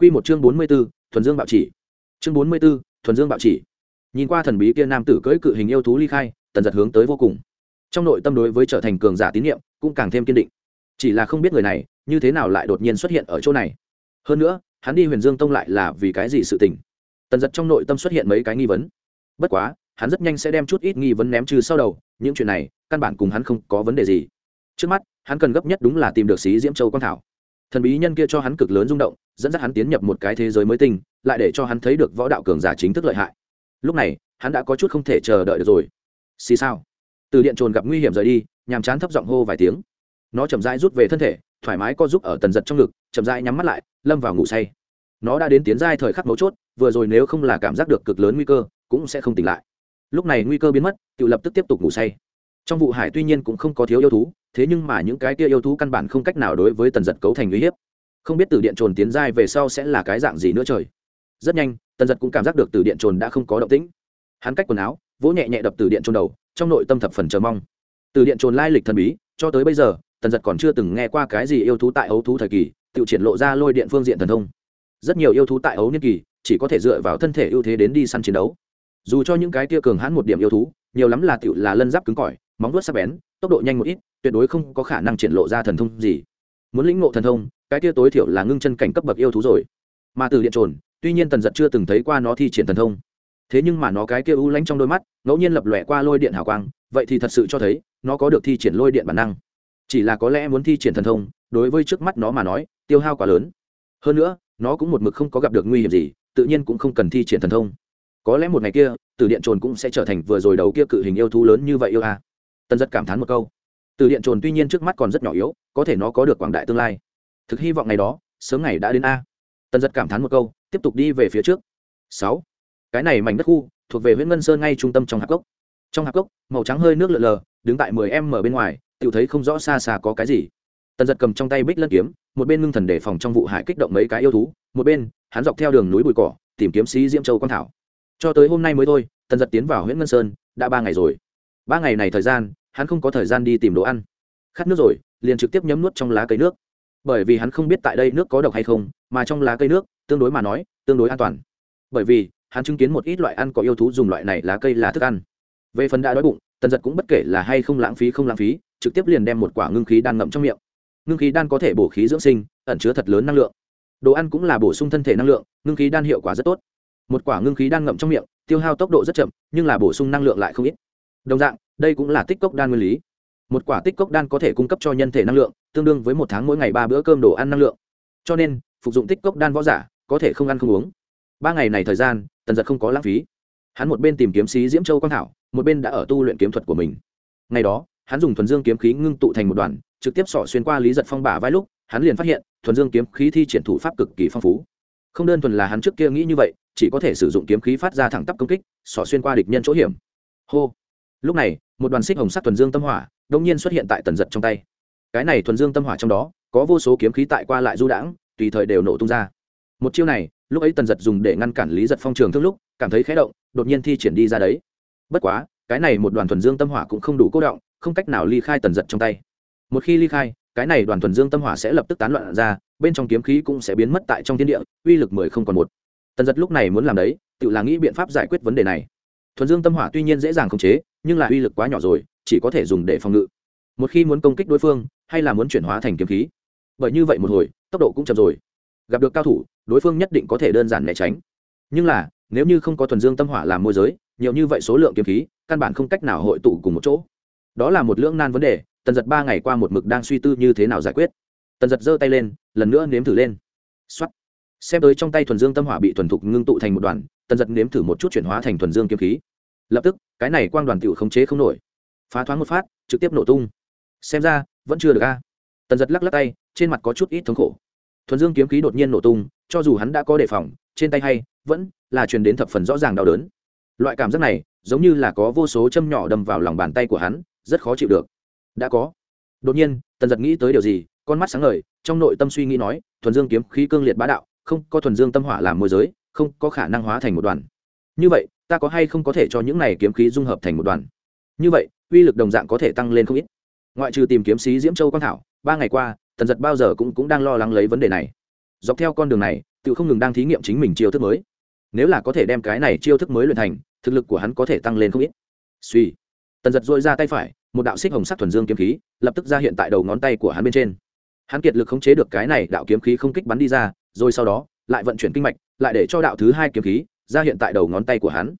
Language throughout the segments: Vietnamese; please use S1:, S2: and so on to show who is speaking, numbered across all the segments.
S1: Quy một chương bốn mươi 44, thuần dương bạo chỉ. Chương bốn mươi 44, thuần dương bạo chỉ. Nhìn qua thần bí kia nam tử cưỡi cự hình yêu thú ly khai, tần giật hướng tới vô cùng. Trong nội tâm đối với trở thành cường giả tín nhiệm, cũng càng thêm kiên định. Chỉ là không biết người này, như thế nào lại đột nhiên xuất hiện ở chỗ này. Hơn nữa, hắn đi Huyền Dương Tông lại là vì cái gì sự tình? Tần giật trong nội tâm xuất hiện mấy cái nghi vấn. Bất quá, hắn rất nhanh sẽ đem chút ít nghi vấn ném trừ sau đầu, những chuyện này, căn bản cùng hắn không có vấn đề gì. Trước mắt, hắn cần gấp nhất đúng là tìm được xí Diễm Châu Quan Thảo thần bí nhân kia cho hắn cực lớn rung động, dẫn dắt hắn tiến nhập một cái thế giới mới tinh, lại để cho hắn thấy được võ đạo cường giả chính thức lợi hại. Lúc này, hắn đã có chút không thể chờ đợi được rồi. Xì sao từ điện trồn gặp nguy hiểm rời đi, nhàm chán thấp giọng hô vài tiếng. Nó chậm rãi rút về thân thể, thoải mái co giúp ở tần giật trong ngực, chậm rãi nhắm mắt lại, lâm vào ngủ say. Nó đã đến tiến giai thời khắc mấu chốt, vừa rồi nếu không là cảm giác được cực lớn nguy cơ, cũng sẽ không tỉnh lại. Lúc này nguy cơ biến mất tự lập tức tiếp tục ngủ say trong vụ hải tuy nhiên cũng không có thiếu yêu thú, thế nhưng mà những cái kia yêu thú căn bản không cách nào đối với tần giật cấu thành uy hiếp. Không biết từ điện trồn tiến giai về sau sẽ là cái dạng gì nữa trời. Rất nhanh, tần giật cũng cảm giác được từ điện trồn đã không có động tĩnh. Hắn cách quần áo, vỗ nhẹ nhẹ đập từ điện trồn đầu, trong nội tâm thập phần chờ mong. Từ điện trồn lai lịch thần bí, cho tới bây giờ, tần giật còn chưa từng nghe qua cái gì yêu thú tại ấu thú thời kỳ, tự triển lộ ra lôi điện phương diện thần thông. Rất nhiều yêu thú tại ấu niên kỳ, chỉ có thể dựa vào thân thể ưu thế đến đi săn chiến đấu. Dù cho những cái kia cường hãn một điểm yêu thú, nhiều lắm là tựu là lân giáp cứng cỏi móng vuốt sắc bén, tốc độ nhanh một ít, tuyệt đối không có khả năng triển lộ ra thần thông gì. Muốn lĩnh ngộ thần thông, cái kia tối thiểu là ngưng chân cảnh cấp bậc yêu thú rồi. Mà từ điện trồn, tuy nhiên tần giật chưa từng thấy qua nó thi triển thần thông. Thế nhưng mà nó cái kia u lánh trong đôi mắt, ngẫu nhiên lập lòe qua lôi điện hào quang, vậy thì thật sự cho thấy, nó có được thi triển lôi điện bản năng. Chỉ là có lẽ muốn thi triển thần thông, đối với trước mắt nó mà nói, tiêu hao quá lớn. Hơn nữa, nó cũng một mực không có gặp được nguy hiểm gì, tự nhiên cũng không cần thi triển thần thông. Có lẽ một ngày kia, từ điện trồn cũng sẽ trở thành vừa rồi đầu kia cự hình yêu thú lớn như vậy yêu a. à tần giật cảm thán một câu. Từ điện trồn tuy nhiên trước mắt còn rất nhỏ yếu, có thể nó có được quảng đại tương lai. Thực hy vọng ngày đó, sớm ngày đã đến a. Tần giật cảm thán một câu, tiếp tục đi về phía trước. Sáu. Cái này mảnh đất khu, thuộc về huyện ngân sơn ngay trung tâm trong hạp cốc. Trong hạp cốc, màu trắng hơi nước lợn lờ, đứng tại mười em ở bên ngoài tự thấy không rõ xa xa có cái gì. Tần giật cầm trong tay bích lân kiếm, một bên ngưng thần đề phòng trong vụ hải kích động mấy cái yêu thú, một bên, hắn dọc theo đường núi bụi cỏ, tìm kiếm sĩ diễm châu quang thảo. Cho tới hôm nay mới thôi, tần giật tiến vào huyện ngân sơn, đã ba ngày rồi ba ngày này thời gian, hắn không có thời gian đi tìm đồ ăn. Khát nước rồi, liền trực tiếp nhấm nuốt trong lá cây nước. Bởi vì hắn không biết tại đây nước có độc hay không, mà trong lá cây nước, tương đối mà nói, tương đối an toàn. Bởi vì, hắn chứng kiến một ít loại ăn có yêu thú dùng loại này lá cây là thức ăn. Về phần đã đói bụng, tần giật cũng bất kể là hay không lãng phí không lãng phí, trực tiếp liền đem một quả ngưng khí đan ngậm trong miệng. Ngưng khí đan có thể bổ khí dưỡng sinh, ẩn chứa thật lớn năng lượng. Đồ ăn cũng là bổ sung thân thể năng lượng, ngưng khí đan hiệu quả rất tốt. Một quả ngưng khí đan ngậm trong miệng, tiêu hao tốc độ rất chậm, nhưng là bổ sung năng lượng lại không ít đồng dạng, đây cũng là tích cốc đan nguyên lý. Một quả tích cốc đan có thể cung cấp cho nhân thể năng lượng, tương đương với một tháng mỗi ngày ba bữa cơm đồ ăn năng lượng. Cho nên, phục dụng tích cốc đan võ giả, có thể không ăn không uống. Ba ngày này thời gian, tần giật không có lãng phí. Hắn một bên tìm kiếm sĩ diễm châu quang thảo, một bên đã ở tu luyện kiếm thuật của mình. Ngày đó, hắn dùng thuần dương kiếm khí ngưng tụ thành một đoàn, trực tiếp xỏ xuyên qua lý giật phong bả vai lúc, hắn liền phát hiện, thuần dương kiếm khí thi triển thủ pháp cực kỳ phong phú. Không đơn thuần là hắn trước kia nghĩ như vậy, chỉ có thể sử dụng kiếm khí phát ra thẳng tắp công kích, xỏ xuyên qua địch nhân chỗ hiểm. Hô! Lúc này, một đoàn xích hồng sắc thuần dương tâm hỏa đông nhiên xuất hiện tại tần giật trong tay. Cái này thuần dương tâm hỏa trong đó, có vô số kiếm khí tại qua lại du đãng, tùy thời đều nổ tung ra. Một chiêu này, lúc ấy tần giật dùng để ngăn cản lý giật phong trường thương lúc, cảm thấy khé động, đột nhiên thi triển đi ra đấy. Bất quá, cái này một đoàn thuần dương tâm hỏa cũng không đủ cố động, không cách nào ly khai tần giật trong tay. Một khi ly khai, cái này đoàn thuần dương tâm hỏa sẽ lập tức tán loạn ra, bên trong kiếm khí cũng sẽ biến mất tại trong thiên địa, uy lực mười không còn một. Tần giật lúc này muốn làm đấy, tự là nghĩ biện pháp giải quyết vấn đề này. Thuần dương tâm hỏa tuy nhiên dễ dàng khống chế nhưng là uy lực quá nhỏ rồi, chỉ có thể dùng để phòng ngự. Một khi muốn công kích đối phương, hay là muốn chuyển hóa thành kiếm khí. Bởi như vậy một hồi, tốc độ cũng chậm rồi. Gặp được cao thủ, đối phương nhất định có thể đơn giản né tránh. Nhưng là, nếu như không có thuần dương tâm hỏa làm môi giới, nhiều như vậy số lượng kiếm khí, căn bản không cách nào hội tụ cùng một chỗ. Đó là một lưỡng nan vấn đề, tần giật ba ngày qua một mực đang suy tư như thế nào giải quyết. Tần giật giơ tay lên, lần nữa nếm thử lên. X xem tới trong tay thuần dương tâm hỏa bị thuần thục ngưng tụ thành một đoàn, tần giật nếm thử một chút chuyển hóa thành thuần dương kiếm khí lập tức, cái này quang đoàn tựu khống chế không nổi. Phá thoáng một phát, trực tiếp nổ tung. Xem ra, vẫn chưa được a. Tần giật lắc lắc tay, trên mặt có chút ít thống khổ. Thuần dương kiếm khí đột nhiên nổ tung, cho dù hắn đã có đề phòng, trên tay hay, vẫn là truyền đến thập phần rõ ràng đau đớn. Loại cảm giác này, giống như là có vô số châm nhỏ đâm vào lòng bàn tay của hắn, rất khó chịu được. Đã có. Đột nhiên, tần giật nghĩ tới điều gì, con mắt sáng ngời, trong nội tâm suy nghĩ nói, thuần dương kiếm khí cương liệt bá đạo, không có thuần dương tâm hỏa làm môi giới, không có khả năng hóa thành một đoàn. Như vậy ta có hay không có thể cho những này kiếm khí dung hợp thành một đoàn? Như vậy uy lực đồng dạng có thể tăng lên không ít. Ngoại trừ tìm kiếm sĩ diễm châu quang thảo ba ngày qua tần giật bao giờ cũng, cũng đang lo lắng lấy vấn đề này. Dọc theo con đường này tự không ngừng đang thí nghiệm chính mình chiêu thức mới. Nếu là có thể đem cái này chiêu thức mới luyện thành thực lực của hắn có thể tăng lên không ít. Suy tần giật dội ra tay phải một đạo xích hồng sắc thuần dương kiếm khí lập tức ra hiện tại đầu ngón tay của hắn bên trên. Hắn kiệt lực khống chế được cái này đạo kiếm khí không kích bắn đi ra rồi sau đó lại vận chuyển kinh mạch lại để cho đạo thứ hai kiếm khí ra hiện tại đầu ngón tay của hắn.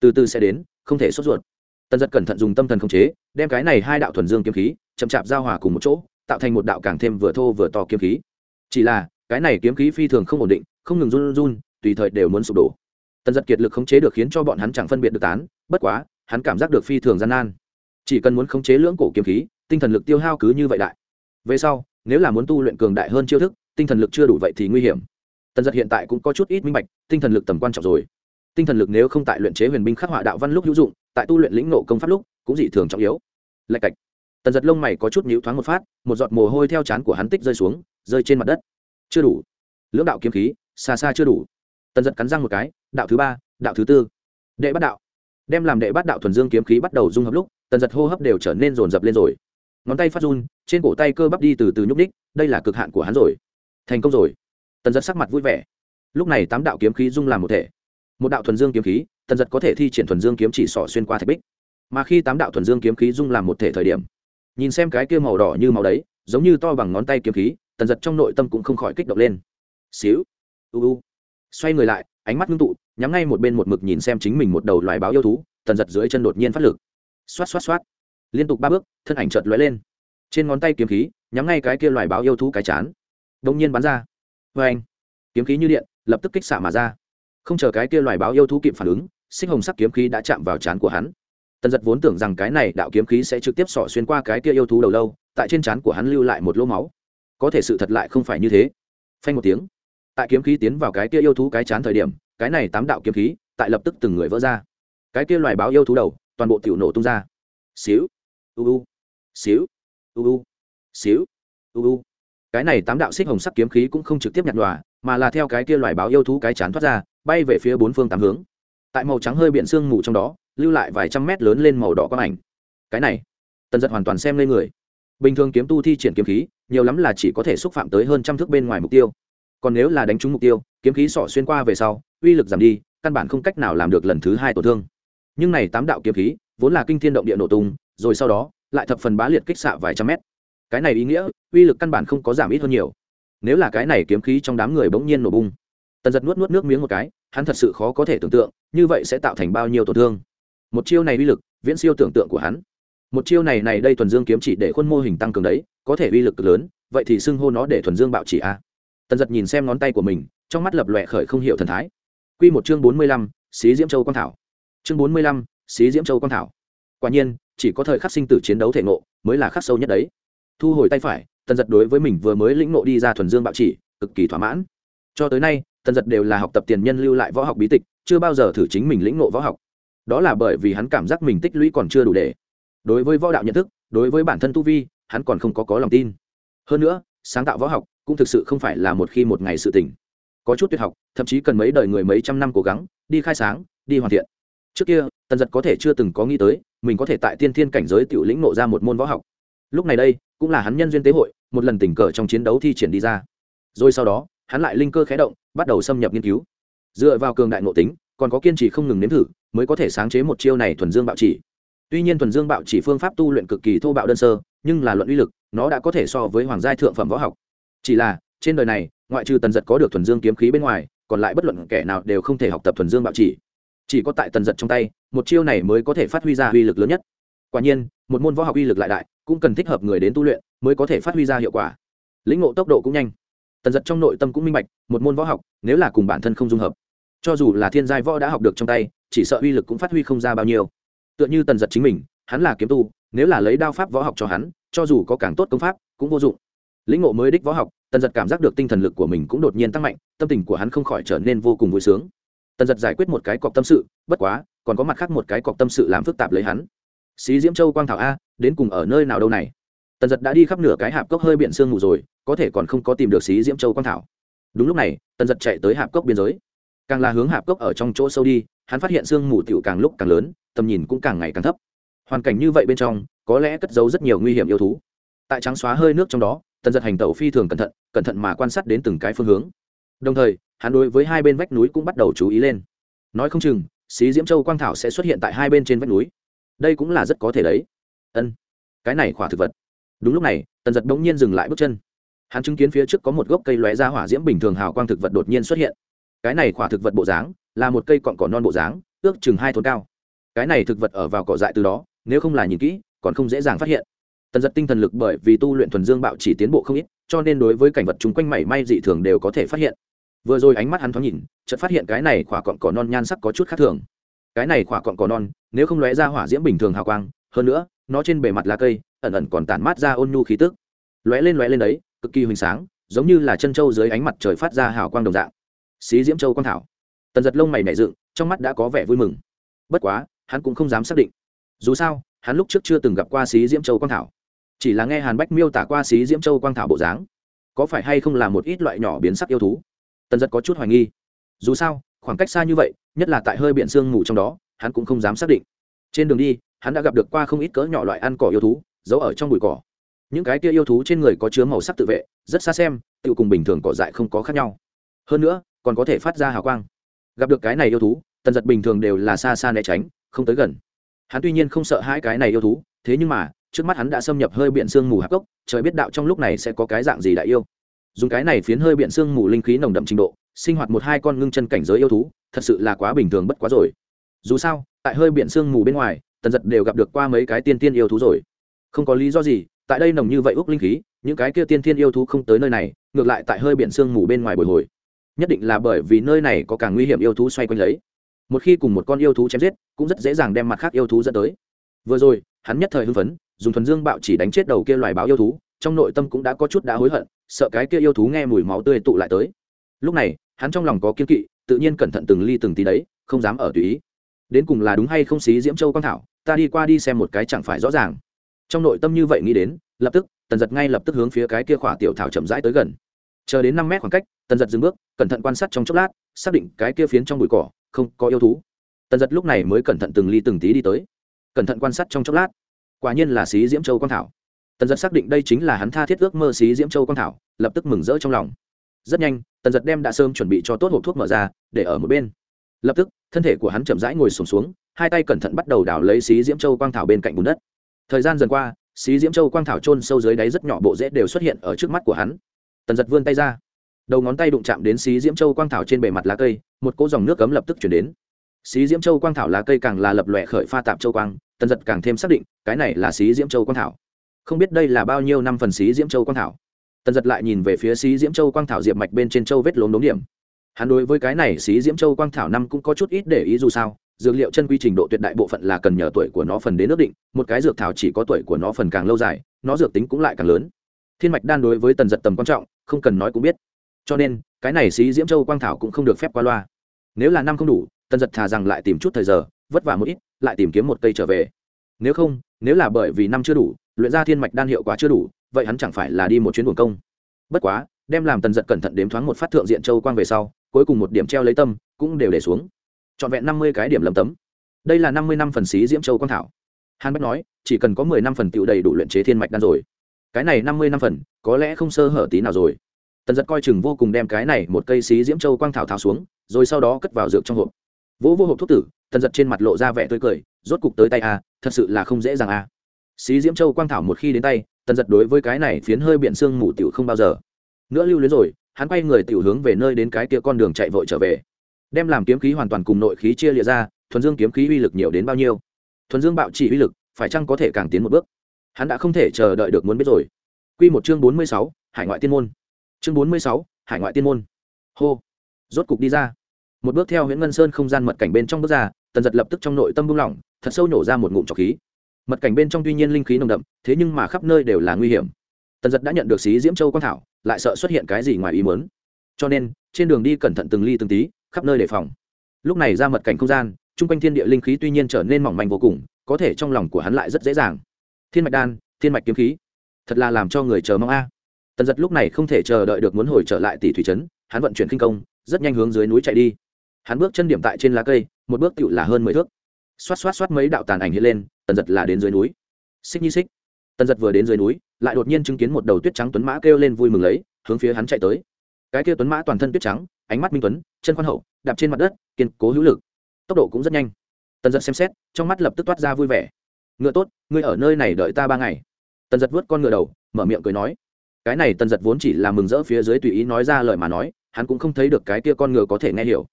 S1: Từ từ sẽ đến, không thể sốt ruột. Tần giật cẩn thận dùng tâm thần khống chế, đem cái này hai đạo thuần dương kiếm khí, chậm chạp giao hòa cùng một chỗ, tạo thành một đạo càng thêm vừa thô vừa to kiếm khí. Chỉ là, cái này kiếm khí phi thường không ổn định, không ngừng run run, tùy thời đều muốn sụp đổ. Tần giật kiệt lực khống chế được khiến cho bọn hắn chẳng phân biệt được tán, bất quá, hắn cảm giác được phi thường gian nan. Chỉ cần muốn khống chế lưỡng cổ kiếm khí, tinh thần lực tiêu hao cứ như vậy đại. Về sau, nếu là muốn tu luyện cường đại hơn chiêu thức, tinh thần lực chưa đủ vậy thì nguy hiểm. Tần giật hiện tại cũng có chút ít minh bạch, tinh thần lực tầm quan trọng rồi tinh thần lực nếu không tại luyện chế huyền binh khắc họa đạo văn lúc hữu dụng, tại tu luyện lĩnh nộ công pháp lúc cũng dị thường trọng yếu. Lạch cạch. Tần giật lông mày có chút nhíu thoáng một phát, một giọt mồ hôi theo chán của hắn tích rơi xuống, rơi trên mặt đất. Chưa đủ. Lưỡng đạo kiếm khí, xa xa chưa đủ. Tần giật cắn răng một cái, đạo thứ ba, đạo thứ tư. Đệ bắt đạo. Đem làm đệ bắt đạo thuần dương kiếm khí bắt đầu dung hợp lúc, tần giật hô hấp đều trở nên rồn rập lên rồi. Ngón tay phát run, trên cổ tay cơ bắp đi từ từ nhúc ních đây là cực hạn của hắn rồi. Thành công rồi. Tần giật sắc mặt vui vẻ. Lúc này tám đạo kiếm khí dung làm một thể một đạo thuần dương kiếm khí, tần giật có thể thi triển thuần dương kiếm chỉ sỏ xuyên qua thạch bích. Mà khi tám đạo thuần dương kiếm khí dung làm một thể thời điểm, nhìn xem cái kia màu đỏ như màu đấy, giống như to bằng ngón tay kiếm khí, tần giật trong nội tâm cũng không khỏi kích động lên. Xíu, u u. Xoay người lại, ánh mắt ngưng tụ, nhắm ngay một bên một mực nhìn xem chính mình một đầu loài báo yêu thú, tần giật dưới chân đột nhiên phát lực. Xoát xoát xoát. Liên tục ba bước, thân ảnh chợt lóe lên. Trên ngón tay kiếm khí, nhắm ngay cái kia loài báo yêu thú cái chán. Đột nhiên bắn ra. Vê anh kiếm khí như điện, lập tức kích xạ mà ra không chờ cái kia loài báo yêu thú kịp phản ứng, xích hồng sắc kiếm khí đã chạm vào chán của hắn. Tần giật vốn tưởng rằng cái này đạo kiếm khí sẽ trực tiếp xỏ xuyên qua cái kia yêu thú đầu lâu, tại trên chán của hắn lưu lại một lỗ máu. Có thể sự thật lại không phải như thế. Phanh một tiếng, tại kiếm khí tiến vào cái kia yêu thú cái chán thời điểm, cái này tám đạo kiếm khí tại lập tức từng người vỡ ra. Cái kia loài báo yêu thú đầu, toàn bộ tiểu nổ tung ra. Xíu, u u, xíu, u u, xíu, u u. Cái này tám đạo xích hồng sắc kiếm khí cũng không trực tiếp nhặt nhòa, mà là theo cái kia loài báo yêu thú cái chán thoát ra bay về phía bốn phương tám hướng. Tại màu trắng hơi biển sương mù trong đó, lưu lại vài trăm mét lớn lên màu đỏ quang ảnh. Cái này, tần giật hoàn toàn xem lên người. Bình thường kiếm tu thi triển kiếm khí, nhiều lắm là chỉ có thể xúc phạm tới hơn trăm thước bên ngoài mục tiêu. Còn nếu là đánh trúng mục tiêu, kiếm khí sỏ xuyên qua về sau, uy lực giảm đi, căn bản không cách nào làm được lần thứ hai tổn thương. Nhưng này tám đạo kiếm khí, vốn là kinh thiên động địa nổ tung, rồi sau đó, lại thập phần bá liệt kích xạ vài trăm mét. Cái này ý nghĩa, uy lực căn bản không có giảm ít hơn nhiều. Nếu là cái này kiếm khí trong đám người bỗng nhiên nổ bung tần giật nuốt nuốt nước miếng một cái, hắn thật sự khó có thể tưởng tượng, như vậy sẽ tạo thành bao nhiêu tổn thương. Một chiêu này uy lực, viễn siêu tưởng tượng của hắn. Một chiêu này này đây thuần dương kiếm chỉ để khuôn mô hình tăng cường đấy, có thể uy lực lớn, vậy thì xưng hô nó để thuần dương bạo chỉ a. À. tần giật nhìn xem ngón tay của mình, trong mắt lập lòe khởi không hiểu thần thái. Q một chương bốn mươi lăm, xí diễm châu quang thảo. Chương bốn mươi lăm, xí diễm châu quang thảo. Quả nhiên, chỉ có thời khắc sinh tử chiến đấu thể ngộ mới là khắc sâu nhất đấy. Thu hồi tay phải, tần giật đối với mình vừa mới lĩnh ngộ đi ra thuần dương bạo chỉ, cực kỳ thỏa mãn. Cho tới nay tần giật đều là học tập tiền nhân lưu lại võ học bí tịch, chưa bao giờ thử chính mình lĩnh ngộ võ học. Đó là bởi vì hắn cảm giác mình tích lũy còn chưa đủ để. Đối với võ đạo nhận thức, đối với bản thân tu vi, hắn còn không có có lòng tin. Hơn nữa, sáng tạo võ học cũng thực sự không phải là một khi một ngày sự tỉnh có chút tuyệt học, thậm chí cần mấy đời người mấy trăm năm cố gắng, đi khai sáng, đi hoàn thiện. Trước kia, tần giật có thể chưa từng có nghĩ tới, mình có thể tại tiên thiên cảnh giới t i ể u lĩnh nộ ra một môn võ học. Lúc này đây, cũng là hắn nhân duyên tế hội, một lần tình cờ trong chiến đấu thi triển đi ra. Rồi sau đó hắn lại linh cơ khé động, bắt đầu xâm nhập nghiên cứu. Dựa vào cường đại nội tính, còn có kiên trì không ngừng nếm thử, mới có thể sáng chế một chiêu này thuần dương bạo chỉ. Tuy nhiên thuần dương bạo chỉ phương pháp tu luyện cực kỳ thô bạo đơn sơ, nhưng là luận uy lực, nó đã có thể so với hoàng gia thượng phẩm võ học. Chỉ là, trên đời này, ngoại trừ tần giật có được thuần dương kiếm khí bên ngoài, còn lại bất luận kẻ nào đều không thể học tập thuần dương bạo chỉ. Chỉ có tại tần giật trong tay, một chiêu này mới có thể phát huy ra uy lực lớn nhất. Quả nhiên, một môn võ học uy lực lại đại, cũng cần thích hợp người đến tu luyện, mới có thể phát huy ra hiệu quả. Lĩnh ngộ tốc độ cũng nhanh tần giật trong nội tâm cũng minh bạch, một môn võ học, nếu là cùng bản thân không dung hợp, cho dù là thiên giai võ đã học được trong tay, chỉ sợ uy lực cũng phát huy không ra bao nhiêu. Tựa như tần giật chính mình, hắn là kiếm tu, nếu là lấy đao pháp võ học cho hắn, cho dù có càng tốt công pháp, cũng vô dụng. Lĩnh ngộ mới đích võ học, tần giật cảm giác được tinh thần lực của mình cũng đột nhiên tăng mạnh, tâm tình của hắn không khỏi trở nên vô cùng vui sướng. Tần giật giải quyết một cái cọc tâm sự, bất quá, còn có mặt khác một cái cọc tâm sự làm phức tạp lấy hắn. Xí diễm châu quang thảo a, đến cùng ở nơi nào đâu này? Tần giật đã đi khắp nửa cái hạp cốc hơi biển sương mù rồi có thể còn không có tìm được xí diễm châu quang thảo. Đúng lúc này, tần giật chạy tới hạp cốc biên giới. Càng là hướng hạp cốc ở trong chỗ sâu đi, hắn phát hiện sương mù tiểu càng lúc càng lớn, tầm nhìn cũng càng ngày càng thấp. Hoàn cảnh như vậy bên trong, có lẽ cất giấu rất nhiều nguy hiểm yêu thú. Tại trắng xóa hơi nước trong đó, tần giật hành tẩu phi thường cẩn thận cẩn thận mà quan sát đến từng cái phương hướng. Đồng thời, hắn đối với hai bên vách núi cũng bắt đầu chú ý lên. Nói không chừng, xí diễm châu quang thảo sẽ xuất hiện tại hai bên trên vách núi. Đây cũng là rất có thể đấy. Ân, cái này khỏa thực vật. Đúng lúc này, tần giật bỗng nhiên dừng lại bước chân hắn chứng kiến phía trước có một gốc cây lóe ra hỏa diễm bình thường hào quang thực vật đột nhiên xuất hiện. Cái này khỏa thực vật bộ dáng là một cây cọn cỏ non bộ dáng, ước chừng hai thốn cao. Cái này thực vật ở vào cỏ dại từ đó, nếu không là nhìn kỹ, còn không dễ dàng phát hiện. Tần giật tinh thần lực bởi vì tu luyện thuần dương bạo chỉ tiến bộ không ít, cho nên đối với cảnh vật chung quanh mảy may dị thường đều có thể phát hiện. Vừa rồi ánh mắt hắn thoáng nhìn, chợt phát hiện cái này khỏa cọn cỏ non nhan sắc có chút khác thường. Cái này khỏa cọn cỏ non, nếu không lóe ra hỏa diễm bình thường hào quang, hơn nữa, nó trên bề mặt lá cây, ẩn ẩn còn tản mát ra ôn nhu khí tức. Lóe lên lóe lên đấy cực kỳ huỳnh sáng, giống như là chân trâu dưới ánh mặt trời phát ra hào quang đồng dạng. Xí diễm châu quang thảo. Tần giật lông mày nảy dựng, trong mắt đã có vẻ vui mừng. Bất quá, hắn cũng không dám xác định. Dù sao, hắn lúc trước chưa từng gặp qua xí diễm châu quang thảo. Chỉ là nghe hàn bách miêu tả qua xí diễm châu quang thảo bộ dáng. Có phải hay không là một ít loại nhỏ biến sắc yêu thú? Tần giật có chút hoài nghi. Dù sao, khoảng cách xa như vậy, nhất là tại hơi biển sương ngủ trong đó, hắn cũng không dám xác định. Trên đường đi, hắn đã gặp được qua không ít cỡ nhỏ loại ăn cỏ yêu thú, giấu ở trong bụi cỏ những cái kia yêu thú trên người có chứa màu sắc tự vệ, rất xa xem tự cùng bình thường cỏ dại không có khác nhau. Hơn nữa, còn có thể phát ra hào quang. Gặp được cái này yêu thú, tần giật bình thường đều là xa xa né tránh, không tới gần. Hắn tuy nhiên không sợ hai cái này yêu thú, thế nhưng mà, trước mắt hắn đã xâm nhập hơi biển sương mù hạp cốc, trời biết đạo trong lúc này sẽ có cái dạng gì đại yêu. Dùng cái này phiến hơi biển sương mù linh khí nồng đậm trình độ, sinh hoạt một hai con ngưng chân cảnh giới yêu thú, thật sự là quá bình thường bất quá rồi. Dù sao, tại hơi biển sương mù bên ngoài, tần giật đều gặp được qua mấy cái tiên tiên yêu thú rồi. Không có lý do gì tại đây nồng như vậy úc linh khí, những cái kia tiên thiên yêu thú không tới nơi này, ngược lại tại hơi biển sương mù bên ngoài bồi hồi. Nhất định là bởi vì nơi này có càng nguy hiểm yêu thú xoay quanh lấy. Một khi cùng một con yêu thú chém giết, cũng rất dễ dàng đem mặt khác yêu thú dẫn tới. Vừa rồi, hắn nhất thời hưng phấn, dùng thuần dương bạo chỉ đánh chết đầu kia loài báo yêu thú, trong nội tâm cũng đã có chút đã hối hận, sợ cái kia yêu thú nghe mùi máu tươi tụ lại tới. Lúc này, hắn trong lòng có kiên kỵ, tự nhiên cẩn thận từng ly từng tí đấy, không dám ở tùy ý. Đến cùng là đúng hay không xí diễm châu quang thảo, ta đi qua đi xem một cái chẳng phải rõ ràng trong nội tâm như vậy nghĩ đến lập tức tần giật ngay lập tức hướng phía cái kia khỏa tiểu thảo chậm rãi tới gần. Chờ đến năm mét khoảng cách tần giật dừng bước cẩn thận quan sát trong chốc lát xác định cái kia phiến trong bụi cỏ không có yêu thú. Tần giật lúc này mới cẩn thận từng ly từng tí đi tới. Cẩn thận quan sát trong chốc lát. Quả nhiên là xí diễm châu quang thảo. Tần giật xác định đây chính là hắn tha thiết ước mơ xí diễm châu quang thảo lập tức mừng rỡ trong lòng. Rất nhanh tần giật đem đã sơm chuẩn bị cho tốt hộp thuốc mở ra để ở một bên. Lập tức thân thể của hắn chậm rãi ngồi sùng xuống, xuống hai tay cẩn thận bắt đầu đào lấy xí diễm châu quang thảo bên cạnh bùn đất thời gian dần qua, xí diễm châu quang thảo trôn sâu dưới đáy rất nhỏ bộ rễ đều xuất hiện ở trước mắt của hắn. Tần giật vươn tay ra. Đầu ngón tay đụng chạm đến xí diễm châu quang thảo trên bề mặt lá cây, một cỗ dòng nước cấm lập tức chuyển đến. Xí diễm châu quang thảo lá cây càng là lập lòe khởi pha tạp châu quang, tần giật càng thêm xác định, cái này là xí diễm châu quang thảo. Không biết đây là bao nhiêu năm phần xí diễm châu quang thảo. Tần giật lại nhìn về phía xí diễm châu quang thảo diệp mạch bên trên châu vết lốm đống điểm hắn đối với cái này xí diễm châu quang thảo năm cũng có chút ít để ý dù sao, dược liệu chân quy trình độ tuyệt đại bộ phận là cần nhờ tuổi của nó phần đến ước định, một cái dược thảo chỉ có tuổi của nó phần càng lâu dài, nó dược tính cũng lại càng lớn. Thiên mạch đan đối với tần giật tầm quan trọng, không cần nói cũng biết. Cho nên, cái này xí diễm châu quang thảo cũng không được phép qua loa. Nếu là năm không đủ, tần giật thà rằng lại tìm chút thời giờ, vất vả một ít, lại tìm kiếm một cây trở về. Nếu không, nếu là bởi vì năm chưa đủ, luyện ra thiên mạch đan hiệu quả chưa đủ, vậy hắn chẳng phải là đi một chuyến buồn công. Bất quá, đem làm tần giật cẩn thận đếm thoáng một phát thượng diện châu quang về sau cuối cùng một điểm treo lấy tâm, cũng đều để xuống. Trọn vẹn năm mươi cái điểm lầm tấm. Đây là năm mươi năm phần xí diễm châu quang thảo. Hàn bách nói, chỉ cần có mười năm phần tựu đầy đủ luyện chế thiên mạch đan rồi. Cái này năm mươi năm phần, có lẽ không sơ hở tí nào rồi. Tần giật coi chừng vô cùng đem cái này một cây xí diễm châu quang thảo tháo xuống, rồi sau đó cất vào dược trong hộp. Vỗ vô hộp thuốc tử, tần giật trên mặt lộ ra vẻ tươi cười, rốt cục tới tay a thật sự là không dễ dàng a xí diễm châu quang thảo một khi đến tay, tần giật đối với cái này phiến hơi biện xương mù tiểu không bao giờ. Nữa lưu luyến rồi hắn quay người tiểu hướng về nơi đến cái kia con đường chạy vội trở về. Đem làm kiếm khí hoàn toàn cùng nội khí chia lìa ra, thuần dương kiếm khí uy lực nhiều đến bao nhiêu? Thuần dương bạo chỉ uy lực, phải chăng có thể càng tiến một bước? Hắn đã không thể chờ đợi được muốn biết rồi. Q một chương bốn mươi sáu, hải ngoại tiên môn. Chương bốn mươi sáu, hải ngoại tiên môn. Hô. Rốt cục đi ra. Một bước theo huyện ngân sơn không gian mật cảnh bên trong bước ra, tần giật lập tức trong nội tâm buông lỏng, thật sâu nổ ra một ngụm trọc khí. Mật cảnh bên trong tuy nhiên linh khí nồng đậm, thế nhưng mà khắp nơi đều là nguy hiểm. Tần giật đã nhận được xí diễm châu quang thảo lại sợ xuất hiện cái gì ngoài ý muốn, cho nên trên đường đi cẩn thận từng ly từng tí khắp nơi đề phòng. Lúc này ra mật cảnh không gian chung quanh thiên địa linh khí tuy nhiên trở nên mỏng manh vô cùng có thể trong lòng của hắn lại rất dễ dàng. Thiên mạch đan thiên mạch kiếm khí thật là làm cho người chờ mong a. Tần giật lúc này không thể chờ đợi được muốn hồi trở lại tỷ thủy trấn hắn vận chuyển khinh công rất nhanh hướng dưới núi chạy đi. Hắn bước chân điểm tại trên lá cây một bước tựu là hơn mười thước. Xoát xoát xoát mấy đạo tàn ảnh hiện lên tần giật là đến dưới núi. Xích nhi xích tần giật vừa đến dưới núi, lại đột nhiên chứng kiến một đầu tuyết trắng tuấn mã kêu lên vui mừng lấy, hướng phía hắn chạy tới. Cái kia tuấn mã toàn thân tuyết trắng, ánh mắt minh tuấn, chân khoan hậu, đạp trên mặt đất, kiên cố hữu lực. Tốc độ cũng rất nhanh. Tần giật xem xét, trong mắt lập tức toát ra vui vẻ. Ngựa tốt, ngươi ở nơi này đợi ta ba ngày. Tần giật vớt con ngựa đầu, mở miệng cười nói. Cái này tần giật vốn chỉ là mừng rỡ phía dưới tùy ý nói ra lời mà nói, hắn cũng không thấy được cái kia con ngựa có thể nghe hiểu.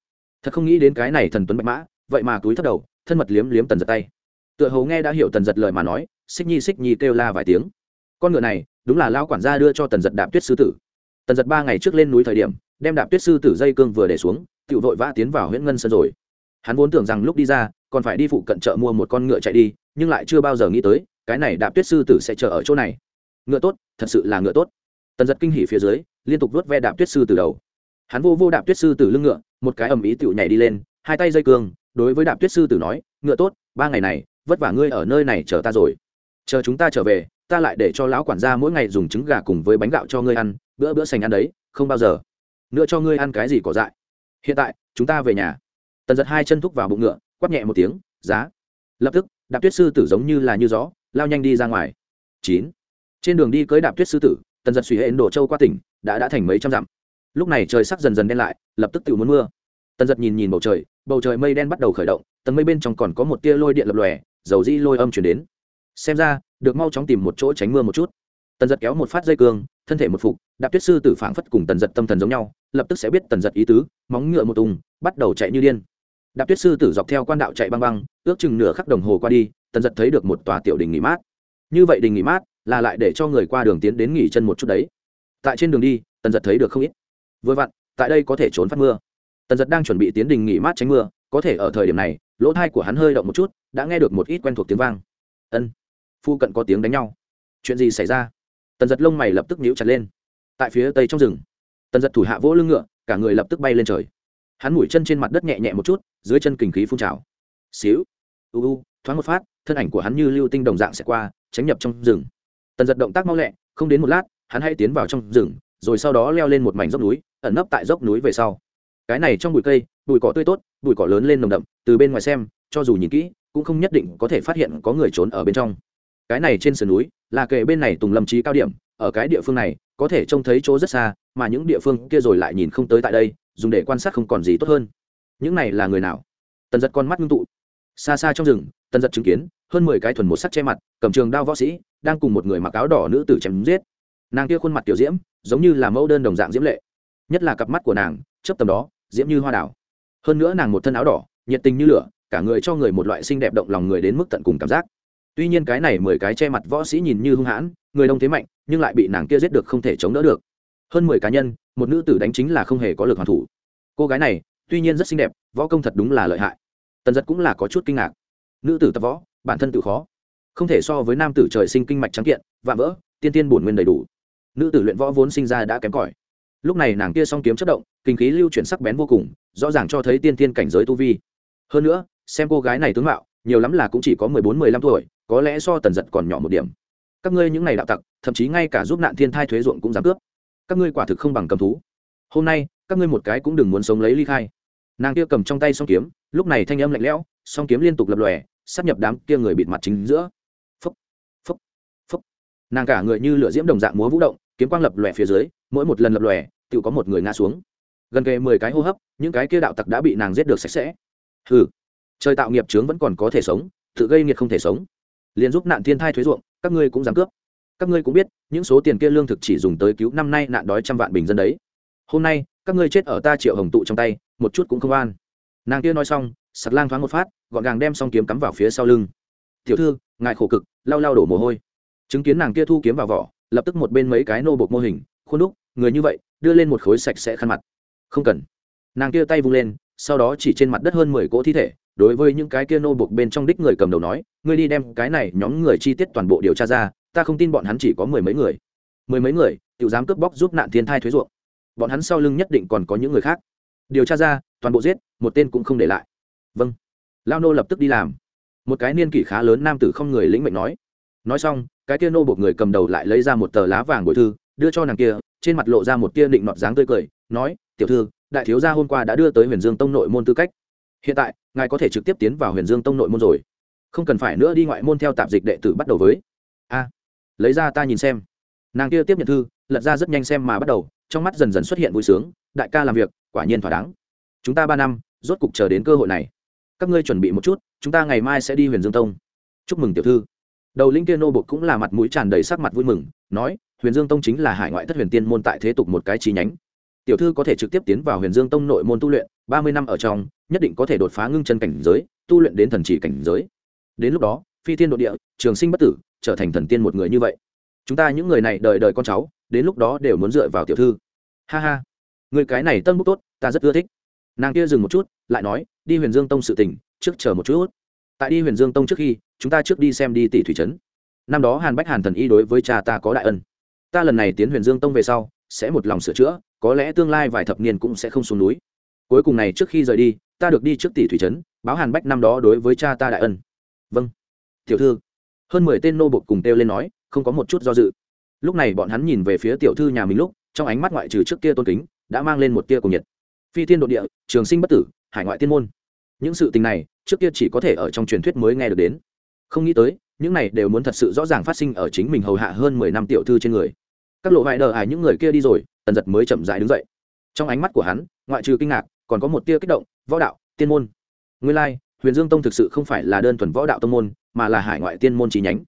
S1: Thật không nghĩ đến cái này thần tuấn bạch mã, vậy mà túi thất đầu, thân mật liếm liếm tần giật tay. Tựa hầu nghe đã hiểu tần giật lời mà nói xích nhi xích nhi kêu la vài tiếng. Con ngựa này, đúng là lao quản gia đưa cho tần giật đạp tuyết sư tử. Tần giật ba ngày trước lên núi thời điểm, đem đạp tuyết sư tử dây cương vừa để xuống tự vội vã tiến vào huyện ngân sân rồi. Hắn vốn tưởng rằng lúc đi ra, còn phải đi phụ cận chợ mua một con ngựa chạy đi, nhưng lại chưa bao giờ nghĩ tới, cái này đạp tuyết sư tử sẽ chờ ở chỗ này. Ngựa tốt, thật sự là ngựa tốt. Tần giật kinh hỉ phía dưới, liên tục vớt ve đạp tuyết sư từ đầu. Hắn vô vô đạp tuyết sư từ lưng ngựa, một cái ầm ý tựu nhảy đi lên, hai tay dây cương, đối với đạp tuyết sư tử nói, ngựa tốt, ba ngày này, vất vả ngươi ở nơi này chờ ta rồi chờ chúng ta trở về, ta lại để cho lão quản gia mỗi ngày dùng trứng gà cùng với bánh gạo cho ngươi ăn, bữa bữa sành ăn đấy, không bao giờ. Nữa cho ngươi ăn cái gì có dại. Hiện tại, chúng ta về nhà. Tần giật hai chân thúc vào bụng ngựa quắp nhẹ một tiếng, giá. Lập tức, đạp tuyết sư tử giống như là như gió, lao nhanh đi ra ngoài. Chín. Trên đường đi cưới đạp tuyết sư tử, tần giật suy hệ đổ châu qua tỉnh, đã đã thành mấy trăm dặm. Lúc này trời sắc dần dần đen lại, lập tức tự muốn mưa. Tần giật nhìn nhìn bầu trời bầu trời mây đen bắt đầu khởi động, tầng mây bên trong còn có một tia lôi điện lập lòe, dầu dĩ lôi âm chuyển đến xem ra, được mau chóng tìm một chỗ tránh mưa một chút. Tần giật kéo một phát dây cương, thân thể một phục, đạp tuyết sư tử phảng phất cùng tần giật tâm thần giống nhau, lập tức sẽ biết tần giật ý tứ, móng ngựa một tùng bắt đầu chạy như điên. Đạp tuyết sư tử dọc theo quan đạo chạy băng băng, ước chừng nửa khắc đồng hồ qua đi, tần giật thấy được một tòa tiểu đình nghỉ mát. Như vậy đình nghỉ mát, là lại để cho người qua đường tiến đến nghỉ chân một chút đấy. Tại trên đường đi, tần giật thấy được không ít. Vừa vặn, tại đây có thể trốn phát mưa. Tần giật đang chuẩn bị tiến đình nghỉ mát tránh mưa, có thể ở thời điểm này, lỗ thai của hắn hơi động một chút, đã nghe được một ít quen thuộc tiếng vang. Ân phu cận có tiếng đánh nhau. Chuyện gì xảy ra? Tần giật lông mày lập tức nhíu chặt lên. Tại phía tây trong rừng, tần giật thủ hạ vỗ lưng ngựa, cả người lập tức bay lên trời. Hắn mũi chân trên mặt đất nhẹ nhẹ một chút, dưới chân kình khí phun trào. Xíu, u u, thoáng một phát, thân ảnh của hắn như lưu tinh đồng dạng sẽ qua, tránh nhập trong rừng. Tần giật động tác mau lẹ, không đến một lát, hắn hãy tiến vào trong rừng, rồi sau đó leo lên một mảnh dốc núi, ẩn nấp tại dốc núi về sau. Cái này trong bụi cây, bụi cỏ tươi tốt, bụi cỏ lớn lên nồng đậm, từ bên ngoài xem, cho dù nhìn kỹ, cũng không nhất định có thể phát hiện có người trốn ở bên trong cái này trên sườn núi, là kề bên này tùng lâm trí cao điểm, ở cái địa phương này, có thể trông thấy chỗ rất xa, mà những địa phương kia rồi lại nhìn không tới tại đây, dùng để quan sát không còn gì tốt hơn. Những này là người nào? Tần giật con mắt ngưng tụ. Xa xa trong rừng, tần giật chứng kiến, hơn mười cái thuần một sắc che mặt, cầm trường đao võ sĩ, đang cùng một người mặc áo đỏ nữ tử chém giết. Nàng kia khuôn mặt tiểu diễm, giống như là mẫu đơn đồng dạng diễm lệ. Nhất là cặp mắt của nàng chấp tầm đó, diễm như hoa đảo hơn nữa nàng một thân áo đỏ, nhiệt tình như lửa, cả người cho người một loại xinh đẹp động lòng người đến mức tận cùng cảm giác tuy nhiên cái này mười cái che mặt võ sĩ nhìn như hung hãn, người đông thế mạnh, nhưng lại bị nàng kia giết được không thể chống đỡ được. Hơn mười cá nhân, một nữ tử đánh chính là không hề có lực hoàn thủ. Cô gái này, tuy nhiên rất xinh đẹp, võ công thật đúng là lợi hại. Tần giật cũng là có chút kinh ngạc. Nữ tử tập võ, bản thân tự khó. Không thể so với nam tử trời sinh kinh mạch trắng kiện, vạm vỡ, tiên tiên bổn nguyên đầy đủ. Nữ tử luyện võ vốn sinh ra đã kém cỏi. Lúc này nàng kia song kiếm chất động, kinh khí lưu chuyển sắc bén vô cùng, rõ ràng cho thấy tiên tiên cảnh giới tu vi. Hơn nữa, xem cô gái này tướng mạo nhiều lắm là cũng chỉ có mười bốn, mười lăm tuổi, có lẽ so tần giật còn nhỏ một điểm. Các ngươi những này đạo tặc, thậm chí ngay cả giúp nạn thiên thai thuế ruộng cũng dám cướp. Các ngươi quả thực không bằng cầm thú. Hôm nay, các ngươi một cái cũng đừng muốn sống lấy ly khai. Nàng kia cầm trong tay song kiếm, lúc này thanh âm lạnh lẽo, song kiếm liên tục lập lòe, sắp nhập đám kia người bịt mặt chính giữa. Phúc phúc phúc. Nàng cả người như lửa diễm đồng dạng múa vũ động, kiếm quang lập lòe phía dưới, mỗi một lần lập lòe, tự có một người ngã xuống. Gần kề mười cái hô hấp, những cái kia đạo tặc đã bị nàng giết được sạch sẽ. Hừ trời tạo nghiệp chướng vẫn còn có thể sống, tự gây nghiệt không thể sống. Liền giúp nạn thiên thai thuế ruộng, các ngươi cũng dám cướp. Các ngươi cũng biết, những số tiền kia lương thực chỉ dùng tới cứu năm nay nạn đói trăm vạn bình dân đấy. Hôm nay, các ngươi chết ở ta triệu hồng tụ trong tay, một chút cũng không an nàng kia nói xong, sặc lang thoáng một phát, gọn gàng đem xong kiếm cắm vào phía sau lưng. Tiểu thư, ngài khổ cực, lau lau đổ mồ hôi. Chứng kiến nàng kia thu kiếm vào vỏ, lập tức một bên mấy cái nô bột mô hình, khuôn đúc, người như vậy, đưa lên một khối sạch sẽ khăn mặt. Không cần. Nàng kia tay vung lên, sau đó chỉ trên mặt đất hơn mười cỗ thi thể đối với những cái kia nô buộc bên trong đích người cầm đầu nói, ngươi đi đem cái này nhóm người chi tiết toàn bộ điều tra ra, ta không tin bọn hắn chỉ có mười mấy người. Mười mấy người tự dám cướp bóc giúp nạn thiên thai thuế ruộng. Bọn hắn sau lưng nhất định còn có những người khác. Điều tra ra, toàn bộ giết, một tên cũng không để lại. Vâng. Lao nô lập tức đi làm. Một cái niên kỷ khá lớn nam tử không người lĩnh mệnh nói. Nói xong, cái kia nô buộc người cầm đầu lại lấy ra một tờ lá vàng bồi thư, đưa cho nàng kia, trên mặt lộ ra một tia định nọt dáng tươi cười, nói, tiểu thư, đại thiếu gia hôm qua đã đưa tới huyền dương tông nội môn tư cách hiện tại, ngài có thể trực tiếp tiến vào huyền dương tông nội môn rồi. Không cần phải nữa đi ngoại môn theo tạp dịch đệ tử bắt đầu với. A, lấy ra ta nhìn xem. Nàng kia tiếp nhận thư, lật ra rất nhanh xem mà bắt đầu, trong mắt dần dần xuất hiện vui sướng, đại ca làm việc, quả nhiên thỏa đáng. Chúng ta ba năm, rốt cục chờ đến cơ hội này. Các ngươi chuẩn bị một chút, chúng ta ngày mai sẽ đi huyền dương tông. Chúc mừng tiểu thư. Đầu linh kia nô bột cũng là mặt mũi tràn đầy sắc mặt vui mừng, nói, huyền dương tông chính là hải ngoại thất huyền tiên môn tại thế tục một cái chi nhánh. Tiểu thư có thể trực tiếp tiến vào huyền dương tông nội môn tu luyện, ba mươi năm ở trong nhất định có thể đột phá ngưng chân cảnh giới, tu luyện đến thần chỉ cảnh giới. Đến lúc đó, phi thiên đ ộ địa, trường sinh bất tử, trở thành thần tiên một người như vậy. Chúng ta những người này đời đời con cháu, đến lúc đó đều muốn dựa vào tiểu thư. Ha ha. Người cái này tân bút tốt, ta rất ưa thích. Nàng kia dừng một chút, lại nói, đi huyền dương tông sự tình, trước chờ một chút. Tại đi huyền dương tông trước khi, chúng ta trước đi xem đi tỷ thủy trấn. Năm đó hàn bách hàn thần y đối với cha ta có đại ân. Ta lần này tiến huyền dương tông về sau, sẽ một lòng sửa chữa, có lẽ tương lai vài thập niên cũng sẽ không xuống núi. Cuối cùng này trước khi rời đi ta được đi trước tỷ thủy trấn, báo hàn bách năm đó đối với cha ta đại ân. Vâng. Tiểu thư. Hơn mười tên nô bột cùng têu lên nói, không có một chút do dự. Lúc này bọn hắn nhìn về phía tiểu thư nhà mình lúc, trong ánh mắt ngoại trừ trước kia tôn kính, đã mang lên một tia cùng nhiệt. Phi thiên đ ộ địa, trường sinh bất tử, hải ngoại tiên môn. Những sự tình này, trước kia chỉ có thể ở trong truyền thuyết mới nghe được đến. Không nghĩ tới, những này đều muốn thật sự rõ ràng phát sinh ở chính mình hầu hạ hơn mười năm tiểu thư trên người. Các lộ vải đờ ải những người kia đi rồi, tần giật mới chậm dại đứng dậy. Trong ánh mắt của hắn, ngoại trừ kinh ngạc còn có một tia kích động, võ đạo, tiên môn. Nguyên lai, huyền dương tông thực sự không phải là đơn thuần võ đạo tông môn, mà là hải ngoại tiên môn chi nhánh.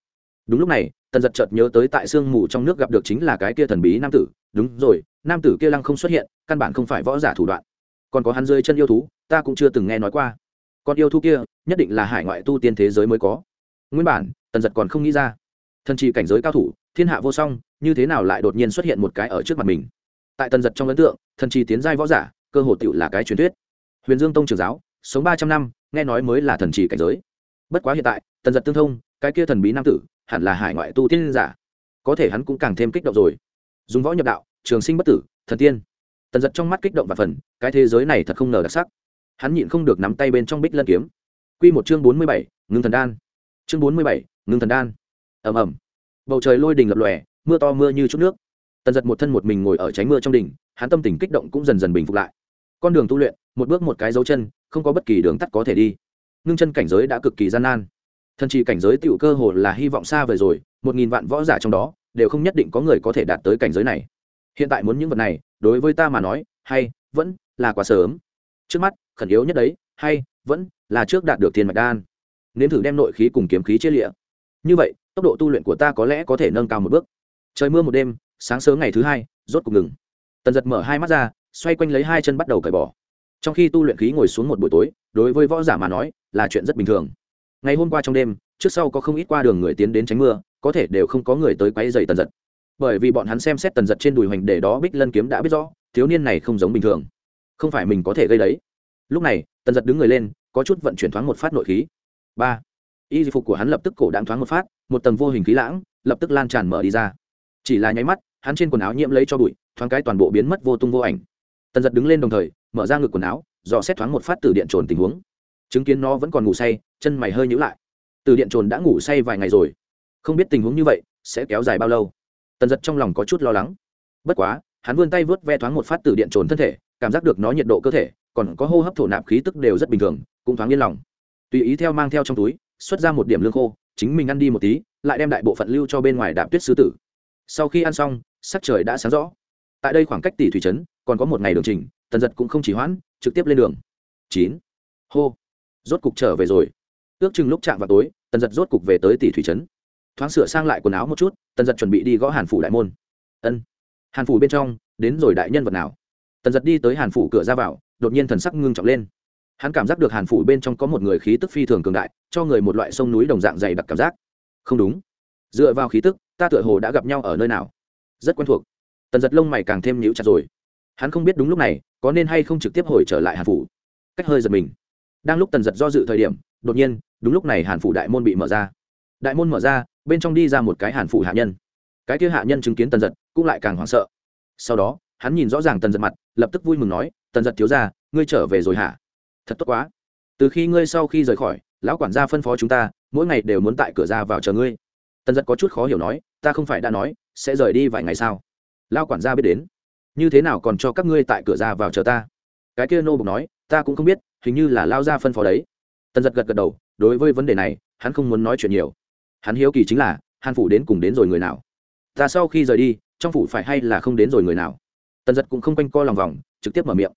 S1: Đúng lúc này, tần giật chợt nhớ tới tại sương mù trong nước gặp được chính là cái kia thần bí nam tử. Đúng rồi, nam tử kia lăng không xuất hiện, căn bản không phải võ giả thủ đoạn. Còn có hắn rơi chân yêu thú, ta cũng chưa từng nghe nói qua. Con yêu thú kia, nhất định là hải ngoại tu tiên thế giới mới có. Nguyên bản, tần giật còn không nghĩ ra. Thần trì cảnh giới cao thủ, thiên hạ vô song, như thế nào lại đột nhiên xuất hiện một cái ở trước mặt mình? Tại tần giật trong ấn tượng thần trì tiến giai võ giả cơ hồ tựu là cái truyền thuyết. Huyền dương tông trường giáo, sống ba trăm năm, nghe nói mới là thần chỉ cảnh giới. Bất quá hiện tại, tần giật tương thông, cái kia thần bí nam tử, hẳn là hải ngoại tu tiên giả. Có thể hắn cũng càng thêm kích động rồi. Dùng võ nhập đạo, trường sinh bất tử, thần tiên. Tần giật trong mắt kích động và phần, cái thế giới này thật không ngờ đặc sắc. Hắn nhịn không được nắm tay bên trong bích lân kiếm. Q một chương bốn mươi bảy, ngưng thần đan. Chương bốn mươi bảy, ngưng thần đan. Ẩm ẩm bầu trời lôi đình lập lòe, mưa to mưa như chút nước. Tần giật một thân một mình ngồi ở tránh mưa trong đỉnh, hắn tâm tình kích động cũng dần dần bình phục lại con đường tu luyện, một bước một cái dấu chân, không có bất kỳ đường tắt có thể đi. Ngưng chân cảnh giới đã cực kỳ gian nan. Thần chỉ cảnh giới tựu cơ hồ là hy vọng xa vời rồi, một nghìn vạn võ giả trong đó, đều không nhất định có người có thể đạt tới cảnh giới này. Hiện tại muốn những vật này, đối với ta mà nói, hay, vẫn là quá sớm. Trước mắt, khẩn yếu nhất đấy, hay, vẫn là trước đạt được thiên mạch đan. Nên thử đem nội khí cùng kiếm khí chia lịa. Như vậy, tốc độ tu luyện của ta có lẽ có thể nâng cao một bước. Trời mưa một đêm, sáng sớm ngày thứ hai, rốt cuộc ngừng. Tần giật mở hai mắt ra xoay quanh lấy hai chân bắt đầu cởi bỏ. Trong khi tu luyện khí ngồi xuống một buổi tối, đối với võ giả mà nói, là chuyện rất bình thường. Ngày hôm qua trong đêm, trước sau có không ít qua đường người tiến đến tránh mưa, có thể đều không có người tới quay dày tần giật. Bởi vì bọn hắn xem xét tần giật trên đùi hoành để đó bích lân kiếm đã biết rõ, thiếu niên này không giống bình thường. Không phải mình có thể gây đấy. Lúc này, tần giật đứng người lên, có chút vận chuyển thoáng một phát nội khí. Ba. Y phục của hắn lập tức cổ đáng thoáng một phát, một tầng vô hình khí lãng, lập tức lan tràn mở đi ra. Chỉ là nháy mắt, hắn trên quần áo nhiễm lấy cho bụi, thoáng cái toàn bộ biến mất vô tung vô ảnh tần giật đứng lên đồng thời, mở ra ngực quần áo, dò xét thoáng một phát từ điện trồn tình huống. Chứng kiến nó vẫn còn ngủ say, chân mày hơi nhữ lại. Từ điện trồn đã ngủ say vài ngày rồi. Không biết tình huống như vậy sẽ kéo dài bao lâu. Tần giật trong lòng có chút lo lắng. Bất quá, hắn vươn tay vớt ve thoáng một phát từ điện trồn thân thể, cảm giác được nó nhiệt độ cơ thể, còn có hô hấp thổ nạp khí tức đều rất bình thường, cũng thoáng yên lòng. Tùy ý theo mang theo trong túi, xuất ra một điểm lương khô, chính mình ăn đi một tí, lại đem đại bộ phận lưu cho bên ngoài đạp tuyết sư tử. Sau khi ăn xong, sắc trời đã sáng rõ. Tại đây khoảng cách tỷ thủy trấn còn có một ngày đường trình, tần giật cũng không chỉ hoãn, trực tiếp lên đường. Chín. Hô. Rốt cục trở về rồi. Ước chừng lúc chạm vào tối, tần giật rốt cục về tới tỷ thủy trấn. Thoáng sửa sang lại quần áo một chút, tần giật chuẩn bị đi gõ hàn phủ đại môn. Ân. Hàn phủ bên trong, đến rồi đại nhân vật nào? Tần giật đi tới hàn phủ cửa ra vào, đột nhiên thần sắc ngưng trọng lên. Hắn cảm giác được hàn phủ bên trong có một người khí tức phi thường cường đại, cho người một loại sông núi đồng dạng dày đặc cảm giác. Không đúng. Dựa vào khí tức, ta tựa hồ đã gặp nhau ở nơi nào? Rất quen thuộc. Tần giật lông mày càng thêm nhíu chặt rồi hắn không biết đúng lúc này, có nên hay không trực tiếp hồi trở lại hàn phủ. Cách hơi giật mình. Đang lúc tần giật do dự thời điểm, đột nhiên, đúng lúc này hàn phủ đại môn bị mở ra. Đại môn mở ra, bên trong đi ra một cái hàn phủ hạ nhân. Cái kia hạ nhân chứng kiến tần giật, cũng lại càng hoảng sợ. Sau đó, hắn nhìn rõ ràng tần giật mặt, lập tức vui mừng nói, tần giật thiếu ra ngươi trở về rồi hả? Thật tốt quá. Từ khi ngươi sau khi rời khỏi, lão quản gia phân phó chúng ta, mỗi ngày đều muốn tại cửa ra vào chờ ngươi. Tần giật có chút khó hiểu nói, ta không phải đã nói, sẽ rời đi vài ngày sao? Lao quản gia biết đến như thế nào còn cho các ngươi tại cửa ra vào chờ ta? Cái kia nô bục nói, ta cũng không biết, hình như là lao ra phân phó đấy. Tần giật gật gật đầu, đối với vấn đề này, hắn không muốn nói chuyện nhiều. Hắn hiếu kỳ chính là, hàn phủ đến cùng đến rồi người nào? Ta sau khi rời đi, trong phủ phải hay là không đến rồi người nào? Tần giật cũng không quanh co lòng vòng, trực tiếp mở miệng.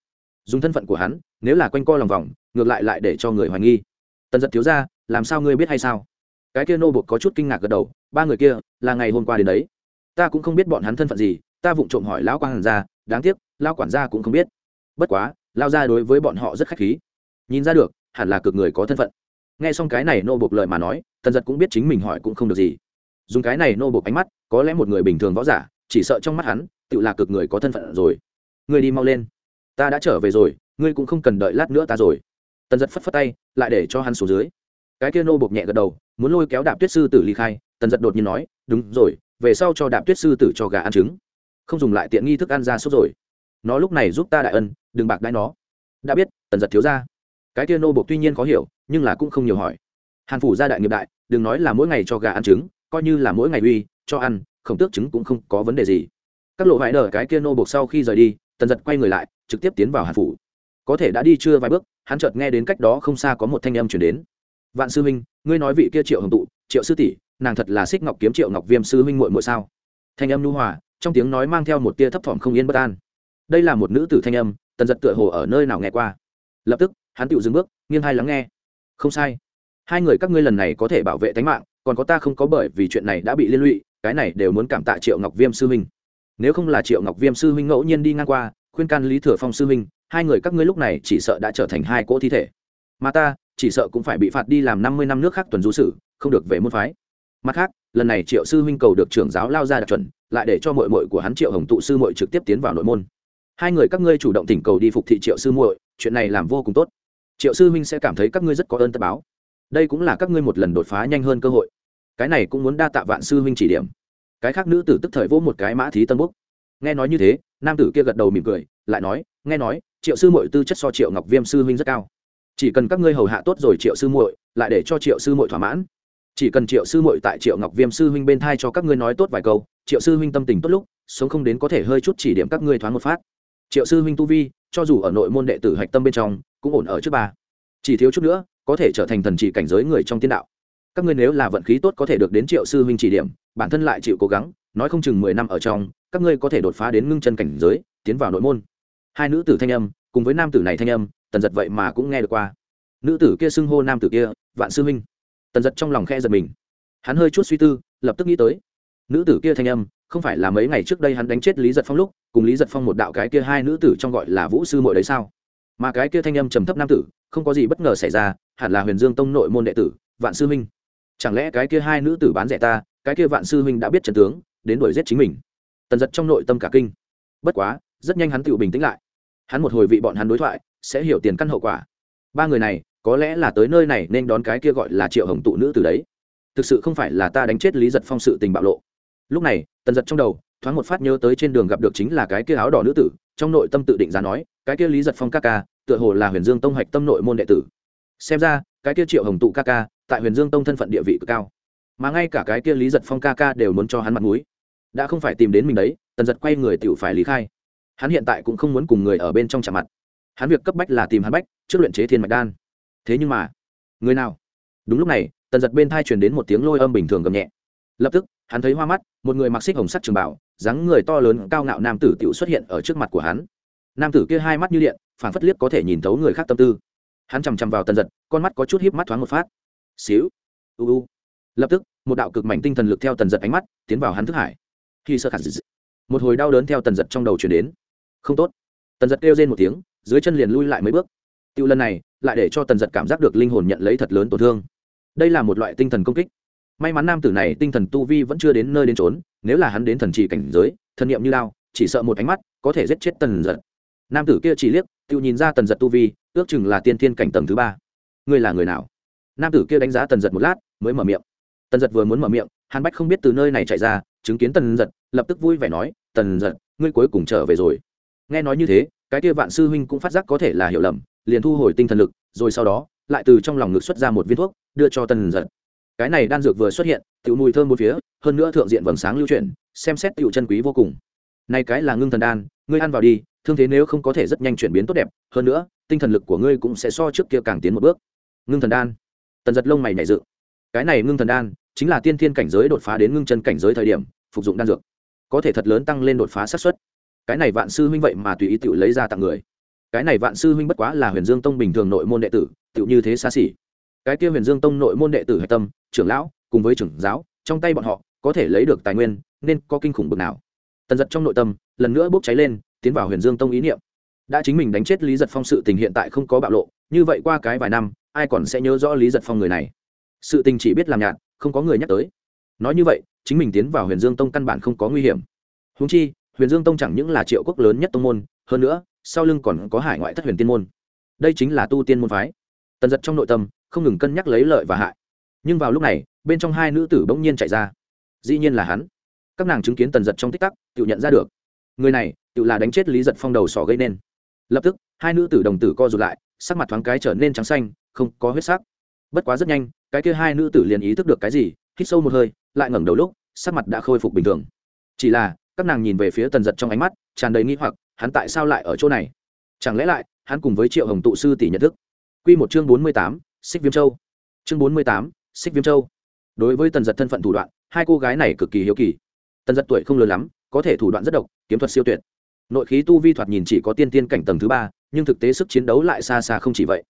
S1: Dùng thân phận của hắn, nếu là quanh co lòng vòng, ngược lại lại để cho người hoài nghi. Tần giật thiếu ra, làm sao ngươi biết hay sao? Cái kia nô bột có chút kinh ngạc gật đầu, ba người kia, là ngày hôm qua đến đấy. Ta cũng không biết bọn hắn thân phận gì ta vụng trộm hỏi lão quản gia, đáng tiếc, lão quản gia cũng không biết. Bất quá lao ra đối với bọn họ rất khách khí. Nhìn ra được, hẳn là cực người có thân phận. Nghe xong cái này nô bộc lời mà nói, tần giật cũng biết chính mình hỏi cũng không được gì. Dùng cái này nô bộc ánh mắt, có lẽ một người bình thường võ giả, chỉ sợ trong mắt hắn, tự là cực người có thân phận rồi. Người đi mau lên. Ta đã trở về rồi, ngươi cũng không cần đợi lát nữa ta rồi. Tần giật phất phất tay, lại để cho hắn xuống dưới. Cái kia nô bộc nhẹ gật đầu, muốn lôi kéo đạp tuyết sư tử ly khai, tần giật đột nhiên nói, đúng rồi, về sau cho đạp tuyết sư tử cho gà ăn trứng không dùng lại tiện nghi thức ăn ra sốt rồi. Nó lúc này giúp ta đại ân, đừng bạc đãi nó. Đã biết, tần giật thiếu ra cái kia nô bột tuy nhiên khó hiểu, nhưng là cũng không nhiều hỏi. Hàn phủ gia đại nghiệp đại, đừng nói là mỗi ngày cho gà ăn trứng, coi như là mỗi ngày uy, cho ăn, khổng tước trứng cũng không có vấn đề gì. Các lộ vải đờ cái kia nô buộc sau khi rời đi, tần giật quay người lại, trực tiếp tiến vào hàn phủ. Có thể đã đi chưa vài bước, hắn chợt nghe đến cách đó không xa có một thanh âm chuyển đến. Vạn sư huynh, ngươi nói vị kia triệu hồng tụ, triệu sư tỷ, nàng thật là xích ngọc kiếm triệu ngọc viêm sư huynh muội muội sao? Thanh âm nhu hòa trong tiếng nói mang theo một tia thấp thỏm không yên bất an. Đây là một nữ tử thanh âm, tần giật tựa hồ ở nơi nào nghe qua. Lập tức, hắn tựu dừng bước, nghiêng hai lắng nghe. Không sai. Hai người các ngươi lần này có thể bảo vệ tính mạng, còn có ta không có bởi vì chuyện này đã bị liên lụy, cái này đều muốn cảm tạ triệu ngọc viêm sư huynh. Nếu không là triệu ngọc viêm sư huynh ngẫu nhiên đi ngang qua, khuyên can lý thừa phong sư huynh, hai người các ngươi lúc này chỉ sợ đã trở thành hai cỗ thi thể. Mà ta, chỉ sợ cũng phải bị phạt đi làm năm mươi năm nước khác tuần du sử, không được về môn phái. Mặt khác, lần này triệu sư huynh cầu được trưởng giáo lao ra đặc chuẩn lại để cho mội mội của hắn triệu hồng tụ sư mội trực tiếp tiến vào nội môn. Hai người các ngươi chủ động tỉnh cầu đi phục thị triệu sư muội, chuyện này làm vô cùng tốt. Triệu sư huynh sẽ cảm thấy các ngươi rất có ơn tất báo. Đây cũng là các ngươi một lần đột phá nhanh hơn cơ hội. Cái này cũng muốn đa tạ vạn sư huynh chỉ điểm. Cái khác nữ tử tức thời vỗ một cái mã thí tân búc nghe nói như thế, nam tử kia gật đầu mỉm cười, lại nói, nghe nói, triệu sư muội tư chất so triệu ngọc viêm sư huynh rất cao. Chỉ cần các ngươi hầu hạ tốt rồi triệu sư muội, lại để cho triệu sư muội thỏa mãn chỉ cần triệu sư muội tại triệu ngọc viêm sư huynh bên thai cho các ngươi nói tốt vài câu, triệu sư huynh tâm tình tốt lúc, sống không đến có thể hơi chút chỉ điểm các ngươi thoáng một phát. Triệu sư huynh tu vi, cho dù ở nội môn đệ tử hạch tâm bên trong, cũng ổn ở trước ba. Chỉ thiếu chút nữa, có thể trở thành thần chỉ cảnh giới người trong tiên đạo. Các ngươi nếu là vận khí tốt có thể được đến triệu sư huynh chỉ điểm, bản thân lại chịu cố gắng, nói không chừng mười năm ở trong, các ngươi có thể đột phá đến ngưng chân cảnh giới, tiến vào nội môn. Hai nữ tử thanh âm, cùng với nam tử này thanh âm, tần giật vậy mà cũng nghe được qua. Nữ tử kia xưng hô nam tử kia, vạn sư huynh tần giật trong lòng khe giật mình. Hắn hơi chút suy tư, lập tức nghĩ tới. Nữ tử kia thanh âm, không phải là mấy ngày trước đây hắn đánh chết lý giật phong lúc, cùng lý giật phong một đạo cái kia hai nữ tử trong gọi là vũ sư mội đấy sao? Mà cái kia thanh âm trầm thấp nam tử, không có gì bất ngờ xảy ra, hẳn là huyền dương tông nội môn đệ tử, vạn sư huynh. Chẳng lẽ cái kia hai nữ tử bán rẻ ta, cái kia vạn sư huynh đã biết trần tướng, đến đuổi giết chính mình. Tần giật trong nội tâm cả kinh. Bất quá, rất nhanh hắn tự bình tĩnh lại. Hắn một hồi vị bọn hắn đối thoại, sẽ hiểu tiền căn hậu quả. Ba người này có lẽ là tới nơi này nên đón cái kia gọi là triệu hồng tụ nữ từ đấy. Thực sự không phải là ta đánh chết lý giật phong sự tình bạo lộ. Lúc này, tần giật trong đầu, thoáng một phát nhớ tới trên đường gặp được chính là cái kia áo đỏ nữ tử, trong nội tâm tự định giá nói, cái kia lý giật phong ca ca, tựa hồ là huyền dương tông hạch tâm nội môn đệ tử. Xem ra, cái kia triệu hồng tụ ca ca, tại huyền dương tông thân phận địa vị cực cao. Mà ngay cả cái kia lý giật phong ca ca đều muốn cho hắn mặt mũi. Đã không phải tìm đến mình đấy, tần giật quay người tự phải lý khai. Hắn hiện tại cũng không muốn cùng người ở bên trong trả mặt. Hắn việc cấp bách là tìm hắn bách, trước luyện chế thiên mạch đan thế nhưng mà, người nào? Đúng lúc này, tần giật bên thai truyền đến một tiếng lôi âm bình thường gầm nhẹ. Lập tức, hắn thấy hoa mắt, một người mặc xích hồng sắt trường bảo, dáng người to lớn cao ngạo nam tử tựu xuất hiện ở trước mặt của hắn. Nam tử kia hai mắt như điện phản phất liếc có thể nhìn thấu người khác tâm tư. Hắn chằm chằm vào tần giật, con mắt có chút híp mắt thoáng một phát. Xíu, u u. Lập tức, một đạo cực mảnh tinh thần lực theo tần giật ánh mắt, tiến vào hắn thức hải. Khi sơ khả dị một hồi đau đớn theo tần giật trong đầu chuyển đến. Không tốt. Tần giật kêu rên một tiếng, dưới chân liền lui lại mấy bước tiêu lần này, lại để cho tần giật cảm giác được linh hồn nhận lấy thật lớn tổn thương. Đây là một loại tinh thần công kích. May mắn nam tử này tinh thần tu vi vẫn chưa đến nơi đến trốn nếu là hắn đến thần trì cảnh giới, thần niệm như lao chỉ sợ một ánh mắt có thể giết chết tần giật. Nam tử kia chỉ liếc, tự nhìn ra tần giật tu vi, ước chừng là tiên thiên cảnh tầng thứ ba. Ngươi là người nào? Nam tử kia đánh giá tần giật một lát, mới mở miệng. Tần giật vừa muốn mở miệng hàn bách không biết từ nơi này chạy ra, chứng kiến tần giật, lập tức vui vẻ nói, tần giật, ngươi cuối cùng trở về rồi. Nghe nói như thế, cái kia vạn sư huynh cũng phát giác có thể là hiểu lầm liền thu hồi tinh thần lực, rồi sau đó, lại từ trong lòng ngực xuất ra một viên thuốc, đưa cho tần giật. Cái này đan dược vừa xuất hiện tự mùi thơm một phía, hơn nữa thượng diện vầng sáng lưu chuyển, xem xét tựu chân quý vô cùng. Nay cái là ngưng thần đan, ngươi ăn vào đi, thương thế nếu không có thể rất nhanh chuyển biến tốt đẹp, hơn nữa, tinh thần lực của ngươi cũng sẽ so trước kia càng tiến một bước. Ngưng thần đan. Tần giật lông mày nhảy dự cái này ngưng thần đan, chính là tiên thiên cảnh giới đột phá đến ngưng chân cảnh giới thời điểm, phục dụng đan dược. Có thể thật lớn tăng lên đột phá sát suất. Cái này vạn sư huynh vậy mà tùy ý tự lấy ra tặng người cái này vạn sư huynh bất quá là huyền dương tông bình thường nội môn đệ tử, tựu như thế xa xỉ. Cái kia huyền dương tông nội môn đệ tử hạch tâm, trưởng lão, cùng với trưởng giáo, trong tay bọn họ, có thể lấy được tài nguyên, nên có kinh khủng bực nào. Tần giật trong nội tâm, lần nữa bốc cháy lên, tiến vào huyền dương tông ý niệm. Đã chính mình đánh chết lý giật phong sự tình hiện tại không có bạo lộ, như vậy qua cái vài năm, ai còn sẽ nhớ rõ lý giật phong người này? Sự tình chỉ biết làm nhạt, không có người nhắc tới. Nói như vậy, chính mình tiến vào huyền dương tông căn bản không có nguy hiểm. Húng chi, huyền dương tông chẳng những là triệu quốc lớn nhất tông môn, hơn nữa sau lưng còn có hải ngoại thất huyền tiên môn. Đây chính là tu tiên môn phái. Tần giật trong nội tâm, không ngừng cân nhắc lấy lợi và hại. Nhưng vào lúc này, bên trong hai nữ tử bỗng nhiên chạy ra. Dĩ nhiên là hắn. Các nàng chứng kiến tần giật trong tích tắc, tự nhận ra được. Người này, tự là đánh chết lý giật phong đầu sỏ gây nên. Lập tức, hai nữ tử đồng tử co rụt lại, sắc mặt thoáng cái trở nên trắng xanh, không có huyết sắc. Bất quá rất nhanh, cái kia hai nữ tử liền ý thức được cái gì, hít sâu một hơi, lại ngẩng đầu lúc, sắc mặt đã khôi phục bình thường. Chỉ là, các nàng nhìn về phía tần giật trong ánh mắt, tràn đầy nghi hoặc hắn tại sao lại ở chỗ này? Chẳng lẽ lại, hắn cùng với triệu hồng tụ sư tỷ nhận thức? Q một chương bốn mươi tám, xích viêm châu. Chương bốn mươi tám, xích viêm châu. Đối với tần giật thân phận thủ đoạn, hai cô gái này cực kỳ hiếu kỳ. Tần giật tuổi không lớn lắm, có thể thủ đoạn rất độc, kiếm thuật siêu tuyệt. Nội khí tu vi thoạt nhìn chỉ có tiên tiên cảnh tầng thứ ba, nhưng thực tế sức chiến đấu lại xa xa không chỉ vậy.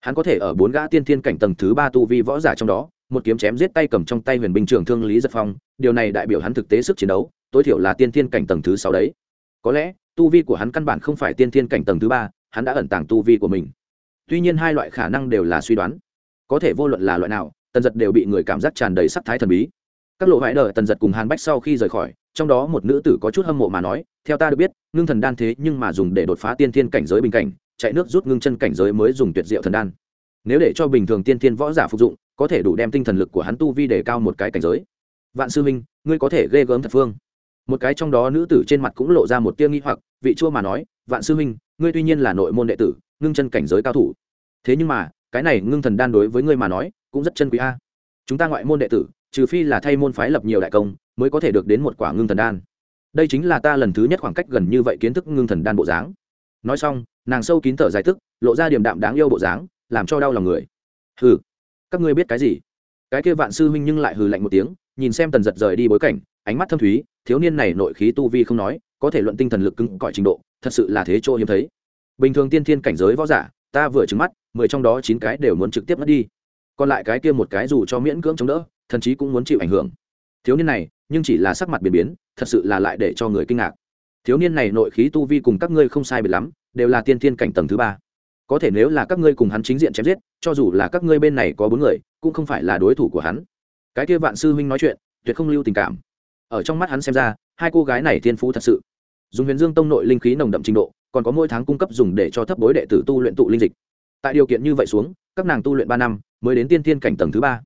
S1: Hắn có thể ở bốn gã tiên tiên cảnh tầng thứ ba tu vi võ giả trong đó, một kiếm chém giết tay cầm trong tay huyền binh trưởng thương lý giật phong, điều này đại biểu hắn thực tế sức chiến đấu, tối thiểu là tiên tiên cảnh tầng thứ sáu đấy. Có lẽ tu vi của hắn căn bản không phải tiên thiên cảnh tầng thứ ba, hắn đã ẩn tàng tu vi của mình. Tuy nhiên hai loại khả năng đều là suy đoán. Có thể vô luận là loại nào, tần giật đều bị người cảm giác tràn đầy sắc thái thần bí. Các lộ vãi đờ tần giật cùng hàn bách sau khi rời khỏi, trong đó một nữ tử có chút hâm mộ mà nói, theo ta được biết, ngưng thần đan thế nhưng mà dùng để đột phá tiên thiên cảnh giới bình cảnh, chạy nước rút ngưng chân cảnh giới mới dùng tuyệt diệu thần đan. Nếu để cho bình thường tiên thiên võ giả phục dụng, có thể đủ đem tinh thần lực của hắn tu vi để cao một cái cảnh giới. Vạn sư minh ngươi có thể ghê gớm thật phương một cái trong đó nữ tử trên mặt cũng lộ ra một tia nghi hoặc, vị chua mà nói, vạn sư huynh, ngươi tuy nhiên là nội môn đệ tử, ngưng chân cảnh giới cao thủ. Thế nhưng mà, cái này ngưng thần đan đối với ngươi mà nói, cũng rất chân quý a. Chúng ta ngoại môn đệ tử, trừ phi là thay môn phái lập nhiều đại công, mới có thể được đến một quả ngưng thần đan. Đây chính là ta lần thứ nhất khoảng cách gần như vậy kiến thức ngưng thần đan bộ dáng. Nói xong, nàng sâu kín thở dài tức, lộ ra điểm đạm đáng yêu bộ dáng, làm cho đau lòng người. Hừ, các ngươi biết cái gì? Cái kia vạn sư huynh nhưng lại hừ lạnh một tiếng, nhìn xem tần giật rời đi bối cảnh ánh mắt thâm thúy, thiếu niên này nội khí tu vi không nói, có thể luận tinh thần lực cứng cỏi trình độ, thật sự là thế chỗ hiếm thấy. Bình thường tiên thiên cảnh giới võ giả, ta vừa trứng mắt, mười trong đó chín cái đều muốn trực tiếp mất đi. Còn lại cái kia một cái dù cho miễn cưỡng chống đỡ thậm chí cũng muốn chịu ảnh hưởng. Thiếu niên này, nhưng chỉ là sắc mặt biến biến, thật sự là lại để cho người kinh ngạc. Thiếu niên này nội khí tu vi cùng các ngươi không sai biệt lắm, đều là tiên thiên cảnh tầng thứ ba. Có thể nếu là các ngươi cùng hắn chính diện chém giết, cho dù là các ngươi bên này có bốn người, cũng không phải là đối thủ của hắn. Cái kia vạn sư huynh nói chuyện, tuyệt không lưu tình cảm ở trong mắt hắn xem ra, hai cô gái này thiên phú thật sự. Dùng huyền dương tông nội linh khí nồng đậm trình độ, còn có mỗi tháng cung cấp dùng để cho thấp bối đệ tử tu luyện tụ linh dịch. Tại điều kiện như vậy xuống, các nàng tu luyện ba năm, mới đến tiên thiên cảnh tầng thứ ba.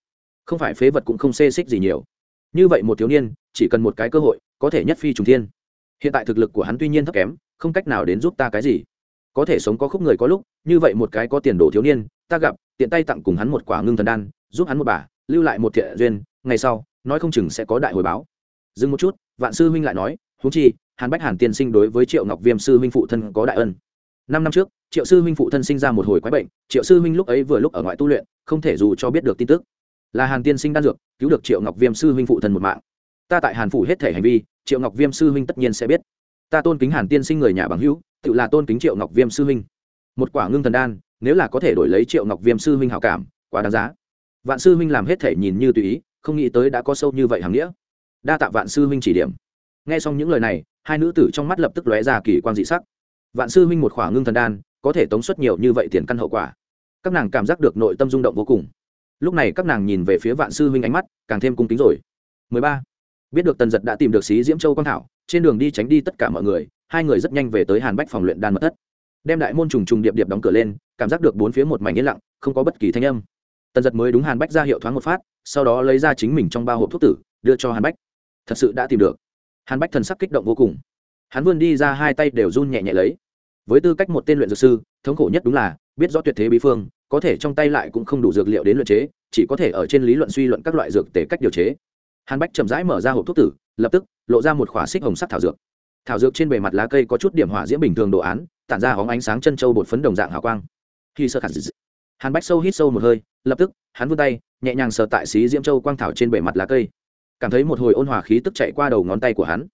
S1: Không phải phế vật cũng không xê xích gì nhiều. Như vậy một thiếu niên, chỉ cần một cái cơ hội, có thể nhất phi trùng thiên. Hiện tại thực lực của hắn tuy nhiên thấp kém, không cách nào đến giúp ta cái gì. Có thể sống có khúc người có lúc, như vậy một cái có tiền đồ thiếu niên, ta gặp, tiện tay tặng cùng hắn một quả ngưng thần đan, giúp hắn một bà, lưu lại một thiện duyên, ngày sau, nói không chừng sẽ có đại hồi báo dừng một chút, vạn sư huynh lại nói, huống chi, hàn bách hàn tiên sinh đối với triệu ngọc viêm sư huynh phụ thân có đại ân. Năm năm trước, triệu sư huynh phụ thân sinh ra một hồi quái bệnh, triệu sư huynh lúc ấy vừa lúc ở ngoại tu luyện, không thể dù cho biết được tin tức. Là hàn tiên sinh đan dược, cứu được triệu ngọc viêm sư huynh phụ thân một mạng. Ta tại hàn phủ hết thể hành vi, triệu ngọc viêm sư huynh tất nhiên sẽ biết. Ta tôn kính hàn tiên sinh người nhà bằng hữu, tự là tôn kính triệu ngọc viêm sư huynh. Một quả ngưng thần đan, nếu là có thể đổi lấy triệu ngọc viêm sư huynh hảo cảm, quá đáng giá. Vạn sư huynh làm hết thể nhìn như tùy ý, không nghĩ tới đã có sâu như vậy hàm nghĩa đa tạ vạn sư huynh chỉ điểm. Nghe xong những lời này, hai nữ tử trong mắt lập tức lóe ra kỳ quan dị sắc. Vạn sư huynh một khỏa ngưng thần đan, có thể tống suất nhiều như vậy tiền căn hậu quả. Các nàng cảm giác được nội tâm rung động vô cùng. Lúc này các nàng nhìn về phía vạn sư huynh ánh mắt càng thêm cung kính rồi. 13. biết được tần giật đã tìm được xí diễm châu quang thảo, trên đường đi tránh đi tất cả mọi người, hai người rất nhanh về tới hàn bách phòng luyện đan mật thất. Đem đại môn trùng trùng điệp điệp đóng cửa lên, cảm giác được bốn phía một mảnh yên lặng, không có bất kỳ thanh âm. Tần giật mới đúng hàn bách ra hiệu thoáng một phát, sau đó lấy ra chính mình trong ba hộp thuốc tử, đưa cho hàn bách thật sự đã tìm được. Hàn bách thần sắc kích động vô cùng. Hắn vươn đi ra hai tay đều run nhẹ nhẹ lấy. Với tư cách một tên luyện dược sư, thống khổ nhất đúng là, biết rõ tuyệt thế bí phương, có thể trong tay lại cũng không đủ dược liệu đến luyện chế, chỉ có thể ở trên lý luận suy luận các loại dược tể cách điều chế. Hàn bách chậm rãi mở ra hộp thuốc tử, lập tức, lộ ra một khỏa xích hồng sắc thảo dược. Thảo dược trên bề mặt lá cây có chút điểm hỏa diễm bình thường đồ án, tản ra hóng ánh sáng chân châu bột phấn đồng dạng hào quang. Khi sơ khả hàn bách sâu hít sâu một hơi, lập tức, hắn vươn tay, nhẹ nhàng sờ tại xí diễm châu quang thảo trên bề mặt lá cây cảm thấy một hồi ôn hòa khí tức chạy qua đầu ngón tay của hắn.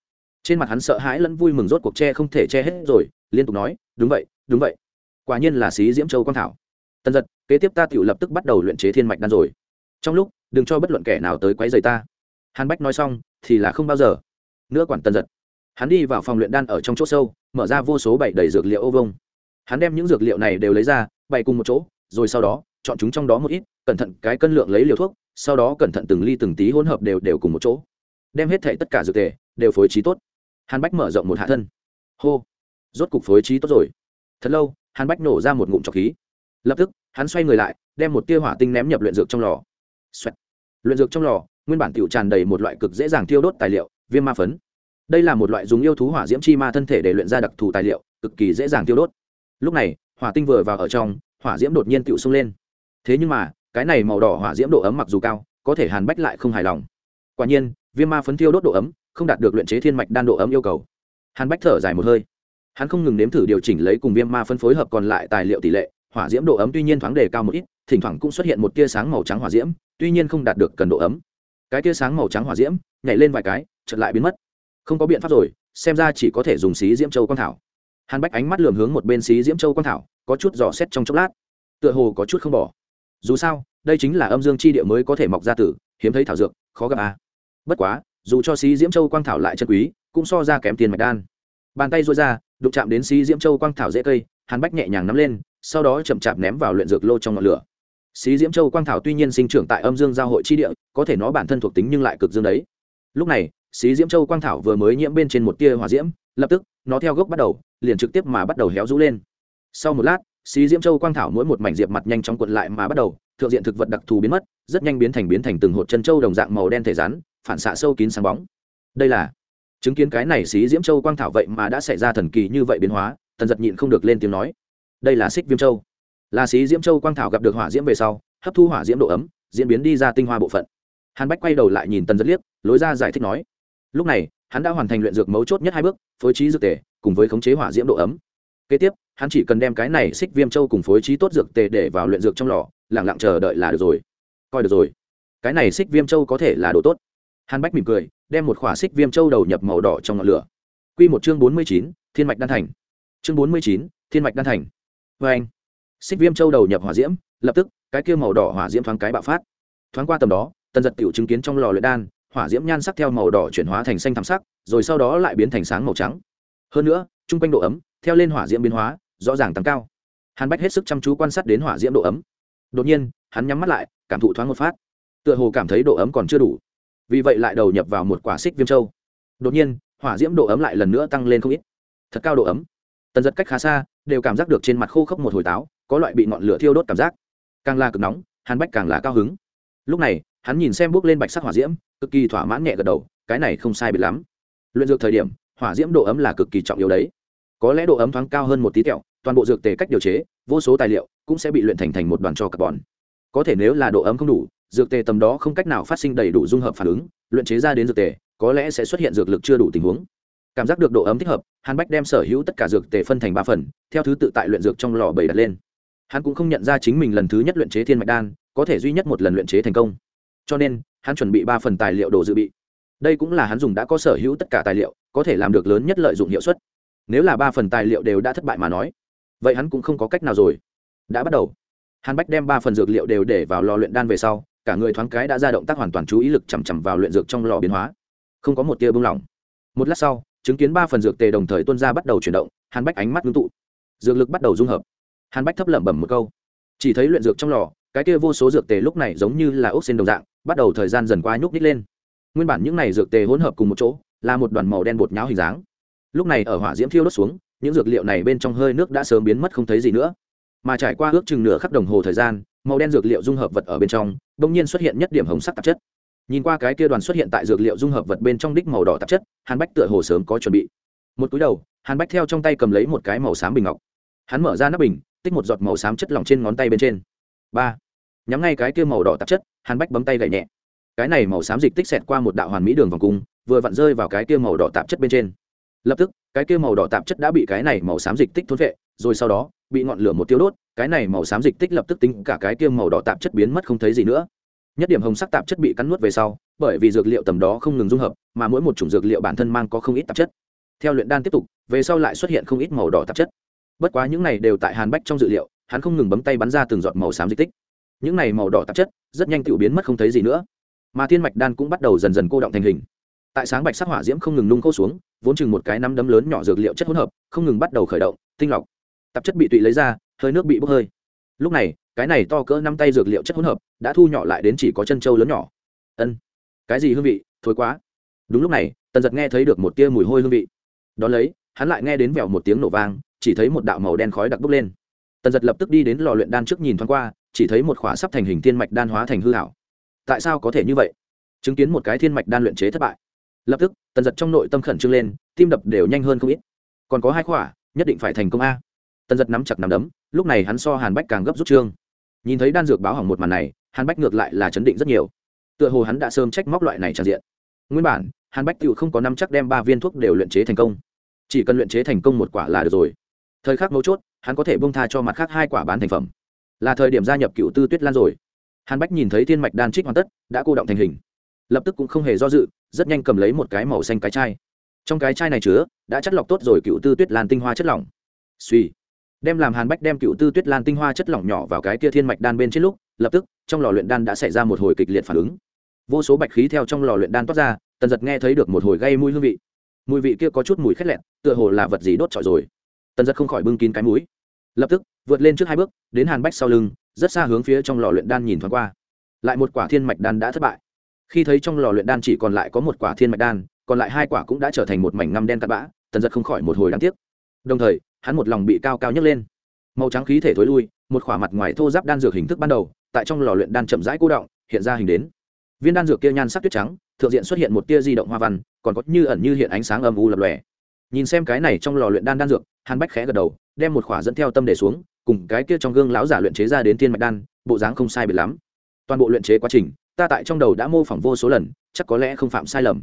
S1: Trên mặt hắn sợ hãi lẫn vui mừng rốt cuộc che không thể che hết rồi, liên tục nói, đúng vậy đúng vậy. Quả nhiên là xí diễm châu quang thảo. Tần giật, kế tiếp ta tự lập tức bắt đầu luyện chế thiên mạch đan rồi. Trong lúc, đừng cho bất luận kẻ nào tới quấy rầy ta. Hàn bách nói xong, thì là không bao giờ. Nữa quản tần giật. Hắn đi vào phòng luyện đan ở trong chỗ sâu, mở ra vô số bảy đầy dược liệu ô vông hắn đem những dược liệu này đều lấy ra, bày cùng một chỗ, rồi sau đó, chọn chúng trong đó một ít, cẩn thận cái cân lượng lấy liều thuốc sau đó cẩn thận từng ly từng tí hỗn hợp đều đều cùng một chỗ, đem hết thệ tất cả dược thể đều phối trí tốt. Hàn bách mở rộng một hạ thân. Hô, rốt cục phối trí tốt rồi. Thật lâu, hàn bách nổ ra một ngụm trọc khí. Lập tức, hắn xoay người lại, đem một tia hỏa tinh ném nhập luyện dược trong lò. Xoẹt. luyện dược trong lò, nguyên bản tiểu tràn đầy một loại cực dễ dàng tiêu đốt tài liệu, viêm ma phấn. Đây là một loại dùng yêu thú hỏa diễm chi ma thân thể để luyện ra đặc thù tài liệu, cực kỳ dễ dàng tiêu đốt. Lúc này, hỏa tinh vừa vào ở trong, hỏa diễm đột nhiên tiểu sung lên. Thế nhưng mà cái này màu đỏ hỏa diễm độ ấm mặc dù cao, có thể hàn bách lại không hài lòng. Quả nhiên, viêm ma phấn tiêu đốt độ ấm, không đạt được luyện chế thiên mạch đan độ ấm yêu cầu. Hàn bách thở dài một hơi. Hắn không ngừng nếm thử điều chỉnh lấy cùng viêm ma phân phối hợp còn lại tài liệu tỷ lệ, hỏa diễm độ ấm tuy nhiên thoáng đề cao một ít, thỉnh thoảng cũng xuất hiện một tia sáng màu trắng hỏa diễm, tuy nhiên không đạt được cần độ ấm. Cái tia sáng màu trắng hỏa diễm, nhảy lên vài cái chật lại biến mất. Không có biện pháp rồi, xem ra chỉ có thể dùng xí diễm châu quang thảo. Hàn bách ánh mắt lườm hướng một bên xí diễm châu quang thảo, có chút dò xét trong chốc lát. Tựa hồ có chút không bỏ dù sao, đây chính là âm dương chi địa mới có thể mọc ra tử, hiếm thấy thảo dược, khó gặp à. bất quá, dù cho xí diễm châu quang thảo lại chân quý, cũng so ra kém tiền mạch đan. Bàn tay rối ra, đụng chạm đến xí diễm châu quang thảo dễ cây hàn bách nhẹ nhàng nắm lên, sau đó chậm chạp ném vào luyện dược lô trong ngọn lửa. Xí diễm châu quang thảo tuy nhiên sinh trưởng tại âm dương giao hội chi địa, có thể nó bản thân thuộc tính nhưng lại cực dương đấy. Lúc này, xí diễm châu quang thảo vừa mới nhiễm bên trên một tia hỏa diễm, lập tức, nó theo gốc bắt đầu, liền trực tiếp mà bắt đầu héo rũ lên. Sau một lát xí diễm châu quang thảo mỗi một mảnh diệp mặt nhanh chóng cuộn lại mà bắt đầu, thượng diện thực vật đặc thù biến mất, rất nhanh biến thành biến thành từng hột chân châu đồng dạng màu đen thể rắn, phản xạ sâu kín sáng bóng. Đây là chứng kiến cái này xí diễm châu quang thảo vậy mà đã xảy ra thần kỳ như vậy biến hóa, tần giật nhịn không được lên tiếng nói. Đây là xích viêm châu. Là xí diễm châu quang thảo gặp được hỏa diễm về sau, hấp thu hỏa diễm độ ấm, diễn biến đi ra tinh hoa bộ phận. Hàn bách quay đầu lại nhìn tần giật liếc, lối ra giải thích nói. Lúc này, hắn đã hoàn thành luyện dược mấu chốt nhất hai bước, phối trí dược tề, cùng với khống chế hỏa diễm độ ấm kế tiếp, hắn chỉ cần đem cái này xích viêm châu cùng phối trí tốt dược tề để vào luyện dược trong lò, lẳng lặng chờ đợi là được rồi. Coi được rồi. Cái này xích viêm châu có thể là đồ tốt. Hàn bách mỉm cười, đem một khỏa xích viêm châu đầu nhập màu đỏ trong ngọn lửa. Q một chương bốn mươi chín, thiên mạch đan thành. Chương bốn mươi chín, thiên mạch đan thành. Vê anh, xích viêm châu đầu nhập hỏa diễm, lập tức, cái kia màu đỏ hỏa diễm thoáng cái bạo phát. Thoáng qua tầm đó, tần giật tiểu chứng kiến trong lò luyện đan, hỏa diễm nhan sắc theo màu đỏ chuyển hóa thành xanh thảm sắc, rồi sau đó lại biến thành sáng màu trắng. Hơn nữa, chung quanh độ ấm theo lên hỏa diễm biến hóa, rõ ràng tăng cao. Hàn bách hết sức chăm chú quan sát đến hỏa diễm độ ấm. Đột nhiên, hắn nhắm mắt lại, cảm thụ thoáng một phát. Tựa hồ cảm thấy độ ấm còn chưa đủ. Vì vậy lại đầu nhập vào một quả xích viêm châu. Đột nhiên, hỏa diễm độ ấm lại lần nữa tăng lên không ít. Thật cao độ ấm. Tần giật cách khá xa, đều cảm giác được trên mặt khô khốc một hồi táo, có loại bị ngọn lửa thiêu đốt cảm giác. Càng là cực nóng, hàn bách càng là cao hứng. Lúc này, hắn nhìn xem bước lên bạch sắc hỏa diễm, cực kỳ thỏa mãn nhẹ gật đầu, cái này không sai biệt lắm. Luyện dược thời điểm, hỏa diễm độ ấm là cực kỳ trọng yếu đấy có lẽ độ ấm thoáng cao hơn một tí kẹo, toàn bộ dược tề cách điều chế vô số tài liệu cũng sẽ bị luyện thành thành một đoàn cho carbon. Có thể nếu là độ ấm không đủ dược tề tầm đó không cách nào phát sinh đầy đủ dung hợp phản ứng luyện chế ra đến dược tề có lẽ sẽ xuất hiện dược lực chưa đủ tình huống. Cảm giác được độ ấm thích hợp hàn bách đem sở hữu tất cả dược tề phân thành ba phần theo thứ tự tại luyện dược trong lò bầy đặt lên. Hắn cũng không nhận ra chính mình lần thứ nhất luyện chế thiên mạch đan có thể duy nhất một lần luyện chế thành công. Cho nên hắn chuẩn bị ba phần tài liệu đồ dự bị. Đây cũng là hắn dùng đã có sở hữu tất cả tài liệu có thể làm được lớn nhất lợi dụng hiệu suất nếu là ba phần tài liệu đều đã thất bại mà nói, vậy hắn cũng không có cách nào rồi. Đã bắt đầu. Hàn bách đem ba phần dược liệu đều để vào lò luyện đan về sau, cả người thoáng cái đã ra động tác hoàn toàn chú ý lực chằm chằm vào luyện dược trong lò biến hóa. Không có một tia bưng lỏng. Một lát sau, chứng kiến ba phần dược tề đồng thời tuân ra bắt đầu chuyển động, hàn bách ánh mắt ngưng tụ. Dược lực bắt đầu dung hợp. Hàn bách thấp lẩm bẩm một câu. Chỉ thấy luyện dược trong lò, cái kia vô số dược tề lúc này giống như là ốc xên đồng dạng, bắt đầu thời gian dần qua nhúc nít lên. Nguyên bản những này dược tề hỗn hợp cùng một chỗ, là một đoàn màu đen bột nháo hình dáng lúc này ở hỏa diễm thiêu đốt xuống, những dược liệu này bên trong hơi nước đã sớm biến mất không thấy gì nữa. Mà trải qua ước chừng nửa khắc đồng hồ thời gian, màu đen dược liệu dung hợp vật ở bên trong đ ỗ n g nhiên xuất hiện nhất điểm hồng sắc tạp chất. Nhìn qua cái kia đoàn xuất hiện tại dược liệu dung hợp vật bên trong đích màu đỏ tạp chất, hàn bách tựa hồ sớm có chuẩn bị. Một túi đầu, hàn bách theo trong tay cầm lấy một cái màu xám bình ngọc. Hắn mở ra nắp bình, tích một giọt màu xám chất lỏng trên ngón tay bên trên. Ba. Nhắm ngay cái kia màu đỏ tạp chất, hàn bách bấm tay gậy nhẹ. Cái này màu xám dịch tích xẹt qua một đạo hoàn mỹ đường vòng cung, vừa vặn rơi vào cái kia màu đỏ tạp chất bên trên lập tức, cái kia màu đỏ tạp chất đã bị cái này màu xám dịch tích thốn vệ rồi sau đó, bị ngọn lửa một tiêu đốt, cái này màu xám dịch tích lập tức tính cả cái kia màu đỏ tạp chất biến mất không thấy gì nữa. Nhất điểm hồng sắc tạp chất bị cắn nuốt về sau, bởi vì dược liệu tầm đó không ngừng dung hợp, mà mỗi một chủng dược liệu bản thân mang có không ít tạp chất. Theo luyện đan tiếp tục, về sau lại xuất hiện không ít màu đỏ tạp chất. Bất quá những này đều tại hàn bách trong dự liệu, hắn không ngừng bấm tay bắn ra từng giọt màu xám dịch tích. Những này màu đỏ tạp chất rất nhanh tự biến mất không thấy gì nữa. Mà thiên mạch đan cũng bắt đầu dần dần cô động thành hình tại sáng bạch sắc hỏa diễm không ngừng nung khô xuống, vốn chừng một cái nắm đấm lớn nhỏ dược liệu chất hỗn hợp, không ngừng bắt đầu khởi động, tinh lọc. Tạp chất bị tụy lấy ra, hơi nước bị bốc hơi. Lúc này, cái này to cỡ năm tay dược liệu chất hỗn hợp đã thu nhỏ lại đến chỉ có chân trâu lớn nhỏ. Ân, cái gì hương vị, thối quá. Đúng lúc này, tần giật nghe thấy được một tia mùi hôi hương vị. Đón lấy, hắn lại nghe đến vèo một tiếng nổ vang, chỉ thấy một đạo màu đen khói đặc bốc lên. Tần giật lập tức đi đến lò luyện đan trước nhìn thoáng qua, chỉ thấy một khỏa sắp thành hình thiên mạch đan hóa thành hư hảo tại sao có thể như vậy? Chứng kiến một cái thiên mạch đan luyện chế thất bại lập tức, tần giật trong nội tâm khẩn trương lên, tim đập đều nhanh hơn không ít. Còn có hai khỏa, nhất định phải thành công a. Tần giật nắm chặt nắm đấm, lúc này hắn so hàn bách càng gấp rút trương. Nhìn thấy đan dược báo hỏng một màn này, hàn bách ngược lại là chấn định rất nhiều. Tựa hồ hắn đã sớm trách móc loại này tràn diện. Nguyên bản, hàn bách tự không có năm chắc đem ba viên thuốc đều luyện chế thành công. Chỉ cần luyện chế thành công một quả là được rồi. Thời khắc mấu chốt, hắn có thể bông tha cho mặt khác hai quả bán thành phẩm. Là thời điểm gia nhập cựu tư tuyết lan rồi. Hàn bách nhìn thấy thiên mạch đan trích hoàn tất, đã cô động thành hình. Lập tức cũng không hề do dự rất nhanh cầm lấy một cái màu xanh cái chai. Trong cái chai này chứa, đã chất lọc tốt rồi cựu tư tuyết lan tinh hoa chất lỏng. Suy đem làm hàn bách đem cựu tư tuyết lan tinh hoa chất lỏng nhỏ vào cái kia thiên mạch đan bên trên lúc, lập tức, trong lò luyện đan đã xảy ra một hồi kịch liệt phản ứng. Vô số bạch khí theo trong lò luyện đan toát ra, tần giật nghe thấy được một hồi gây mùi hương vị. Mùi vị kia có chút mùi khét lẹn tựa hồ là vật gì đốt trọi rồi. Tần giật không khỏi bưng kín cái mũi. Lập tức, vượt lên trước hai bước, đến hàn bách sau lưng, rất xa hướng phía trong lò luyện đan nhìn thoáng qua. Lại một quả thiên mạch đan đã thất bại khi thấy trong lò luyện đan chỉ còn lại có một quả thiên mạch đan, còn lại hai quả cũng đã trở thành một mảnh ngăm đen cắt bã, tần giật không khỏi một hồi đáng tiếc. Đồng thời, hắn một lòng bị cao cao nhấc lên. Màu trắng khí thể thối lui, một khỏa mặt ngoài thô giáp đan dược hình thức ban đầu, tại trong lò luyện đan chậm rãi cô động, hiện ra hình đến. Viên đan dược kia nhan sắc tuyết trắng, thượng diện xuất hiện một tia di động hoa văn, còn có như ẩn như hiện ánh sáng âm u lập lòe. Nhìn xem cái này trong lò luyện đan đan dược hàn bách khẽ gật đầu, đem một khỏa dẫn theo tâm để xuống, cùng cái kia trong gương lão giả luyện chế ra đến thiên mạch đan, bộ dáng không sai biệt lắm. Toàn bộ luyện chế quá trình ta tại trong đầu đã mô phỏng vô số lần, chắc có lẽ không phạm sai lầm.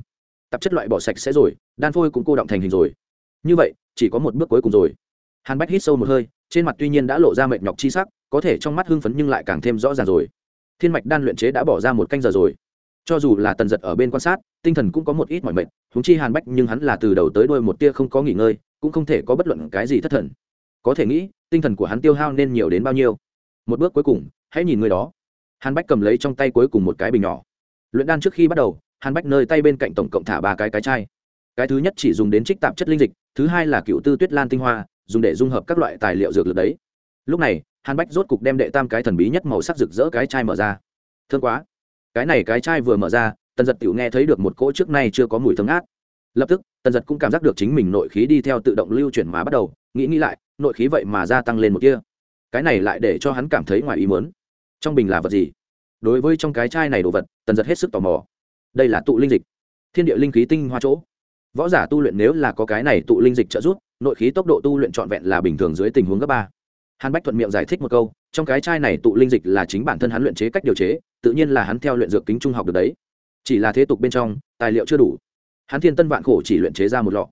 S1: Tạp chất loại bỏ sạch sẽ rồi, đan phôi cũng cô động thành hình rồi. Như vậy, chỉ có một bước cuối cùng rồi. Hàn bách hít sâu một hơi, trên mặt tuy nhiên đã lộ ra mệt nhọc chi sắc, có thể trong mắt hưng phấn nhưng lại càng thêm rõ ràng rồi. Thiên mạch đan luyện chế đã bỏ ra một canh giờ rồi. Cho dù là tần giật ở bên quan sát, tinh thần cũng có một ít mỏi mệt húng chi hàn bách nhưng hắn là từ đầu tới đôi một tia không có nghỉ ngơi, cũng không thể có bất luận cái gì thất thần. Có thể nghĩ, tinh thần của hắn tiêu hao nên nhiều đến bao nhiêu. Một bước cuối cùng, hãy nhìn người đó hàn bách cầm lấy trong tay cuối cùng một cái bình nhỏ. Luyện đan trước khi bắt đầu, hàn bách nơi tay bên cạnh tổng cộng thả ba cái cái chai. Cái thứ nhất chỉ dùng đến trích tạp chất linh dịch, thứ hai là cựu tư tuyết lan tinh hoa, dùng để dung hợp các loại tài liệu dược lực đấy. Lúc này, hàn bách rốt cục đem đệ tam cái thần bí nhất màu sắc rực rỡ cái chai mở ra. Thương quá. Cái này cái chai vừa mở ra, tần giật tự nghe thấy được một cỗ trước nay chưa có mùi thơm ngát. Lập tức, tần giật cũng cảm giác được chính mình nội khí đi theo tự động lưu chuyển mà bắt đầu. Nghĩ nghĩ lại, nội khí vậy mà gia tăng lên một kia cái này lại để cho hắn cảm thấy ngoài ý mớn trong bình là vật gì? Đối với trong cái chai này đồ vật, tần giật hết sức tò mò. Đây là tụ linh dịch. Thiên địa linh khí tinh hoa chỗ. Võ giả tu luyện nếu là có cái này tụ linh dịch trợ giúp, nội khí tốc độ tu luyện trọn vẹn là bình thường dưới tình huống gấp ba. Hàn bách thuận miệng giải thích một câu, trong cái chai này tụ linh dịch là chính bản thân hắn luyện chế cách điều chế, tự nhiên là hắn theo luyện dược kính trung học được đấy. Chỉ là thế tục bên trong, tài liệu chưa đủ. Hắn thiên tân vạn khổ chỉ luyện chế ra một lọ.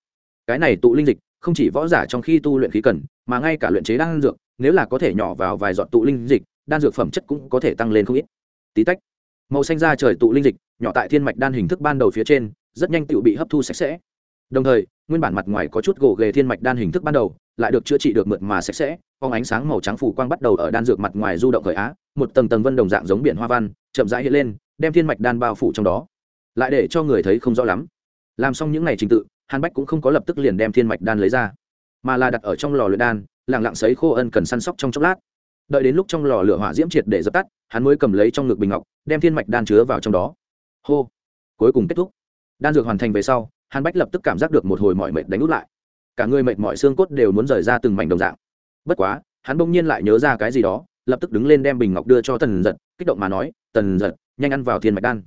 S1: Cái này tụ linh dịch, không chỉ võ giả trong khi tu luyện khí cần, mà ngay cả luyện chế đan dược, nếu là có thể nhỏ vào vài giọt tụ linh dịch đan dược phẩm chất cũng có thể tăng lên không ít. Tí tách, màu xanh da trời tụ linh dịch, nhỏ tại thiên mạch đan hình thức ban đầu phía trên, rất nhanh tự bị hấp thu sạch sẽ. Đồng thời, nguyên bản mặt ngoài có chút gỗ ghề thiên mạch đan hình thức ban đầu, lại được chữa trị được mượt mà sạch sẽ, phong ánh sáng màu trắng phủ quang bắt đầu ở đan dược mặt ngoài du động khởi á, một tầng tầng vân đồng dạng giống biển hoa văn, chậm rãi hiện lên, đem thiên mạch đan bao phủ trong đó. Lại để cho người thấy không rõ lắm. Làm xong những ngày trình tự, hàn bách cũng không có lập tức liền đem thiên mạch đan lấy ra, mà là đặt ở trong lò luyện đan lẳng lặng sấy khô ân cần săn sóc trong chốc lát đợi đến lúc trong lò lửa hỏa diễm triệt để dập tắt, hắn mới cầm lấy trong ngực bình ngọc, đem thiên mạch đan chứa vào trong đó. Hô! Cuối cùng kết thúc. Đan dược hoàn thành về sau hàn bách lập tức cảm giác được một hồi mọi mệt đánh út lại. Cả người mệt mọi xương cốt đều muốn rời ra từng mảnh đồng dạng. Bất quá, hắn bỗng nhiên lại nhớ ra cái gì đó, lập tức đứng lên đem bình ngọc đưa cho tần giật kích động mà nói, tần giật nhanh ăn vào thiên mạch đan.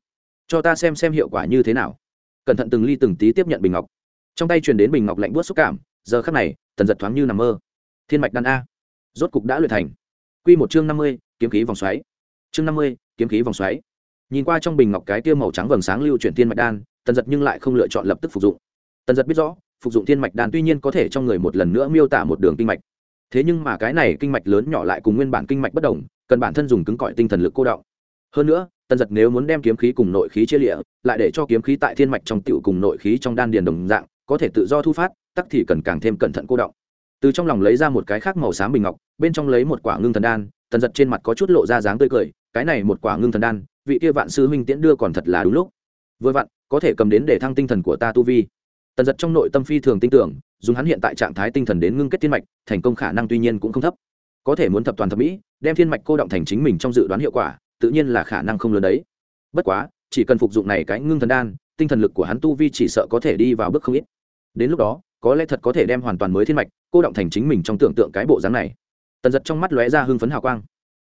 S1: Cho ta xem xem hiệu quả như thế nào. Cẩn thận từng ly từng tí tiếp nhận bình ngọc. Trong tay truyền đến bình ngọc lạnh buốt xúc cảm, giờ khắc này, tần giật thoáng như nằm mơ. Thiên mạch đan a. Rốt cục đã luyện thành. Quy một chương năm mươi kiếm khí vòng xoáy. Chương năm mươi kiếm khí vòng xoáy. Nhìn qua trong bình ngọc cái kia màu trắng vầng sáng lưu chuyển thiên mạch đan tần giật nhưng lại không lựa chọn lập tức phục dụng. Tần giật biết rõ phục dụng thiên mạch đan tuy nhiên có thể trong người một lần nữa miêu tả một đường kinh mạch. Thế nhưng mà cái này kinh mạch lớn nhỏ lại cùng nguyên bản kinh mạch bất đồng cần bản thân dùng cứng cỏi tinh thần lực cô động. Hơn nữa tần giật nếu muốn đem kiếm khí cùng nội khí chia liễu, lại để cho kiếm khí tại thiên mạch trong tiểu cùng nội khí trong đan điền đồng dạng có thể tự do thu phát tắc thì cần càng thêm cẩn thận cô động từ trong lòng lấy ra một cái khác màu xám bình ngọc, bên trong lấy một quả ngưng thần đan, tần giật trên mặt có chút lộ ra dáng tươi cười, cái này một quả ngưng thần đan, vị kia vạn sư huynh tiễn đưa còn thật là đúng lúc. Vừa vặn, có thể cầm đến để thăng tinh thần của ta tu vi. Tần giật trong nội tâm phi thường tin tưởng, dùng hắn hiện tại trạng thái tinh thần đến ngưng kết thiên mạch, thành công khả năng tuy nhiên cũng không thấp. Có thể muốn thập toàn thập mỹ, đem thiên mạch cô động thành chính mình trong dự đoán hiệu quả, tự nhiên là khả năng không lớn đấy. Bất quá, chỉ cần phục dụng này cái ngưng thần đan, tinh thần lực của hắn tu vi chỉ sợ có thể đi vào bước không ít. Đến lúc đó có lẽ thật có thể đem hoàn toàn mới thiên mạch, cô động thành chính mình trong tưởng tượng cái bộ dáng này. Tần giật trong mắt lóe ra hưng phấn hào quang.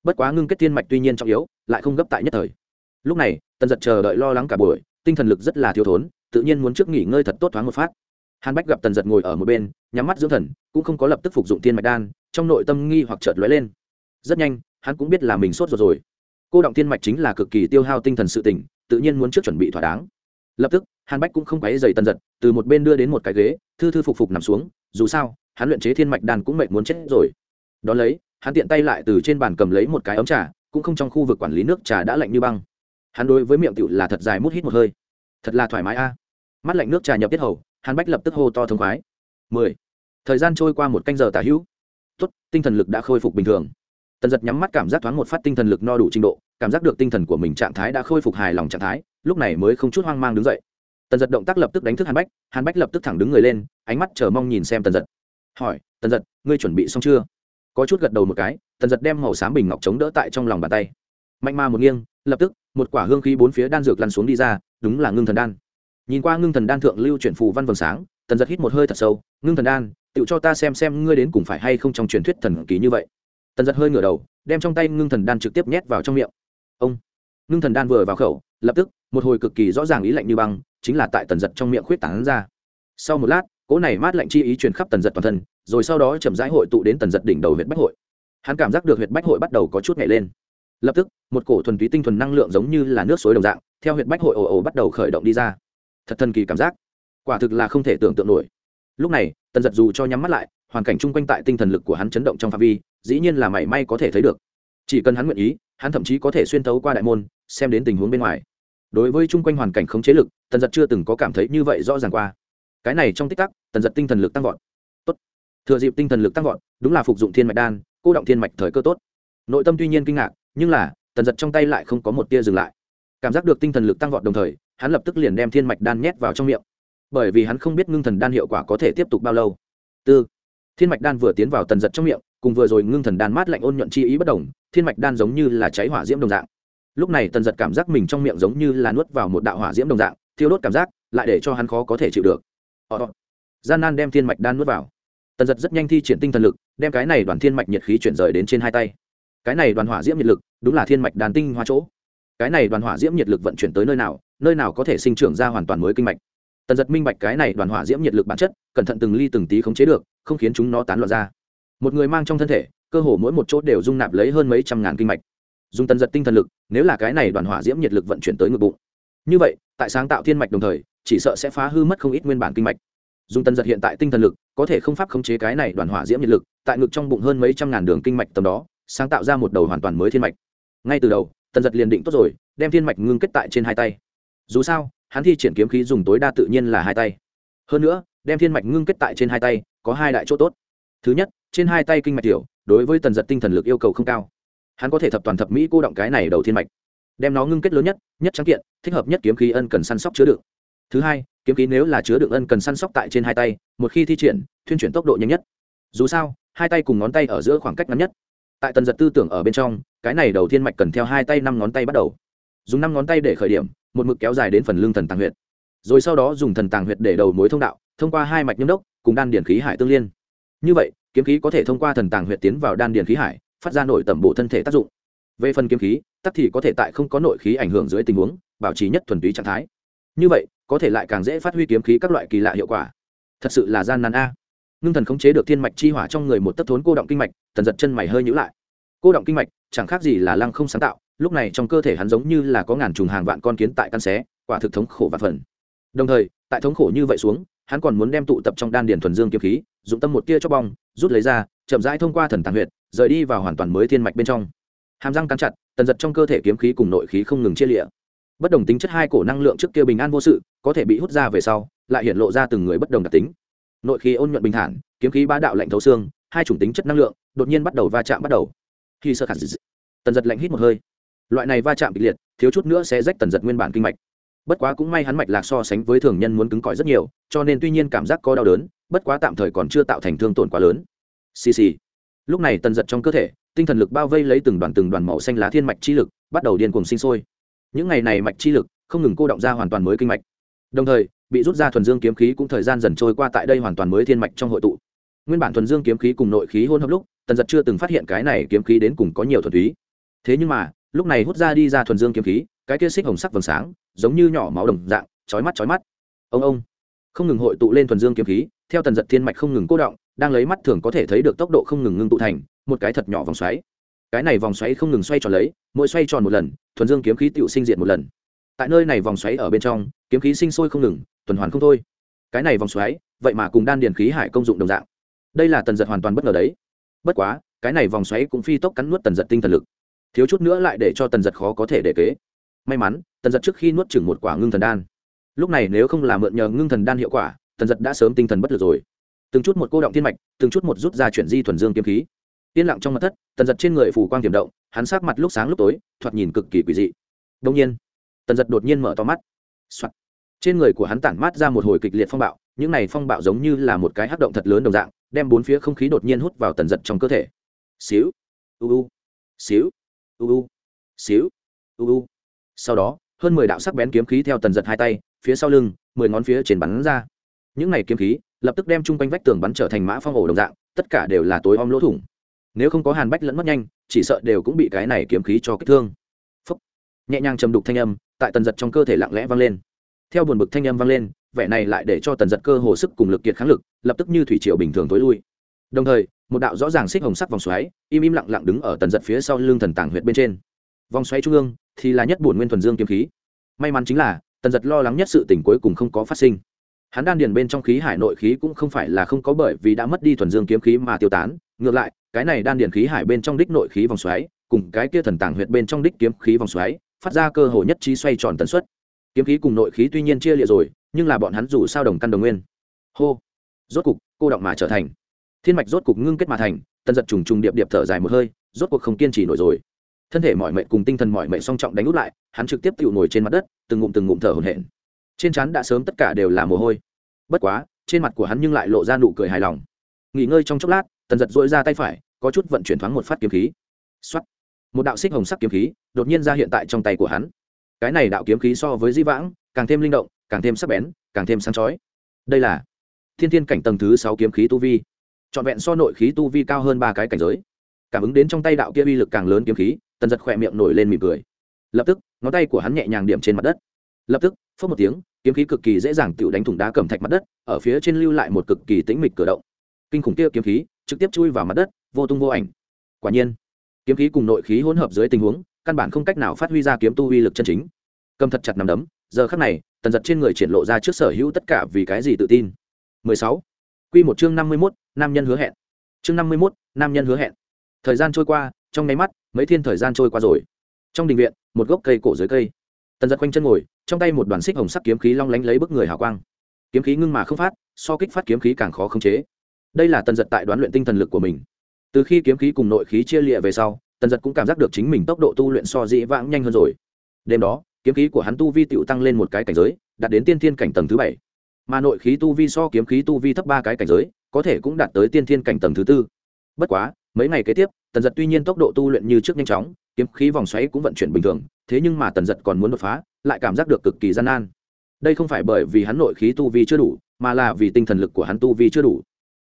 S1: Bất quá ngưng kết thiên mạch tuy nhiên trọng yếu, lại không gấp tại nhất thời. Lúc này, tần giật chờ đợi lo lắng cả buổi, tinh thần lực rất là thiếu thốn, tự nhiên muốn trước nghỉ ngơi thật tốt thoáng một phát. Hàn bách gặp tần giật ngồi ở một bên, nhắm mắt dưỡng thần, cũng không có lập tức phục dụng thiên mạch đan, trong nội tâm nghi hoặc chợt lóe lên. Rất nhanh, hắn cũng biết là mình sốt rồi rồi. Cô động thiên mạch chính là cực kỳ tiêu hao tinh thần sự tỉnh, tự nhiên muốn trước chuẩn bị thỏa đáng lập tức, hàn bách cũng không quáy dày tần giật, từ một bên đưa đến một cái ghế, thư thư phục phục nằm xuống, dù sao, hắn luyện chế thiên mạch đan cũng mệt muốn chết rồi. Đón lấy, hắn tiện tay lại từ trên bàn cầm lấy một cái ấm trà, cũng không trong khu vực quản lý nước trà đã lạnh như băng. Hắn đối với miệng tựu là thật dài mút hít một hơi. Thật là thoải mái a. Mắt lạnh nước trà nhập tiết hầu, hàn bách lập tức hô to thông khoái. Mười. Thời gian trôi qua một canh giờ tả hữu. Tốt, tinh thần lực đã khôi phục bình thường. Tần giật nhắm mắt cảm giác thoáng một phát tinh thần lực no đủ trình độ cảm giác được tinh thần của mình trạng thái đã khôi phục hài lòng trạng thái, lúc này mới không chút hoang mang đứng dậy. Tần giật động tác lập tức đánh thức hàn bách hàn bách lập tức thẳng đứng người lên, ánh mắt chờ mong nhìn xem tần giật hỏi, tần giật ngươi chuẩn bị xong chưa? Có chút gật đầu một cái, tần giật đem màu xám bình ngọc chống đỡ tại trong lòng bàn tay. Mạnh ma một nghiêng, lập tức, một quả hương khí bốn phía đan dược lăn xuống đi ra, đúng là ngưng thần đan. Nhìn qua ngưng thần đan thượng lưu chuyển phù văn vầng sáng, tần giật hít một hơi thật sâu, ngưng thần đan tự cho ta xem xem ngươi đến cùng phải hay không trong truyền thuyết thần kỳ như vậy. Tần giật hơi ngửa đầu, đem trong tay ngưng thần đan trực tiếp nhét vào trong miệng ông. Ngưng thần đan vừa vào khẩu, lập tức, một hồi cực kỳ rõ ràng ý lạnh như băng, chính là tại tần giật trong miệng khuyết tảng ra. Sau một lát, cỗ này mát lạnh chi ý truyền khắp tần giật toàn thân, rồi sau đó chậm rãi hội tụ đến tần giật đỉnh đầu huyện bách hội. Hắn cảm giác được huyện bách hội bắt đầu có chút nhảy lên. Lập tức, một cổ thuần túy tinh thuần năng lượng giống như là nước suối đồng dạng, theo huyện bách hội ồ ồ bắt đầu khởi động đi ra. Thật thần kỳ cảm giác. Quả thực là không thể tưởng tượng nổi. Lúc này, tần giật dù cho nhắm mắt lại, hoàn cảnh chung quanh tại tinh thần lực của hắn chấn động trong phạm vi, dĩ nhiên là mảy may có thể thấy được. Chỉ cần hắn nguyện ý hắn thậm chí có thể xuyên tấu qua đại môn, xem đến tình huống bên ngoài. Đối với chung quanh hoàn cảnh khống chế lực, tần giật chưa từng có cảm thấy như vậy rõ ràng qua. Cái này trong tích tắc, tần giật tinh thần lực tăng vọt. Tốt. Thừa dịp tinh thần lực tăng vọt, đúng là phục dụng thiên mạch đan, cô động thiên mạch thời cơ tốt. Nội tâm tuy nhiên kinh ngạc, nhưng là, tần giật trong tay lại không có một tia dừng lại. Cảm giác được tinh thần lực tăng vọt đồng thời, hắn lập tức liền đem thiên mạch đan nhét vào trong miệng. Bởi vì hắn không biết ngưng thần đan hiệu quả có thể tiếp tục bao lâu. Tư. Thiên mạch đan vừa tiến vào tần giật trong miệng cùng vừa rồi ngưng thần đan mát lạnh ôn nhuận chi ý bất đồng thiên mạch đan giống như là cháy hỏa diễm đồng dạng. Lúc này tần giật cảm giác mình trong miệng giống như là nuốt vào một đạo hỏa diễm đồng dạng thiêu đốt cảm giác lại để cho hắn khó có thể chịu được. Ờ, ờ. gian nan đem thiên mạch đan nuốt vào. Tần giật rất nhanh thi triển tinh thần lực đem cái này đoàn thiên mạch nhiệt khí chuyển rời đến trên hai tay. Cái này đoàn hỏa diễm nhiệt lực đúng là thiên mạch đàn tinh hoa chỗ. Cái này đoàn hỏa diễm nhiệt lực vận chuyển tới nơi nào nơi nào có thể sinh trưởng ra hoàn toàn mới kinh mạch. Tần giật minh bạch cái này đoàn hỏa diễm nhiệt lực bản chất cẩn thận từng ly từng tí khống chế được không khiến chúng nó tán loạn ra một người mang trong thân thể, cơ hồ mỗi một chỗ đều dung nạp lấy hơn mấy trăm ngàn kinh mạch. Dùng tần giật tinh thần lực, nếu là cái này đoàn hỏa diễm nhiệt lực vận chuyển tới ngực bụng. Như vậy, tại sáng tạo thiên mạch đồng thời, chỉ sợ sẽ phá hư mất không ít nguyên bản kinh mạch. Dùng tần giật hiện tại tinh thần lực, có thể không pháp khống chế cái này đoàn hỏa diễm nhiệt lực, tại ngực trong bụng hơn mấy trăm ngàn đường kinh mạch tầm đó, sáng tạo ra một đầu hoàn toàn mới thiên mạch. Ngay từ đầu, tần giật liền định tốt rồi, đem thiên mạch ngưng kết tại trên hai tay. Dù sao, hắn thi triển kiếm khí dùng tối đa tự nhiên là hai tay. Hơn nữa, đem thiên mạch ngưng kết tại trên hai tay, có hai đại chỗ tốt. Thứ nhất trên hai tay kinh mạch tiểu, đối với tần giật tinh thần lực yêu cầu không cao. Hắn có thể thập toàn thập mỹ cô động cái này đầu thiên mạch. Đem nó ngưng kết lớn nhất nhất trắng kiện, thích hợp nhất kiếm khí ân cần săn sóc chứa đựng. Thứ hai, kiếm khí nếu là chứa đựng ân cần săn sóc tại trên hai tay, một khi thi triển, thuyên chuyển tốc độ nhanh nhất. Dù sao, hai tay cùng ngón tay ở giữa khoảng cách ngắn nhất. Tại tần giật tư tưởng ở bên trong, cái này đầu thiên mạch cần theo hai tay năm ngón tay bắt đầu. Dùng năm ngón tay để khởi điểm, một mực kéo dài đến phần lưng thần tàng huyệt. Rồi sau đó dùng thần tàng huyệt để đầu mối thông đạo, thông qua hai mạch nhâm đốc, cùng đan điển khí hải tương liên như vậy, kiếm khí có thể thông qua thần tàng huyệt tiến vào đan điền khí hải, phát ra nội tẩm bộ thân thể tác dụng. Về phần kiếm khí, tắc thì có thể tại không có nội khí ảnh hưởng dưới tình huống, bảo trì nhất thuần túy trạng thái. Như vậy, có thể lại càng dễ phát huy kiếm khí các loại kỳ lạ hiệu quả. Thật sự là gian nan a. Ngưng thần khống chế được thiên mạch chi hỏa trong người một tấc thốn cô động kinh mạch, tần giật chân mày hơi nhữ lại. Cô động kinh mạch, chẳng khác gì là lăng không sáng tạo, lúc này trong cơ thể hắn giống như là có ngàn trùng hàng vạn con kiến tại căn xé, quả thực thống khổ và phần. Đồng thời, tại thống khổ như vậy xuống hắn còn muốn đem tụ tập trong đan điền thuần dương kiếm khí, dụng tâm một tia cho bong, rút lấy ra, chậm rãi thông qua thần tàn huyệt, rời đi vào hoàn toàn mới thiên mạch bên trong. Hàm răng cắn chặt, tần giật trong cơ thể kiếm khí cùng nội khí không ngừng chia lịa. Bất đồng tính chất hai cổ năng lượng trước kia bình an vô sự, có thể bị hút ra về sau, lại hiện lộ ra từng người bất đồng đặc tính. Nội khí ôn nhuận bình thản, kiếm khí bá đạo lạnh thấu xương, hai chủng tính chất năng lượng, đột nhiên bắt đầu va chạm bắt đầu. Khi sơ khả tần giật lạnh hít một hơi. Loại này va chạm kịch liệt, thiếu chút nữa sẽ rách tần giật nguyên bản kinh mạch bất quá cũng may hắn mạch lạc so sánh với thường nhân muốn cứng cỏi rất nhiều, cho nên tuy nhiên cảm giác có đau đớn, bất quá tạm thời còn chưa tạo thành thương tổn quá lớn. Xì xì. Lúc này tần giật trong cơ thể, tinh thần lực bao vây lấy từng đoàn từng đoàn màu xanh lá thiên mạch chi lực, bắt đầu điên cuồng sinh sôi. Những ngày này mạch chi lực không ngừng cô động ra hoàn toàn mới kinh mạch. Đồng thời, bị rút ra thuần dương kiếm khí cũng thời gian dần trôi qua tại đây hoàn toàn mới thiên mạch trong hội tụ. Nguyên bản thuần dương kiếm khí cùng nội khí hôn hợp lúc, tần giật chưa từng phát hiện cái này kiếm khí đến cùng có nhiều thuần túy. Thế nhưng mà lúc này hút ra đi ra thuần dương kiếm khí, cái kia xích hồng sắc vầng sáng, giống như nhỏ máu đồng dạng, chói mắt chói mắt. Ông ông. Không ngừng hội tụ lên thuần dương kiếm khí, theo tần giật thiên mạch không ngừng cố động, đang lấy mắt thường có thể thấy được tốc độ không ngừng ngưng tụ thành một cái thật nhỏ vòng xoáy. Cái này vòng xoáy không ngừng xoay tròn lấy, mỗi xoay tròn một lần, thuần dương kiếm khí tự sinh diệt một lần. Tại nơi này vòng xoáy ở bên trong, kiếm khí sinh sôi không ngừng, tuần hoàn không thôi. Cái này vòng xoáy, vậy mà cùng đan điền khí hải công dụng đồng dạng. Đây là tần giật hoàn toàn bất ngờ đấy. Bất quá, cái này vòng xoáy cũng phi tốc cắn nuốt tần giật tinh thần lực thiếu chút nữa lại để cho tần giật khó có thể để kế. May mắn, tần giật trước khi nuốt chừng một quả ngưng thần đan. Lúc này nếu không là mượn nhờ ngưng thần đan hiệu quả, tần giật đã sớm tinh thần bất lực rồi. Từng chút một cô động thiên mạch, từng chút một rút ra chuyển di thuần dương kiếm khí. Yên lặng trong mặt thất, tần giật trên người phủ quang tiềm động, hắn sát mặt lúc sáng lúc tối, thoạt nhìn cực kỳ quỷ dị. Đông nhiên, tần giật đột nhiên mở to mắt、Soạn. trên người của hắn tản mát ra một hồi kịch liệt phong bạo, những này phong bạo giống như là một cái hắc động thật lớn đồng dạng, đem bốn phía không khí đột nhiên hút vào tần giật trong cơ thể. Xíu. U u. Xíu u u. Xíu. U u. Sau đó, hơn mười đạo sắc bén kiếm khí theo tần giật hai tay, phía sau lưng, mười ngón phía trên bắn ra. Những này kiếm khí, lập tức đem chung quanh vách tường bắn trở thành mã phong ổ đồng dạng, tất cả đều là tối om lỗ thủng. Nếu không có hàn bách lẫn mất nhanh, chỉ sợ đều cũng bị cái này kiếm khí cho kích thương. Phúc. nhẹ nhàng chầm đục thanh âm, tại tần giật trong cơ thể lặng lẽ vang lên. Theo buồn bực thanh âm vang lên, vẻ này lại để cho tần giật cơ hồ sức cùng lực kiệt kháng lực, lập tức như thủy triều bình thường tối lui đồng thời, một đạo rõ ràng xích hồng sắc vòng xoáy, im im lặng lặng đứng ở tần giật phía sau lưng thần tàng huyệt bên trên. Vòng xoáy trung ương thì là nhất bổn nguyên thuần dương kiếm khí. May mắn chính là, tần giật lo lắng nhất sự tình cuối cùng không có phát sinh. Hắn đan điền bên trong khí hải nội khí cũng không phải là không có bởi vì đã mất đi thuần dương kiếm khí mà tiêu tán. Ngược lại, cái này đan điền khí hải bên trong đích nội khí vòng xoáy, cùng cái kia thần tàng huyệt bên trong đích kiếm khí vòng xoáy, phát ra cơ hồ nhất trí xoay tròn tần suất. Kiếm khí cùng nội khí tuy nhiên chia liệt rồi, nhưng là bọn hắn dù sao đồng căn đồng nguyên. Hô. Rốt cục, cô động mà trở thành thiên mạch rốt cục ngưng kết mà thành, tần giật trùng trùng điệp điệp thở dài một hơi, rốt cuộc không kiên trì nổi rồi. Thân thể mọi mệnh cùng tinh thần mọi mệnh song trọng đánh út lại, hắn trực tiếp tự ngồi trên mặt đất, từng ngụm từng ngụm thở hổn hển. Trên trán đã sớm tất cả đều là mồ hôi. Bất quá, trên mặt của hắn nhưng lại lộ ra nụ cười hài lòng. Nghỉ ngơi trong chốc lát, tần giật dỗi ra tay phải, có chút vận chuyển thoáng một phát kiếm khí. X một đạo xích hồng sắc kiếm khí đột nhiên ra hiện tại trong tay của hắn. Cái này đạo kiếm khí so với di vãng, càng thêm linh động, càng thêm sắc bén, càng thêm sáng chói. Đây là thiên thiên cảnh tầng thứ sáu kiếm khí tu vi trọn vẹn so nội khí tu vi cao hơn ba cái cảnh giới. Cảm ứng đến trong tay đạo kia uy lực càng lớn kiếm khí, tần giật khỏe miệng nổi lên mỉm cười. Lập tức, ngón tay của hắn nhẹ nhàng điểm trên mặt đất. Lập tức phớt một tiếng, kiếm khí cực kỳ dễ dàng tự đánh thủng đá cẩm thạch mặt đất, ở phía trên lưu lại một cực kỳ tĩnh mịch cửa động. Kinh khủng kia kiếm khí, trực tiếp chui vào mặt đất, vô tung vô ảnh. Quả nhiên, kiếm khí cùng nội khí hỗn hợp dưới tình huống, căn bản không cách nào phát huy ra kiếm tu uy lực chân chính. Cầm thật chặt nằm đấm, giờ khắc này, tần giật trên người triển lộ ra trước sở hữu tất cả vì cái gì tự tin. 16. Quy một chương 51, nam nhân hứa hẹn. Chương 51, nam nhân hứa hẹn. Thời gian trôi qua, trong mấy mắt, mấy thiên thời gian trôi qua rồi. Trong đình viện, một gốc cây cổ dưới cây. Tần giật quanh chân ngồi, trong tay một đoàn xích hồng sắc kiếm khí long lánh lấy bức người hào quang. Kiếm khí ngưng mà không phát, so kích phát kiếm khí càng khó khống chế. Đây là tần giật tại đoán luyện tinh thần lực của mình. Từ khi kiếm khí cùng nội khí chia lìa về sau, tần giật cũng cảm giác được chính mình tốc độ tu luyện so dĩ vãng nhanh hơn rồi. Đêm đó, kiếm khí của hắn tu vi tiểu tăng lên một cái cảnh giới, đạt đến tiên thiên cảnh tầng thứ bảy mà nội khí tu vi so kiếm khí tu vi thấp ba cái cảnh giới, có thể cũng đạt tới tiên thiên cảnh tầng thứ tư. Bất quá, mấy ngày kế tiếp, tần giật tuy nhiên tốc độ tu luyện như trước nhanh chóng, kiếm khí vòng xoáy cũng vận chuyển bình thường, thế nhưng mà tần giật còn muốn đột phá, lại cảm giác được cực kỳ gian nan. Đây không phải bởi vì hắn nội khí tu vi chưa đủ, mà là vì tinh thần lực của hắn tu vi chưa đủ.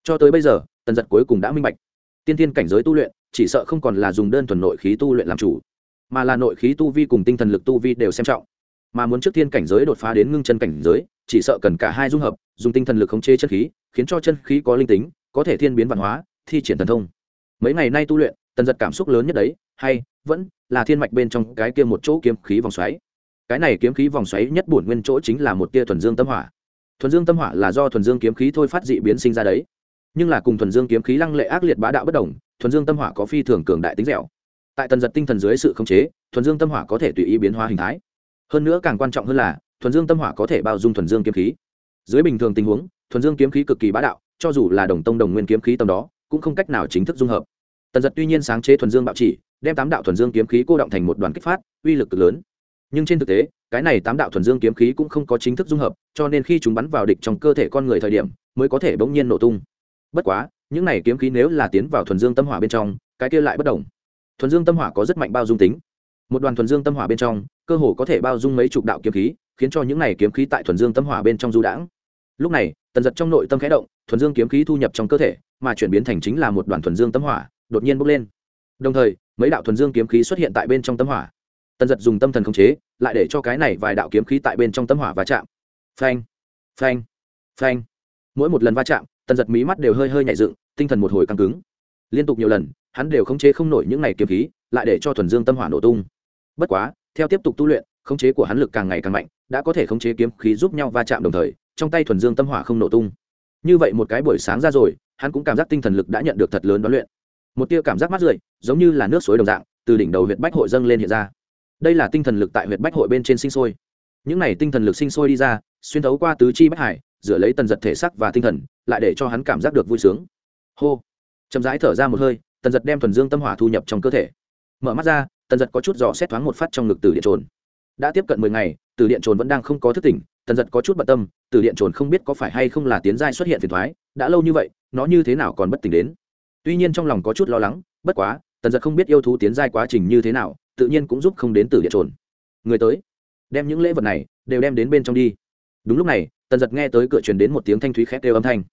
S1: Cho tới bây giờ, tần giật cuối cùng đã minh bạch. Tiên thiên cảnh giới tu luyện, chỉ sợ không còn là dùng đơn thuần nội khí tu luyện làm chủ, mà là nội khí tu vi cùng tinh thần lực tu vi đều xem trọng. Mà muốn trước tiên cảnh giới đột phá đến ngưng chân cảnh giới chỉ sợ cần cả hai dung hợp, dùng tinh thần lực khống chế chân khí, khiến cho chân khí có linh tính, có thể thiên biến văn hóa, thi triển thần thông. Mấy ngày nay tu luyện, tần giật cảm xúc lớn nhất đấy, hay, vẫn là thiên mạch bên trong cái kia một chỗ kiếm khí vòng xoáy. Cái này kiếm khí vòng xoáy nhất bổn nguyên chỗ chính là một tia thuần dương tâm hỏa. Thuần dương tâm hỏa là do thuần dương kiếm khí thôi phát dị biến sinh ra đấy. Nhưng là cùng thuần dương kiếm khí lăng lệ ác liệt bá đạo bất đồng, thuần dương tâm hỏa có phi thường cường đại tính dẻo. Tại tần giật tinh thần dưới sự khống chế, thuần dương tâm hỏa có thể tùy ý biến hóa hình thái. Hơn nữa càng quan trọng hơn là thuần dương tâm hỏa có thể bao dung thuần dương kiếm khí. Dưới bình thường tình huống, thuần dương kiếm khí cực kỳ bá đạo, cho dù là đồng tông đồng nguyên kiếm khí tầm đó, cũng không cách nào chính thức dung hợp. Tần giật tuy nhiên sáng chế thuần dương bạo chỉ, đem tám đạo thuần dương kiếm khí cô động thành một đoàn kích phát, uy lực cực lớn. Nhưng trên thực tế, cái này tám đạo thuần dương kiếm khí cũng không có chính thức dung hợp, cho nên khi chúng bắn vào địch trong cơ thể con người thời điểm, mới có thể bỗng nhiên nổ tung. Bất quá, những này kiếm khí nếu là tiến vào thuần dương tâm hỏa bên trong, cái kia lại bất đồng. Thuần dương tâm hỏa có rất mạnh bao dung tính. Một đoàn thuần dương tâm hỏa bên trong, cơ hồ có thể bao dung mấy chục đạo kiếm khí khiến cho những này kiếm khí tại thuần dương tâm hỏa bên trong du đãng. Lúc này, tần giật trong nội tâm khẽ động, thuần dương kiếm khí thu nhập trong cơ thể, mà chuyển biến thành chính là một đoàn thuần dương tâm hỏa, đột nhiên bốc lên. Đồng thời, mấy đạo thuần dương kiếm khí xuất hiện tại bên trong tâm hỏa. Tần giật dùng tâm thần khống chế, lại để cho cái này vài đạo kiếm khí tại bên trong tâm hỏa va chạm. Phanh phanh phanh. Mỗi một lần va chạm, tần giật mí mắt đều hơi hơi nhảy dựng, tinh thần một hồi căng cứng. Liên tục nhiều lần, hắn đều khống chế không nổi những này kiếm khí, lại để cho thuần dương tâm hỏa nổ tung. Bất quá, theo tiếp tục tu luyện, khống chế của hắn lực càng ngày càng mạnh đã có thể khống chế kiếm khí giúp nhau va chạm đồng thời, trong tay thuần dương tâm hỏa không nổ tung. Như vậy một cái buổi sáng ra rồi, hắn cũng cảm giác tinh thần lực đã nhận được thật lớn đoán luyện. Một tia cảm giác mát rượi, giống như là nước suối đồng dạng, từ đỉnh đầu huyện bách hội dâng lên hiện ra. Đây là tinh thần lực tại huyện bách hội bên trên sinh sôi. Những này tinh thần lực sinh sôi đi ra, xuyên thấu qua tứ chi bách hải dựa lấy tần giật thể sắc và tinh thần, lại để cho hắn cảm giác được vui sướng. Hô. Chậm rãi thở ra một hơi, tần giật đem thuần dương tâm hỏa thu nhập trong cơ thể. Mở mắt ra, tần giật có chút dò xét thoáng một phát trong ngực từ điện trồn đã tiếp cận mười ngày, từ điện trồn vẫn đang không có thức tỉnh, tần giật có chút bận tâm, từ điện trồn không biết có phải hay không là tiến giai xuất hiện phiền thoái, đã lâu như vậy, nó như thế nào còn bất tỉnh đến. Tuy nhiên trong lòng có chút lo lắng, bất quá, tần giật không biết yêu thú tiến giai quá trình như thế nào, tự nhiên cũng giúp không đến từ điện trồn. Người tới, đem những lễ vật này, đều đem đến bên trong đi. Đúng lúc này, tần giật nghe tới cửa truyền đến một tiếng thanh thúy khét đều âm thanh.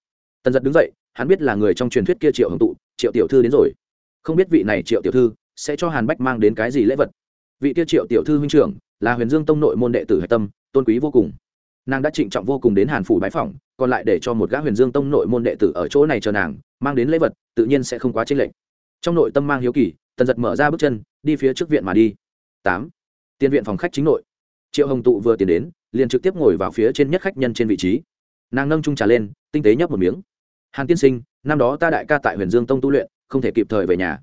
S1: Tần giật đứng dậy, hắn biết là người trong truyền thuyết kia triệu hồng tụ, triệu tiểu thư đến rồi. Không biết vị này triệu tiểu thư sẽ cho hàn bách mang đến cái gì lễ vật. Vị kia triệu tiểu thư huynh trưởng là huyền dương tông nội môn đệ tử hạch tâm, tôn quý vô cùng. Nàng đã trịnh trọng vô cùng đến hàn phủ bái phỏng, còn lại để cho một gã huyền dương tông nội môn đệ tử ở chỗ này chờ nàng, mang đến lễ vật, tự nhiên sẽ không quá chênh lệch. Trong nội tâm mang hiếu kỳ, tần giật mở ra bước chân, đi phía trước viện mà đi. Tám. Tiên viện phòng khách chính nội. Triệu hồng tụ vừa tiến đến, liền trực tiếp ngồi vào phía trên nhất khách nhân trên vị trí. Nàng nâng trung trà lên, tinh tế nhấp một miếng. Hàn tiên sinh, năm đó ta đại ca tại huyền dương tông tu luyện, không thể kịp thời về nhà.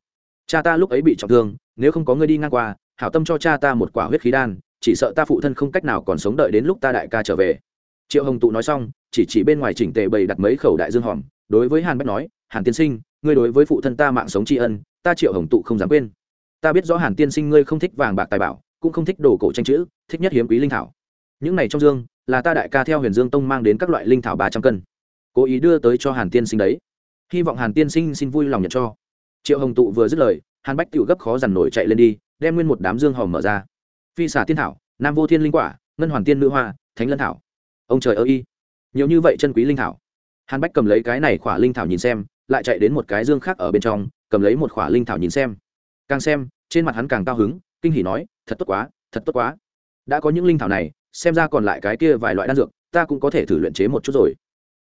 S1: Cha ta lúc ấy bị trọng thương, nếu không có người đi ngang qua, hảo tâm cho cha ta một quả huyết khí đan chỉ sợ ta phụ thân không cách nào còn sống đợi đến lúc ta đại ca trở về. Triệu hồng tụ nói xong, chỉ chỉ bên ngoài chỉnh tề bày đặt mấy khẩu đại dương hòm, đối với hàn bách nói, hàn tiên sinh, ngươi đối với phụ thân ta mạng sống tri ân, ta triệu hồng tụ không dám quên. Ta biết rõ hàn tiên sinh ngươi không thích vàng bạc tài bảo, cũng không thích đồ cổ tranh chữ, thích nhất hiếm quý linh thảo. Những này trong dương, là ta đại ca theo huyền dương tông mang đến các loại linh thảo ba trăm cân. Cố ý đưa tới cho hàn tiên sinh đấy. Hy vọng hàn tiên sinh xin vui lòng nhận cho. Triệu hồng tụ vừa dứt lời, hàn bách tự gấp khó dằn nổi chạy lên đi, đem nguyên một đám dương hòm mở ra phi xả tiên thảo, nam vô thiên linh quả, ngân hoàn tiên nữ hoa, thánh lân thảo. Ông trời ơ y nhiều như vậy chân quý linh thảo. Hàn bách cầm lấy cái này khỏa linh thảo nhìn xem, lại chạy đến một cái dương khác ở bên trong, cầm lấy một khỏa linh thảo nhìn xem. Càng xem, trên mặt hắn càng cao hứng, kinh hỉ nói, thật tốt quá, thật tốt quá. Đã có những linh thảo này, xem ra còn lại cái kia vài loại đan dược, ta cũng có thể thử luyện chế một chút rồi.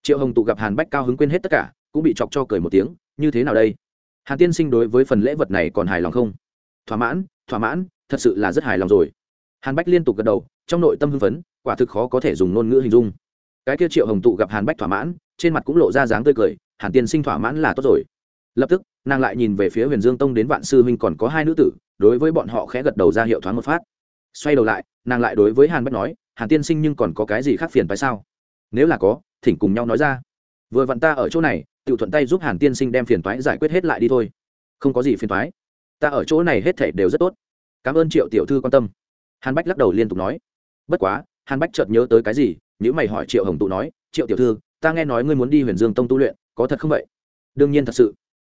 S1: Triệu hồng tụ gặp hàn bách cao hứng quên hết tất cả, cũng bị chọc cho cười một tiếng, như thế nào đây? Hàn tiên sinh đối với phần lễ vật này còn hài lòng không? Thỏa mãn thỏa mãn, thật sự là rất hài lòng rồi hàn bách liên tục gật đầu, trong nội tâm hưng phấn, quả thực khó có thể dùng ngôn ngữ hình dung. Cái kia triệu hồng tụ gặp hàn bách thỏa mãn, trên mặt cũng lộ ra dáng tươi cười, hàn tiên sinh thỏa mãn là tốt rồi. Lập tức, nàng lại nhìn về phía huyền dương tông đến vạn sư huynh còn có hai nữ tử, đối với bọn họ khẽ gật đầu ra hiệu thoáng một phát. Xoay đầu lại, nàng lại đối với hàn bách nói, hàn tiên sinh nhưng còn có cái gì khác phiền phải sao? Nếu là có, thỉnh cùng nhau nói ra. Vừa vặn ta ở chỗ này tự thuận tay giúp hàn tiên sinh đem phiền toái giải quyết hết lại đi thôi. Không có gì phiền toái. Ta ở chỗ này hết thể đều rất tốt. Cảm ơn triệu tiểu thư quan tâm hàn bách lắc đầu liên tục nói. Bất quá, hàn bách chợt nhớ tới cái gì nếu mày hỏi triệu hồng tụ nói, triệu tiểu thư, ta nghe nói ngươi muốn đi huyền dương tông tu luyện, có thật không vậy? Đương nhiên thật sự.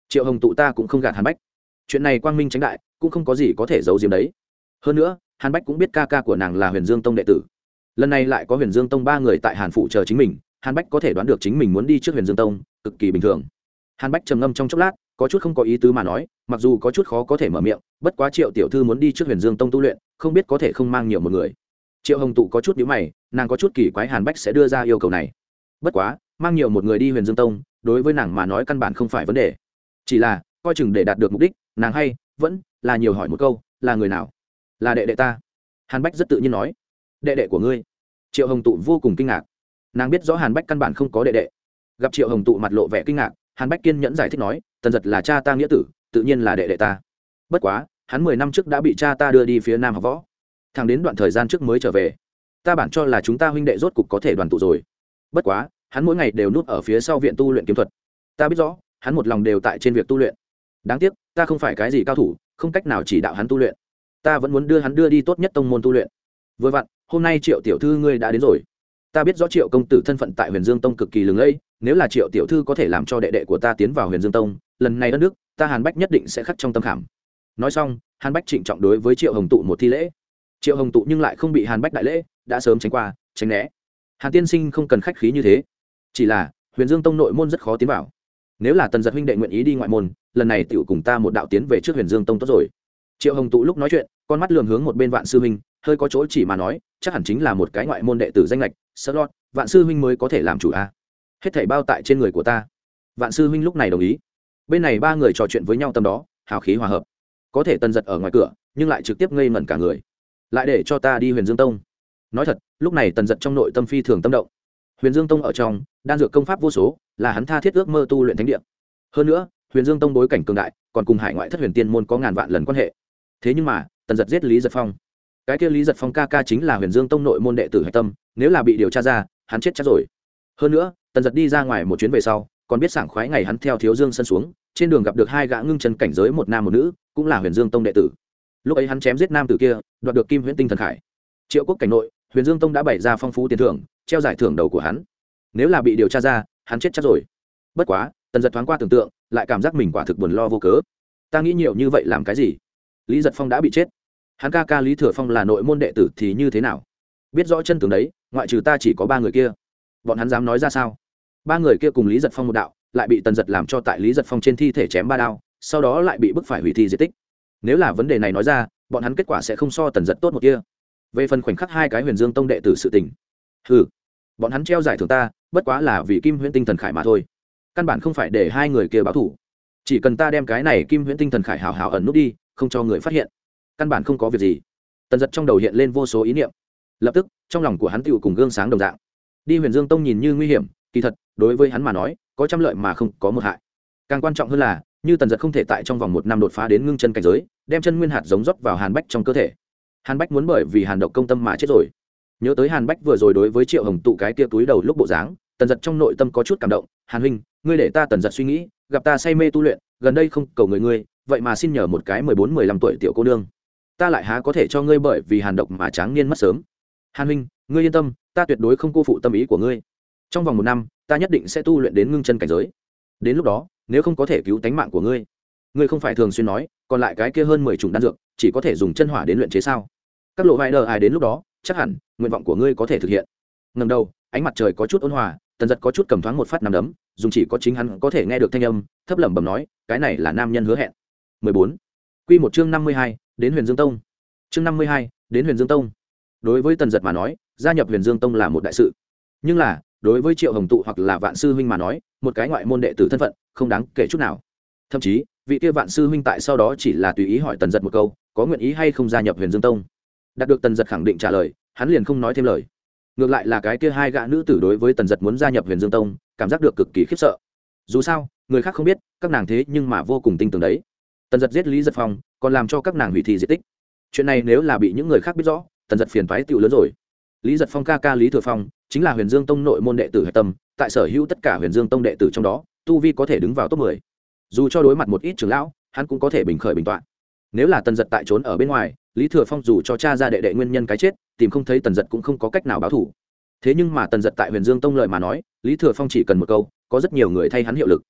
S1: Triệu hồng tụ ta cũng không gạt hàn bách. Chuyện này quang minh tránh đại, cũng không có gì có thể giấu giếm đấy. Hơn nữa, hàn bách cũng biết ca ca của nàng là huyền dương tông đệ tử. Lần này lại có huyền dương tông ba người tại hàn phụ chờ chính mình, hàn bách có thể đoán được chính mình muốn đi trước huyền dương tông, cực kỳ bình thường. Hàn bách trầm ngâm trong chốc lát có chút không có ý tứ mà nói, mặc dù có chút khó có thể mở miệng, bất quá triệu tiểu thư muốn đi trước huyền dương tông tu luyện, không biết có thể không mang nhiều một người. Triệu hồng tụ có chút nhữ mày, nàng có chút kỳ quái hàn bách sẽ đưa ra yêu cầu này. Bất quá, mang nhiều một người đi huyền dương tông, đối với nàng mà nói căn bản không phải vấn đề. Chỉ là, coi chừng để đạt được mục đích, nàng hay, vẫn là nhiều hỏi một câu, là người nào? Là đệ đệ ta. Hàn bách rất tự nhiên nói. Đệ đệ của ngươi. Triệu hồng tụ vô cùng kinh ngạc. Nàng biết rõ hàn bách căn bản không có đệ đệ. Gặp triệu hồng tụ mặt lộ vẻ kinh ngạc, hàn bách kiên nhẫn giải thích nói tần giật là cha ta nghĩa tử, tự nhiên là đệ đệ ta. Bất quá, hắn mười năm trước đã bị cha ta đưa đi phía nam học võ. Thằng đến đoạn thời gian trước mới trở về. Ta bản cho là chúng ta huynh đệ rốt cục có thể đoàn tụ rồi. Bất quá, hắn mỗi ngày đều núp ở phía sau viện tu luyện kiếm thuật. Ta biết rõ, hắn một lòng đều tại trên việc tu luyện. Đáng tiếc, ta không phải cái gì cao thủ, không cách nào chỉ đạo hắn tu luyện. Ta vẫn muốn đưa hắn đưa đi tốt nhất tông môn tu luyện. Vừa vặn, hôm nay triệu tiểu thư ngươi đã đến rồi ta biết rõ triệu công tử thân phận tại huyền dương tông cực kỳ lừng lẫy, nếu là triệu tiểu thư có thể làm cho đệ đệ của ta tiến vào huyền dương tông, lần này đất nước, ta hàn bách nhất định sẽ khắc trong tâm khảm. Nói xong, hàn bách trịnh trọng đối với triệu hồng tụ một thi lễ. Triệu hồng tụ nhưng lại không bị hàn bách đại lễ, đã sớm tránh qua, tránh né. Hàn tiên sinh không cần khách khí như thế. Chỉ là, huyền dương tông nội môn rất khó tiến vào. Nếu là tần giật huynh đệ nguyện ý đi ngoại môn, lần này tựu cùng ta một đạo tiến về trước huyền dương tông tốt rồi. Triệu hồng tụ lúc nói chuyện, con mắt lường hướng một bên vạn sư huynh, hơi có chỗ chỉ mà nói, chắc hẳn chính là một cái ngoại môn đệ tử danh lệch sợ lọt vạn sư huynh mới có thể làm chủ a hết thảy bao tại trên người của ta. Vạn sư huynh lúc này đồng ý. Bên này ba người trò chuyện với nhau tầm đó, hào khí hòa hợp. Có thể tần giật ở ngoài cửa, nhưng lại trực tiếp ngây ngẩn cả người. Lại để cho ta đi huyền dương tông. Nói thật, lúc này tần giật trong nội tâm phi thường tâm động. Huyền dương tông ở trong, đan dược công pháp vô số, là hắn tha thiết ước mơ tu luyện thánh địa. Hơn nữa, huyền dương tông bối cảnh cường đại, còn cùng hải ngoại thất huyền tiên môn có ngàn vạn lần quan hệ. Thế nhưng mà, tần giật giết lý giật phong cái kia lý giật phong ca ca chính là huyền dương tông nội môn đệ tử hạch tâm, nếu là bị điều tra ra, hắn chết chắc rồi. Hơn nữa, tần giật đi ra ngoài một chuyến về sau, còn biết sảng khoái ngày hắn theo thiếu dương sân xuống, trên đường gặp được hai gã ngưng chân cảnh giới một nam một nữ, cũng là huyền dương tông đệ tử. Lúc ấy hắn chém giết nam tử kia, đoạt được kim huyễn tinh thần khải. Triệu quốc cảnh nội, huyền dương tông đã bày ra phong phú tiền thưởng, treo giải thưởng đầu của hắn. Nếu là bị điều tra ra, hắn chết chắc rồi. Bất quá, tần giật thoáng qua tưởng tượng, lại cảm giác mình quả thực buồn lo vô cớ. Ta nghĩ nhiều như vậy làm cái gì? Lý giật phong đã bị chết hắn ca ca lý thừa phong là nội môn đệ tử thì như thế nào? Biết rõ chân tướng đấy, ngoại trừ ta chỉ có ba người kia. Bọn hắn dám nói ra sao? Ba người kia cùng lý giật phong một đạo, lại bị tần giật làm cho tại lý giật phong trên thi thể chém ba đao, sau đó lại bị bức phải hủy thi di tích. Nếu là vấn đề này nói ra, bọn hắn kết quả sẽ không so tần giật tốt một kia. Về phần khoảnh khắc hai cái huyền dương tông đệ tử sự tình. Ừ bọn hắn treo giải thưởng ta, bất quá là vì kim huyễn tinh thần khải mà thôi. Căn bản không phải để hai người kia báo thủ. Chỉ cần ta đem cái này kim huyễn tinh thần khải hào hào ẩn nút đi, không cho người phát hiện căn bản không có việc gì. Tần giật trong đầu hiện lên vô số ý niệm. Lập tức, trong lòng của hắn tựu cùng gương sáng đồng dạng. Đi huyền dương tông nhìn như nguy hiểm, kỳ thật, đối với hắn mà nói, có trăm lợi mà không có một hại. Càng quan trọng hơn là, như tần giật không thể tại trong vòng một năm đột phá đến ngưng chân cảnh giới, đem chân nguyên hạt giống dốc vào hàn bách trong cơ thể. Hàn bách muốn bởi vì hàn độc công tâm mà chết rồi. Nhớ tới hàn bách vừa rồi đối với triệu hồng tụ cái tia túi đầu lúc bộ dáng, tần giật trong nội tâm có chút cảm động, hàn huynh, ngươi để ta tần giật suy nghĩ, gặp ta say mê tu luyện, gần đây không cầu người ngươi, vậy mà xin nhờ một cái mười bốn mười lăm tuổi tiểu cô nương ta lại há có thể cho ngươi bởi vì hàn độc mà tráng niên mất sớm. Hàn huynh ngươi yên tâm ta tuyệt đối không cô phụ tâm ý của ngươi. Trong vòng một năm ta nhất định sẽ tu luyện đến ngưng chân cảnh giới. Đến lúc đó nếu không có thể cứu tánh mạng của ngươi ngươi không phải thường xuyên nói còn lại cái kia hơn mười chủng đan dược chỉ có thể dùng chân hỏa đến luyện chế sao? Các lộ vai đờ ai đến lúc đó chắc hẳn nguyện vọng của ngươi có thể thực hiện. Ngầm đầu ánh mặt trời có chút ôn hòa tần giật có chút cầm thoáng một phát nằm đấm dùng chỉ có chính hắn có thể nghe được thanh âm thấp lẩm bẩm nói cái này là nam nhân hứa hẹn. 14. Quy một chương 52, đến Huyền Dương Tông. Chương 52, đến Huyền Dương Tông. Đối với Tần Giật mà nói, gia nhập Huyền Dương Tông là một đại sự. Nhưng là, đối với Triệu Hồng tụ hoặc là Vạn sư huynh mà nói, một cái ngoại môn đệ tử thân phận, không đáng kể chút nào. Thậm chí, vị kia Vạn sư huynh tại sau đó chỉ là tùy ý hỏi Tần Giật một câu, có nguyện ý hay không gia nhập Huyền Dương Tông. Đạt được Tần Giật khẳng định trả lời, hắn liền không nói thêm lời. Ngược lại là cái kia hai gã nữ tử đối với Tần Giật muốn gia nhập Huyền Dương Tông, cảm giác được cực kỳ khiếp sợ. Dù sao, người khác không biết, các nàng thế nhưng mà vô cùng tinh tường đấy tần giật giết lý giật phong còn làm cho các nàng hủy thị di tích. Chuyện này nếu là bị những người khác biết rõ, tần giật phiền thoái tựu lớn rồi. Lý giật phong ca ca lý thừa phong, chính là huyền dương tông nội môn đệ tử hạch tâm, tại sở hữu tất cả huyền dương tông đệ tử trong đó, tu vi có thể đứng vào top mười. Dù cho đối mặt một ít trưởng lão, hắn cũng có thể bình khởi bình t nếu là tần giật tại trốn ở bên ngoài, lý thừa phong dù cho cha ra đệ đệ nguyên nhân cái chết, tìm không thấy tần giật cũng không có cách nào báo thủ. Thế nhưng mà tần giật tại huyền dương tông lợi mà nói, lý thừa phong chỉ cần một câu, có rất nhiều người thay hắn hiệu lực.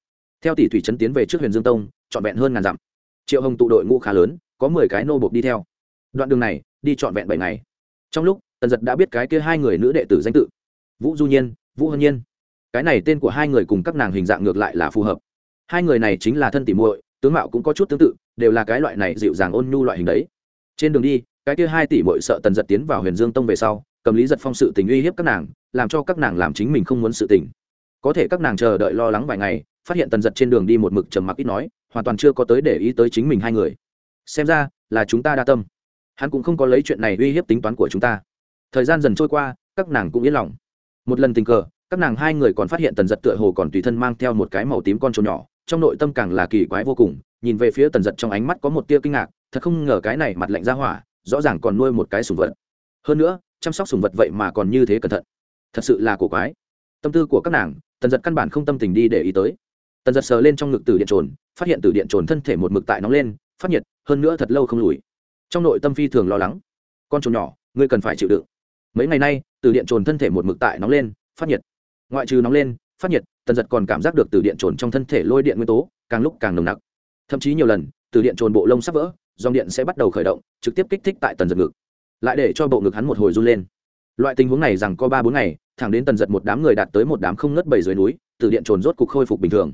S1: Theo tỷ thủy trấn tiến về trước huyền dương tông, trọn vẹn hơn ngàn dặm triệu hồng tụ đội ngũ khá lớn, có mười cái nô bộc đi theo. Đoạn đường này, đi trọn vẹn bảy ngày. Trong lúc, tần giật đã biết cái kia hai người nữ đệ tử danh tự. Vũ du nhiên, vũ hân nhiên. Cái này tên của hai người cùng các nàng hình dạng ngược lại là phù hợp. Hai người này chính là thân tỉ muội, tướng mạo cũng có chút tương tự, đều là cái loại này dịu dàng ôn nhu loại hình đấy. Trên đường đi, cái kia hai tỷ muội sợ tần giật tiến vào huyền dương tông về sau, cầm lý giật phong sự tình uy hiếp các nàng, làm cho các nàng làm chính mình không muốn sự tình. Có thể các nàng chờ đợi lo lắng vài ngày, phát hiện tần giật trên đường đi một mực trầm mặc ít nói hoàn toàn chưa có tới để ý tới chính mình hai người. Xem ra, là chúng ta đa tâm. Hắn cũng không có lấy chuyện này uy hiếp tính toán của chúng ta. Thời gian dần trôi qua, các nàng cũng yên lòng. Một lần tình cờ, các nàng hai người còn phát hiện tần giật tựa hồ còn tùy thân mang theo một cái màu tím con trồn nhỏ, trong nội tâm càng là kỳ quái vô cùng, nhìn về phía tần giật trong ánh mắt có một tia kinh ngạc, thật không ngờ cái này mặt lạnh ra hỏa, rõ ràng còn nuôi một cái sùng vật. Hơn nữa, chăm sóc sùng vật vậy mà còn như thế cẩn thận. Thật sự là cổ quái. Tâm tư của các nàng, tần giật căn bản không tâm tình đi để ý tới tần giật sờ lên trong ngực từ điện trồn, phát hiện từ điện trồn thân thể một mực tại nóng lên, phát nhiệt, hơn nữa thật lâu không lùi. Trong nội tâm phi thường lo lắng. Con trồn nhỏ, ngươi cần phải chịu đựng. Mấy ngày nay, từ điện trồn thân thể một mực tại nóng lên, phát nhiệt. Ngoại trừ nóng lên, phát nhiệt, tần giật còn cảm giác được từ điện trồn trong thân thể lôi điện nguyên tố, càng lúc càng nồng nặc. Thậm chí nhiều lần, từ điện trồn bộ lông sắp vỡ, dòng điện sẽ bắt đầu khởi động, trực tiếp kích thích tại tần giật ngực. Lại để cho bộ ngực hắn một hồi run lên. Loại tình huống này rằng có ba bốn ngày, thẳng đến tần giật một đám người đạt tới một đám không ngất bảy dưới núi, từ điện trồn rốt cục khôi phục bình thường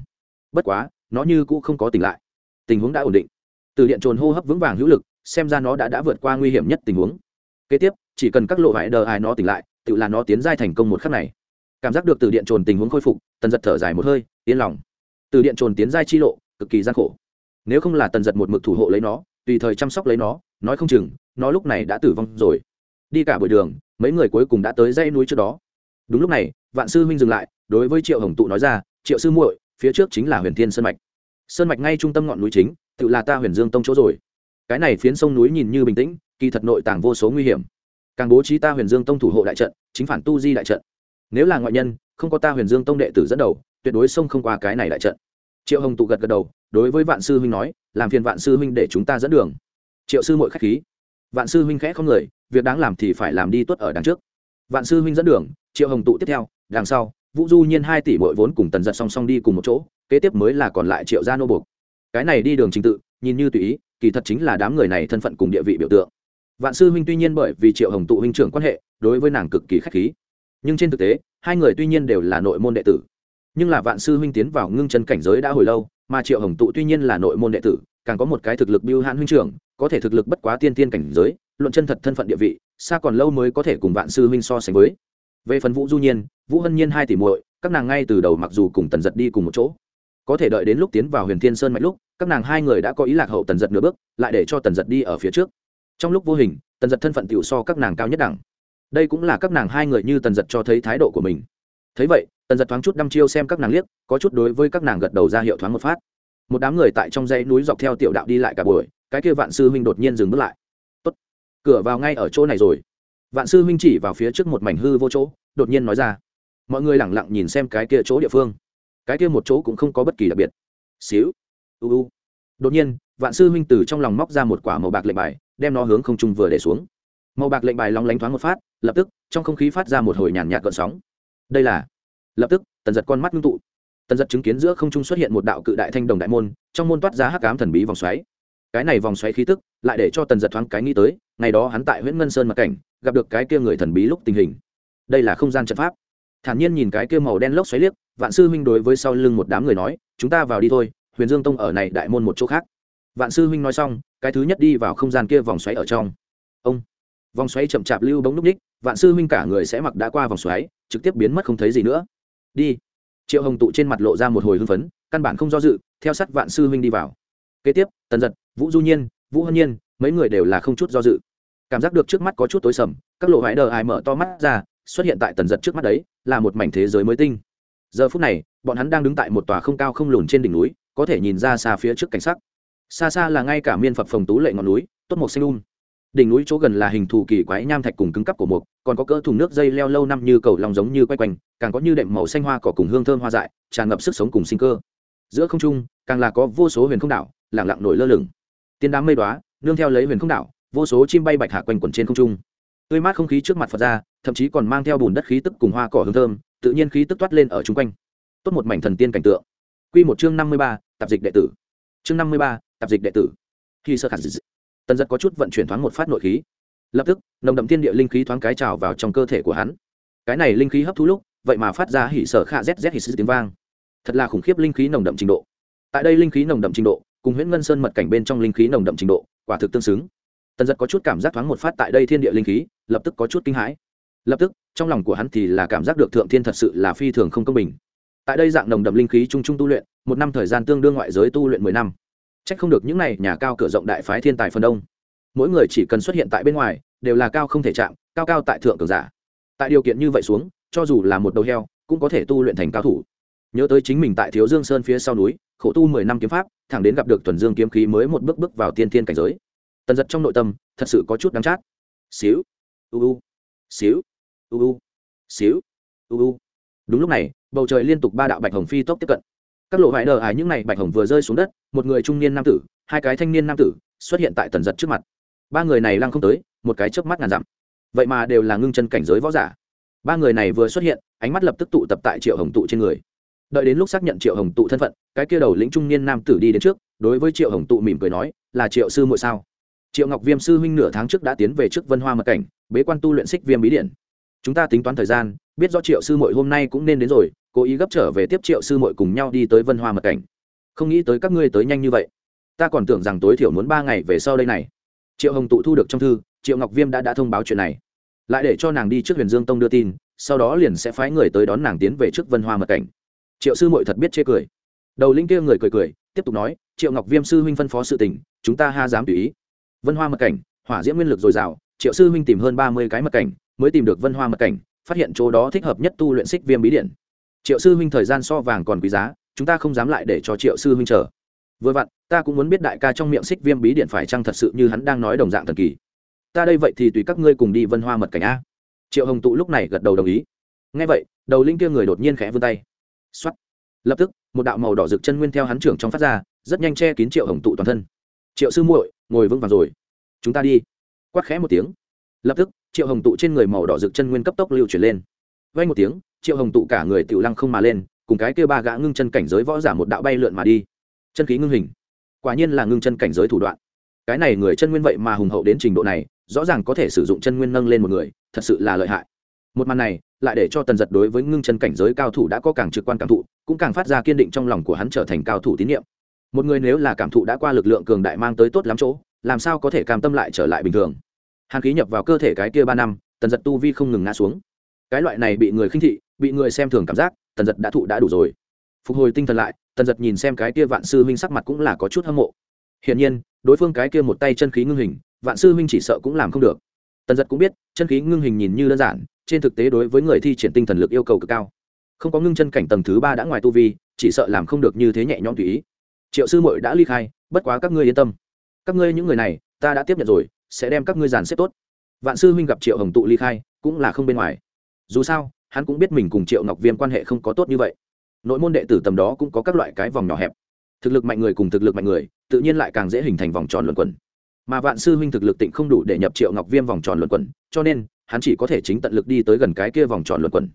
S1: bất quá, nó như cũ không có tỉnh lại. Tình huống đã ổn định. Từ điện trồn hô hấp vững vàng hữu lực, xem ra nó đã đã vượt qua nguy hiểm nhất tình huống. Kế tiếp, chỉ cần các lộ vải đờ ai nó tỉnh lại, tự là nó tiến giai thành công một khắc này. Cảm giác được từ điện trồn tình huống khôi phục, tần giật thở dài một hơi, yên lòng. Từ điện trồn tiến giai chi lộ, cực kỳ gian khổ. Nếu không là tần giật một mực thủ hộ lấy nó, tùy thời chăm sóc lấy nó, nói không chừng, nó lúc này đã tử vong rồi. Đi cả buổi đường, mấy người cuối cùng đã tới dãy núi trước đó. Đúng lúc này, vạn sư huynh dừng lại, đối với triệu hồng tụ nói ra, triệu sư muội phía trước chính là huyền thiên sơn mạch. Sơn mạch ngay trung tâm ngọn núi chính, tự là ta huyền dương tông chỗ rồi. Cái này phiến sông núi nhìn như bình tĩnh, kỳ thật nội tàng vô số nguy hiểm. Càng bố trí ta huyền dương tông thủ hộ đại trận, chính phản tu di đại trận. Nếu là ngoại nhân, không có ta huyền dương tông đệ tử dẫn đầu, tuyệt đối sông không qua cái này đại trận. Triệu hồng tụ gật gật đầu, đối với vạn sư huynh nói, làm phiền vạn sư huynh để chúng ta dẫn đường. Triệu sư mội k h á c h khí. Vạn sư huynh khẽ không người, việc đáng làm thì phải làm đi tuất ở đằng trước. Vạn sư huynh dẫn đường, triệu hồng tụ tiếp theo, đằng sau vũ du nhiên hai tỷ mỗi vốn cùng tần giật song song đi cùng một chỗ, kế tiếp mới là còn lại triệu gia nô buộc. Cái này đi đường trình tự, nhìn như tùy ý, kỳ thật chính là đám người này thân phận cùng địa vị biểu tượng. Vạn sư huynh tuy nhiên bởi vì triệu hồng tụ huynh trưởng quan hệ, đối với nàng cực kỳ k h á c h khí. Nhưng trên thực tế, hai người tuy nhiên đều là nội môn đệ tử. Nhưng là vạn sư huynh tiến vào ngưng chân cảnh giới đã hồi lâu, mà triệu hồng tụ tuy nhiên là nội môn đệ tử, càng có một cái thực lực biêu hãn huynh trưởng, có thể thực lực bất quá tiên tiên cảnh giới, luận chân thật thân phận địa vị, xa còn lâu mới có thể cùng vạn sư huynh so sánh với. Về phần vũ du nhiên vũ hân nhiên hai tỷ muội, các nàng ngay từ đầu mặc dù cùng tần giật đi cùng một chỗ, có thể đợi đến lúc tiến vào huyền thiên sơn mạnh lúc, các nàng hai người đã có ý lạc hậu tần giật nửa bước, lại để cho tần giật đi ở phía trước. Trong lúc vô hình, tần giật thân phận tiểu so các nàng cao nhất đẳng. Đây cũng là các nàng hai người như tần giật cho thấy thái độ của mình. Thấy vậy, tần giật thoáng chút đăm chiêu xem các nàng liếc, có chút đối với các nàng gật đầu ra hiệu thoáng một phát. Một đám người tại trong dãy núi dọc theo tiểu đạo đi lại cả buổi, cái kia vạn sư huynh đột nhiên dừng bước lại. Tốt. cửa vào ngay ở chỗ này rồi. Vạn sư huynh chỉ vào phía trước một mảnh hư vô chỗ, đột nhiên nói ra mọi người lẳng lặng nhìn xem cái kia chỗ địa phương. Cái kia một chỗ cũng không có bất kỳ đặc biệt. Xíu. U u. Đột nhiên, vạn sư huynh từ trong lòng móc ra một quả màu bạc lệnh bài, đem nó hướng không trung vừa để xuống. Màu bạc lệnh bài long lánh thoáng một phát, lập tức, trong không khí phát ra một hồi nhàn nhạt gợn sóng. Đây là lập tức, tần giật con mắt ngưng tụ. Tần giật chứng kiến giữa không trung xuất hiện một đạo cự đại thanh đồng đại môn, trong môn toát ra hắc cám thần bí vòng xoáy. Cái này vòng xoáy khí tức, lại để cho tần giật thoáng cái nghĩ tới, ngày đó hắn tại huyện ngân sơn mặt cảnh, gặp được cái kia người thần bí lúc tình hình. Đây là không gian trận pháp thản nhiên nhìn cái kia màu đen lốc xoáy liếc, vạn sư huynh đối với sau lưng một đám người nói, chúng ta vào đi thôi, huyền dương tông ở này đại môn một chỗ khác. Vạn sư huynh nói xong, cái thứ nhất đi vào không gian kia vòng xoáy ở trong. Ông! Vòng xoáy chậm chạp lưu bóng núp ních vạn sư huynh cả người sẽ mặc đã qua vòng xoáy, trực tiếp biến mất không thấy gì nữa. Đi. Triệu hồng tụ trên mặt lộ ra một hồi hưng phấn, căn bản không do dự, theo sát vạn sư huynh đi vào. Kế tiếp, tần giật, vũ du nhiên, vũ hân nhiên, mấy người đều là không chút do dự. Cảm giác được trước mắt có chút tối sầm, các lộ hãi đờ ai mở to mắt ra xuất hiện tại tần giật trước mắt đấy, là một mảnh thế giới mới tinh. Giờ phút này, bọn hắn đang đứng tại một tòa không cao không lùn trên đỉnh núi, có thể nhìn ra xa phía trước cảnh sắc. Xa xa là ngay cả miên phật phồng tú lệ ngọn núi, tốt một xanh um. Đỉnh núi chỗ gần là hình thù kỳ quái nham thạch cùng cứng cắp của mục, còn có cỡ thùng nước dây leo lâu năm như cầu lòng giống như quay quanh, càng có như đệm màu xanh hoa cỏ cùng hương thơm hoa dại, tràn ngập sức sống cùng sinh cơ. Giữa không trung, càng là có vô số huyền không đảo lẳng lặng nổi lơ lửng. Tiên đám mây đoá nương theo lấy huyền không đảo, vô số chim bay bạch hạ quanh quẩn trên không trung tươi mát không khí trước mặt phật ra, thậm chí còn mang theo bùn đất khí tức cùng hoa cỏ hương thơm, tự nhiên khí tức toát lên ở chung quanh. Tốt một mảnh thần tiên cảnh tượng. Quy một chương năm mươi ba, tạp dịch đệ tử. Chương năm mươi ba, tạp dịch đệ tử. Khi sơ khả dịch tần giật có chút vận chuyển thoáng một phát nội khí. Lập tức, nồng đậm thiên địa linh khí thoáng cái trào vào trong cơ thể của hắn. Cái này linh khí hấp thu lúc, vậy mà phát ra hỉ sở khạ zz hỉ sư tiếng vang. Thật là khủng khiếp linh khí nồng đậm trình độ. Tại đây linh khí nồng đậm trình độ, cùng huyễn ngân sơn mật cảnh bên trong linh khí nồng đậm trình độ, quả thực tương xứng tần giật có chút cảm giác thoáng một phát tại đây thiên địa linh khí lập tức có chút kinh hãi lập tức trong lòng của hắn thì là cảm giác được thượng thiên thật sự là phi thường không công bình tại đây dạng nồng đậm linh khí trung trung tu luyện một năm thời gian tương đương ngoại giới tu luyện mười năm Chắc không được những này nhà cao cửa rộng đại phái thiên tài phần đông. Mỗi người chỉ cần xuất hiện tại bên ngoài, đều là cao không thể chạm, cao cao tại thượng cường giả. Tại điều kiện như vậy xuống, cho dù là một đầu heo, cũng có thể tu luyện thành cao thủ. Nhớ tới chính mình tại Thiếu Dương Sơn phía sau núi, khổ tu mười năm kiếm pháp, thẳng đến gặp được Tuần Dương kiếm khí mới một bước bước vào tiên thiên cảnh giới tần giật trong nội tâm thật sự có chút đắng chát. Xíu, u u, xíu, u u, xíu, u u. Đúng lúc này, bầu trời liên tục ba đạo bạch hồng phi tốc tiếp cận. Các lộ vải đờ ải những n à y bạch hồng vừa rơi xuống đất, một người trung niên nam tử, hai cái thanh niên nam tử xuất hiện tại tần giật trước mặt. Ba người này lăng không tới, một cái chớp mắt ngàn dặm. Vậy mà đều là ngưng chân cảnh giới võ giả. Ba người này vừa xuất hiện, ánh mắt lập tức tụ tập tại triệu hồng tụ trên người. Đợi đến lúc xác nhận triệu hồng tụ thân phận, cái kia đầu lĩnh trung niên nam tử đi đến trước, đối với triệu hồng tụ mỉm cười nói, là triệu sư muội sao? Triệu ngọc viêm sư huynh nửa tháng trước đã tiến về trước vân hoa mật cảnh, bế quan tu luyện xích viêm bí điện chúng ta tính toán thời gian, biết do triệu sư muội hôm nay cũng nên đến rồi, cố ý gấp trở về tiếp triệu sư muội cùng nhau đi tới vân hoa mật cảnh. Không nghĩ tới các ngươi tới nhanh như vậy. Ta còn tưởng rằng tối thiểu muốn ba ngày về sau đây này. Triệu hồng tụ thu được trong thư, triệu ngọc viêm đã đã thông báo chuyện này. Lại để cho nàng đi trước huyền dương tông đưa tin, sau đó liền sẽ phái người tới đón nàng tiến về trước vân hoa mật cảnh. Triệu sư mội thật biết chê cười. Đầu linh kia người cười cười, tiếp tục nói, triệu ngọc viêm sư huynh phân phó sự tình, chúng ta ha dám tùy ý vân hoa mật cảnh, hỏa diễm nguyên lực dồi dào, triệu sư huynh tìm hơn ba mươi cái mật cảnh, mới tìm được vân hoa mật cảnh, phát hiện chỗ đó thích hợp nhất tu luyện xích viêm bí điện. Triệu sư huynh thời gian so vàng còn quý giá, chúng ta không dám lại để cho triệu sư huynh chờ. Vừa vặn, ta cũng muốn biết đại ca trong miệng xích viêm bí điện phải chăng thật sự như hắn đang nói đồng dạng thần kỳ. Ta đây vậy thì tùy các ngươi cùng đi vân hoa mật cảnh a. Triệu hồng tụ lúc này gật đầu đồng ý. Ngay vậy, đầu linh kia người đột nhiên khẽ vươn tay. X lập tức, một đạo màu đỏ rực chân nguyên theo hắn trưởng trong phát ra, rất nhanh che kín triệu hồng tụ toàn thân. Triệu sư muội ngồi vững vàng rồi. Chúng ta đi. Quát khẽ một tiếng. Lập tức, triệu hồng tụ trên người màu đỏ rực chân nguyên cấp tốc lưu chuyển lên. Vay một tiếng, triệu hồng tụ cả người tự lăng không mà lên, cùng cái kêu ba gã ngưng chân cảnh giới võ giả một đạo bay lượn mà đi. Chân khí ngưng hình. Quả nhiên là ngưng chân cảnh giới thủ đoạn. Cái này người chân nguyên vậy mà hùng hậu đến trình độ này, rõ ràng có thể sử dụng chân nguyên nâng lên một người, thật sự là lợi hại. Một màn này, lại để cho tần giật đối với ngưng chân cảnh giới cao thủ đã có càng trực quan cảm thụ, cũng càng phát ra kiên định trong lòng của hắn trở thành cao thủ tín nhiệm một người nếu là cảm thụ đã qua lực lượng cường đại mang tới tốt lắm chỗ, làm sao có thể cam tâm lại trở lại bình thường? Hàn khí nhập vào cơ thể cái kia ba năm, tần giật tu vi không ngừng ngã xuống. Cái loại này bị người khinh thị, bị người xem thường cảm giác, tần giật đã thụ đã đủ rồi. Phục hồi tinh thần lại, tần giật nhìn xem cái kia vạn sư huynh sắc mặt cũng là có chút hâm mộ. Hiển nhiên, đối phương cái kia một tay chân khí ngưng hình, vạn sư huynh chỉ sợ cũng làm không được. Tần giật cũng biết, chân khí ngưng hình nhìn như đơn giản, trên thực tế đối với người thi triển tinh thần lực yêu cầu cực cao. Không có ngưng chân cảnh tầng thứ ba đã ngoài tu vi, chỉ sợ làm không được như thế nhẹ nhõm tùy ý triệu sư mội đã ly khai, bất quá các ngươi yên tâm. Các ngươi những người này, ta đã tiếp nhận rồi, sẽ đem các ngươi dàn xếp tốt. Vạn sư huynh gặp triệu hồng tụ ly khai, cũng là không bên ngoài. Dù sao, hắn cũng biết mình cùng triệu ngọc viêm quan hệ không có tốt như vậy. Nội môn đệ tử tầm đó cũng có các loại cái vòng nhỏ hẹp. Thực lực mạnh người cùng thực lực mạnh người, tự nhiên lại càng dễ hình thành vòng tròn luận quẩn. Mà vạn sư huynh thực lực tịnh không đủ để nhập triệu ngọc viêm vòng tròn luận quẩn, cho nên, hắn chỉ có thể chính tận lực đi tới gần cái kia vòng tròn luận quẩn.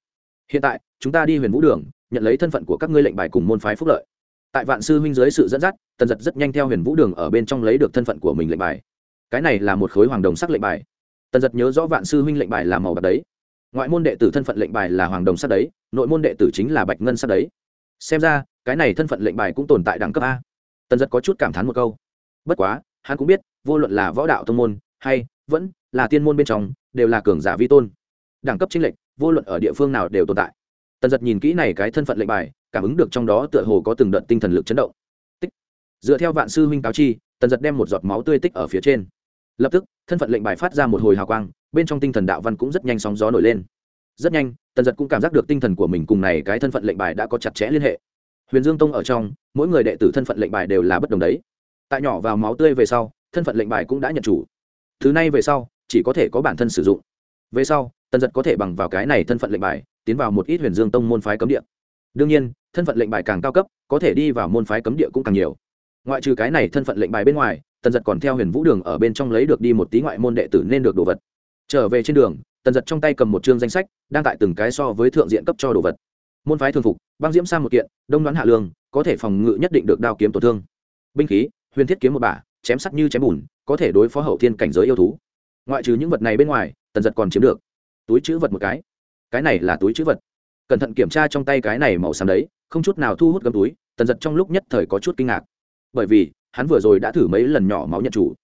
S1: Hiện tại, chúng ta đi huyền vũ đường, nhận lấy thân phận của các ngươi lệnh bài cùng môn phái phúc lợi tại vạn sư huynh dưới sự dẫn dắt, tần giật rất nhanh theo huyền vũ đường ở bên trong lấy được thân phận của mình lệnh bài. Cái này là một khối hoàng đồng sắc lệnh bài. Tần giật nhớ rõ vạn sư huynh lệnh bài là màu bạc đấy. Ngoại môn đệ tử thân phận lệnh bài là hoàng đồng sắc đấy, nội môn đệ tử chính là bạch ngân sắc đấy. Xem ra, cái này thân phận lệnh bài cũng tồn tại đẳng cấp a. Tần giật có chút cảm thán một câu. Bất quá, hắn cũng biết, vô luận là võ đạo thông môn hay vẫn là tiên môn bên trong, đều là cường giả vi tôn. Đẳng cấp chính lệnh vô luận ở địa phương nào đều tồn tại tần giật nhìn kỹ này cái thân phận lệnh bài, cảm ứng được trong đó tựa hồ có từng đợt tinh thần lực chấn động. Tích. Dựa theo vạn sư huynh cáo chi, tần giật đem một giọt máu tươi tích ở phía trên. Lập tức, thân phận lệnh bài phát ra một hồi hào quang, bên trong tinh thần đạo văn cũng rất nhanh sóng gió nổi lên. Rất nhanh, tần giật cũng cảm giác được tinh thần của mình cùng này cái thân phận lệnh bài đã có chặt chẽ liên hệ. Huyền dương tông ở trong, mỗi người đệ tử thân phận lệnh bài đều là bất đồng đấy. Tại nhỏ vào máu tươi về sau, thân phận lệnh bài cũng đã nhận chủ. Thứ này về sau, chỉ có thể có bản thân sử dụng. Về sau, tần giật có thể bằng vào cái này thân phận lệnh bài tiến vào một ít huyền dương tông môn phái cấm địa. Đương nhiên, thân phận lệnh bài càng cao cấp, có thể đi vào môn phái cấm địa cũng càng nhiều. Ngoại trừ cái này thân phận lệnh bài bên ngoài, tần giật còn theo huyền vũ đường ở bên trong lấy được đi một tí ngoại môn đệ tử nên được đồ vật. Trở về trên đường, tần giật trong tay cầm một chương danh sách, đang tại từng cái so với thượng diện cấp cho đồ vật. Môn phái thường phục, băng diễm sang một kiện, đông đoán hạ lương, có thể phòng ngự nhất định được đao kiếm tổn thương. Binh khí, huyền thiết kiếm một bả, chém sắt như chém bùn, có thể đối phó hậu thiên cảnh giới yêu thú. Ngoại trừ những vật này bên ngoài, tần giật còn chiếm được. Túi chữ vật một cái cái này là túi chữ vật. Cẩn thận kiểm tra trong tay cái này màu xám đấy, không chút nào thu hút gấm túi, tần giật trong lúc nhất thời có chút kinh ngạc. Bởi vì, hắn vừa rồi đã thử mấy lần nhỏ máu nhận chủ.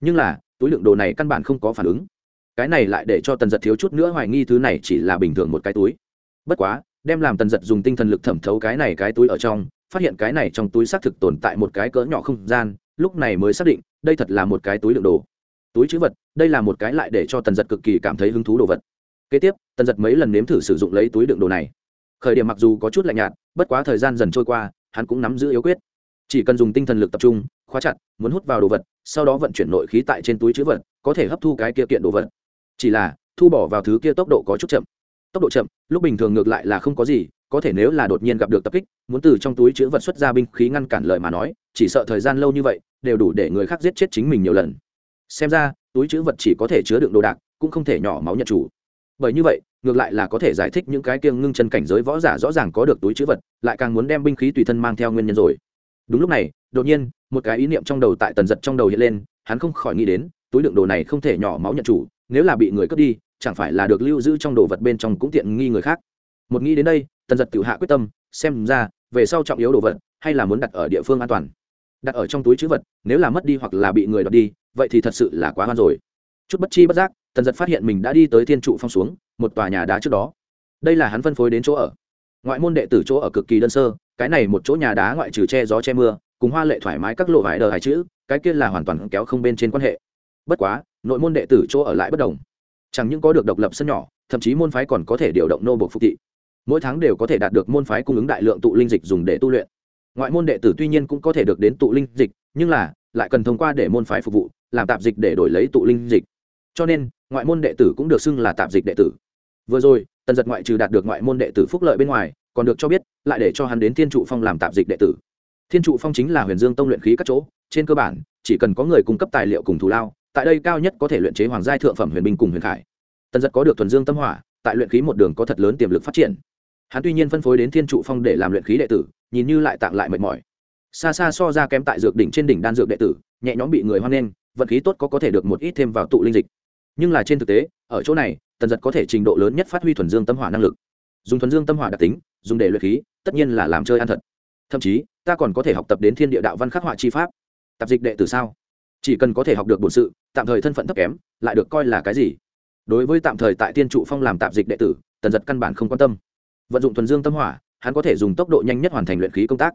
S1: Nhưng là, túi lượng đồ này căn bản không có phản ứng. Cái này lại để cho tần giật thiếu chút nữa hoài nghi thứ này chỉ là bình thường một cái túi. Bất quá, đem làm tần giật dùng tinh thần lực thẩm thấu cái này cái túi ở trong, phát hiện cái này trong túi xác thực tồn tại một cái cỡ nhỏ không gian, lúc này mới xác định, đây thật là một cái túi lượng đồ. Túi chữ vật, đây là một cái lại để cho tần giật cực kỳ cảm thấy hứng thú đồ vật kế tiếp, tần giật mấy lần nếm thử sử dụng lấy túi đựng đồ này. Khởi điểm mặc dù có chút lạnh nhạt, bất quá thời gian dần trôi qua, hắn cũng nắm giữ yếu quyết. Chỉ cần dùng tinh thần lực tập trung, khóa chặt, muốn hút vào đồ vật, sau đó vận chuyển nội khí tại trên túi chữ vật, có thể hấp thu cái kia kiện đồ vật. Chỉ là, thu bỏ vào thứ kia tốc độ có chút chậm. Tốc độ chậm, lúc bình thường ngược lại là không có gì, có thể nếu là đột nhiên gặp được tập kích, muốn từ trong túi chữ vật xuất ra binh khí ngăn cản lời mà nói, chỉ sợ thời gian lâu như vậy, đều đủ để người khác giết chết chính mình nhiều lần. Xem ra, túi chữ vật chỉ có thể chứa đựng đồ đạc, cũng không thể nhỏ máu nhận chủ bởi như vậy, ngược lại là có thể giải thích những cái kiêng ngưng chân cảnh giới võ giả rõ ràng có được túi chữ vật, lại càng muốn đem binh khí tùy thân mang theo nguyên nhân rồi. Đúng lúc này, đột nhiên, một cái ý niệm trong đầu tại tần giật trong đầu hiện lên, hắn không khỏi nghĩ đến, túi đựng đồ này không thể nhỏ máu nhận chủ, nếu là bị người cướp đi, chẳng phải là được lưu giữ trong đồ vật bên trong cũng tiện nghi người khác. Một nghĩ đến đây, tần giật tự hạ quyết tâm, xem ra, về sau trọng yếu đồ vật, hay là muốn đặt ở địa phương an toàn. Đặt ở trong túi chữ vật, nếu là mất đi hoặc là bị người đọt đi, vậy thì thật sự là quá hoan rồi chút bất chi bất giác, tần giật phát hiện mình đã đi tới thiên trụ phong xuống, một tòa nhà đá trước đó. Đây là hắn phân phối đến chỗ ở. Ngoại môn đệ tử chỗ ở cực kỳ đơn sơ, cái này một chỗ nhà đá ngoại trừ che gió che mưa, cùng hoa lệ thoải mái các lộ vải đờ hải chữ, cái kia là hoàn toàn kéo không bên trên quan hệ. Bất quá, nội môn đệ tử chỗ ở lại bất đồng. Chẳng những có được độc lập sân nhỏ, thậm chí môn phái còn có thể điều động nô bộ phục thị. Mỗi tháng đều có thể đạt được môn phái cung ứng đại lượng tụ linh dịch dùng để tu luyện. Ngoại môn đệ tử tuy nhiên cũng có thể được đến tụ linh dịch, nhưng là, lại cần thông qua để môn phái phục vụ, làm tạp dịch để đổi lấy tụ linh dịch cho nên, ngoại môn đệ tử cũng được xưng là tạp dịch đệ tử. Vừa rồi, tần giật ngoại trừ đạt được ngoại môn đệ tử phúc lợi bên ngoài, còn được cho biết, lại để cho hắn đến thiên trụ phong làm tạp dịch đệ tử. Thiên trụ phong chính là huyền dương tông luyện khí các chỗ, trên cơ bản, chỉ cần có người cung cấp tài liệu cùng thù lao, tại đây cao nhất có thể luyện chế hoàng giai thượng phẩm huyền binh cùng huyền khải. Tần giật có được thuần dương tâm hỏa, tại luyện khí một đường có thật lớn tiềm lực phát triển. Hắn tuy nhiên phân phối đến thiên trụ phong để làm luyện khí đệ tử, nhìn như lại tặng lại mệt mỏi. Xa xa so ra kém tại dược đỉnh trên đỉnh đan dược đệ tử, nhẹ nhõm bị người hoan nghênh, vận khí tốt có có thể được một ít thêm vào tụ linh dịch nhưng là trên thực tế, ở chỗ này, tần giật có thể trình độ lớn nhất phát huy thuần dương tâm hỏa năng lực. Dùng thuần dương tâm hỏa đặc tính, dùng để luyện khí, tất nhiên là làm chơi ăn thật. Thậm chí, ta còn có thể học tập đến thiên địa đạo văn khắc họa chi pháp. Tạp dịch đệ tử sao? Chỉ cần có thể học được bổn sự, tạm thời thân phận thấp kém, lại được coi là cái gì? Đối với tạm thời tại tiên trụ phong làm tạp dịch đệ tử, tần giật căn bản không quan tâm. Vận dụng thuần dương tâm hỏa, hắn có thể dùng tốc độ nhanh nhất hoàn thành luyện khí công tác.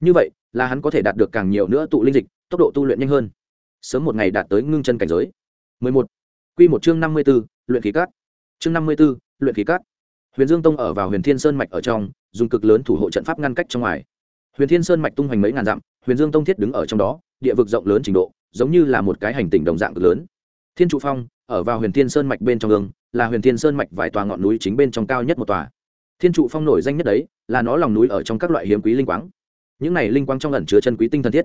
S1: Như vậy, là hắn có thể đạt được càng nhiều nữa tụ linh dịch, tốc độ tu luyện nhanh hơn. Sớm một ngày đạt tới ngưng chân cảnh giới. 11. Quy một chương 54, luyện khí cát. Chương 54, luyện khí cát. Huyền Dương Tông ở vào Huyền Thiên Sơn mạch ở trong, dùng cực lớn thủ hộ trận pháp ngăn cách trong ngoài. Huyền Thiên Sơn mạch tung hoành mấy ngàn dặm, Huyền Dương Tông thiết đứng ở trong đó, địa vực rộng lớn trình độ, giống như là một cái hành tinh đồng dạng cực lớn. Thiên trụ phong, ở vào Huyền Thiên Sơn mạch bên trong gương, là Huyền Thiên Sơn mạch vài tòa ngọn núi chính bên trong cao nhất một tòa. Thiên trụ phong nổi danh nhất đấy, là nó lòng núi ở trong các loại hiếm quý linh quáng. Những này linh quáng trong ẩn chứa chân quý tinh thần thiết.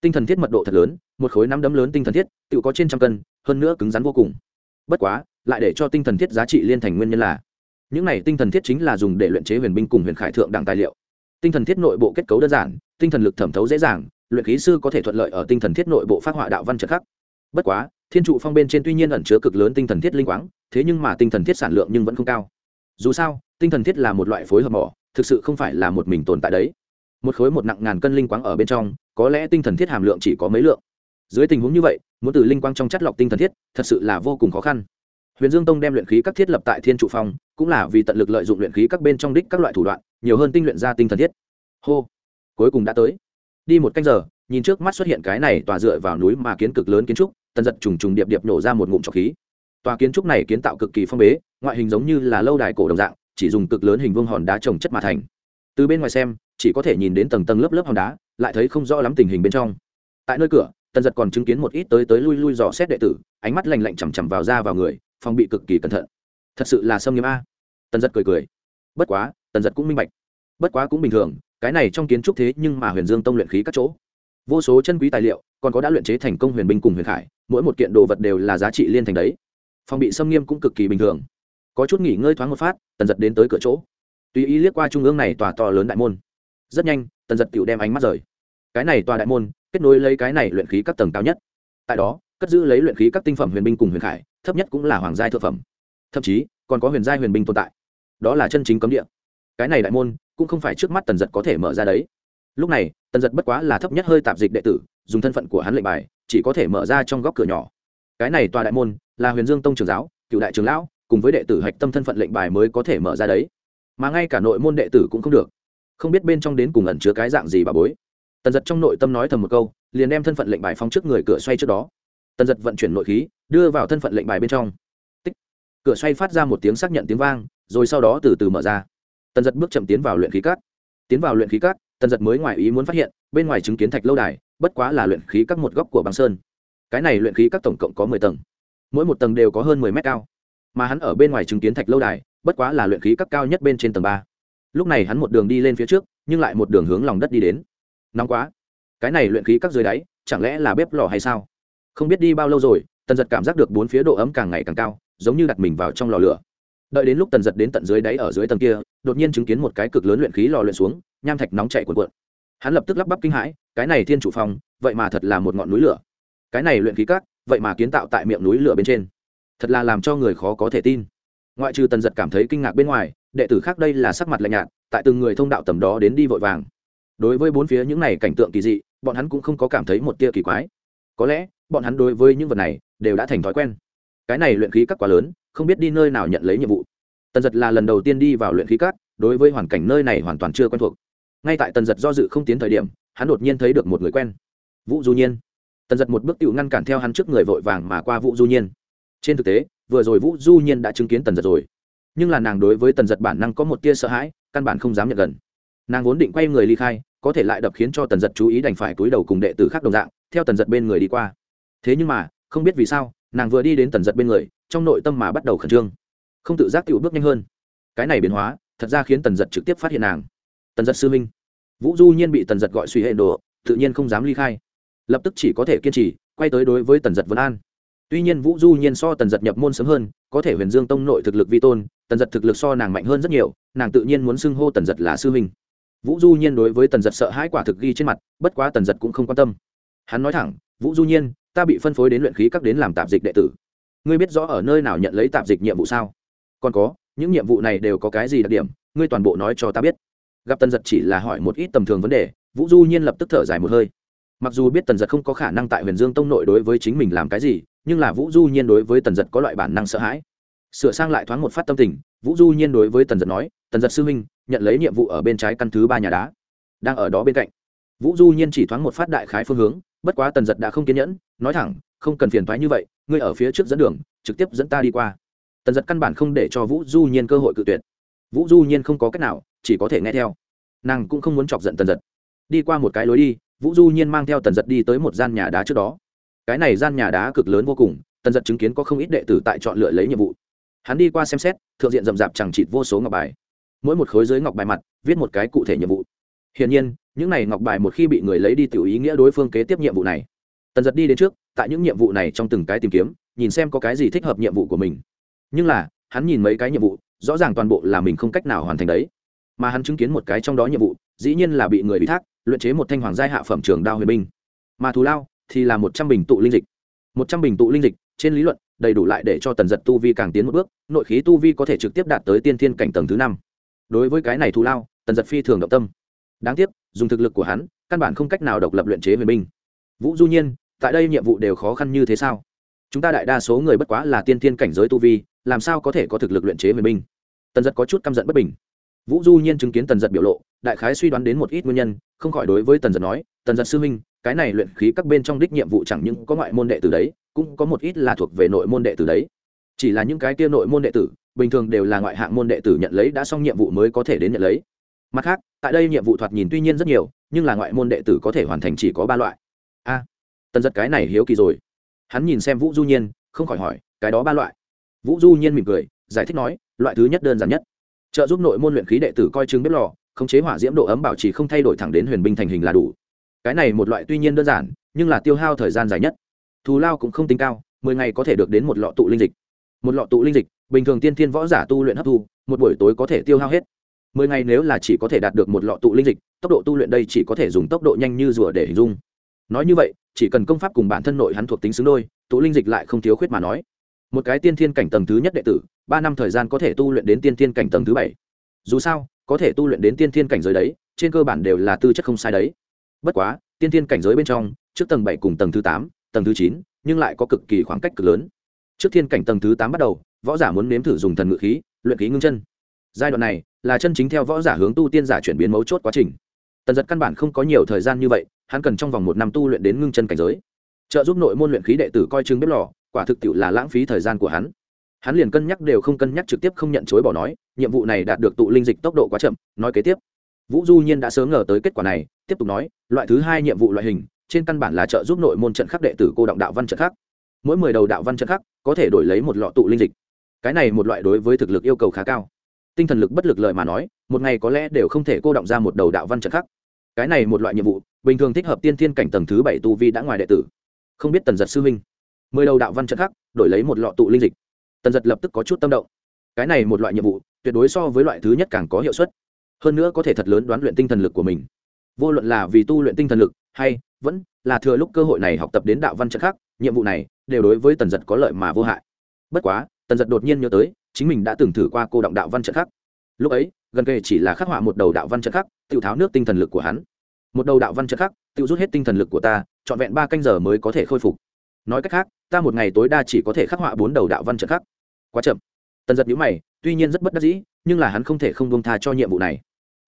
S1: Tinh thần thiết mật độ thật lớn, một khối nắm đấm lớn tinh thần thiết, tự có trên trăm cân, hơn nữa cứng rắn vô cùng bất quá, lại để cho tinh thần thiết giá trị liên thành nguyên nhân là, những này tinh thần thiết chính là dùng để luyện chế huyền binh cùng huyền khải thượng đẳng tài liệu. Tinh thần thiết nội bộ kết cấu đơn giản, tinh thần lực thẩm thấu dễ dàng, luyện khí sư có thể thuận lợi ở tinh thần thiết nội bộ phát họa đạo văn trợ khắc. Bất quá, thiên trụ phong bên trên tuy nhiên ẩn chứa cực lớn tinh thần thiết linh quáng, thế nhưng mà tinh thần thiết sản lượng nhưng vẫn không cao. Dù sao, tinh thần thiết là một loại phối hợp mỏ, thực sự không phải là một mình tồn tại đấy. Một khối một nặng ngàn cân linh quáng ở bên trong, có lẽ tinh thần thiết hàm lượng chỉ có mấy lượng. Dưới tình huống như vậy muốn từ linh quang trong chất lọc tinh thần thiết, thật sự là vô cùng khó khăn. Huyền dương tông đem luyện khí các thiết lập tại thiên trụ phong, cũng là vì tận lực lợi dụng luyện khí các bên trong đích các loại thủ đoạn, nhiều hơn tinh luyện ra tinh thần thiết. Hô! Cuối cùng đã tới. Đi một canh giờ, nhìn trước mắt xuất hiện cái này tòa dựa vào núi mà kiến cực lớn kiến trúc, tần giật trùng trùng điệp điệp nổ ra một ngụm trọc khí. Tòa kiến trúc này kiến tạo cực kỳ phong bế, ngoại hình giống như là lâu đài cổ đồng dạng, chỉ dùng cực lớn hình vương hòn đá trồng chất mà thành. Từ bên ngoài xem, chỉ có thể nhìn đến tầng tầng lớp lớp hòn đá, lại thấy không rõ lắm tình hình bên trong. Tại nơi cửa tần giật còn chứng kiến một ít tới tới lui lui dò xét đệ tử, ánh mắt lành lạnh chằm chằm vào ra vào người, phòng bị cực kỳ cẩn thận. Thật sự là xâm nghiêm a. Tần giật cười cười. Bất quá, tần giật cũng minh bạch. Bất quá cũng bình thường, cái này trong kiến trúc thế nhưng mà huyền dương tông luyện khí các chỗ. Vô số chân quý tài liệu, còn có đã luyện chế thành công huyền binh cùng huyền khải, mỗi một kiện đồ vật đều là giá trị liên thành đấy. Phòng bị xâm nghiêm cũng cực kỳ bình thường. Có chút nghỉ ngơi thoáng một phát, tần giật đến tới cửa chỗ. Tùy ý liếc qua trung ương này tòa to lớn đại môn. Rất nhanh, tần giật cựu đem ánh mắt rời. Cái này tòa đại môn kết nối lấy cái này luyện khí các tầng cao nhất. Tại đó, cất giữ lấy luyện khí các tinh phẩm huyền binh cùng huyền khải, thấp nhất cũng là hoàng giai thượng phẩm. Thậm chí, còn có huyền giai huyền binh tồn tại. Đó là chân chính cấm địa. Cái này đại môn, cũng không phải trước mắt tần giật có thể mở ra đấy. Lúc này, tần giật bất quá là thấp nhất hơi tạp dịch đệ tử, dùng thân phận của hắn lệnh bài, chỉ có thể mở ra trong góc cửa nhỏ. Cái này tòa đại môn, là huyền dương tông trường giáo, cựu đại trường lão, cùng với đệ tử hạch tâm thân phận lệnh bài mới có thể mở ra đấy. Mà ngay cả nội môn đệ tử cũng không được. Không biết bên trong đến cùng ẩn chứa cái dạng gì bà bối tần giật trong nội tâm nói thầm một câu, liền đem thân phận lệnh bài phóng trước người cửa xoay trước đó. Tần giật vận chuyển nội khí, đưa vào thân phận lệnh bài bên trong. Tích. cửa xoay phát ra một tiếng xác nhận tiếng vang, rồi sau đó từ từ mở ra. Tần giật bước chậm tiến vào luyện khí cát. Tiến vào luyện khí cát, tần giật mới ngoài ý muốn phát hiện, bên ngoài chứng kiến thạch lâu đài, bất quá là luyện khí các một góc của băng sơn. Cái này luyện khí các tổng cộng có mười tầng. Mỗi một tầng đều có hơn mười mét cao. Mà hắn ở bên ngoài chứng kiến thạch lâu đài, bất quá là luyện khí các cao nhất bên trên tầng ba. Lúc này hắn một đường đi lên phía trước, nhưng lại một đường hướng lòng đất đi đến nóng quá. Cái này luyện khí các dưới đáy chẳng lẽ là bếp lò hay sao? Không biết đi bao lâu rồi tần giật cảm giác được bốn phía độ ấm càng ngày càng cao giống như đặt mình vào trong lò lửa. Đợi đến lúc tần giật đến tận dưới đáy ở dưới tầng kia đột nhiên chứng kiến một cái cực lớn luyện khí lò luyện xuống nham thạch nóng chạy cuồn cuộn. Hắn lập tức lắp bắp kinh hãi cái này thiên chủ phong vậy mà thật là một ngọn núi lửa. Cái này luyện khí các, vậy mà kiến tạo tại miệng núi lửa bên trên. Thật là làm cho người khó có thể tin. Ngoại trừ tần giật cảm thấy kinh ngạc bên ngoài đệ tử khác đây là sắc mặt lạnh nhạt tại từng người thông đạo tầm đó đến đi vội vàng đối với bốn phía những này cảnh tượng kỳ dị, bọn hắn cũng không có cảm thấy một tia kỳ quái. Có lẽ, bọn hắn đối với những vật này đều đã thành thói quen. Cái này luyện khí các quá lớn, không biết đi nơi nào nhận lấy nhiệm vụ. Tần giật là lần đầu tiên đi vào luyện khí các, đối với hoàn cảnh nơi này hoàn toàn chưa quen thuộc. Ngay tại tần giật do dự không tiến thời điểm, hắn đột nhiên thấy được một người quen. Vũ du nhiên. Tần giật một bước tự ngăn cản theo hắn trước người vội vàng mà qua vũ du nhiên. Trên thực tế, vừa rồi vũ du nhiên đã chứng kiến tần giật rồi. Nhưng là nàng đối với tần giật bản năng có một tia sợ hãi, căn bản không dám nhận gần. Nàng vốn định quay người ly khai có thể lại đập khiến cho tần giật chú ý đành phải cúi đầu cùng đệ tử khác đồng dạng, theo tần giật bên người đi qua. Thế nhưng mà, không biết vì sao, nàng vừa đi đến tần giật bên người, trong nội tâm mà bắt đầu khẩn trương. Không tự giác tự bước nhanh hơn. Cái này biến hóa, thật ra khiến tần giật trực tiếp phát hiện nàng. Tần giật sư minh vũ du nhiên bị tần giật gọi suy hệ đồ, tự nhiên không dám ly khai. Lập tức chỉ có thể kiên trì, quay tới đối với tần giật vân an. Tuy nhiên vũ du nhiên so tần giật nhập môn sớm hơn, có thể huyền dương tông nội thực lực vi tôn, tần giật thực lực so nàng mạnh hơn rất nhiều, nàng tự nhiên muốn xưng hô tần giật là sư minh vũ du nhiên đối với tần giật sợ hãi quả thực ghi trên mặt, bất quá tần giật cũng không quan tâm. Hắn nói thẳng, vũ du nhiên, ta bị phân phối đến luyện khí các đến làm tạp dịch đệ tử. Ngươi biết rõ ở nơi nào nhận lấy tạp dịch nhiệm vụ sao? Còn có, những nhiệm vụ này đều có cái gì đặc điểm? Ngươi toàn bộ nói cho ta biết. Gặp tần giật chỉ là hỏi một ít tầm thường vấn đề, vũ du nhiên lập tức thở dài một hơi. Mặc dù biết tần giật không có khả năng tại huyền dương tông nội đối với chính mình làm cái gì, nhưng là vũ du nhiên đối với tần giật có loại bản năng sợ hãi. Sửa sang lại thoáng một phát tâm tình, vũ du nhiên đối với tần giật nói, tần giật sư huynh nhận lấy nhiệm vụ ở bên trái căn thứ ba nhà đá, đang ở đó bên cạnh. Vũ du nhiên chỉ thoáng một phát đại khái phương hướng, bất quá tần giật đã không kiên nhẫn, nói thẳng, không cần phiền thoái như vậy, ngươi ở phía trước dẫn đường, trực tiếp dẫn ta đi qua. Tần giật căn bản không để cho vũ du nhiên cơ hội cự tuyệt. Vũ du nhiên không có cách nào, chỉ có thể nghe theo. Nàng cũng không muốn chọc giận tần giật. Đi qua một cái lối đi, vũ du nhiên mang theo tần giật đi tới một gian nhà đá trước đó. Cái này gian nhà đá cực lớn vô cùng, tần giật chứng kiến có không ít đệ tử tại chọn lựa lấy nhiệm vụ. Hắn đi qua xem xét, thượng diện rậm rạp chẳng chịt vô số ngọc bài mỗi một khối dưới ngọc bài mặt, viết một cái cụ thể nhiệm vụ. Hiển nhiên, những này ngọc bài một khi bị người lấy đi tiểu ý nghĩa đối phương kế tiếp nhiệm vụ này. Tần giật đi đến trước, tại những nhiệm vụ này trong từng cái tìm kiếm, nhìn xem có cái gì thích hợp nhiệm vụ của mình. Nhưng là, hắn nhìn mấy cái nhiệm vụ, rõ ràng toàn bộ là mình không cách nào hoàn thành đấy. Mà hắn chứng kiến một cái trong đó nhiệm vụ, dĩ nhiên là bị người ủy thác, luyện chế một thanh hoàng giai hạ phẩm trường đao huyền binh. Mà thù lao thì là một trăm bình tụ linh dịch. Một trăm bình tụ linh dịch, trên lý luận, đầy đủ lại để cho tần giật tu vi càng tiến một bước, nội khí tu vi có thể trực tiếp đạt tới tiên thiên cảnh tầng thứ năm đối với cái này thù lao, tần giật phi thường động tâm. Đáng tiếc, dùng thực lực của hắn, căn bản không cách nào độc lập luyện chế huyền binh. Vũ du nhiên, tại đây nhiệm vụ đều khó khăn như thế sao? Chúng ta đại đa số người bất quá là tiên thiên cảnh giới tu vi, làm sao có thể có thực lực luyện chế huyền binh? Tần giật có chút căm giận bất bình. Vũ du nhiên chứng kiến tần giật biểu lộ, đại khái suy đoán đến một ít nguyên nhân, không khỏi đối với tần giật nói, tần giật sư minh cái này luyện khí các bên trong đích nhiệm vụ chẳng những có ngoại môn đệ tử đấy, cũng có một ít là thuộc về nội môn đệ tử đấy. Chỉ là những cái kia nội môn đệ tử bình thường đều là ngoại hạng môn đệ tử nhận lấy đã xong nhiệm vụ mới có thể đến nhận lấy. Mặt khác, tại đây nhiệm vụ thoạt nhìn tuy nhiên rất nhiều, nhưng là ngoại môn đệ tử có thể hoàn thành chỉ có ba loại. A, tần giật cái này hiếu kỳ rồi. Hắn nhìn xem vũ du nhiên, không khỏi hỏi, cái đó ba loại? Vũ du nhiên mỉm cười, giải thích nói, loại thứ nhất đơn giản nhất. Trợ giúp nội môn luyện khí đệ tử coi chứng bếp lò, khống chế hỏa diễm độ ấm bảo trì không thay đổi thẳng đến huyền binh thành hình là đủ. Cái này một loại tuy nhiên đơn giản, nhưng là tiêu hao thời gian dài nhất. Thù lao cũng không tính cao, mười ngày có thể được đến một lọ tụ linh dịch. Một lọ tụ linh dịch bình thường tiên thiên võ giả tu luyện hấp thu, một buổi tối có thể tiêu hao hết. Mười ngày nếu là chỉ có thể đạt được một lọ tụ linh dịch, tốc độ tu luyện đây chỉ có thể dùng tốc độ nhanh như rùa để hình dung. Nói như vậy, chỉ cần công pháp cùng bản thân nội hắn thuộc tính xứng đôi, tụ linh dịch lại không thiếu khuyết mà nói. Một cái tiên thiên cảnh tầng thứ nhất đệ tử, ba năm thời gian có thể tu luyện đến tiên thiên cảnh tầng thứ bảy. Dù sao, có thể tu luyện đến tiên thiên cảnh giới đấy, trên cơ bản đều là tư chất không sai đấy. Bất quá, tiên thiên cảnh giới bên trong, trước tầng bảy cùng tầng thứ tám, tầng thứ chín, nhưng lại có cực kỳ khoảng cách cực lớn. Trước thiên cảnh tầng thứ tám bắt đầu võ giả muốn nếm thử dùng thần ngự khí, luyện khí ngưng chân. Giai đoạn này là chân chính theo võ giả hướng tu tiên giả chuyển biến mấu chốt quá trình. Tần giật căn bản không có nhiều thời gian như vậy, hắn cần trong vòng một năm tu luyện đến ngưng chân cảnh giới. Trợ giúp nội môn luyện khí đệ tử coi chừng bếp lò, quả thực tiệu là lãng phí thời gian của hắn. Hắn liền cân nhắc đều không cân nhắc trực tiếp không nhận chối bỏ nói, nhiệm vụ này đạt được tụ linh dịch tốc độ quá chậm, nói kế tiếp. Vũ du nhiên đã sớm ngờ tới kết quả này, tiếp tục nói, loại thứ hai nhiệm vụ loại hình, trên căn bản là trợ giúp nội môn trận khắc đệ tử cô động đạo văn trận khắc. Mỗi mười đầu đạo văn trận khắc có thể đổi lấy một lọ tụ linh dịch cái này một loại đối với thực lực yêu cầu khá cao. Tinh thần lực bất lực lợi mà nói, một ngày có lẽ đều không thể cô động ra một đầu đạo văn trận khắc. Cái này một loại nhiệm vụ, bình thường thích hợp tiên thiên cảnh tầng thứ bảy tu vi đã ngoài đệ tử. Không biết tần giật sư huynh. Mười đầu đạo văn trận khắc, đổi lấy một lọ tụ linh dịch. Tần giật lập tức có chút tâm động. Cái này một loại nhiệm vụ, tuyệt đối so với loại thứ nhất càng có hiệu suất. Hơn nữa có thể thật lớn đoán luyện tinh thần lực của mình. Vô luận là vì tu luyện tinh thần lực, hay vẫn là thừa lúc cơ hội này học tập đến đạo văn trận khác nhiệm vụ này đều đối với tần giật có lợi mà vô hại. Bất quá tần giật đột nhiên nhớ tới, chính mình đã từng thử qua cô động đạo văn trận khác lúc ấy, gần kề chỉ là khắc họa một đầu đạo văn trận khác u tháo nước tinh thần lực của hắn. Một đầu đạo văn trận khác u rút hết tinh thần lực của ta, trọn vẹn ba canh giờ mới có thể khôi phục. Nói cách khác, ta một ngày tối đa chỉ có thể khắc họa bốn đầu đạo văn trận khác quá chậm. Tần giật nhữ mày, tuy nhiên rất bất đắc dĩ, nhưng là hắn không thể không buông tha cho nhiệm vụ này.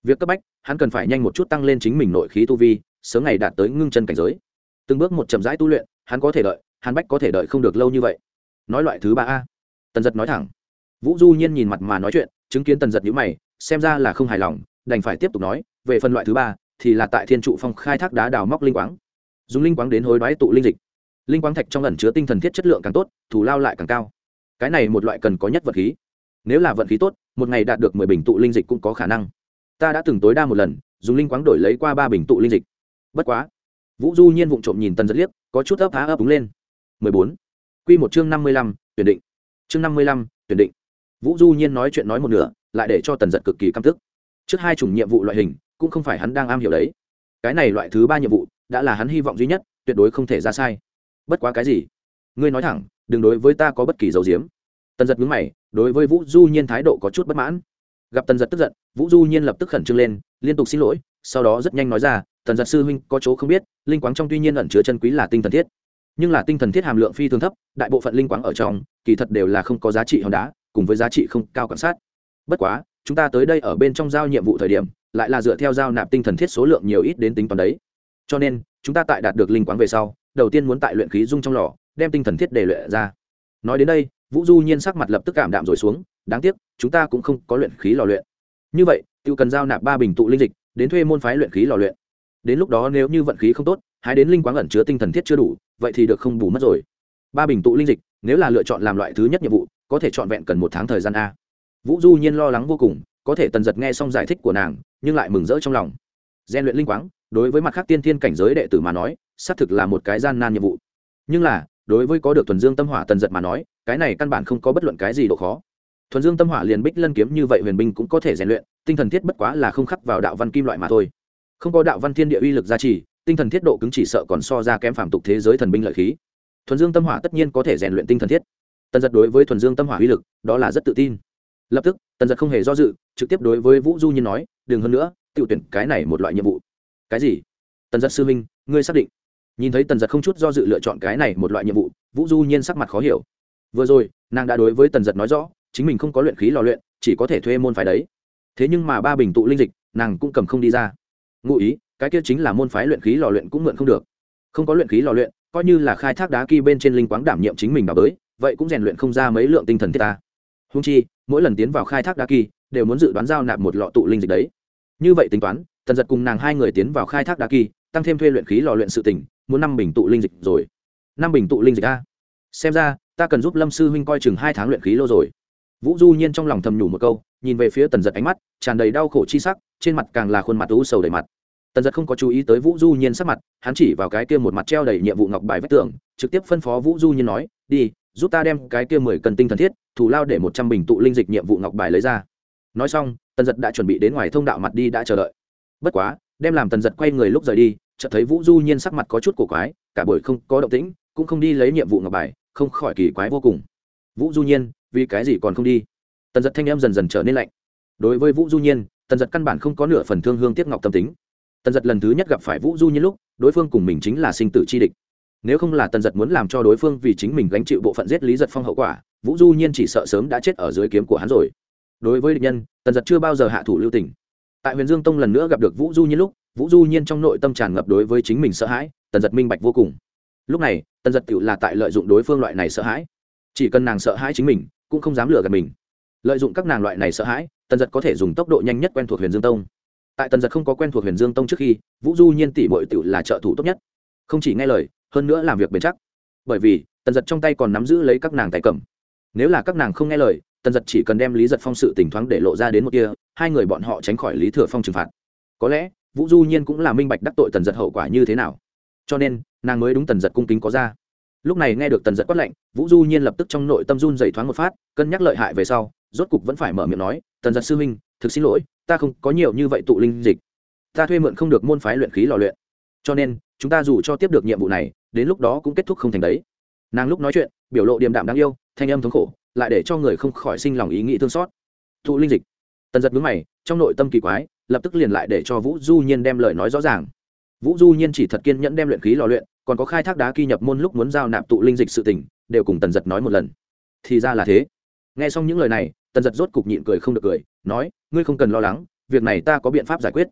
S1: Việc cấp bách, hắn cần phải nhanh một chút tăng lên chính mình nội khí tu vi, sớm ngày đạt tới ngưng chân cảnh giới. Từng bước một chậm rãi tu luyện, hắn có thể đợi hắn bách có thể đợi không được lâu như vậy. Nói loại thứ ba a tần giật nói thẳng. Vũ du nhiên nhìn mặt mà nói chuyện, chứng kiến tần giật nhữ mày, xem ra là không hài lòng, đành phải tiếp tục nói, về phần loại thứ ba, thì là tại thiên trụ phong khai thác đá đào móc linh quáng. Dùng linh quáng đến hối đoái tụ linh dịch. Linh quáng thạch trong lần chứa tinh thần thiết chất lượng càng tốt thủ lao lại càng cao. Cái này một loại cần có nhất vật khí. Nếu là vận khí tốt, một ngày đạt được mười bình tụ linh dịch cũng có khả năng. Ta đã từng tối đa một lần, dùng linh quáng đổi lấy qua ba bình tụ linh dịch. Bất quá. Vũ du nhiên vụng trộm nhìn tần giật liếc, có chút ấp há ấp úng lên. mười bốn. Một chương năm mươi lăm, tuyển định chương năm mươi lăm, tuyển định. Vũ du nhiên nói chuyện nói một nửa, lại để cho tần giật cực kỳ căm tức. Trước hai chủng nhiệm vụ loại hình, cũng không phải hắn đang am hiểu đấy. Cái này loại thứ ba nhiệm vụ, đã là hắn hy vọng duy nhất, tuyệt đối không thể ra sai. Bất quá cái gì? Ngươi nói thẳng, đừng đối với ta có bất kỳ dấu diếm. Tần giật mướn mày, đối với vũ du nhiên thái độ có chút bất mãn. Gặp tần giật tức giận, vũ du nhiên lập tức khẩn trương lên, liên tục xin lỗi, sau đó rất nhanh nói ra, tần giật sư huynh có chỗ không biết, linh quáng trong tuy nhiên ẩn chứa chân quý là tinh thần thiết, nhưng là tinh thần thiết hàm lượng phi thường thấp, đại bộ phận linh quáng ở trong kỳ thật đều là không có giá trị hòn đá, cùng với giá trị không cao quan sát. Bất quá, chúng ta tới đây ở bên trong giao nhiệm vụ thời điểm, lại là dựa theo giao nạp tinh thần thiết số lượng nhiều ít đến tính toán đấy. Cho nên, chúng ta tại đạt được linh quán về sau, đầu tiên muốn tại luyện khí dung trong lò, đem tinh thần thiết để luyện ra. Nói đến đây, vũ du nhiên sắc mặt lập tức cảm đạm rồi xuống, đáng tiếc, chúng ta cũng không có luyện khí lò luyện. Như vậy tự cần giao nạp ba bình tụ linh dịch, đến thuê môn phái luyện khí lò luyện. Đến lúc đó nếu như vận khí không tốt, hái đến linh quán ẩn chứa tinh thần thiết chưa đủ, vậy thì được không bù mất rồi. Ba bình tụ linh dịch nếu là lựa chọn làm loại thứ nhất nhiệm vụ, có thể chọn vẹn cần một tháng thời gian a. Vũ du nhiên lo lắng vô cùng, có thể tần giật nghe xong giải thích của nàng, nhưng lại mừng rỡ trong lòng. Gian luyện linh quáng, đối với mặt khác tiên thiên cảnh giới đệ tử mà nói, xác thực là một cái gian nan nhiệm vụ. Nhưng là, đối với có được thuần dương tâm hỏa tần giật mà nói, cái này căn bản không có bất luận cái gì độ khó. Thuần dương tâm hỏa liền bích lân kiếm như vậy huyền binh cũng có thể rèn luyện, tinh thần thiết bất quá là không khắc vào đạo văn kim loại mà thôi. Không có đạo văn thiên địa uy lực gia trì, tinh thần thiết độ cứng chỉ sợ còn so ra kém phàm tục thế giới thần binh lợi khí thuần dương tâm hỏa tất nhiên có thể rèn luyện tinh thần thiết. Tần giật đối với thuần dương tâm hỏa uy lực, đó là rất tự tin. Lập tức, tần giật không hề do dự, trực tiếp đối với vũ du nhiên nói, đừng hơn nữa tự tuyển cái này một loại nhiệm vụ. Cái gì? Tần giật sư minh ngươi xác định. Nhìn thấy tần giật không chút do dự lựa chọn cái này một loại nhiệm vụ, vũ du nhiên sắc mặt khó hiểu. Vừa rồi, nàng đã đối với tần giật nói rõ, chính mình không có luyện khí lò luyện, chỉ có thể thuê môn phái đấy. Thế nhưng mà ba bình tụ linh dịch, nàng cũng cầm không đi ra. Ngụ ý, cái kia chính là môn phái luyện khí lò luyện cũng mượn không được. Không có luyện khí lò luyện coi như là khai thác đá kỳ bên trên linh quáng đảm nhiệm chính mình bảo bới vậy cũng rèn luyện không ra mấy lượng tinh thần thiết ta. Húng chi, mỗi lần tiến vào khai thác đá kỳ đều muốn dự đoán giao nạp một lọ tụ linh dịch đấy. Như vậy tính toán, tần giật cùng nàng hai người tiến vào khai thác đá kỳ tăng thêm thuê luyện khí lò luyện sự tỉnh, muốn năm bình tụ linh dịch rồi. Năm bình tụ linh dịch a? Xem ra, ta cần giúp lâm sư huynh coi chừng hai tháng luyện khí lô rồi. Vũ du nhiên trong lòng thầm nhủ một câu, nhìn về phía tần giật ánh mắt, tràn đầy đau khổ chi sắc, trên mặt càng là khuôn mặt u sầu đầy mặt tần giật không có chú ý tới vũ du nhiên sắc mặt, hắn chỉ vào cái kia một mặt treo đầy nhiệm vụ ngọc bài vách tường, trực tiếp phân phó vũ du nhiên nói, đi, giúp ta đem cái kia mười cần tinh thần thiết, thủ lao để một trăm bình tụ linh dịch nhiệm vụ ngọc bài lấy ra. Nói xong, tần giật đã chuẩn bị đến ngoài thông đạo mặt đi đã chờ đợi. Bất quá, đem làm tần giật quay người lúc rời đi, chợt thấy vũ du nhiên sắc mặt có chút cổ quái, cả buổi không có động tĩnh, cũng không đi lấy nhiệm vụ ngọc bài, không khỏi kỳ quái vô cùng. Vũ du nhiên, vì cái gì còn không đi? Tần giật thanh em dần dần trở nên lạnh. Đối với vũ du nhiên, tần giật căn bản không có nửa phần thương hương tiếp ngọc tâm tính tần giật lần thứ nhất gặp phải vũ du nhiên lúc, đối phương cùng mình chính là sinh tử chi địch. Nếu không là tần giật muốn làm cho đối phương vì chính mình gánh chịu bộ phận giết lý giật phong hậu quả, vũ du nhiên chỉ sợ sớm đã chết ở dưới kiếm của hắn rồi. Đối với địch nhân, tần giật chưa bao giờ hạ thủ lưu tình. Tại huyền dương tông lần nữa gặp được vũ du nhiên lúc, vũ du nhiên trong nội tâm tràn ngập đối với chính mình sợ hãi, tần giật minh bạch vô cùng. Lúc này, tần giật tự là tại lợi dụng đối phương loại này sợ hãi. Chỉ cần nàng sợ hãi chính mình, cũng không dám lừa gạt mình. Lợi dụng các nàng loại này sợ hãi, tần giật có thể dùng tốc độ nhanh nhất quen thuộc huyền dương tông tại tần giật không có quen thuộc huyền dương tông trước khi, vũ du nhiên tỷ bội tự là trợ thủ tốt nhất. Không chỉ nghe lời, hơn nữa làm việc bền chắc. Bởi vì, tần giật trong tay còn nắm giữ lấy các nàng tay cầm. Nếu là các nàng không nghe lời, tần giật chỉ cần đem lý giật phong sự tỉnh thoáng để lộ ra đến một kia, hai người bọn họ tránh khỏi lý thừa phong trừng phạt. Có lẽ, vũ du nhiên cũng là minh bạch đắc tội tần giật hậu quả như thế nào. Cho nên, nàng mới đúng tần giật cung kính có ra. Lúc này nghe được tần giật quát lệnh vũ du nhiên lập tức trong nội tâm run dày thoáng một phát, cân nhắc lợi hại về sau, rốt cục vẫn phải mở miệng nói, tần giật sư huynh, thực xin lỗi ta không có nhiều như vậy tụ linh dịch. Ta thuê mượn không được môn phái luyện khí lò luyện. Cho nên, chúng ta dù cho tiếp được nhiệm vụ này, đến lúc đó cũng kết thúc không thành đấy. Nàng lúc nói chuyện, biểu lộ điềm đạm đáng yêu, thanh âm thống khổ, lại để cho người không khỏi sinh lòng ý nghĩ thương xót. Thụ linh dịch. Tần giật mướn mày, trong nội tâm kỳ quái, lập tức liền lại để cho vũ du nhiên đem lời nói rõ ràng. Vũ du nhiên chỉ thật kiên nhẫn đem luyện khí lò luyện, còn có khai thác đá kỳ nhập môn lúc muốn giao nạp tụ linh dịch sự tình, đều cùng tần giật nói một lần. Thì ra là thế. Nghe xong những lời này tần giật rốt cục nhịn cười không được cười, nói, ngươi không cần lo lắng, việc này ta có biện pháp giải quyết.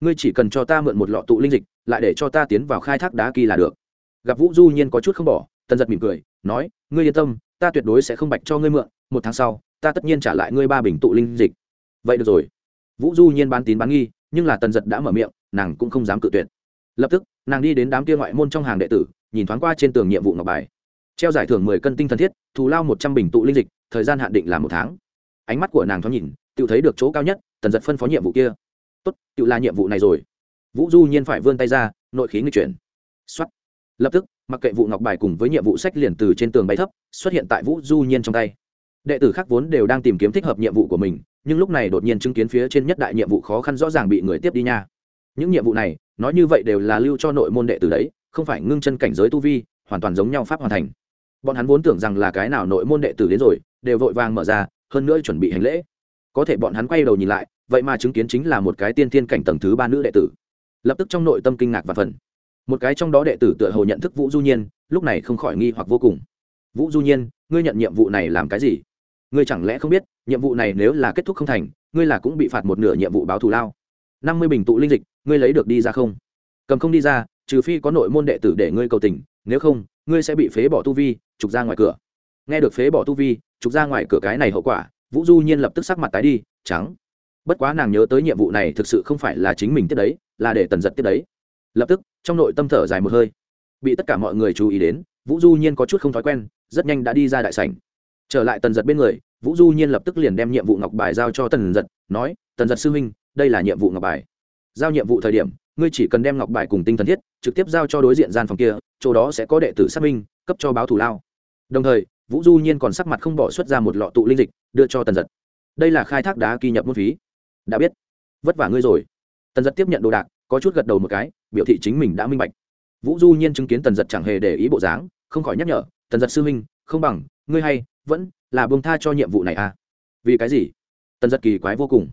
S1: Ngươi chỉ cần cho ta mượn một lọ tụ linh dịch, lại để cho ta tiến vào khai thác đá kỳ là được. Gặp vũ du nhiên có chút không bỏ, tần giật mỉm cười, nói, ngươi yên tâm, ta tuyệt đối sẽ không bạch cho ngươi mượn, một tháng sau, ta tất nhiên trả lại ngươi ba bình tụ linh dịch. Vậy được rồi. Vũ du nhiên bán tín bán nghi, nhưng là tần giật đã mở miệng, nàng cũng không dám cự tuyệt. Lập tức, nàng đi đến đám kia ngoại môn trong hàng đệ tử, nhìn thoáng qua trên tường nhiệm vụ ngọc bài. Treo giải thưởng mười cân tinh thần thiết, thù lao một trăm bình tụ linh dịch, thời gian hạn định là một tháng ánh mắt của nàng thoáng nhìn tự thấy được chỗ cao nhất, tần giật phân phó nhiệm vụ kia. Tốt tự là nhiệm vụ này rồi. Vũ du nhiên phải vươn tay ra, nội khí nghịch chuyển. Xuất lập tức, mặc kệ vụ ngọc bài cùng với nhiệm vụ sách liền từ trên tường bay thấp, xuất hiện tại vũ du nhiên trong tay. Đệ tử khác vốn đều đang tìm kiếm thích hợp nhiệm vụ của mình, nhưng lúc này đột nhiên chứng kiến phía trên nhất đại nhiệm vụ khó khăn rõ ràng bị người tiếp đi nha. Những nhiệm vụ này, nói như vậy đều là lưu cho nội môn đệ tử đấy, không phải ngưng chân cảnh giới tu vi, hoàn toàn giống nhau pháp hoàn thành. Bọn hắn vốn tưởng rằng là cái nào nội môn đệ tử đến rồi, đều vội vàng mở ra hơn nữa chuẩn bị hành lễ. Có thể bọn hắn quay đầu nhìn lại, vậy mà chứng kiến chính là một cái tiên thiên cảnh tầng thứ ba nữ đệ tử. Lập tức trong nội tâm kinh ngạc và phần một cái trong đó đệ tử tựa hồ nhận thức vũ du nhiên, lúc này không khỏi nghi hoặc vô cùng. Vũ du nhiên, ngươi nhận nhiệm vụ này làm cái gì? Ngươi chẳng lẽ không biết, nhiệm vụ này nếu là kết thúc không thành, ngươi là cũng bị phạt một nửa nhiệm vụ báo thù lao. Năm mươi bình tụ linh dịch, ngươi lấy được đi ra không? Cầm không đi ra, trừ phi có nội môn đệ tử để ngươi cầu tình, nếu không, ngươi sẽ bị phế bỏ tu vi, trục ra ngoài cửa nghe được phế bỏ tu vi, trục ra ngoài cửa cái này hậu quả, vũ du nhiên lập tức sắc mặt tái đi, trắng. Bất quá nàng nhớ tới nhiệm vụ này thực sự không phải là chính mình tiếp đấy, là để tần giật tiếp đấy. Lập tức, trong nội tâm thở dài một hơi. Bị tất cả mọi người chú ý đến, vũ du nhiên có chút không thói quen, rất nhanh đã đi ra đại sảnh. Trở lại tần giật bên người, vũ du nhiên lập tức liền đem nhiệm vụ ngọc bài giao cho tần giật, nói, tần giật sư huynh, đây là nhiệm vụ ngọc bài. Giao nhiệm vụ thời điểm, ngươi chỉ cần đem ngọc bài cùng tinh thần thiết, trực tiếp giao cho đối diện gian phòng kia, chỗ đó sẽ có đệ tử xác minh cấp cho báo thủ lao. Đồng thời vũ du nhiên còn sắc mặt không bỏ xuất ra một lọ tụ linh dịch, đưa cho tần giật. Đây là khai thác đá kỳ nhập môn phí. Đã biết. Vất vả ngươi rồi. Tần giật tiếp nhận đồ đạc, có chút gật đầu một cái, biểu thị chính mình đã minh bạch. Vũ du nhiên chứng kiến tần giật chẳng hề để ý bộ dáng, không khỏi nhắc nhở, tần giật sư minh không bằng, ngươi hay, vẫn là bông tha cho nhiệm vụ này à. Vì cái gì? Tần giật kỳ quái vô cùng.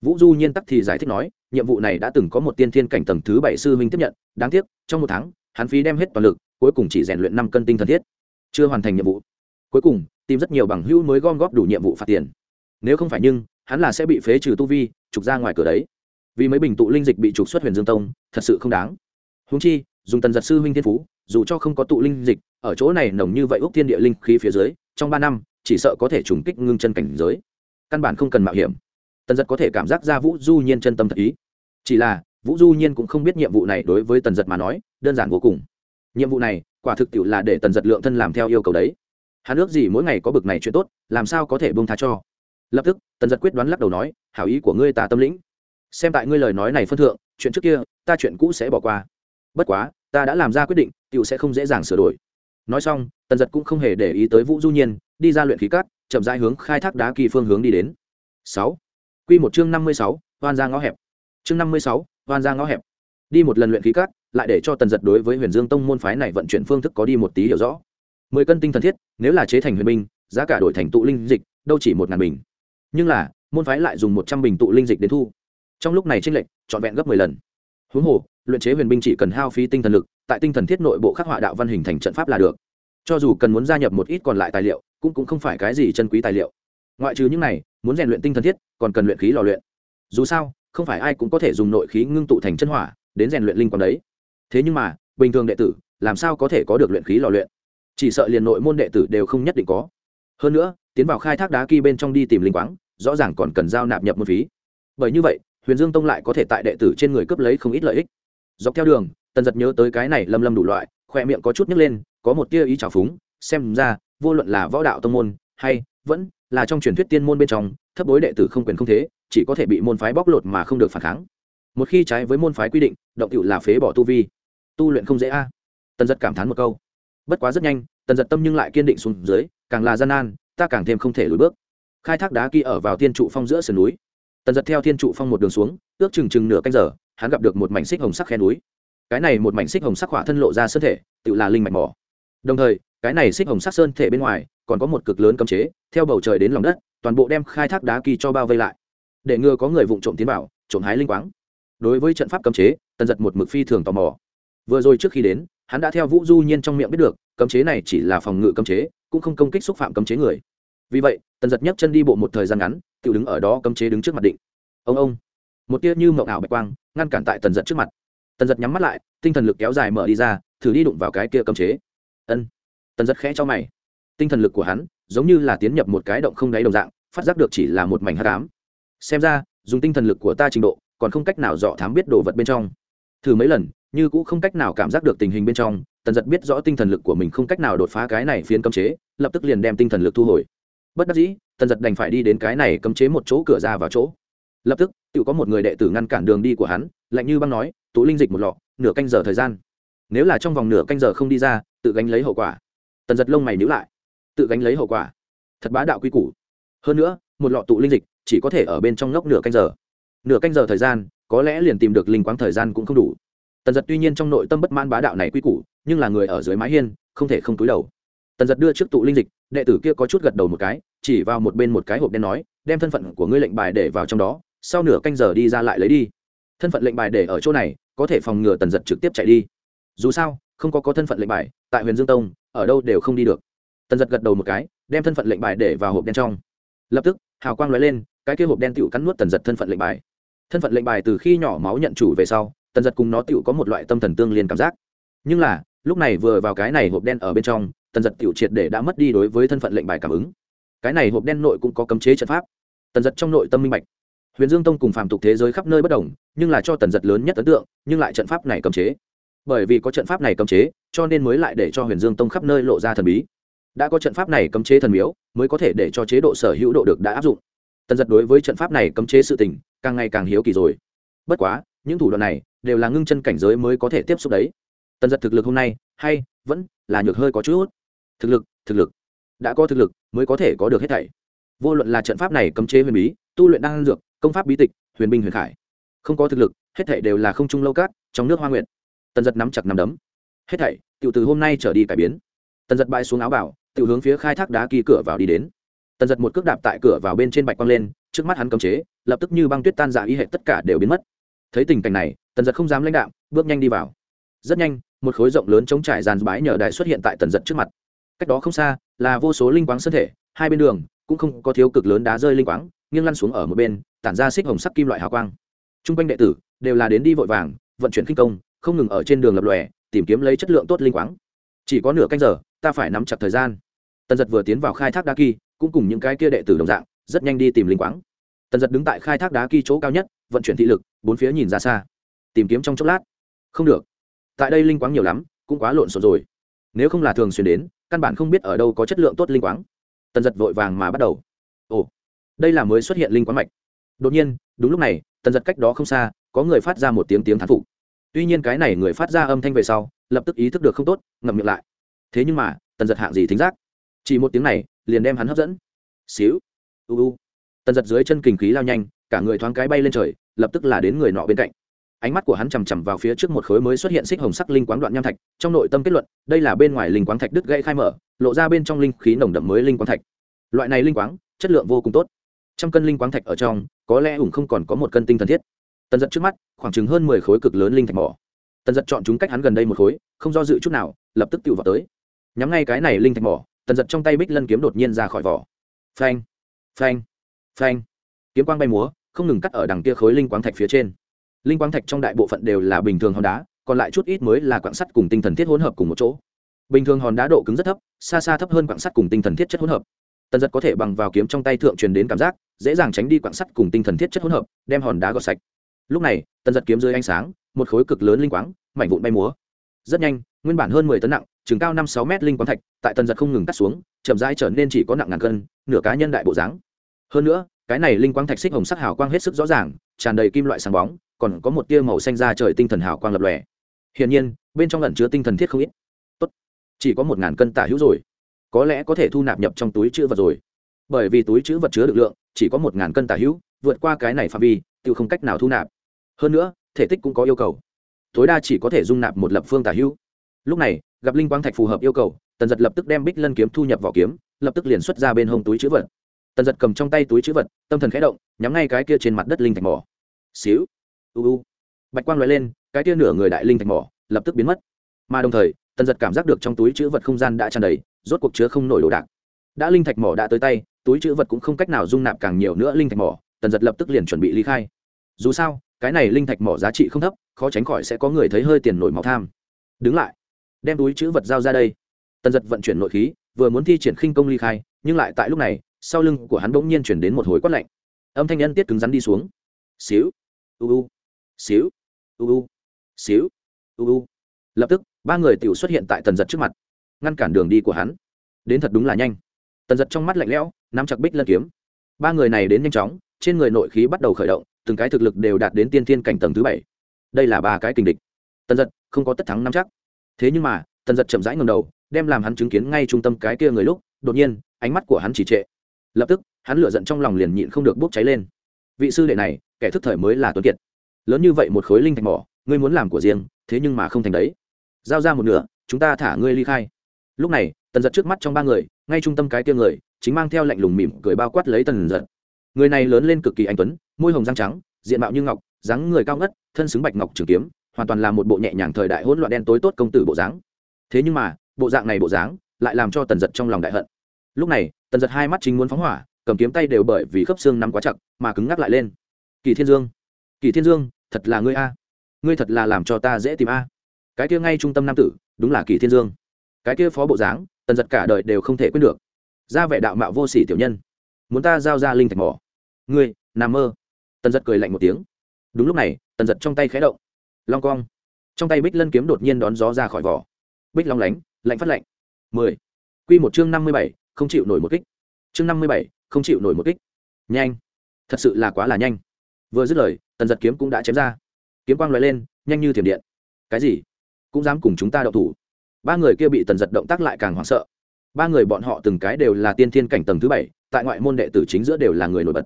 S1: Vũ du nhiên tắc thì giải thích nói, nhiệm vụ này đã từng có một tiên thiên cảnh tầng thứ bảy sư minh tiếp nhận, đáng tiếc, trong một tháng, hắn phí đem hết toàn lực, cuối cùng chỉ rèn luyện năm cân tinh thần thiết, chưa hoàn thành nhiệm vụ cuối cùng, tìm rất nhiều bằng hữu mới gom góp đủ nhiệm vụ phạt tiền. Nếu không phải nhưng, hắn là sẽ bị phế trừ tu vi, trục ra ngoài cửa đấy. Vì mấy bình tụ linh dịch bị trục xuất huyền dương tông, thật sự không đáng. Húng chi, dùng tần giật sư huynh thiên phú, dù cho không có tụ linh dịch, ở chỗ này nồng như vậy ước thiên địa linh khí phía dưới, trong ba năm, chỉ sợ có thể trùng kích ngưng chân cảnh giới. Căn bản không cần mạo hiểm. Tần giật có thể cảm giác ra vũ du nhiên chân tâm thật ý. Chỉ là, vũ du nhiên cũng không biết nhiệm vụ này đối với tần giật mà nói, đơn giản vô cùng. Nhiệm vụ này, quả thực tiệu là để tần giật lượng thân làm theo yêu cầu đấy hắn ước gì mỗi ngày có bực này chuyện tốt, làm sao có thể bông tha cho? Lập tức, tần giật quyết đoán lắc đầu nói, hảo ý của ngươi ta tâm lĩnh. Xem tại ngươi lời nói này phân thượng, chuyện trước kia, ta chuyện cũ sẽ bỏ qua. Bất quá, ta đã làm ra quyết định tựu sẽ không dễ dàng sửa đổi. Nói xong, tần giật cũng không hề để ý tới vũ du nhiên, đi ra luyện khí cát, chậm rãi hướng khai thác đá kỳ phương hướng đi đến. Sáu. Quy một chương năm mươi sáu, hoan ra ngõ hẹp. Chương năm mươi sáu, hoan ra ngõ hẹp. Đi một lần luyện khí cát, lại để cho tần giật đối với huyền dương tông môn phái này vận chuyển phương thức có đi một tí hiểu rõ mười cân tinh thần thiết, nếu là chế thành huyền binh, giá cả đổi thành tụ linh dịch, đâu chỉ một ngàn bình. Nhưng là, môn phái lại dùng một trăm bình tụ linh dịch đến thu. Trong lúc này tranh lệch, trọn vẹn gấp mười lần. Huống hồ, luyện chế huyền binh chỉ cần hao phí tinh thần lực, tại tinh thần thiết nội bộ khắc họa đạo văn hình thành trận pháp là được. Cho dù cần muốn gia nhập một ít còn lại tài liệu, cũng cũng không phải cái gì chân quý tài liệu. Ngoại trừ những này, muốn rèn luyện tinh thần thiết, còn cần luyện khí lò luyện. Dù sao, không phải ai cũng có thể dùng nội khí ngưng tụ thành chân hỏa, đến rèn luyện linh quang đấy. Thế nhưng mà, bình thường đệ tử, làm sao có thể có được luyện khí lò luyện? Chỉ sợ liền nội môn đệ tử đều không nhất định có. Hơn nữa, tiến vào khai thác đá kỳ bên trong đi tìm linh quáng, rõ ràng còn cần giao nạp nhập một phí. Bởi như vậy, huyền dương tông lại có thể tại đệ tử trên người cướp lấy không ít lợi ích. Dọc theo đường, tần giật nhớ tới cái này lâm lâm đủ loại, khoe miệng có chút nhấc lên, có một tia ý trào phúng, xem ra, vô luận là võ đạo tông môn, hay vẫn là trong truyền thuyết tiên môn bên trong, thấp bối đệ tử không quyền không thế, chỉ có thể bị môn phái bóc lột mà không được phản kháng. Một khi trái với môn phái quy định, động cựu là phế bỏ tu vi. Tu luyện không dễ a. Tần giật cảm thán một câu bất quá rất nhanh, tần giật tâm nhưng lại kiên định xuống dưới, càng là gian nan, ta càng thêm không thể lùi bước. Khai thác đá kỳ ở vào thiên trụ phong giữa sườn núi. Tần giật theo thiên trụ phong một đường xuống, ước chừng chừng nửa canh giờ, hắn gặp được một mảnh xích hồng sắc khe núi. Cái này một mảnh xích hồng sắc hỏa thân lộ ra sơn thể, tự là linh mạch mỏ. Đồng thời, cái này xích hồng sắc sơn thể bên ngoài, còn có một cực lớn cấm chế, theo bầu trời đến lòng đất, toàn bộ đem khai thác đá kỳ cho bao vây lại. Để ngừa có người vụng trộm tiến vào, trộm hái linh quáng. Đối với trận pháp cấm chế, tần giật một mực phi thường tò mò. Vừa rồi trước khi đến hắn đã theo vũ du nhiên trong miệng biết được, cấm chế này chỉ là phòng ngự cấm chế, cũng không công kích xúc phạm cấm chế người. Vì vậy, tần giật nhấc chân đi bộ một thời gian ngắn tự đứng ở đó cấm chế đứng trước mặt định. Ông ông, một tia như mộng ảo bạch quang, ngăn cản tại tần giật trước mặt. Tần giật nhắm mắt lại, tinh thần lực kéo dài mở đi ra, thử đi đụng vào cái kia cấm chế. Ân. Tần giật khẽ cho mày. Tinh thần lực của hắn, giống như là tiến nhập một cái động không đáy đồng dạng, phát giác được chỉ là một mảnh hát cám xem ra, dùng tinh thần lực của ta trình độ, còn không cách nào dọ thám biết đồ vật bên trong thử mấy lần, như cũng không cách nào cảm giác được tình hình bên trong, tần giật biết rõ tinh thần lực của mình không cách nào đột phá cái này phiến cấm chế, lập tức liền đem tinh thần lực thu hồi. Bất đắc dĩ, tần giật đành phải đi đến cái này cấm chế một chỗ cửa ra vào chỗ. Lập tức tự có một người đệ tử ngăn cản đường đi của hắn, lạnh như băng nói tụ linh dịch một lọ, nửa canh giờ thời gian. Nếu là trong vòng nửa canh giờ không đi ra, tự gánh lấy hậu quả. Tần giật lông mày nhữ lại. Tự gánh lấy hậu quả. Thật bá đạo quy củ. Hơn nữa, một lọ tụ linh dịch chỉ có thể ở bên trong ngốc nửa canh giờ. Nửa canh giờ thời gian có lẽ liền tìm được linh quáng thời gian cũng không đủ. Tần giật tuy nhiên trong nội tâm bất mãn bá đạo này quy củ, nhưng là người ở dưới mái hiên, không thể không túi đầu. Tần giật đưa trước tụ linh dịch, đệ tử kia có chút gật đầu một cái, chỉ vào một bên một cái hộp đen nói, đem thân phận của ngươi lệnh bài để vào trong đó, sau nửa canh giờ đi ra lại lấy đi. Thân phận lệnh bài để ở chỗ này, có thể phòng ngừa tần giật trực tiếp chạy đi. Dù sao, không có có thân phận lệnh bài, tại huyền dương tông, ở đâu đều không đi được. Tần giật gật đầu một cái, đem thân phận lệnh bài để vào hộp đen trong. Lập tức, hào quang l ó e lên, cái kia hộp đen tựu cắn nuốt tần giật thân phận lệnh bài thân phận lệnh bài từ khi nhỏ máu nhận chủ về sau, tần giật cùng nó tựu có một loại tâm thần tương liên cảm giác. Nhưng là, lúc này vừa vào cái này hộp đen ở bên trong, tần giật tựu triệt để đã mất đi đối với thân phận lệnh bài cảm ứng. Cái này hộp đen nội cũng có cấm chế trận pháp. Tần giật trong nội tâm minh bạch. Huyền dương tông cùng phàm tục thế giới khắp nơi bất đồng, nhưng là cho tần giật lớn nhất ấn tượng, nhưng lại trận pháp này cấm chế. Bởi vì có trận pháp này cấm chế, cho nên mới lại để cho huyền dương tông khắp nơi lộ ra thần bí. Đã có trận pháp này cấm chế thần miếu, mới có thể để cho chế độ sở hữu độ được đã áp dụng. Tần giật đối với trận pháp này cấm chế sự tình càng ngày càng hiếu kỳ rồi. Bất quá, những thủ đoạn này đều là ngưng chân cảnh giới mới có thể tiếp xúc đấy. Tần giật thực lực hôm nay, hay, vẫn là nhược hơi có chút thực lực thực lực. Đã có thực lực, mới có thể có được hết thảy. Vô luận là trận pháp này cấm chế huyền bí, tu luyện đan dược, công pháp bí tịch, huyền binh huyền khải, không có thực lực, hết thảy đều là không trung lâu cát, trong nước hoa nguyện tần giật nắm chặt nắm đấm. Hết thảy, tiểu từ hôm nay trở đi cải biến. Tần giật bãi xuống áo bảo, tiểu hướng phía khai thác đá kỳ cửa vào đi đến tần giật một cước đạp tại cửa vào bên trên bạch quang lên, trước mắt hắn cấm chế, lập tức như băng tuyết tan giả y hệ tất cả đều biến mất. Thấy tình cảnh này, tần giật không dám lãnh đạo, bước nhanh đi vào. Rất nhanh, một khối rộng lớn chống trải dàn bãi nhờ đại xuất hiện tại tần giật trước mặt. Cách đó không xa, là vô số linh quáng sân thể, hai bên đường cũng không có thiếu cực lớn đá rơi linh quáng, nghiêng lăn xuống ở một bên, tản ra xích hồng sắc kim loại hào quang. T r u n g quanh đệ tử đều là đến đi vội vàng, vận chuyển kinh công, không ngừng ở trên đường lập lòe, tìm kiếm lấy chất lượng tốt linh quáng. Chỉ có nửa canh giờ, ta phải nắm chặt thời gian. Tần giật vừa tiến vào khai thác đa kỳ cũng cùng những cái kia đệ tử đồng dạng, rất nhanh đi tìm linh quáng. Tần giật đứng tại khai thác đá kỳ chỗ cao nhất, vận chuyển thị lực, bốn phía nhìn ra xa. Tìm kiếm trong chốc lát. Không được. Tại đây linh quáng nhiều lắm, cũng quá lộn xộn rồi. Nếu không là thường xuyên đến, căn bản không biết ở đâu có chất lượng tốt linh quáng. Tần giật vội vàng mà bắt đầu. Ồ, đây là mới xuất hiện linh quáng mạch. Đột nhiên, đúng lúc này, tần giật cách đó không xa, có người phát ra một tiếng tiếng thán phục. Tuy nhiên cái này người phát ra âm thanh về sau, lập tức ý thức được không tốt, ngậm miệng lại. Thế nhưng mà, tần giật hạng gì thính giác? Chỉ một tiếng này, liền đem hắn hấp dẫn. Xíu. U u. Tần giật dưới chân kình khí lao nhanh, cả người thoáng cái bay lên trời, lập tức là đến người nọ bên cạnh. Ánh mắt của hắn chằm chằm vào phía trước một khối mới xuất hiện xích hồng sắc linh quáng đoạn nham thạch, trong nội tâm kết luận, đây là bên ngoài linh quáng thạch đứt gãy khai mở, lộ ra bên trong linh khí nồng đậm mới linh quáng thạch. Loại này linh quáng, chất lượng vô cùng tốt. Trăm cân linh quáng thạch ở trong, có lẽ ủng không còn có một cân tinh thần thiết. Tần giật trước mắt, khoảng chừng hơn mười khối cực lớn linh thạch mỏ. Tần giật chọn chúng cách hắn gần đây một khối, không do dự chút nào, lập tức tự vào tới. Nhắm ngay cái này linh thạch mỏ tần giật trong tay bích lân kiếm đột nhiên ra khỏi vỏ. Phanh phanh phanh. Kiếm quang bay múa, không ngừng cắt ở đằng kia khối linh quang thạch phía trên. Linh quang thạch trong đại bộ phận đều là bình thường hòn đá, còn lại chút ít mới là quạng sắt cùng tinh thần thiết hỗn hợp cùng một chỗ. Bình thường hòn đá độ cứng rất thấp, xa xa thấp hơn quạng sắt cùng tinh thần thiết chất hỗn hợp. Tần giật có thể bằng vào kiếm trong tay thượng truyền đến cảm giác, dễ dàng tránh đi quạng sắt cùng tinh thần thiết chất hỗn hợp, đem hòn đá gọt sạch. Lúc này, tần giật kiếm dưới ánh sáng, một khối cực lớn linh quáng mảnh vụn bay múa. Rất nhanh, nguyên bản hơn mười tấn nặng chừng cao năm sáu mét linh Quang thạch, tại tần giật không ngừng cắt xuống, chậm rãi trở nên chỉ có nặng ngàn cân, nửa cá nhân đại bộ dáng. Hơn nữa, cái này linh quang thạch xích hồng sắc hào quang hết sức rõ ràng, tràn đầy kim loại sáng bóng, còn có một tia màu xanh da trời tinh thần hào quang lập lòe. Hiển nhiên, bên trong lẩn chứa tinh thần thiết không ít. Tốt, chỉ có một ngàn cân tả hữu rồi. Có lẽ có thể thu nạp nhập trong túi chữ vật rồi. Bởi vì túi chữ vật chứa được lượng, chỉ có một ngàn cân tả hữu, vượt qua cái này phạm vi, tự không cách nào thu nạp. Hơn nữa, thể tích cũng có yêu cầu. Tối đa chỉ có thể dung nạp một lập phương tả hữu. Lúc này gặp linh quang thạch phù hợp yêu cầu, tần giật lập tức đem bích lân kiếm thu nhập vỏ kiếm, lập tức liền xuất ra bên hông túi chữ vật. Tần giật cầm trong tay túi chữ vật, tâm thần khẽ động, nhắm ngay cái kia trên mặt đất linh thạch mỏ. Xíu. U u. Bạch quang l lên, cái kia nửa người đại linh thạch mỏ, lập tức biến mất. Mà đồng thời, tần giật cảm giác được trong túi chữ vật không gian đã tràn đầy, rốt cuộc chứa không nổi đồ đạc. Đã linh thạch mỏ đã tới tay, túi chữ vật cũng không cách nào dung nạp càng nhiều nữa linh thạch mỏ, tần giật lập tức liền chuẩn bị ly khai. Dù sao, cái này linh thạch mỏ giá trị không thấp, khó tránh khỏi sẽ có người thấy hơi tiền nổi máu tham. Đứng lại đem túi chữ vật giao ra đây. Tần giật vận chuyển nội khí, vừa muốn thi triển khinh công ly khai, nhưng lại tại lúc này, sau lưng của hắn bỗng nhiên chuyển đến một hồi quát lạnh. Âm thanh nhân tiết cứng rắn đi xuống. Xíu, u u, xíu, u u, xíu, u u. Lập tức, ba người tiểu xuất hiện tại tần giật trước mặt, ngăn cản đường đi của hắn. Đến thật đúng là nhanh. Tần giật trong mắt lạnh lẽo, nắm chặt bích lân kiếm. Ba người này đến nhanh chóng, trên người nội khí bắt đầu khởi động, từng cái thực lực đều đạt đến tiên thiên cảnh tầng thứ bảy. Đây là ba cái kình địch. Tần giật, không có tất thắng nắm chắc thế nhưng mà, tần giật chậm rãi ngầm đầu, đem làm hắn chứng kiến ngay trung tâm cái kia người lúc, đột nhiên, ánh mắt của hắn chỉ trệ. Lập tức, hắn lựa giận trong lòng liền nhịn không được bốc cháy lên. Vị sư đệ này, kẻ thức thời mới là tuấn kiệt. Lớn như vậy một khối linh thạch mỏ, ngươi muốn làm của riêng, thế nhưng mà không thành đấy. Giao ra một nửa, chúng ta thả ngươi ly khai. Lúc này, tần giật trước mắt trong ba người, ngay trung tâm cái kia người, chính mang theo lạnh lùng mỉm cười bao quát lấy tần giật. Người này lớn lên cực kỳ anh tuấn, môi hồng răng trắng, diện mạo như ngọc, dáng người cao ngất, thân xứng bạch ngọc trường kiếm hoàn toàn là một bộ nhẹ nhàng thời đại hỗn loạn đen tối tốt công tử bộ dáng. Thế nhưng mà, bộ dạng này bộ dáng lại làm cho tần giật trong lòng đại hận. Lúc này, tần giật hai mắt chính muốn phóng hỏa, cầm kiếm tay đều bởi vì khớp xương nắm quá chặt mà cứng ngắc lại lên. Kỳ thiên dương, kỳ thiên dương, thật là ngươi a. Ngươi thật là làm cho ta dễ tìm a. Cái kia ngay trung tâm nam tử, đúng là kỳ thiên dương. Cái kia phó bộ dáng, tần giật cả đời đều không thể quên được. Ra vẻ đạo mạo vô sỉ tiểu nhân. Muốn ta giao ra linh thạch mỏ. Ngươi, nằm mơ. Tần giật cười lạnh một tiếng. Đúng lúc này, tần giật trong tay khé động long cong. Trong tay bích lân kiếm đột nhiên đón gió ra khỏi vỏ. Bích long lánh, lạnh phát lạnh. Mười. Q một chương năm mươi bảy, không chịu nổi một kích. Chương năm mươi bảy, không chịu nổi một kích. Nhanh. Thật sự là quá là nhanh. Vừa dứt lời, tần giật kiếm cũng đã chém ra. Kiếm quang l lên, nhanh như thiểm điện. Cái gì? Cũng dám cùng chúng ta đậu thủ. Ba người kia bị tần giật động tác lại càng hoảng sợ. Ba người bọn họ từng cái đều là tiên thiên cảnh tầng thứ bảy, tại ngoại môn đệ tử chính giữa đều là người nổi bật.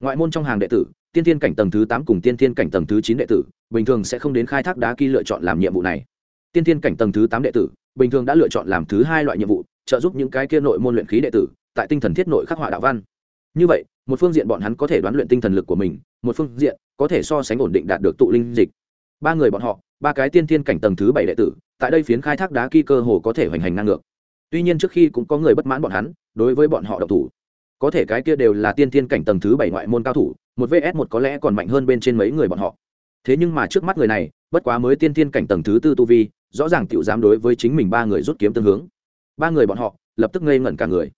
S1: Ngoại môn trong hàng đệ tử tiên thiên cảnh tầng thứ tám cùng tiên thiên cảnh tầng thứ chín đệ tử, bình thường sẽ không đến khai thác đá kỳ lựa chọn làm nhiệm vụ này. Tiên thiên cảnh tầng thứ tám đệ tử, bình thường đã lựa chọn làm thứ hai loại nhiệm vụ, trợ giúp những cái kia nội môn luyện khí đệ tử, tại tinh thần thiết nội khắc họa đạo văn. Như vậy, một phương diện bọn hắn có thể đoán luyện tinh thần lực của mình, một phương diện có thể so sánh ổn định đạt được tụ linh dịch. Ba người bọn họ, ba cái tiên thiên cảnh tầng thứ bảy đệ tử, tại đây phiến khai thác đá kỳ cơ hồ có thể hoành hành ngang ngược. Tuy nhiên trước khi cũng có người bất mãn bọn hắn, đối với bọn họ độc thủ. Có thể cái kia đều là tiên thiên cảnh tầng thứ bảy ngoại môn cao thủ một vs một có lẽ còn mạnh hơn bên trên mấy người bọn họ. Thế nhưng mà trước mắt người này, bất quá mới tiên thiên cảnh tầng thứ tư tu vi, rõ ràng tiểu dám đối với chính mình ba người rút kiếm tương hướng. Ba người bọn họ, lập tức ngây ngẩn cả người.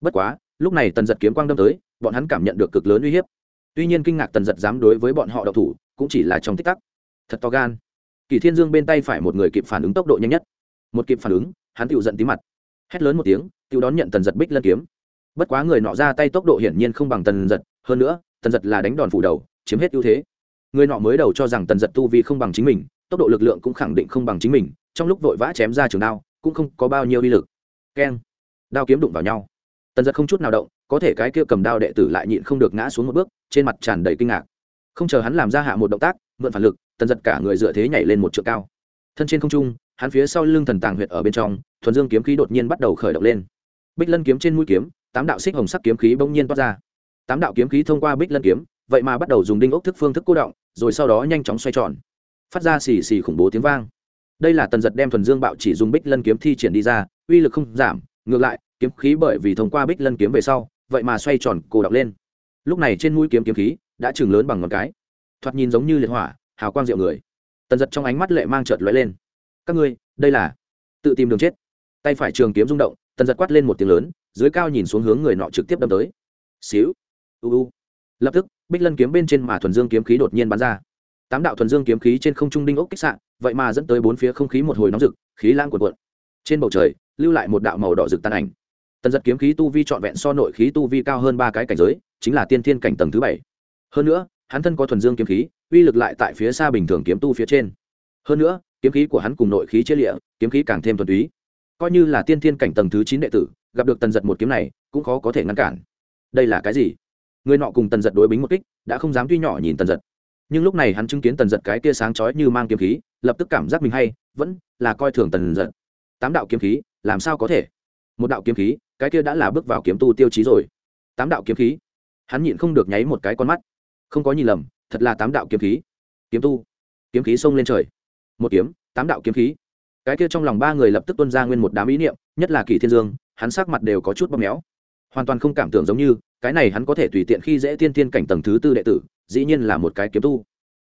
S1: Bất quá, lúc này tần giật kiếm quang đâm tới, bọn hắn cảm nhận được cực lớn uy hiếp. Tuy nhiên kinh ngạc tần giật dám đối với bọn họ đậu thủ, cũng chỉ là trong tích tắc. Thật to gan. Kỳ thiên dương bên tay phải một người kịp phản ứng tốc độ nhanh nhất. Một kịp phản ứng, hắn tự giận tí mặt. Hét lớn một tiếng tự đón nhận tần giật bích lân kiếm. Bất quá người nọ ra tay tốc độ hiển nhiên không bằng tần giật, hơn nữa tần giật là đánh đòn phủ đầu, chiếm hết ưu thế. Người nọ mới đầu cho rằng tần giật tu vi không bằng chính mình, tốc độ lực lượng cũng khẳng định không bằng chính mình, trong lúc vội vã chém ra trường đao, cũng không có bao nhiêu uy lực. Keng. Đao kiếm đụng vào nhau. Tần giật không chút nào động, có thể cái kia cầm đao đệ tử lại nhịn không được ngã xuống một bước, trên mặt tràn đầy kinh ngạc. Không chờ hắn làm ra hạ một động tác, mượn phản lực, tần giật cả người dựa thế nhảy lên một trượng cao. Thân trên không trung, hắn phía sau lưng thần tàng huyệt ở bên trong, thuần dương kiếm khí đột nhiên bắt đầu khởi động lên. Bích lân kiếm trên mũi kiếm, tám đạo xích hồng sắc kiếm khí bỗng nhiên toát ra tám đạo kiếm khí thông qua bích lân kiếm, vậy mà bắt đầu dùng đinh ốc thức phương thức cố động, rồi sau đó nhanh chóng xoay tròn. Phát ra xì xì khủng bố tiếng vang. Đây là tần giật đem thuần dương bạo chỉ dùng bích lân kiếm thi triển đi ra, uy lực không giảm, ngược lại, kiếm khí bởi vì thông qua bích lân kiếm về sau, vậy mà xoay tròn cổ động lên. Lúc này trên mũi kiếm kiếm khí đã chừng lớn bằng ngón cái. Thoạt nhìn giống như liệt hỏa, hào quang diệu người. Tần giật trong ánh mắt lệ mang trợt lóe lên. Các ngươi, đây là tự tìm đường chết. Tay phải trường kiếm rung động, tần giật quát lên một tiếng lớn, dưới cao nhìn xuống hướng người nọ trực tiếp đâm tới. Xíu uu lập tức, bích lân kiếm bên trên mà thuần dương kiếm khí đột nhiên bắn ra. Tám đạo thuần dương kiếm khí trên không trung đinh ốc kích sạn vậy mà dẫn tới bốn phía không khí một hồi nóng rực, khí lãng cuộn cuộn. Trên bầu trời, lưu lại một đạo màu đỏ rực tan ảnh. Tần giật kiếm khí tu vi trọn vẹn so nội khí tu vi cao hơn ba cái cảnh giới, chính là tiên thiên cảnh tầng thứ bảy. Hơn nữa, hắn thân có thuần dương kiếm khí, uy lực lại tại phía xa bình thường kiếm tu phía trên. Hơn nữa, kiếm khí của hắn cùng nội khí chế lịa, kiếm khí càng thêm thuần túy. Coi như là tiên thiên cảnh tầng thứ chín đệ tử, gặp được tần giật một kiếm này, cũng khó có thể ngăn cản. Đây là cái gì? Người nọ cùng tần giật đối bính một kích, đã không dám tuy nhỏ nhìn tần giật. Nhưng lúc này hắn chứng kiến tần giật cái tia sáng chói như mang kiếm khí, lập tức cảm giác mình hay, vẫn là coi thường tần giật. Tám đạo kiếm khí, làm sao có thể? Một đạo kiếm khí, cái kia đã là bước vào kiếm tu tiêu chí rồi. Tám đạo kiếm khí. Hắn nhịn không được nháy một cái con mắt. Không có nhìn lầm, thật là tám đạo kiếm khí. Kiếm tu. Kiếm khí xông lên trời. Một kiếm, tám đạo kiếm khí. Cái kia trong lòng ba người lập tức tuân ra nguyên một đám ý niệm, nhất là kỳ thiên dương, hắn sắc mặt đều có chút bóp méo. Hoàn toàn không cảm tưởng giống như cái này hắn có thể tùy tiện khi dễ tiên tiên cảnh tầng thứ tư đệ tử, dĩ nhiên là một cái kiếm tu.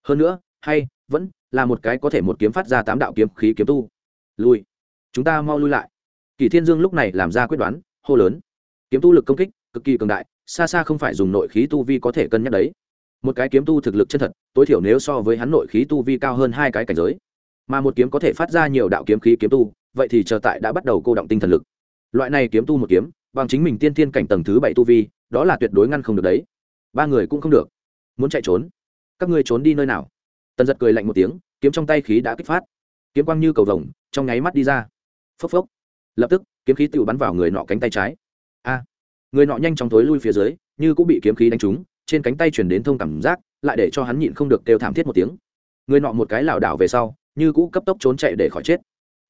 S1: Hơn nữa, hay, vẫn là một cái có thể một kiếm phát ra tám đạo kiếm khí kiếm tu. Lui. Chúng ta mau lui lại. Kỳ thiên dương lúc này làm ra quyết đoán, hô lớn. Kiếm tu lực công kích, cực kỳ cường đại, xa xa không phải dùng nội khí tu vi có thể cân nhắc đấy. Một cái kiếm tu thực lực chân thật, tối thiểu nếu so với hắn nội khí tu vi cao hơn hai cái cảnh giới. Mà một kiếm có thể phát ra nhiều đạo kiếm khí kiếm tu, vậy thì chờ tại đã bắt đầu cô động tinh thần lực. Loại này kiếm tu một kiếm bằng chính mình tiên tiên cảnh tầng thứ bảy tu vi, đó là tuyệt đối ngăn không được đấy. Ba người cũng không được. Muốn chạy trốn? Các ngươi trốn đi nơi nào? Tần giật cười lạnh một tiếng, kiếm trong tay khí đã kích phát. Kiếm quang như cầu vồng, trong nháy mắt đi ra. Phốc phốc. Lập tức, kiếm khí tự bắn vào người nọ cánh tay trái. A! Người nọ nhanh chóng thối lui phía dưới, như cũng bị kiếm khí đánh trúng, trên cánh tay chuyển đến thông cảm giác, lại để cho hắn nhịn không được kêu thảm thiết một tiếng. Người nọ một cái lảo đảo về sau, như cũ cấp tốc trốn chạy để khỏi chết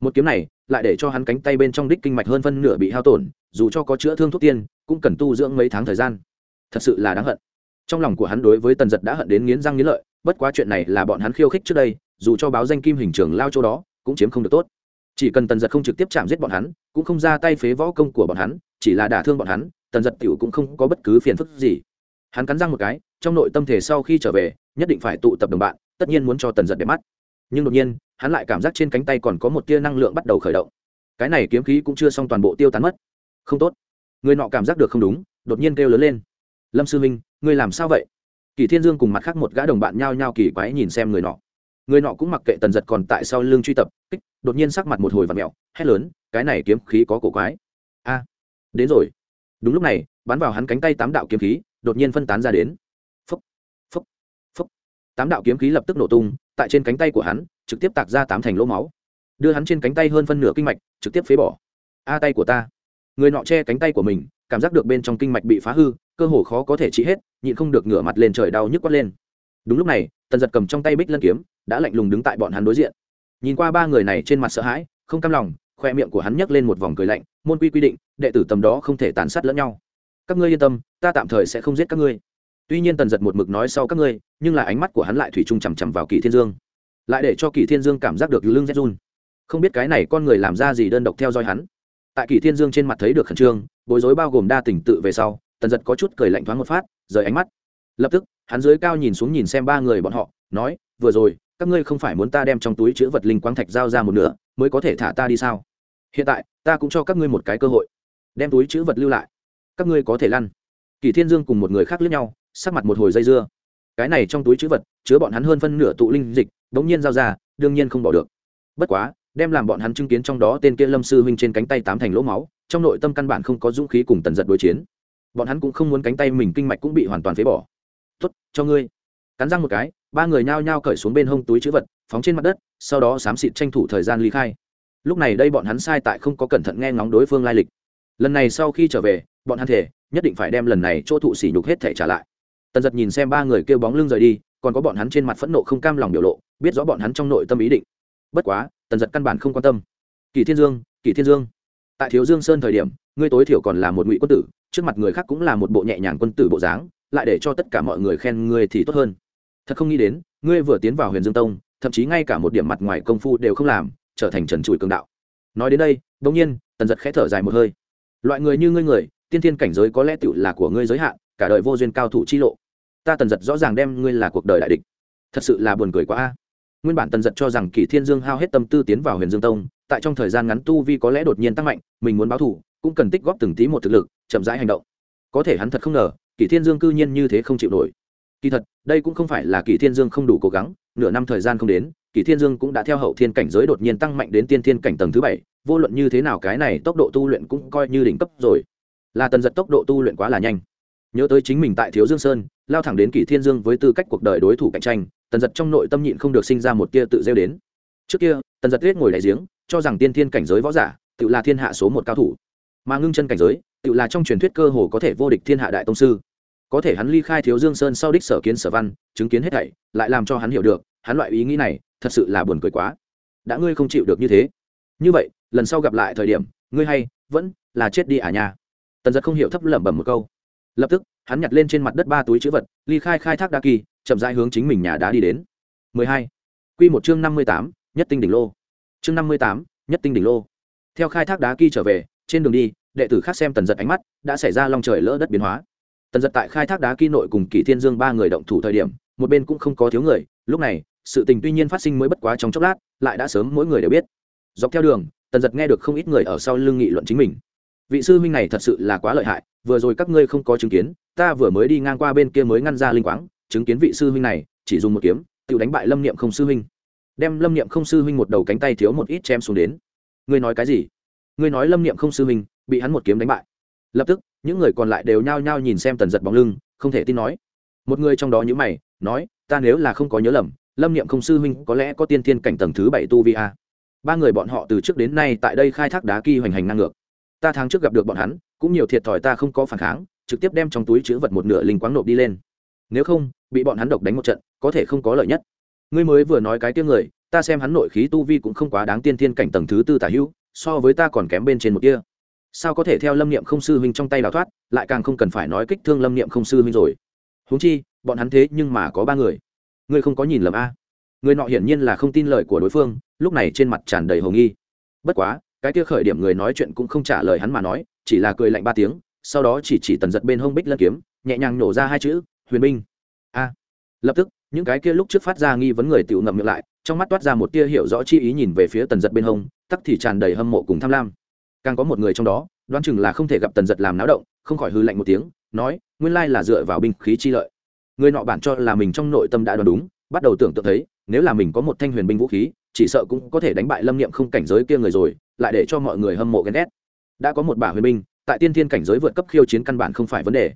S1: một kiếm này lại để cho hắn cánh tay bên trong đích kinh mạch hơn phân nửa bị hao tổn, dù cho có chữa thương thuốc tiên, cũng cần tu dưỡng mấy tháng thời gian. Thật sự là đáng hận. Trong lòng của hắn đối với tần giật đã hận đến nghiến răng nghiến lợi, bất quá chuyện này là bọn hắn khiêu khích trước đây, dù cho báo danh kim hình trường lao chỗ đó, cũng chiếm không được tốt. Chỉ cần tần giật không trực tiếp chạm giết bọn hắn, cũng không ra tay phế võ công của bọn hắn, chỉ là đả thương bọn hắn, tần giật t cũng không có bất cứ phiền phức gì. Hắn cắn răng một cái, trong nội tâm thể sau khi trở về, nhất định phải tụ tập đồng bạn, tất nhiên muốn cho tần giật đẹp mắt nhưng đột nhiên, hắn lại cảm giác trên cánh tay còn có một tia năng lượng bắt đầu khởi động. Cái này kiếm khí cũng chưa xong toàn bộ tiêu tán mất. Không tốt. Người nọ cảm giác được không đúng, đột nhiên kêu lớn lên. Lâm sư minh ngươi làm sao vậy? Kỳ thiên dương cùng mặt khác một gã đồng bạn nhao nhao kỳ quái nhìn xem người nọ. Người nọ cũng mặc kệ tần giật còn tại sau lưng truy tập, kích, đột nhiên sắc mặt một hồi và mẹo hét lớn, cái này kiếm khí có cổ quái. A, đến rồi. Đúng lúc này, bắn vào hắn cánh tay tám đạo kiếm khí, đột nhiên phân tán ra đến. Phúc phúc phúc. Tám đạo kiếm khí lập tức nổ tung tại trên cánh tay của hắn, trực tiếp tạc ra tám thành lỗ máu. Đưa hắn trên cánh tay hơn phân nửa kinh mạch, trực tiếp phế bỏ. A tay của ta. Người nọ che cánh tay của mình, cảm giác được bên trong kinh mạch bị phá hư, cơ hồ khó có thể trị hết, nhịn không được ngửa mặt lên trời đau nhức quát lên. Đúng lúc này, tần giật cầm trong tay bích lân kiếm, đã lạnh lùng đứng tại bọn hắn đối diện. Nhìn qua ba người này trên mặt sợ hãi, không cam lòng, khoe miệng của hắn nhấc lên một vòng cười lạnh, môn quy quy định, đệ tử tầm đó không thể tàn sát lẫn nhau. Các ngươi yên tâm, ta tạm thời sẽ không giết các ngươi tuy nhiên tần giật một mực nói sau các ngươi, nhưng là ánh mắt của hắn lại thủy chung chằm chằm vào kỳ thiên dương. Lại để cho kỳ thiên dương cảm giác được lưng rét run. Không biết cái này con người làm ra gì đơn độc theo dõi hắn. Tại kỳ thiên dương trên mặt thấy được khẩn trương, bối rối bao gồm đa tỉnh tự về sau, tần giật có chút cười lạnh thoáng một phát, rời ánh mắt. Lập tức, hắn dưới cao nhìn xuống nhìn xem ba người bọn họ, nói, vừa rồi, các ngươi không phải muốn ta đem trong túi chữ vật linh quang thạch giao ra một nửa, mới có thể thả ta đi sao? Hiện tại, ta cũng cho các ngươi một cái cơ hội, đem túi chữ vật lưu lại. Các ngươi có thể lăn. Kỳ thiên dương cùng một người khác lướt nhau sắc mặt một hồi dây dưa. Cái này trong túi chữ vật, chứa bọn hắn hơn phân nửa tụ linh dịch đ ố n g nhiên giao ra, đương nhiên không bỏ được. Bất quá, đem làm bọn hắn chứng kiến trong đó tên kia lâm sư huynh trên cánh tay tám thành lỗ máu, trong nội tâm căn bản không có dũng khí cùng tần giật đối chiến. Bọn hắn cũng không muốn cánh tay mình kinh mạch cũng bị hoàn toàn phế bỏ. Tuất cho ngươi. Cắn răng một cái, ba người nhao nhao cởi xuống bên hông túi chữ vật, phóng trên mặt đất, sau đó xám xịt tranh thủ thời gian ly khai. Lúc này đây bọn hắn sai tại không có cẩn thận nghe ngóng đối phương lai lịch. Lần này sau khi trở về, bọn hắn thể, nhất định phải đem lần này chỗ thụ sỉ nhục hết thể trả lại tần giật nhìn xem ba người kêu bóng lưng rời đi, còn có bọn hắn trên mặt phẫn nộ không cam lòng biểu lộ, biết rõ bọn hắn trong nội tâm ý định. Bất quá, tần giật căn bản không quan tâm. Kỳ thiên dương kỳ thiên dương. Tại thiếu dương sơn thời điểm, ngươi tối thiểu còn là một ngụy quân tử, trước mặt người khác cũng là một bộ nhẹ nhàng quân tử bộ dáng, lại để cho tất cả mọi người khen ngươi thì tốt hơn. Thật không nghĩ đến, ngươi vừa tiến vào huyền dương tông, thậm chí ngay cả một điểm mặt ngoài công phu đều không làm, trở thành trần trụi cường đạo. Nói đến đây bỗng nhiên, tần giật khẽ thở dài một hơi. Loại người như ngươi người, tiên thiên cảnh giới có lẽ tựu là của ngươi giới hạn cả đời vô duyên cao thủ chi lộ. Ta tần giật rõ ràng đem ngươi là cuộc đời đại địch. Thật sự là buồn cười quá a. Nguyên bản tần giật cho rằng kỷ thiên dương hao hết tâm tư tiến vào huyền dương tông, tại trong thời gian ngắn tu vi có lẽ đột nhiên tăng mạnh, mình muốn báo thủ cũng cần tích góp từng tí một thực lực, chậm rãi hành động. Có thể hắn thật không ngờ kỷ thiên dương cư nhiên như thế không chịu nổi. Kỳ thật, đây cũng không phải là kỷ thiên dương không đủ cố gắng, nửa năm thời gian không đến kỷ thiên dương cũng đã theo hậu thiên cảnh giới đột nhiên tăng mạnh đến tiên thiên cảnh tầng thứ bảy, vô luận như thế nào cái này tốc độ tu luyện cũng coi như đỉnh cấp rồi. Là tần giật tốc độ tu luyện quá là nhanh nhớ tới chính mình tại thiếu dương sơn, lao thẳng đến kỷ thiên dương với tư cách cuộc đời đối thủ cạnh tranh, tần giật trong nội tâm nhịn không được sinh ra một tia tự rêu đến. Trước kia, tần giật tuyết ngồi đại giếng, cho rằng tiên thiên cảnh giới võ giả, tự là thiên hạ số một cao thủ. Mà ngưng chân cảnh giới, tự là trong truyền thuyết cơ hồ có thể vô địch thiên hạ đại tông sư. Có thể hắn ly khai thiếu dương sơn sau đích sở kiến sở văn, chứng kiến hết thảy, lại làm cho hắn hiểu được, hắn loại ý nghĩ này, thật sự là buồn cười quá. Đã ngươi không chịu được như thế. Như vậy, lần sau gặp lại thời điểm, ngươi hay vẫn là chết đi à nhà tần giật không hiểu thấp lẩm bẩm một câu lập tức hắn nhặt lên trên mặt đất ba túi chữ vật ly khai khai thác đa kỳ chậm rãi hướng chính mình nhà đá đi đến 12. Quy một chương 58, nhất tinh đỉnh lô. Chương 58, nhất tinh đỉnh lô. Theo khai thác đá kỳ trở về, trên đường đi, đệ tử khác xem tần giật ánh mắt, đã xảy ra long trời lỡ đất biến hóa. Tần giật tại khai thác đá kỳ nội cùng Kỷ Thiên Dương ba người động thủ thời điểm, một bên cũng không có thiếu người, lúc này, sự tình tuy nhiên phát sinh mới bất quá trong chốc lát, lại đã sớm mỗi người đều biết. Dọc theo đường, tần giật nghe được không ít người ở sau lưng nghị luận chính mình. Vị sư huynh này thật sự là quá lợi hại, vừa rồi các ngươi không có chứng kiến, ta vừa mới đi ngang qua bên kia mới ngăn ra linh quáng, chứng kiến vị sư huynh này, chỉ dùng một kiếm, tự đánh bại Lâm Niệm không sư huynh. Đem lâm niệm không sư huynh một đầu cánh tay thiếu một ít chém xuống đến. Ngươi nói cái gì? Ngươi nói lâm niệm không sư huynh bị hắn một kiếm đánh bại. Lập tức những người còn lại đều nhao nhao nhìn xem tần giật bóng lưng không thể tin nói. Một người trong đó nhữ mày nói ta nếu là không có nhớ lầm lâm niệm không sư huynh có lẽ có tiên thiên cảnh tầng thứ bảy tu vi a. Ba người bọn họ từ trước đến nay tại đây khai thác đá kỳ hoành hành năng ngược ta tháng trước gặp được bọn hắn, cũng nhiều thiệt thòi ta không có phản kháng, trực tiếp đem trong túi chữ vật một nửa linh quáng nộp đi lên. Nếu không, bị bọn hắn độc đánh một trận, có thể không có lợi nhất. Ngươi mới vừa nói cái tiếng người, ta xem hắn nội khí tu vi cũng không quá đáng tiên thiên cảnh tầng thứ tư tả hữu, so với ta còn kém bên trên một kia. Sao có thể theo lâm niệm không sư huynh trong tay đào thoát, lại càng không cần phải nói kích thương lâm niệm không sư huynh rồi. Huống chi, bọn hắn thế nhưng mà có ba người. Ngươi không có nhìn lầm a. Người nọ hiển nhiên là không tin lời của đối phương, lúc này trên mặt tràn đầy hồ nghi. Bất quá cái kia khởi điểm người nói chuyện cũng không trả lời hắn mà nói, chỉ là cười lạnh ba tiếng, sau đó chỉ chỉ tần giật bên hông bích lân kiếm, nhẹ nhàng nổ ra hai chữ, huyền binh a. Lập tức, những cái kia lúc trước phát ra nghi vấn người tự ngậm miệng lại, trong mắt toát ra một tia hiểu rõ chi ý nhìn về phía tần giật bên hông, tắc thì tràn đầy hâm mộ cùng tham lam. Càng có một người trong đó, đoán chừng là không thể gặp tần giật làm náo động, không khỏi hư lạnh một tiếng, nói, nguyên lai là dựa vào binh khí chi lợi. Người nọ bản cho là mình trong nội tâm đã đoán đúng, bắt đầu tưởng tượng thấy, nếu là mình có một thanh huyền binh vũ khí chỉ sợ cũng có thể đánh bại lâm niệm không cảnh giới kia người rồi, lại để cho mọi người hâm mộ ghen ghét. Đã có một bả huyền binh, tại tiên thiên cảnh giới vượt cấp khiêu chiến căn bản không phải vấn đề.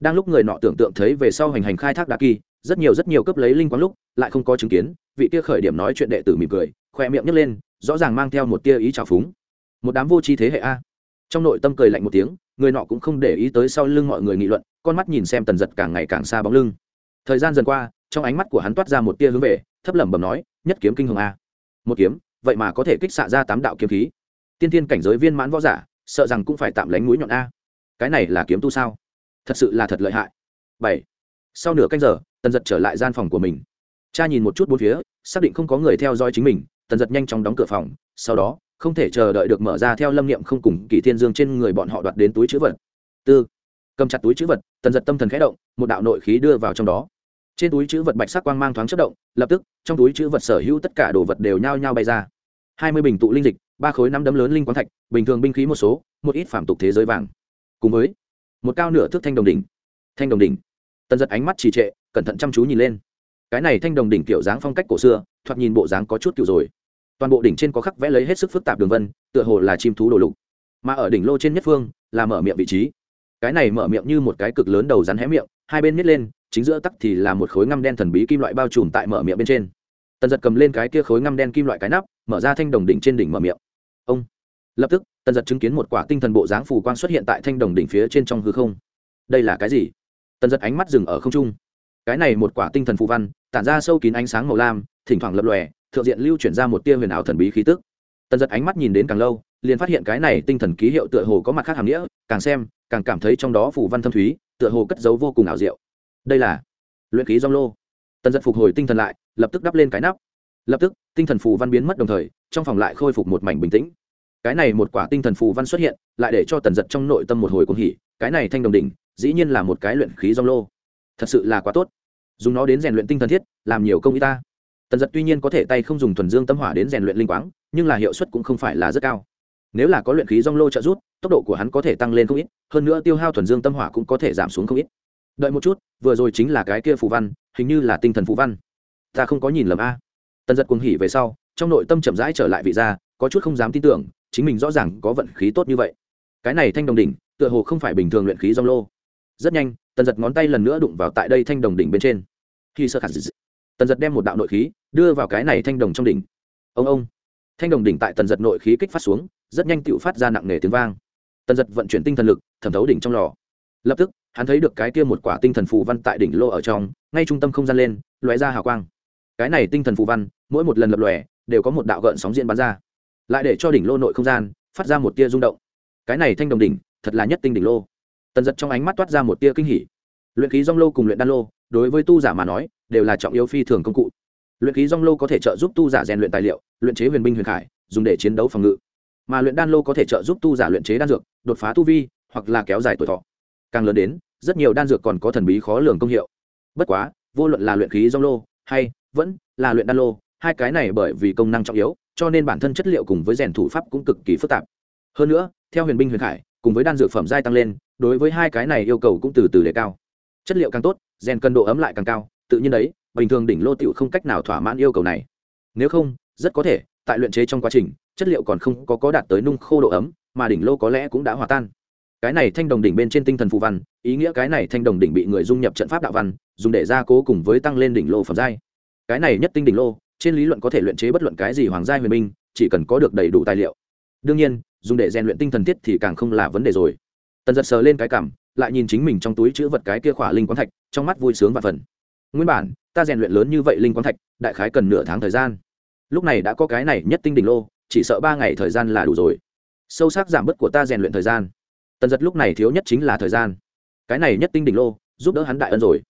S1: Đang lúc người nọ tưởng tượng thấy về sau hành hành khai thác đa kỳ, rất nhiều rất nhiều cấp lấy linh quang lúc, lại không có chứng kiến, vị kia khởi điểm nói chuyện đệ tử mỉm cười, khoe miệng nhấc lên, rõ ràng mang theo một tia ý trào phúng. Một đám vô tri thế hệ a. Trong nội tâm cười lạnh một tiếng, người nọ cũng không để ý tới sau lưng mọi người nghị luận, con mắt nhìn xem tần giật càng ngày càng xa bóng lưng. Thời gian dần qua, trong ánh mắt của hắn toát ra một tia hướng về, thấp lẩm bẩm nói, nhất kiếm kinh hồng a một kiếm, vậy mà có thể kích xạ ra tám đạo kiếm khí. Tiên tiên cảnh giới viên mãn võ giả, sợ rằng cũng phải tạm lánh mũi nhọn a. Cái này là kiếm tu sao? Thật sự là thật lợi hại. Bảy. Sau nửa canh giờ, tần giật trở lại gian phòng của mình. Cha nhìn một chút bốn phía, xác định không có người theo dõi chính mình, tần giật nhanh chóng đóng cửa phòng, sau đó, không thể chờ đợi được mở ra theo lâm niệm không cùng kỳ thiên dương trên người bọn họ đoạt đến túi chữ vật. Tư. Cầm chặt túi chữ vật, tần giật tâm thần khẽ động, một đạo nội khí đưa vào trong đó trên túi chữ vật bạch sắc quang mang thoáng chất động, lập tức, trong túi chữ vật sở hữu tất cả đồ vật đều nhao nhao bay ra. Hai mươi bình tụ linh dịch, ba khối năm đấm lớn linh quang thạch, bình thường binh khí một số, một ít phạm tục thế giới vàng. Cùng với một cao nửa thước thanh đồng đỉnh. Thanh đồng đỉnh. Tần giật ánh mắt trì trệ, cẩn thận chăm chú nhìn lên. Cái này thanh đồng đỉnh kiểu dáng phong cách cổ xưa, thoạt nhìn bộ dáng có chút kiểu rồi. Toàn bộ đỉnh trên có khắc vẽ lấy hết sức phức tạp đường vân, tựa hồ là chim thú đồ lục. Mà ở đỉnh lô trên nhất phương, là mở miệng vị trí cái này mở miệng như một cái cực lớn đầu rắn hé miệng, hai bên nít lên, chính giữa tắc thì là một khối ngăm đen thần bí kim loại bao trùm tại mở miệng bên trên. Tần giật cầm lên cái kia khối ngăm đen kim loại cái nắp, mở ra thanh đồng đỉnh trên đỉnh mở miệng. Ông! Lập tức, tần giật chứng kiến một quả tinh thần bộ dáng phù quang xuất hiện tại thanh đồng đỉnh phía trên trong hư không. Đây là cái gì? Tần giật ánh mắt dừng ở không trung. Cái này một quả tinh thần phù văn, tản ra sâu kín ánh sáng màu lam, thỉnh thoảng lập lòe, thượng diện lưu chuyển ra một tia huyền ảo thần bí khí tức. Tần giật ánh mắt nhìn đến càng lâu, liền phát hiện cái này tinh thần ký hiệu tựa hồ có mặt khác hàm nghĩa, càng xem càng cảm thấy trong đó phù văn thâm thúy, tựa hồ cất giấu vô cùng ảo diệu. Đây là luyện khí rong lô. Tần giật phục hồi tinh thần lại, lập tức đắp lên cái nắp. Lập tức, tinh thần phù văn biến mất đồng thời, trong phòng lại khôi phục một mảnh bình tĩnh. Cái này một quả tinh thần phù văn xuất hiện, lại để cho tần giật trong nội tâm một hồi cuồng hỉ, cái này thanh đồng đỉnh, dĩ nhiên là một cái luyện khí rong lô. Thật sự là quá tốt. Dùng nó đến rèn luyện tinh thần thiết, làm nhiều công y ta. Tần giật tuy nhiên có thể tay không dùng thuần dương tâm hỏa đến rèn luyện linh quáng, nhưng là hiệu suất cũng không phải là rất cao nếu là có luyện khí rong lô trợ rút tốc độ của hắn có thể tăng lên không ít, hơn nữa tiêu hao thuần dương tâm hỏa cũng có thể giảm xuống không ít. Đợi một chút, vừa rồi chính là cái kia phù văn, hình như là tinh thần phù văn. Ta không có nhìn lầm a. Tần giật cuồng hỉ về sau, trong nội tâm chậm rãi trở lại vị gia, có chút không dám tin tưởng, chính mình rõ ràng có vận khí tốt như vậy. Cái này thanh đồng đỉnh, tựa hồ không phải bình thường luyện khí rong lô. Rất nhanh, tần giật ngón tay lần nữa đụng vào tại đây thanh đồng đỉnh bên trên. Khi sơ khả dị, tần giật đem một đạo nội khí đưa vào cái này thanh đồng trong đỉnh. Ông ông thanh đồng đỉnh tại tần giật nội khí kích phát xuống, rất nhanh tự phát ra nặng nề tiếng vang. Tần giật vận chuyển tinh thần lực, thẩm thấu đỉnh trong lò. Lập tức, hắn thấy được cái kia một quả tinh thần phù văn tại đỉnh lô ở trong, ngay trung tâm không gian lên, lóe ra hào quang. Cái này tinh thần phù văn, mỗi một lần lập lòe, đều có một đạo gợn sóng diễn bắn ra. Lại để cho đỉnh lô nội không gian, phát ra một tia rung động. Cái này thanh đồng đỉnh, thật là nhất tinh đỉnh lô. Tần giật trong ánh mắt toát ra một tia kinh hỉ. Luyện khí dong lô cùng luyện đan lô, đối với tu giả mà nói, đều là trọng yếu phi thường công cụ. Luyện khí dong lô có thể trợ giúp tu giả rèn luyện tài liệu luyện chế huyền binh huyền khải, dùng để chiến đấu phòng ngự. Mà luyện đan lô có thể trợ giúp tu giả luyện chế đan dược, đột phá tu vi, hoặc là kéo dài tuổi thọ. Càng lớn đến, rất nhiều đan dược còn có thần bí khó lường công hiệu. Bất quá, vô luận là luyện khí dong lô, hay vẫn là luyện đan lô, hai cái này bởi vì công năng trọng yếu, cho nên bản thân chất liệu cùng với rèn thủ pháp cũng cực kỳ phức tạp. Hơn nữa, theo huyền binh huyền khải, cùng với đan dược phẩm giai tăng lên, đối với hai cái này yêu cầu cũng từ từ đề cao. Chất liệu càng tốt, rèn cân độ ấm lại càng cao, tự nhiên đấy, bình thường đỉnh lô tiểu không cách nào thỏa mãn yêu cầu này. Nếu không rất có thể, tại luyện chế trong quá trình, chất liệu còn không có có đạt tới nung khô độ ấm, mà đỉnh lô có lẽ cũng đã hòa tan. Cái này thanh đồng đỉnh bên trên tinh thần phù văn, ý nghĩa cái này thanh đồng đỉnh bị người dung nhập trận pháp đạo văn, dùng để gia cố cùng với tăng lên đỉnh lô phẩm giai. Cái này nhất tinh đỉnh lô, trên lý luận có thể luyện chế bất luận cái gì hoàng gia huyền minh chỉ cần có được đầy đủ tài liệu. Đương nhiên, dùng để rèn luyện tinh thần thiết thì càng không là vấn đề rồi. Tần giật sờ lên cái cảm, lại nhìn chính mình trong túi chữ vật cái kia khỏa linh quán thạch, trong mắt vui sướng và phần nguyên bản, ta rèn luyện lớn như vậy linh quán thạch, đại khái cần nửa tháng thời gian lúc này đã có cái này nhất tinh đỉnh lô, chỉ sợ ba ngày thời gian là đủ rồi. Sâu sắc giảm bớt của ta rèn luyện thời gian. Tần giật lúc này thiếu nhất chính là thời gian. Cái này nhất tinh đỉnh lô, giúp đỡ hắn đại ân rồi.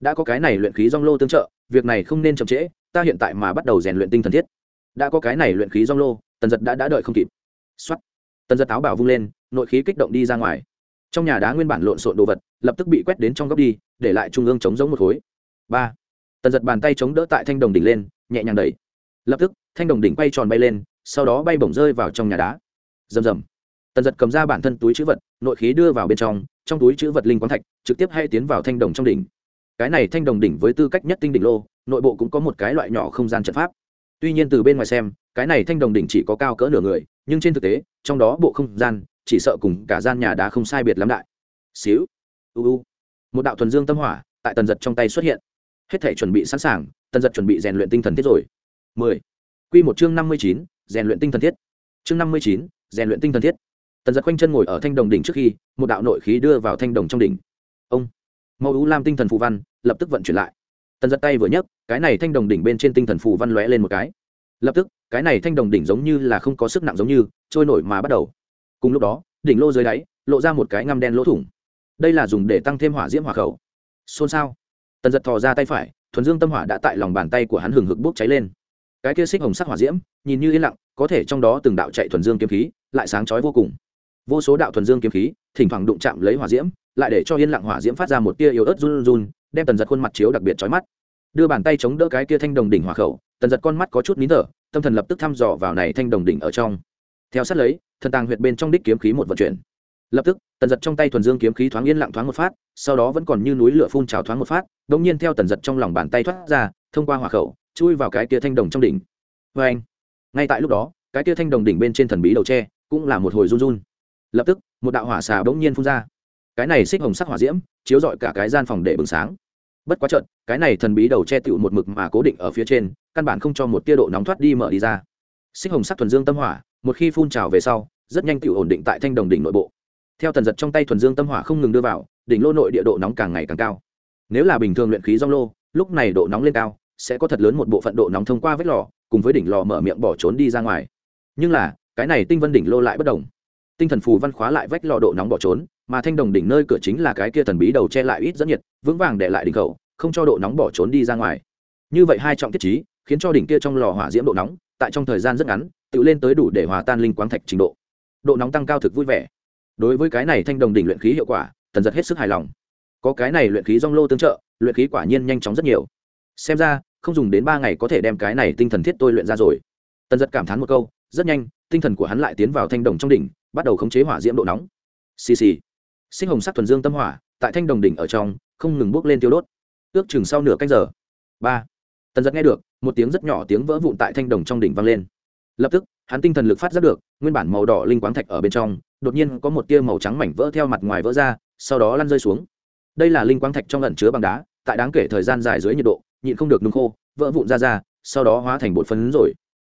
S1: Đã có cái này luyện khí rong lô tương trợ, việc này không nên chậm trễ, ta hiện tại mà bắt đầu rèn luyện tinh thần thiết. Đã có cái này luyện khí rong lô, tần giật đã đã đợi không kịp. Xuất tần giật áo bảo vung lên, nội khí kích động đi ra ngoài. Trong nhà đá nguyên bản lộn xộn đồ vật, lập tức bị quét đến trong góc đi, để lại trung ương chống giống một khối. Ba. Tần giật bàn tay chống đỡ tại thanh đồng đỉnh lên, nhẹ nhàng đẩy lập tức, thanh đồng đỉnh quay tròn bay lên, sau đó bay bổng rơi vào trong nhà đá. Rầm rầm. Tần giật cầm ra bản thân túi chữ vật, nội khí đưa vào bên trong trong túi chữ vật linh quán thạch, trực tiếp hay tiến vào thanh đồng trong đỉnh. Cái này thanh đồng đỉnh với tư cách nhất tinh đỉnh lô, nội bộ cũng có một cái loại nhỏ không gian trận pháp. Tuy nhiên từ bên ngoài xem, cái này thanh đồng đỉnh chỉ có cao cỡ nửa người, nhưng trên thực tế, trong đó bộ không gian, chỉ sợ cùng cả gian nhà đá không sai biệt lắm đại. Xíu. U u. Một đạo thuần dương tâm hỏa, tại tần giật trong tay xuất hiện. Hết thể chuẩn bị sẵn sàng, tần giật chuẩn bị rèn luyện tinh thần thiết rồi mười. Quy một chương năm mươi chín, rèn luyện tinh thần thiết. Chương năm mươi chín, rèn luyện tinh thần thiết. Tần giật quanh chân ngồi ở thanh đồng đỉnh trước khi, một đạo nội khí đưa vào thanh đồng trong đỉnh. Ông. Màu ú lam tinh thần phù văn lập tức vận chuyển lại. Tần giật tay vừa nhấc, cái này thanh đồng đỉnh bên trên tinh thần phù văn lóe lên một cái. Lập tức, cái này thanh đồng đỉnh giống như là không có sức nặng giống như, trôi nổi mà bắt đầu. Cùng lúc đó, đỉnh lô dưới đáy, lộ ra một cái ngăm đen lỗ thủng. Đây là dùng để tăng thêm hỏa diễm hỏa khẩu. Xôn xao. Tần giật thò ra tay phải, thuần dương tâm hỏa đã tại lòng bàn tay của hắn hừng hực bốc cháy lên cái kia xích hồng sắc hỏa diễm, nhìn như yên lặng, có thể trong đó từng đạo chạy thuần dương kiếm khí, lại sáng chói vô cùng. Vô số đạo thuần dương kiếm khí, thỉnh thoảng đụng chạm lấy hỏa diễm, lại để cho yên lặng hỏa diễm phát ra một tia yếu ớt run run, đem tần giật khuôn mặt chiếu đặc biệt chói mắt. Đưa bàn tay chống đỡ cái kia thanh đồng đỉnh hỏa khẩu, tần giật con mắt có chút nín thở, tâm thần lập tức thăm dò vào này thanh đồng đỉnh ở trong. Theo sát lấy, thần tàng huyệt bên trong đích kiếm khí một vận chuyển. Lập tức, tần giật trong tay thuần dương kiếm khí thoáng yên lặng thoáng một phát, sau đó vẫn còn như núi lửa phun trào thoáng một phát đ ỗ n g nhiên theo tần giật trong lòng bàn tay thoát ra, thông qua hỏa khẩu chui vào cái kia thanh đồng trong đỉnh. Vê anh, ngay tại lúc đó, cái kia thanh đồng đỉnh bên trên thần bí đầu tre cũng là một hồi run run. Lập tức, một đạo hỏa xà bỗng nhiên phun ra. Cái này xích hồng sắc hỏa diễm, chiếu rọi cả cái gian phòng để bừng sáng. Bất quá trận cái này thần bí đầu che tựu một mực mà cố định ở phía trên, căn bản không cho một tia độ nóng thoát đi mở đi ra. Xích hồng sắc thuần dương tâm hỏa, một khi phun trào về sau, rất nhanh tựu ổn định tại thanh đồng đỉnh nội bộ. Theo tần giật trong tay thuần dương tâm hỏa không ngừng đưa vào, đỉnh lô nội địa độ nóng càng ngày càng cao. Nếu là bình thường luyện khí rong lô, lúc này độ nóng lên cao sẽ có thật lớn một bộ phận độ nóng thông qua vết lò, cùng với đỉnh lò mở miệng bỏ trốn đi ra ngoài. Nhưng là, cái này tinh vân đỉnh lô lại bất đồng. Tinh thần phù văn khóa lại vách lò độ nóng bỏ trốn, mà thanh đồng đỉnh nơi cửa chính là cái kia thần bí đầu che lại ít dẫn nhiệt, vững vàng để lại đỉnh khẩu, không cho độ nóng bỏ trốn đi ra ngoài. Như vậy hai trọng tiết trí, khiến cho đỉnh kia trong lò hỏa diễm độ nóng, tại trong thời gian rất ngắn, tự lên tới đủ để hòa tan linh quang thạch trình độ. Độ nóng tăng cao thực vui vẻ. Đối với cái này thanh đồng đỉnh luyện khí hiệu quả tần giật hết sức hài lòng. Có cái này luyện khí rong lô tương trợ, luyện khí quả nhiên nhanh chóng rất nhiều. Xem ra không dùng đến ba ngày có thể đem cái này tinh thần thiết tôi luyện ra rồi. Tần giật cảm thán một câu, rất nhanh, tinh thần của hắn lại tiến vào thanh đồng trong đỉnh, bắt đầu khống chế hỏa diễm độ nóng. Xì xì. Sinh hồng sắc thuần dương tâm hỏa, tại thanh đồng đỉnh ở trong, không ngừng bước lên tiêu đốt. Ước chừng sau nửa canh giờ. Ba. Tần giật nghe được, một tiếng rất nhỏ tiếng vỡ vụn tại thanh đồng trong đỉnh vang lên. Lập tức, hắn tinh thần lực phát ra được, nguyên bản màu đỏ linh quáng thạch ở bên trong, đột nhiên có một tia màu trắng mảnh vỡ theo mặt ngoài vỡ ra, sau đó lăn rơi xuống. Đây là linh quáng thạch trong lẩn chứa bằng đá, tại đáng kể thời gian dài dưới nhiệt độ nhịn không được nung khô vỡ vụn ra ra sau đó hóa thành bột phấn rồi.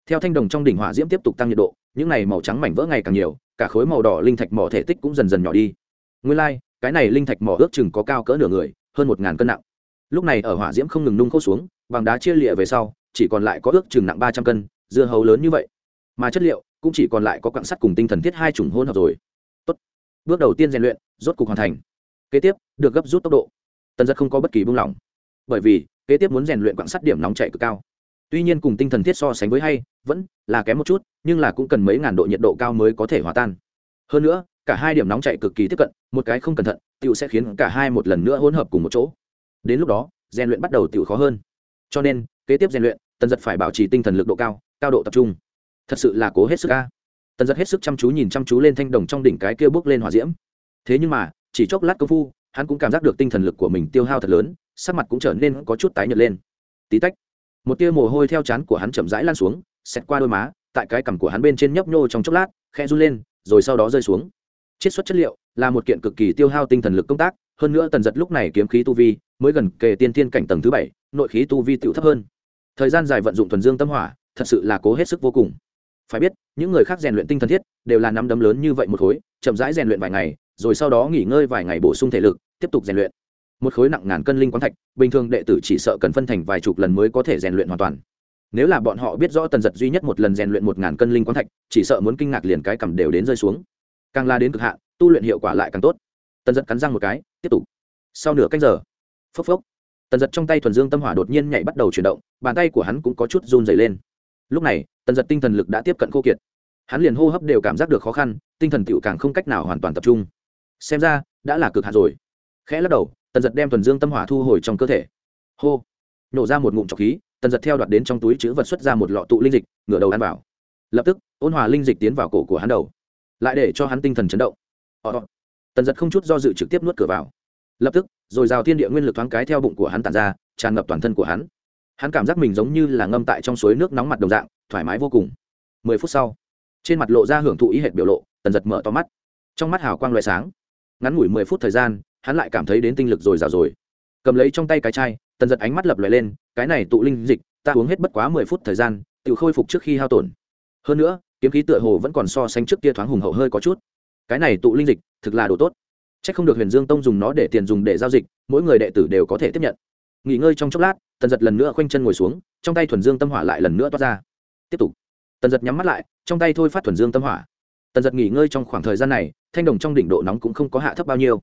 S1: Theo thanh đồng trong đỉnh hỏa diễm tiếp tục tăng nhiệt độ những này màu trắng mảnh vỡ ngày càng nhiều cả khối màu đỏ linh thạch mỏ thể tích cũng dần dần nhỏ đi. Nguyên lai、like, cái này linh thạch mỏ ước chừng có cao cỡ nửa người hơn một ngàn cân nặng. Lúc này ở hỏa diễm không ngừng nung khô xuống bằng đá chia lịa về sau chỉ còn lại có ước chừng nặng ba trăm cân dưa hấu lớn như vậy. Mà chất liệu cũng chỉ còn lại có quặng sắt cùng tinh thần thiết hai chủng hôn hợp rồi. Tốt. bước đầu tiên rèn luyện rốt cục hoàn thành. Kế tiếp được gấp rút tốc độ. Tần giật không có bất kỳ buông lỏng bởi vì, kế tiếp muốn rèn luyện quặng sắt điểm nóng chạy cực cao. Tuy nhiên cùng tinh thần thiết so sánh với hay, vẫn là kém một chút, nhưng là cũng cần mấy ngàn độ nhiệt độ cao mới có thể hòa tan. Hơn nữa, cả hai điểm nóng chạy cực kỳ tiếp cận, một cái không cẩn thận tựu sẽ khiến cả hai một lần nữa hỗn hợp cùng một chỗ. Đến lúc đó, rèn luyện bắt đầu tựu khó hơn. Cho nên, kế tiếp rèn luyện, tần giật phải bảo trì tinh thần lực độ cao cao độ tập trung. Thật sự là cố hết sức ca tần giật hết sức chăm chú nhìn chăm chú lên thanh đồng trong đỉnh cái kia bước lên hỏa diễm. Thế nhưng mà, chỉ chốc lát công phu, hắn cũng cảm giác được tinh thần lực của mình tiêu hao thật lớn sắc mặt cũng trở nên có chút tái nhợt lên. Tí tách, một tia mồ hôi theo chán của hắn chậm rãi lan xuống, xẹt qua đôi má, tại cái cằm của hắn bên trên nhấp nhô trong chốc lát khe run lên, rồi sau đó rơi xuống. Chiết xuất chất liệu là một kiện cực kỳ tiêu hao tinh thần lực công tác, hơn nữa tần giật lúc này kiếm khí tu vi mới gần kề tiên thiên cảnh tầng thứ bảy, nội khí tu vi tựu thấp hơn. Thời gian dài vận dụng thuần dương tâm hỏa, thật sự là cố hết sức vô cùng. Phải biết, những người khác rèn luyện tinh thần thiết đều là nắm đấm lớn như vậy một khối, chậm rãi rèn luyện vài ngày, rồi sau đó nghỉ ngơi vài ngày bổ sung thể lực, tiếp tục rèn luyện một khối nặng ngàn cân linh quán thạch, bình thường đệ tử chỉ sợ cần phân thành vài chục lần mới có thể rèn luyện hoàn toàn. Nếu là bọn họ biết rõ tần giật duy nhất một lần rèn luyện một ngàn cân linh quán thạch, chỉ sợ muốn kinh ngạc liền cái cầm đều đến rơi xuống. Càng la đến cực hạn, tu luyện hiệu quả lại càng tốt. Tần giật cắn răng một cái, tiếp tục. Sau nửa canh giờ, phốc phốc, tần giật trong tay thuần dương tâm hỏa đột nhiên nhảy bắt đầu chuyển động, bàn tay của hắn cũng có chút run dày lên. Lúc này, tần giật tinh thần lực đã tiếp cận khô kiệt. Hắn liền hô hấp đều cảm giác được khó khăn, tinh thần tựu càng không cách nào hoàn toàn tập trung. Xem ra, đã là cực hạt rồi. Khẽ lắc đầu tần giật đem thuần dương tâm hỏa thu hồi trong cơ thể. Hô! Nổ ra một ngụm trọc khí, tần giật theo đoạt đến trong túi chữ vật xuất ra một lọ tụ linh dịch, ngửa đầu ăn vào. Lập tức, ôn hòa linh dịch tiến vào cổ của hắn đầu, lại để cho hắn tinh thần chấn động. Họ tần giật không chút do dự trực tiếp nuốt cửa vào. Lập tức, rồi rào thiên địa nguyên lực thoáng cái theo bụng của hắn tàn ra, tràn ngập toàn thân của hắn. Hắn cảm giác mình giống như là ngâm tại trong suối nước nóng mặt đồng dạng, thoải mái vô cùng. Mười phút sau, trên mặt lộ ra hưởng thụ ý hệt biểu lộ, tần giật mở to mắt. Trong mắt hào quang loại sáng. Ngắn ngủi mười phút thời gian hắn lại cảm thấy đến tinh lực rồi rào rồi. Cầm lấy trong tay cái chai, tần giật ánh mắt lập loại lên, cái này tụ linh dịch, ta uống hết bất quá mười phút thời gian tự khôi phục trước khi hao tổn. Hơn nữa, kiếm khí tựa hồ vẫn còn so sánh trước kia thoáng hùng hậu hơi có chút. Cái này tụ linh dịch, thực là đồ tốt. C h ắ c không được huyền dương tông dùng nó để tiền dùng để giao dịch, mỗi người đệ tử đều có thể tiếp nhận. Nghỉ ngơi trong chốc lát, tần giật lần nữa khoanh chân ngồi xuống, trong tay thuần dương tâm hỏa lại lần nữa toát ra. Tiếp tục. Tần giật nhắm mắt lại, trong tay thôi phát thuần dương tâm hỏa. Tần giật nghỉ ngơi trong khoảng thời gian này, thanh đồng trong đỉnh độ nóng cũng không có hạ thấp bao nhiêu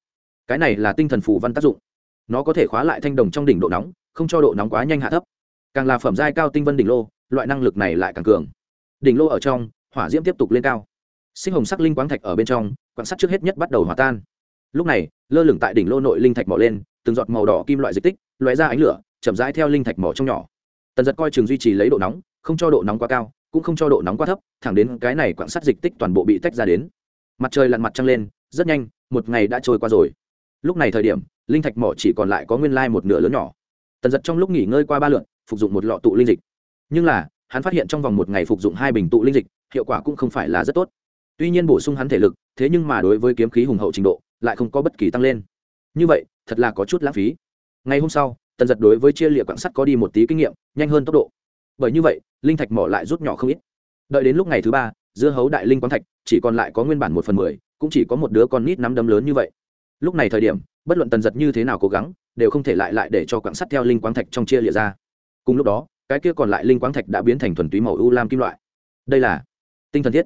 S1: cái này là tinh thần phù văn tác dụng. Nó có thể khóa lại thanh đồng trong đỉnh độ nóng, không cho độ nóng quá nhanh hạ thấp. Càng là phẩm giai cao tinh vân đỉnh lô, loại năng lực này lại càng cường. Đỉnh lô ở trong, hỏa diễm tiếp tục lên cao. Sinh hồng sắc linh quáng thạch ở bên trong, quan sắt trước hết nhất bắt đầu hòa tan. Lúc này, lơ lửng tại đỉnh lô nội linh thạch mỏ lên, từng giọt màu đỏ kim loại dịch tích loại ra ánh lửa, chậm rãi theo linh thạch mỏ trong nhỏ. Tần giật coi chừng duy trì lấy độ nóng, không cho độ nóng quá cao, cũng không cho độ nóng quá thấp, thẳng đến cái này quạng sắt dịch tích toàn bộ bị tách ra đến. Mặt trời lặn mặt trăng lên, rất nhanh, một ngày đã trôi qua rồi lúc này thời điểm, linh thạch mỏ chỉ còn lại có nguyên lai một nửa lớn nhỏ. Tần giật trong lúc nghỉ ngơi qua ba lượn, phục dụng một lọ tụ linh dịch. Nhưng là, hắn phát hiện trong vòng một ngày phục dụng hai bình tụ linh dịch, hiệu quả cũng không phải là rất tốt. Tuy nhiên bổ sung hắn thể lực, thế nhưng mà đối với kiếm khí hùng hậu trình độ, lại không có bất kỳ tăng lên. Như vậy, thật là có chút lãng phí. Ngày hôm sau, tần giật đối với chia liệt quạng sắt có đi một tí kinh nghiệm, nhanh hơn tốc độ. Bởi như vậy, linh thạch mỏ lại rút nhỏ không ít. Đợi đến lúc ngày thứ ba, dưa hấu đại linh quán thạch, chỉ còn lại có nguyên bản một phần mười, cũng chỉ có một đứa con nít nắm đấm lớn như vậy lúc này thời điểm, bất luận tần giật như thế nào cố gắng, đều không thể lại lại để cho quạng sắt theo linh quang thạch trong chia lịa ra. Cùng lúc đó, cái kia còn lại linh quang thạch đã biến thành thuần túy màu u lam kim loại. Đây là tinh thần thiết.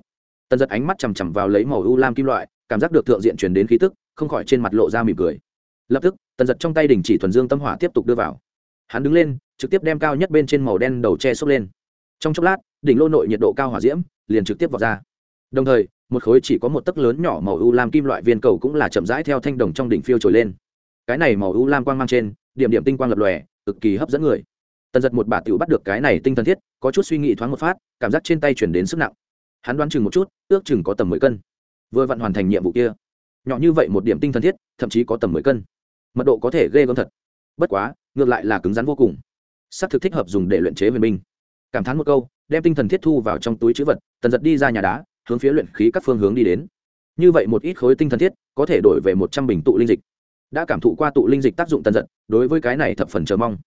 S1: Tần giật ánh mắt chằm chằm vào lấy màu u lam kim loại, cảm giác được thượng diện chuyển đến khí tức, không khỏi trên mặt lộ ra mỉm cười. Lập tức, tần giật trong tay đình chỉ thuần dương tâm hỏa tiếp tục đưa vào. Hắn đứng lên, trực tiếp đem cao nhất bên trên màu đen đầu che xốc lên. Trong chốc lát, đỉnh lô nội nhiệt độ cao hỏa diễm liền trực tiếp vào ra đồng thời, một khối chỉ có một tấc lớn nhỏ màu u lam kim loại viên cầu cũng là chậm rãi theo thanh đồng trong đỉnh phiêu trồi lên. Cái này màu u lam quang mang trên, điểm điểm tinh quang lập lòe, cực kỳ hấp dẫn người. Tần giật một bà tiểu bắt được cái này tinh thần thiết, có chút suy nghĩ thoáng một phát, cảm giác trên tay chuyển đến sức nặng. Hắn đoán chừng một chút, ước chừng có tầm mười cân. Vừa vặn hoàn thành nhiệm vụ kia. Nhỏ như vậy một điểm tinh thần thiết, thậm chí có tầm mười cân. Mật độ có thể ghê gớm thật. Bất quá, ngược lại là cứng rắn vô cùng. Xác thực thích hợp dùng để luyện chế huyền binh. Cảm thán một câu, đem tinh thần thiết thu vào trong túi chữ vật, tần giật đi ra nhà đá hướng phía luyện khí các phương hướng đi đến. Như vậy một ít khối tinh thần thiết có thể đổi về một trăm bình tụ linh dịch. Đã cảm thụ qua tụ linh dịch tác dụng tần giật, đối với cái này thập phần chờ mong.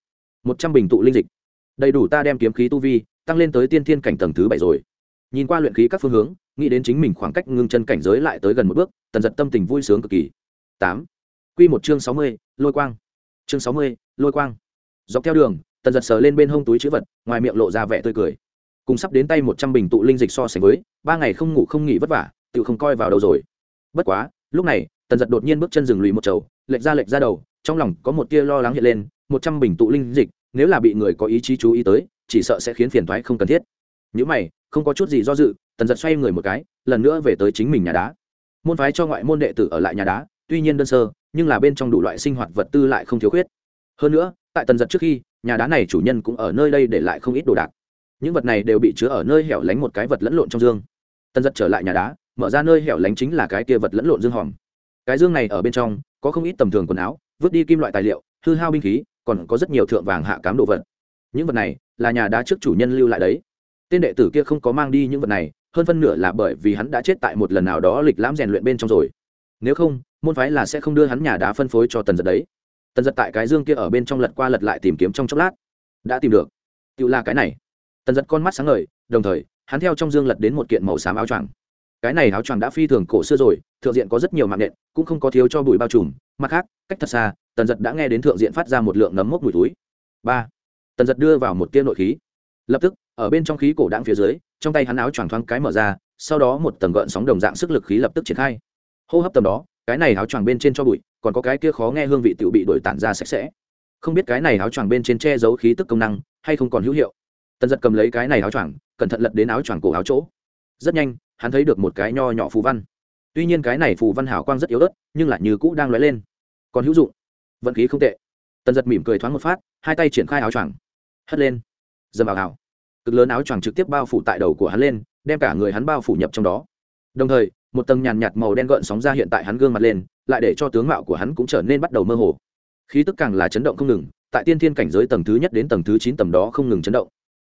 S1: Một trăm bình tụ linh dịch. Đầy đủ ta đem kiếm khí tu vi tăng lên tới tiên thiên cảnh tầng thứ bảy rồi. Nhìn qua luyện khí các phương hướng, nghĩ đến chính mình khoảng cách ngưng chân cảnh giới lại tới gần một bước, tần giật tâm tình vui sướng cực kỳ. Tám. Q một chương sáu mươi, lôi quang. Chương sáu mươi, lôi quang. Dọc theo đường, tần giật sờ lên bên hông túi chữ vật, ngoài miệng lộ ra vẻ tươi cười cùng sắp đến tay một trăm bình tụ linh dịch so sánh với, ba ngày không ngủ không nghỉ vất vả, tự không coi vào đâu rồi. Bất quá, lúc này, tần giật đột nhiên bước chân dừng lùi một chầu, lệch ra lệch ra đầu, trong lòng có một tia lo lắng hiện lên, một trăm bình tụ linh dịch, nếu là bị người có ý chí chú ý tới, chỉ sợ sẽ khiến phiền thoái không cần thiết. Những mày, không có chút gì do dự, tần giật xoay người một cái, lần nữa về tới chính mình nhà đá. Môn phái cho ngoại môn đệ tử ở lại nhà đá, tuy nhiên đơn sơ, nhưng là bên trong đủ loại sinh hoạt vật tư lại không thiếu khuyết. Hơn nữa, tại tần giật trước khi, nhà đá này chủ nhân cũng ở nơi đây để lại không ít đồ đạc những vật này đều bị chứa ở nơi hẻo lánh một cái vật lẫn lộn trong dương. Tần giật trở lại nhà đá, mở ra nơi hẻo lánh chính là cái kia vật lẫn lộn dương hòm. Cái dương này ở bên trong, có không ít tầm thường quần áo, vứt đi kim loại tài liệu, hư hao binh khí, còn có rất nhiều thượng vàng hạ cám đồ vật. Những vật này là nhà đá trước chủ nhân lưu lại đấy. Tên đệ tử kia không có mang đi những vật này, hơn phân nửa là bởi vì hắn đã chết tại một lần nào đó lịch lãm rèn luyện bên trong rồi. Nếu không, môn phái là sẽ không đưa hắn nhà đá phân phối cho tần giật đấy. Tần giật tại cái dương kia ở bên trong lật qua lật lại tìm kiếm trong chốc lát. Đã tìm được. Tự là cái này tần giật con mắt sáng ngời, đồng thời, hắn theo trong dương lật đến một kiện màu xám áo choàng. Cái này áo choàng đã phi thường cổ xưa rồi, thượng diện có rất nhiều mạng nện, cũng không có thiếu cho bụi bao trùm. Mặt khác, cách thật xa, tần giật đã nghe đến thượng diện phát ra một lượng nấm mốc mùi túi ba, tần giật đưa vào một tiên nội khí. Lập tức, ở bên trong khí cổ đạn phía dưới, trong tay hắn áo choàng thoáng cái mở ra, sau đó một tầng gợn sóng đồng dạng sức lực khí lập tức triển khai. Hô hấp tầm đó, cái này áo choàng bên trên cho bụi, còn có cái kia khó nghe hương vị tự bị đổi tản ra sạch sẽ. Không biết cái này áo choàng bên trên che giấu khí tức công năng, hay không còn hữu hiệu tần giật cầm lấy cái này áo choàng, cẩn thận lật đến áo choàng cổ áo chỗ. Rất nhanh, hắn thấy được một cái nho nhỏ phù văn. Tuy nhiên cái này phù văn hảo quang rất yếu ớt, nhưng lại như cũ đang lóe lên. Còn hữu dụng. Vận khí không tệ. Tần giật mỉm cười thoáng một phát, hai tay triển khai áo choàng. Hất lên. Dầm vào hào. Cực lớn áo choàng trực tiếp bao phủ tại đầu của hắn lên, đem cả người hắn bao phủ nhập trong đó. Đồng thời, một tầng nhàn nhạt màu đen gợn sóng ra hiện tại hắn gương mặt lên, lại để cho tướng mạo của hắn cũng trở nên bắt đầu mơ hồ. Khí tức càng là chấn động không ngừng, tại tiên thiên cảnh giới tầng thứ nhất đến tầng thứ chín tầm đó không ngừng chấn động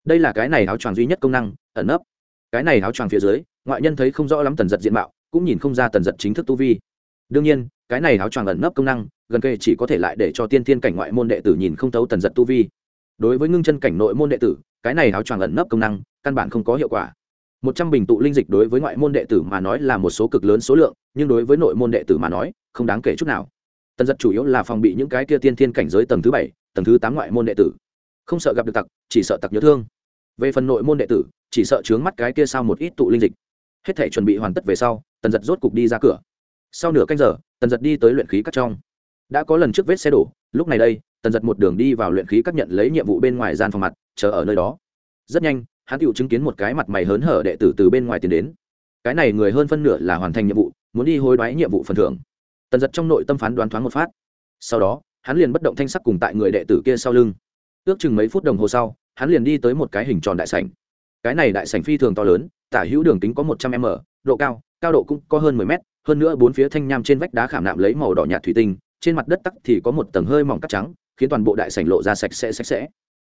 S1: đây là cái này áo choàng duy nhất công năng, ẩn nấp. Cái này áo choàng phía dưới, ngoại nhân thấy không rõ lắm tần giật diện mạo, cũng nhìn không ra tần giật chính thức tu vi. Đương nhiên, cái này áo choàng ẩn nấp công năng, gần kề chỉ có thể lại để cho tiên thiên cảnh ngoại môn đệ tử nhìn không thấu tần giật tu vi. Đối với ngưng chân cảnh nội môn đệ tử, cái này áo choàng ẩn nấp công năng, căn bản không có hiệu quả. Một trăm bình tụ linh dịch đối với ngoại môn đệ tử mà nói là một số cực lớn số lượng, nhưng đối với nội môn đệ tử mà nói, không đáng kể chút nào. Tần giật chủ yếu là phòng bị những cái kia tiên thiên cảnh giới tầng thứ bảy, tầng thứ tám ngoại môn đệ tử. Không sợ gặp được tặc, chỉ sợ tặc nhớ thương về phần nội môn đệ tử, chỉ sợ chướng mắt cái kia sao một ít tụ linh dịch. Hết thể chuẩn bị hoàn tất về sau, tần giật rốt cục đi ra cửa. Sau nửa canh giờ, tần giật đi tới luyện khí cắt trong. Đã có lần trước vết xe đổ, lúc này đây, tần giật một đường đi vào luyện khí các nhận lấy nhiệm vụ bên ngoài gian phòng mặt, chờ ở nơi đó. Rất nhanh, hắn tự chứng kiến một cái mặt mày hớn hở đệ tử từ bên ngoài tiến đến. Cái này người hơn phân nửa là hoàn thành nhiệm vụ, muốn đi hối đoái nhiệm vụ phần thưởng. Tần giật trong nội tâm phán đoán thoáng một phát. Sau đó, hắn liền bất động thanh sắc cùng tại người đệ tử kia sau lưng. Ước chừng mấy phút đồng hồ sau hắn liền đi tới một cái hình tròn đại sảnh. Cái này đại sảnh phi thường to lớn, tả hữu đường kính có một trăm m, độ cao cao độ cũng có hơn mười mét, hơn nữa bốn phía thanh nham trên vách đá khảm nạm lấy màu đỏ nhạt thủy tinh, trên mặt đất tắc thì có một tầng hơi mỏng cắt trắng, khiến toàn bộ đại sảnh lộ ra sạch sẽ sạch sẽ.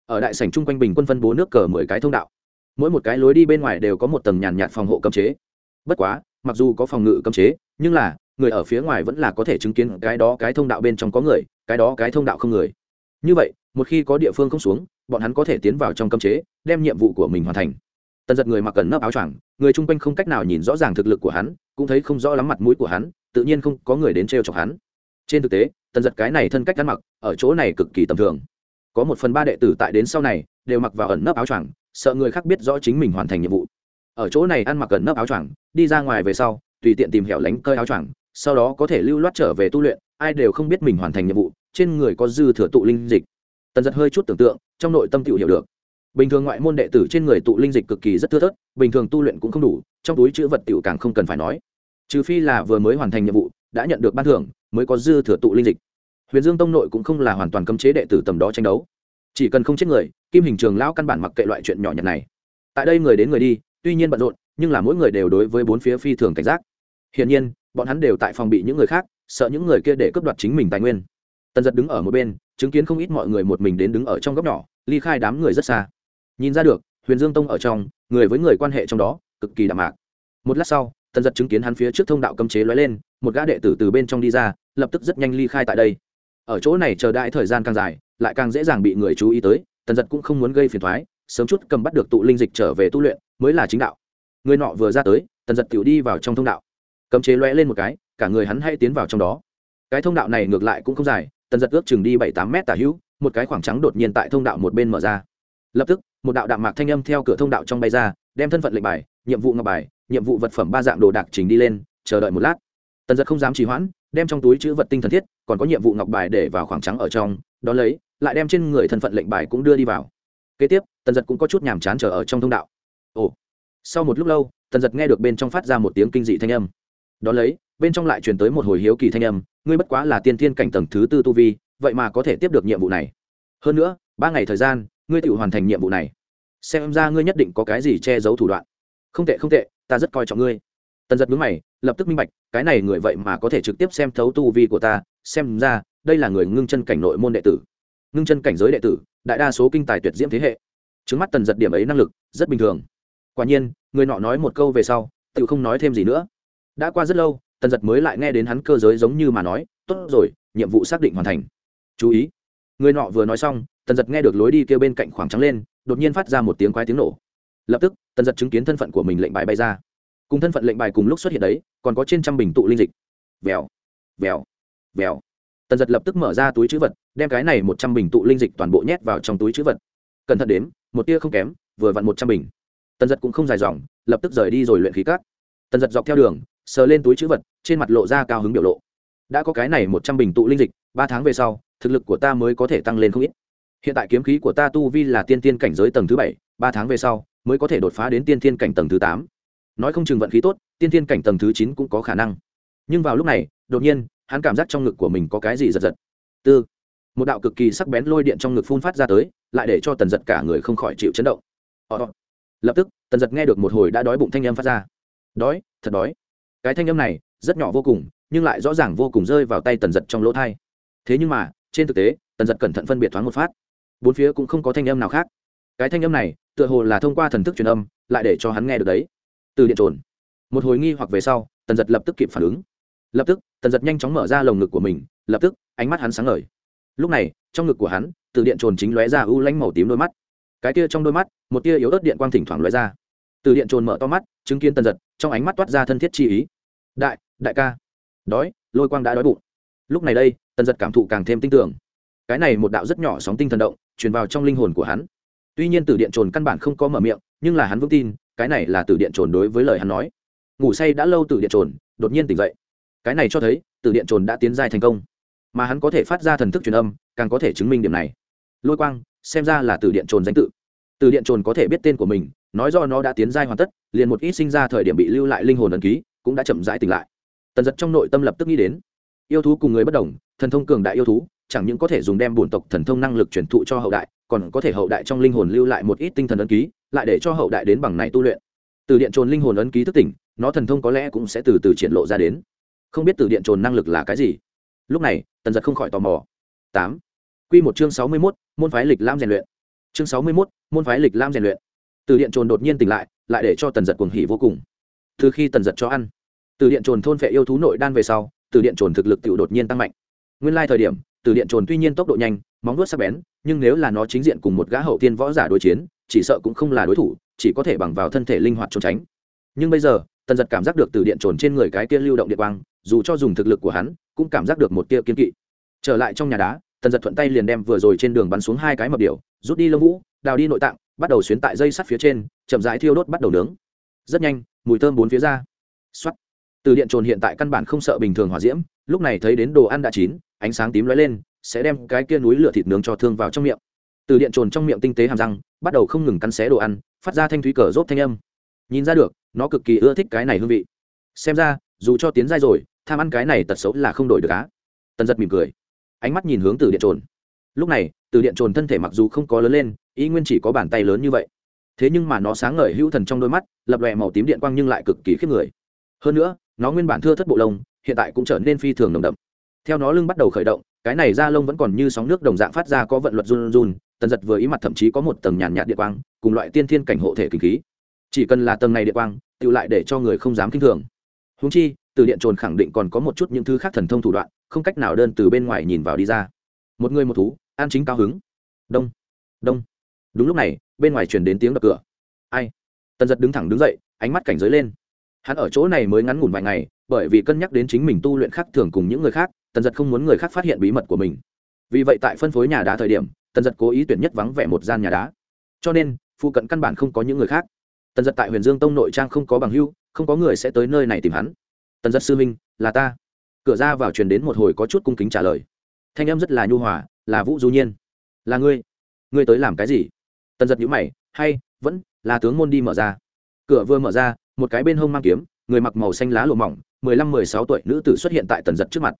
S1: Ở đại sảnh chung quanh bình quân phân bố nước cờ mười cái thông đạo. Mỗi một cái lối đi bên ngoài đều có một tầng nhàn nhạt phòng hộ cấm chế. Bất quá, mặc dù có phòng ngự cấm chế, nhưng là, người ở phía ngoài vẫn là có thể chứng kiến cái đó cái thông đạo bên trong có người, cái đó cái thông đạo không người. Như vậy, một khi có địa phương không xuống bọn hắn có thể tiến vào trong cấm chế, đem nhiệm vụ của mình hoàn thành. Tần giật người mặc cần nấp áo choàng, người chung quanh không cách nào nhìn rõ ràng thực lực của hắn, cũng thấy không rõ lắm mặt mũi của hắn, tự nhiên không có người đến t r e o chọc hắn. Trên thực tế, tần giật cái này thân cách ăn mặc, ở chỗ này cực kỳ tầm thường. Có một phần ba đệ tử tại đến sau này, đều mặc vào ẩn nấp áo choàng, sợ người khác biết rõ chính mình hoàn thành nhiệm vụ. Ở chỗ này ăn mặc ẩn nấp áo choàng, đi ra ngoài về sau, tùy tiện tìm hẻo lánh cơi áo choàng, sau đó có thể lưu loát trở về tu luyện, ai đều không biết mình hoàn thành nhiệm vụ, trên người có dư thừa tụ linh dịch tần giật hơi chút tưởng tượng, trong nội tâm tự hiểu được. Bình thường ngoại môn đệ tử trên người tụ linh dịch cực kỳ rất thưa thớt, bình thường tu luyện cũng không đủ, trong túi chữ vật tiểu càng không cần phải nói. Trừ phi là vừa mới hoàn thành nhiệm vụ, đã nhận được ban thưởng, mới có dư thừa tụ linh dịch. Huyền dương tông nội cũng không là hoàn toàn cấm chế đệ tử tầm đó tranh đấu. Chỉ cần không chết người, kim hình trường lão căn bản mặc kệ loại chuyện nhỏ nhặt này. Tại đây người đến người đi, tuy nhiên bận rộn, nhưng là mỗi người đều đối với bốn phía phi thường cảnh giác. Hiển nhiên, bọn hắn đều tại phòng bị những người khác, sợ những người kia để cướp đoạt chính mình tài nguyên tần giật đứng ở một bên, chứng kiến không ít mọi người một mình đến đứng ở trong góc nhỏ, ly khai đám người rất xa. Nhìn ra được, huyền dương tông ở trong, người với người quan hệ trong đó, cực kỳ đạm mạc. Một lát sau, tần giật chứng kiến hắn phía trước thông đạo cấm chế lóe lên, một gã đệ tử từ bên trong đi ra, lập tức rất nhanh ly khai tại đây. Ở chỗ này chờ đãi thời gian càng dài, lại càng dễ dàng bị người chú ý tới, tần giật cũng không muốn gây phiền thoái sớm chút cầm bắt được tụ linh dịch trở về tu luyện, mới là chính đạo. Người nọ vừa ra tới, tần giật tiểu đi vào trong thông đạo. Cấm chế lóe lên một cái, cả người hắn hay tiến vào trong đó. Cái thông đạo này ngược lại cũng không dài tần giật ước chừng đi bảy tám mét tả hữu, một cái khoảng trắng đột nhiên tại thông đạo một bên mở ra. Lập tức, một đạo đạm mạc thanh âm theo cửa thông đạo trong bay ra, đem thân phận lệnh bài, nhiệm vụ ngọc bài, nhiệm vụ vật phẩm ba dạng đồ đạc trình đi lên, chờ đợi một lát. Tần giật không dám trì hoãn, đem trong túi chữ vật tinh thần thiết, còn có nhiệm vụ ngọc bài để vào khoảng trắng ở trong đó lấy, lại đem trên người thân phận lệnh bài cũng đưa đi vào. Kế tiếp, tần giật cũng có chút nhàm chán chờ ở trong thông đạo. Ồ. Sau một lúc lâu, tần giật nghe được bên trong phát ra một tiếng kinh dị thanh âm. Đó lấy, bên trong lại truyền tới một hồi hiếu kỳ thanh âm ngươi bất quá là tiên thiên cảnh tầng thứ tư tu vi, vậy mà có thể tiếp được nhiệm vụ này. Hơn nữa, ba ngày thời gian, ngươi tự hoàn thành nhiệm vụ này. Xem ra ngươi nhất định có cái gì che giấu thủ đoạn. Không tệ không tệ, ta rất coi trọng ngươi. Tần giật mướn mày, lập tức minh bạch, cái này người vậy mà có thể trực tiếp xem thấu tu vi của ta, xem ra, đây là người ngưng chân cảnh nội môn đệ tử. Ngưng chân cảnh giới đệ tử, đại đa số kinh tài tuyệt diễm thế hệ. Trước mắt tần giật điểm ấy năng lực, rất bình thường. Quả nhiên, người nọ nói một câu về sau, tự không nói thêm gì nữa. Đã qua rất lâu tần giật mới lại nghe đến hắn cơ giới giống như mà nói, tốt rồi, nhiệm vụ xác định hoàn thành. Chú ý. Người nọ vừa nói xong, tần giật nghe được lối đi kêu bên cạnh khoảng trắng lên, đột nhiên phát ra một tiếng quái tiếng nổ. Lập tức, tần giật chứng kiến thân phận của mình lệnh bài bay ra. Cùng thân phận lệnh bài cùng lúc xuất hiện đấy, còn có trên trăm bình tụ linh dịch. Vèo vèo vèo. Tần giật lập tức mở ra túi chữ vật, đem cái này một trăm bình tụ linh dịch toàn bộ nhét vào trong túi chữ vật. Cẩn thận đếm, một tia không kém, vừa vặn một trăm bình. Tần giật cũng không dài dòng, lập tức rời đi rồi luyện khí cát. Tần giật dọc theo đường sờ lên túi chữ vật trên mặt lộ ra cao hứng biểu lộ. Đã có cái này một trăm bình tụ linh dịch ba tháng về sau thực lực của ta mới có thể tăng lên không ít. Hiện tại kiếm khí của ta tu vi là tiên tiên cảnh giới tầng thứ bảy ba tháng về sau mới có thể đột phá đến tiên tiên cảnh tầng thứ tám. Nói không chừng vận khí tốt tiên tiên cảnh tầng thứ chín cũng có khả năng. Nhưng vào lúc này đột nhiên hắn cảm giác trong ngực của mình có cái gì giật giật. Tư. Một đạo cực kỳ sắc bén lôi điện trong ngực phun phát ra tới lại để cho tần giật cả người không khỏi chịu chấn động. Ờ, ờ. lập tức tần giật nghe được một hồi đã đói bụng thanh âm phát ra. Đói thật đói cái thanh âm này rất nhỏ vô cùng, nhưng lại rõ ràng vô cùng rơi vào tay tần giật trong lỗ thai. Thế nhưng mà, trên thực tế, tần giật cẩn thận phân biệt thoáng một phát. Bốn phía cũng không có thanh âm nào khác. Cái thanh âm này, tựa hồ là thông qua thần thức truyền âm, lại để cho hắn nghe được đấy. Từ điện trồn. Một hồi nghi hoặc về sau, tần giật lập tức kịp phản ứng. Lập tức, tần giật nhanh chóng mở ra lồng ngực của mình, lập tức, ánh mắt hắn sáng ngời. Lúc này, trong ngực của hắn, từ điện trồn chính lóe ra ưu lánh màu tím đôi mắt. Cái kia trong đôi mắt, một tia yếu ớt điện quang thỉnh thoảng lóe ra từ điện trồn mở to mắt, chứng kiến tần giật, trong ánh mắt toát ra thân thiết chi ý. Đại đại ca. Đói, lôi quang đã đói bụng. Lúc này đây, tần giật cảm thụ càng thêm tinh tưởng. Cái này một đạo rất nhỏ sóng tinh thần động, truyền vào trong linh hồn của hắn. Tuy nhiên từ điện trồn căn bản không có mở miệng, nhưng là hắn vững tin, cái này là từ điện trồn đối với lời hắn nói. Ngủ say đã lâu từ điện trồn, đột nhiên tỉnh dậy. Cái này cho thấy, từ điện trồn đã tiến dài thành công. Mà hắn có thể phát ra thần thức truyền âm, càng có thể chứng minh điểm này. Lôi quang, xem ra là từ điện trồn danh tự. Từ điện trồn có thể biết tên của mình nói do nó đã tiến giai hoàn tất, liền một ít sinh ra thời điểm bị lưu lại linh hồn ẩn ký, cũng đã chậm rãi tỉnh lại. Tần giật trong nội tâm lập tức nghĩ đến, yêu thú cùng người bất đồng, thần thông cường đại yêu thú, chẳng những có thể dùng đem bổn tộc thần thông năng lực truyền thụ cho hậu đại, còn có thể hậu đại trong linh hồn lưu lại một ít tinh thần ấn ký, lại để cho hậu đại đến bằng này tu luyện. Từ điện trồn linh hồn ấn ký thức tỉnh, nó thần thông có lẽ cũng sẽ từ từ triển lộ ra đến. Không biết từ điện trồn năng lực là cái gì. Lúc này, tần giật không khỏi tò mò. Tám. Q một chương sáu mươi mốt, môn phái lịch lam rèn luyện. Chương sáu mươi mốt, môn phái lịch lam rèn luyện từ điện trồn đột nhiên tỉnh lại lại để cho tần giật cuồng hỉ vô cùng. Từ khi tần giật cho ăn, từ điện trồn thôn phệ yêu thú nội đan về sau, từ điện trồn thực lực tự đột nhiên tăng mạnh. Nguyên lai thời điểm, từ điện trồn tuy nhiên tốc độ nhanh, móng vuốt sắc bén, nhưng nếu là nó chính diện cùng một gã hậu tiên võ giả đối chiến, chỉ sợ cũng không là đối thủ, chỉ có thể bằng vào thân thể linh hoạt trốn tránh. Nhưng bây giờ, tần giật cảm giác được từ điện trồn trên người cái kia lưu động điện quang, dù cho dùng thực lực của hắn, cũng cảm giác được một tia kiên kỵ. Trở lại trong nhà đá, tần giật thuận tay liền đem vừa rồi trên đường bắn xuống hai cái mập điệu rút đi lông vũ đào đi nội tạng, bắt đầu xuyến tại dây sắt phía trên, chậm rãi thiêu đốt bắt đầu nướng. Rất nhanh, mùi thơm bốn phía ra. X từ điện trồn hiện tại căn bản không sợ bình thường hỏa diễm, lúc này thấy đến đồ ăn đã chín, ánh sáng tím lóe lên, sẽ đem cái kia núi lửa thịt nướng cho thương vào trong miệng. Từ điện trồn trong miệng tinh tế hàm răng, bắt đầu không ngừng cắn xé đồ ăn, phát ra thanh thúy cờ rốt thanh âm. Nhìn ra được, nó cực kỳ ưa thích cái này hương vị. Xem ra, dù cho tiến giai rồi, tham ăn cái này tật xấu là không đổi được cá tần giật mỉm cười. Ánh mắt nhìn hướng từ điện trồn. Lúc này từ điện trồn thân thể mặc dù không có lớn lên ý nguyên chỉ có bàn tay lớn như vậy. Thế nhưng mà nó sáng ngời hữu thần trong đôi mắt, lập lòe màu tím điện quang nhưng lại cực kỳ khiếp người. Hơn nữa, nó nguyên bản thưa thất bộ lông, hiện tại cũng trở nên phi thường nồng đậm. Theo nó lưng bắt đầu khởi động, cái này da lông vẫn còn như sóng nước đồng dạng phát ra có vận luật run run tần giật vừa ý mặt thậm chí có một tầng nhàn nhạt địa quang, cùng loại tiên thiên cảnh hộ thể kinh khí. Chỉ cần là tầng này địa quang tự lại để cho người không dám kinh thường. Húng chi, từ điện trồn khẳng định còn có một chút những thứ khác thần thông thủ đoạn, không cách nào đơn từ bên ngoài nhìn vào đi ra. Một người một thú an chính cao hứng. Đông đông. Đúng lúc này, bên ngoài chuyển đến tiếng đập cửa. Ai? Tần giật đứng thẳng đứng dậy, ánh mắt cảnh giới lên. Hắn ở chỗ này mới ngắn ngủn vài ngày, bởi vì cân nhắc đến chính mình tu luyện khác thường cùng những người khác, tần giật không muốn người khác phát hiện bí mật của mình. Vì vậy tại phân phối nhà đá thời điểm, tần giật cố ý tuyển nhất vắng vẻ một gian nhà đá. Cho nên, phụ cận căn bản không có những người khác. Tần giật tại huyền dương tông nội trang không có bằng hưu, không có người sẽ tới nơi này tìm hắn. Tần giật sư minh là ta. Cửa ra vào truyền đến một hồi có chút cung kính trả lời. Thanh em rất là nhu hòa là vũ du nhiên là ngươi ngươi tới làm cái gì tần giật nhữ mày, hay, vẫn là tướng môn đi mở ra. Cửa vừa mở ra, một cái bên hông mang kiếm, người mặc màu xanh lá lụa mỏng, mười lăm, mười sáu tuổi nữ tử xuất hiện tại tần giật trước mặt.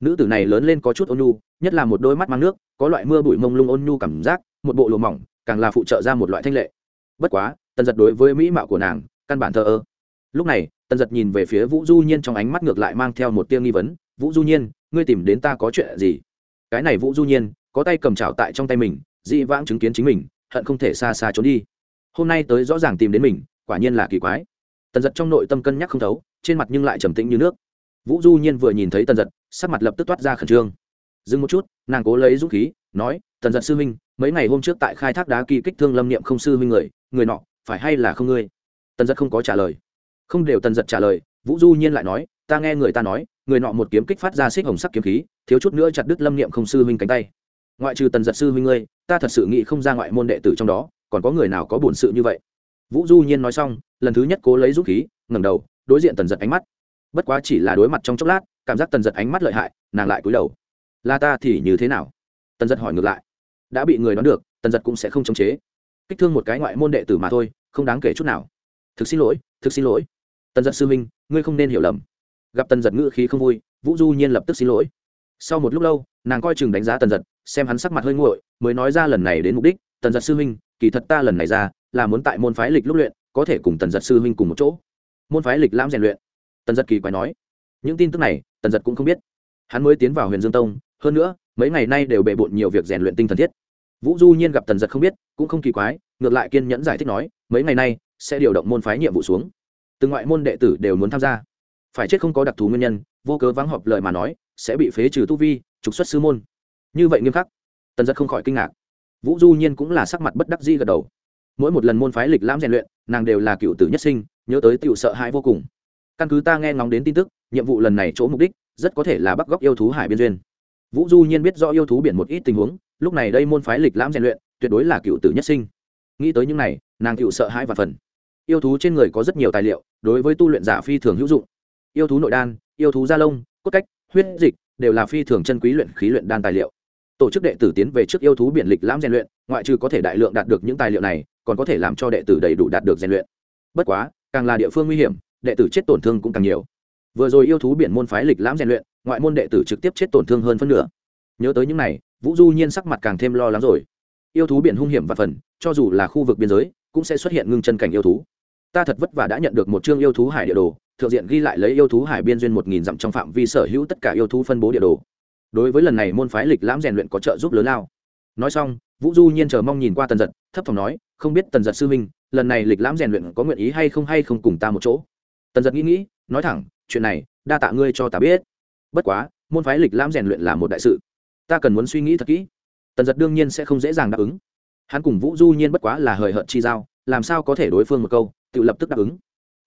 S1: Nữ tử này lớn lên có chút ôn nhu, nhất là một đôi mắt mang nước, có loại mưa bụi mông lung ôn nhu cảm giác, một bộ lụa mỏng, càng là phụ trợ ra một loại thanh lệ. Bất quá, tần giật đối với mỹ mạo của nàng, căn bản thờ ơ. Lúc này, tần giật nhìn về phía vũ du nhiên trong ánh mắt ngược lại mang theo một tia nghi vấn, vũ du nhiên, ngươi tìm đến ta có chuyện gì? Cái này vũ du nhiên, có tay cầm chảo tại trong tay mình, dị vãng chứng kiến chính mình, hận không thể xa xa trốn đi. Hôm nay tới rõ ràng tìm đến mình, quả nhiên là kỳ quái. Tần giật trong nội tâm cân nhắc không thấu, trên mặt nhưng lại trầm tĩnh như nước. Vũ du nhiên vừa nhìn thấy tần giật, sắc mặt lập tức toát ra khẩn trương. Dừng một chút, nàng cố lấy dũng khí, nói, tần giật sư huynh, mấy ngày hôm trước tại khai thác đá kỳ kích thương lâm niệm không sư huynh người người nọ, phải hay là không ngươi? Tần giật không có trả lời. Không đều tần giật trả lời, vũ du nhiên lại nói, ta nghe người ta nói người nọ một kiếm kích phát ra xích hồng sắc kiếm khí, thiếu chút nữa chặt đứt lâm niệm không sư huynh cánh tay. Ngoại trừ tần giật sư huynh ngươi, ta thật sự nghĩ không ra ngoại môn đệ tử trong đó, còn có người nào có bổn sự như vậy. Vũ du nhiên nói xong, lần thứ nhất cố lấy dũng khí, ngẩng đầu, đối diện tần giật ánh mắt. Bất quá chỉ là đối mặt trong chốc lát, cảm giác tần giật ánh mắt lợi hại, nàng lại cúi đầu. Là ta thì như thế nào? Tần giật hỏi ngược lại. Đã bị người đón được, tần giật cũng sẽ không chống chế. Kích thương một cái ngoại môn đệ tử mà thôi, không đáng kể chút nào. Thực xin lỗi, thực xin lỗi. Tần giật sư minh ngươi không nên hiểu lầm gặp tần giật ngữ khí không vui vũ du nhiên lập tức xin lỗi. Sau một lúc lâu nàng coi chừng đánh giá tần giật xem hắn sắc mặt hơi nguội mới nói ra lần này đến mục đích tần giật sư huynh, kỳ thật ta lần này ra là muốn tại môn phái lịch lúc luyện có thể cùng tần giật sư huynh cùng một chỗ. Môn phái lịch lãm rèn luyện? Tần giật kỳ quái nói. Những tin tức này tần giật cũng không biết. Hắn mới tiến vào huyền dương tông hơn nữa mấy ngày nay đều bề bộn nhiều việc rèn luyện tinh thần thiết. Vũ du nhiên gặp tần giật không biết cũng không kỳ quái ngược lại kiên nhẫn giải thích nói mấy ngày nay sẽ điều động môn phái nhiệm vụ xuống. Từng ngoại môn đệ tử đều muốn tham gia phải chết không có đặc thù nguyên nhân, vô cớ vắng họp lời mà nói, sẽ bị phế trừ tu vi, trục xuất sư môn. Như vậy nghiêm khắc, tần giật không khỏi kinh ngạc. Vũ du nhiên cũng là sắc mặt bất đắc di gật đầu. Mỗi một lần môn phái lịch lãm rèn luyện, nàng đều là cựu tử nhất sinh, nhớ tới tựu sợ hãi vô cùng. Căn cứ ta nghe ngóng đến tin tức, nhiệm vụ lần này chỗ mục đích, rất có thể là bắt góc yêu thú hải biên duyên. Vũ du nhiên biết rõ yêu thú biển một ít tình huống, lúc này đây môn phái lịch lãm rèn luyện, tuyệt đối là cựu tử nhất sinh. Nghĩ tới những này, nàng cựu sợ hãi và phần. Yêu thú trên người có rất nhiều tài liệu, đối với tu luyện giả phi thường hữu dụng yêu thú nội đan, yêu thú da lông, cốt cách, huyết dịch đều là phi thường chân quý luyện khí luyện đan tài liệu. Tổ chức đệ tử tiến về trước yêu thú biển lịch lãm rèn luyện, ngoại trừ có thể đại lượng đạt được những tài liệu này, còn có thể làm cho đệ tử đầy đủ đạt được rèn luyện. Bất quá, càng là địa phương nguy hiểm, đệ tử chết tổn thương cũng càng nhiều. Vừa rồi yêu thú biển môn phái lịch lãm rèn luyện, ngoại môn đệ tử trực tiếp chết tổn thương hơn phân nửa. Nhớ tới những này, vũ du nhiên sắc mặt càng thêm lo lắng rồi. Yêu thú biển hung hiểm và phần, cho dù là khu vực biên giới, cũng sẽ xuất hiện ngưng chân cảnh yêu thú. Ta thật vất vả đã nhận được một chương yêu thú hải địa đồ thượng diện ghi lại lấy yêu thú hải biên duyên một nghìn dặm trong phạm vi sở hữu tất cả yêu thú phân bố địa đồ. Đối với lần này môn phái lịch lãm rèn luyện có trợ giúp lớn lao. Nói xong, vũ du nhiên chờ mong nhìn qua tần giật thấp thỏm nói, không biết tần giật sư minh lần này lịch lãm rèn luyện có nguyện ý hay không hay không cùng ta một chỗ? Tần giật nghĩ nghĩ, nói thẳng, chuyện này, đa tạ ngươi cho ta biết. Bất quá, môn phái lịch lãm rèn luyện là một đại sự. Ta cần muốn suy nghĩ thật kỹ. Tần giật đương nhiên sẽ không dễ dàng đáp ứng. Hắn cùng vũ du nhiên bất quá là hời hợt chi giao, làm sao có thể đối phương một câu, tự lập tức đáp ứng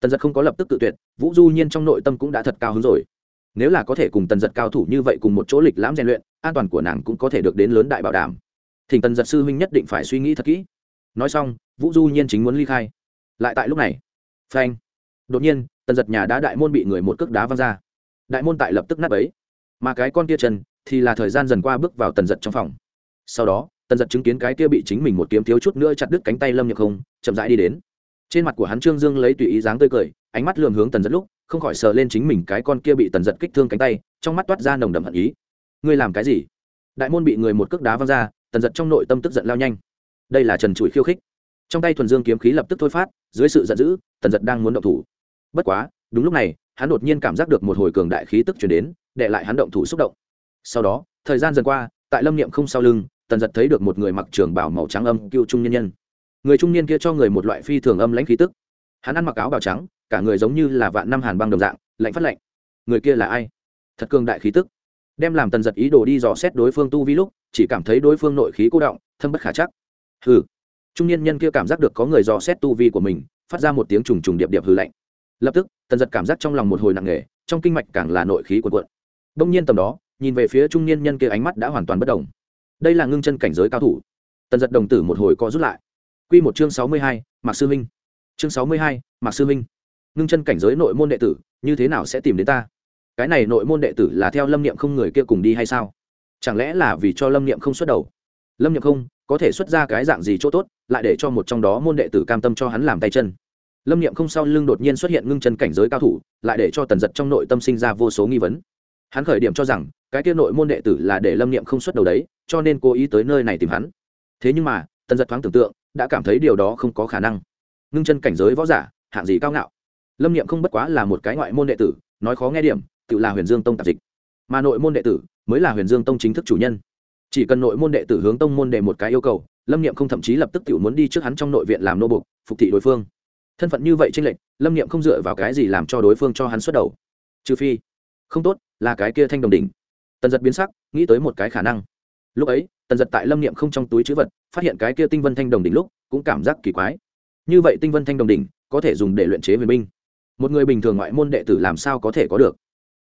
S1: tần giật không có lập tức tự tuyệt, vũ du nhiên trong nội tâm cũng đã thật cao hứng rồi. Nếu là có thể cùng tần giật cao thủ như vậy cùng một chỗ lịch lãm rèn luyện, an toàn của nàng cũng có thể được đến lớn đại bảo đảm. Thỉnh tần giật sư huynh nhất định phải suy nghĩ thật kỹ. Nói xong, vũ du nhiên chính muốn ly khai. Lại tại lúc này, phanh, đột nhiên, tần giật nhà đá đại môn bị người một cước đá văng ra. Đại môn tại lập tức nát ấy mà cái con kia chân thì là thời gian dần qua bước vào tần giật trong phòng. Sau đó, tần giật chứng kiến cái kia bị chính mình một kiếm thiếu chút nữa chặt đứt cánh tay lâm nhược không chậm rãi đi đến trên mặt của hắn trương dương lấy tùy ý dáng tươi cười, ánh mắt lường hướng tần giật lúc, không khỏi sờ lên chính mình cái con kia bị tần giật kích thương cánh tay, trong mắt toát ra nồng đậm hận ý. Ngươi làm cái gì? Đại môn bị người một cước đá văng ra, tần giật trong nội tâm tức giận lao nhanh. Đây là trần trụi khiêu khích. Trong tay thuần dương kiếm khí lập tức thôi phát, dưới sự giận dữ, tần giật đang muốn động thủ. Bất quá, đúng lúc này, hắn đột nhiên cảm giác được một hồi cường đại khí tức chuyển đến, để lại hắn động thủ xúc động. Sau đó, thời gian dần qua, tại lâm niệm không sau lưng, tần giật thấy được một người mặc trường bảo màu trắng âm cưu trung nhân nhân người trung niên kia cho người một loại phi thường âm lãnh khí tức. Hắn ăn mặc áo bào trắng, cả người giống như là vạn năm hàn băng đồng dạng, lạnh phát lạnh. Người kia là ai? Thật cường đại khí tức. Đem làm tần giật ý đồ đi dò xét đối phương tu vi lúc, chỉ cảm thấy đối phương nội khí cô động, thâm bất khả chắc. Hừ. Trung niên nhân kia cảm giác được có người dò xét tu vi của mình, phát ra một tiếng trùng trùng điệp điệp hư lạnh. Lập tức, tần giật cảm giác trong lòng một hồi nặng nề, trong kinh mạch càng là nội khí cuộn cuộn. Đông nhiên tầm đó, nhìn về phía trung niên nhân kia ánh mắt đã hoàn toàn bất đồng đây là ngưng chân cảnh giới cao thủ. Tần giật đồng tử một hồi co rút lại. Quy một chương sáu mươi hai, mạc sư minh. Chương sáu mươi hai, mạc sư minh. Ngưng chân cảnh giới nội môn đệ tử, như thế nào sẽ tìm đến ta? Cái này nội môn đệ tử là theo lâm niệm không người kia cùng đi hay sao? Chẳng lẽ là vì cho lâm niệm không xuất đầu? Lâm niệm không, có thể xuất ra cái dạng gì chỗ tốt, lại để cho một trong đó môn đệ tử cam tâm cho hắn làm tay chân? Lâm niệm không sau lưng đột nhiên xuất hiện ngưng chân cảnh giới cao thủ, lại để cho tần giật trong nội tâm sinh ra vô số nghi vấn. Hắn khởi điểm cho rằng, cái kia nội môn đệ tử là để lâm niệm không xuất đầu đấy, cho nên cố ý tới nơi này tìm hắn. Thế nhưng mà, tần giật thoáng tưởng tượng đã cảm thấy điều đó không có khả năng. Ngưng chân cảnh giới võ giả, hạng gì cao ngạo. Lâm niệm không bất quá là một cái ngoại môn đệ tử, nói khó nghe điểm, tự là huyền dương tông tạp dịch. Mà nội môn đệ tử mới là huyền dương tông chính thức chủ nhân. Chỉ cần nội môn đệ tử hướng tông môn đệ một cái yêu cầu, lâm niệm không thậm chí lập tức tự muốn đi trước hắn trong nội viện làm nô bục, phục thị đối phương. Thân phận như vậy tranh lệch, lâm niệm không dựa vào cái gì làm cho đối phương cho hắn xuất đầu. Trừ phi, không tốt, là cái kia thanh đồng đỉnh. Tần giật biến sắc, nghĩ tới một cái khả năng. Lúc ấy tần giật tại lâm niệm không trong túi chữ vật, phát hiện cái kia tinh vân thanh đồng đỉnh lúc, cũng cảm giác kỳ quái. Như vậy tinh vân thanh đồng đỉnh, có thể dùng để luyện chế huyền binh. Một người bình thường ngoại môn đệ tử làm sao có thể có được?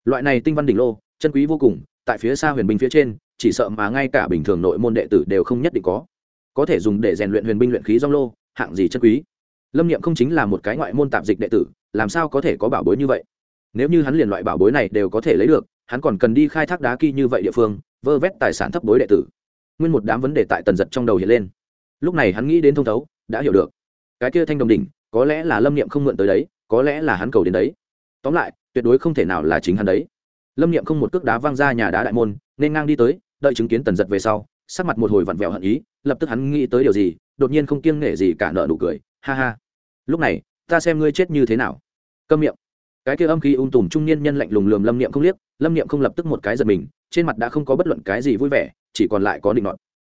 S1: Loại này tinh văn đỉnh lô, chân quý vô cùng, tại phía xa huyền binh phía trên, chỉ sợ mà ngay cả bình thường nội môn đệ tử đều không nhất định có. Có thể dùng để rèn luyện huyền binh luyện khí dong lô, hạng gì chân quý? Lâm niệm không chính là một cái ngoại môn tạp dịch đệ tử, làm sao có thể có bảo bối như vậy? Nếu như hắn liền loại bảo bối này đều có thể lấy được, hắn còn cần đi khai thác đá kỳ như vậy địa phương, vơ vét tài sản thấp bối đệ tử nguyên một đám vấn đề tại tần giật trong đầu hiện lên. Lúc này hắn nghĩ đến thông thấu, đã hiểu được. Cái kia thanh đồng đỉnh, có lẽ là lâm niệm không mượn tới đấy, có lẽ là hắn cầu đến đấy. Tóm lại, tuyệt đối không thể nào là chính hắn đấy. Lâm niệm không một cước đá văng ra nhà đá đại môn, nên ngang đi tới, đợi chứng kiến tần giật về sau, sắc mặt một hồi vặn vẹo hận ý, lập tức hắn nghĩ tới điều gì, đột nhiên không kiêng nể gì cả nợ nụ cười, ha ha. Lúc này, ta xem ngươi chết như thế nào. Câm miệng. Cái kia âm khí ung tùm trung niên nhân lạnh lùng lườm lâm niệm không liếc, lâm niệm không lập tức một cái giật mình, trên mặt đã không có bất luận cái gì vui vẻ chỉ còn lại có định nọt.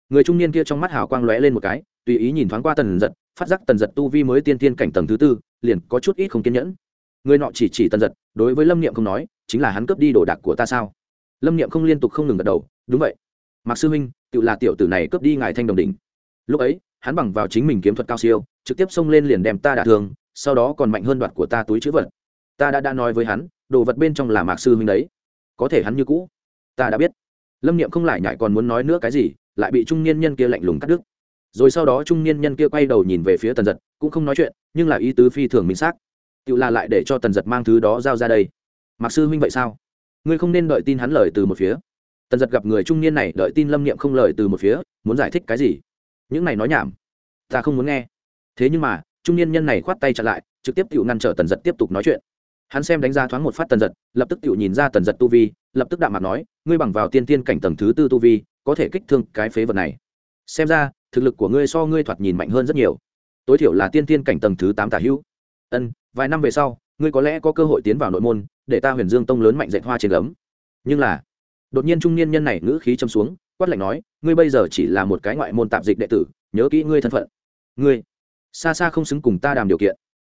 S1: Người trung niên kia trong mắt hào quang lóe lên một cái, tùy ý nhìn thoáng qua tần giật, phát giác tần giật tu vi mới tiên tiên cảnh tầng thứ tư, liền có chút ít không kiên nhẫn. Người nọ chỉ chỉ tần giật, đối với lâm niệm không nói, chính là hắn cướp đi đồ đạc của ta sao? Lâm niệm không liên tục không ngừng gật đầu, đúng vậy. Mạc sư huynh tự là tiểu tử này cướp đi ngài thanh đồng đỉnh. Lúc ấy, hắn bằng vào chính mình kiếm thuật cao siêu, trực tiếp xông lên liền đem ta đả thương, sau đó còn mạnh hơn đoạt của ta túi chữ vật. Ta đã đã nói với hắn, đồ vật bên trong là mạc sư huynh đấy. Có thể hắn như cũ. Ta đã biết lâm niệm không lại nhại còn muốn nói nữa cái gì, lại bị trung niên nhân kia lạnh lùng cắt đứt. Rồi sau đó trung niên nhân kia quay đầu nhìn về phía tần giật, cũng không nói chuyện, nhưng là ý tứ phi thường minh xác. Tự là lại để cho tần giật mang thứ đó giao ra đây. Mặc sư huynh vậy sao? Ngươi không nên đợi tin hắn lời từ một phía. Tần giật gặp người trung niên này đợi tin lâm niệm không lời từ một phía, muốn giải thích cái gì? Những này nói nhảm. Ta không muốn nghe. Thế nhưng mà, trung niên nhân này khoát tay chặn lại, trực tiếp tự ngăn trở tần giật tiếp tục nói chuyện hắn xem đánh giá thoáng một phát tần giật, lập tức tự nhìn ra tần giật tu vi, lập tức đạm mặt nói, ngươi bằng vào tiên tiên cảnh tầng thứ tư tu vi, có thể kích thương cái phế vật này. Xem ra, thực lực của ngươi so ngươi thoạt nhìn mạnh hơn rất nhiều. Tối thiểu là tiên tiên cảnh tầng thứ tám tả hữu. Ân, vài năm về sau, ngươi có lẽ có cơ hội tiến vào nội môn, để ta huyền dương tông lớn mạnh dạy hoa trên gấm. Nhưng là, đột nhiên trung niên nhân này ngữ khí châm xuống, quát lạnh nói, ngươi bây giờ chỉ là một cái ngoại môn tạp dịch đệ tử, nhớ kỹ ngươi thân phận. Ngươi, xa xa không xứng cùng ta đàm điều kiện.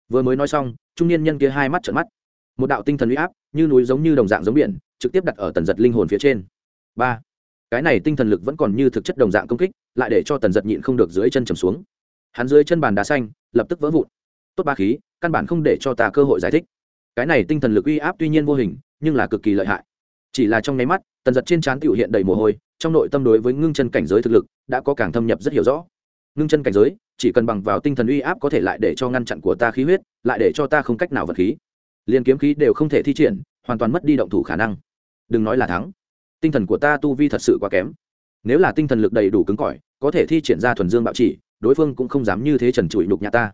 S1: Vừa mới nói xong, trung niên nhân kia hai mắt trợn mắt một đạo tinh thần uy áp, như núi giống như đồng dạng giống biển, trực tiếp đặt ở tần giật linh hồn phía trên. Ba, cái này tinh thần lực vẫn còn như thực chất đồng dạng công kích, lại để cho tần giật nhịn không được dưới chân trầm xuống. Hắn dưới chân bàn đá xanh, lập tức vỡ vụn. Tốt ba khí, căn bản không để cho ta cơ hội giải thích. Cái này tinh thần lực uy áp tuy nhiên vô hình, nhưng là cực kỳ lợi hại. Chỉ là trong nháy mắt, tần giật trên trán tiểu hiện đầy mồ hôi, trong nội tâm đối với ngưng chân cảnh giới thực lực, đã có càng thâm nhập rất hiểu rõ. Ngưng chân cảnh giới, chỉ cần bằng vào tinh thần uy áp có thể lại để cho ngăn chặn của ta khí huyết, lại để cho ta không cách nào vật khí liền kiếm khí đều không thể thi triển, hoàn toàn mất đi động thủ khả năng. Đừng nói là thắng. Tinh thần của ta tu vi thật sự quá kém. Nếu là tinh thần lực đầy đủ cứng cỏi, có thể thi triển ra thuần dương bạo chỉ, đối phương cũng không dám như thế trần trụi nhục nhà ta.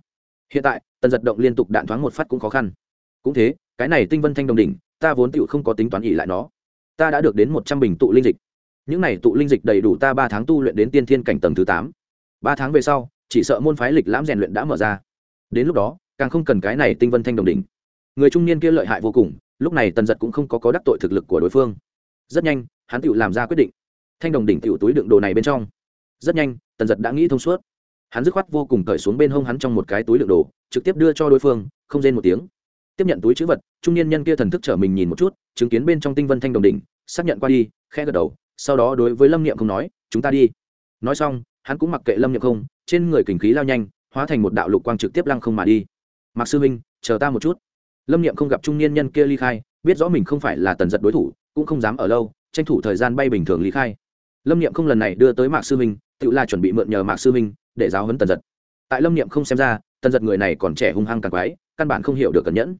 S1: Hiện tại, tần giật động liên tục đạn thoáng một phát cũng khó khăn. Cũng thế, cái này tinh vân thanh đồng đỉnh, ta vốn tựu không có tính toán ỉ lại nó. Ta đã được đến một trăm bình tụ linh dịch. Những này tụ linh dịch đầy đủ ta ba tháng tu luyện đến tiên thiên cảnh tầng thứ tám. Ba tháng về sau, chỉ sợ môn phái lịch lãm rèn luyện đã mở ra. Đến lúc đó, càng không cần cái này tinh vân thanh đồng đỉnh người trung niên kia lợi hại vô cùng, lúc này tần giật cũng không có có đắc tội thực lực của đối phương. Rất nhanh, hắn tự làm ra quyết định. Thanh đồng đỉnh tự túi đựng đồ này bên trong. Rất nhanh, tần giật đã nghĩ thông suốt. Hắn dứt khoát vô cùng cởi xuống bên hông hắn trong một cái túi đựng đồ, trực tiếp đưa cho đối phương, không rên một tiếng. Tiếp nhận túi chữ vật, trung niên nhân kia thần thức trở mình nhìn một chút, chứng kiến bên trong tinh vân thanh đồng đỉnh, xác nhận qua đi khe gật đầu, sau đó đối với lâm niệm không nói, chúng ta đi. Nói xong, hắn cũng mặc kệ lâm niệm không, trên người kình khí lao nhanh, hóa thành một đạo lục quang trực tiếp lăng không mà đi. Mạc sư huynh, chờ ta một chút lâm niệm không gặp trung niên nhân kia ly khai biết rõ mình không phải là tần giật đối thủ cũng không dám ở lâu tranh thủ thời gian bay bình thường ly khai. Lâm niệm không lần này đưa tới mạc sư Minh, tự là chuẩn bị mượn nhờ mạc sư Minh để giáo huấn tần giật. Tại lâm niệm không xem ra tần giật người này còn trẻ hung hăng càng quái căn bản không hiểu được cẩn nhẫn.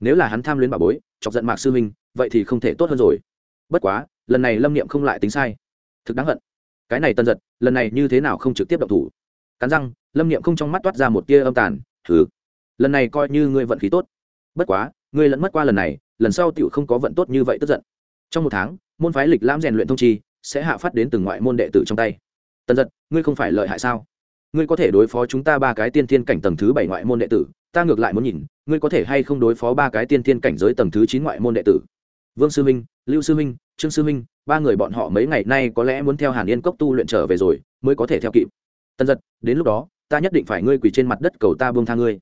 S1: Nếu là hắn tham luyến bà bối chọc giận mạc sư Minh, vậy thì không thể tốt hơn rồi. Bất quá lần này lâm niệm không lại tính sai. Thực đáng hận. Cái này tần giật lần này như thế nào không trực tiếp động thủ? Cắn răng lâm niệm không trong mắt toát ra một tia âm tàn thử lần này coi như ngươi vận khí tốt bất quá, ngươi lẫn mất qua lần này, lần sau tựu không có vận tốt như vậy tức giận. Trong một tháng, môn phái lịch lãm rèn luyện thông chi, sẽ hạ phát đến từng ngoại môn đệ tử trong tay. Tần giật, ngươi không phải lợi hại sao? Ngươi có thể đối phó chúng ta ba cái tiên thiên cảnh tầng thứ bảy ngoại môn đệ tử, ta ngược lại muốn nhìn, ngươi có thể hay không đối phó ba cái tiên thiên cảnh giới tầng thứ chín ngoại môn đệ tử? Vương sư minh lưu sư minh trương sư minh ba người bọn họ mấy ngày nay có lẽ muốn theo hàn yên cốc tu luyện trở về rồi, mới có thể theo kịp. Tần giật, đến lúc đó, ta nhất định phải ngươi quỳ trên mặt đất cầu ta buông tha ngươi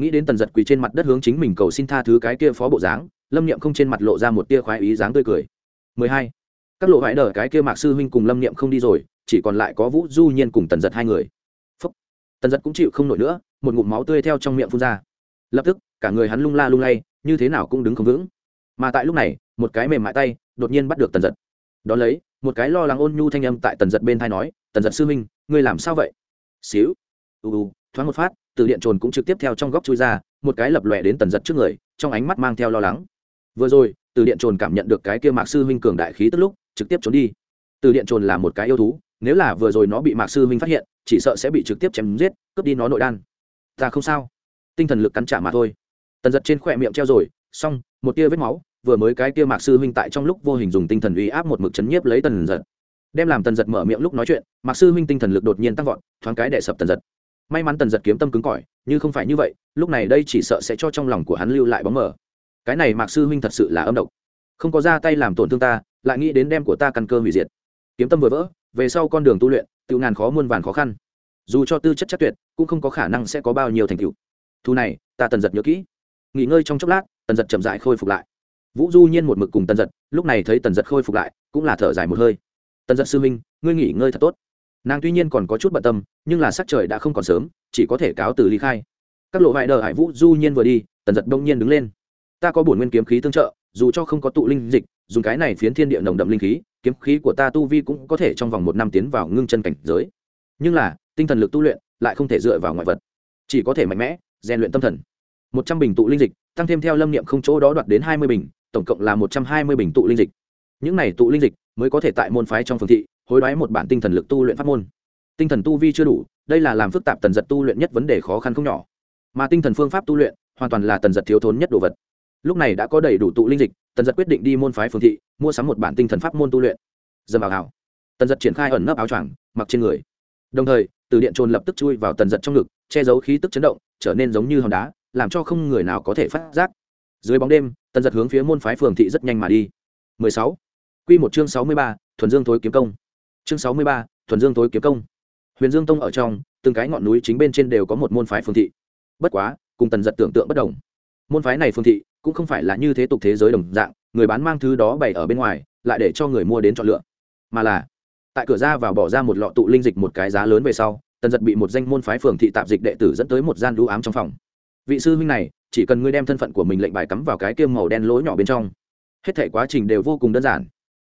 S1: nghĩ đến tần giật quỳ trên mặt đất hướng chính mình cầu xin tha thứ cái kia phó bộ dáng, lâm niệm không trên mặt lộ ra một tia khoái ý dáng tươi cười. 12. các lộ vải đờ cái kia mạc sư huynh cùng lâm niệm không đi rồi, chỉ còn lại có vũ du nhiên cùng tần giật hai người. Phúc. tần giật cũng chịu không nổi nữa, một ngụm máu tươi theo trong miệng phun ra. Lập tức, cả người hắn lung la lung lay, như thế nào cũng đứng không vững. Mà tại lúc này, một cái mềm mại tay đột nhiên bắt được tần giật. Đón lấy, một cái lo lắng ôn nhu thanh âm tại tần giật bên thai nói, tần giật sư huynh, ngươi làm sao vậy? Xíu. U u thoáng một phát từ điện trồn cũng trực tiếp theo trong góc chui ra, một cái lập lòe đến tần giật trước người, trong ánh mắt mang theo lo lắng. Vừa rồi, từ điện trồn cảm nhận được cái kia mạc sư huynh cường đại khí tức lúc, trực tiếp trốn đi. Từ điện trồn là một cái yêu thú, nếu là vừa rồi nó bị mạc sư huynh phát hiện, chỉ sợ sẽ bị trực tiếp chém giết, cướp đi nó nội đan. Ta không sao. Tinh thần lực cắn trả mà thôi. Tần giật trên khỏe miệng treo rồi, xong, một tia vết máu, vừa mới cái kia mạc sư huynh tại trong lúc vô hình dùng tinh thần uy áp một mực chấn nhiếp lấy tần giật. Đem làm tần giật mở miệng lúc nói chuyện, mạc sư huynh tinh thần lực đột nhiên tăng vọt, thoáng cái đệ sập tần giật may mắn tần giật kiếm tâm cứng cỏi, như không phải như vậy, lúc này đây chỉ sợ sẽ cho trong lòng của hắn lưu lại bóng mờ. Cái này mạc sư huynh thật sự là âm độc. Không có ra tay làm tổn thương ta, lại nghĩ đến đem của ta căn cơ hủy diệt. Kiếm tâm vừa vỡ, về sau con đường tu luyện tự ngàn khó muôn vàn khó khăn. Dù cho tư chất chắc tuyệt, cũng không có khả năng sẽ có bao nhiêu thành tựu. Thu này, ta tần giật nhớ kỹ. Nghỉ ngơi trong chốc lát, tần giật chậm dại khôi phục lại. Vũ du nhiên một mực cùng tần giật, lúc này thấy tần giật khôi phục lại, cũng là thở dài một hơi. Tần giật sư minh ngươi nghỉ ngơi thật tốt nàng tuy nhiên còn có chút bận tâm, nhưng là sắc trời đã không còn sớm, chỉ có thể cáo từ ly khai. Các lộ vại đờ hải vũ du nhiên vừa đi, tần giật đông nhiên đứng lên. Ta có bổn nguyên kiếm khí tương trợ, dù cho không có tụ linh dịch, dùng cái này phiến thiên địa nồng đậm linh khí, kiếm khí của ta tu vi cũng có thể trong vòng một năm tiến vào ngưng chân cảnh giới. Nhưng là, tinh thần lực tu luyện lại không thể dựa vào ngoại vật. Chỉ có thể mạnh mẽ, rèn luyện tâm thần. Một trăm bình tụ linh dịch, tăng thêm theo lâm niệm không chỗ đó đoạt đến hai mươi bình, tổng cộng là một trăm hai mươi bình tụ linh dịch. Những này tụ linh dịch mới có thể tại môn phái trong phương thị hối đoái một bản tinh thần lực tu luyện pháp môn. Tinh thần tu vi chưa đủ đây là làm phức tạp tần giật tu luyện nhất vấn đề khó khăn không nhỏ. Mà tinh thần phương pháp tu luyện hoàn toàn là tần giật thiếu thốn nhất đồ vật. Lúc này đã có đầy đủ tụ linh dịch tần giật quyết định đi môn phái phương thị mua sắm một bản tinh thần pháp môn tu luyện. Dầm vào hảo tần giật triển khai ẩn nấp áo choàng mặc trên người. Đồng thời từ điện trồn lập tức chui vào tần giật trong ngực che giấu khí tức chấn động trở nên giống như hòn đá làm cho không người nào có thể phát giác. Dưới bóng đêm tần giật hướng phía môn phái phường thị rất nhanh mà đi. 16. Quy một chương 63, thuần dương tối kiếm công. Chương 63, thuần dương tối kiếm công. Huyền Dương Tông ở trong, từng cái ngọn núi chính bên trên đều có một môn phái phương thị. Bất quá, cùng tần giật tưởng tượng bất đồng. Môn phái này phương thị cũng không phải là như thế tục thế giới đồng dạng, người bán mang thứ đó bày ở bên ngoài, lại để cho người mua đến chọn lựa, mà là tại cửa ra vào bỏ ra một lọ tụ linh dịch một cái giá lớn về sau, tần giật bị một danh môn phái phường thị tạp dịch đệ tử dẫn tới một gian lũ ám trong phòng. Vị sư huynh này, chỉ cần ngươi đem thân phận của mình lệnh bài cắm vào cái kiêm màu đen lỗ nhỏ bên trong, hết thảy quá trình đều vô cùng đơn giản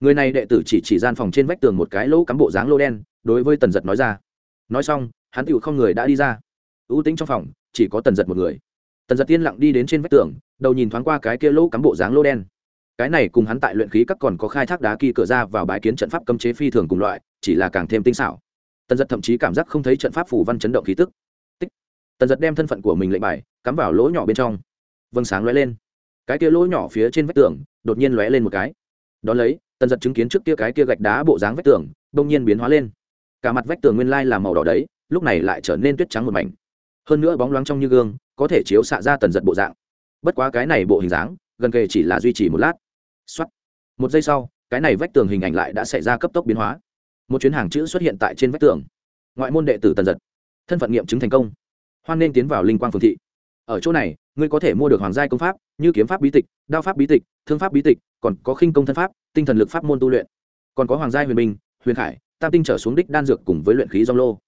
S1: người này đệ tử chỉ chỉ gian phòng trên vách tường một cái lỗ cắm bộ dáng lô đen, đối với tần giật nói ra. Nói xong, hắn tựu không người đã đi ra. Ưu tính trong phòng, chỉ có tần giật một người. Tần giật tiên lặng đi đến trên vách tường, đầu nhìn thoáng qua cái kia lỗ cắm bộ dáng lô đen. Cái này cùng hắn tại luyện khí các còn có khai thác đá kỳ cửa ra vào bãi kiến trận pháp cấm chế phi thường cùng loại, chỉ là càng thêm tinh xảo. Tần giật thậm chí cảm giác không thấy trận pháp phủ văn chấn động khí tức. Tích. Tần giật đem thân phận của mình lệnh bài, cắm vào lỗ nhỏ bên trong. Vâng sáng lóe lên. Cái kia lỗ nhỏ phía trên vách tường, đột nhiên lóe lên một cái đón lấy, tần giật chứng kiến trước kia cái kia gạch đá bộ dáng vách tường đông nhiên biến hóa lên. Cả mặt vách tường nguyên lai là màu đỏ đấy, lúc này lại trở nên tuyết trắng một mảnh. Hơn nữa bóng loáng trong như gương, có thể chiếu xạ ra tần giật bộ dạng. Bất quá cái này bộ hình dáng, gần kề chỉ là duy trì một lát. X một giây sau, cái này vách tường hình ảnh lại đã xảy ra cấp tốc biến hóa. Một chuyến hàng chữ xuất hiện tại trên vách tường. Ngoại môn đệ tử tần giật. Thân phận nghiệm chứng thành công. Hoan nên tiến vào linh quang phường thị. Ở chỗ này, ngươi có thể mua được hoàng gia công pháp, như kiếm pháp bí tịch, đao pháp bí tịch thương pháp bí tịch, còn có khinh công thân pháp, tinh thần lực pháp môn tu luyện. Còn có hoàng gia huyền binh huyền khải, tam tinh trở xuống đích đan dược cùng với luyện khí dong lô.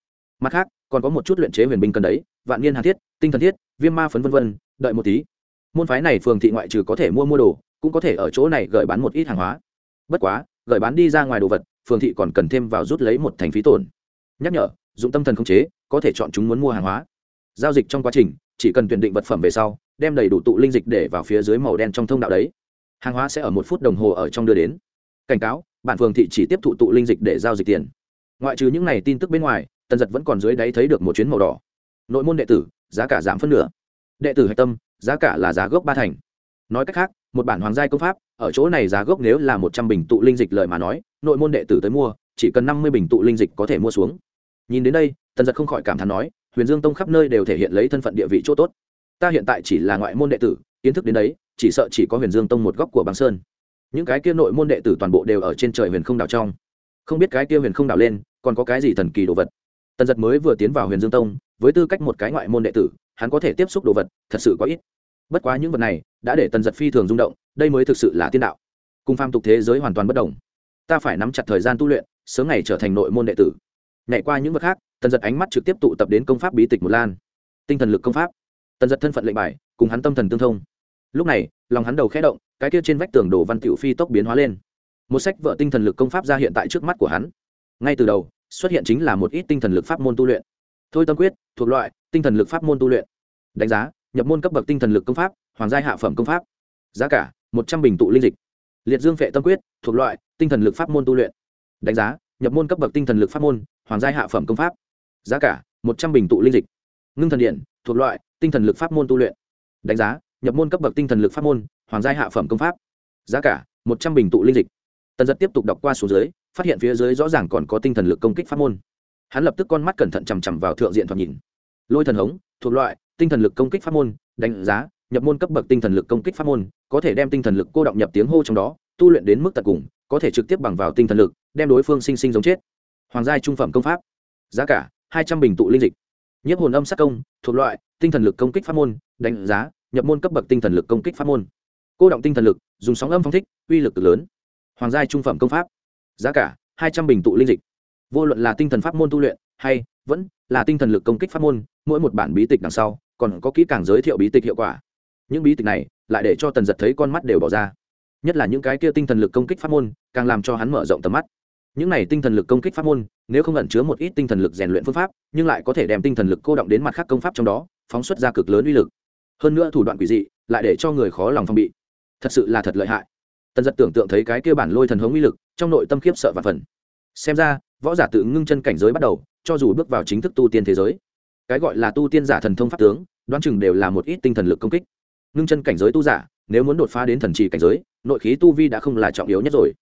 S1: Mặt khác, còn có một chút luyện chế huyền binh cần đấy, vạn niên hà thiết, tinh thần thiết, viêm ma phấn vân vân, đợi một tí. Môn phái này phường thị ngoại trừ có thể mua mua đồ, cũng có thể ở chỗ này gửi bán một ít hàng hóa. Bất quá, gửi bán đi ra ngoài đồ vật, phường thị còn cần thêm vào rút lấy một thành phí tổn. Nhắc nhở, dụng tâm thần khống chế, có thể chọn chúng muốn mua hàng hóa. Giao dịch trong quá trình, chỉ cần tuyển định vật phẩm về sau, đem đầy đủ tụ linh dịch để vào phía dưới màu đen trong thông đạo đấy hàng hóa sẽ ở một phút đồng hồ ở trong đưa đến. Cảnh cáo, bản phường thị chỉ tiếp thụ tụ linh dịch để giao dịch tiền. Ngoại trừ những này tin tức bên ngoài, tần giật vẫn còn dưới đáy thấy được một chuyến màu đỏ. Nội môn đệ tử, giá cả giảm phân nửa. Đệ tử hạch tâm, giá cả là giá gốc ba thành. Nói cách khác, một bản hoàng giai công pháp, ở chỗ này giá gốc nếu là một trăm bình tụ linh dịch lời mà nói, nội môn đệ tử tới mua, chỉ cần năm mươi bình tụ linh dịch có thể mua xuống. Nhìn đến đây, tần giật không khỏi cảm thán nói, huyền dương tông khắp nơi đều thể hiện lấy thân phận địa vị chỗ tốt. Ta hiện tại chỉ là ngoại môn đệ tử, kiến thức đến đấy chỉ sợ chỉ có huyền dương tông một góc của băng sơn. Những cái kia nội môn đệ tử toàn bộ đều ở trên trời huyền không đảo trong. Không biết cái kia huyền không đảo lên, còn có cái gì thần kỳ đồ vật? Tần giật mới vừa tiến vào huyền dương tông, với tư cách một cái ngoại môn đệ tử, hắn có thể tiếp xúc đồ vật, thật sự quá ít. Bất quá những vật này, đã để tần giật phi thường rung động, đây mới thực sự là tiên đạo. Cùng pham tục thế giới hoàn toàn bất đồng. Ta phải nắm chặt thời gian tu luyện, sớm ngày trở thành nội môn đệ tử. Nhảy qua những vật khác, tần giật ánh mắt trực tiếp tụ tập đến công pháp bí tịch một lan. Tinh thần lực công pháp. Tần giật thân phận lệnh bài, cùng hắn tâm thần tương thông lúc này, lòng hắn đầu khẽ động, cái kia trên vách tường đồ văn tiểu phi tốc biến hóa lên. Một sách vợ tinh thần lực công pháp ra hiện tại trước mắt của hắn. Ngay từ đầu, xuất hiện chính là một ít tinh thần lực pháp môn tu luyện. Thôi tâm quyết, thuộc loại, tinh thần lực pháp môn tu luyện. Đánh giá, nhập môn cấp bậc tinh thần lực công pháp, hoàng gia hạ phẩm công pháp. Giá cả, một trăm bình tụ linh dịch. Liệt dương phệ tâm quyết, thuộc loại, tinh thần lực pháp môn tu luyện. Đánh giá, nhập môn cấp bậc tinh thần lực pháp môn, hoàng gia hạ phẩm công pháp. Giá cả, một trăm bình tụ linh dịch. Ngưng thần điện, thuộc loại, tinh thần lực pháp môn tu luyện. Đánh giá nhập môn cấp bậc tinh thần lực pháp môn, hoàng gia hạ phẩm công pháp. Giá cả, một trăm bình tụ linh dịch. Tần giật tiếp tục đọc qua số dưới, phát hiện phía dưới rõ ràng còn có tinh thần lực công kích pháp môn. Hắn lập tức con mắt cẩn thận chằm chằm vào thượng diện thoạt nhìn. Lôi thần hống, thuộc loại, tinh thần lực công kích pháp môn, đánh giá, nhập môn cấp bậc tinh thần lực công kích pháp môn, có thể đem tinh thần lực cô động nhập tiếng hô trong đó, tu luyện đến mức tận cùng, có thể trực tiếp bằng vào tinh thần lực, đem đối phương sinh sinh giống chết. Hoàng giai trung phẩm công pháp. Giá cả, hai trăm bình tụ linh dịch. Nhiếp hồn âm sát công, thuộc loại, tinh thần lực công kích pháp môn, đánh giá nhập môn cấp bậc tinh thần lực công kích pháp môn. Cô động tinh thần lực, dùng sóng âm phong thích, uy lực cực lớn. Hoàng gia trung phẩm công pháp. Giá cả, hai trăm bình tụ linh dịch. Vô luận là tinh thần pháp môn tu luyện, hay vẫn là tinh thần lực công kích pháp môn, mỗi một bản bí tịch đằng sau, còn có kỹ càng giới thiệu bí tịch hiệu quả. Những bí tịch này, lại để cho tần giật thấy con mắt đều bỏ ra. Nhất là những cái kia tinh thần lực công kích pháp môn, càng làm cho hắn mở rộng tầm mắt. Những này tinh thần lực công kích pháp môn, nếu không ẩn chứa một ít tinh thần lực rèn luyện phương pháp, nhưng lại có thể đem tinh thần lực cô động đến mặt khác công pháp trong đó, phóng xuất ra cực lớn uy lực hơn nữa thủ đoạn quỷ dị, lại để cho người khó lòng phong bị. Thật sự là thật lợi hại. Tần giật tưởng tượng thấy cái kia bản lôi thần hống uy lực, trong nội tâm khiếp sợ và phần xem ra, võ giả tự ngưng chân cảnh giới bắt đầu, cho dù bước vào chính thức tu tiên thế giới, cái gọi là tu tiên giả thần thông pháp tướng, đoán chừng đều là một ít tinh thần lực công kích. Ngưng chân cảnh giới tu giả, nếu muốn đột phá đến thần trì cảnh giới, nội khí tu vi đã không là trọng yếu nhất rồi,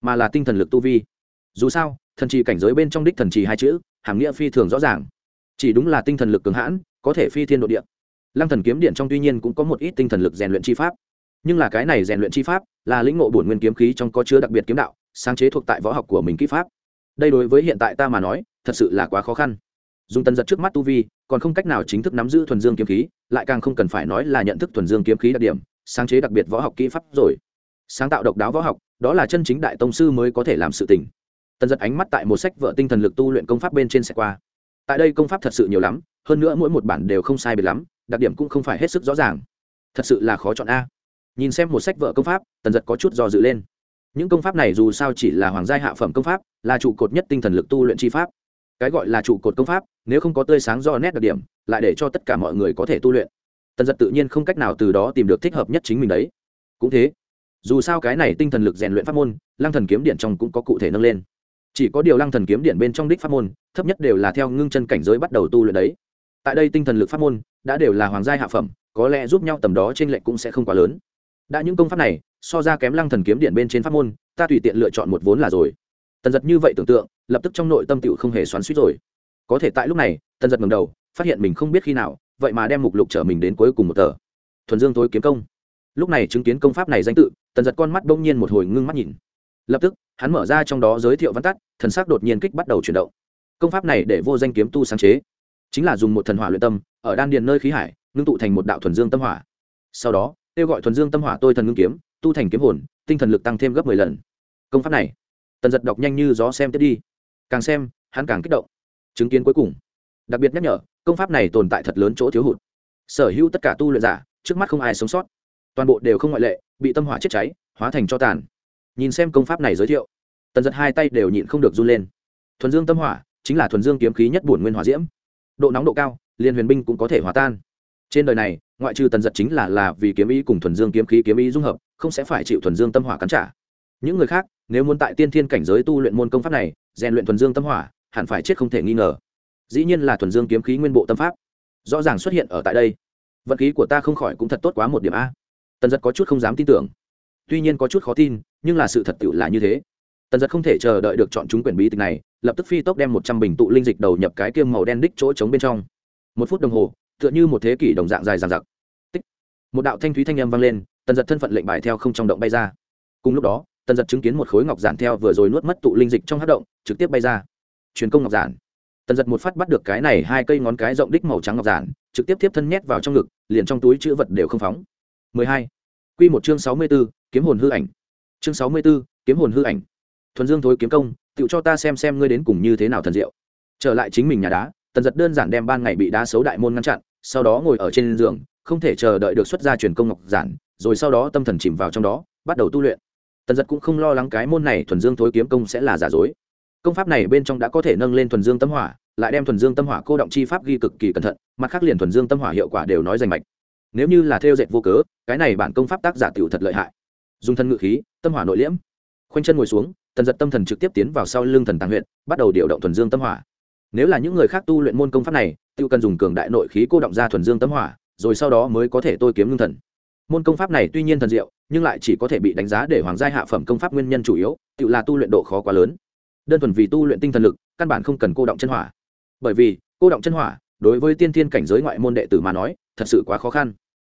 S1: mà là tinh thần lực tu vi. Dù sao, thần trì cảnh giới bên trong đích thần trì hai chữ, hàm nghĩa phi thường rõ ràng. Chỉ đúng là tinh thần lực cường hãn, có thể phi thiên nội địa lăng thần kiếm điện trong tuy nhiên cũng có một ít tinh thần lực rèn luyện chi pháp, nhưng là cái này rèn luyện chi pháp là lĩnh ngộ bổn nguyên kiếm khí trong có chứa đặc biệt kiếm đạo, sáng chế thuộc tại võ học của mình kỹ pháp. Đây đối với hiện tại ta mà nói, thật sự là quá khó khăn. Dùng tần giật trước mắt tu vi, còn không cách nào chính thức nắm giữ thuần dương kiếm khí, lại càng không cần phải nói là nhận thức thuần dương kiếm khí đặc điểm, sáng chế đặc biệt võ học kỹ pháp rồi. Sáng tạo độc đáo võ học, đó là chân chính đại tông sư mới có thể làm sự tình. Tần giật ánh mắt tại một sách vợ tinh thần lực tu luyện công pháp bên trên xe qua. Tại đây công pháp thật sự nhiều lắm, hơn nữa mỗi một bản đều không sai biệt lắm đặc điểm cũng không phải hết sức rõ ràng. Thật sự là khó chọn a. Nhìn xem một sách vợ công pháp, tần giật có chút do dự lên. Những công pháp này dù sao chỉ là hoàng gia hạ phẩm công pháp, là trụ cột nhất tinh thần lực tu luyện chi pháp. Cái gọi là trụ cột công pháp, nếu không có tươi sáng do nét đặc điểm, lại để cho tất cả mọi người có thể tu luyện. Tần giật tự nhiên không cách nào từ đó tìm được thích hợp nhất chính mình đấy. Cũng thế, dù sao cái này tinh thần lực rèn luyện pháp môn, lăng thần kiếm điện trong cũng có cụ thể nâng lên. Chỉ có điều lăng thần kiếm điện bên trong đích pháp môn, thấp nhất đều là theo ngưng chân cảnh giới bắt đầu tu luyện đấy tại đây tinh thần lực pháp môn, đã đều là hoàng gia hạ phẩm, có lẽ giúp nhau tầm đó trên lệnh cũng sẽ không quá lớn. Đã những công pháp này, so ra kém lăng thần kiếm điện bên trên pháp môn, ta tùy tiện lựa chọn một vốn là rồi. Tần giật như vậy tưởng tượng, lập tức trong nội tâm tựu không hề xoắn suýt rồi. Có thể tại lúc này, tần giật ngầm đầu, phát hiện mình không biết khi nào, vậy mà đem mục lục trở mình đến cuối cùng một tờ. Thuần dương tối kiếm công. Lúc này chứng kiến công pháp này danh tự, tần giật con mắt bỗng nhiên một hồi ngưng mắt nhìn. Lập tức, hắn mở ra trong đó giới thiệu văn tắt, thần sắc đột nhiên kích bắt đầu chuyển động. Công pháp này để vô danh kiếm tu sáng chế chính là dùng một thần hỏa luyện tâm, ở đan điền nơi khí hải, ngưng tụ thành một đạo thuần dương tâm hỏa. Sau đó, kêu gọi thuần dương tâm hỏa tôi thần ngưng kiếm, tu thành kiếm hồn, tinh thần lực tăng thêm gấp mười lần. Công pháp này, tần giật đọc nhanh như gió xem tiếp đi. Càng xem, hắn càng kích động. Chứng kiến cuối cùng. Đặc biệt nhắc nhở, công pháp này tồn tại thật lớn chỗ thiếu hụt. Sở hữu tất cả tu luyện giả, trước mắt không ai sống sót. Toàn bộ đều không ngoại lệ, bị tâm hỏa chết cháy, hóa thành cho tàn. Nhìn xem công pháp này giới thiệu, tần giật hai tay đều nhịn không được run lên. Thuần dương tâm hỏa, chính là thuần dương kiếm khí nhất bổn nguyên hỏa diễm độ nóng độ cao, liên huyền binh cũng có thể hòa tan. Trên đời này, ngoại trừ tần giật chính là là vì kiếm ý cùng thuần dương kiếm khí kiếm ý dung hợp, không sẽ phải chịu thuần dương tâm hỏa cắn trả. Những người khác, nếu muốn tại tiên thiên cảnh giới tu luyện môn công pháp này, rèn luyện thuần dương tâm hỏa, hẳn phải chết không thể nghi ngờ. Dĩ nhiên là thuần dương kiếm khí nguyên bộ tâm pháp, rõ ràng xuất hiện ở tại đây. Vận khí của ta không khỏi cũng thật tốt quá một điểm a. Tần giật có chút không dám tin tưởng. Tuy nhiên có chút khó tin, nhưng là sự thật tự là như thế tần giật không thể chờ đợi được chọn chúng quyển bí tịch này lập tức phi tốc đem một trăm bình tụ linh dịch đầu nhập cái kiêm màu đen đích chỗ trống bên trong. Một phút đồng hồ tựa như một thế kỷ đồng dạng dài dàn giặc tích. Một đạo thanh thúy thanh âm vang lên tần giật thân phận lệnh bài theo không trong động bay ra. Cùng lúc đó tần giật chứng kiến một khối ngọc giản theo vừa rồi nuốt mất tụ linh dịch trong hát động trực tiếp bay ra. Truyền công ngọc giản. Tần giật một phát bắt được cái này hai cây ngón cái rộng đích màu trắng ngọc giản trực tiếp tiếp thân nhét vào trong ngực liền trong túi chữ vật đều không phóng. 12. Quy một chương 64, kiếm hồn hư ảnh. Chương 64, kiếm hồn hư ảnh. Thuần Dương thối kiếm công, tự cho ta xem xem ngươi đến cùng như thế nào thần diệu. Trở lại chính mình nhà đá, Tần giật đơn giản đem ban ngày bị đá xấu đại môn ngăn chặn, sau đó ngồi ở trên giường, không thể chờ đợi được xuất ra truyền công ngọc giản, rồi sau đó tâm thần chìm vào trong đó, bắt đầu tu luyện. Tần giật cũng không lo lắng cái môn này thuần dương thối kiếm công sẽ là giả dối. Công pháp này bên trong đã có thể nâng lên thuần dương tâm hỏa, lại đem thuần dương tâm hỏa cô động chi pháp ghi cực kỳ cẩn thận, mặt khác liền thuần dương tâm hỏa hiệu quả đều nói rành mạch nếu như là theo dệt vô cớ cái này bản công pháp tác giả tiểu thật lợi hại dùng thân ngự khí tâm hỏa nội liễm khoanh chân ngồi xuống tần giật tâm thần trực tiếp tiến vào sau lưng thần tàng huyện, bắt đầu điều động thuần dương tâm hỏa. Nếu là những người khác tu luyện môn công pháp này tự cần dùng cường đại nội khí cô động ra thuần dương tâm hỏa, rồi sau đó mới có thể tôi kiếm ngưng thần. Môn công pháp này tuy nhiên thần diệu, nhưng lại chỉ có thể bị đánh giá để hoàng gia hạ phẩm công pháp nguyên nhân chủ yếu, tự là tu luyện độ khó quá lớn. Đơn thuần vì tu luyện tinh thần lực, căn bản không cần cô động chân hỏa. Bởi vì, cô động chân hỏa, đối với tiên thiên cảnh giới ngoại môn đệ tử mà nói, thật sự quá khó khăn.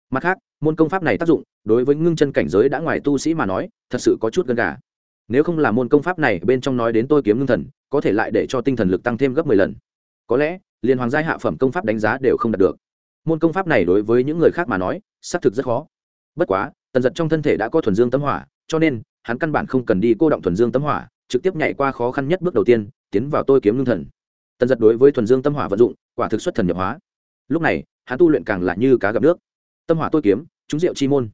S1: Mặt khác, môn công pháp này tác dụng, đối với ngưng chân cảnh giới đã ngoài tu sĩ mà nói, thật sự có chút gần gà nếu không là môn công pháp này, bên trong nói đến tôi kiếm ngưng thần, có thể lại để cho tinh thần lực tăng thêm gấp mười lần. Có lẽ, liên hoàng giai hạ phẩm công pháp đánh giá đều không đạt được. Môn công pháp này đối với những người khác mà nói, xác thực rất khó. Bất quá, tần giật trong thân thể đã có thuần dương tấm hỏa, cho nên, hắn căn bản không cần đi cô động thuần dương tấm hỏa, trực tiếp nhảy qua khó khăn nhất bước đầu tiên, tiến vào tôi kiếm ngưng thần. Tần giật đối với thuần dương tâm hỏa vận dụng, quả thực xuất thần nhập hóa. Lúc này, hắn tu luyện càng là như cá gặp nước. Tâm hỏa tôi kiếm, chúng diệu chi môn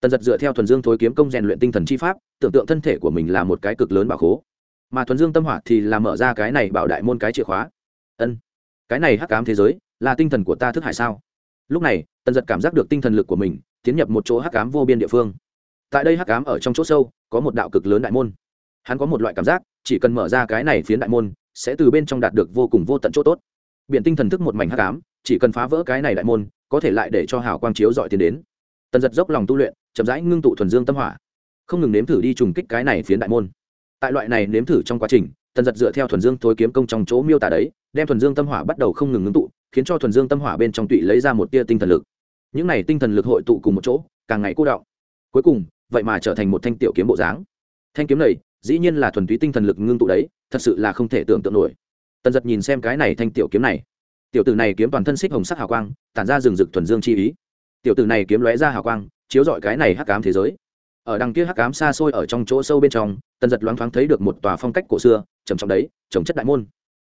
S1: tần giật dựa theo thuần dương thối kiếm công rèn luyện tinh thần chi pháp, tưởng tượng thân thể của mình là một cái cực lớn bảo khố. Mà thuần dương tâm hỏa thì là mở ra cái này bảo đại môn cái chìa khóa. Ân, cái này hắc cám thế giới, là tinh thần của ta thức hải sao? Lúc này, tần giật cảm giác được tinh thần lực của mình, tiến nhập một chỗ hắc cám vô biên địa phương. Tại đây hắc cám ở trong chỗ sâu, có một đạo cực lớn đại môn. Hắn có một loại cảm giác, chỉ cần mở ra cái này phiến đại môn, sẽ từ bên trong đạt được vô cùng vô tận chỗ tốt. Biện tinh thần thức một mảnh hắc ám, chỉ cần phá vỡ cái này đại môn, có thể lại để cho hào quang chiếu dọi tiến đến. Tần giật dốc lòng tu luyện chậm rãi ngưng tụ thuần dương tâm hỏa. Không ngừng nếm thử đi trùng kích cái này phiến đại môn. Tại loại này nếm thử trong quá trình tần giật dựa theo thuần dương thối kiếm công trong chỗ miêu tả đấy, đem thuần dương tâm hỏa bắt đầu không ngừng ngưng tụ, khiến cho thuần dương tâm hỏa bên trong tụy lấy ra một tia tinh thần lực. Những này tinh thần lực hội tụ cùng một chỗ, càng ngày cô đọng. Cuối cùng, vậy mà trở thành một thanh tiểu kiếm bộ dáng. Thanh kiếm này, dĩ nhiên là thuần túy tinh thần lực ngưng tụ đấy, thật sự là không thể tưởng tượng nổi. Tần giật nhìn xem cái này thanh tiểu kiếm này. Tiểu tử này kiếm toàn thân xích hồng sắc hào quang, tản ra rừng rực thuần dương chi ý. Tiểu tử này kiếm lóe ra hào quang chiếu rọi cái này hắc ám thế giới. Ở đằng kia hắc ám xa xôi ở trong chỗ sâu bên trong, tần giật loáng thoáng thấy được một tòa phong cách cổ xưa, trầm trọng đấy, trồng chất đại môn.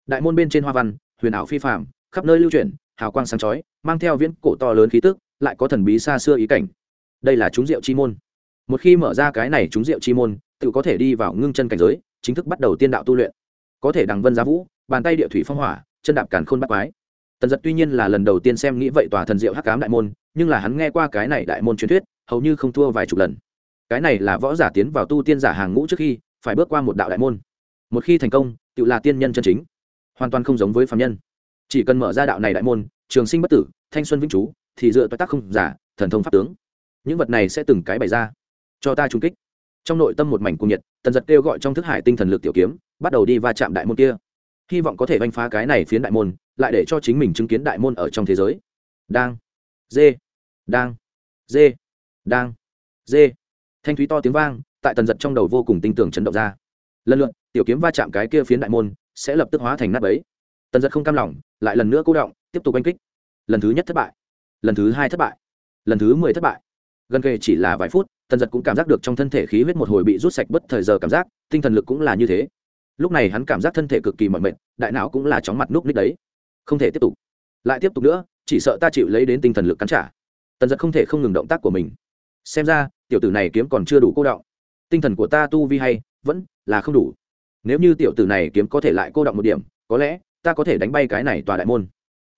S1: Đại môn bên trên hoa văn, huyền ảo phi phạm khắp nơi lưu chuyển, hào quang sáng chói, mang theo viễn cổ to lớn khí tức, lại có thần bí xa xưa ý cảnh. Đây là chúng rượu chi môn. Một khi mở ra cái này chúng rượu chi môn, tự có thể đi vào ngưng chân cảnh giới, chính thức bắt đầu tiên đạo tu luyện. Có thể đằng vân giá vũ, bàn tay địa thủy phong hỏa, chân đạp càn khôn bắt quái tần giật tuy nhiên là lần đầu tiên xem nghĩ vậy tòa thần diệu hắc cám đại môn, nhưng là hắn nghe qua cái này đại môn truyền thuyết, hầu như không thua vài chục lần. Cái này là võ giả tiến vào tu tiên giả hàng ngũ trước khi, phải bước qua một đạo đại môn. Một khi thành công, tự là tiên nhân chân chính. Hoàn toàn không giống với phạm nhân. Chỉ cần mở ra đạo này đại môn, trường sinh bất tử, thanh xuân vĩnh chú thì dựa toại tác không giả, thần thông pháp tướng. Những vật này sẽ từng cái bày ra. Cho ta trung kích. Trong nội tâm một mảnh cung nhiệt, tần giật kêu gọi trong thức hải tinh thần lực tiểu kiếm, bắt đầu đi va chạm đại môn kia. Hy vọng có thể vanh phá cái này phiến đại môn lại để cho chính mình chứng kiến đại môn ở trong thế giới. Đang. Dê. Đang. Dê. Đang. Dê. Thanh thúy to tiếng vang, tại tần giật trong đầu vô cùng tinh tường chấn động ra. Lần lượt, tiểu kiếm va chạm cái kia phiến đại môn, sẽ lập tức hóa thành nát ấy tần giật không cam lòng, lại lần nữa cố động, tiếp tục oanh kích. Lần thứ nhất thất bại. Lần thứ hai thất bại. Lần thứ mười thất bại. Gần kề chỉ là vài phút, tần giật cũng cảm giác được trong thân thể khí huyết một hồi bị rút sạch bất thời giờ cảm giác, tinh thần lực cũng là như thế. Lúc này hắn cảm giác thân thể cực kỳ mỏi mệt, đại não cũng là chóng mặt núp ních đấy không thể tiếp tục. Lại tiếp tục nữa, chỉ sợ ta chịu lấy đến tinh thần lực cắn trả. Tần giật không thể không ngừng động tác của mình. Xem ra, tiểu tử này kiếm còn chưa đủ cô động. Tinh thần của ta tu vi hay, vẫn là không đủ. Nếu như tiểu tử này kiếm có thể lại cô động một điểm, có lẽ ta có thể đánh bay cái này tòa đại môn.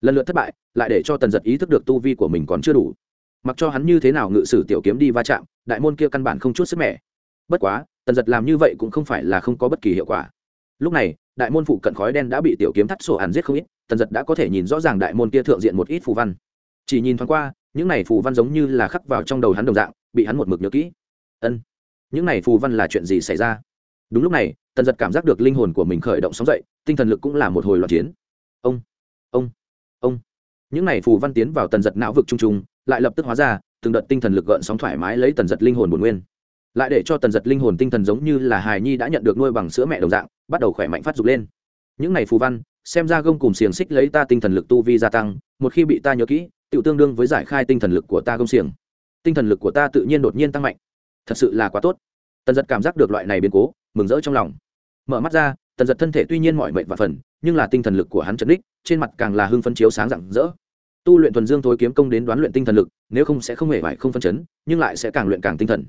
S1: Lần lượt thất bại, lại để cho tần giật ý thức được tu vi của mình còn chưa đủ. Mặc cho hắn như thế nào ngự sử tiểu kiếm đi va chạm, đại môn kia căn bản không chút sức mẻ. Bất quá, tần giật làm như vậy cũng không phải là không có bất kỳ hiệu quả. Lúc này đại môn phụ cận khói đen đã bị tiểu kiếm thắt sổ hàn giết không ít, tần giật đã có thể nhìn rõ ràng đại môn kia thượng diện một ít phù văn. Chỉ nhìn thoáng qua, những này phù văn giống như là khắc vào trong đầu hắn đồng dạng, bị hắn một mực nhớ kỹ. Ân, những này phù văn là chuyện gì xảy ra? Đúng lúc này, tần giật cảm giác được linh hồn của mình khởi động sóng dậy, tinh thần lực cũng là một hồi loạn chiến. Ông ông ông. Những này phù văn tiến vào tần giật não vực trung trung lại lập tức hóa ra, từng đợt tinh thần lực gợn sóng thoải mái lấy tần giật linh hồn bổn nguyên. Lại để cho tần giật linh hồn tinh thần giống như là hài nhi đã nhận được nuôi bằng sữa mẹ đồng dạng bắt đầu khỏe mạnh phát dục lên. Những này phù văn, xem ra gông cùng xiềng xích lấy ta tinh thần lực tu vi gia tăng, một khi bị ta nhớ kỹ tự tương đương với giải khai tinh thần lực của ta gông xiềng. Tinh thần lực của ta tự nhiên đột nhiên tăng mạnh. Thật sự là quá tốt. Tần giật cảm giác được loại này biến cố, mừng rỡ trong lòng. Mở mắt ra, tần giật thân thể tuy nhiên mọi mệnh và phần, nhưng là tinh thần lực của hắn trấn đích trên mặt càng là hưng phân chiếu sáng rạng rỡ. Tu luyện thuần dương thối kiếm công đến đoán luyện tinh thần lực, nếu không sẽ không hề phải không phân chấn, nhưng lại sẽ càng luyện càng tinh thần.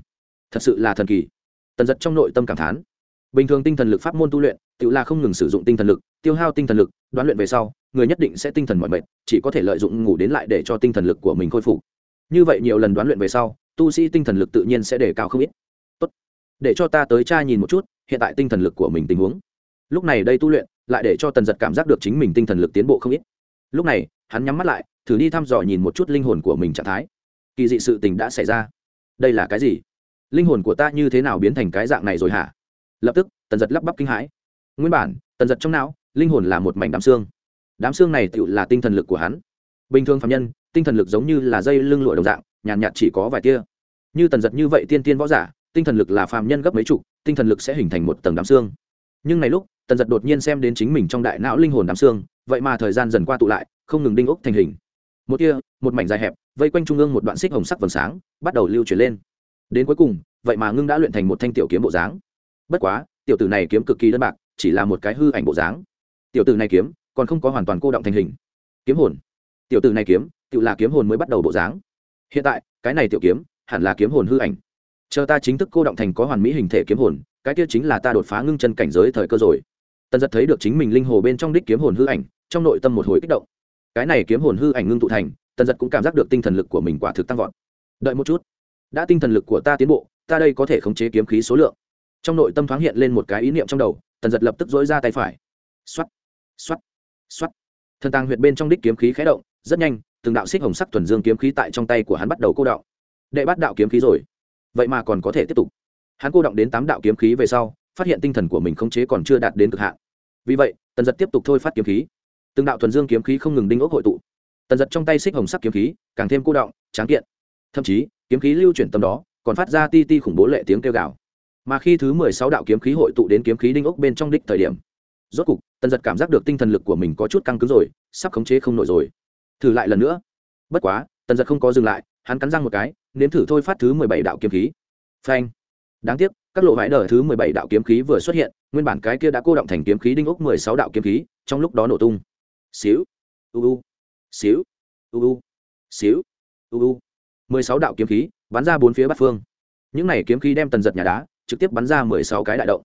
S1: Thật sự là thần kỳ. Tần giật trong nội tâm cảm thán bình thường tinh thần lực pháp môn tu luyện tự là không ngừng sử dụng tinh thần lực, tiêu hao tinh thần lực, đoán luyện về sau, người nhất định sẽ tinh thần mọi mệt, chỉ có thể lợi dụng ngủ đến lại để cho tinh thần lực của mình khôi phục. Như vậy nhiều lần đoán luyện về sau, tu sĩ tinh thần lực tự nhiên sẽ đề cao không ít. Tốt. để cho ta tới tra nhìn một chút, hiện tại tinh thần lực của mình tình huống. Lúc này đây tu luyện, lại để cho tần giật cảm giác được chính mình tinh thần lực tiến bộ không ít. Lúc này, hắn nhắm mắt lại, thử đi thăm dò nhìn một chút linh hồn của mình trạng thái. Kỳ dị sự tình đã xảy ra. Đây là cái gì? Linh hồn của ta như thế nào biến thành cái dạng này rồi hả? Lập tức tần giật lắp bắp kinh hãi. Nguyên bản tần giật trong não linh hồn là một mảnh đám xương. Đám xương này tự là tinh thần lực của hắn. Bình thường phạm nhân tinh thần lực giống như là dây lưng lụa đồng dạng nhàn nhạt, chỉ có vài tia. Như tần giật như vậy tiên tiên võ giả tinh thần lực là phạm nhân gấp mấy chục tinh thần lực sẽ hình thành một tầng đám xương. Nhưng này lúc tần giật đột nhiên xem đến chính mình trong đại não linh hồn đám xương vậy mà thời gian dần qua tụ lại không ngừng đinh ốc thành hình. Một tia một mảnh dài hẹp vây quanh trung ương một đoạn xích hồng sắc vầng sáng bắt đầu lưu chuyển lên. Đến cuối cùng vậy mà ngưng đã luyện thành một thanh tiểu kiếm bộ dáng bất quá, tiểu tử này kiếm cực kỳ đơn bạc, chỉ là một cái hư ảnh bộ dáng. Tiểu tử này kiếm, còn không có hoàn toàn cô động thành hình. Kiếm hồn. Tiểu tử này kiếm, tự là kiếm hồn mới bắt đầu bộ dáng. Hiện tại, cái này tiểu kiếm, hẳn là kiếm hồn hư ảnh. Chờ ta chính thức cô động thành có hoàn mỹ hình thể kiếm hồn, cái kia chính là ta đột phá ngưng chân cảnh giới thời cơ rồi. Tần giật thấy được chính mình linh hồ bên trong đích kiếm hồn hư ảnh, trong nội tâm một hồi kích động. Cái này kiếm hồn hư ảnh ngưng tụ thành, tần giật cũng cảm giác được tinh thần lực của mình quả thực tăng vọt. Đợi một chút. Đã tinh thần lực của ta tiến bộ, ta đây có thể khống chế kiếm khí số lượng trong nội tâm thoáng hiện lên một cái ý niệm trong đầu, tần giật lập tức dối ra tay phải. X o á t x o á t x o á t thần tàng huyện bên trong đích kiếm khí khé động, rất nhanh, từng đạo xích hồng sắc thuần dương kiếm khí tại trong tay của hắn bắt đầu cô đạo đệ bắt đạo kiếm khí rồi. Vậy mà còn có thể tiếp tục. Hắn cô động đến tám đạo kiếm khí về sau, phát hiện tinh thần của mình khống chế còn chưa đạt đến cực hạn. Vì vậy, tần giật tiếp tục thôi phát kiếm khí. Từng đạo thuần dương kiếm khí không ngừng đinh ốc hội tụ. Tần giật trong tay xích hồng sắc kiếm khí, càng thêm cô động, tráng kiện. Thậm chí, kiếm khí lưu chuyển tâm đó, còn phát ra ti ti khủng bố lệ tiếng kêu gào mà khi thứ mười sáu đạo kiếm khí hội tụ đến kiếm khí đinh ốc bên trong đích thời điểm, rốt cục, tần giật cảm giác được tinh thần lực của mình có chút căng cứng rồi, sắp khống chế không nổi rồi. Thử lại lần nữa. Bất quá, tần giật không có dừng lại, hắn cắn răng một cái, nếm thử thôi phát thứ mười bảy đạo kiếm khí. Phanh. Đáng tiếc, các lộ vải đờ thứ mười bảy đạo kiếm khí vừa xuất hiện, nguyên bản cái kia đã cô động thành kiếm khí đinh ốc mười sáu đạo kiếm khí, trong lúc đó nổ tung. Xíu. U u. Xíu. U u. Xíu. U u. Mười sáu đạo kiếm khí bắn ra bốn phía bát phương. Những này kiếm khí đem tần giật nhà đá trực tiếp bắn ra mười sáu cái đại động.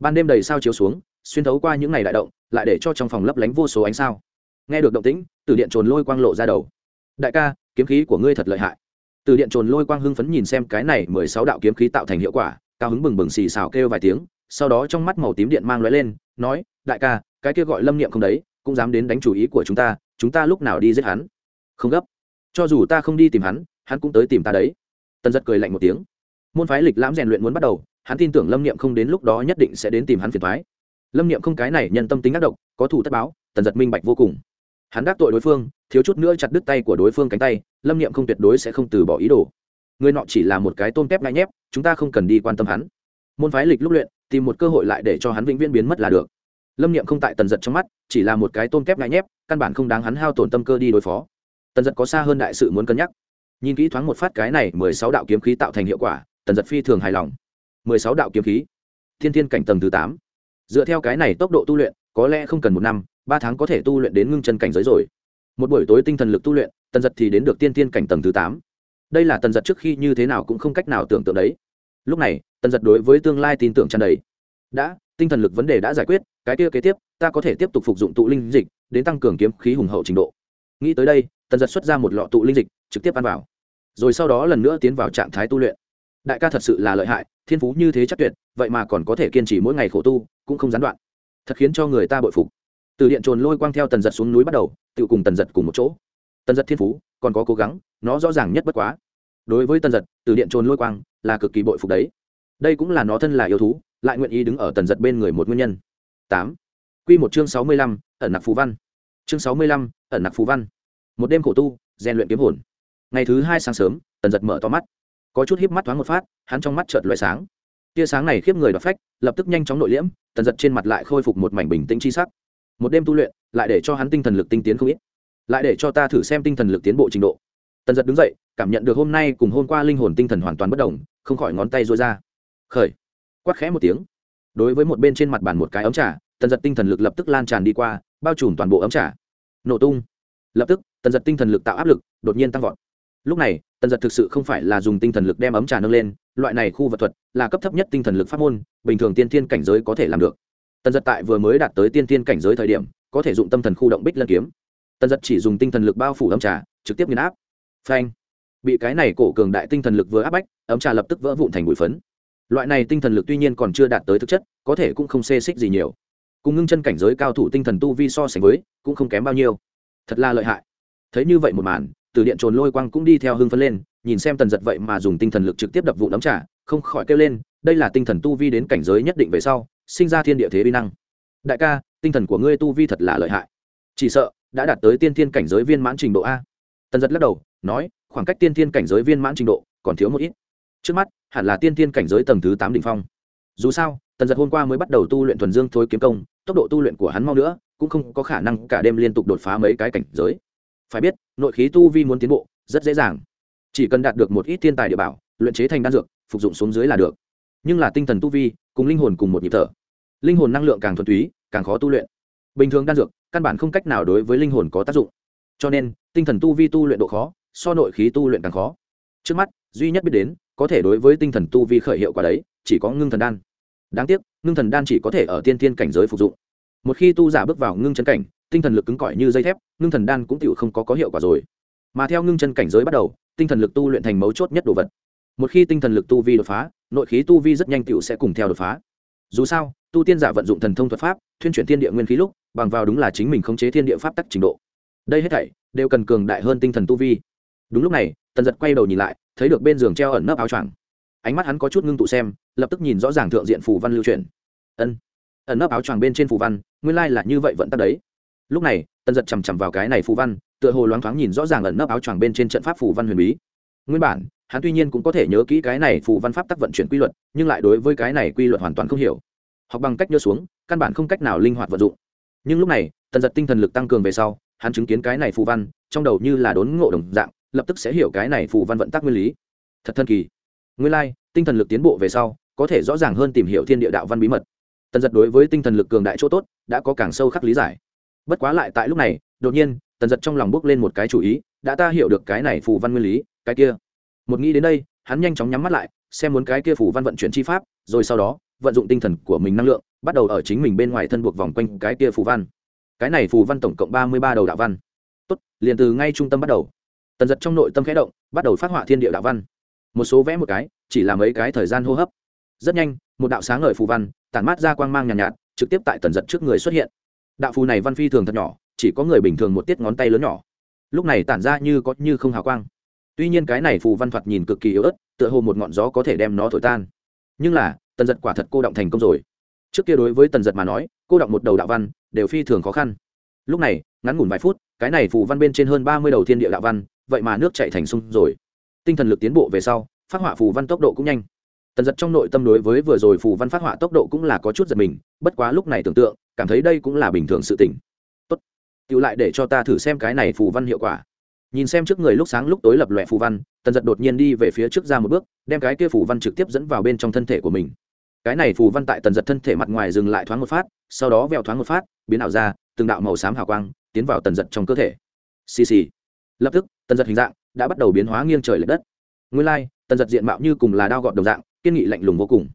S1: Ban đêm đầy sao chiếu xuống, xuyên thấu qua những này đại động, lại để cho trong phòng lấp lánh vô số ánh sao. Nghe được động tĩnh, từ điện trồn lôi quang lộ ra đầu. Đại ca, kiếm khí của ngươi thật lợi hại. Từ điện trồn lôi quang hưng phấn nhìn xem cái này mười sáu đạo kiếm khí tạo thành hiệu quả, cao hứng bừng bừng xì xào kêu vài tiếng, sau đó trong mắt màu tím điện mang lóe lên, nói, đại ca, cái kia gọi lâm niệm không đấy, cũng dám đến đánh chủ ý của chúng ta chúng ta lúc nào đi giết hắn? Không gấp. Cho dù ta không đi tìm hắn hắn cũng tới tìm ta đấy. Tần giật cười lạnh một tiếng. Môn phái lịch lãm rèn luyện muốn bắt đầu hắn tin tưởng lâm niệm không đến lúc đó nhất định sẽ đến tìm hắn phiền thoái lâm niệm không cái này nhân tâm tính ác độc, có thủ tất báo, tần giật minh bạch vô cùng. Hắn đắc tội đối phương, thiếu chút nữa chặt đứt tay của đối phương cánh tay, lâm niệm không tuyệt đối sẽ không từ bỏ ý đồ. Người nọ chỉ là một cái tôm tép ngại nhép, chúng ta không cần đi quan tâm hắn. Môn phái lịch lúc luyện, tìm một cơ hội lại để cho hắn vĩnh viễn biến mất là được. Lâm niệm không tại tần giật trong mắt, chỉ là một cái tôm kép ngại nhép, căn bản không đáng hắn hao tổn tâm cơ đi đối phó. Tần giật có xa hơn đại sự muốn cân nhắc. Nhìn kỹ thoáng một phát cái này mười sáu đạo kiếm khí tạo thành hiệu quả, tần giật phi thường hài lòng mười sáu đạo kiếm khí. Thiên thiên cảnh tầng thứ tám. Dựa theo cái này tốc độ tu luyện, có lẽ không cần một năm, ba tháng có thể tu luyện đến ngưng chân cảnh giới rồi. Một buổi tối tinh thần lực tu luyện, tần giật thì đến được tiên tiên cảnh tầng thứ tám. Đây là tần giật trước khi như thế nào cũng không cách nào tưởng tượng đấy. Lúc này, tần giật đối với tương lai tin tưởng tràn đầy. Đã, tinh thần lực vấn đề đã giải quyết, cái kia kế tiếp, ta có thể tiếp tục phục dụng tụ linh dịch, đến tăng cường kiếm khí hùng hậu trình độ. Nghĩ tới đây, tần giật xuất ra một lọ tụ linh dịch, trực tiếp ăn vào. Rồi sau đó lần nữa tiến vào trạng thái tu luyện đại ca thật sự là lợi hại, thiên phú như thế chắc tuyệt, vậy mà còn có thể kiên trì mỗi ngày khổ tu, cũng không gián đoạn. Thật khiến cho người ta bội phục. Từ điện trồn lôi quang theo tần giật xuống núi bắt đầu tự cùng tần giật cùng một chỗ. Tần giật thiên phú, còn có cố gắng, nó rõ ràng nhất bất quá. Đối với tần giật, từ điện trồn lôi quang là cực kỳ bội phục đấy. Đây cũng là nó thân là yêu thú, lại nguyện ý đứng ở tần giật bên người một nguyên nhân. Tám. Q một chương sáu mươi lăm, ẩn nặc phú văn. Chương sáu mươi lăm, ẩn nặc phú văn. Một đêm khổ tu, rèn luyện kiếm hồn. Ngày thứ hai sáng sớm, tần giật mở to mắt có chút híp mắt thoáng một phát, hắn trong mắt chợt loại sáng. Tia sáng này khiếp người đọc phách, lập tức nhanh chóng nội liễm, tần giật trên mặt lại khôi phục một mảnh bình tĩnh chi sắc. Một đêm tu luyện, lại để cho hắn tinh thần lực tinh tiến không ít. Lại để cho ta thử xem tinh thần lực tiến bộ trình độ. Tần giật đứng dậy, cảm nhận được hôm nay cùng hôm qua linh hồn tinh thần hoàn toàn bất đồng, không khỏi ngón tay rối ra. Khởi. Quát khẽ một tiếng. Đối với một bên trên mặt bàn một cái ấm trà, tần giật tinh thần lực lập tức lan tràn đi qua, bao trùm toàn bộ ấm trà. Nổ tung. Lập tức, tần giật tinh thần lực tạo áp lực đột nhiên tăng vọt. Lúc này tần giật thực sự không phải là dùng tinh thần lực đem ấm trà nâng lên, loại này khu vật thuật là cấp thấp nhất tinh thần lực pháp môn, bình thường tiên thiên cảnh giới có thể làm được. Tần giật tại vừa mới đạt tới tiên thiên cảnh giới thời điểm, có thể dụng tâm thần khu động bích lân kiếm. Tần giật chỉ dùng tinh thần lực bao phủ ấm trà, trực tiếp nghiền áp. Phanh. Bị cái này cổ cường đại tinh thần lực vừa áp bách, ấm trà lập tức vỡ vụn thành bụi phấn. Loại này tinh thần lực tuy nhiên còn chưa đạt tới thực chất, có thể cũng không xê xích gì nhiều. Cùng ngưng chân cảnh giới cao thủ tinh thần tu vi so sánh với, cũng không kém bao nhiêu. Thật là lợi hại. Thấy như vậy một màn từ điện trồn lôi quang cũng đi theo hưng phấn lên, nhìn xem tần giật vậy mà dùng tinh thần lực trực tiếp đập vụ đấm trả, không khỏi kêu lên, đây là tinh thần tu vi đến cảnh giới nhất định về sau, sinh ra thiên địa thế vi năng. Đại ca, tinh thần của ngươi tu vi thật là lợi hại. Chỉ sợ, đã đạt tới tiên thiên cảnh giới viên mãn trình độ a. Tần giật lắc đầu, nói, khoảng cách tiên thiên cảnh giới viên mãn trình độ, còn thiếu một ít. Trước mắt, hẳn là tiên thiên cảnh giới tầng thứ tám đ ỉ n h phong. Dù sao, tần giật hôm qua mới bắt đầu tu luyện thuần dương thối kiếm công, tốc độ tu luyện của hắn mau nữa, cũng không có khả năng cả đêm liên tục đột phá mấy cái cảnh giới phải biết, nội khí tu vi muốn tiến bộ, rất dễ dàng. Chỉ cần đạt được một ít thiên tài địa bảo, luyện chế thành đan dược, phục dụng xuống dưới là được. Nhưng là tinh thần tu vi, cùng linh hồn cùng một nhịp thở. Linh hồn năng lượng càng thuần túy, càng khó tu luyện. Bình thường đan dược, căn bản không cách nào đối với linh hồn có tác dụng. Cho nên, tinh thần tu vi tu luyện độ khó, so nội khí tu luyện càng khó. Trước mắt, duy nhất biết đến, có thể đối với tinh thần tu vi khởi hiệu quả đấy, chỉ có ngưng thần đan. Đáng tiếc, ngưng thần đan chỉ có thể ở tiên tiên cảnh giới phục dụng một khi tu giả bước vào ngưng chân cảnh, tinh thần lực cứng cỏi như dây thép, ngưng thần đan cũng tựu không có có hiệu quả rồi. Mà theo ngưng chân cảnh giới bắt đầu, tinh thần lực tu luyện thành mấu chốt nhất đồ vật. Một khi tinh thần lực tu vi đột phá, nội khí tu vi rất nhanh tựu sẽ cùng theo đột phá. Dù sao, tu tiên giả vận dụng thần thông thuật pháp, thuyên chuyển thiên địa nguyên khí lúc, bằng vào đúng là chính mình khống chế thiên địa pháp tắc trình độ. Đây hết thảy đều cần cường đại hơn tinh thần tu vi. Đúng lúc này, tần giật quay đầu nhìn lại, thấy được bên giường treo ẩn nấp áo choàng. Ánh mắt hắn có chút ngưng tụ xem, lập tức nhìn rõ ràng thượng diện phù văn lưu truyền. Ân ẩn nấp áo choàng bên trên phù văn, nguyên lai là như vậy vận tắc đấy. Lúc này, tần giật chằm chằm vào cái này phù văn, tựa hồ loáng thoáng nhìn rõ ràng ẩn nấp áo choàng bên trên trận pháp phù văn huyền bí. Nguyên bản, hắn tuy nhiên cũng có thể nhớ kỹ cái này phù văn pháp tắc vận chuyển quy luật, nhưng lại đối với cái này quy luật hoàn toàn không hiểu. Học bằng cách nhớ xuống, căn bản không cách nào linh hoạt vận dụng. Nhưng lúc này, tần giật tinh thần lực tăng cường về sau, hắn chứng kiến cái này phù văn, trong đầu như là đốn ngộ đồng dạng, lập tức sẽ hiểu cái này phù văn vận tắc nguyên lý. Thật thần kỳ. Nguyên lai, tinh thần lực tiến bộ về sau, có thể rõ ràng hơn tìm hiểu thiên địa đạo văn bí mật tần giật đối với tinh thần lực cường đại chỗ tốt, đã có càng sâu khắc lý giải. Bất quá lại tại lúc này, đột nhiên, tần giật trong lòng bước lên một cái chủ ý, đã ta hiểu được cái này phù văn nguyên lý, cái kia. Một nghĩ đến đây, hắn nhanh chóng nhắm mắt lại, xem muốn cái kia phù văn vận chuyển chi pháp, rồi sau đó, vận dụng tinh thần của mình năng lượng, bắt đầu ở chính mình bên ngoài thân buộc vòng quanh cái kia phù văn. Cái này phù văn tổng cộng ba mươi ba đầu đạo văn. Tốt, liền từ ngay trung tâm bắt đầu. Tần giật trong nội tâm khẽ động, bắt đầu phát họa thiên địa đạo văn. Một số vẽ một cái, chỉ là mấy cái thời gian hô hấp. Rất nhanh một đạo sáng ngời phù văn tản mát ra quang mang nhàn nhạt, nhạt trực tiếp tại tần giật trước người xuất hiện. Đạo phù này văn phi thường thật nhỏ chỉ có người bình thường một tiết ngón tay lớn nhỏ. Lúc này tản ra như có như không hào quang. Tuy nhiên cái này phù văn thoạt nhìn cực kỳ yếu ớt tựa hồ một ngọn gió có thể đem nó thổi tan. Nhưng là tần giật quả thật cô động thành công rồi. Trước kia đối với tần giật mà nói cô động một đầu đạo văn đều phi thường khó khăn. Lúc này ngắn ngủn vài phút cái này phù văn bên trên hơn ba mươi đầu thiên địa đạo văn vậy mà nước chạy thành sông rồi. Tinh thần lực tiến bộ về sau phát họa phù văn tốc độ cũng nhanh tần giật trong nội tâm đối với vừa rồi phù văn phát họa tốc độ cũng là có chút giật mình bất quá lúc này tưởng tượng cảm thấy đây cũng là bình thường sự tỉnh tốt tự lại để cho ta thử xem cái này phù văn hiệu quả. Nhìn xem trước người lúc sáng lúc tối lập lòe phù văn tần giật đột nhiên đi về phía trước ra một bước đem cái kia phù văn trực tiếp dẫn vào bên trong thân thể của mình. Cái này phù văn tại tần giật thân thể mặt ngoài dừng lại thoáng một phát sau đó vẹo thoáng một phát biến ảo ra từng đạo màu xám hào quang tiến vào tần giật trong cơ thể. Xì xì. Lập tức tần giật hình dạng đã bắt đầu biến hóa nghiêng trời l ệ đất. Nguyên lai、like, tần giật diện mạo như cùng là đao gọt đồng dạng kiên nghị lạnh lùng vô cùng.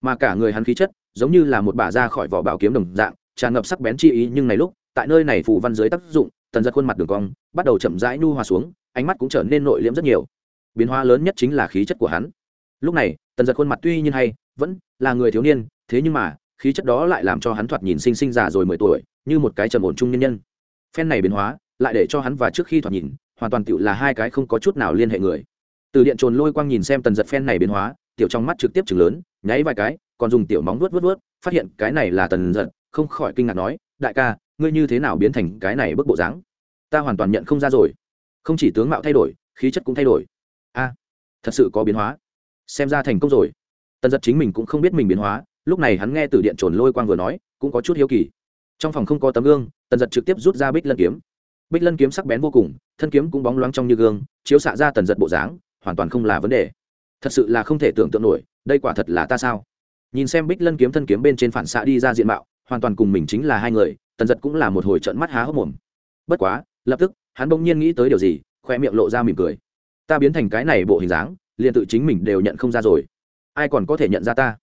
S1: Mà cả người hắn khí chất, giống như là một bả ra khỏi vỏ bảo kiếm đồng dạng, tràn ngập sắc bén chi ý, nhưng này lúc, tại nơi này phù văn dưới tác dụng, tần giật khuôn mặt đường cong, bắt đầu chậm rãi nu hòa xuống, ánh mắt cũng trở nên nội liễm rất nhiều. Biến hóa lớn nhất chính là khí chất của hắn. Lúc này, tần giật khuôn mặt tuy nhiên hay, vẫn là người thiếu niên, thế nhưng mà, khí chất đó lại làm cho hắn thoạt nhìn sinh sinh già rồi mười tuổi, như một cái trầm ổn trung nhân nhân. Phen này biến hóa, lại để cho hắn và trước khi thoạt nhìn, hoàn toàn tựu là hai cái không có chút nào liên hệ người. Từ điện trồn lôi quang nhìn xem tần giật phen này biến hóa tiểu trong mắt trực tiếp chừng lớn, nháy vài cái, còn dùng tiểu móng vuốt vuốt vuốt, phát hiện cái này là tần giật, không khỏi kinh ngạc nói, đại ca, ngươi như thế nào biến thành cái này bức bộ dáng? Ta hoàn toàn nhận không ra rồi. Không chỉ tướng mạo thay đổi, khí chất cũng thay đổi. A, thật sự có biến hóa. Xem ra thành công rồi. Tần giật chính mình cũng không biết mình biến hóa, lúc này hắn nghe từ điện trồn lôi quang vừa nói, cũng có chút hiếu kỳ. Trong phòng không có tấm gương, tần giật trực tiếp rút ra bích lân kiếm. Bích lân kiếm sắc bén vô cùng, thân kiếm cũng bóng loáng trong như gương, chiếu xạ ra tần giật bộ dáng, hoàn toàn không là vấn đề thật sự là không thể tưởng tượng nổi, đây quả thật là ta sao? Nhìn xem bích lân kiếm thân kiếm bên trên phản xạ đi ra diện mạo, hoàn toàn cùng mình chính là hai người, tần giật cũng là một hồi trận mắt há hốc mồm. Bất quá, lập tức, hắn bỗng nhiên nghĩ tới điều gì khoe miệng lộ ra mỉm cười. Ta biến thành cái này bộ hình dáng, liền tự chính mình đều nhận không ra rồi. Ai còn có thể nhận ra ta?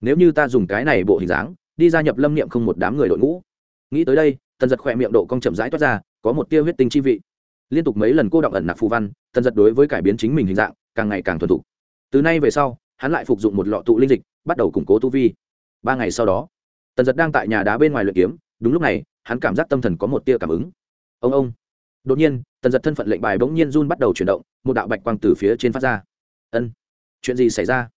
S1: Nếu như ta dùng cái này bộ hình dáng, đi gia nhập lâm niệm không một đám người đội ngũ. Nghĩ tới đây, tần giật khỏe miệng độ cong chậm rãi toát ra, có một tia huyết tinh chi vị. Liên tục mấy lần cô động ẩn nặc phù văn, tần giật đối với cải biến chính mình hình dạng, càng ngày càng thuần thục từ nay về sau, hắn lại phục dụng một lọ tụ linh dịch, bắt đầu củng cố tu vi. Ba ngày sau đó, tần giật đang tại nhà đá bên ngoài luyện kiếm, đúng lúc này, hắn cảm giác tâm thần có một tia cảm ứng. Ông ông. Đột nhiên, tần giật thân phận lệnh bài bỗng nhiên run bắt đầu chuyển động, một đạo bạch quang từ phía trên phát ra. Ân, chuyện gì xảy ra?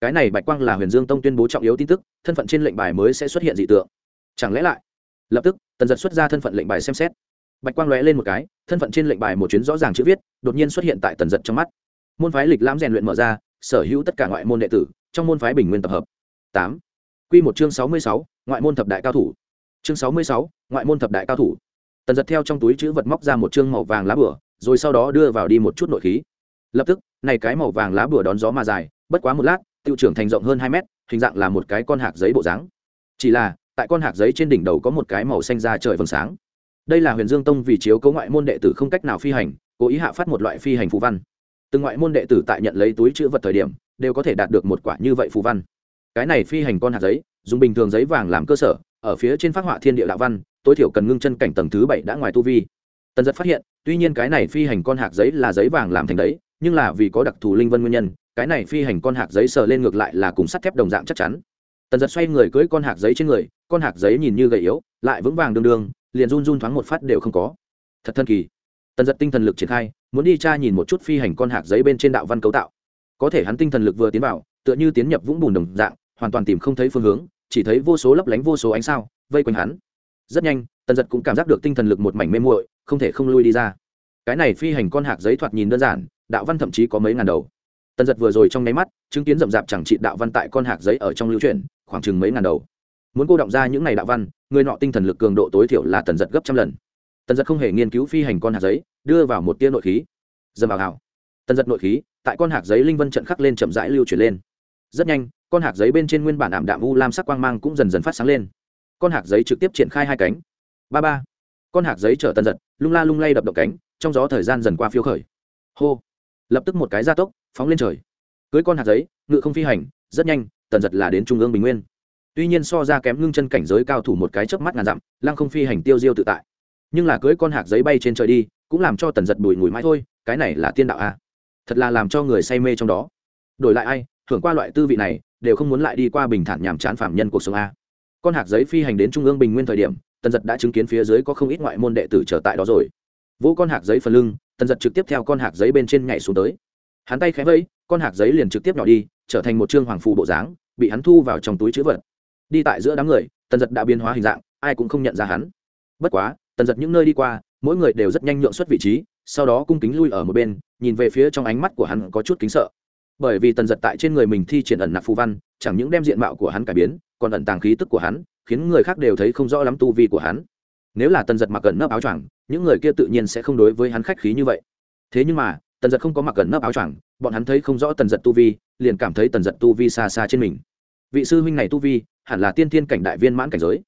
S1: Cái này bạch quang là huyền dương tông tuyên bố trọng yếu tin tức, thân phận trên lệnh bài mới sẽ xuất hiện dị tượng. Chẳng lẽ lại? Lập tức, tần giật xuất ra thân phận lệnh bài xem xét. Bạch quang lóe lên một cái, thân phận trên lệnh bài một chuyến rõ ràng chữ viết, đột nhiên xuất hiện tại tần giật trong mắt. Môn phái lịch lãm rèn luyện mở ra sở hữu tất cả ngoại môn đệ tử, trong môn phái bình nguyên tập hợp. Tám. Q một chương sáu mươi sáu, ngoại môn thập đại cao thủ. Chương sáu mươi sáu, ngoại môn thập đại cao thủ. Tần giật theo trong túi chữ vật móc ra một chương màu vàng lá bửa rồi sau đó đưa vào đi một chút nội khí. Lập tức, này cái màu vàng lá bửa đón gió mà dài, bất quá một lát, tiêu trưởng thành rộng hơn hai mét, hình dạng là một cái con hạt giấy bộ dáng. Chỉ là, tại con hạt giấy trên đỉnh đầu có một cái màu xanh da trời vầng sáng. Đây là huyền dương tông vì chiếu cấu ngoại môn đệ tử không cách nào phi hành, cố ý hạ phát một loại phi hành phù văn từng ngoại môn đệ tử tại nhận lấy túi chữ vật thời điểm, đều có thể đạt được một quả như vậy phù văn. Cái này phi hành con hạt giấy, dùng bình thường giấy vàng làm cơ sở, ở phía trên phát họa thiên địa đạo văn, tối thiểu cần ngưng chân cảnh tầng thứ bảy đã ngoài tu vi. Tần giật phát hiện, tuy nhiên cái này phi hành con hạt giấy là giấy vàng làm thành đấy, nhưng là vì có đặc thù linh vân nguyên nhân, cái này phi hành con hạt giấy sờ lên ngược lại là cùng sắt thép đồng dạng chắc chắn. Tần giật xoay người cưỡi con hạt giấy trên người, con hạt giấy nhìn như gầy yếu, lại vững vàng đương đương, liền run run thoáng một phát đều không có. Thật thân kỳ. Tần giật tinh thần lực triển khai muốn đi tra nhìn một chút phi hành con hạt giấy bên trên đạo văn cấu tạo. Có thể hắn tinh thần lực vừa tiến vào tựa như tiến nhập vũng bùn đồng dạng hoàn toàn tìm không thấy phương hướng chỉ thấy vô số lấp lánh vô số ánh sao vây quanh hắn. Rất nhanh tần giật cũng cảm giác được tinh thần lực một mảnh mê muội không thể không lui đi ra. Cái này phi hành con hạt giấy thoạt nhìn đơn giản đạo văn thậm chí có mấy ngàn đầu. Tần giật vừa rồi trong nháy mắt chứng kiến rậm rạp chẳng trị đạo văn tại con hạt giấy ở trong lưu chuyển, khoảng chừng mấy ngàn đầu. Muốn cô động ra những ngày đạo văn người nọ tinh thần lực cường độ tối thiểu là tần giật gấp trăm lần tần giật không hề nghiên cứu phi hành con hạt giấy, đưa vào một tia nội khí. Dầm vào hào. Tần giật nội khí, tại con hạt giấy linh vân trận khắc lên chậm rãi lưu chuyển lên. Rất nhanh, con hạt giấy bên trên nguyên bản ảm đạm u lam sắc quang mang cũng dần dần phát sáng lên. Con hạt giấy trực tiếp triển khai hai cánh. Ba ba. Con hạt giấy chở tần giật, lung la lung lay đập động cánh, trong gió thời gian dần qua phiêu khởi. Hô. Lập tức một cái gia tốc, phóng lên trời. Cưới con hạt giấy, ngự không phi hành, rất nhanh, tần giật là đến trung ương bình nguyên. Tuy nhiên so ra kém ngưng chân cảnh giới cao thủ một cái chớp mắt ngàn dặm, lăng không phi hành tiêu diêu tự tại nhưng là cưới con hạt giấy bay trên trời đi, cũng làm cho tần giật bùi ngùi mãi thôi, cái này là tiên đạo a thật là làm cho người say mê trong đó. Đổi lại ai, hưởng qua loại tư vị này, đều không muốn lại đi qua bình thản nhàm chán phạm nhân cuộc sống a con hạt giấy phi hành đến trung ương bình nguyên thời điểm, tần giật đã chứng kiến phía dưới có không ít ngoại môn đệ tử trở tại đó rồi. Vỗ con hạt giấy phần lưng, tần giật trực tiếp theo con hạt giấy bên trên nhảy xuống tới. Hắn tay khẽ vẫy, con hạt giấy liền trực tiếp nhỏ đi, trở thành một trương hoàng phù bộ dáng, bị hắn thu vào trong túi chữ vật. Đi tại giữa đám người, tần giật đã biến hóa hình dạng, ai cũng không nhận ra hắn. Bất quá tần giật những nơi đi qua, mỗi người đều rất nhanh nhượng xuất vị trí, sau đó cung kính lui ở một bên, nhìn về phía trong ánh mắt của hắn có chút kính sợ. Bởi vì tần giật tại trên người mình thi triển ẩn nạp phù văn, chẳng những đem diện mạo của hắn cải biến, còn ẩn tàng khí tức của hắn, khiến người khác đều thấy không rõ lắm tu vi của hắn. Nếu là tần giật mặc ẩn nấp áo choàng, những người kia tự nhiên sẽ không đối với hắn khách khí như vậy. Thế nhưng mà, tần giật không có mặc ẩn nấp áo choàng, bọn hắn thấy không rõ tần giật tu vi, liền cảm thấy tần giật tu vi xa xa trên mình. Vị sư huynh này tu vi, hẳn là tiên thiên cảnh đại viên mãn cảnh giới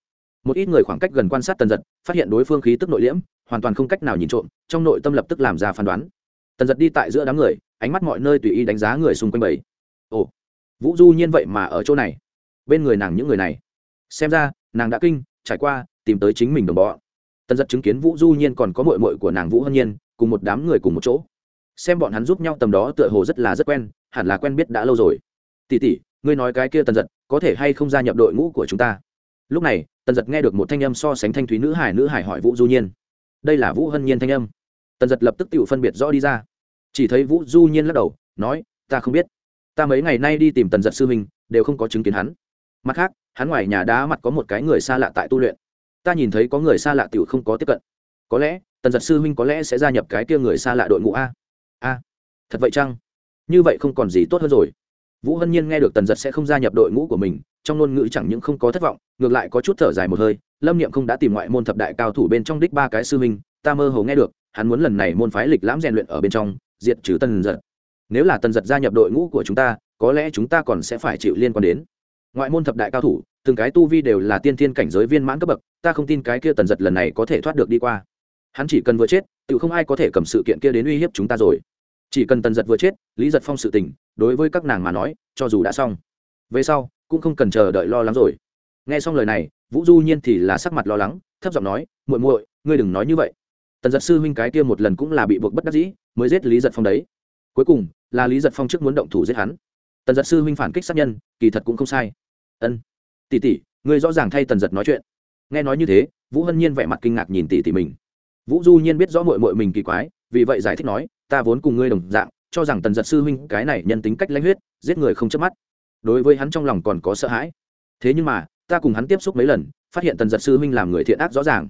S1: một ít người khoảng cách gần quan sát tần giật, phát hiện đối phương khí tức nội liễm, hoàn toàn không cách nào nhìn trộm, trong nội tâm lập tức làm ra phán đoán. Tần giật đi tại giữa đám người, ánh mắt mọi nơi tùy ý đánh giá người xung quanh bảy ồ, vũ du nhiên vậy mà ở chỗ này. Bên người nàng những người này. Xem ra, nàng đã kinh, trải qua, tìm tới chính mình đồng bọn. tần giật chứng kiến vũ du nhiên còn có mội mội của nàng vũ hân nhiên, cùng một đám người cùng một chỗ. Xem bọn hắn giúp nhau tầm đó tựa hồ rất là rất quen, hẳn là quen biết đã lâu rồi. Tỉ tỉ ngươi nói cái kia tần giật, có thể hay không gia nhập đội ngũ của chúng ta? Lúc này, tần giật nghe được một thanh âm so sánh thanh thúy nữ hải nữ hải hỏi vũ du nhiên. Đây là vũ hân nhiên thanh âm. Tần giật lập tức tự phân biệt rõ đi ra. Chỉ thấy vũ du nhiên lắc đầu, nói, ta không biết. Ta mấy ngày nay đi tìm tần giật sư huynh, đều không có chứng kiến hắn. Mặt khác, hắn ngoài nhà đá mặt có một cái người xa lạ tại tu luyện. Ta nhìn thấy có người xa lạ tiểu không có tiếp cận. Có lẽ, tần giật sư huynh có lẽ sẽ gia nhập cái kia người xa lạ đội ngũ a. A, thật vậy chăng? Như vậy không còn gì tốt hơn rồi. Vũ hân nhiên nghe được tần giật sẽ không gia nhập đội ngũ của mình trong ngôn ngữ chẳng những không có thất vọng ngược lại có chút thở dài một hơi lâm niệm không đã tìm ngoại môn thập đại cao thủ bên trong đích ba cái sư minh, ta mơ hồ nghe được hắn muốn lần này môn phái lịch lãm rèn luyện ở bên trong diệt trừ tần giật. Nếu là tần giật gia nhập đội ngũ của chúng ta có lẽ chúng ta còn sẽ phải chịu liên quan đến. Ngoại môn thập đại cao thủ từng cái tu vi đều là tiên thiên cảnh giới viên mãn cấp bậc ta không tin cái kia tần giật lần này có thể thoát được đi qua. Hắn chỉ cần vừa chết tự không ai có thể cầm sự kiện kia đến uy hiếp chúng ta rồi. Chỉ cần tần giật vừa chết lý giật phong sự tình đối với các nàng mà nói cho dù đã xong về sau, cũng không cần chờ đợi lo lắng rồi. Nghe xong lời này, vũ du nhiên thì là sắc mặt lo lắng, thấp giọng nói, muội muội, ngươi đừng nói như vậy. Tần giật sư huynh cái kia một lần cũng là bị buộc bất đắc dĩ, mới giết lý giật phong đấy. Cuối cùng, là lý giật phong trước muốn động thủ giết hắn. Tần giật sư huynh phản kích sát nhân, kỳ thật cũng không sai. Ân, tỷ tỷ, ngươi rõ ràng thay tần giật nói chuyện. Nghe nói như thế, vũ hân nhiên vẻ mặt kinh ngạc nhìn tỷ tỷ mình. Vũ du nhiên biết rõ mội mội mình kỳ quái, vì vậy giải thích nói, ta vốn cùng ngươi đồng dạng, cho rằng tần giật sư huynh cái này nhân tính cách lãnh huyết, giết người không chớp mắt đối với hắn trong lòng còn có sợ hãi. Thế nhưng mà, ta cùng hắn tiếp xúc mấy lần, phát hiện tần giật sư huynh làm người thiện ác rõ ràng.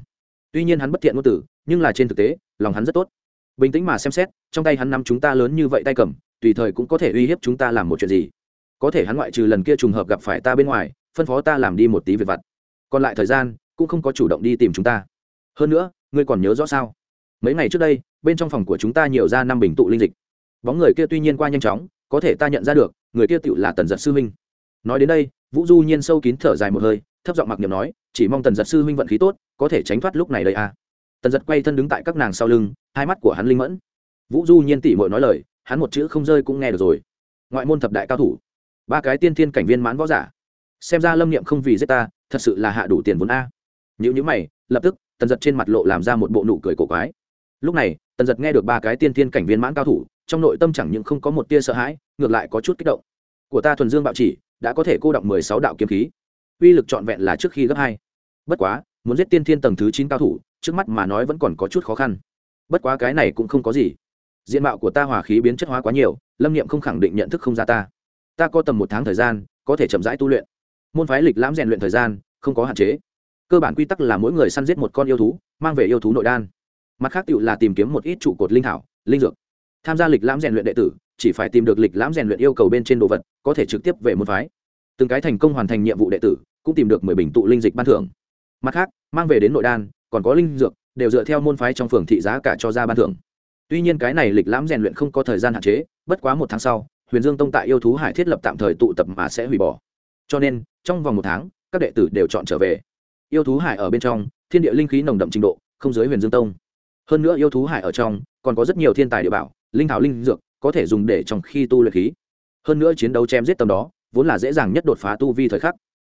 S1: Tuy nhiên hắn bất thiện ngôn tử, nhưng là trên thực tế, lòng hắn rất tốt. Bình tĩnh mà xem xét, trong tay hắn nắm chúng ta lớn như vậy tay cầm, tùy thời cũng có thể uy hiếp chúng ta làm một chuyện gì. Có thể hắn ngoại trừ lần kia trùng hợp gặp phải ta bên ngoài, phân phó ta làm đi một tí việc vặt. Còn lại thời gian, cũng không có chủ động đi tìm chúng ta. Hơn nữa, ngươi còn nhớ rõ sao? Mấy ngày trước đây, bên trong phòng của chúng ta nhiều ra năm bình tụ linh dịch. Bóng người kia tuy nhiên qua nhanh chóng, có thể ta nhận ra được người kia tựu là tần giật sư huynh. Nói đến đây, vũ du nhiên sâu kín thở dài một hơi, thấp giọng mặc niệm nói, chỉ mong tần giật sư huynh vận khí tốt, có thể tránh thoát lúc này đây à. Tần giật quay thân đứng tại các nàng sau lưng, hai mắt của hắn linh mẫn. Vũ du nhiên tỉ mội nói lời, hắn một chữ không rơi cũng nghe được rồi. Ngoại môn thập đại cao thủ, ba cái tiên thiên cảnh viên mãn võ giả. Xem ra lâm niệm không vì giết ta, thật sự là hạ đủ tiền vốn a. Những nhữ mày, lập tức, tần giật trên mặt lộ làm ra một bộ nụ cười cổ quái. Lúc này, tần giật nghe được ba cái tiên thiên cảnh viên mãn cao thủ trong nội tâm chẳng những không có một tia sợ hãi, ngược lại có chút kích động. Của ta thuần dương bạo chỉ, đã có thể cô động mười sáu đạo kiếm khí. Uy lực trọn vẹn là trước khi gấp hai. Bất quá, muốn giết tiên thiên tầng thứ chín cao thủ, trước mắt mà nói vẫn còn có chút khó khăn. Bất quá cái này cũng không có gì. Diện mạo của ta hòa khí biến chất hóa quá nhiều, lâm niệm không khẳng định nhận thức không ra ta. Ta có tầm một tháng thời gian, có thể chậm rãi tu luyện. Môn phái lịch lãm rèn luyện thời gian, không có hạn chế. Cơ bản quy tắc là mỗi người săn giết một con yêu thú, mang về yêu thú nội đan. Mặt khác tựu là tìm kiếm một ít trụ cột linh thảo linh dược tham gia lịch lãm rèn luyện đệ tử, chỉ phải tìm được lịch lãm rèn luyện yêu cầu bên trên đồ vật, có thể trực tiếp về môn phái. Từng cái thành công hoàn thành nhiệm vụ đệ tử, cũng tìm được mười bình tụ linh dịch ban thưởng. Mặt khác, mang về đến nội đan, còn có linh dược, đều dựa theo môn phái trong phường thị giá cả cho ra ban thưởng. Tuy nhiên cái này lịch lãm rèn luyện không có thời gian hạn chế, bất quá một tháng sau, huyền dương tông tại yêu thú hải thiết lập tạm thời tụ tập mà sẽ hủy bỏ. Cho nên, trong vòng một tháng, các đệ tử đều chọn trở về. Yêu thú hải ở bên trong, thiên địa linh khí nồng đậm trình độ, không dưới huyền dương tông hơn nữa yêu thú hải ở trong, còn có rất nhiều thiên tài địa bảo, linh thảo linh dược, có thể dùng để trong khi tu luyện khí. Hơn nữa chiến đấu chém giết tầm đó, vốn là dễ dàng nhất đột phá tu vi thời khắc.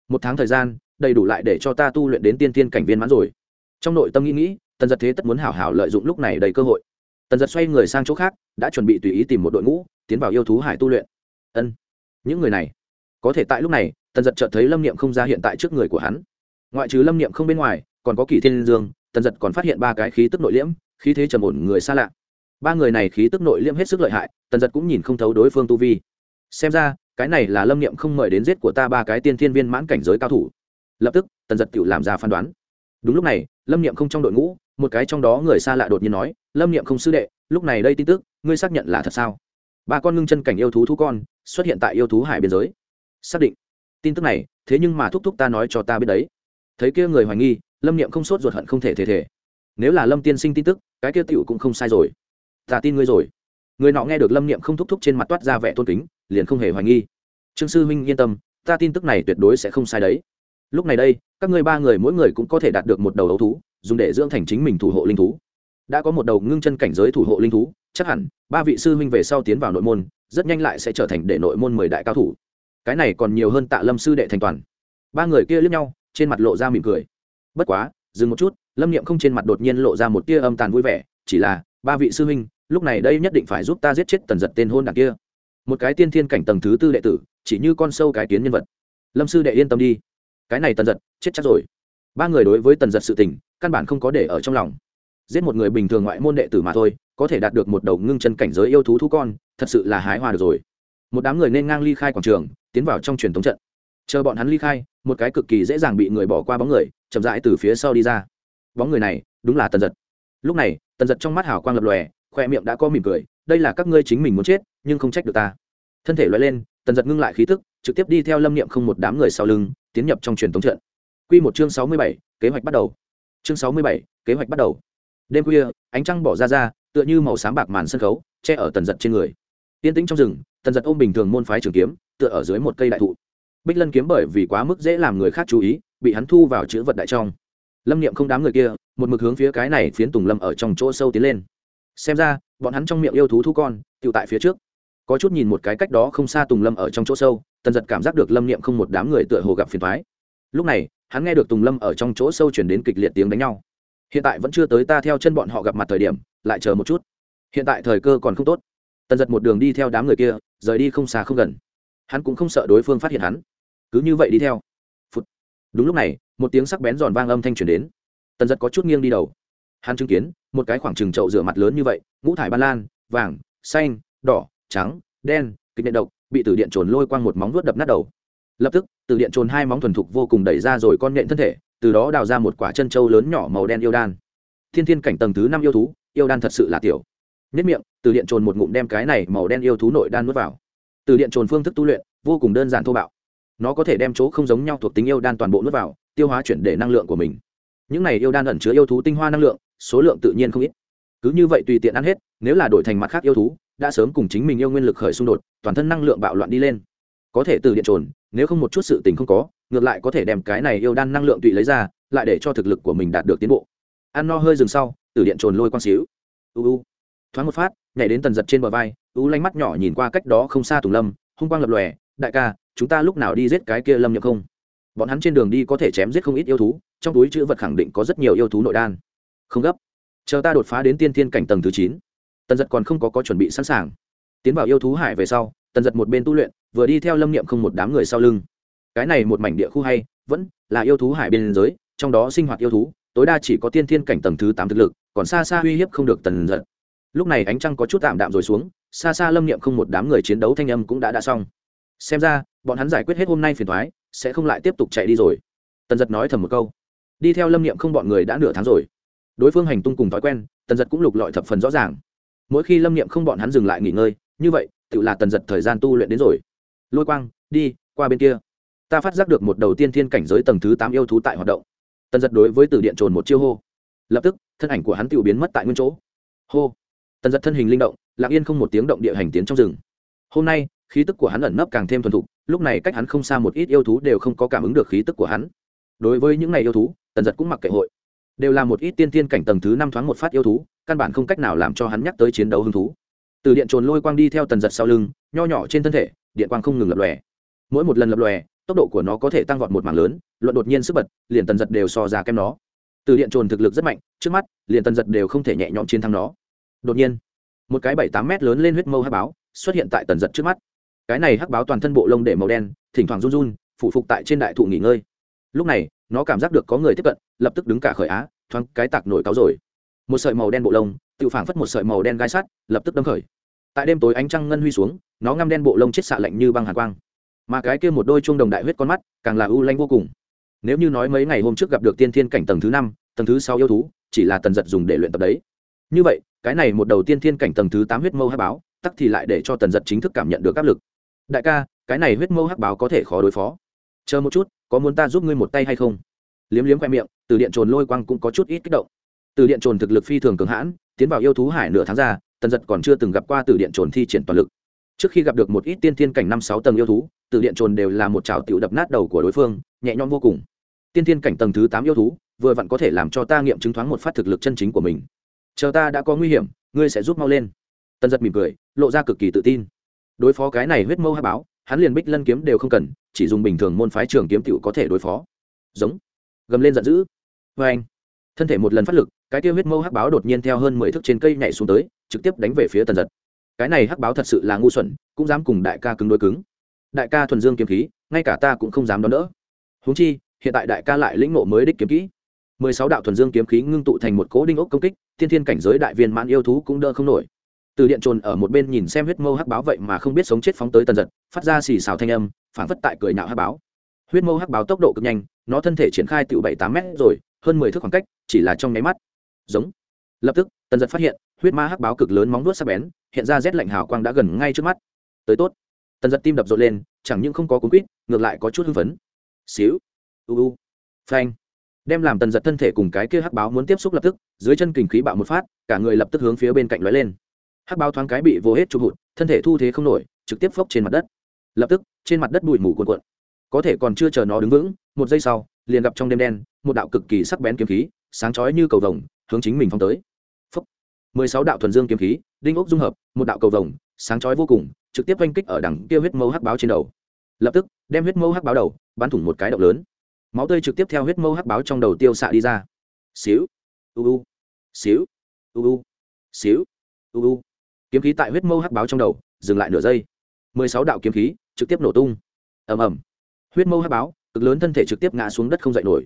S1: Một tháng thời gian, đầy đủ lại để cho ta tu luyện đến tiên tiên cảnh viên mãn rồi. Trong nội tâm nghĩ nghĩ, tần giật thế tất muốn hảo hảo lợi dụng lúc này đầy cơ hội. Tần giật xoay người sang chỗ khác, đã chuẩn bị tùy ý tìm một đội ngũ, tiến vào yêu thú hải tu luyện. Ân, những người này. Có thể tại lúc này, tần giật chợt thấy lâm niệm không ra hiện tại trước người của hắn. Ngoại trừ lâm niệm không bên ngoài, còn có kỳ thiên dương tần giật còn phát hiện ba cái khí tức nội liễm, khí thế trầm ổn người xa lạ. Ba người này khí tức nội liễm hết sức lợi hại, tần giật cũng nhìn không thấu đối phương tu vi. Xem ra, cái này là lâm niệm không mời đến giết của ta ba cái tiên thiên viên mãn cảnh giới cao thủ. Lập tức, tần giật tự làm ra phán đoán. Đúng lúc này, lâm niệm không trong đội ngũ, một cái trong đó người xa lạ đột nhiên nói, lâm niệm không sư đệ, lúc này đây tin tức, ngươi xác nhận là thật sao? Ba con ngưng chân cảnh yêu thú thú con, xuất hiện tại yêu thú hải biên giới. Xác định. Tin tức này, thế nhưng mà thúc thúc ta nói cho ta biết đấy. Thấy kia người hoài nghi lâm niệm không sốt ruột hận không thể thể thể nếu là lâm tiên sinh tin tức, cái kia tựu cũng không sai rồi. Ta tin ngươi rồi. Người nọ nghe được lâm niệm không thúc thúc trên mặt toát ra vẻ tôn kính, liền không hề hoài nghi. Trương sư huynh yên tâm, ta tin tức này tuyệt đối sẽ không sai đấy. Lúc này đây, các ngươi ba người mỗi người cũng có thể đạt được một đầu ấu thú, dùng để dưỡng thành chính mình thủ hộ linh thú. Đã có một đầu ngưng chân cảnh giới thủ hộ linh thú, chắc hẳn ba vị sư huynh về sau tiến vào nội môn, rất nhanh lại sẽ trở thành đệ nội môn mười đại cao thủ. Cái này còn nhiều hơn tạ lâm sư đệ thành toàn. Ba người kia lướt nhau, trên mặt lộ ra mỉm cười bất quá, dừng một chút, lâm niệm không trên mặt đột nhiên lộ ra một tia âm tàn vui vẻ, chỉ là, ba vị sư huynh, lúc này đây nhất định phải giúp ta giết chết tần giật tên hôn đặc kia. Một cái tiên thiên cảnh tầng thứ tư đệ tử, chỉ như con sâu cái kiến nhân vật. Lâm sư đệ yên tâm đi. Cái này tần giật, chết chắc rồi. Ba người đối với tần giật sự tình, căn bản không có để ở trong lòng. Giết một người bình thường ngoại môn đệ tử mà thôi, có thể đạt được một đầu ngưng chân cảnh giới yêu thú thú con, thật sự là hái hoa được rồi. Một đám người nên ngang ly khai quảng trường, tiến vào trong truyền thống trận chờ bọn hắn ly khai, một cái cực kỳ dễ dàng bị người bỏ qua bóng người, chậm rãi từ phía sau đi ra. Bóng người này, đúng là tần giật. Lúc này, tần giật trong mắt hào quang lập lòe, khoe miệng đã có mỉm cười, đây là các ngươi chính mình muốn chết, nhưng không trách được ta. Thân thể loay lên, tần giật ngưng lại khí tức, trực tiếp đi theo lâm niệm không một đám người sau lưng, tiến nhập trong truyền thống trận. Q một chương sáu mươi bảy, kế hoạch bắt đầu. Chương sáu mươi bảy, kế hoạch bắt đầu. Đêm khuya, ánh trăng bỏ ra ra, tựa như màu sáng bạc màn sân khấu, che ở tần giật trên người. Yên tĩnh trong rừng, tần giật ôm bình thường môn phái trường kiếm, tựa ở dưới một cây đại thụ bích lân kiếm bởi vì quá mức dễ làm người khác chú ý, bị hắn thu vào chữ vật đại trong. Lâm niệm không đám người kia, một mực hướng phía cái này phiến tùng lâm ở trong chỗ sâu tiến lên. Xem ra, bọn hắn trong miệng yêu thú thu con tự tại phía trước. Có chút nhìn một cái cách đó không xa tùng lâm ở trong chỗ sâu, tần giật cảm giác được lâm niệm không một đám người tựa hồ gặp phiền thoái lúc này, hắn nghe được tùng lâm ở trong chỗ sâu chuyển đến kịch liệt tiếng đánh nhau. Hiện tại vẫn chưa tới ta theo chân bọn họ gặp mặt thời điểm, lại chờ một chút. Hiện tại thời cơ còn không tốt. Tần giật một đường đi theo đám người kia, rời đi không xa không gần. Hắn cũng không sợ đối phương phát hiện hắn cứ như vậy đi theo. Phụt. đúng lúc này, một tiếng sắc bén giòn vang âm thanh truyền đến. Tần giật có chút nghiêng đi đầu. Hắn chứng kiến, một cái khoảng trừng trậu rửa mặt lớn như vậy, ngũ thải ban lan, vàng, xanh, đỏ, trắng, đen, kịch điện độc, bị từ điện trồn lôi quang một móng vuốt đập nát đầu. Lập tức, từ điện trồn hai móng thuần thục vô cùng đẩy ra rồi con nện thân thể, từ đó đào ra một quả chân trâu lớn nhỏ màu đen yêu đan. Thiên thiên cảnh tầng thứ năm yêu thú, yêu đan thật sự là tiểu. Nhất miệng, từ điện trồn một ngụm đem cái này màu đen yêu thú nội đan nuốt vào. Từ điện trồn phương thức tu luyện, vô cùng đơn giản thô bạo nó có thể đem chỗ không giống nhau thuộc tính yêu đan toàn bộ nuốt vào, tiêu hóa chuyển để năng lượng của mình. Những này yêu đan ẩn chứa yêu thú tinh hoa năng lượng, số lượng tự nhiên không ít. Cứ như vậy tùy tiện ăn hết, nếu là đổi thành mặt khác yêu thú, đã sớm cùng chính mình yêu nguyên lực khởi xung đột, toàn thân năng lượng bạo loạn đi lên. Có thể từ điện trồn, nếu không một chút sự tình không có, ngược lại có thể đem cái này yêu đan năng lượng tùy lấy ra, lại để cho thực lực của mình đạt được tiến bộ. Ăn no hơi dừng sau, từ điện trồn lôi quang xíu. U u. Thoáng một phát, nhảy đến tần giật trên bờ vai, u lanh mắt nhỏ nhìn qua cách đó không xa tùng lâm, hung quang lập lòe đại ca chúng ta lúc nào đi giết cái kia lâm nhậm không? Bọn hắn trên đường đi có thể chém giết không ít yêu thú trong túi chữ vật khẳng định có rất nhiều yêu thú nội đan. Không gấp. Chờ ta đột phá đến tiên thiên cảnh tầng thứ chín. Tần giật còn không có, có chuẩn bị sẵn sàng. Tiến vào yêu thú hải về sau tần giật một bên tu luyện vừa đi theo lâm niệm không một đám người sau lưng. Cái này một mảnh địa khu hay vẫn là yêu thú hải biên giới trong đó sinh hoạt yêu thú tối đa chỉ có tiên thiên cảnh tầng thứ tám thực lực còn xa xa uy hiếp không được tần giật lúc này ánh trăng có chút tạm đạm rồi xuống xa xa lâm niệm không một đám người chiến đấu thanh âm cũng đã đã xong xem ra, bọn hắn giải quyết hết hôm nay phiền thoái sẽ không lại tiếp tục chạy đi rồi. Tần giật nói thầm một câu. Đi theo lâm niệm không bọn người đã nửa tháng rồi. Đối phương hành tung cùng thói quen, tần giật cũng lục lọi thập phần rõ ràng. Mỗi khi lâm niệm không bọn hắn dừng lại nghỉ ngơi, như vậy tự là tần giật thời gian tu luyện đến rồi. Lôi quang, đi, qua bên kia. Ta phát giác được một đầu tiên thiên cảnh giới tầng thứ tám yêu thú tại hoạt động. Tần giật đối với từ điện trồn một chiêu hô. Lập tức, thân ảnh của hắn tự biến mất tại nguyên chỗ. Hô. Tần giật thân hình linh động, lặng yên không một tiếng động địa hành tiến trong rừng. Hôm nay khí tức của hắn ẩn nấp càng thêm thuần thục, lúc này cách hắn không xa một ít yêu thú đều không có cảm ứng được khí tức của hắn. Đối với những này yêu thú, tần giật cũng mặc kệ hội. Đều là một ít tiên tiên cảnh tầng thứ năm thoáng một phát yêu thú, căn bản không cách nào làm cho hắn nhắc tới chiến đấu hứng thú. Từ điện trồn lôi quang đi theo tần giật sau lưng, nho nhỏ trên thân thể, điện quang không ngừng lập lòe. Mỗi một lần lập lòe, tốc độ của nó có thể tăng vọt một mảng lớn, luận đột nhiên sức bật, liền tần giật đều so ra kém nó. Từ điện trồn thực lực rất mạnh, trước mắt, liền tần giật đều không thể nhẹ nhõm chiến thắng nó. Đột nhiên, một cái bảy tám mét lớn lên huyết mâu hắc báo xuất hiện tại tần giật trước mắt cái này hắc báo toàn thân bộ lông để màu đen, thỉnh thoảng run run phụ phục tại trên đại thụ nghỉ ngơi. Lúc này, nó cảm giác được có người tiếp cận, lập tức đứng cả khởi á, thoáng cái tạc nổi cáo rồi. Một sợi màu đen bộ lông, tự phảng phất một sợi màu đen gai sắt, lập tức đâm khởi. Tại đêm tối ánh trăng ngân huy xuống, nó ngăm đen bộ lông chết xạ lạnh như băng hàn quang. Mà cái kia một đôi chuông đồng đại huyết con mắt, càng là ưu lanh vô cùng. Nếu như nói mấy ngày hôm trước gặp được tiên thiên cảnh tầng thứ năm, tầng thứ sáu yêu thú, chỉ là tần giật dùng để luyện tập đấy. Như vậy, cái này một đầu tiên thiên cảnh tầng thứ tám huyết mâu hắc báo, tắc thì lại để cho tần giật chính thức cảm nhận được áp lực đại ca, cái này huyết mâu hắc báo có thể khó đối phó. Chờ một chút, có muốn ta giúp ngươi một tay hay không? Liếm liếm khoe miệng, từ điện trồn lôi quang cũng có chút ít kích động. Từ điện trồn thực lực phi thường cường hãn, tiến vào yêu thú hải nửa tháng ra, tần giật còn chưa từng gặp qua từ điện trồn thi triển toàn lực. Trước khi gặp được một ít tiên thiên cảnh năm sáu tầng yêu thú, từ điện trồn đều là một trào tựu đập nát đầu của đối phương, nhẹ nhõm vô cùng. Tiên thiên cảnh tầng thứ tám yêu thú, vừa vặn có thể làm cho ta nghiệm chứng thoáng một phát thực lực chân chính của mình. Chờ ta đã có nguy hiểm, ngươi sẽ giúp mau lên. Tần giật mỉm cười, lộ ra cực kỳ tự tin đối phó cái này huyết mâu hát báo, hắn liền bích lân kiếm đều không cần, chỉ dùng bình thường môn phái trường kiếm t có thể đối phó. Giống. Gầm lên giận dữ. Vê anh, thân thể một lần phát lực, cái tiêu huyết mâu hắc báo đột nhiên theo hơn mười thước trên cây nhảy xuống tới, trực tiếp đánh về phía tần giật. Cái này hắc báo thật sự là ngu xuẩn, cũng dám cùng đại ca cứng đối cứng. Đại ca thuần dương kiếm khí, ngay cả ta cũng không dám đón đỡ. Húng chi, hiện tại đại ca lại lĩnh ngộ mới đích kiếm kỹ. Mười sáu đạo thuần dương kiếm khí ngưng tụ thành một cố đinh ốc công kích thiên thiên cảnh giới đại viên mãn yêu thú cũng đỡ không nổi từ điện trồn ở một bên nhìn xem huyết mâu hắc báo vậy mà không biết sống chết phóng tới tần giật, phát ra xì xào thanh âm phản phất tại cười nạo hắc báo. Huyết mâu hắc báo tốc độ cực nhanh, nó thân thể triển khai tự bảy tám m rồi, hơn mười thước khoảng cách, chỉ là trong nháy mắt. Giống. Lập tức, tần giật phát hiện, huyết ma hắc báo cực lớn móng vuốt sắc bén, hiện ra rét lạnh hào quang đã gần ngay trước mắt. Tới tốt. Tần giật tim đập rộn lên, chẳng những không có cuốn quýt, ngược lại có chút hưng phấn. Xíu. U u. Phanh. Đem làm tần giật thân thể cùng cái kia hắc báo muốn tiếp xúc lập tức, dưới chân kình khí bạo một phát, cả người lập tức hướng phía bên cạnh lóe lên hắc báo thoáng cái bị vô hết chụp hụt, thân thể thu thế không nổi, trực tiếp phốc trên mặt đất. Lập tức, trên mặt đất bụi mù cuộn cuộn. Có thể còn chưa chờ nó đứng vững, một giây sau, liền gặp trong đêm đen, một đạo cực kỳ sắc bén kiếm khí, sáng chói như cầu vồng, hướng chính mình phong tới. Phốc. Mười sáu đạo thuần dương kiếm khí, đinh ốc dung hợp, một đạo cầu vồng, sáng chói vô cùng, trực tiếp oanh kích ở đằng kia huyết mâu hắc báo trên đầu. Lập tức, đem huyết mâu hắc báo đầu, bắn thủng một cái động lớn. Máu tươi trực tiếp theo huyết mâu hắc báo trong đầu tiêu xạ đi ra. Xíu. U u. Xíu. U u. Xíu. U u kiếm khí tại huyết mâu hắc báo trong đầu, dừng lại nửa giây. Mười sáu đạo kiếm khí trực tiếp nổ tung. Ầm ầm. Huyết mâu hắc báo, cực lớn thân thể trực tiếp ngã xuống đất không dậy nổi.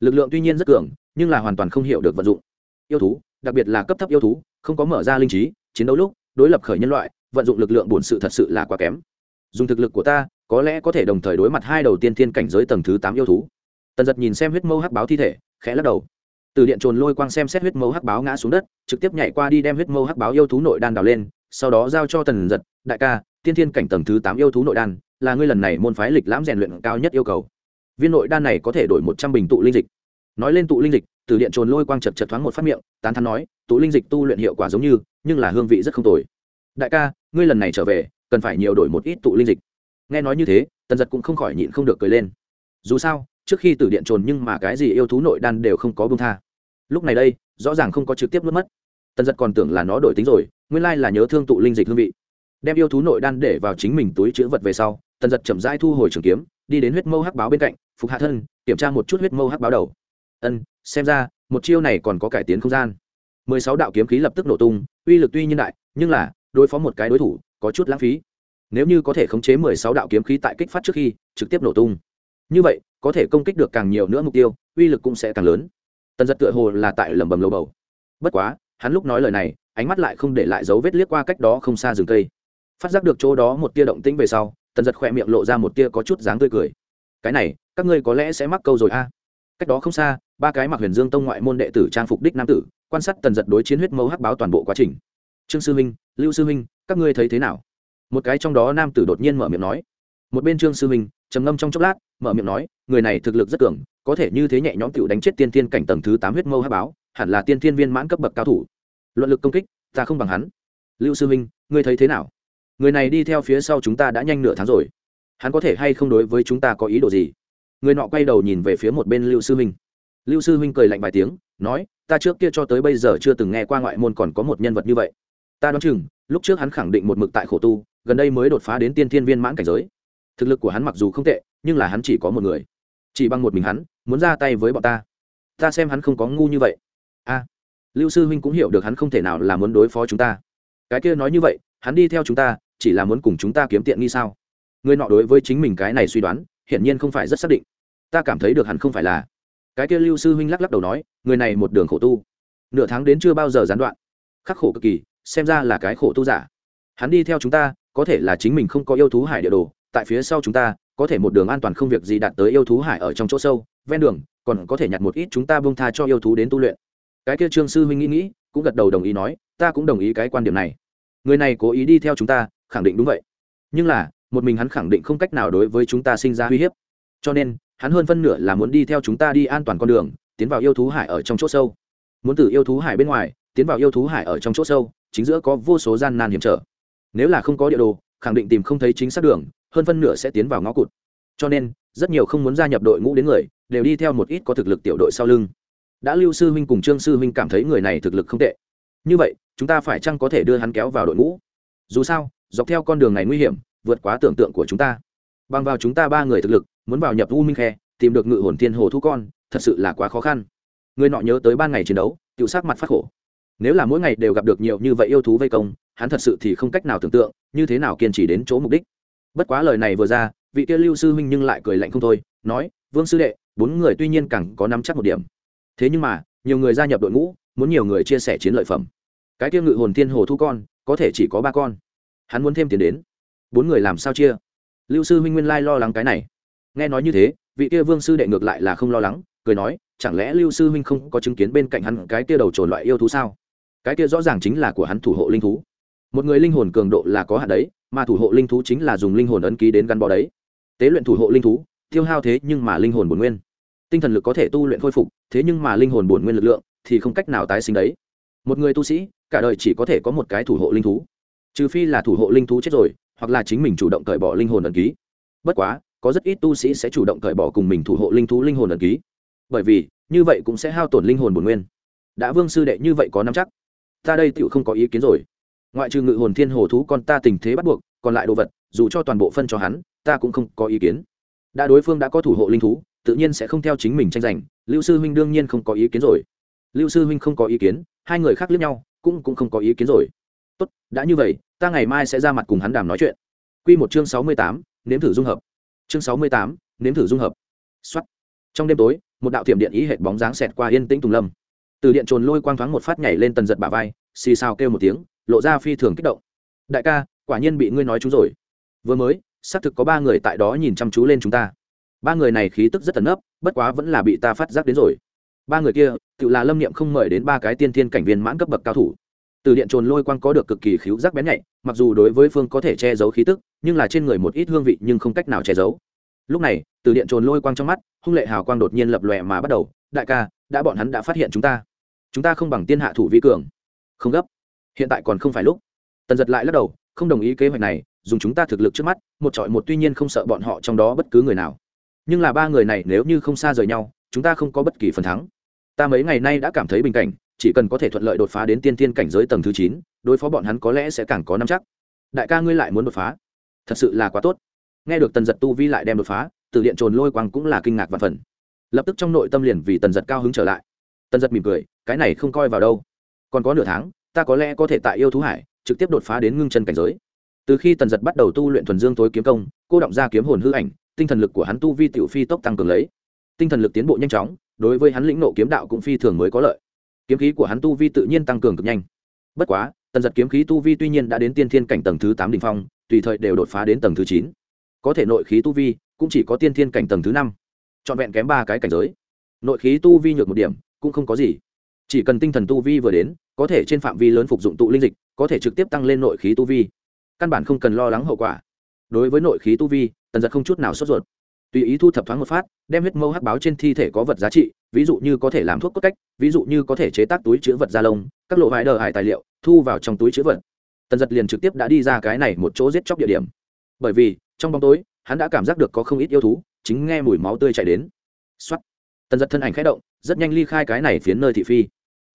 S1: Lực lượng tuy nhiên rất cường, nhưng là hoàn toàn không hiểu được vận dụng. Yêu thú, đặc biệt là cấp thấp yêu thú, không có mở ra linh trí, chiến đấu lúc, đối lập khởi nhân loại, vận dụng lực lượng bổn sự thật sự là quá kém. Dùng thực lực của ta, có lẽ có thể đồng thời đối mặt hai đầu tiên thiên cảnh giới tầng thứ tám yêu thú. Tần giật nhìn xem huyết mâu hắc báo thi thể, khẽ lắc đầu từ điện trồn lôi quang xem xét huyết mâu hắc báo ngã xuống đất, trực tiếp nhảy qua đi đem huyết mâu hắc báo yêu thú nội đan đào lên, sau đó giao cho tần giật, đại ca, tiên thiên cảnh tầng thứ tám yêu thú nội đan, là ngươi lần này môn phái lịch lãm rèn luyện cao nhất yêu cầu. Viên nội đan này có thể đổi một trăm bình tụ linh dịch. Nói lên tụ linh dịch, từ điện trồn lôi quang chật chật thoáng một phát miệng, tán thắn nói, tụ linh dịch tu luyện hiệu quả giống như, nhưng là hương vị rất không tồi. Đại ca, ngươi lần này trở về, cần phải nhiều đổi một ít tụ linh dịch. Nghe nói như thế, tần giật cũng không khỏi nhịn không được cười lên. Dù sao, trước khi từ điện trồn nhưng mà cái gì yêu thú nội đan đều không có bông tha lúc này đây, rõ ràng không có trực tiếp nuốt mất. Tần giật còn tưởng là nó đổi tính rồi, nguyên lai là nhớ thương tụ linh dịch hương vị. Đem yêu thú nội đan để vào chính mình túi chữ vật về sau, tần giật chậm rãi thu hồi trường kiếm, đi đến huyết mâu hắc báo bên cạnh, phục hạ thân, kiểm tra một chút huyết mâu hắc báo đầu. Ân, xem ra, một chiêu này còn có cải tiến không gian. Mười sáu đạo kiếm khí lập tức nổ tung, uy lực tuy nhiên đại, nhưng là, đối phó một cái đối thủ, có chút lãng phí. Nếu như có thể khống chế mười sáu đạo kiếm khí tại kích phát trước khi, trực tiếp nổ tung. Như vậy, có thể công kích được càng nhiều nữa mục tiêu, uy lực cũng sẽ càng lớn tần giật tựa hồ là tại lẩm bẩm lầu bầu. Bất quá, hắn lúc nói lời này, ánh mắt lại không để lại dấu vết liếc qua cách đó không xa rừng cây. Phát giác được chỗ đó một tia động tĩnh về sau, tần giật khỏe miệng lộ ra một tia có chút dáng tươi cười. Cái này, các ngươi có lẽ sẽ mắc câu rồi a. Cách đó không xa, ba cái mặc huyền dương tông ngoại môn đệ tử trang phục đích nam tử, quan sát tần giật đối chiến huyết mẫu hắc báo toàn bộ quá trình. Trương sư huynh, lưu sư huynh, các ngươi thấy thế nào? Một cái trong đó nam tử đột nhiên mở miệng nói. Một bên trương sư huynh trầm ngâm trong chốc lát, mở miệng nói, người này thực lực rất cường, có thể như thế nhẹ nhõm tựu đánh chết tiên thiên cảnh tầng thứ tám huyết mâu hắc báo, hẳn là tiên thiên viên mãn cấp bậc cao thủ. Luận lực công kích, ta không bằng hắn. Lưu sư huynh, ngươi thấy thế nào? Người này đi theo phía sau chúng ta đã nhanh nửa tháng rồi. Hắn có thể hay không đối với chúng ta có ý đồ gì? Người nọ quay đầu nhìn về phía một bên lưu sư huynh. Lưu sư huynh cười lạnh vài tiếng, nói, ta trước kia cho tới bây giờ chưa từng nghe qua ngoại môn còn có một nhân vật như vậy. Ta đoán chừng, lúc trước hắn khẳng định một mực tại khổ tu, gần đây mới đột phá đến tiên thiên viên mãn cảnh giới thực lực của hắn mặc dù không tệ, nhưng là hắn chỉ có một người. Chỉ bằng một mình hắn, muốn ra tay với bọn ta. Ta xem hắn không có ngu như vậy. A. Lưu sư huynh cũng hiểu được hắn không thể nào là muốn đối phó chúng ta. Cái kia nói như vậy, hắn đi theo chúng ta, chỉ là muốn cùng chúng ta kiếm tiện nghi sao? Người nọ đối với chính mình cái này suy đoán, hiển nhiên không phải rất xác định. Ta cảm thấy được hắn không phải là. Cái kia lưu sư huynh lắc lắc đầu nói, người này một đường khổ tu. Nửa tháng đến chưa bao giờ gián đoạn. Khắc khổ cực kỳ, xem ra là cái khổ tu giả. Hắn đi theo chúng ta, có thể là chính mình không có yêu thú hải địa đồ tại phía sau chúng ta, có thể một đường an toàn không việc gì đạt tới yêu thú hải ở trong chỗ sâu, ven đường, còn có thể nhặt một ít chúng ta bông tha cho yêu thú đến tu luyện. Cái kia trương sư huynh nghĩ nghĩ, cũng gật đầu đồng ý nói, ta cũng đồng ý cái quan điểm này. Người này cố ý đi theo chúng ta, khẳng định đúng vậy. Nhưng là, một mình hắn khẳng định không cách nào đối với chúng ta sinh ra uy hiếp. Cho nên, hắn hơn phân nửa là muốn đi theo chúng ta đi an toàn con đường, tiến vào yêu thú hải ở trong chỗ sâu. Muốn từ yêu thú hải bên ngoài, tiến vào yêu thú hải ở trong chỗ sâu, chính giữa có vô số gian nan hiểm trở. Nếu là không có địa đồ, khẳng định tìm không thấy chính xác đường hơn phân nửa sẽ tiến vào ngõ cụt. Cho nên, rất nhiều không muốn gia nhập đội ngũ đến người, đều đi theo một ít có thực lực tiểu đội sau lưng. Đã lưu sư huynh cùng trương sư huynh cảm thấy người này thực lực không tệ. Như vậy, chúng ta phải chăng có thể đưa hắn kéo vào đội ngũ? Dù sao, dọc theo con đường này nguy hiểm, vượt quá tưởng tượng của chúng ta. Bằng vào chúng ta ba người thực lực, muốn vào nhập u minh khe, tìm được ngự hồn thiên hồ thu con, thật sự là quá khó khăn. Người nọ nhớ tới ban ngày chiến đấu tự sát mặt phát khổ. Nếu là mỗi ngày đều gặp được nhiều như vậy yêu thú vây công, hắn thật sự thì không cách nào tưởng tượng, như thế nào kiên trì đến chỗ mục đích bất quá lời này vừa ra, vị kia lưu sư huynh nhưng lại cười lạnh không thôi, nói, vương sư đệ, bốn người tuy nhiên càng có nắm chắc một điểm. Thế nhưng mà, nhiều người gia nhập đội ngũ, muốn nhiều người chia sẻ chiến lợi phẩm. Cái kia ngự hồn thiên hồ thu con, có thể chỉ có ba con. Hắn muốn thêm tiền đến. Bốn người làm sao chia? Lưu sư huynh nguyên lai lo lắng cái này. Nghe nói như thế, vị kia vương sư đệ ngược lại là không lo lắng, cười nói, chẳng lẽ lưu sư huynh không có chứng kiến bên cạnh hắn cái kia đầu trồn loại yêu thú sao? Cái kia rõ ràng chính là của hắn thủ hộ linh thú. Một người linh hồn cường độ là có hạn đấy mà thủ hộ linh thú chính là dùng linh hồn ấn ký đến gắn bó đấy. Tế luyện thủ hộ linh thú, tiêu hao thế nhưng mà linh hồn bổn nguyên. Tinh thần lực có thể tu luyện khôi phục, thế nhưng mà linh hồn bổn nguyên lực lượng thì không cách nào tái sinh đấy. Một người tu sĩ, cả đời chỉ có thể có một cái thủ hộ linh thú. Trừ phi là thủ hộ linh thú chết rồi, hoặc là chính mình chủ động cởi bỏ linh hồn ẩn ký. Bất quá, có rất ít tu sĩ sẽ chủ động cởi bỏ cùng mình thủ hộ linh thú linh hồn ẩn ký. Bởi vì, như vậy cũng sẽ hao tổn linh hồn bổn nguyên. Đã vương sư đệ như vậy có nắm chắc. Ta đây tựu không có ý kiến rồi ngoại trừ ngự hồn thiên hồ thú con ta tình thế bắt buộc, còn lại đồ vật, dù cho toàn bộ phân cho hắn, ta cũng không có ý kiến. Đã đối phương đã có thủ hộ linh thú, tự nhiên sẽ không theo chính mình tranh giành, lưu sư huynh đương nhiên không có ý kiến rồi. Lưu sư huynh không có ý kiến, hai người khác lướt nhau, cũng cũng không có ý kiến rồi. Tốt, đã như vậy, ta ngày mai sẽ ra mặt cùng hắn đàm nói chuyện. Q một chương sáu mươi tám, nếm thử dung hợp. Chương sáu mươi tám, nếm thử dung hợp. X trong đêm tối, một đạo thiểm điện ý hệ bóng dáng xẹt qua yên tĩnh tùng lâm. Từ điện trồn lôi quang thoáng một phát nhảy lên tần giật bà vai, xì xào kêu một tiếng lộ ra phi thường kích động. Đại ca, quả nhiên bị ngươi nói chúng rồi. Vừa mới, xác thực có ba người tại đó nhìn chăm chú lên chúng ta. Ba người này khí tức rất tấn ấp bất quá vẫn là bị ta phát giác đến rồi. Ba người kia, tự là lâm niệm không mời đến ba cái tiên thiên cảnh viên mãn cấp bậc cao thủ. Từ điện trồn lôi quang có được cực kỳ khíu giác bén nhạy, mặc dù đối với phương có thể che giấu khí tức, nhưng là trên người một ít hương vị nhưng không cách nào che giấu. Lúc này, từ điện trồn lôi quang trong mắt, hung lệ hào quang đột nhiên lập lòe mà bắt đầu. Đại ca, đã bọn hắn đã phát hiện chúng ta. Chúng ta không bằng tiên hạ thủ vi cường. Không gấp hiện tại còn không phải lúc. Tần giật lại lắc đầu, không đồng ý kế hoạch này, dùng chúng ta thực lực trước mắt, một trọi một tuy nhiên không sợ bọn họ trong đó bất cứ người nào. Nhưng là ba người này nếu như không xa rời nhau, chúng ta không có bất kỳ phần thắng. Ta mấy ngày nay đã cảm thấy bình cảnh, chỉ cần có thể thuận lợi đột phá đến tiên tiên cảnh giới tầng thứ chín, đối phó bọn hắn có lẽ sẽ càng có năm chắc. Đại ca ngươi lại muốn đột phá? Thật sự là quá tốt. Nghe được tần giật tu vi lại đem đột phá, từ điện trồn lôi quang cũng là kinh ngạc và phần. Lập tức trong nội tâm liền vì tần giật cao hứng trở lại. Tần giật mỉm cười, cái này không coi vào đâu. Còn có nửa tháng ta có lẽ có thể tại yêu thú hải, trực tiếp đột phá đến ngưng chân cảnh giới. Từ khi tần giật bắt đầu tu luyện thuần dương tối kiếm công, cô động ra kiếm hồn hư ảnh, tinh thần lực của hắn tu vi tiểu phi tốc tăng cường lấy. Tinh thần lực tiến bộ nhanh chóng, đối với hắn lĩnh nộ kiếm đạo cũng phi thường mới có lợi. Kiếm khí của hắn tu vi tự nhiên tăng cường cực nhanh. Bất quá, tần giật kiếm khí tu vi tuy nhiên đã đến tiên thiên cảnh tầng thứ tám đ ỉ n h phong, tùy thời đều đột phá đến tầng thứ chín. Có thể nội khí tu vi cũng chỉ có tiên thiên cảnh tầng thứ năm. Trọn vẹn kém ba cái cảnh giới. Nội khí tu vi nhược một điểm cũng không có gì chỉ cần tinh thần tu vi vừa đến, có thể trên phạm vi lớn phục dụng tụ linh dịch, có thể trực tiếp tăng lên nội khí tu vi. Căn bản không cần lo lắng hậu quả. Đối với nội khí tu vi, tần giật không chút nào sốt ruột. Tùy ý thu thập thoáng một phát, đem huyết mâu hắc báo trên thi thể có vật giá trị, ví dụ như có thể làm thuốc cốt cách, ví dụ như có thể chế tác túi chữ vật da lông, các lộ vải đờ hải tài liệu, thu vào trong túi chữ vật. Tần giật liền trực tiếp đã đi ra cái này một chỗ giết chóc địa điểm. Bởi vì, trong bóng tối, hắn đã cảm giác được có không ít yêu thú, chính nghe mùi máu tươi chạy đến. Xuất tần giật thân ảnh khẽ động, rất nhanh ly khai cái này phiến nơi thị phi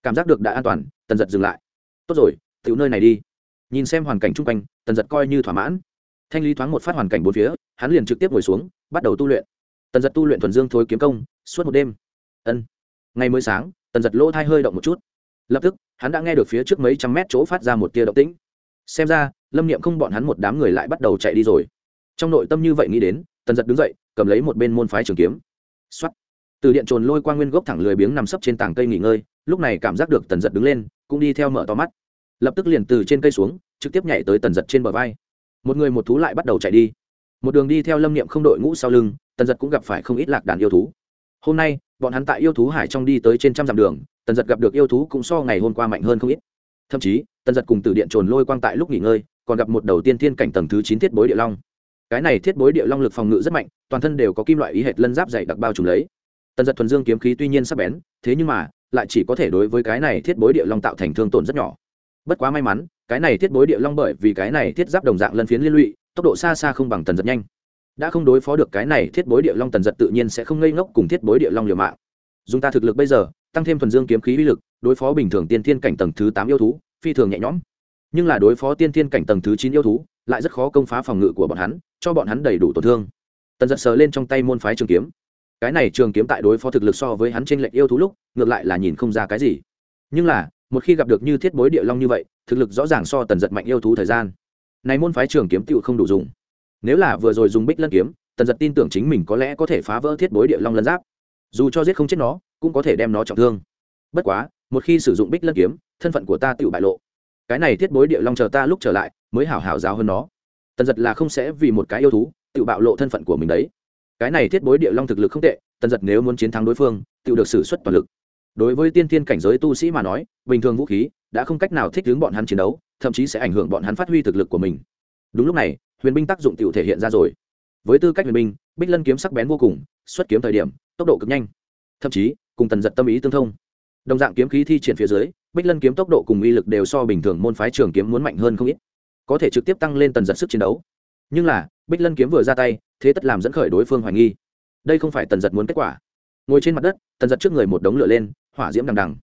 S1: cảm giác được đã an toàn, tần giật dừng lại. Tốt rồi, tiểu nơi này đi. Nhìn xem hoàn cảnh chung quanh, tần giật coi như thỏa mãn. Thanh lý thoáng một phát hoàn cảnh bốn phía, hắn liền trực tiếp ngồi xuống, bắt đầu tu luyện. Tần giật tu luyện thuần dương thối kiếm công, suốt một đêm. Ân. Ngày mới sáng, tần giật lỗ thai hơi động một chút. Lập tức, hắn đã nghe được phía trước mấy trăm mét chỗ phát ra một tia động tĩnh. Xem ra, lâm niệm không bọn hắn một đám người lại bắt đầu chạy đi rồi. Trong nội tâm như vậy nghĩ đến, tần giật đứng dậy, cầm lấy một bên môn phái trường kiếm. X từ điện trồn lôi qua nguyên gốc thẳng lười biếng nằm sấp trên tảng cây nghỉ ngơi, lúc này cảm giác được tần giật đứng lên, cũng đi theo mở to mắt. Lập tức liền từ trên cây xuống, trực tiếp nhảy tới tần giật trên bờ vai. Một người một thú lại bắt đầu chạy đi. Một đường đi theo lâm niệm không đội ngũ sau lưng, tần giật cũng gặp phải không ít lạc đàn yêu thú. Hôm nay, bọn hắn tại yêu thú hải trong đi tới trên trăm dặm đường, tần giật gặp được yêu thú cũng so ngày hôm qua mạnh hơn không ít. Thậm chí, tần giật cùng từ điện trồn lôi quang tại lúc nghỉ ngơi, còn gặp một đầu tiên thiên cảnh tầng thứ chín thiết bối địa long. Cái này thiết bối địa long lực phòng ngự rất mạnh, toàn thân đều có kim loại ý hệt lân giáp dày đặc bao trùm lấy tần giật thuần dương kiếm khí tuy nhiên sắp bén, thế nhưng mà, lại chỉ có thể đối với cái này thiết bối địa long tạo thành thương tổn rất nhỏ. Bất quá may mắn, cái này thiết bối địa long bởi vì cái này thiết giáp đồng dạng lân phiến liên lụy, tốc độ xa xa không bằng tần giật nhanh. Đã không đối phó được cái này thiết bối địa long tần giật tự nhiên sẽ không ngây ngốc cùng thiết bối địa long liều mạng. Dùng ta thực lực bây giờ, tăng thêm thuần dương kiếm khí uy lực, đối phó bình thường tiên thiên cảnh tầng thứ tám yêu thú, phi thường nhẹ nhõm. Nhưng là đối phó tiên thiên cảnh tầng thứ chín yêu thú, lại rất khó công phá phòng ngự của bọn hắn, cho bọn hắn đầy đủ tổn thương. Tần giật sờ lên trong tay môn phái trường kiếm cái này trường kiếm tại đối phó thực lực so với hắn trên lệnh yêu thú lúc, ngược lại là nhìn không ra cái gì. Nhưng là, một khi gặp được như thiết bối địa long như vậy, thực lực rõ ràng so tần giật mạnh yêu thú thời gian. Này môn phái trường kiếm tựu không đủ dùng. Nếu là vừa rồi dùng bích lân kiếm, tần giật tin tưởng chính mình có lẽ có thể phá vỡ thiết bối địa long lân giáp. Dù cho giết không chết nó, cũng có thể đem nó trọng thương. Bất quá, một khi sử dụng bích lân kiếm, thân phận của ta tựu bại lộ. Cái này thiết bối địa long chờ ta lúc trở lại, mới hảo hảo giáo hơn nó. Tần giật là không sẽ vì một cái yêu thú tự bạo lộ thân phận của mình đấy cái này thiết bối địa long thực lực không tệ, tần giật nếu muốn chiến thắng đối phương tự được xử suất toàn lực. Đối với tiên tiên cảnh giới tu sĩ mà nói, bình thường vũ khí đã không cách nào thích hướng bọn hắn chiến đấu, thậm chí sẽ ảnh hưởng bọn hắn phát huy thực lực của mình. Đúng lúc này, huyền binh tác dụng tự thể hiện ra rồi. Với tư cách huyền binh, bích lân kiếm sắc bén vô cùng, xuất kiếm thời điểm, tốc độ cực nhanh. Thậm chí, cùng tần giật tâm ý tương thông. Đồng dạng kiếm khí thi triển phía dưới, bích lân kiếm tốc độ cùng uy lực đều so bình thường môn phái trường kiếm muốn mạnh hơn không ít. Có thể trực tiếp tăng lên tần giật sức chiến đấu nhưng là, bích lân kiếm vừa ra tay, thế tất làm dẫn khởi đối phương hoài nghi. Đây không phải tần giật muốn kết quả. Ngồi trên mặt đất, tần giật trước người một đống lửa lên, hỏa diễm đằng đằng.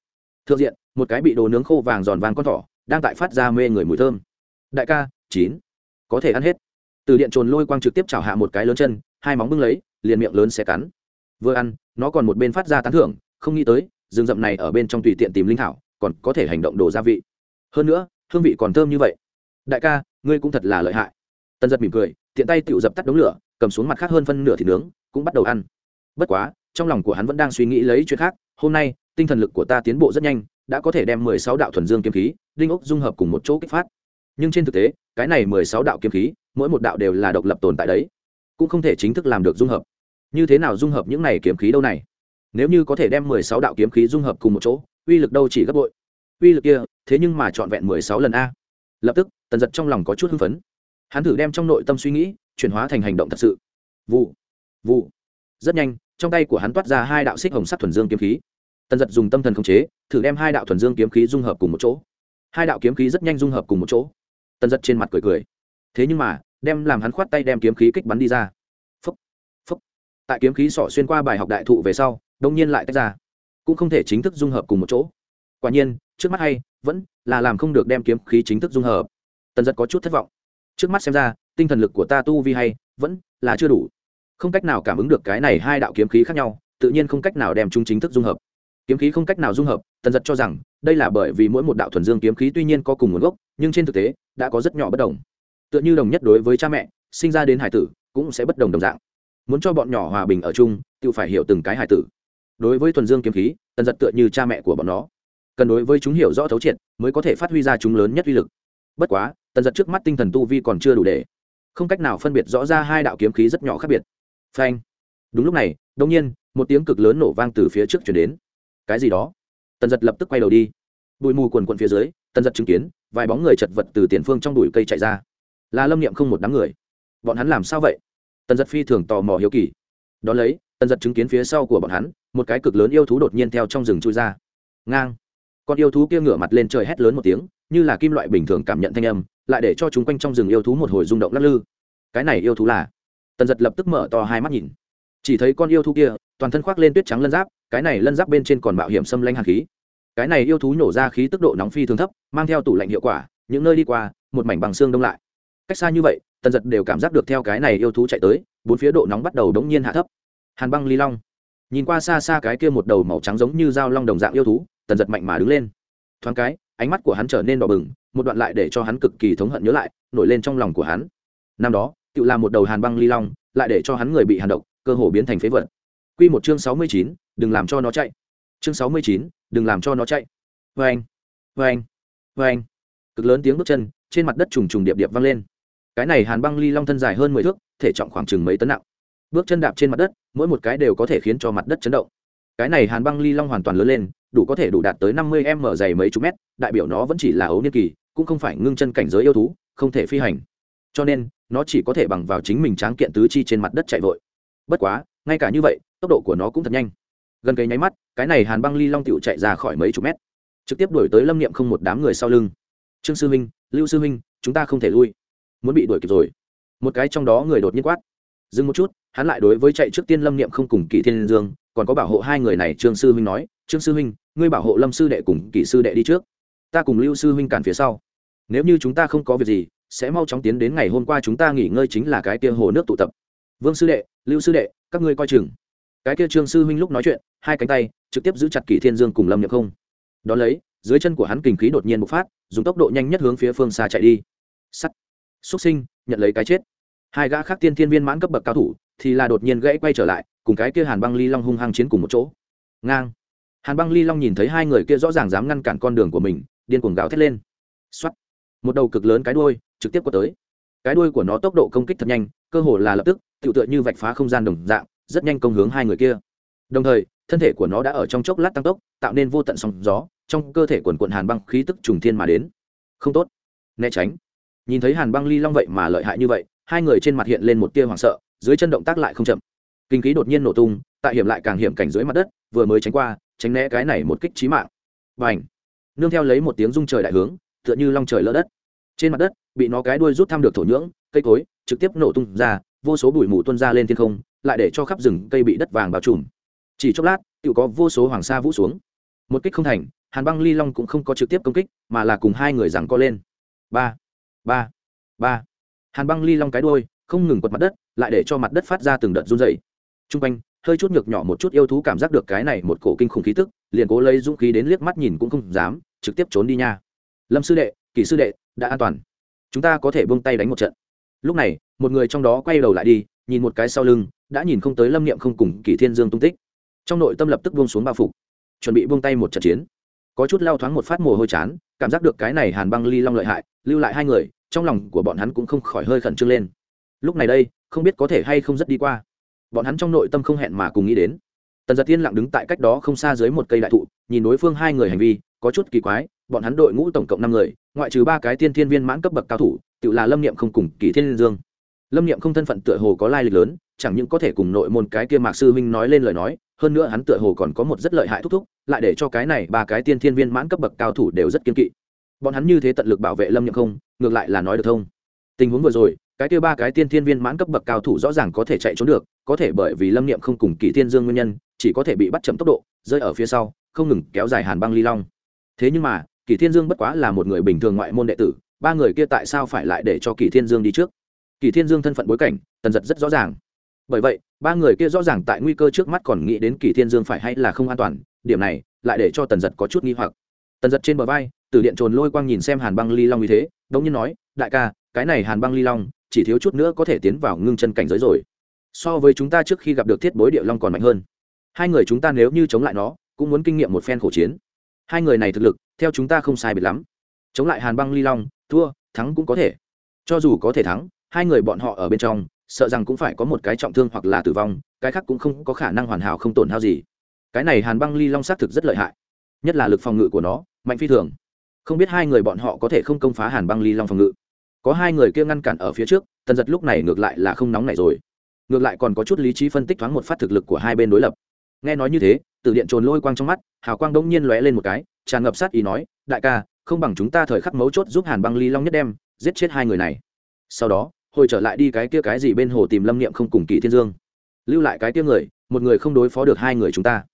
S1: Thượng diện, một cái bị đồ nướng khô vàng giòn vàng con thỏ, đang tại phát ra mê người mùi thơm. Đại ca, chín. Có thể ăn hết. Từ điện trồn lôi quang trực tiếp chảo hạ một cái lớn chân, hai móng bưng lấy, liền miệng lớn xe cắn. Vừa ăn, nó còn một bên phát ra tán thưởng, không nghĩ tới, rừng rậm này ở bên trong tùy tiện tìm linh thảo, còn có thể hành động đổ gia vị. Hơn nữa, hương vị còn thơm như vậy. Đại ca, ngươi cũng thật là lợi hại tần giật mỉm cười, tiện tay tự dập tắt đống lửa, cầm xuống mặt khác hơn phân nửa thịt nướng, cũng bắt đầu ăn. Bất quá, trong lòng của hắn vẫn đang suy nghĩ lấy chuyện khác, hôm nay, tinh thần lực của ta tiến bộ rất nhanh, đã có thể đem mười sáu đạo thuần dương kiếm khí, đinh ốc dung hợp cùng một chỗ kích phát. Nhưng trên thực tế, cái này mười sáu đạo kiếm khí, mỗi một đạo đều là độc lập tồn tại đấy, cũng không thể chính thức làm được dung hợp. Như thế nào dung hợp những này kiếm khí đâu này? Nếu như có thể đem mười sáu đạo kiếm khí dung hợp cùng một chỗ, uy lực đâu chỉ gấp bội. Uy lực kia, thế nhưng mà trọn vẹn mười sáu lần a. Lập tức, tần giật trong lòng có chút hưng phấn hắn thử đem trong nội tâm suy nghĩ chuyển hóa thành hành động thật sự. Vụ vụ. Rất nhanh, trong tay của hắn toát ra hai đạo xích hồng sắc thuần dương kiếm khí. Tần giật dùng tâm thần khống chế, thử đem hai đạo thuần dương kiếm khí dung hợp cùng một chỗ. Hai đạo kiếm khí rất nhanh dung hợp cùng một chỗ. Tần giật trên mặt cười cười. Thế nhưng mà, đem làm hắn khoát tay đem kiếm khí kích bắn đi ra. Phấp phấp tại kiếm khí sỏ xuyên qua bài học đại thụ về sau, đông nhiên lại tách ra. Cũng không thể chính thức dung hợp cùng một chỗ. Quả nhiên, trước mắt hay, vẫn là làm không được đem kiếm khí chính thức dung hợp. Tần giật có chút thất vọng trước mắt xem ra, tinh thần lực của ta tu vi hay, vẫn là chưa đủ. Không cách nào cảm ứng được cái này hai đạo kiếm khí khác nhau, tự nhiên không cách nào đem chúng chính thức dung hợp. Kiếm khí không cách nào dung hợp, tần giật cho rằng, đây là bởi vì mỗi một đạo thuần dương kiếm khí tuy nhiên có cùng nguồn gốc, nhưng trên thực tế, đã có rất nhỏ bất đồng. Tựa như đồng nhất đối với cha mẹ, sinh ra đến hải tử, cũng sẽ bất đồng đồng dạng. Muốn cho bọn nhỏ hòa bình ở chung, tự phải hiểu từng cái hải tử. Đối với thuần dương kiếm khí, tần giật tựa như cha mẹ của bọn nó. Cần đối với chúng hiểu rõ thấu triệt, mới có thể phát huy ra chúng lớn nhất uy lực. Bất quá tần giật trước mắt tinh thần tu vi còn chưa đủ để không cách nào phân biệt rõ ra hai đạo kiếm khí rất nhỏ khác biệt. Phanh. Đúng lúc này đông nhiên, một tiếng cực lớn nổ vang từ phía trước chuyển đến. Cái gì đó? Tần giật lập tức quay đầu đi. Bụi mù quần quận phía dưới, tần giật chứng kiến, vài bóng người chật vật từ tiền phương trong đùi cây chạy ra. Là lâm niệm không một đám người. Bọn hắn làm sao vậy? Tần giật phi thường tò mò hiếu kỳ. Đ ó lấy, tần giật chứng kiến phía sau của bọn hắn, một cái cực lớn yêu thú đột nhiên theo trong rừng chui ra. Ngang. Con yêu thú kia ngửa mặt lên trời hét lớn một tiếng, như là kim loại bình thường cảm nhận thanh âm lại để cho chúng quanh trong rừng yêu thú một hồi rung động lắc lư. Cái này yêu thú là? Tần giật lập tức mở to hai mắt nhìn. Chỉ thấy con yêu thú kia, toàn thân khoác lên tuyết trắng lân giáp, cái này lân giáp bên trên còn mạo hiểm xâm lanh hàn khí. Cái này yêu thú nhổ ra khí tức độ nóng phi thường thấp, mang theo tủ lạnh hiệu quả, những nơi đi qua, một mảnh bằng xương đông lại. Cách xa như vậy, tần giật đều cảm giác được theo cái này yêu thú chạy tới, bốn phía độ nóng bắt đầu đống nhiên hạ thấp. Hàn băng ly long. Nhìn qua xa xa cái kia một đầu màu trắng giống như dao long đồng dạng yêu thú, tần giật mạnh mà đứng lên. Thoáng cái, ánh mắt của hắn trở nên đỏ bừng một đoạn lại để cho hắn cực kỳ thống hận nhớ lại, nổi lên trong lòng của hắn. Năm đó tự làm một đầu hàn băng ly long, lại để cho hắn người bị hàn độc, cơ hồ biến thành phế vật. Q một chương sáu mươi chín, đừng làm cho nó chạy. Chương sáu mươi chín, đừng làm cho nó chạy. Vê anh vê anh vê anh cực lớn tiếng bước chân, trên mặt đất trùng trùng điệp điệp vang lên. Cái này hàn băng ly long thân dài hơn mười thước, thể trọng khoảng chừng mấy tấn nặng. Bước chân đạp trên mặt đất, mỗi một cái đều có thể khiến cho mặt đất chấn động. Cái này hàn băng ly long hoàn toàn lớn lên, đủ có thể đủ đạt tới năm mươi m dày mấy chục mét, đại biểu nó vẫn chỉ là ấu niên kỳ cũng không phải ngưng chân cảnh giới yêu thú, không thể phi hành. Cho nên, nó chỉ có thể bằng vào chính mình tráng kiện tứ chi trên mặt đất chạy vội. Bất quá, ngay cả như vậy, tốc độ của nó cũng thật nhanh. Gần cây nháy mắt, cái này hàn băng ly long tựu chạy ra khỏi mấy chục mét. Trực tiếp đuổi tới lâm niệm không một đám người sau lưng. Trương sư huynh, lưu sư huynh, chúng ta không thể lui. Muốn bị đuổi kịp rồi. Một cái trong đó người đột nhiên quát. Dừng một chút, hắn lại đối với chạy trước tiên lâm niệm không cùng kỷ thiên dương, còn có bảo hộ hai người này, trương sư huynh nói, trương sư huynh, ngươi bảo hộ lâm sư đệ cùng kỷ sư đệ đi trước. Ta cùng lưu sư huynh cản phía sau nếu như chúng ta không có việc gì, sẽ mau chóng tiến đến ngày hôm qua chúng ta nghỉ ngơi chính là cái kia hồ nước tụ tập. Vương sư đệ, lưu sư đệ, các ngươi coi chừng. Cái kia trương sư huynh lúc nói chuyện, hai cánh tay, trực tiếp giữ chặt kỷ thiên dương cùng lâm nhậm không. Đ ó lấy, dưới chân của hắn kình khí đột nhiên bộc phát, dùng tốc độ nhanh nhất hướng phía phương xa chạy đi. Sắt. Xúc sinh, nhận lấy cái chết. Hai gã khác tiên thiên viên mãn cấp bậc cao thủ thì là đột nhiên gãy quay trở lại, cùng cái kia hàn băng ly long hung hăng chiến cùng một chỗ. Ngang. Hàn băng ly long nhìn thấy hai người kia rõ ràng dám ngăn cản con đường của mình, điên cuồng gào thét lên. X một đầu cực lớn cái đuôi trực tiếp quất tới. Cái đuôi của nó tốc độ công kích thật nhanh, cơ hồ là lập tức tự tựa như vạch phá không gian đồng dạng, rất nhanh công hướng hai người kia. Đồng thời, thân thể của nó đã ở trong chốc lát tăng tốc, tạo nên vô tận sóng gió, trong cơ thể quần quận hàn băng khí tức trùng thiên mà đến. Không tốt. Né tránh. Nhìn thấy hàn băng ly long vậy mà lợi hại như vậy, hai người trên mặt hiện lên một tia hoảng sợ, dưới chân động tác lại không chậm. Kinh khí đột nhiên nổ tung, tại hiểm lại càng hiểm cảnh dưới mặt đất, vừa mới tránh qua, tránh né cái này một kích trí mạng. Và ảnh nương theo lấy một tiếng rung trời đại hướng, tựa như long trời lỡ đất trên mặt đất, bị nó cái đuôi rút thăm được thổ nhưỡng, cây cối, trực tiếp nổ tung ra, vô số bụi mù tuôn ra lên thiên không, lại để cho khắp rừng cây bị đất vàng bao trùm. Chỉ chốc lát tự có vô số hoàng sa vũ xuống. Một kích không thành, hàn băng ly long cũng không có trực tiếp công kích, mà là cùng hai người rằng co lên. Ba ba ba. Hàn băng ly long cái đuôi, không ngừng quật mặt đất, lại để cho mặt đất phát ra từng đợt run dày t r u n g quanh, hơi chút nhược nhỏ một chút yêu thú cảm giác được cái này một cổ kinh khủng khí tức, liền cố lấy dũng khí đến liếc mắt nhìn cũng không dám, trực tiếp trốn đi nha. Lâm sư đệ kỳ sư đệ, đã an toàn. Chúng ta có thể buông tay đánh một trận. Lúc này, một người trong đó quay đầu lại đi, nhìn một cái sau lưng, đã nhìn không tới lâm niệm không cùng kỳ thiên dương tung tích. Trong nội tâm lập tức buông xuống bao phục, chuẩn bị buông tay một trận chiến. Có chút lao thoáng một phát mồ hôi chán, cảm giác được cái này hàn băng ly long lợi hại, lưu lại hai người, trong lòng của bọn hắn cũng không khỏi hơi khẩn trương lên. Lúc này đây, không biết có thể hay không rất đi qua. Bọn hắn trong nội tâm không hẹn mà cùng nghĩ đến. Tần giật tiên lặng đứng tại cách đó không xa dưới một cây đại thụ, nhìn đối phương hai người hành vi, có chút kỳ quái bọn hắn đội ngũ tổng cộng năm người, ngoại trừ ba cái tiên thiên viên mãn cấp bậc cao thủ, tự là lâm niệm không cùng kỳ thiên liên dương. Lâm niệm không thân phận tựa hồ có lai lịch lớn, chẳng những có thể cùng nội môn cái kia mạc sư huynh nói lên lời nói, hơn nữa hắn tựa hồ còn có một rất lợi hại thúc thúc, lại để cho cái này ba cái tiên thiên viên mãn cấp bậc cao thủ đều rất kiên kỵ. Bọn hắn như thế tận lực bảo vệ lâm niệm không, ngược lại là nói được thông. Tình huống vừa rồi, cái kia ba cái tiên thiên viên mãn cấp bậc cao thủ rõ ràng có thể chạy trốn được, có thể bởi vì lâm niệm không cùng kỳ thiên dương nguyên nhân, chỉ có thể bị bắt chậm tốc độ, rơi ở phía sau, không ngừng kéo dài hàn băng ly long. Thế nhưng mà kỳ thiên dương bất quá là một người bình thường ngoại môn đệ tử, ba người kia tại sao phải lại để cho kỳ thiên dương đi trước? Kỳ thiên dương thân phận bối cảnh, tần giật rất rõ ràng. Bởi vậy, ba người kia rõ ràng tại nguy cơ trước mắt còn nghĩ đến kỳ thiên dương phải hay là không an toàn, điểm này lại để cho tần giật có chút nghi hoặc. Tần giật trên bờ vai, từ điện trồn lôi quang nhìn xem hàn băng ly long như thế, đống nhiên nói, đại ca, cái này hàn băng ly long, chỉ thiếu chút nữa có thể tiến vào ngưng chân cảnh giới rồi. So với chúng ta trước khi gặp được thiết bối địa long còn mạnh hơn. Hai người chúng ta nếu như chống lại nó, cũng muốn kinh nghiệm một phen khổ chiến. Hai người này thực lực theo chúng ta không sai biệt lắm. Chống lại hàn băng ly long, thua, thắng cũng có thể. Cho dù có thể thắng, hai người bọn họ ở bên trong, sợ rằng cũng phải có một cái trọng thương hoặc là tử vong, cái khác cũng không có khả năng hoàn hảo không tổn hao gì. Cái này hàn băng ly long xác thực rất lợi hại, nhất là lực phòng ngự của nó, mạnh phi thường. Không biết hai người bọn họ có thể không công phá hàn băng ly long phòng ngự. Có hai người kia ngăn cản ở phía trước, tần giật lúc này ngược lại là không nóng này rồi. Ngược lại còn có chút lý trí phân tích thoáng một phát thực lực của hai bên đối lập. Nghe nói như thế từ điện trồn lôi quang trong mắt, hào quang đông nhiên lóe lên một cái tràn ngập sát ý nói, đại ca, không bằng chúng ta thời khắc mấu chốt giúp hàn băng ly long nhất đem, giết chết hai người này. Sau đó, hồi trở lại đi cái kia cái gì bên hồ tìm lâm niệm không cùng kỳ thiên dương. Lưu lại cái kia người, một người không đối phó được hai người chúng ta.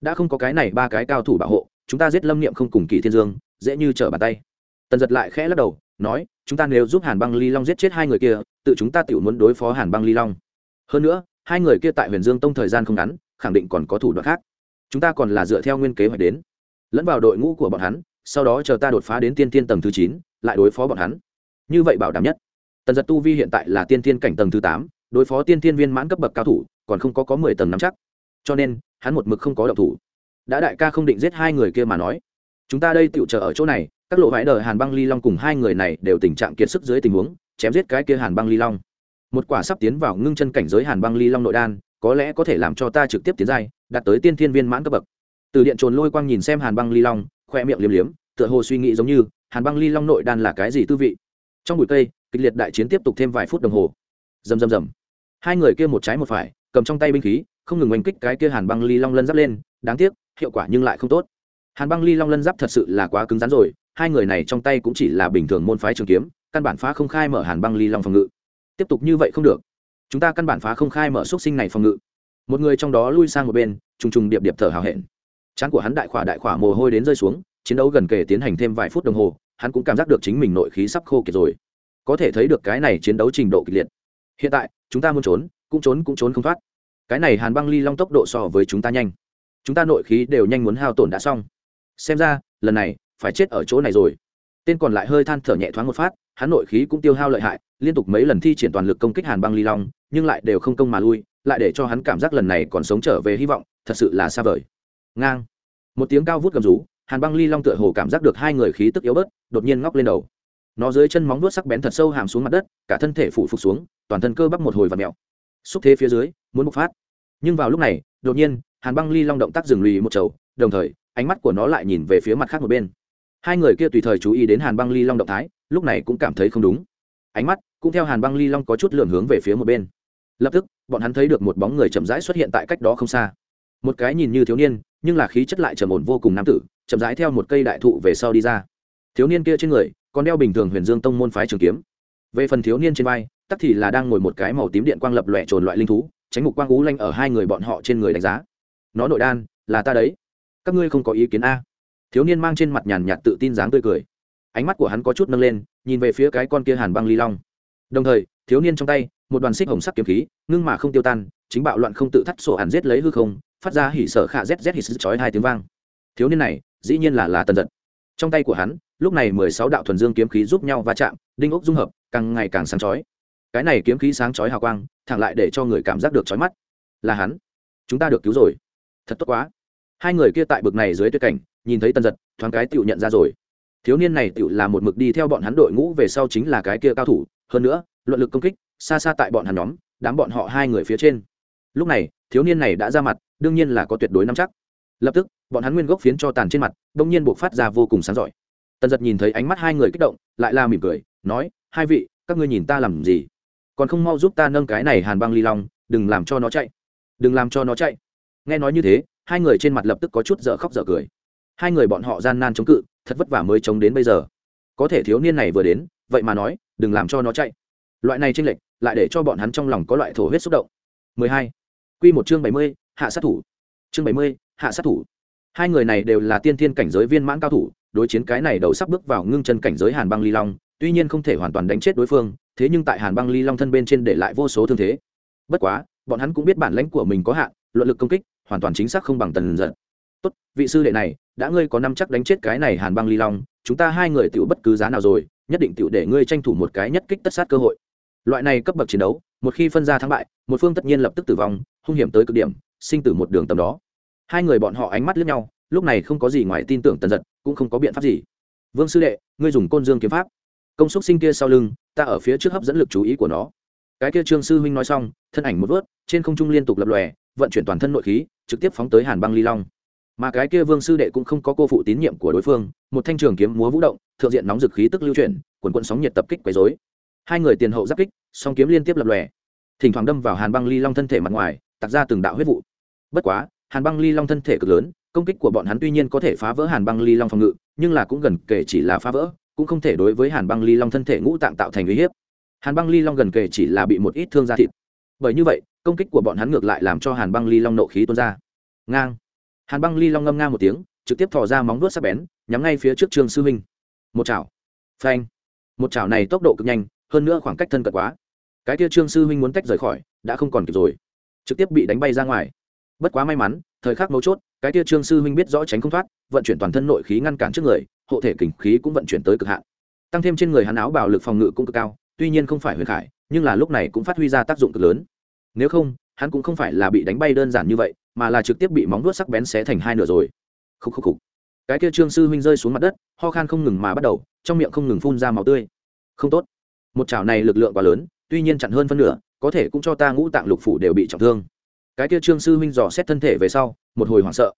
S1: Đã không có cái này ba cái cao thủ bảo hộ, chúng ta giết lâm niệm không cùng kỳ thiên dương, dễ như trở bàn tay. Tần giật lại khẽ lắc đầu, nói, chúng ta nếu giúp hàn băng ly long giết chết hai người kia, tự chúng ta tự muốn đối phó hàn băng ly long. Hơn nữa, hai người kia tại huyền dương tông thời gian không ngắn, khẳng định còn có thủ đoạn khác. Chúng ta còn là dựa theo nguyên kế hoạch đến lẫn vào đội ngũ của bọn hắn, sau đó chờ ta đột phá đến tiên tiên tầng thứ chín, lại đối phó bọn hắn. Như vậy bảo đảm nhất. Tần giật tu vi hiện tại là tiên tiên cảnh tầng thứ tám, đối phó tiên tiên viên mãn cấp bậc cao thủ, còn không có có mười tầng nắm chắc. Cho nên, hắn một mực không có độc thủ. Đã đại ca không định giết hai người kia mà nói. Chúng ta đây tựu chờ ở chỗ này, các lộ vãi đờ hàn băng ly long cùng hai người này đều tình trạng kiệt sức dưới tình huống, chém giết cái kia hàn băng ly long. Một quả sắp tiến vào ngưng chân cảnh giới hàn băng ly long nội đan, có lẽ có thể làm cho ta trực tiếp tiến giai, đạt tới tiên thiên viên mãn cấp bậc từ điện trồn lôi quang nhìn xem hàn băng ly long, khoe miệng liếm liếm, tựa hồ suy nghĩ giống như, hàn băng ly long nội đan là cái gì tư vị? Trong bụi cây, kịch liệt đại chiến tiếp tục thêm vài phút đồng hồ. Rầm rầm rầm. Hai người kia một trái một phải, cầm trong tay binh khí, không ngừng oanh kích cái kia hàn băng ly long lân giáp lên, đáng tiếc, hiệu quả nhưng lại không tốt. Hàn băng ly long lân giáp thật sự là quá cứng rắn rồi, hai người này trong tay cũng chỉ là bình thường môn phái trường kiếm, căn bản phá không khai mở hàn băng ly long phòng ngự. Tiếp tục như vậy không được. Chúng ta căn bản phá không khai mở x u ấ t sinh này phòng ngự. Một người trong đó lui sang một bên, trùng trùng điệp điệp thở hào hẹn chán của hắn đại khỏa đại khỏa mồ hôi đến rơi xuống, chiến đấu gần kề tiến hành thêm vài phút đồng hồ, hắn cũng cảm giác được chính mình nội khí sắp khô kiệt rồi. Có thể thấy được cái này chiến đấu trình độ kịch liệt. Hiện tại, chúng ta muốn trốn, cũng trốn cũng trốn không thoát. Cái này hàn băng ly long tốc độ so với chúng ta nhanh. Chúng ta nội khí đều nhanh muốn hao tổn đã xong. Xem ra, lần này, phải chết ở chỗ này rồi. Tên còn lại hơi than thở nhẹ thoáng một phát, hắn nội khí cũng tiêu hao lợi hại, liên tục mấy lần thi triển toàn lực công kích hàn băng ly long, nhưng lại đều không công mà lui, lại để cho hắn cảm giác lần này còn sống trở về hy vọng, thật sự là xa vời ngang. Một tiếng cao vút gầm rú, hàn băng ly long tựa hồ cảm giác được hai người khí tức yếu bớt, đột nhiên ngóc lên đầu. Nó dưới chân móng vuốt sắc bén thật sâu hàm xuống mặt đất, cả thân thể phủ phục xuống, toàn thân cơ bắp một hồi và mẹo xúc thế phía dưới, muốn bộc phát. Nhưng vào lúc này, đột nhiên, hàn băng ly long động tác dừng lùi một chầu đồng thời, ánh mắt của nó lại nhìn về phía mặt khác một bên. Hai người kia tùy thời chú ý đến hàn băng ly long động thái, lúc này cũng cảm thấy không đúng. Ánh mắt cũng theo hàn băng ly long có chút lượn hướng về phía một bên. Lập tức, bọn hắn thấy được một bóng người chậm rãi xuất hiện tại cách đó không xa một cái nhìn như thiếu niên, nhưng là khí chất lại trầm ổn vô cùng nam tử, chậm rãi theo một cây đại thụ về sau đi ra. Thiếu niên kia trên người, còn đeo bình thường huyền dương tông môn phái trường kiếm. Về phần thiếu niên trên vai, tắc thì là đang ngồi một cái màu tím điện quang lập lòe trồn loại linh thú, tránh mục quang ú lanh ở hai người bọn họ trên người đánh giá. Nó nội đan, là ta đấy. Các ngươi không có ý kiến a. Thiếu niên mang trên mặt nhàn nhạt tự tin dáng tươi cười. Ánh mắt của hắn có chút nâng lên, nhìn về phía cái con kia hàn băng ly long. Đồng thời, thiếu niên trong tay, một đoàn xích hồng sắc kiếm khí, ngưng mà không tiêu tan, chính bạo loạn không tự thắt sổ hàn giết lấy hư không phát ra hỉ sở khạ zz hỉ sức chói hai tiếng vang. Thiếu niên này, dĩ nhiên là là tần giật. Trong tay của hắn, lúc này mười sáu đạo thuần dương kiếm khí giúp nhau va chạm, đinh ốc dung hợp, càng ngày càng sáng chói. Cái này kiếm khí sáng chói hào quang, thẳng lại để cho người cảm giác được chói mắt. Là hắn. Chúng ta được cứu rồi. Thật tốt quá. Hai người kia tại bực này dưới tuyệt cảnh, nhìn thấy tần giật, thoáng cái tựu nhận ra rồi. Thiếu niên này tựu là một mực đi theo bọn hắn đội ngũ về sau chính là cái kia cao thủ. Hơn nữa, luận lực công kích, xa xa tại bọn hắn nhóm, đám bọn họ hai người phía trên lúc này, thiếu niên này đã ra mặt, đương nhiên là có tuyệt đối nắm chắc. Lập tức, bọn hắn nguyên gốc phiến cho tàn trên mặt, đông nhiên buộc phát ra vô cùng sáng giỏi. Tần giật nhìn thấy ánh mắt hai người kích động, lại la mỉm cười, nói, hai vị, các ngươi nhìn ta làm gì? Còn không mau giúp ta nâng cái này hàn băng ly long, đừng làm cho nó chạy. Đừng làm cho nó chạy. Nghe nói như thế, hai người trên mặt lập tức có chút dở khóc dở cười. Hai người bọn họ gian nan chống cự, thật vất vả mới chống đến bây giờ. Có thể thiếu niên này vừa đến, vậy mà nói, đừng làm cho nó chạy. Loại này tranh lệch, lại để cho bọn hắn trong lòng có loại thổ huyết xúc động. 12. Quy một chương 70, hạ sát thủ. Chương 70, hạ sát thủ. Hai người này đều là tiên thiên cảnh giới viên mãn cao thủ, đối chiến cái này đầu sắp bước vào ngưng chân cảnh giới Hàn Băng Ly Long, tuy nhiên không thể hoàn toàn đánh chết đối phương, thế nhưng tại Hàn Băng Ly Long thân bên trên để lại vô số thương thế. Bất quá, bọn hắn cũng biết bản lãnh của mình có hạn, luận lực công kích, hoàn toàn chính xác không bằng tần giận. Tốt, vị sư đệ này, đã ngươi có năm chắc đánh chết cái này Hàn Băng Ly Long, chúng ta hai người tiểu bất cứ giá nào rồi, nhất định tiểu để ngươi tranh thủ một cái nhất kích tất sát cơ hội loại này cấp bậc chiến đấu một khi phân ra thắng bại, một phương tất nhiên lập tức tử vong, hung hiểm tới cực điểm, sinh tử một đường tầm đó. Hai người bọn họ ánh mắt lướt nhau, lúc này không có gì ngoài tin tưởng tần giật, cũng không có biện pháp gì. Vương sư đệ, ngươi dùng côn dương kiếm pháp. Công xúc sinh kia sau lưng, ta ở phía trước hấp dẫn lực chú ý của nó. Cái kia trương sư huynh nói xong, thân ảnh một vớt, trên không trung liên tục lập lòe, vận chuyển toàn thân nội khí, trực tiếp phóng tới hàn băng ly long. Mà cái kia vương sư đệ cũng không có cô phụ tín nhiệm của đối phương, một thanh trường kiếm múa vũ động, thượng diện nóng dực khí tức lưu chuyển, quần quận sóng nhiệt tập kích quấy dối hai người tiền hậu giáp kích, song kiếm liên tiếp lập lòe. Thỉnh thoảng đâm vào hàn băng ly long thân thể mặt ngoài tặc ra từng đạo huyết vụ. Bất quá, hàn băng ly long thân thể cực lớn, công kích của bọn hắn tuy nhiên có thể phá vỡ hàn băng ly long phòng ngự, nhưng là cũng gần kể chỉ là phá vỡ, cũng không thể đối với hàn băng ly long thân thể ngũ tạng tạo thành uy hiếp. Hàn băng ly long gần kể chỉ là bị một ít thương da thịt. Bởi như vậy, công kích của bọn hắn ngược lại làm cho hàn băng ly long nộ khí tuôn ra. Ngang. Hàn băng ly long ngâm nga một tiếng, trực tiếp thò ra móng vuốt sắc bén, nhắm ngay phía trước trương sư huynh một chảo. Phanh. Một chảo này tốc độ cực nhanh hơn nữa khoảng cách thân cận quá. Cái kia trương sư huynh muốn tách rời khỏi, đã không còn kịp rồi. Trực tiếp bị đánh bay ra ngoài. Bất quá may mắn, thời khắc mấu chốt, cái kia trương sư huynh biết rõ tránh không thoát, vận chuyển toàn thân nội khí ngăn cản trước người, hộ thể kình khí cũng vận chuyển tới cực hạn. Tăng thêm trên người hắn áo bảo lực phòng ngự cũng cực cao, tuy nhiên không phải huyền khải, nhưng là lúc này cũng phát huy ra tác dụng cực lớn. Nếu không, hắn cũng không phải là bị đánh bay đơn giản như vậy, mà là trực tiếp bị móng vuốt sắc bén xé thành hai nửa rồi. Khúc khúc khúc. Cái kia trương sư huynh rơi xuống mặt đất, ho khan không ngừng mà bắt đầu, trong miệng không ngừng phun ra máu tươi. Không tốt một chảo này lực lượng quá lớn tuy nhiên chặn hơn phân nửa có thể cũng cho ta ngũ tạng lục phủ đều bị trọng thương. Cái kia trương sư huynh dò xét thân thể về sau một hồi hoảng sợ.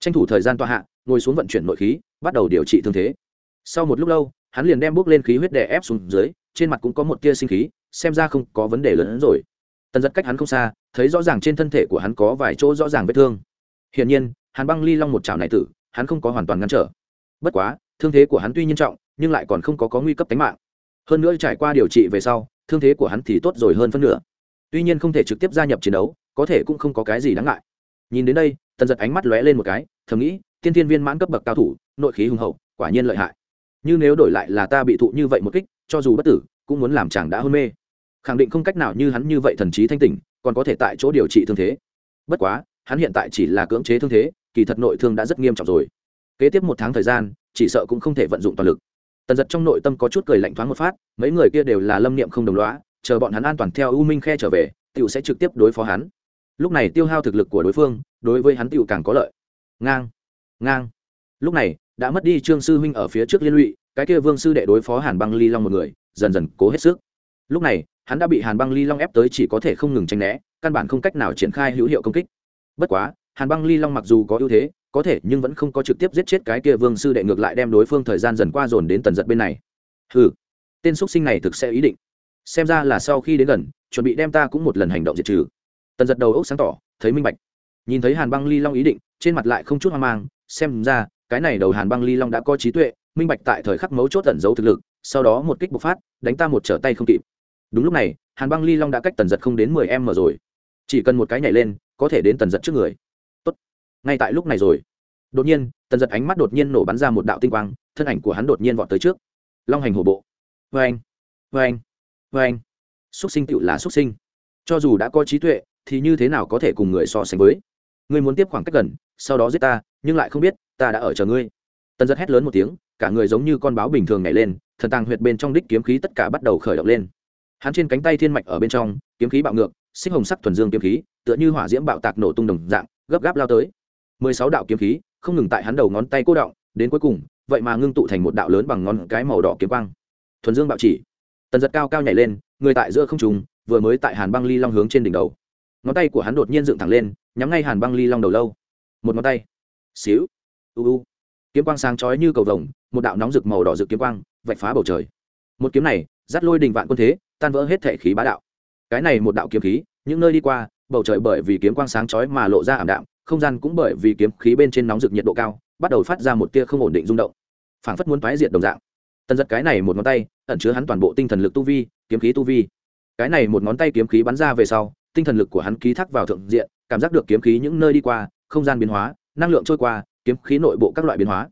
S1: Tranh thủ thời gian tọa hạ ngồi xuống vận chuyển nội khí bắt đầu điều trị thương thế. Sau một lúc lâu hắn liền đem bước lên khí huyết đè ép xuống dưới trên mặt cũng có một tia sinh khí xem ra không có vấn đề lớn hơn rồi. Tần giật cách hắn không xa thấy rõ ràng trên thân thể của hắn có vài chỗ rõ ràng vết thương. Hiển nhiên hắn băng ly long một chảo này tử hắn không có hoàn toàn ngăn trở. Bất quá thương thế của hắn tuy nghiêm trọng nhưng lại còn không có, có nguy cấp tính mạng hơn nữa trải qua điều trị về sau, thương thế của hắn thì tốt rồi hơn phân nửa. Tuy nhiên không thể trực tiếp gia nhập chiến đấu, có thể cũng không có cái gì đáng ngại. Nhìn đến đây, tần giật ánh mắt lóe lên một cái, thầm nghĩ, tiên tiên viên mãn cấp bậc cao thủ, nội khí hùng hậu, quả nhiên lợi hại. Như nếu đổi lại là ta bị thụ như vậy một kích, cho dù bất tử, cũng muốn làm chàng đã hôn mê. Khẳng định không cách nào như hắn như vậy thần trí thanh tỉnh, còn có thể tại chỗ điều trị thương thế. Bất quá, hắn hiện tại chỉ là cưỡng chế thương thế, kỳ thật nội thương đã rất nghiêm trọng rồi. Kế tiếp một tháng thời gian, chỉ sợ cũng không thể vận dụng toàn lực tần giật trong nội tâm có chút cười lạnh thoáng một phát, mấy người kia đều là lâm niệm không đồng loá chờ bọn hắn an toàn theo u minh khe trở về t i ể u sẽ trực tiếp đối phó hắn. Lúc này tiêu hao thực lực của đối phương, đối với hắn t i ể u càng có lợi. Ngang ngang. Lúc này, đã mất đi trương sư huynh ở phía trước liên lụy, cái kia vương sư đệ đối phó hàn băng ly long một người, dần dần cố hết sức. Lúc này, hắn đã bị hàn băng ly long ép tới chỉ có thể không ngừng tranh né, căn bản không cách nào triển khai hữu hiệu công kích. Bất quá, hàn băng ly long mặc dù có ưu thế có thể nhưng vẫn không có trực tiếp giết chết cái kia vương sư đệ ngược lại đem đối phương thời gian dần qua dồn đến tần giật bên này. Ừ tên x sinh này thực sẽ ý định. Xem ra là sau khi đến gần, chuẩn bị đem ta cũng một lần hành động diệt trừ. Tần giật đầu ốc sáng tỏ, thấy minh bạch. Nhìn thấy hàn băng ly long ý định, trên mặt lại không chút hoang mang, xem ra, cái này đầu hàn băng ly long đã có trí tuệ, minh bạch tại thời khắc mấu chốt tẩn giấu thực lực, sau đó một kích bộc phát, đánh ta một trở tay không kịp. Đúng lúc này, hàn băng ly long đã cách tần giật không đến mười em mở rồi. Chỉ cần một cái nhảy lên, có thể đến tần giật trước người ngay tại lúc này rồi, đột nhiên, tần giật ánh mắt đột nhiên nổ bắn ra một đạo tinh quang, thân ảnh của hắn đột nhiên vọt tới trước. Long hành hổ bộ. Vê anh vê anh vê anh xúc sinh tựu là xúc sinh. Cho dù đã có trí tuệ, thì như thế nào có thể cùng người so sánh với? Ngươi muốn tiếp khoảng cách gần, sau đó giết ta, nhưng lại không biết, ta đã ở chờ ngươi. Tần giật hét lớn một tiếng, cả người giống như con báo bình thường nhảy lên, thần tàng huyệt bên trong đích kiếm khí tất cả bắt đầu khởi động lên. Hắn trên cánh tay thiên mạch ở bên trong, kiếm khí bạo ngược, xích hồng sắc thuần dương kiếm khí, tựa như hỏa diễm bạo tạc nổ tung đồng dạng, gấp gáp lao tới mười sáu đạo kiếm khí, không ngừng tại hắn đầu ngón tay cô động, đến cuối cùng, vậy mà ngưng tụ thành một đạo lớn bằng ngón cái màu đỏ kiếm quang. Thuần dương bạo chỉ. Tần giật cao cao nhảy lên, người tại giữa không trùng vừa mới tại hàn băng ly long hướng trên đỉnh đầu. Ngón tay của hắn đột nhiên dựng thẳng lên, nhắm ngay hàn băng ly long đầu lâu. Một ngón tay. Xíu. U u. Kiếm quang sáng chói như cầu vồng, một đạo nóng rực màu đỏ rực kiếm quang, vạch phá bầu trời. Một kiếm này, dắt lôi đình vạn quân thế, tan vỡ hết thể khí bá đạo. Cái này một đạo kiếm khí, những nơi đi qua, bầu trời bởi vì kiếm quang sáng chói mà lộ ra ảm đạm không gian cũng bởi vì kiếm khí bên trên nóng rực nhiệt độ cao, bắt đầu phát ra một tia không ổn định rung động. Phảng phất muốn thoái diệt đồng dạng. Tần giật cái này một ngón tay, ẩn chứa hắn toàn bộ tinh thần lực tu vi, kiếm khí tu vi. Cái này một ngón tay kiếm khí bắn ra về sau, tinh thần lực của hắn ký thác vào thượng diện, cảm giác được kiếm khí những nơi đi qua, không gian biến hóa, năng lượng trôi qua, kiếm khí nội bộ các loại biến hóa.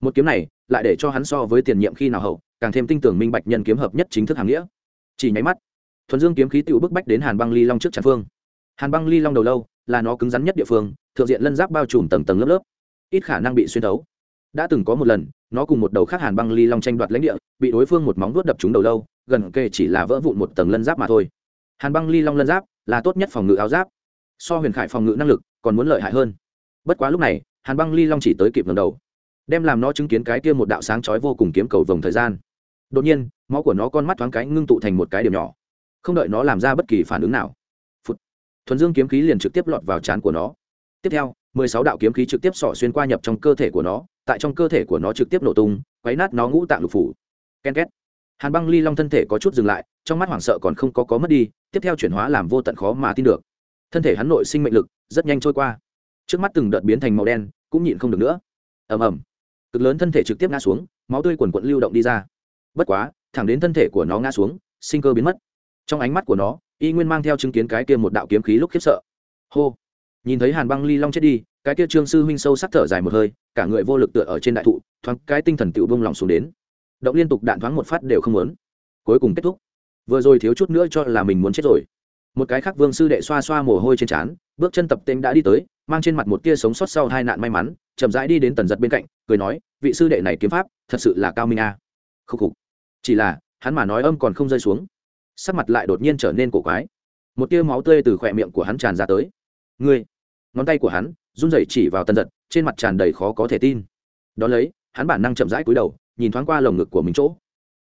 S1: Một kiếm này lại để cho hắn so với tiền nhiệm khi nào hậu, càng thêm tinh tưởng minh bạch nhân kiếm hợp nhất chính thức hàng nghĩa. Chỉ nháy mắt, thuần dương kiếm khí tự bức bách đến hàn băng ly long trước tràn phương. Hàn băng ly long đầu lâu là nó cứng rắn nhất địa phương, thượng diện lân giáp bao trùm tầng tầng lớp lớp. Ít khả năng bị xuyên thấu. Đã từng có một lần, nó cùng một đầu khác hàn băng ly long tranh đoạt lãnh địa, bị đối phương một móng vuốt đập trúng đầu lâu, gần kề chỉ là vỡ vụn một tầng lân giáp mà thôi. Hàn băng ly long lân giáp là tốt nhất phòng ngự áo giáp. So huyền khải phòng ngự năng lực còn muốn lợi hại hơn. Bất quá lúc này, hàn băng ly long chỉ tới kịp lần đầu, đem làm nó chứng kiến cái kia một đạo sáng chói vô cùng kiếm cầu vòng thời gian. Đột nhiên, máu của nó con mắt thoáng cái ngưng tụ thành một cái điểm nhỏ, không đợi nó làm ra bất kỳ phản ứng nào thuần dương kiếm khí liền trực tiếp lọt vào trán của nó. Tiếp theo, mười sáu đạo kiếm khí trực tiếp sỏ xuyên qua nhập trong cơ thể của nó, tại trong cơ thể của nó trực tiếp nổ tung, quấy nát nó ngũ tạng lục phủ. Ken két. Hàn băng ly long thân thể có chút dừng lại, trong mắt hoảng sợ còn không có có mất đi, tiếp theo chuyển hóa làm vô tận khó mà tin được. Thân thể hắn nội sinh mệnh lực rất nhanh trôi qua. Trước mắt từng đợt biến thành màu đen, cũng nhịn không được nữa. Ầm ầm. Cực lớn thân thể trực tiếp ngã xuống, máu tươi quần quận lưu động đi ra. Bất quá, thẳng đến thân thể của nó ngã xuống, sinh cơ biến mất. Trong ánh mắt của nó y nguyên mang theo chứng kiến cái kia một đạo kiếm khí lúc khiếp sợ. Hô! Nhìn thấy hàn băng ly long chết đi, cái kia trương sư huynh sâu sắc thở dài một hơi, cả người vô lực tựa ở trên đại thụ, thoáng cái tinh thần tựu bông lòng xuống đến. Động liên tục đạn thoáng một phát đều không muốn. Cuối cùng kết thúc. Vừa rồi thiếu chút nữa cho là mình muốn chết rồi. Một cái khác vương sư đệ xoa xoa mồ hôi trên trán, bước chân tập tên đã đi tới, mang trên mặt một tia sống sót sau hai nạn may mắn, chậm rãi đi đến tần giật bên cạnh, cười nói, vị sư đệ này kiếm pháp, thật sự là cao minh a. À. khúc khục. Chỉ là, hắn mà nói âm còn không rơi xuống sắc mặt lại đột nhiên trở nên cổ quái. Một tia máu tươi từ khỏe miệng của hắn tràn ra tới. Ngươi! Ngón tay của hắn run rẩy chỉ vào tần giật, trên mặt tràn đầy khó có thể tin. Đón lấy, hắn bản năng chậm rãi cúi đầu, nhìn thoáng qua lồng ngực của mình chỗ.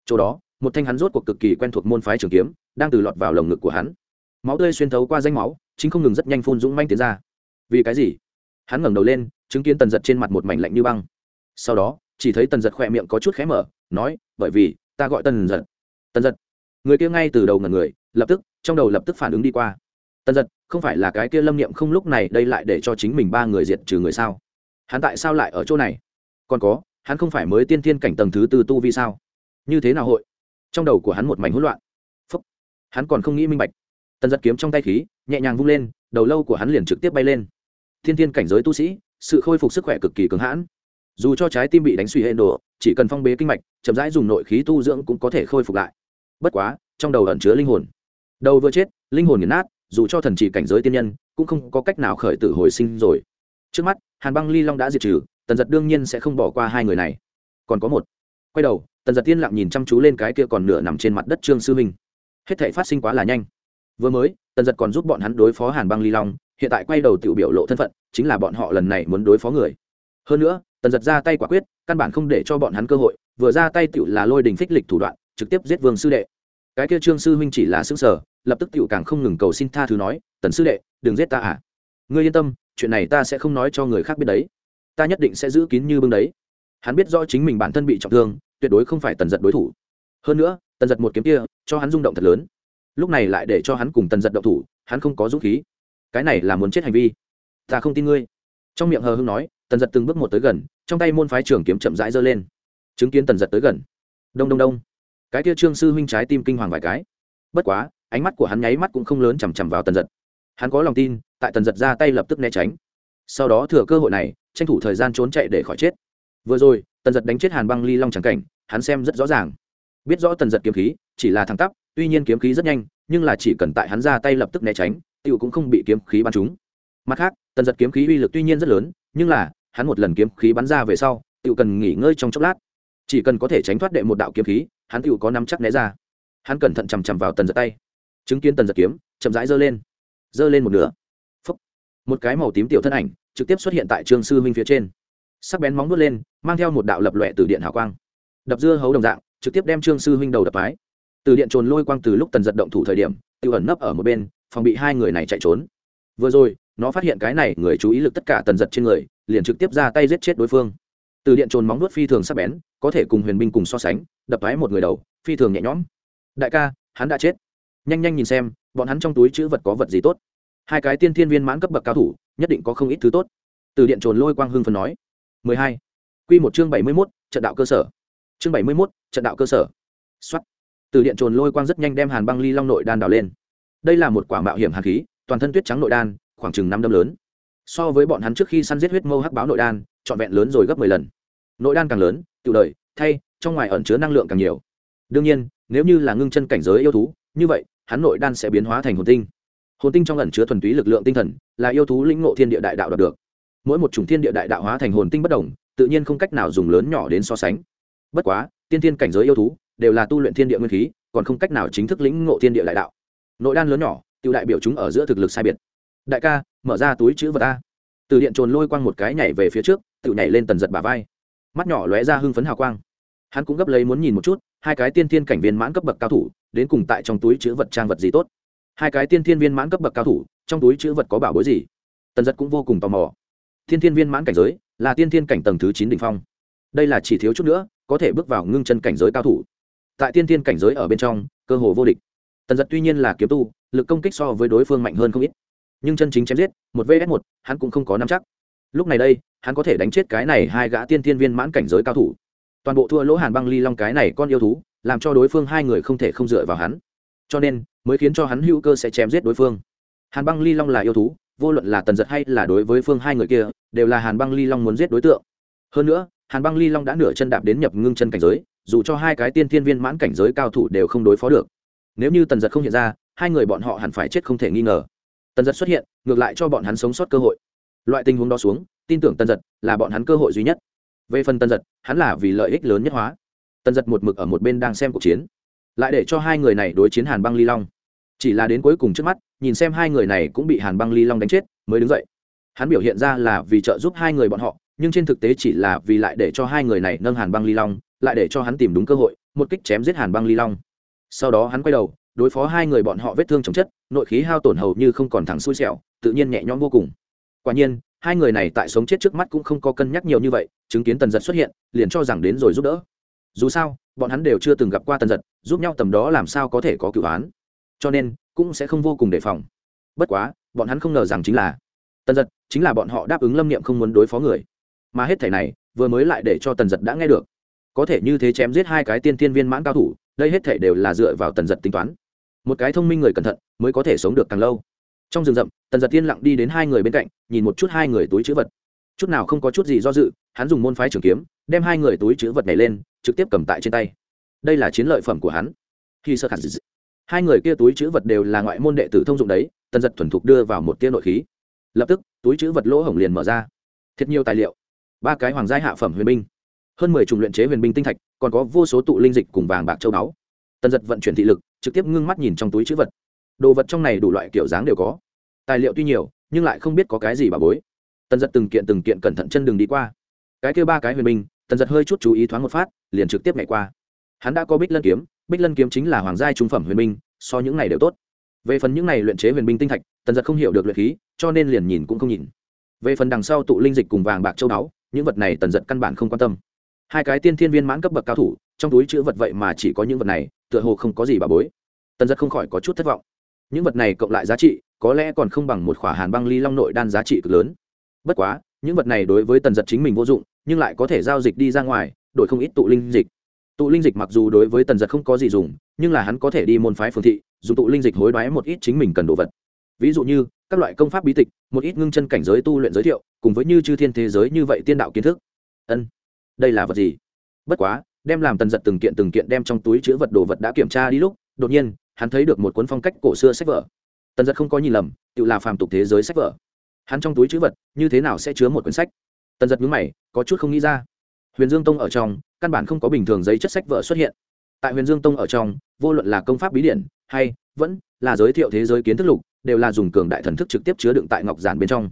S1: Chỗ đó, một thanh hắn rốt cuộc cực kỳ quen thuộc môn phái trường kiếm, đang từ lọt vào lồng ngực của hắn. Máu tươi xuyên thấu qua danh máu, chính không ngừng rất nhanh phun dũng manh tiến ra. Vì cái gì? Hắn ngẩng đầu lên, chứng kiến tần giật trên mặt một mảnh lạnh như băng. Sau đó, chỉ thấy tần giật khỏe miệng có chút khé mở, nói, bởi vì ta gọi tần giật. Tần giật người kia ngay từ đầu ngần người, lập tức, trong đầu lập tức phản ứng đi qua. Tần giật, không phải là cái kia lâm niệm không lúc này đây lại để cho chính mình ba người diệt trừ người sao? Hắn tại sao lại ở chỗ này? Còn có, hắn không phải mới tiên thiên cảnh tầng thứ tư tu vi sao? Như thế nào hội? Trong đầu của hắn một mảnh hỗn loạn. Phúc. Hắn còn không nghĩ minh bạch. Tần giật kiếm trong tay khí, nhẹ nhàng vung lên, đầu lâu của hắn liền trực tiếp bay lên. Thiên thiên cảnh giới tu sĩ, sự khôi phục sức khỏe cực kỳ cứng hãn. Dù cho trái tim bị đánh suy hệ đồ, chỉ cần phong bế kinh mạch, chậm rãi dùng nội khí tu dưỡng cũng có thể khôi phục lại bất quá, trong đầu ẩn chứa linh hồn. Đầu vừa chết, linh hồn nghiền nát, dù cho thần chỉ cảnh giới tiên nhân, cũng không có cách nào khởi tử hồi sinh rồi. Trước mắt, hàn băng ly long đã diệt trừ, tần giật đương nhiên sẽ không bỏ qua hai người này. Còn có một. Quay đầu, tần giật tiên lặng nhìn chăm chú lên cái kia còn nửa nằm trên mặt đất trương sư minh. Hết thể phát sinh quá là nhanh. Vừa mới, tần giật còn giúp bọn hắn đối phó hàn băng ly long, hiện tại quay đầu tự biểu lộ thân phận, chính là bọn họ lần này muốn đối phó người. Hơn nữa, tần giật ra tay quả quyết, căn bản không để cho bọn hắn cơ hội, vừa ra tay tự là lôi đình phích lịch thủ đoạn trực tiếp giết vương sư đệ. Cái kia trương sư huynh chỉ là xứng sở lập tức tựu càng không ngừng cầu xin tha thứ nói, tần sư đệ, đừng giết ta à. Ngươi yên tâm, chuyện này ta sẽ không nói cho người khác biết đấy. Ta nhất định sẽ giữ kín như bưng đấy. Hắn biết rõ chính mình bản thân bị trọng thương, tuyệt đối không phải tần giật đối thủ. Hơn nữa, tần giật một kiếm kia, cho hắn rung động thật lớn. Lúc này lại để cho hắn cùng tần giật động thủ, hắn không có dũng khí. Cái này là muốn chết hành vi. Ta không tin ngươi. Trong miệng hờ hưng nói, tần giật từng bước một tới gần, trong tay môn phái trưởng kiếm chậm rãi giơ lên. Chứng kiến tần giật tới gần. Đông đông đông cái kia trương sư huynh trái tim kinh hoàng vài cái. Bất quá, ánh mắt của hắn nháy mắt cũng không lớn chằm chằm vào tần giật. Hắn có lòng tin, tại tần giật ra tay lập tức né tránh. Sau đó thừa cơ hội này, tranh thủ thời gian trốn chạy để khỏi chết. Vừa rồi, tần giật đánh chết hàn băng ly long trắng cảnh, hắn xem rất rõ ràng. Biết rõ tần giật kiếm khí, chỉ là thẳng tắp, tuy nhiên kiếm khí rất nhanh, nhưng là chỉ cần tại hắn ra tay lập tức né tránh tựu cũng không bị kiếm khí bắn trúng. Mặt khác, tần giật kiếm khí uy lực tuy nhiên rất lớn, nhưng là, hắn một lần kiếm khí bắn ra về sau tựu cần nghỉ ngơi trong chốc lát. Chỉ cần có thể tránh thoát đệ một đạo kiếm khí hắn tựu có nắm chắc né ra. Hắn cẩn thận chằm chằm vào tần giật tay. Chứng kiến tần giật kiếm, chậm rãi giơ lên. Giơ lên một nửa. Phúc. một cái màu tím tiểu thân ảnh trực tiếp xuất hiện tại trương sư huynh phía trên. Sắc bén móng vuốt lên, mang theo một đạo lập lòe từ điện hào quang. Đập dưa hấu đồng dạng, trực tiếp đem trương sư huynh đầu đập mái từ điện trồn lôi quang từ lúc tần giật động thủ thời điểm tự ẩn nấp ở một bên, phòng bị hai người này chạy trốn. Vừa rồi, nó phát hiện cái này người chú ý lực tất cả tần giật trên người, liền trực tiếp ra tay giết chết đối phương từ điện trồn móng nuốt phi thường sắc bén có thể cùng huyền binh cùng so sánh đập thoái một người đầu phi thường nhẹ nhõm đại ca hắn đã chết nhanh nhanh nhìn xem bọn hắn trong túi chữ vật có vật gì tốt hai cái tiên thiên viên mãn cấp bậc cao thủ nhất định có không ít thứ tốt từ điện trồn lôi quang hưng phần nói 12. Quy một chương 71, trận đạo cơ sở. Chương 71, trận đạo cơ sở. Soát. Từ điện trồn lôi quang rất nhanh đem Hàn Băng Ly Long nội đan đào lên. Đây là một quả mạo hiểm hàn khí, toàn thân tuyết trắng nội đan, khoảng chừng năm đâm lớn. So với bọn hắn trước khi săn giết huyết mâu hắc báo nội đan, trọn vẹn lớn rồi gấp 10 lần. Nội đan càng lớn, tiểu đời, thay, trong ngoài ẩn chứa năng lượng càng nhiều. Đương nhiên, nếu như là ngưng chân cảnh giới yêu thú, như vậy, hắn nội đan sẽ biến hóa thành hồn tinh. Hồn tinh trong ẩn chứa thuần túy lực lượng tinh thần, là yêu thú lĩnh ngộ thiên địa đại đạo đạt được mỗi một chủng thiên địa đại đạo hóa thành hồn tinh bất đồng tự nhiên không cách nào dùng lớn nhỏ đến so sánh bất quá tiên thiên cảnh giới yêu thú đều là tu luyện thiên địa nguyên khí còn không cách nào chính thức lĩnh ngộ thiên địa đại đạo nội đan lớn nhỏ tự đại biểu chúng ở giữa thực lực sai biệt đại ca mở ra túi chữ vật a từ điện trồn lôi quang một cái nhảy về phía trước tự nhảy lên tần giật bà vai. Mắt nhỏ lóe ra hưng phấn hào quang. Hắn cũng gấp lấy muốn nhìn một chút, hai cái tiên thiên cảnh viên mãn cấp bậc cao thủ, đến cùng tại trong túi chữ vật trang vật gì tốt. Hai cái tiên thiên viên mãn cấp bậc cao thủ, trong túi chữ vật có bảo bối gì? Tần giật cũng vô cùng tò mò. Thiên thiên viên mãn cảnh giới là tiên thiên cảnh tầng thứ chín đ ỉ n h phong. Đây là chỉ thiếu chút nữa, có thể bước vào ngưng chân cảnh giới cao thủ. Tại tiên thiên cảnh giới ở bên trong, cơ hồ vô địch. Tần giật tuy nhiên là kiếm tu, lực công kích so với đối phương mạnh hơn không ít. Nhưng chân chính chém giết, một vs một, hắn cũng không có nắm chắc lúc này đây, hắn có thể đánh chết cái này hai gã tiên thiên viên mãn cảnh giới cao thủ. Toàn bộ thua lỗ hàn băng ly long cái này con yêu thú, làm cho đối phương hai người không thể không dựa vào hắn. Cho nên, mới khiến cho hắn hữu cơ sẽ chém giết đối phương. Hàn băng ly long là yêu thú, vô luận là tần giật hay là đối với phương hai người kia, đều là hàn băng ly long muốn giết đối tượng. Hơn nữa, hàn băng ly long đã nửa chân đạp đến nhập ngưng chân cảnh giới, dù cho hai cái tiên thiên viên mãn cảnh giới cao thủ đều không đối phó được. Nếu như tần giật không hiện ra, hai người bọn họ hẳn phải chết không thể nghi ngờ. Tần giật xuất hiện, ngược lại cho bọn hắn sống sót cơ hội loại tình huống đó xuống, tin tưởng Tân giật là bọn hắn cơ hội duy nhất. Về phần Tân giật, hắn là vì lợi ích lớn nhất hóa. Tân giật một mực ở một bên đang xem cuộc chiến. Lại để cho hai người này đối chiến hàn băng ly long. Chỉ là đến cuối cùng trước mắt, nhìn xem hai người này cũng bị hàn băng ly long đánh chết, mới đứng dậy. Hắn biểu hiện ra là vì trợ giúp hai người bọn họ, nhưng trên thực tế chỉ là vì lại để cho hai người này nâng hàn băng ly long, lại để cho hắn tìm đúng cơ hội, một kích chém giết hàn băng ly long. Sau đó hắn quay đầu, đối phó hai người bọn họ vết thương chồng chất, nội khí hao tổn hầu như không còn thẳng xui xẻo, tự nhiên nhẹ nhõm vô cùng quả nhiên, hai người này tại sống chết trước mắt cũng không có cân nhắc nhiều như vậy, chứng kiến tần giật xuất hiện, liền cho rằng đến rồi giúp đỡ. Dù sao, bọn hắn đều chưa từng gặp qua tần giật, giúp nhau tầm đó làm sao có thể có cựu án. Cho nên, cũng sẽ không vô cùng đề phòng. Bất quá, bọn hắn không ngờ rằng chính là tần giật, chính là bọn họ đáp ứng lâm niệm không muốn đối phó người. Mà hết thẻ này, vừa mới lại để cho tần giật đã nghe được. Có thể như thế chém giết hai cái tiên tiên viên mãn cao thủ, đây hết thảy đều là dựa vào tần giật tính toán. Một cái thông minh người cẩn thận, mới có thể sống được càng lâu trong rừng rậm, tần giật tiên lặng đi đến hai người bên cạnh, nhìn một chút hai người túi chữ vật. Chút nào không có chút gì do dự, hắn dùng môn phái trường kiếm, đem hai người túi chữ vật này lên, trực tiếp cầm tại trên tay. Đây là chiến lợi phẩm của hắn. Khi sơ khả dị hai người kia túi chữ vật đều là ngoại môn đệ tử thông dụng đấy, tần giật thuần thục đưa vào một tia nội khí. Lập tức, túi chữ vật lỗ hổng liền mở ra. Thiệt nhiều tài liệu. Ba cái hoàng gia hạ phẩm huyền binh. Hơn mười chủng luyện chế huyền binh tinh thạch, còn có vô số tụ linh dịch cùng vàng bạc châu báu. Tần giật vận chuyển thị lực, trực tiếp ngưng mắt nhìn trong túi chữ vật đồ vật trong này đủ loại kiểu dáng đều có. Tài liệu tuy nhiều nhưng lại không biết có cái gì bà bối. Tần giật từng kiện từng kiện cẩn thận chân đường đi qua. Cái kêu ba cái huyền minh, tần giật hơi chút chú ý thoáng một phát liền trực tiếp nhảy qua. Hắn đã có bích lân kiếm bích lân kiếm chính là hoàng gia trung phẩm huyền minh, so những này đều tốt. Về phần những này luyện chế huyền minh tinh thạch tần giật không hiểu được luyện khí cho nên liền nhìn cũng không nhìn. Về phần đằng sau tụ linh dịch cùng vàng bạc châu báu những vật này tần giật căn bản không quan tâm. Hai cái tiên thiên viên mãn cấp bậc cao thủ trong túi chữ vật vậy mà chỉ có những vật này tựa hồ không có gì bà bối. Tần giật không khỏi có chút thất vọng những vật này cộng lại giá trị, có lẽ còn không bằng một khỏa hàn băng ly long nội đan giá trị cực lớn. Bất quá, những vật này đối với tần giật chính mình vô dụng, nhưng lại có thể giao dịch đi ra ngoài, đổi không ít tụ linh dịch. Tụ linh dịch mặc dù đối với tần giật không có gì dùng, nhưng là hắn có thể đi môn phái phương thị, dùng tụ linh dịch hối đoái một ít chính mình cần đồ vật. Ví dụ như, các loại công pháp bí tịch, một ít ngưng chân cảnh giới tu luyện giới thiệu, cùng với như chư thiên thế giới như vậy tiên đạo kiến thức. Ân, đây là vật gì? Bất quá, đem làm tần giật từng kiện từng kiện đem trong túi chứa vật đồ vật đã kiểm tra đi lúc, đột nhiên hắn thấy được một cuốn phong cách cổ xưa sách vở. Tần giật không có nhìn lầm, tự là phàm tục thế giới sách vở. Hắn trong túi chữ vật, như thế nào sẽ chứa một cuốn sách? Tần giật nhúng mày, có chút không nghĩ ra. Huyền dương tông ở trong, căn bản không có bình thường giấy chất sách vở xuất hiện. Tại huyền dương tông ở trong, vô luận là công pháp bí điển, hay vẫn là giới thiệu thế giới kiến thức lục, đều là dùng cường đại thần thức trực tiếp chứa đựng tại ngọc giản bên trong.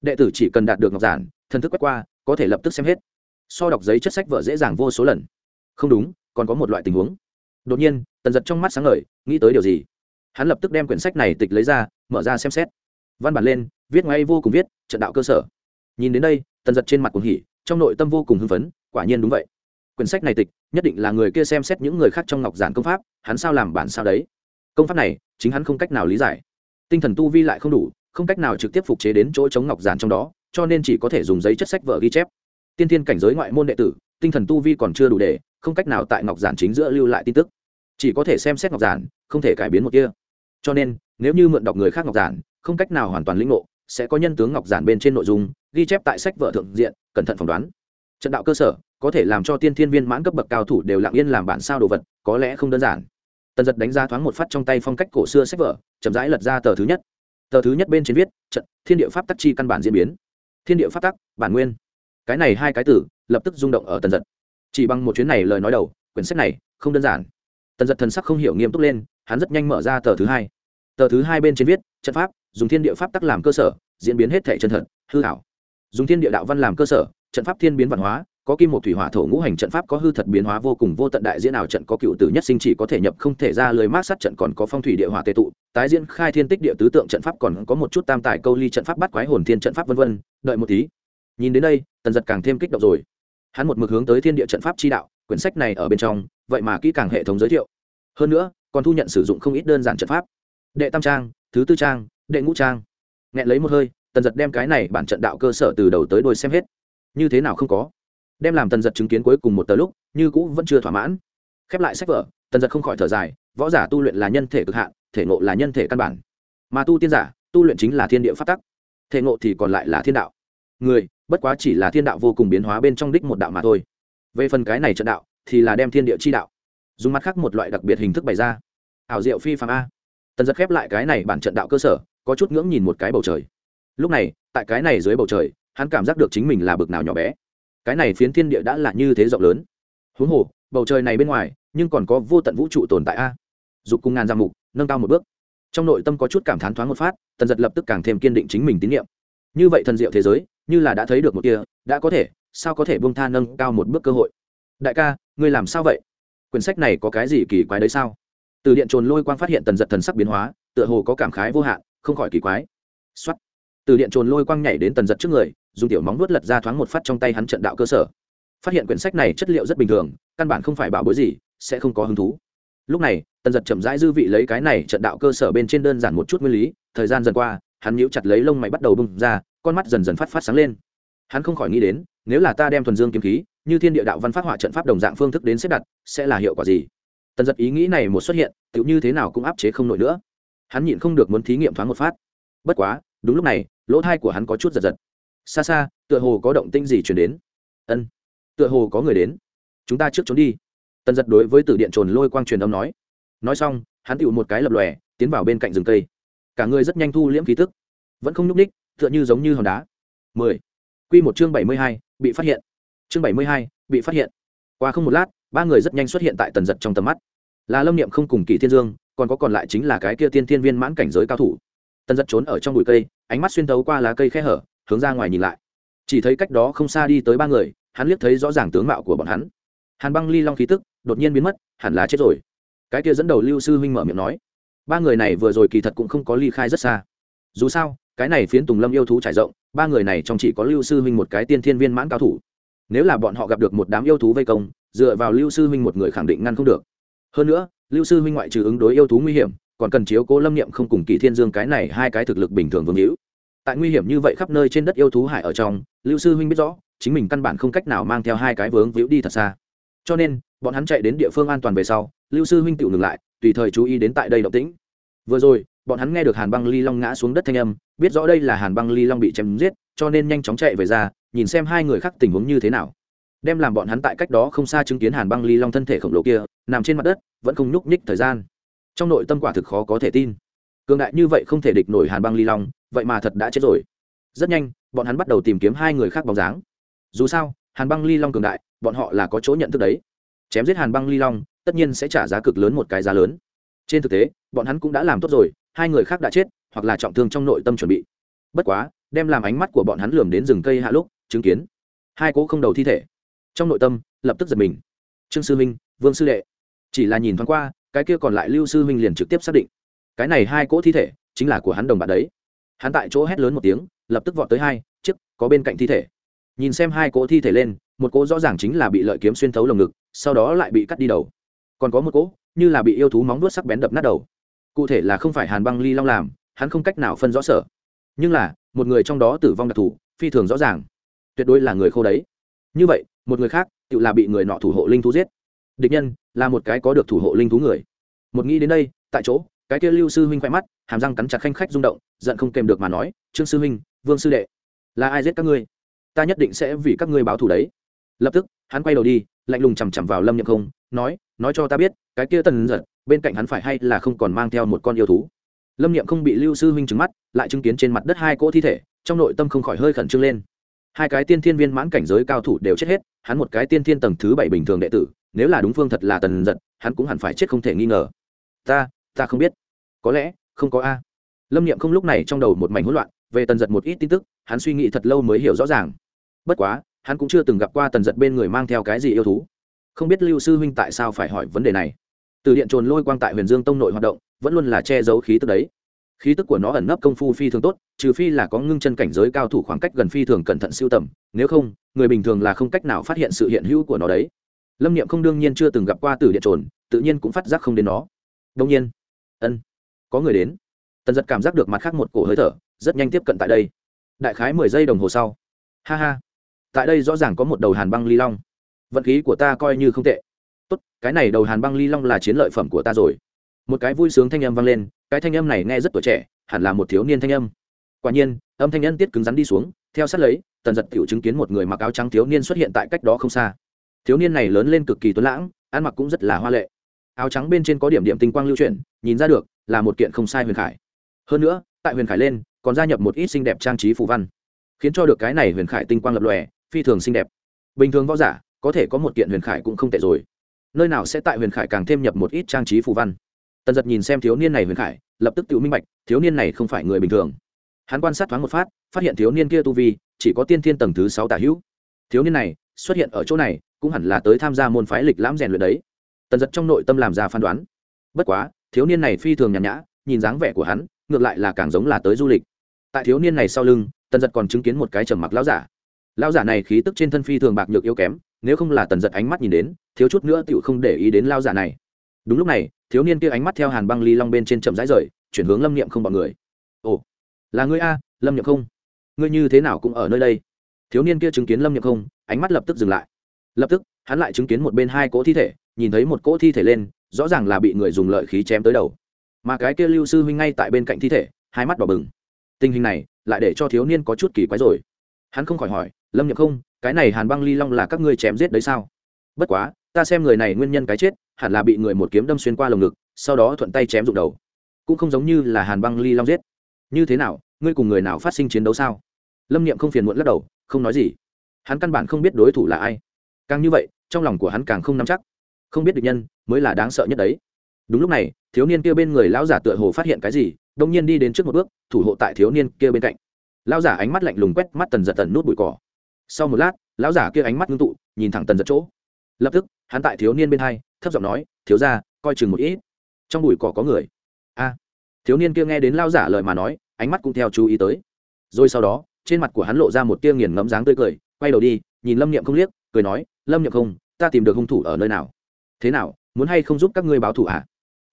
S1: Đệ tử chỉ cần đạt được ngọc giản, thần thức quét qua, có thể lập tức xem hết. So đọc giấy chất sách vở dễ dàng vô số lần. Không đúng, còn có một loại tình huống đột nhiên, tần giật trong mắt sáng ngời, nghĩ tới điều gì? Hắn lập tức đem quyển sách này tịch lấy ra, mở ra xem xét. Văn bản lên, viết ngay vô cùng viết, trận đạo cơ sở. Nhìn đến đây, tần giật trên mặt cùng hỉ, trong nội tâm vô cùng hưng phấn, quả nhiên đúng vậy. Quyển sách này tịch, nhất định là người kia xem xét những người khác trong ngọc giản công pháp, hắn sao làm bản sao đấy? Công pháp này, chính hắn không cách nào lý giải. Tinh thần tu vi lại không đủ, không cách nào trực tiếp phục chế đến chỗ chống ngọc giản trong đó, cho nên chỉ có thể dùng giấy chất sách vở ghi chép. Tiên thiên cảnh giới ngoại môn đệ tử tinh thần tu vi còn chưa đủ để, không cách nào tại ngọc giản chính giữa lưu lại tin tức. Chỉ có thể xem xét ngọc giản, không thể cải biến một kia. Cho nên, nếu như mượn đọc người khác ngọc giản, không cách nào hoàn toàn lĩnh ngộ, sẽ có nhân tướng ngọc giản bên trên nội dung, ghi chép tại sách vợ thượng diện, cẩn thận phỏng đoán. Trận đạo cơ sở, có thể làm cho tiên thiên viên mãn cấp bậc cao thủ đều lặng yên làm bản sao đồ vật, có lẽ không đơn giản. Tần giật đánh ra thoáng một phát trong tay phong cách cổ xưa sách vở, chậm rãi lật ra tờ thứ nhất. Tờ thứ nhất bên trên viết, trận, thiên địa pháp tắc chi căn bản diễn biến. Thiên địa pháp tắc, bản nguyên. Cái này hai cái tử lập tức rung động ở tần giật. Chỉ bằng một chuyến này lời nói đầu, quyển sách này không đơn giản. Tần giật thần sắc không hiểu nghiêm túc lên, hắn rất nhanh mở ra tờ thứ hai. Tờ thứ hai bên trên viết, trận pháp, dùng thiên địa pháp tắc làm cơ sở, diễn biến hết thể chân thật, hư hảo dùng thiên địa đạo văn làm cơ sở, trận pháp thiên biến văn hóa, có kim một thủy hỏa thổ ngũ hành trận pháp có hư thật biến hóa vô cùng, vô tận đại diễn ảo trận có cựu tử nhất sinh chỉ có thể nhập không thể ra lời mát sát trận còn có phong thủy địa hỏa tệ tụ, tái diễn khai thiên tích địa tứ tượng trận pháp còn có một chút tam tài câu ly trận pháp bắt quái hồn thiên trận pháp vân vân, đợi một tí. Nhìn đến đây, tần giật càng thêm kích động rồi hắn một mực hướng tới thiên địa trận pháp chi đạo, quyển sách này ở bên trong, vậy mà kỹ càng hệ thống giới thiệu. Hơn nữa, còn thu nhận sử dụng không ít đơn giản trận pháp. Đệ tam trang, thứ tư trang, đệ ngũ trang. Nghẹn lấy một hơi, tần giật đem cái này bản trận đạo cơ sở từ đầu tới đôi xem hết. Như thế nào không có? Đem làm tần giật chứng kiến cuối cùng một tờ lúc, như cũ vẫn chưa thỏa mãn. Khép lại sách vở, tần giật không khỏi thở dài, võ giả tu luyện là nhân thể cực hạn, thể ngộ là nhân thể căn bản. Mà tu tiên giả, tu luyện chính là thiên địa phát tắc. Thể ngộ thì còn lại là thiên đạo người, bất quá chỉ là thiên đạo vô cùng biến hóa bên trong đích một đạo mà thôi. Về phần cái này trận đạo, thì là đem thiên địa chi đạo. Dùng mắt khác một loại đặc biệt hình thức bày ra. Ảo diệu phi phạm a. Tần giật khép lại cái này bản trận đạo cơ sở, có chút ngưỡng nhìn một cái bầu trời. Lúc này, tại cái này dưới bầu trời, hắn cảm giác được chính mình là bực nào nhỏ bé. Cái này phiến thiên địa đã là như thế rộng lớn. Huống hồ, bầu trời này bên ngoài, nhưng còn có vô tận vũ trụ tồn tại a. Dục cùng ngàn giang mục, nâng cao một bước. Trong nội tâm có chút cảm thán thoáng một phát, tần giật lập tức càng thêm kiên định chính mình tín nhiệm như vậy thần diệu thế giới, như là đã thấy được một kia, đã có thể, sao có thể bông tha nâng cao một bước cơ hội? Đại ca, ngươi làm sao vậy? Quyển sách này có cái gì kỳ quái đấy sao? Từ điện trồn lôi quang phát hiện tần giật thần sắc biến hóa, tựa hồ có cảm khái vô hạn, không khỏi kỳ quái. Xuất từ điện trồn lôi quang nhảy đến tần giật trước người, dùng tiểu móng nuốt lật ra thoáng một phát trong tay hắn trận đạo cơ sở. Phát hiện quyển sách này chất liệu rất bình thường, căn bản không phải bảo bối gì, sẽ không có hứng thú. Lúc này, tần giật chậm rãi dư vị lấy cái này trận đạo cơ sở bên trên đơn giản một chút nguyên lý, thời gian dần qua hắn nhíu chặt lấy lông mày bắt đầu bung ra, con mắt dần dần phát phát sáng lên. Hắn không khỏi nghĩ đến, nếu là ta đem thuần dương kiếm khí, như thiên địa đạo văn phát họa trận pháp đồng dạng phương thức đến xếp đặt, sẽ là hiệu quả gì? Tần giật ý nghĩ này một xuất hiện, tựu như thế nào cũng áp chế không nổi nữa. Hắn nhịn không được muốn thí nghiệm thoáng một phát. Bất quá, đúng lúc này, lỗ thai của hắn có chút giật giật. Xa xa, tựa hồ có động tinh gì chuyển đến. Ân, tựa hồ có người đến. Chúng ta trước trốn đi. Tần giật đối với tử điện trồn lôi quang truyền âm nói. Nói xong, hắn tựu một cái lập lòe, tiến vào bên cạnh rừng cây cả người rất nhanh thu liễm khí tức, vẫn không nhúc ních tựa như giống như hòn đá. Mười. Q một chương bảy mươi hai, bị phát hiện. Chương bảy mươi hai, bị phát hiện. Qua không một lát, ba người rất nhanh xuất hiện tại tần giật trong tầm mắt. Là lâm niệm không cùng kỳ thiên dương, còn có còn lại chính là cái kia tiên thiên viên mãn cảnh giới cao thủ. Tần giật trốn ở trong bụi cây, ánh mắt xuyên tấu qua lá cây khe hở, hướng ra ngoài nhìn lại. Chỉ thấy cách đó không xa đi tới ba người, hắn liếc thấy rõ ràng tướng mạo của bọn hắn. Hàn băng ly long khí tức, đột nhiên biến mất, hẳn là chết rồi. Cái kia dẫn đầu lưu sư huynh mở miệng nói ba người này vừa rồi kỳ thật cũng không có ly khai rất xa. Dù sao, cái này phiến tùng lâm yêu thú trải rộng, ba người này trong chỉ có lưu sư huynh một cái tiên thiên viên mãn cao thủ. Nếu là bọn họ gặp được một đám yêu thú vây công, dựa vào lưu sư huynh một người khẳng định ngăn không được. Hơn nữa, lưu sư huynh ngoại trừ ứng đối yêu thú nguy hiểm, còn cần chiếu cố lâm niệm không cùng kỳ thiên dương cái này hai cái thực lực bình thường vương hữu. Tại nguy hiểm như vậy khắp nơi trên đất yêu thú hải ở trong, lưu sư huynh biết rõ, chính mình căn bản không cách nào mang theo hai cái vướng víu đi thật xa. Cho nên, bọn hắn chạy đến địa phương an toàn về sau, lưu sư huynh tự ngừng lại, tùy thời chú ý đến tại đây động tĩnh vừa rồi, bọn hắn nghe được hàn băng ly long ngã xuống đất thanh âm, biết rõ đây là hàn băng ly long bị chém giết, cho nên nhanh chóng chạy về ra, nhìn xem hai người khác tình huống như thế nào. Đem làm bọn hắn tại cách đó không xa chứng kiến hàn băng ly long thân thể khổng lồ kia, nằm trên mặt đất, vẫn không nhúc nhích thời gian. Trong nội tâm quả thực khó có thể tin. Cường đại như vậy không thể địch nổi hàn băng ly long, vậy mà thật đã chết rồi. Rất nhanh, bọn hắn bắt đầu tìm kiếm hai người khác bóng dáng. Dù sao, hàn băng ly long cường đại, bọn họ là có chỗ nhận thức đấy. Chém giết hàn băng ly long, tất nhiên sẽ trả giá cực lớn một cái giá lớn. Trên thực tế bọn hắn cũng đã làm tốt rồi, hai người khác đã chết, hoặc là trọng thương trong nội tâm chuẩn bị. Bất quá, đem làm ánh mắt của bọn hắn lườm đến rừng cây hạ lúc, chứng kiến. Hai cỗ không đầu thi thể. Trong nội tâm, lập tức giật mình. Trương sư minh, vương sư đệ. Chỉ là nhìn thoáng qua, cái kia còn lại lưu sư minh liền trực tiếp xác định. Cái này hai cỗ thi thể, chính là của hắn đồng bạn đấy. Hắn tại chỗ hét lớn một tiếng, lập tức vọt tới hai, chiếc, có bên cạnh thi thể. Nhìn xem hai cỗ thi thể lên, một cỗ rõ ràng chính là bị lợi kiếm xuyên thấu lồng ngực, sau đó lại bị cắt đi đầu. Còn có một cỗ như là bị yêu thú móng vuốt sắc bén đập nát đầu cụ thể là không phải hàn băng ly long làm, hắn không cách nào phân rõ sở. Nhưng là, một người trong đó tử vong đặc thù, phi thường rõ ràng. Tuyệt đối là người khô đấy. Như vậy, một người khác, tự là bị người nọ thủ hộ linh thú giết. Địch nhân, là một cái có được thủ hộ linh thú người. Một nghĩ đến đây, tại chỗ, cái kia lưu sư huynh khoe mắt, hàm răng cắn chặt khanh khách rung động, giận không kèm được mà nói, trương sư huynh, vương sư đệ, là ai giết các ngươi? Ta nhất định sẽ vì các ngươi báo thù đấy. Lập tức, hắn quay đầu đi, lạnh lùng chằm chằm vào lâm nhậm không, nói nói cho ta biết, cái kia tần giật bên cạnh hắn phải hay là không còn mang theo một con yêu thú. Lâm niệm không bị lưu sư huynh trứng mắt, lại chứng kiến trên mặt đất hai cỗ thi thể, trong nội tâm không khỏi hơi khẩn trương lên. Hai cái tiên thiên viên mãn cảnh giới cao thủ đều chết hết, hắn một cái tiên thiên tầng thứ bảy bình thường đệ tử, nếu là đúng phương thật là tần giật hắn cũng hẳn phải chết không thể nghi ngờ. Ta ta không biết. Có lẽ, không có a. Lâm niệm không lúc này trong đầu một mảnh hỗn loạn, về tần giật một ít tin tức, hắn suy nghĩ thật lâu mới hiểu rõ ràng. Bất quá, hắn cũng chưa từng gặp qua tần giật bên người mang theo cái gì yêu thú. Không biết lưu sư huynh tại sao phải hỏi vấn đề này từ điện trồn lôi quang tại huyền dương tông nội hoạt động, vẫn luôn là che giấu khí tức đấy. Khí tức của nó ẩn nấp công phu phi thường tốt, trừ phi là có ngưng chân cảnh giới cao thủ khoảng cách gần phi thường cẩn thận siêu tầm, nếu không, người bình thường là không cách nào phát hiện sự hiện hữu của nó đấy. Lâm niệm không đương nhiên chưa từng gặp qua từ điện trồn, tự nhiên cũng phát giác không đến nó. Đông nhiên, ân, có người đến. Tần giật cảm giác được mặt khác một cổ hơi thở, rất nhanh tiếp cận tại đây. Đại khái mười giây đồng hồ sau. Ha ha, tại đây rõ ràng có một đầu hàn băng ly long. Vận khí của ta coi như không tệ tốt, cái này đầu hàn băng ly long là chiến lợi phẩm của ta rồi. Một cái vui sướng thanh âm vang lên, cái thanh âm này nghe rất tuổi trẻ, hẳn là một thiếu niên thanh âm. Quả nhiên, âm thanh nhân tiết cứng rắn đi xuống, theo sát lấy, tần giật tiểu chứng kiến một người mặc áo trắng thiếu niên xuất hiện tại cách đó không xa. Thiếu niên này lớn lên cực kỳ tuấn lãng, ăn mặc cũng rất là hoa lệ. Áo trắng bên trên có điểm điểm tinh quang lưu chuyển, nhìn ra được là một kiện không sai huyền khải. Hơn nữa, tại huyền khải lên, còn gia nhập một ít xinh đẹp trang trí phù văn, khiến cho được cái này huyền khải tinh quang lập lòe, phi thường xinh đẹp. Bình thường võ giả, có thể có một kiện huyền khải cũng không tệ rồi nơi nào sẽ tại huyền khải càng thêm nhập một ít trang trí phù văn. Tần giật nhìn xem thiếu niên này huyền khải, lập tức tự minh bạch, thiếu niên này không phải người bình thường. Hắn quan sát thoáng một phát phát hiện thiếu niên kia tu vi, chỉ có tiên thiên tầng thứ sáu tả hữu. Thiếu niên này xuất hiện ở chỗ này, cũng hẳn là tới tham gia môn phái lịch lãm rèn luyện đấy. Tần giật trong nội tâm làm ra phán đoán. Bất quá, thiếu niên này phi thường nhàn nhã, nhìn dáng vẻ của hắn, ngược lại là càng giống là tới du lịch. Tại thiếu niên này sau lưng, tần giật còn chứng kiến một cái trầm mặc lão giả. Lão giả này khí tức trên thân phi thường bạc nhược yếu kém nếu không là tần giật ánh mắt nhìn đến, thiếu chút nữa tựu không để ý đến lao giả này. Đúng lúc này, thiếu niên kia ánh mắt theo hàn băng ly long bên trên chậm rãi rời, chuyển hướng lâm niệm không bọn người. Ồ, là ngươi a, lâm niệm không? Ngươi như thế nào cũng ở nơi đây? Thiếu niên kia chứng kiến lâm niệm không, ánh mắt lập tức dừng lại. Lập tức, hắn lại chứng kiến một bên hai cỗ thi thể, nhìn thấy một cỗ thi thể lên, rõ ràng là bị người dùng lợi khí chém tới đầu. Mà cái kia lưu sư huynh ngay tại bên cạnh thi thể, hai mắt đỏ bừng. Tình hình này, lại để cho thiếu niên có chút kỳ quái rồi. Hắn không khỏi hỏi, lâm nhậm không cái này hàn băng ly long là các ngươi chém giết đấy sao? Bất quá, ta xem người này nguyên nhân cái chết, hẳn là bị người một kiếm đâm xuyên qua lồng ngực, sau đó thuận tay chém rụng đầu. Cũng không giống như là hàn băng ly long giết. Như thế nào, ngươi cùng người nào phát sinh chiến đấu sao? Lâm niệm không phiền muộn lắc đầu, không nói gì. Hắn căn bản không biết đối thủ là ai. Càng như vậy, trong lòng của hắn càng không nắm chắc. Không biết được nhân mới là đáng sợ nhất đấy. Đúng lúc này, thiếu niên kia bên người lão giả tựa hồ phát hiện cái gì đông nhiên đi đến trước một bước, thủ hộ tại thiếu niên kia bên cạnh. Lão giả ánh mắt lạnh lùng quét mắt tần giật tần nút bụi cỏ sau một lát, lão giả kia ánh mắt ngưng tụ, nhìn thẳng tần giật chỗ. Lập tức, hắn tại thiếu niên bên hai, thấp giọng nói, thiếu ra coi chừng một ít. Trong bụi cỏ có người. A. Thiếu niên kia nghe đến lão giả lời mà nói, ánh mắt cũng theo chú ý tới. Rồi sau đó, trên mặt của hắn lộ ra một tia nghiền ngẫm dáng tươi cười, quay đầu đi, nhìn lâm niệm không liếc, cười nói, lâm niệm không, ta tìm được hung thủ ở nơi nào? Thế nào, muốn hay không giúp các ngươi báo thù à?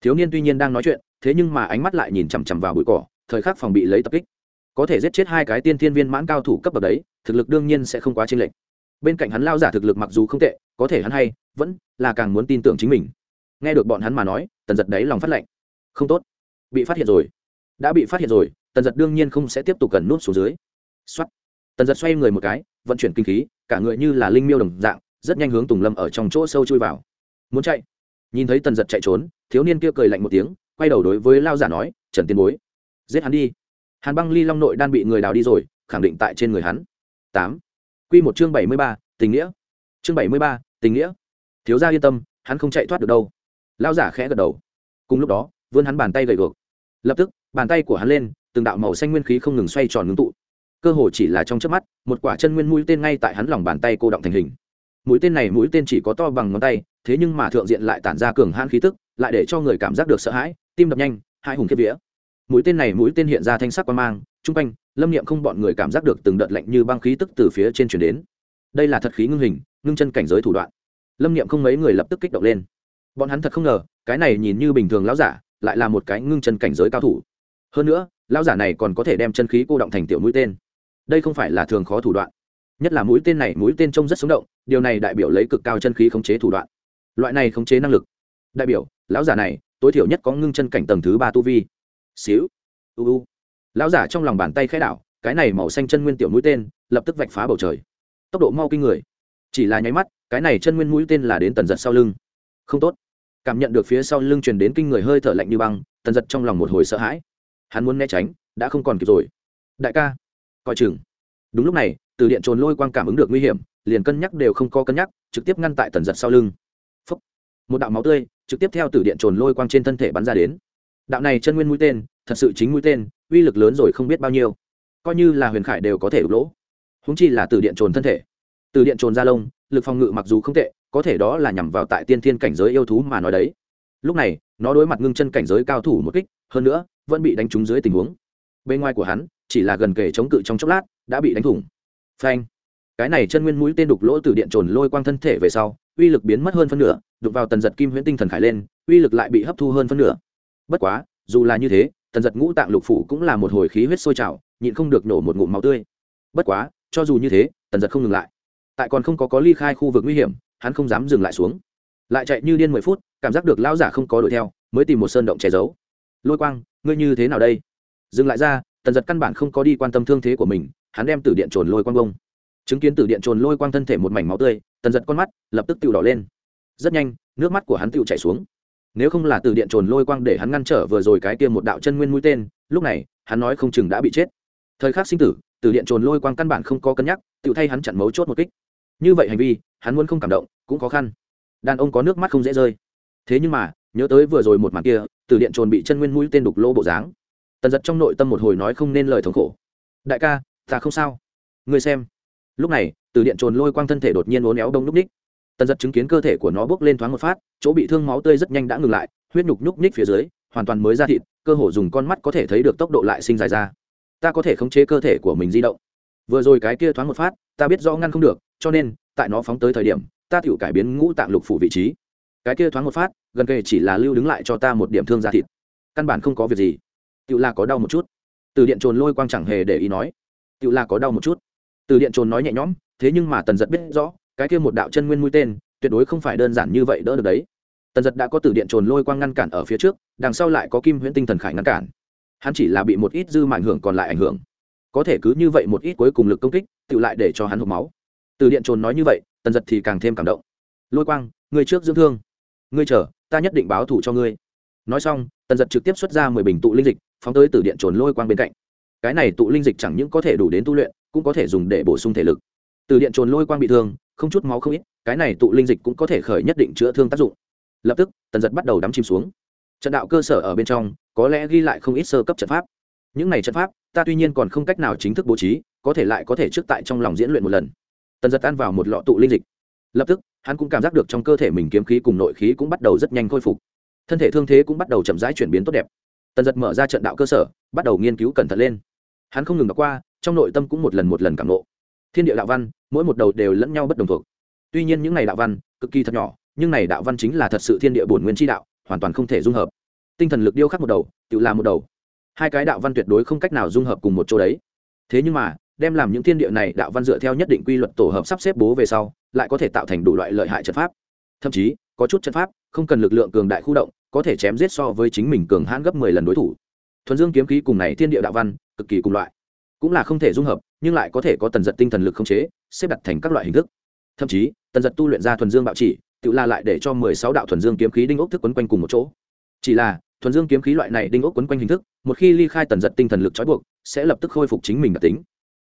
S1: Thiếu niên tuy nhiên đang nói chuyện, thế nhưng mà ánh mắt lại nhìn chằm chằm vào bụi cỏ, thời khắc phòng bị lấy tập kích. Có thể giết chết hai cái tiên thiên viên mãn cao thủ cấp bậc đấy thực lực đương nhiên sẽ không quá chênh lệch. Bên cạnh hắn lao giả thực lực mặc dù không tệ, có thể hắn hay, vẫn là càng muốn tin tưởng chính mình. Nghe được bọn hắn mà nói, tần giật đấy lòng phát lệnh không tốt. Bị phát hiện rồi. Đã bị phát hiện rồi, tần giật đương nhiên không sẽ tiếp tục cần nút xuống dưới. X tần giật xoay người một cái, vận chuyển kinh khí, cả người như là linh miêu đồng dạng, rất nhanh hướng tùng lâm ở trong chỗ sâu chui vào. Muốn chạy? Nhìn thấy tần giật chạy trốn, thiếu niên kia cười lạnh một tiếng, quay đầu đối với lao giả nói, trần tiên bối, giết hắn đi. Hàn băng ly long nội đan bị người đào đi rồi, khẳng định tại trên người hắn tám. Q một chương bảy mươi ba, tình nghĩa. Chương bảy mươi ba, tình nghĩa. Thiếu gia yên tâm, hắn không chạy thoát được đâu. Lao giả khẽ gật đầu. Cùng lúc đó, vươn hắn bàn tay gầy gược lập tức, bàn tay của hắn lên, từng đạo màu xanh nguyên khí không ngừng xoay tròn ngưng tụ. Cơ hồ chỉ là trong chớp mắt, một quả chân nguyên mũi tên ngay tại hắn lòng bàn tay cô động thành hình. Mũi tên này mũi tên chỉ có to bằng ngón tay, thế nhưng mà thượng diện lại tản ra cường hãn khí tức, lại để cho người cảm giác được sợ hãi, tim đập nhanh, hai hùng kiếp vía. Mũi tên này mũi tên hiện ra thanh sắc quan mang trung quanh, lâm niệm không bọn người cảm giác được từng đợt lạnh như băng khí tức từ phía trên chuyển đến. Đây là thật khí ngưng hình, ngưng chân cảnh giới thủ đoạn. Lâm niệm không mấy người lập tức kích động lên. Bọn hắn thật không ngờ, cái này nhìn như bình thường lão giả, lại là một cái ngưng chân cảnh giới cao thủ. Hơn nữa, lão giả này còn có thể đem chân khí cô động thành tiểu mũi tên. Đây không phải là thường khó thủ đoạn. Nhất là mũi tên này, mũi tên trông rất sống động, điều này đại biểu lấy cực cao chân khí khống chế thủ đoạn. Loại này khống chế năng lực. Đại biểu, lão giả này, tối thiểu nhất có ngưng chân cảnh tầng thứ ba tu vi. Xíu. U u lão giả trong lòng bàn tay khẽ đảo, cái này màu xanh chân nguyên tiểu mũi tên, lập tức vạch phá bầu trời. Tốc độ mau kinh người. Chỉ là nháy mắt, cái này chân nguyên mũi tên là đến tần giật sau lưng. Không tốt. Cảm nhận được phía sau lưng truyền đến kinh người hơi thở lạnh như băng, tần giật trong lòng một hồi sợ hãi. Hắn muốn né tránh, đã không còn kịp rồi. Đại ca. Coi chừng. Đúng lúc này, từ điện trồn lôi quang cảm ứng được nguy hiểm, liền cân nhắc đều không có cân nhắc, trực tiếp ngăn tại tần giật sau lưng. Phúc. một đạo máu tươi, trực tiếp theo từ điện trồn lôi quang trên thân thể bắn ra đến. Đạo này chân nguyên mũi tên thật sự chính mũi tên, uy lực lớn rồi không biết bao nhiêu. Coi như là huyền khải đều có thể đục lỗ. Húng chi là từ điện trồn thân thể. Từ điện trồn gia lông, lực phòng ngự mặc dù không tệ, có thể đó là nhằm vào tại tiên thiên cảnh giới yêu thú mà nói đấy. Lúc này, nó đối mặt ngưng chân cảnh giới cao thủ một kích, hơn nữa, vẫn bị đánh trúng dưới tình huống. Bên ngoài của hắn, chỉ là gần kề chống cự trong chốc lát, đã bị đánh thủng. Phanh. Cái này chân nguyên mũi tên đục lỗ từ điện trồn lôi quang thân thể về sau, uy lực biến mất hơn phân nửa đục vào tần giật kim huyễn tinh thần khải lên, uy lực lại bị hấp thu hơn phân nửa. Bất quá, dù là như thế tần giật ngũ tạng lục phủ cũng là một hồi khí huyết sôi trào, nhịn không được nổ một ngụm máu tươi. Bất quá, cho dù như thế, tần giật không ngừng lại. Tại còn không có có ly khai khu vực nguy hiểm, hắn không dám dừng lại xuống. Lại chạy như điên mười phút, cảm giác được lão giả không có đuổi theo, mới tìm một sơn động che giấu. Lôi quang, ngươi như thế nào đây? Dừng lại ra, tần giật căn bản không có đi quan tâm thương thế của mình, hắn đem từ điện trồn lôi quang bông. Chứng kiến từ điện trồn lôi quang thân thể một mảnh máu tươi, tần giật con mắt lập tức tự đỏ lên. Rất nhanh, nước mắt của hắn tự chảy xuống nếu không là từ điện trồn lôi quang để hắn ngăn trở vừa rồi cái kia một đạo chân nguyên mũi tên, lúc này, hắn nói không chừng đã bị chết. Thời khắc sinh tử, từ điện trồn lôi quang căn bản không có cân nhắc, tự thay hắn chặn mấu chốt một kích. Như vậy hành vi, hắn muốn không cảm động, cũng khó khăn. Đàn ông có nước mắt không dễ rơi. Thế nhưng mà, nhớ tới vừa rồi một màn kia, từ điện trồn bị chân nguyên mũi tên đục lô bộ dáng. Tần giật trong nội tâm một hồi nói không nên lời thống khổ. Đại ca, ta không sao. Ngươi xem. Lúc này, từ điện trồn lôi quang thân thể đột nhiên uốn éo đông núp ních tần giật chứng kiến cơ thể của nó bốc lên thoáng một phát, chỗ bị thương máu tươi rất nhanh đã ngừng lại, huyết nhục nhúc ních phía dưới, hoàn toàn mới ra thịt, cơ hồ dùng con mắt có thể thấy được tốc độ lại sinh dài ra. Ta có thể khống chế cơ thể của mình di động. Vừa rồi cái kia thoáng một phát, ta biết rõ ngăn không được, cho nên, tại nó phóng tới thời điểm, ta tự cải biến ngũ tạng lục phủ vị trí. Cái kia thoáng một phát, gần kề chỉ là lưu đứng lại cho ta một điểm thương da thịt. Căn bản không có việc gì. Tự là có đau một chút. Từ điện trồn lôi quang chẳng hề để ý nói. Tự là có đau một chút. Từ điện trồn nói nhẹ nhõm, thế nhưng mà tần giật biết rõ cái kia một đạo chân nguyên mũi tên, tuyệt đối không phải đơn giản như vậy đỡ được đấy. Tần giật đã có từ điện trồn lôi quang ngăn cản ở phía trước, đằng sau lại có kim huyễn tinh thần khải ngăn cản. Hắn chỉ là bị một ít dư mà hưởng còn lại ảnh hưởng. Có thể cứ như vậy một ít cuối cùng lực công kích tự lại để cho hắn hộp máu. Từ điện trồn nói như vậy, tần giật thì càng thêm cảm động. Lôi quang, người trước dưỡng thương. Ngươi chờ, ta nhất định báo thủ cho ngươi. Nói xong, tần giật trực tiếp xuất ra mười bình tụ linh dịch, phóng tới từ điện trồn lôi quang bên cạnh. Cái này tụ linh dịch chẳng những có thể đủ đến tu luyện, cũng có thể dùng để bổ sung thể lực. Từ điện trồn lôi quang bị thương không chút máu không ít, cái này tụ linh dịch cũng có thể khởi nhất định chữa thương tác dụng. Lập tức, tần giật bắt đầu đắm chìm xuống. Trận đạo cơ sở ở bên trong, có lẽ ghi lại không ít sơ cấp trận pháp. Những này trận pháp, ta tuy nhiên còn không cách nào chính thức bố trí, có thể lại có thể trước tại trong lòng diễn luyện một lần. Tần giật ăn vào một lọ tụ linh dịch. Lập tức, hắn cũng cảm giác được trong cơ thể mình kiếm khí cùng nội khí cũng bắt đầu rất nhanh khôi phục. Thân thể thương thế cũng bắt đầu chậm rãi chuyển biến tốt đẹp. Tần giật mở ra trận đạo cơ sở, bắt đầu nghiên cứu cẩn thận lên. Hắn không ngừng đọc qua, trong nội tâm cũng một lần một lần cảm lộ thiên địa đạo văn, mỗi một đầu đều lẫn nhau bất đồng thuộc. Tuy nhiên những này đạo văn, cực kỳ thật nhỏ, nhưng này đạo văn chính là thật sự thiên địa bổn nguyên tri đạo, hoàn toàn không thể dung hợp. Tinh thần lực điêu khắc một đầu, tự làm một đầu. Hai cái đạo văn tuyệt đối không cách nào dung hợp cùng một chỗ đấy. Thế nhưng mà, đem làm những thiên địa này đạo văn dựa theo nhất định quy luật tổ hợp sắp xếp bố về sau, lại có thể tạo thành đủ loại lợi hại trận pháp. Thậm chí, có chút trận pháp, không cần lực lượng cường đại khu động, có thể chém giết so với chính mình cường hãn gấp mười lần đối thủ. Thuần dương kiếm khí cùng này thiên địa đạo văn, cực kỳ cùng loại cũng là không thể dung hợp, nhưng lại có thể có tần giật tinh thần lực không chế, xếp đặt thành các loại hình thức. Thậm chí, tần giật tu luyện ra thuần dương bạo chỉ, tự la lại để cho mười sáu đạo thuần dương kiếm khí đinh ốc thức quấn quanh cùng một chỗ. Chỉ là, thuần dương kiếm khí loại này đinh ốc quấn quanh hình thức, một khi ly khai tần giật tinh thần lực trói buộc, sẽ lập tức khôi phục chính mình đặc tính.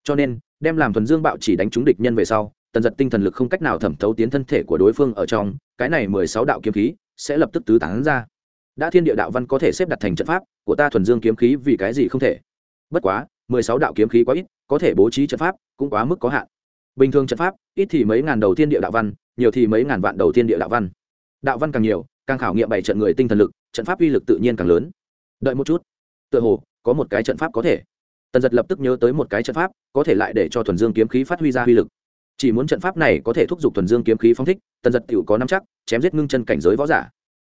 S1: Cho nên, đem làm thuần dương bạo chỉ đánh trúng địch nhân về sau, tần giật tinh thần lực không cách nào thẩm thấu tiến thân thể của đối phương ở trong, cái này mười sáu đạo kiếm khí sẽ lập tức tứ tán ra. Đã thiên địa đạo văn có thể xếp đặt thành trận pháp, của ta thuần dương kiếm khí vì cái gì không thể? Bất quá mười sáu đạo kiếm khí quá ít, có thể bố trí trận pháp cũng quá mức có hạn. Bình thường trận pháp, ít thì mấy ngàn đầu tiên địa đạo văn, nhiều thì mấy ngàn vạn đầu tiên địa đạo văn. Đạo văn càng nhiều, càng khảo nghiệm bảy trận người tinh thần lực, trận pháp uy lực tự nhiên càng lớn. Đợi một chút. Tựa hồ, có một cái trận pháp có thể. Tần giật lập tức nhớ tới một cái trận pháp, có thể lại để cho thuần dương kiếm khí phát huy ra uy lực. Chỉ muốn trận pháp này có thể thúc giục thuần dương kiếm khí phóng thích, tần giật tự có năm chắc, chém giết ngưng chân cảnh giới võ giả.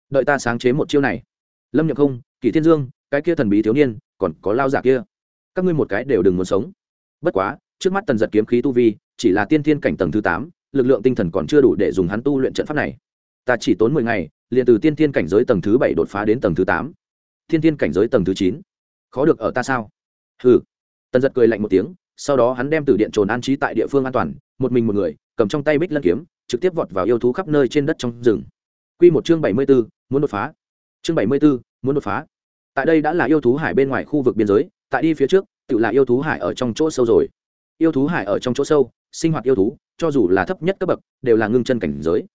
S1: Đợi ta sáng chế một chiêu này. Lâm nhậm không, kỷ thiên dương, cái kia thần bí thiếu niên, còn có lao giả kia các ngươi một cái đều đừng muốn sống. Bất quá, trước mắt tần giật kiếm khí tu vi, chỉ là tiên thiên cảnh tầng thứ tám, lực lượng tinh thần còn chưa đủ để dùng hắn tu luyện trận pháp này. Ta chỉ tốn mười ngày, liền từ tiên thiên cảnh giới tầng thứ bảy đột phá đến tầng thứ tám. Tiên thiên cảnh giới tầng thứ chín. Khó được ở ta sao? Hừ. Tần giật cười lạnh một tiếng, sau đó hắn đem từ điện trồn an trí tại địa phương an toàn, một mình một người, cầm trong tay bích lân kiếm, trực tiếp vọt vào yêu thú khắp nơi trên đất trong rừng. Q một chương bảy mươi b ố muốn đột phá. Chương bảy mươi b ố muốn đột phá. Tại đây đã là yêu thú hải bên ngoài khu vực biên giới tại đi phía trước, tự là yêu thú hải ở trong chỗ sâu rồi. Yêu thú hải ở trong chỗ sâu, sinh hoạt yêu thú, cho dù là thấp nhất cấp bậc, đều là ngưng chân cảnh giới.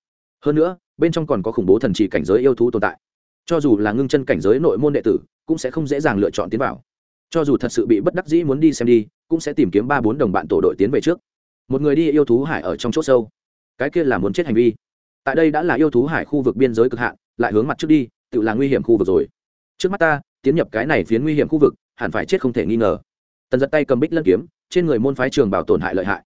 S1: Hơn nữa, bên trong còn có khủng bố thần trị cảnh giới yêu thú tồn tại. Cho dù là ngưng chân cảnh giới nội môn đệ tử, cũng sẽ không dễ dàng lựa chọn tiến vào. Cho dù thật sự bị bất đắc dĩ muốn đi xem đi, cũng sẽ tìm kiếm ba bốn đồng bạn tổ đội tiến về trước. Một người đi yêu thú hải ở trong chỗ sâu. Cái kia là muốn chết hành vi. Tại đây đã là yêu thú hải khu vực biên giới cực hạn, lại hướng mặt trước đi, tự là nguy hiểm khu vực rồi. Trước mắt ta, tiến nhập cái này phiến nguy hiểm khu vực hẳn phải chết không thể nghi ngờ. Tần giật tay cầm bích lân kiếm, trên người môn phái trường bảo tổn hại lợi hại.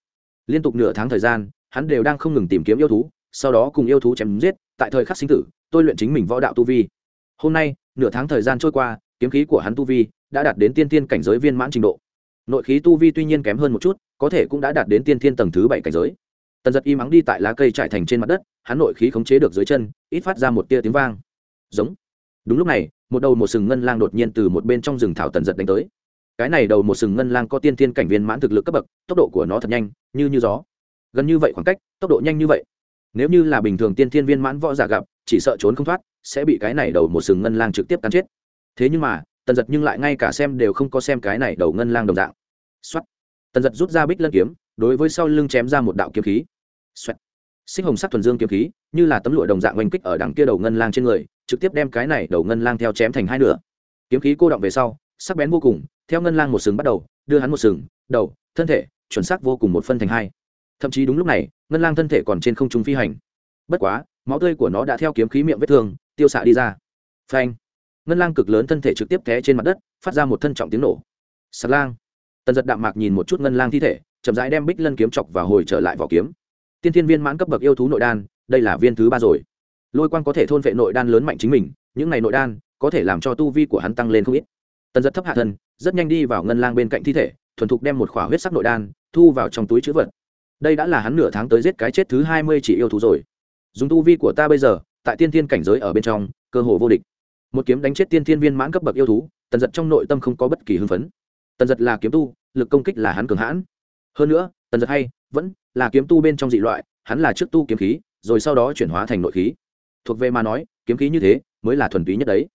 S1: Liên tục nửa tháng thời gian, hắn đều đang không ngừng tìm kiếm yêu thú, sau đó cùng yêu thú chém giết, tại thời khắc sinh tử, tôi luyện chính mình võ đạo tu vi. Hôm nay, nửa tháng thời gian trôi qua, kiếm khí của hắn tu vi đã đạt đến tiên tiên cảnh giới viên mãn trình độ. Nội khí tu vi tuy nhiên kém hơn một chút, có thể cũng đã đạt đến tiên tiên tầng thứ bảy cảnh giới. Tần giật im ắng đi tại lá cây trải thành trên mặt đất, hắn nội khí khống chế được dưới chân, ít phát ra một tia tiếng vang. Giống. Đúng lúc này một đầu một sừng ngân lang đột nhiên từ một bên trong rừng thảo tần giật đánh tới. Cái này đầu một sừng ngân lang có tiên tiên cảnh viên mãn thực lực cấp bậc, tốc độ của nó thật nhanh, như như gió. Gần như vậy khoảng cách, tốc độ nhanh như vậy. Nếu như là bình thường tiên tiên viên mãn võ giả gặp, chỉ sợ trốn không thoát, sẽ bị cái này đầu một sừng ngân lang trực tiếp cắn chết. Thế nhưng mà, tần giật nhưng lại ngay cả xem đều không có xem cái này đầu ngân lang đồng dạng. Xuất tần giật rút ra bích lân kiếm, đối với sau lưng chém ra một đạo kiếm khí. Xoẹt xích hồng sắc thuần dương kiếm khí, như là tấm lụa đồng dạng oanh kích ở đằng kia đầu ngân lang trên người, trực tiếp đem cái này đầu ngân lang theo chém thành hai nửa. Kiếm khí cô động về sau, sắc bén vô cùng, theo ngân lang một sừng bắt đầu, đưa hắn một sừng, đầu, thân thể, chuẩn xác vô cùng một phân thành hai. Thậm chí đúng lúc này, ngân lang thân thể còn trên không trung phi hành. Bất quá, máu tươi của nó đã theo kiếm khí miệng vết thương, tiêu xạ đi ra. Phanh! Ngân lang cực lớn thân thể trực tiếp té trên mặt đất, phát ra một thân trọng tiếng nổ. Sạc lang! Tần giật đạm mạc nhìn một chút ngân lang thi thể, chậm rãi đem bích lân kiếm chọc và hồi trở lại vỏ kiếm tiên thiên viên mãn cấp bậc yêu thú nội đan, đây là viên thứ ba rồi. Lôi quang có thể thôn vệ nội đan lớn mạnh chính mình, những ngày nội đan có thể làm cho tu vi của hắn tăng lên không ít. Tần giật thấp hạ thân, rất nhanh đi vào ngân lang bên cạnh thi thể, thuần thục đem một khỏa huyết sắc nội đan thu vào trong túi chữ vật. Đây đã là hắn nửa tháng tới giết cái chết thứ hai mươi chỉ yêu thú rồi. Dùng tu vi của ta bây giờ, tại tiên thiên cảnh giới ở bên trong, cơ hồ vô địch. Một kiếm đánh chết tiên thiên viên mãn cấp bậc yêu thú, tần giật trong nội tâm không có bất kỳ hưng phấn. Tần giật là kiếm tu, lực công kích là hắn cường hãn. Hơn nữa, tần giật hay vẫn là kiếm tu bên trong dị loại, hắn là trước tu kiếm khí, rồi sau đó chuyển hóa thành nội khí. Thuộc về mà nói, kiếm khí như thế mới là thuần túy nhất đấy.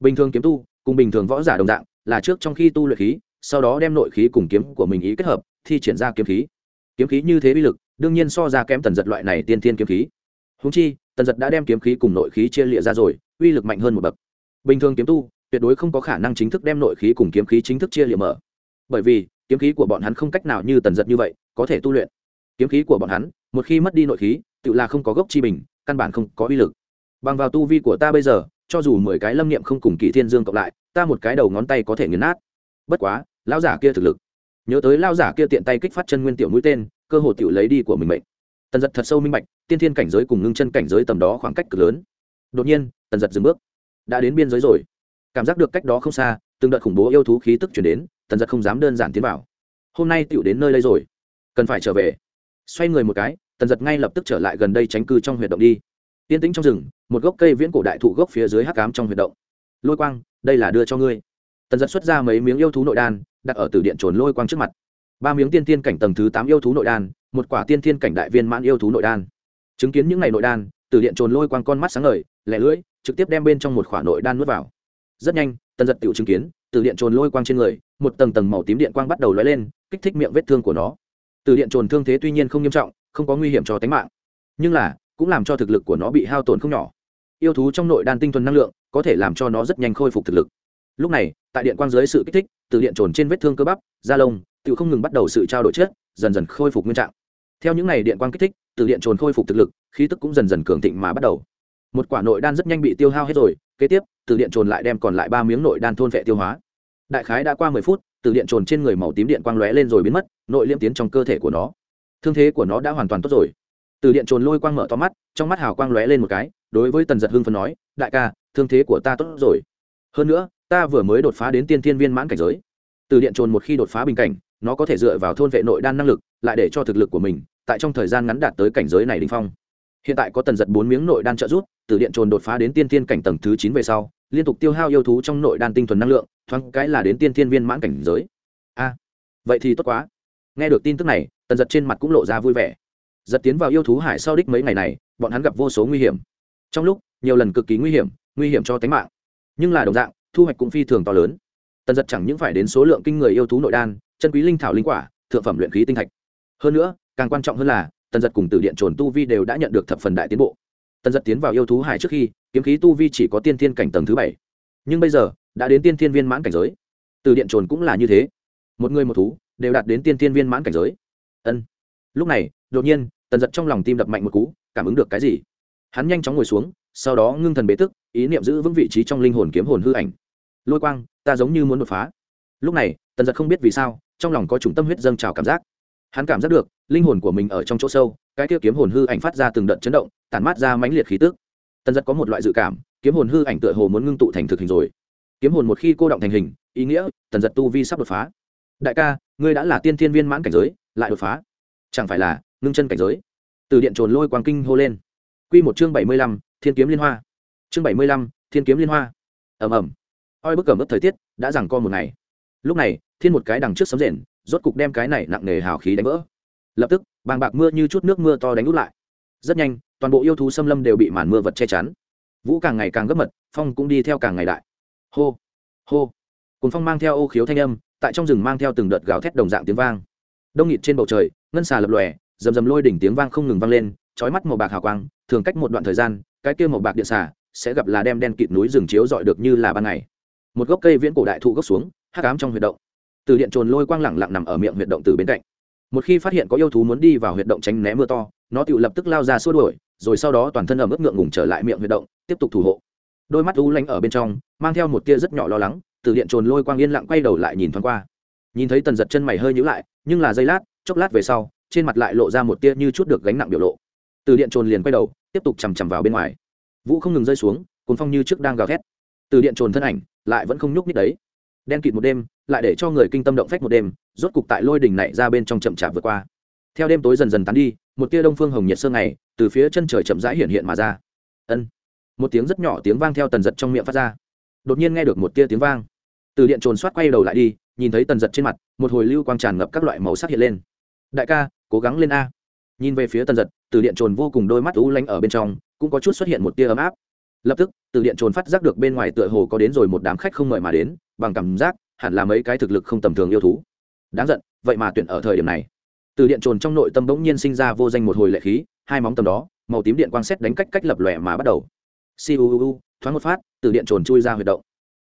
S1: Bình thường kiếm tu cùng bình thường võ giả đồng dạng là trước trong khi tu luyện khí, sau đó đem nội khí cùng kiếm của mình ý kết hợp, thi triển ra kiếm khí. Kiếm khí như thế bi lực, đương nhiên so ra kém tần giật loại này tiên thiên kiếm khí. Húng chi, tần giật đã đem kiếm khí cùng nội khí chia lịa ra rồi, uy lực mạnh hơn một bậc. Bình thường kiếm tu, tuyệt đối không có khả năng chính thức đem nội khí cùng kiếm khí chính thức chia lịa mở. Bởi vì, kiếm khí của bọn hắn không cách nào như tần giật như vậy, có thể tu luyện kiếm khí của bọn hắn, một khi mất đi nội khí, tự là không có gốc chi bình, căn bản không có uy lực. Bằng vào tu vi của ta bây giờ, cho dù mười cái lâm niệm không cùng kỳ thiên dương cộng lại, ta một cái đầu ngón tay có thể nghiền nát. Bất quá, lão giả kia thực lực. Nhớ tới lao giả kia tiện tay kích phát chân nguyên tiểu mũi tên, cơ hồ tiểu lấy đi của mình mệnh. Tần giật thật sâu minh bạch, tiên thiên cảnh giới cùng ngưng chân cảnh giới tầm đó khoảng cách cực lớn. Đột nhiên, tần giật dừng bước. Đã đến biên giới rồi. Cảm giác được cách đó không xa, từng đợt khủng bố yêu thú khí tức chuyển đến, tần giật không dám đơn giản tiến vào. Hôm nay tựu đến nơi đây rồi. Cần phải trở về xoay người một cái, tần giật ngay lập tức trở lại gần đây tránh cư trong huyệt động đi. Tiên tĩnh trong rừng, một gốc cây viễn cổ đại thụ gốc phía dưới hắc cám trong huyệt động. Lôi quang, đây là đưa cho ngươi. Tần giật xuất ra mấy miếng yêu thú nội đan, đặt ở từ điện trồn lôi quang trước mặt. Ba miếng tiên tiên cảnh tầng thứ tám yêu thú nội đan, một quả tiên tiên cảnh đại viên mãn yêu thú nội đan. Chứng kiến những ngày nội đan từ điện trồn lôi quang con mắt sáng ngời, lẻ lưỡi, trực tiếp đem bên trong một khoả nội đan nuốt vào. Rất nhanh, tần giật tự chứng kiến từ điện trồn lôi quang trên người, một tầng tầng màu tím điện quang bắt đầu lóe lên, kích thích miệng vết thương của nó từ điện trồn thương thế tuy nhiên không nghiêm trọng không có nguy hiểm cho tính mạng nhưng là cũng làm cho thực lực của nó bị hao tổn không nhỏ. Yêu thú trong nội đan tinh thuần năng lượng có thể làm cho nó rất nhanh khôi phục thực lực. Lúc này tại điện quang dưới sự kích thích từ điện trồn trên vết thương cơ bắp da lông tự không ngừng bắt đầu sự trao đổi chết, dần dần khôi phục nguyên trạng. Theo những n à y điện quang kích thích từ điện trồn khôi phục thực lực khí tức cũng dần dần cường thịnh mà bắt đầu. Một quả nội đan rất nhanh bị tiêu hao hết rồi kế tiếp từ điện trồn lại đem còn lại ba miếng nội đan thôn vệ tiêu hóa. Đại khái đã qua mười phút từ điện trồn trên người màu tím điện quang lóe lên rồi biến mất nội liêm tiến trong cơ thể của nó. Thương thế của nó đã hoàn toàn tốt rồi. Từ điện trồn lôi quang mở to mắt trong mắt hào quang lóe lên một cái đối với tần giật hưng phần nói đại ca thương thế của ta tốt rồi. Hơn nữa ta vừa mới đột phá đến tiên thiên viên mãn cảnh giới. Từ điện trồn một khi đột phá bình cảnh nó có thể dựa vào thôn vệ nội đan năng lực lại để cho thực lực của mình tại trong thời gian ngắn đạt tới cảnh giới này đình phong. Hiện tại có tần giật bốn miếng nội đan trợ giúp, từ điện trồn đột phá đến tiên thiên cảnh tầng thứ chín về sau liên tục tiêu hao yêu thú trong nội đan tinh thuần năng lượng, thoáng cái là đến tiên thiên viên mãn cảnh giới. A, vậy thì tốt quá. Nghe được tin tức này, tần giật trên mặt cũng lộ ra vui vẻ. Giật tiến vào yêu thú hải sau đích mấy ngày này, bọn hắn gặp vô số nguy hiểm. Trong lúc, nhiều lần cực kỳ nguy hiểm nguy hiểm cho tính mạng. Nhưng là đồng dạng, thu hoạch cũng phi thường to lớn. Tần giật chẳng những phải đến số lượng kinh người yêu thú nội đan, chân quý linh thảo linh quả, thượng phẩm luyện khí tinh thạch. Hơn nữa, càng quan trọng hơn là, tần giật cùng từ điện trồn tu vi đều đã nhận được thập phần đại tiến bộ tần giật tiến vào yêu thú hải trước khi, kiếm khí tu vi chỉ có tiên thiên cảnh tầng thứ bảy. Nhưng bây giờ, đã đến tiên thiên viên mãn cảnh giới. Từ điện trồn cũng là như thế. Một người một thú đều đạt đến tiên thiên viên mãn cảnh giới. Ân. Lúc này, đột nhiên, tần giật trong lòng tim đập mạnh một cú, cảm ứng được cái gì? Hắn nhanh chóng ngồi xuống, sau đó ngưng thần bế tức, ý niệm giữ vững vị trí trong linh hồn kiếm hồn hư ảnh. Lôi quang, ta giống như muốn đột phá. Lúc này, tần giật không biết vì sao, trong lòng có chủng tâm huyết dâng trào cảm giác hắn cảm giác được, linh hồn của mình ở trong chỗ sâu, cái kia kiếm hồn hư ảnh phát ra từng đợt chấn động, tản mát ra mãnh liệt khí tức. Tần giật có một loại dự cảm, kiếm hồn hư ảnh tựa hồ muốn ngưng tụ thành thực hình rồi. Kiếm hồn một khi cô động thành hình, ý nghĩa, tần giật tu vi sắp đột phá. Đại ca, ngươi đã là tiên thiên viên mãn cảnh giới, lại đột phá. Chẳng phải là, ngưng chân cảnh giới. Từ điện trồn lôi quang kinh hô lên. Q một chương bảy mươi lăm, thiên kiếm liên hoa. Chương bảy mươi lăm, thiên kiếm liên hoa. Ẩm ẩm oi bức cẩm ướp thời tiết, đã rằng co một ngày. Lúc này, thiên một cái đằng trước sấm rền rốt cục đem cái này nặng nề hào khí đánh vỡ. Lập tức, bàng bạc mưa như chút nước mưa to đánh út lại. Rất nhanh, toàn bộ yêu thú xâm lâm đều bị màn mưa vật che chắn. Vũ càng ngày càng gấp mật, phong cũng đi theo càng ngày đại. Hô hô. Cồn phong mang theo ô khiếu thanh âm, tại trong rừng mang theo từng đợt gào thét đồng dạng tiếng vang. Đông nghịt trên bầu trời, ngân xà lập lòe, rầm rầm lôi đỉnh tiếng vang không ngừng vang lên trói mắt màu bạc hào quang, thường cách một đoạn thời gian, cái kia màu bạc điện xà sẽ gặp là đem đen kịt núi rừng chiếu dọi được như là ban ngày. Một gốc cây viễn cổ đại thụ gốc xuống, hắc ám trong huyệt động từ điện trồn lôi quang lẳng lặng nằm ở miệng huyệt động từ bên cạnh. Một khi phát hiện có yêu thú muốn đi vào huyệt động tránh né mưa to, nó tự lập tức lao ra xua đuổi, rồi sau đó toàn thân ẩm ướt ngượng ngùng trở lại miệng huyệt động, tiếp tục thủ hộ. Đôi mắt u lánh ở bên trong, mang theo một tia rất nhỏ lo lắng, từ điện trồn lôi quang yên lặng quay đầu lại nhìn thoáng qua. Nhìn thấy tần giật chân mày hơi nhữ lại, nhưng là giây lát, chốc lát về sau, trên mặt lại lộ ra một tia như chút được gánh nặng biểu lộ. Từ điện trồn liền quay đầu, tiếp tục chằm chằm vào bên ngoài. Vũ không ngừng rơi xuống cuốn phong như trước đang gào thét. Từ điện trồn thân ảnh lại vẫn không nhúc nhích đấy. Đen kịt một đêm lại để cho người kinh tâm động phách một đêm, rốt cục tại lôi đỉnh này ra bên trong chậm chạp vượt qua. Theo đêm tối dần dần tán đi, một tia đông phương hồng nhiệt sương ngày, từ phía chân trời chậm rãi hiện hiện mà ra. Ân. Một tiếng rất nhỏ tiếng vang theo tần giật trong miệng phát ra. Đột nhiên nghe được một tia tiếng vang. Từ điện trồn soát quay đầu lại đi, nhìn thấy tần giật trên mặt, một hồi lưu quang tràn ngập các loại màu sắc hiện lên. Đại ca, cố gắng lên a. Nhìn về phía tần giật, từ điện trồn vô cùng đôi mắt u lanh ở bên trong, cũng có chút xuất hiện một tia ấm áp. Lập tức, từ điện trồn phát giác được bên ngoài tựa hồ có đến rồi một đám khách không mời mà đến, bằng cảm giác hẳn là mấy cái thực lực không tầm thường yêu thú. Đáng giận, vậy mà tuyển ở thời điểm này. Từ điện trồn trong nội tâm bỗng nhiên sinh ra vô danh một hồi lệ khí, hai móng tầm đó, màu tím điện quang xét đánh cách cách lập lòe mà bắt đầu. Siêu thoáng một phát, từ điện trồn chui ra huyệt động.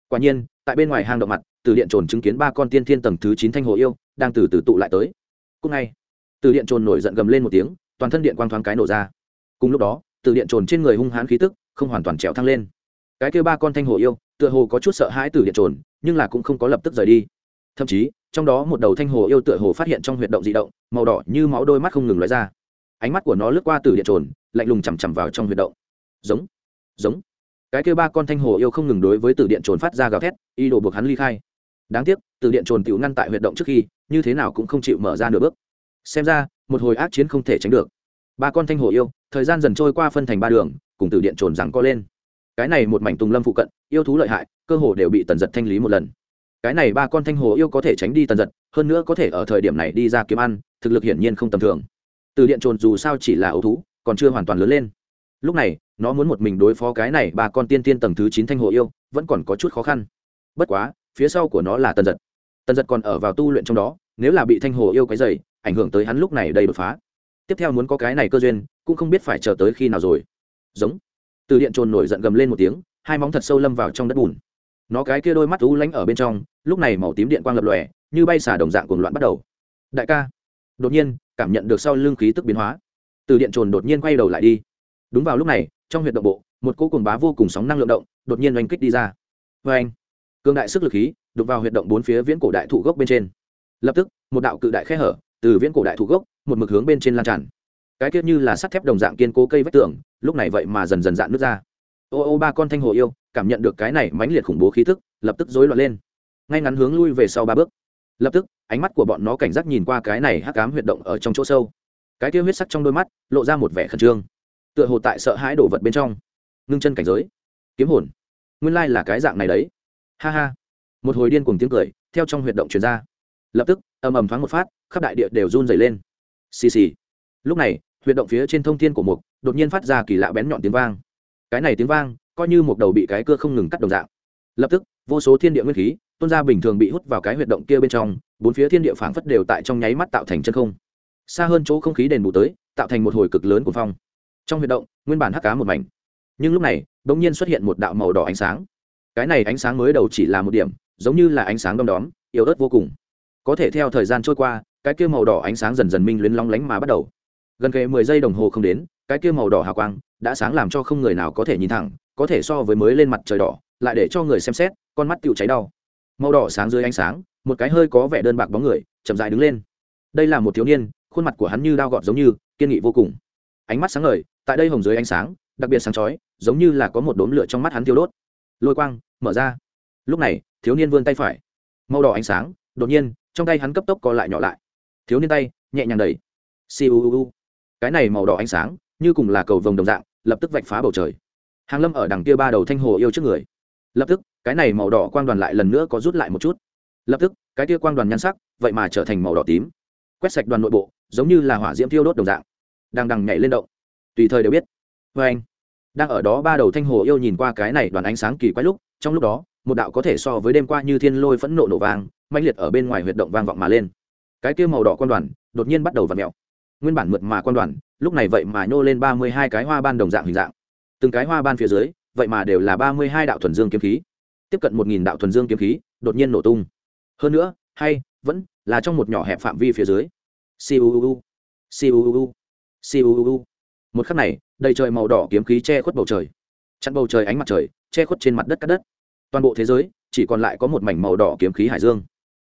S1: Quả nhiên, tại bên ngoài hang động mặt, từ điện trồn chứng kiến ba con tiên thiên tầng thứ chín thanh hồ yêu, đang từ từ tụ lại tới. Cúc ngay, từ điện trồn nổi giận gầm lên một tiếng, toàn thân điện quang thoáng cái nổ ra. Cùng lúc đó, từ điện trồn trên người hung hãn khí tức không hoàn toàn trèo thăng lên. Cái kêu ba con thanh hồ yêu tựa hồ có chút sợ hãi từ điện trồn, nhưng là cũng không có lập tức rời đi. Thậm chí, trong đó một đầu thanh hồ yêu tựa hồ phát hiện trong huyệt động di động, màu đỏ như máu đôi mắt không ngừng lóe ra. Ánh mắt của nó lướt qua từ điện trồn, lạnh lùng chằm chằm vào trong huyệt động. Giống giống. Cái kêu ba con thanh hồ yêu không ngừng đối với từ điện trồn phát ra gào thét y đổ buộc hắn ly khai. Đáng tiếc, từ điện trồn tự ngăn tại huyệt động trước khi, như thế nào cũng không chịu mở ra nửa bước. Xem ra, một hồi ác chiến không thể tránh được. Ba con thanh hồ yêu, thời gian dần trôi qua phân thành ba đường, cùng từ điện trồn rằng co lên cái này một mảnh tùng lâm phụ cận, yêu thú lợi hại, cơ hồ đều bị tần giật thanh lý một lần. Cái này ba con thanh hồ yêu có thể tránh đi tần giật, hơn nữa có thể ở thời điểm này đi ra kiếm ăn, thực lực hiển nhiên không tầm thường. Từ điện trồn dù sao chỉ là ấu thú, còn chưa hoàn toàn lớn lên. Lúc này, nó muốn một mình đối phó cái này ba con tiên tiên tầng thứ chín thanh hồ yêu, vẫn còn có chút khó khăn. Bất quá, phía sau của nó là tần giật. Tần giật còn ở vào tu luyện trong đó, nếu là bị thanh hồ yêu cái dày ảnh hưởng tới hắn lúc này đầy đột phá. Tiếp theo muốn có cái này cơ duyên, cũng không biết phải chờ tới khi nào rồi. Giống từ điện trồn nổi giận gầm lên một tiếng, hai móng thật sâu lâm vào trong đất bùn. Nó cái kia đôi mắt u lánh ở bên trong, lúc này màu tím điện quang lập lòe, như bay xả đồng dạng cuồng loạn bắt đầu. Đại ca. Đột nhiên, cảm nhận được sau lưng khí tức biến hóa. Từ điện trồn đột nhiên quay đầu lại đi. Đúng vào lúc này, trong huyệt động bộ, một cô cuồng bá vô cùng sóng năng lượng động đột nhiên oanh kích đi ra. Vê anh cương đại sức lực khí đục vào huyệt động bốn phía viễn cổ đại thụ gốc bên trên. Lập tức, một đạo cự đại khe hở từ viễn cổ đại thụ gốc, một mực hướng bên trên lan tràn cái tiết như là sắt thép đồng dạng kiên cố cây vách tường, lúc này vậy mà dần dần dạn nước ra. Ô ô, ba con thanh hồ yêu, cảm nhận được cái này mãnh liệt khủng bố khí thức, lập tức rối loạn lên. Ngay ngắn hướng lui về sau ba bước. Lập tức, ánh mắt của bọn nó cảnh giác nhìn qua cái này hắc cám huyệt động ở trong chỗ sâu. Cái tiêu huyết sắc trong đôi mắt, lộ ra một vẻ khẩn trương. Tựa hồ tại sợ hãi đổ vật bên trong. Ngưng chân cảnh giới. Kiếm hồn. Nguyên lai là cái dạng này đấy. Ha ha. Một hồi điên cùng tiếng cười, theo trong huyệt động truyền ra. Lập tức, ầm ầm thoáng một phát, khắp đại địa đều run dày lên. Xì xì. Lúc này huyệt động phía trên thông thiên của mục, đột nhiên phát ra kỳ lạ bén nhọn tiếng vang. Cái này tiếng vang, coi như một đầu bị cái cưa không ngừng cắt đồng dạng. Lập tức, vô số thiên địa nguyên khí, tuôn ra bình thường bị hút vào cái huyệt động kia bên trong, bốn phía thiên địa phảng phất đều tại trong nháy mắt tạo thành chân không. Xa hơn chỗ không khí đền bù tới, tạo thành một hồi cực lớn của phong. Trong huyệt động, nguyên bản hắc cá một mảnh. Nhưng lúc này đ ỗ n g nhiên xuất hiện một đạo màu đỏ ánh sáng. Cái này ánh sáng mới đầu chỉ là một điểm, giống như là ánh sáng đom đóm, yếu ớt vô cùng. Có thể theo thời gian trôi qua, cái kia màu đỏ ánh sáng dần dần minh luyến long lánh mà bắt đầu gần kề mười giây đồng hồ không đến, cái kia màu đỏ hào quang đã sáng làm cho không người nào có thể nhìn thẳng, có thể so với mới lên mặt trời đỏ, lại để cho người xem xét, con mắt tựu cháy đau. Màu đỏ sáng dưới ánh sáng, một cái hơi có vẻ đơn bạc bóng người, chậm rãi đứng lên. Đây là một thiếu niên, khuôn mặt của hắn như đao gọt giống như, kiên nghị vô cùng. Ánh mắt sáng ngời, tại đây hồng dưới ánh sáng, đặc biệt sáng chói, giống như là có một đốm lửa trong mắt hắn thiêu đốt. Lôi quang, mở ra. Lúc này, thiếu niên vươn tay phải. Màu đỏ ánh sáng, đột nhiên, trong tay hắn cấp tốc co lại nhỏ lại. Thiếu niên tay, nhẹ nhàng đẩy. Siêu cái này màu đỏ ánh sáng, như cùng là cầu vồng đồng dạng, lập tức vạch phá bầu trời. Hàng lâm ở đằng kia ba đầu thanh hồ yêu trước người. Lập tức, cái này màu đỏ quang đoàn lại lần nữa có rút lại một chút. Lập tức, cái kia quang đoàn nhan sắc, vậy mà trở thành màu đỏ tím. Quét sạch đoàn nội bộ, giống như là hỏa diễm thiêu đốt đồng dạng. Đang đằng nhảy lên động. Tùy thời đều biết. Vê anh, đang ở đó ba đầu thanh hồ yêu nhìn qua cái này đoàn ánh sáng kỳ quái lúc, trong lúc đó, một đạo có thể so với đêm qua như thiên lôi phẫn nộ nổ vàng mạnh liệt ở bên ngoài huyệt động vang vọng mà lên. Cái kia màu đỏ quan đoàn, đột nhiên bắt đầu v ặ mẹo nguyên bản mượt mà quan đoàn, lúc này vậy mà nhô lên ba mươi hai cái hoa ban đồng dạng hình dạng. Từng cái hoa ban phía dưới, vậy mà đều là ba mươi hai đạo thuần dương kiếm khí. Tiếp cận một nghìn đạo thuần dương kiếm khí, đột nhiên nổ tung. Hơn nữa, hay, vẫn là trong một nhỏ hẹp phạm vi phía dưới. Siêu siêu siêu một khắc này, đầy trời màu đỏ kiếm khí che khuất bầu trời. Chặn bầu trời ánh mặt trời, che khuất trên mặt đất cắt đất. Toàn bộ thế giới, chỉ còn lại có một mảnh màu đỏ kiếm khí hải dương.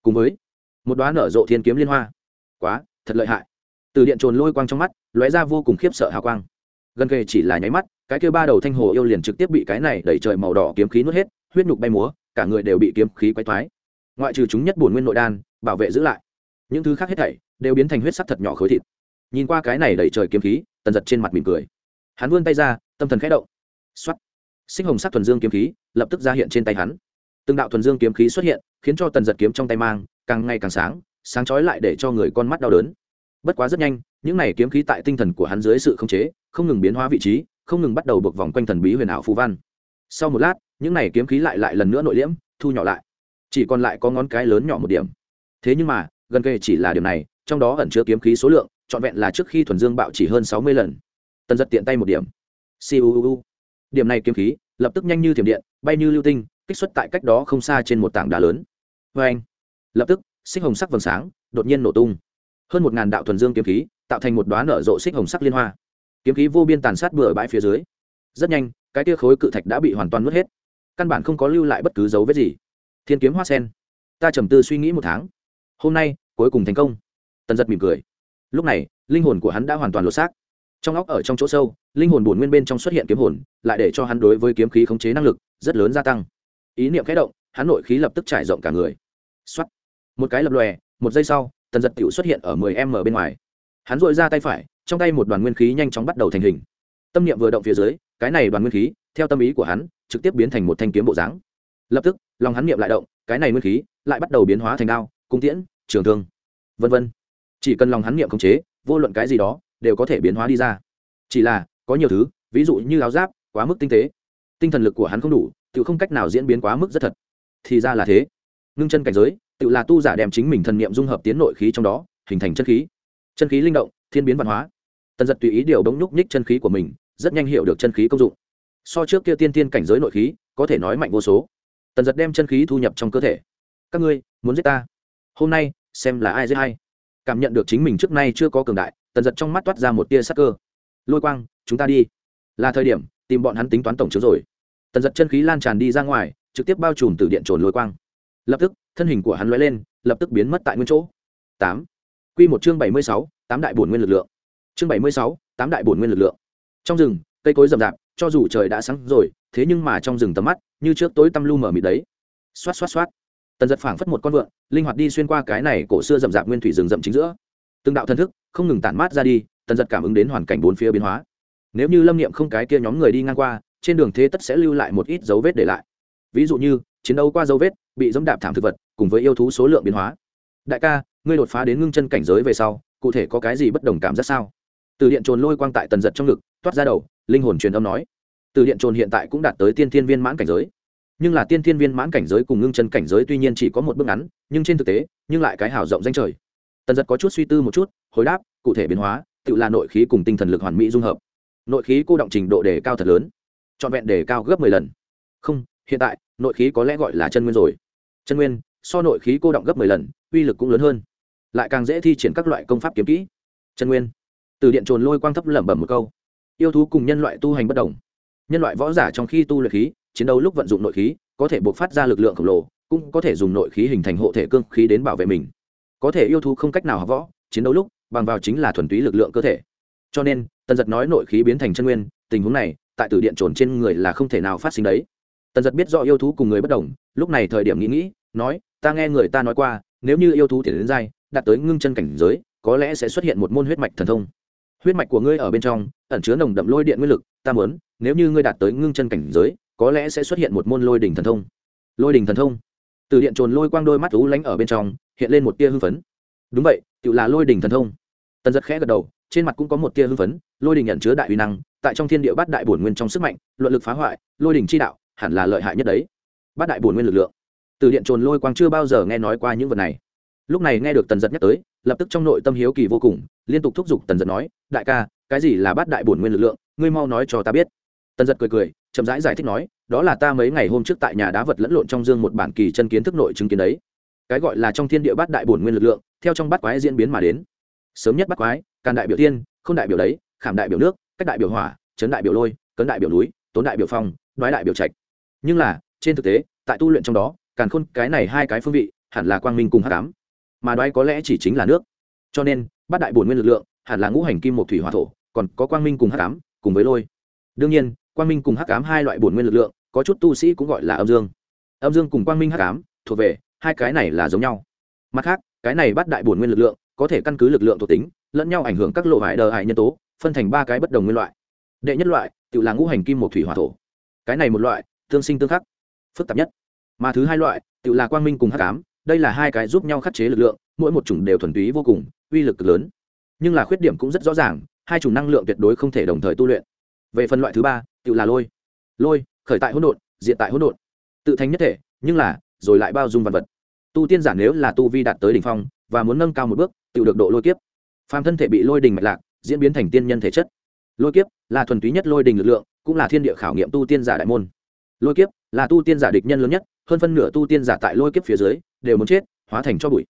S1: Cùng với một đoá nở rộ thiên kiếm liên hoa. Quá, thật lợi hại từ điện trồn lôi quang trong mắt, lóe ra vô cùng khiếp sợ hào quang. Gần kề chỉ là nháy mắt, cái kêu ba đầu thanh hồ yêu liền trực tiếp bị cái này đẩy trời màu đỏ kiếm khí nuốt hết, huyết nhục bay múa, cả người đều bị kiếm khí quay thoái ngoại trừ chúng nhất bổn nguyên nội đan, bảo vệ giữ lại, những thứ khác hết thảy đều biến thành huyết sắc thật nhỏ khối thịt. Nhìn qua cái này đẩy trời kiếm khí, tần giật trên mặt mỉm cười. Hắn vươn tay ra, tâm thần khẽ động. X o á t sinh hồng sắc thuần dương kiếm khí lập tức ra hiện trên tay hắn. Từng đạo thuần dương kiếm khí xuất hiện, khiến cho tần giật kiếm trong tay mang càng ngày càng sáng sáng trói lại để cho người con mắt đau đớn bất quá rất nhanh, những này kiếm khí tại tinh thần của hắn dưới sự khống chế, không ngừng biến hóa vị trí, không ngừng bắt đầu buộc vòng quanh thần bí huyền ảo phù văn. Sau một lát, những này kiếm khí lại lại lần nữa nội liễm, thu nhỏ lại. Chỉ còn lại có ngón cái lớn nhỏ một điểm. Thế nhưng mà, gần kề chỉ là điểm này, trong đó ẩn chứa kiếm khí số lượng, trọn vẹn là trước khi thuần dương bạo chỉ hơn sáu mươi lần. Tần giật tiện tay một điểm. Siêu điểm này kiếm khí, lập tức nhanh như thiểm điện, bay như lưu tinh, kích xuất tại cách đó không xa trên một tảng đá lớn. Vê anh lập tức, xích hồng sắc vầng sáng đột nhiên nổ tung hơn một ngàn đạo thuần dương kiếm khí, tạo thành một đoá nở rộ xích hồng sắc liên hoa. Kiếm khí vô biên tàn sát bừa bãi phía dưới. Rất nhanh, cái tia khối cự thạch đã bị hoàn toàn nuốt hết. Căn bản không có lưu lại bất cứ dấu vết gì. Thiên kiếm hoa sen. Ta trầm tư suy nghĩ một tháng. Hôm nay, cuối cùng thành công. Tần giật mỉm cười. Lúc này, linh hồn của hắn đã hoàn toàn lột xác. Trong óc ở trong chỗ sâu, linh hồn bổn nguyên bên trong xuất hiện kiếm hồn, lại để cho hắn đối với kiếm khí khống chế năng lực rất lớn gia tăng. Ý niệm khẽ động, hắn nội khí lập tức trải rộng cả người. X một cái lập lòe, một giây sau tần giật tiểu xuất hiện ở mười m bên ngoài. Hắn dội ra tay phải, trong tay một đoàn nguyên khí nhanh chóng bắt đầu thành hình. Tâm niệm vừa động phía dưới, cái này đoàn nguyên khí, theo tâm ý của hắn, trực tiếp biến thành một thanh kiếm bộ dáng. Lập tức, lòng hắn niệm lại động, cái này nguyên khí lại bắt đầu biến hóa thành đao, cung tiễn, trường thương, vân vân. Chỉ cần lòng hắn niệm khống chế, vô luận cái gì đó, đều có thể biến hóa đi ra. Chỉ là, có nhiều thứ, ví dụ như áo giáp, quá mức tinh tế. Tinh thần lực của hắn không đủ, tự không cách nào diễn biến quá mức rất thật. Thì ra là thế ngưng chân cảnh giới, tự là tu giả đem chính mình thần niệm dung hợp tiến nội khí trong đó, hình thành chân khí. Chân khí linh động, thiên biến văn hóa. Tần giật tùy ý điều đống nhúc nhích chân khí của mình, rất nhanh hiểu được chân khí công dụng. So trước kia tiên tiên cảnh giới nội khí, có thể nói mạnh vô số. Tần giật đem chân khí thu nhập trong cơ thể. Các ngươi, muốn giết ta? Hôm nay, xem là ai giết hay cảm nhận được chính mình trước nay chưa có cường đại, tần giật trong mắt toát ra một tia sắc cơ. Lôi quang, chúng ta đi. Là thời điểm, tìm bọn hắn tính toán tổng chứa rồi. Tần giật chân khí lan tràn đi ra ngoài, trực tiếp bao trùm từ điện trồn lôi quang lập tức, thân hình của hắn lóe lên, lập tức biến mất tại nguyên chỗ. Tám. Q một chương bảy mươi sáu, tám đại bổn nguyên lực lượng. Chương bảy mươi sáu, tám đại bổn nguyên lực lượng. Trong rừng, cây cối rậm rạp, cho dù trời đã sáng rồi, thế nhưng mà trong rừng tầm mắt, như trước tối tăm lu mở mịt đấy. Xoát xoát xoát. Tần giật phảng phất một con vượn, linh hoạt đi xuyên qua cái này cổ xưa rậm rạp nguyên thủy rừng rậm chính giữa. Từng đạo thân thức, không ngừng tản mát ra đi, tần giật cảm ứng đến hoàn cảnh bốn phía biến hóa. Nếu như lâm niệm không cái kia nhóm người đi ngang qua, trên đường thế tất sẽ lưu lại một ít dấu vết để lại. Ví dụ như chiến đấu qua dấu vết, bị dẫm đạp thảm thực vật, cùng với yêu thú số lượng biến hóa. Đại ca, ngươi đột phá đến ngưng chân cảnh giới về sau, cụ thể có cái gì bất đồng cảm giác sao? Từ điện trồn lôi quang tại tần giật trong ngực, toát ra đầu, linh hồn truyền âm nói. Từ điện trồn hiện tại cũng đạt tới tiên thiên viên mãn cảnh giới. Nhưng là tiên thiên viên mãn cảnh giới cùng ngưng chân cảnh giới tuy nhiên chỉ có một bước ngắn, nhưng trên thực tế, nhưng lại cái hào rộng danh trời. Tần giật có chút suy tư một chút, hồi đáp, cụ thể biến hóa, tự là nội khí cùng tinh thần lực hoàn mỹ dung hợp. Nội khí cô động trình độ đề cao thật lớn. Trọn vẹn đề cao gấp mười lần. Không, hiện tại nội khí có lẽ gọi là chân nguyên rồi. Chân nguyên, so nội khí cô động gấp mười lần, uy lực cũng lớn hơn. Lại càng dễ thi triển các loại công pháp kiếm kỹ. Chân nguyên. Từ điện trồn lôi quang thấp lẩm bẩm một câu. Yêu thú cùng nhân loại tu hành bất đồng. Nhân loại võ giả trong khi tu luyện khí, chiến đấu lúc vận dụng nội khí, có thể buộc phát ra lực lượng khổng lồ, cũng có thể dùng nội khí hình thành hộ thể cương khí đến bảo vệ mình. Có thể yêu thú không cách nào học võ, chiến đấu lúc, bằng vào chính là thuần túy lực lượng cơ thể. Cho nên, tần giật nói nội khí biến thành chân nguyên, tình huống này, tại tử điện trồn trên người là không thể nào phát sinh đấy tần giật biết do yêu thú cùng người bất đồng, lúc này thời điểm nghĩ nghĩ, nói, ta nghe người ta nói qua, nếu như yêu thú tiền đến dai đạt tới ngưng chân cảnh giới, có lẽ sẽ xuất hiện một môn huyết mạch thần thông. Huyết mạch của ngươi ở bên trong, ẩn chứa nồng đậm lôi điện nguyên lực, ta muốn, nếu như ngươi đạt tới ngưng chân cảnh giới, có lẽ sẽ xuất hiện một môn lôi đỉnh thần thông. Lôi đỉnh thần thông? Từ điện trồn lôi quang đôi mắt thú lánh ở bên trong, hiện lên một tia hưng phấn. Đúng vậy, tự là lôi đỉnh thần thông. Tần giật khẽ gật đầu, trên mặt cũng có một tia hưng phấn, lôi đỉnh nhận chứa đại uy năng, tại trong thiên địa bát đại bổn nguyên trong sức mạnh, luận lực phá hoại, lôi đỉnh chi đạo hẳn là lợi hại nhất đấy. Bát đại bổn nguyên lực lượng. Từ điện trồn lôi quang chưa bao giờ nghe nói qua những vật này. Lúc này nghe được tần giật nhắc tới lập tức trong nội tâm hiếu kỳ vô cùng liên tục thúc giục tần giật nói đại ca cái gì là bát đại bổn nguyên lực lượng? Ngươi mau nói cho ta biết. Tần giật cười cười chậm rãi giải, giải thích nói đó là ta mấy ngày hôm trước tại nhà đá vật lẫn lộn trong dương một bản kỳ chân kiến thức nội chứng kiến đấy. Cái gọi là trong thiên địa bát đại bổn nguyên lực lượng theo trong bát quái diễn biến mà đến. Sớm nhất bát quái càn đại biểu tiên không đại biểu đấy khảm đại biểu nước cách đại biểu hỏa chấn đại biểu lôi cấn đại biểu núi tốn đại biểu phong đoái đại biểu trạch nhưng là, trên thực tế, tại tu luyện trong đó, càn khôn cái này hai cái phương vị, hẳn là quang minh cùng hắc ám. Mà đoái có lẽ chỉ chính là nước. Cho nên, bát đại bổn nguyên lực lượng, hẳn là ngũ hành kim một thủy hỏa thổ, còn có quang minh cùng hắc ám, cùng với lôi. Đương nhiên, quang minh cùng hắc ám hai loại bổn nguyên lực lượng, có chút tu sĩ cũng gọi là âm dương. Âm dương cùng quang minh hắc ám, thuộc về, hai cái này là giống nhau. Mặt khác, cái này bát đại bổn nguyên lực lượng, có thể căn cứ lực lượng thuộc tính, lẫn nhau ảnh hưởng các lộ hải đờ hải nhân tố, phân thành ba cái bất đồng nguyên loại. Đệ nhất loại, tự là ngũ hành kim một thủy hỏa thổ. Cái này một loại tương sinh tương khắc. Phức tạp nhất. Mà thứ hai loại, tự là quang minh cùng hắc ám, đây là hai cái giúp nhau khắc chế lực lượng, mỗi một chủng đều thuần túy vô cùng, uy lực lớn. Nhưng là khuyết điểm cũng rất rõ ràng, hai chủng năng lượng tuyệt đối không thể đồng thời tu luyện. Về phần loại thứ ba, tự là lôi. Lôi, khởi tại hỗn độn diện tại hỗn độn. Tự thành nhất thể, nhưng là, rồi lại bao dung vật vật. Tu tiên giả nếu là tu vi đạt tới đỉnh phong, và muốn nâng cao một bước, tự được độ lôi kiếp. Phàm thân thể bị lôi đình mạch lạc, diễn biến thành tiên nhân thể chất. Lôi kiếp là thuần túy nhất lôi đình lực lượng, cũng là thiên địa khảo nghiệm tu tiên giả đại môn lôi kiếp là tu tiên giả địch nhân lớn nhất, hơn phân nửa tu tiên giả tại lôi kiếp phía dưới đều muốn chết, hóa thành cho bụi.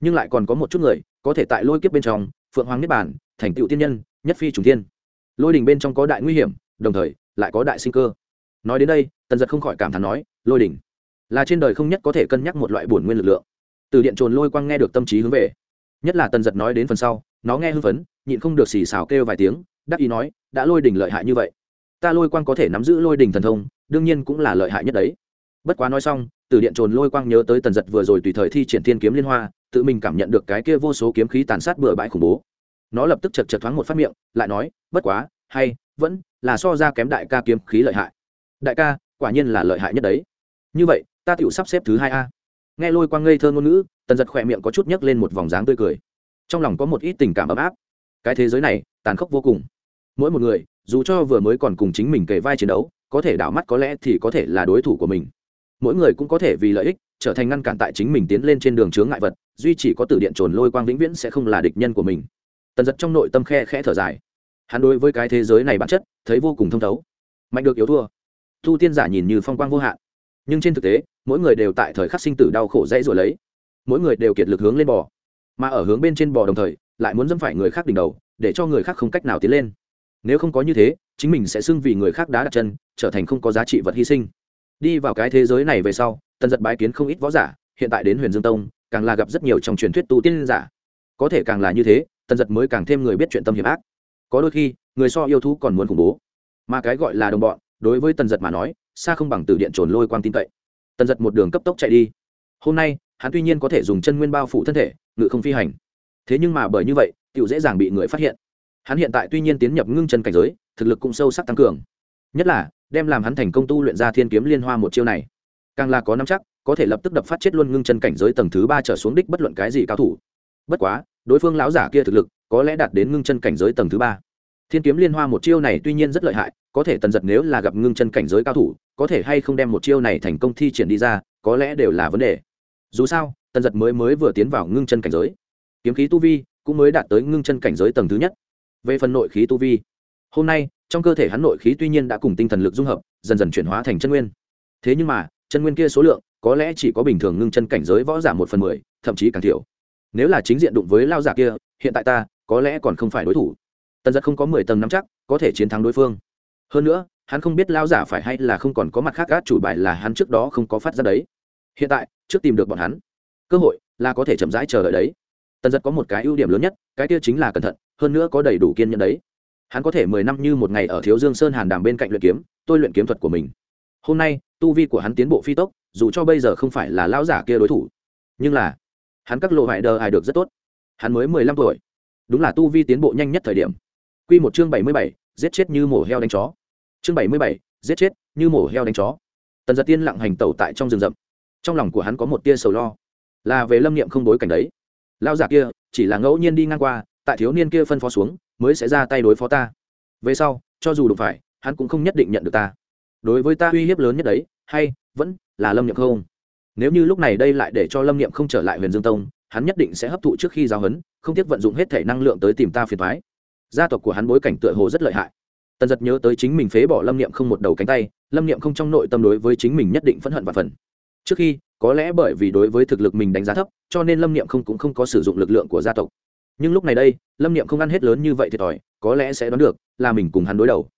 S1: Nhưng lại còn có một chút người, có thể tại lôi kiếp bên trong, phượng hoàng niết bản thành tựu tiên nhân, nhất phi trùng tiên lôi đình bên trong có đại nguy hiểm, đồng thời lại có đại sinh cơ. Nói đến đây, tần giật không khỏi cảm thán nói, lôi đình là trên đời không nhất có thể cân nhắc một loại bổn nguyên lực lượng. Từ điện trồn lôi quang nghe được tâm trí hướng về. Nhất là tần giật nói đến phần sau, nó nghe hưng phấn, nhịn không được xì xào kêu vài tiếng, đắc ý nói, đã lôi đình lợi hại như vậy, ta lôi quang có thể nắm giữ lôi đình thần thông đương nhiên cũng là lợi hại nhất đấy. Bất quá nói xong, từ điện trồn lôi quang nhớ tới tần giật vừa rồi tùy thời thi triển thiên kiếm liên hoa, tự mình cảm nhận được cái kia vô số kiếm khí tàn sát bừa bãi khủng bố. Nó lập tức chật chật thoáng một phát miệng, lại nói, bất quá, hay, vẫn là so ra kém đại ca kiếm khí lợi hại. Đại ca, quả nhiên là lợi hại nhất đấy. Như vậy, ta tựu sắp xếp thứ hai a. Nghe lôi quang ngây thơ ngôn ngữ, tần giật khỏe miệng có chút nhấc lên một vòng dáng tươi cười. Trong lòng có một ít tình cảm ấm áp. Cái thế giới này, tàn khốc vô cùng. Mỗi một người, dù cho vừa mới còn cùng chính mình kề vai chiến đấu có thể đảo mắt có lẽ thì có thể là đối thủ của mình. Mỗi người cũng có thể vì lợi ích, trở thành ngăn cản tại chính mình tiến lên trên đường chướng ngại vật, duy chỉ có từ điện trồn lôi quang vĩnh viễn sẽ không là địch nhân của mình. Tần giật trong nội tâm khe khẽ thở dài. Hắn đối với cái thế giới này bản chất, thấy vô cùng thông thấu. Mạnh được yếu thua. Thu tiên giả nhìn như phong quang vô hạn. Nhưng trên thực tế, mỗi người đều tại thời khắc sinh tử đau khổ dãy rồi lấy. Mỗi người đều kiệt lực hướng lên bò. Mà ở hướng bên trên bò đồng thời, lại muốn dẫm phải người khác đỉnh đầu, để cho người khác không cách nào tiến lên. Nếu không có như thế chính mình sẽ xưng vì người khác đá đặt chân, trở thành không có giá trị vật hy sinh. Đi vào cái thế giới này về sau, tần giật bái kiến không ít võ giả, hiện tại đến huyền dương tông, càng là gặp rất nhiều trong truyền thuyết tu tiên giả. Có thể càng là như thế, tần giật mới càng thêm người biết chuyện tâm hiểm ác. Có đôi khi, người so yêu thú còn muốn khủng bố. Mà cái gọi là đồng bọn, đối với tần giật mà nói, xa không bằng từ điện trồn lôi quang tin cậy. Tần giật một đường cấp tốc chạy đi. Hôm nay, hắn tuy nhiên có thể dùng chân nguyên bao phủ thân thể, ngự không phi hành. Thế nhưng mà bởi như vậy tựu dễ dàng bị người phát hiện hắn hiện tại tuy nhiên tiến nhập ngưng chân cảnh giới, thực lực cũng sâu sắc tăng cường. Nhất là, đem làm hắn thành công tu luyện ra thiên kiếm liên hoa một chiêu này. Càng là có năm chắc, có thể lập tức đập phát chết luôn ngưng chân cảnh giới tầng thứ ba trở xuống đích bất luận cái gì cao thủ. Bất quá, đối phương lão giả kia thực lực, có lẽ đạt đến ngưng chân cảnh giới tầng thứ ba. Thiên kiếm liên hoa một chiêu này tuy nhiên rất lợi hại, có thể tần giật nếu là gặp ngưng chân cảnh giới cao thủ, có thể hay không đem một chiêu này thành công thi triển đi ra, có lẽ đều là vấn đề. Dù sao, tần giật mới mới vừa tiến vào ngưng chân cảnh giới. Kiếm khí tu vi cũng mới đạt tới ngưng chân cảnh giới tầng thứ nhất về phần nội khí tu vi. Hôm nay, trong cơ thể hắn nội khí tuy nhiên đã cùng tinh thần lực dung hợp, dần dần chuyển hóa thành chân nguyên. Thế nhưng mà, chân nguyên kia số lượng, có lẽ chỉ có bình thường ngưng chân cảnh giới võ giả một phần mười, thậm chí càng thiểu. Nếu là chính diện đụng với lao giả kia, hiện tại ta, có lẽ còn không phải đối thủ. Tần giật không có mười tầng nắm chắc, có thể chiến thắng đối phương. Hơn nữa, hắn không biết lao giả phải hay là không còn có mặt khác gác chủ bài là hắn trước đó không có phát ra đấy. Hiện tại, trước tìm được bọn hắn, cơ hội là có thể chậm rãi chờ đợi đấy. Tần giật có một cái ưu điểm lớn nhất, cái kia chính là cẩn thận hơn nữa có đầy đủ kiên nhẫn đấy. Hắn có thể mười năm như một ngày ở thiếu dương sơn hàn đàm bên cạnh luyện kiếm, tôi luyện kiếm thuật của mình. Hôm nay, tu vi của hắn tiến bộ phi tốc, dù cho bây giờ không phải là lão giả kia đối thủ, nhưng là hắn các lộ hại đờ hài được rất tốt. Hắn mới mười lăm tuổi. Đúng là tu vi tiến bộ nhanh nhất thời điểm. Q một chương bảy mươi bảy, giết chết như mổ heo đánh chó. Chương bảy mươi bảy, giết chết như mổ heo đánh chó. Tần giật tiên lặng hành tẩu tại trong rừng rậm. Trong lòng của hắn có một tia sầu lo. Là về lâm niệm không đối cảnh đấy. Lao giả kia chỉ là ngẫu nhiên đi ngang qua tại thiếu niên kia phân phó xuống, mới sẽ ra tay đối phó ta. Về sau, cho dù đụng phải, hắn cũng không nhất định nhận được ta. Đối với ta uy hiếp lớn nhất đấy, hay, vẫn là lâm niệm không. Nếu như lúc này đây lại để cho lâm niệm không trở lại huyền dương tông, hắn nhất định sẽ hấp thụ trước khi giao hấn không tiếc vận dụng hết thể năng lượng tới tìm ta phiền thoái gia tộc của hắn bối cảnh tựa hồ rất lợi hại. Tần giật nhớ tới chính mình phế bỏ lâm niệm không một đầu cánh tay, lâm niệm không trong nội tâm đối với chính mình nhất định phẫn hận và phần trước khi, có lẽ bởi vì đối với thực lực mình đánh giá thấp, cho nên lâm niệm không cũng không có sử dụng lực lượng của gia tộc nhưng lúc này đây, lâm niệm không ăn hết lớn như vậy thiệt thòi có lẽ sẽ đoán được, là mình cùng hắn đối đầu.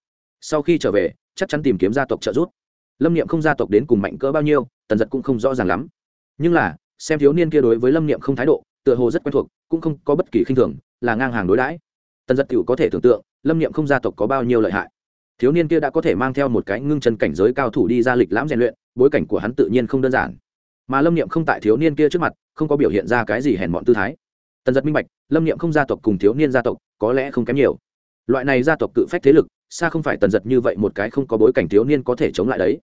S1: Sau khi trở về, chắc chắn tìm kiếm gia tộc trợ giúp. Lâm niệm không gia tộc đến cùng mạnh cỡ bao nhiêu, tần giật cũng không rõ ràng lắm. Nhưng là, xem thiếu niên kia đối với lâm niệm không thái độ, tựa hồ rất quen thuộc, cũng không có bất kỳ khinh thường, là ngang hàng đối đãi. Tần giật cựu có thể tưởng tượng, lâm niệm không gia tộc có bao nhiêu lợi hại. Thiếu niên kia đã có thể mang theo một cái ngưng chân cảnh giới cao thủ đi ra lịch lãm rèn luyện, bối cảnh của hắn tự nhiên không đơn giản. Mà lâm niệm không tại thiếu niên kia trước mặt, không có biểu hiện ra cái gì hèn mọn tư thái tần giật minh bạch, lâm niệm không gia tộc cùng thiếu niên gia tộc có lẽ không kém nhiều. Loại này gia tộc cự phách thế lực, xa không phải tần giật như vậy một cái không có bối cảnh thiếu niên có thể chống lại đấy.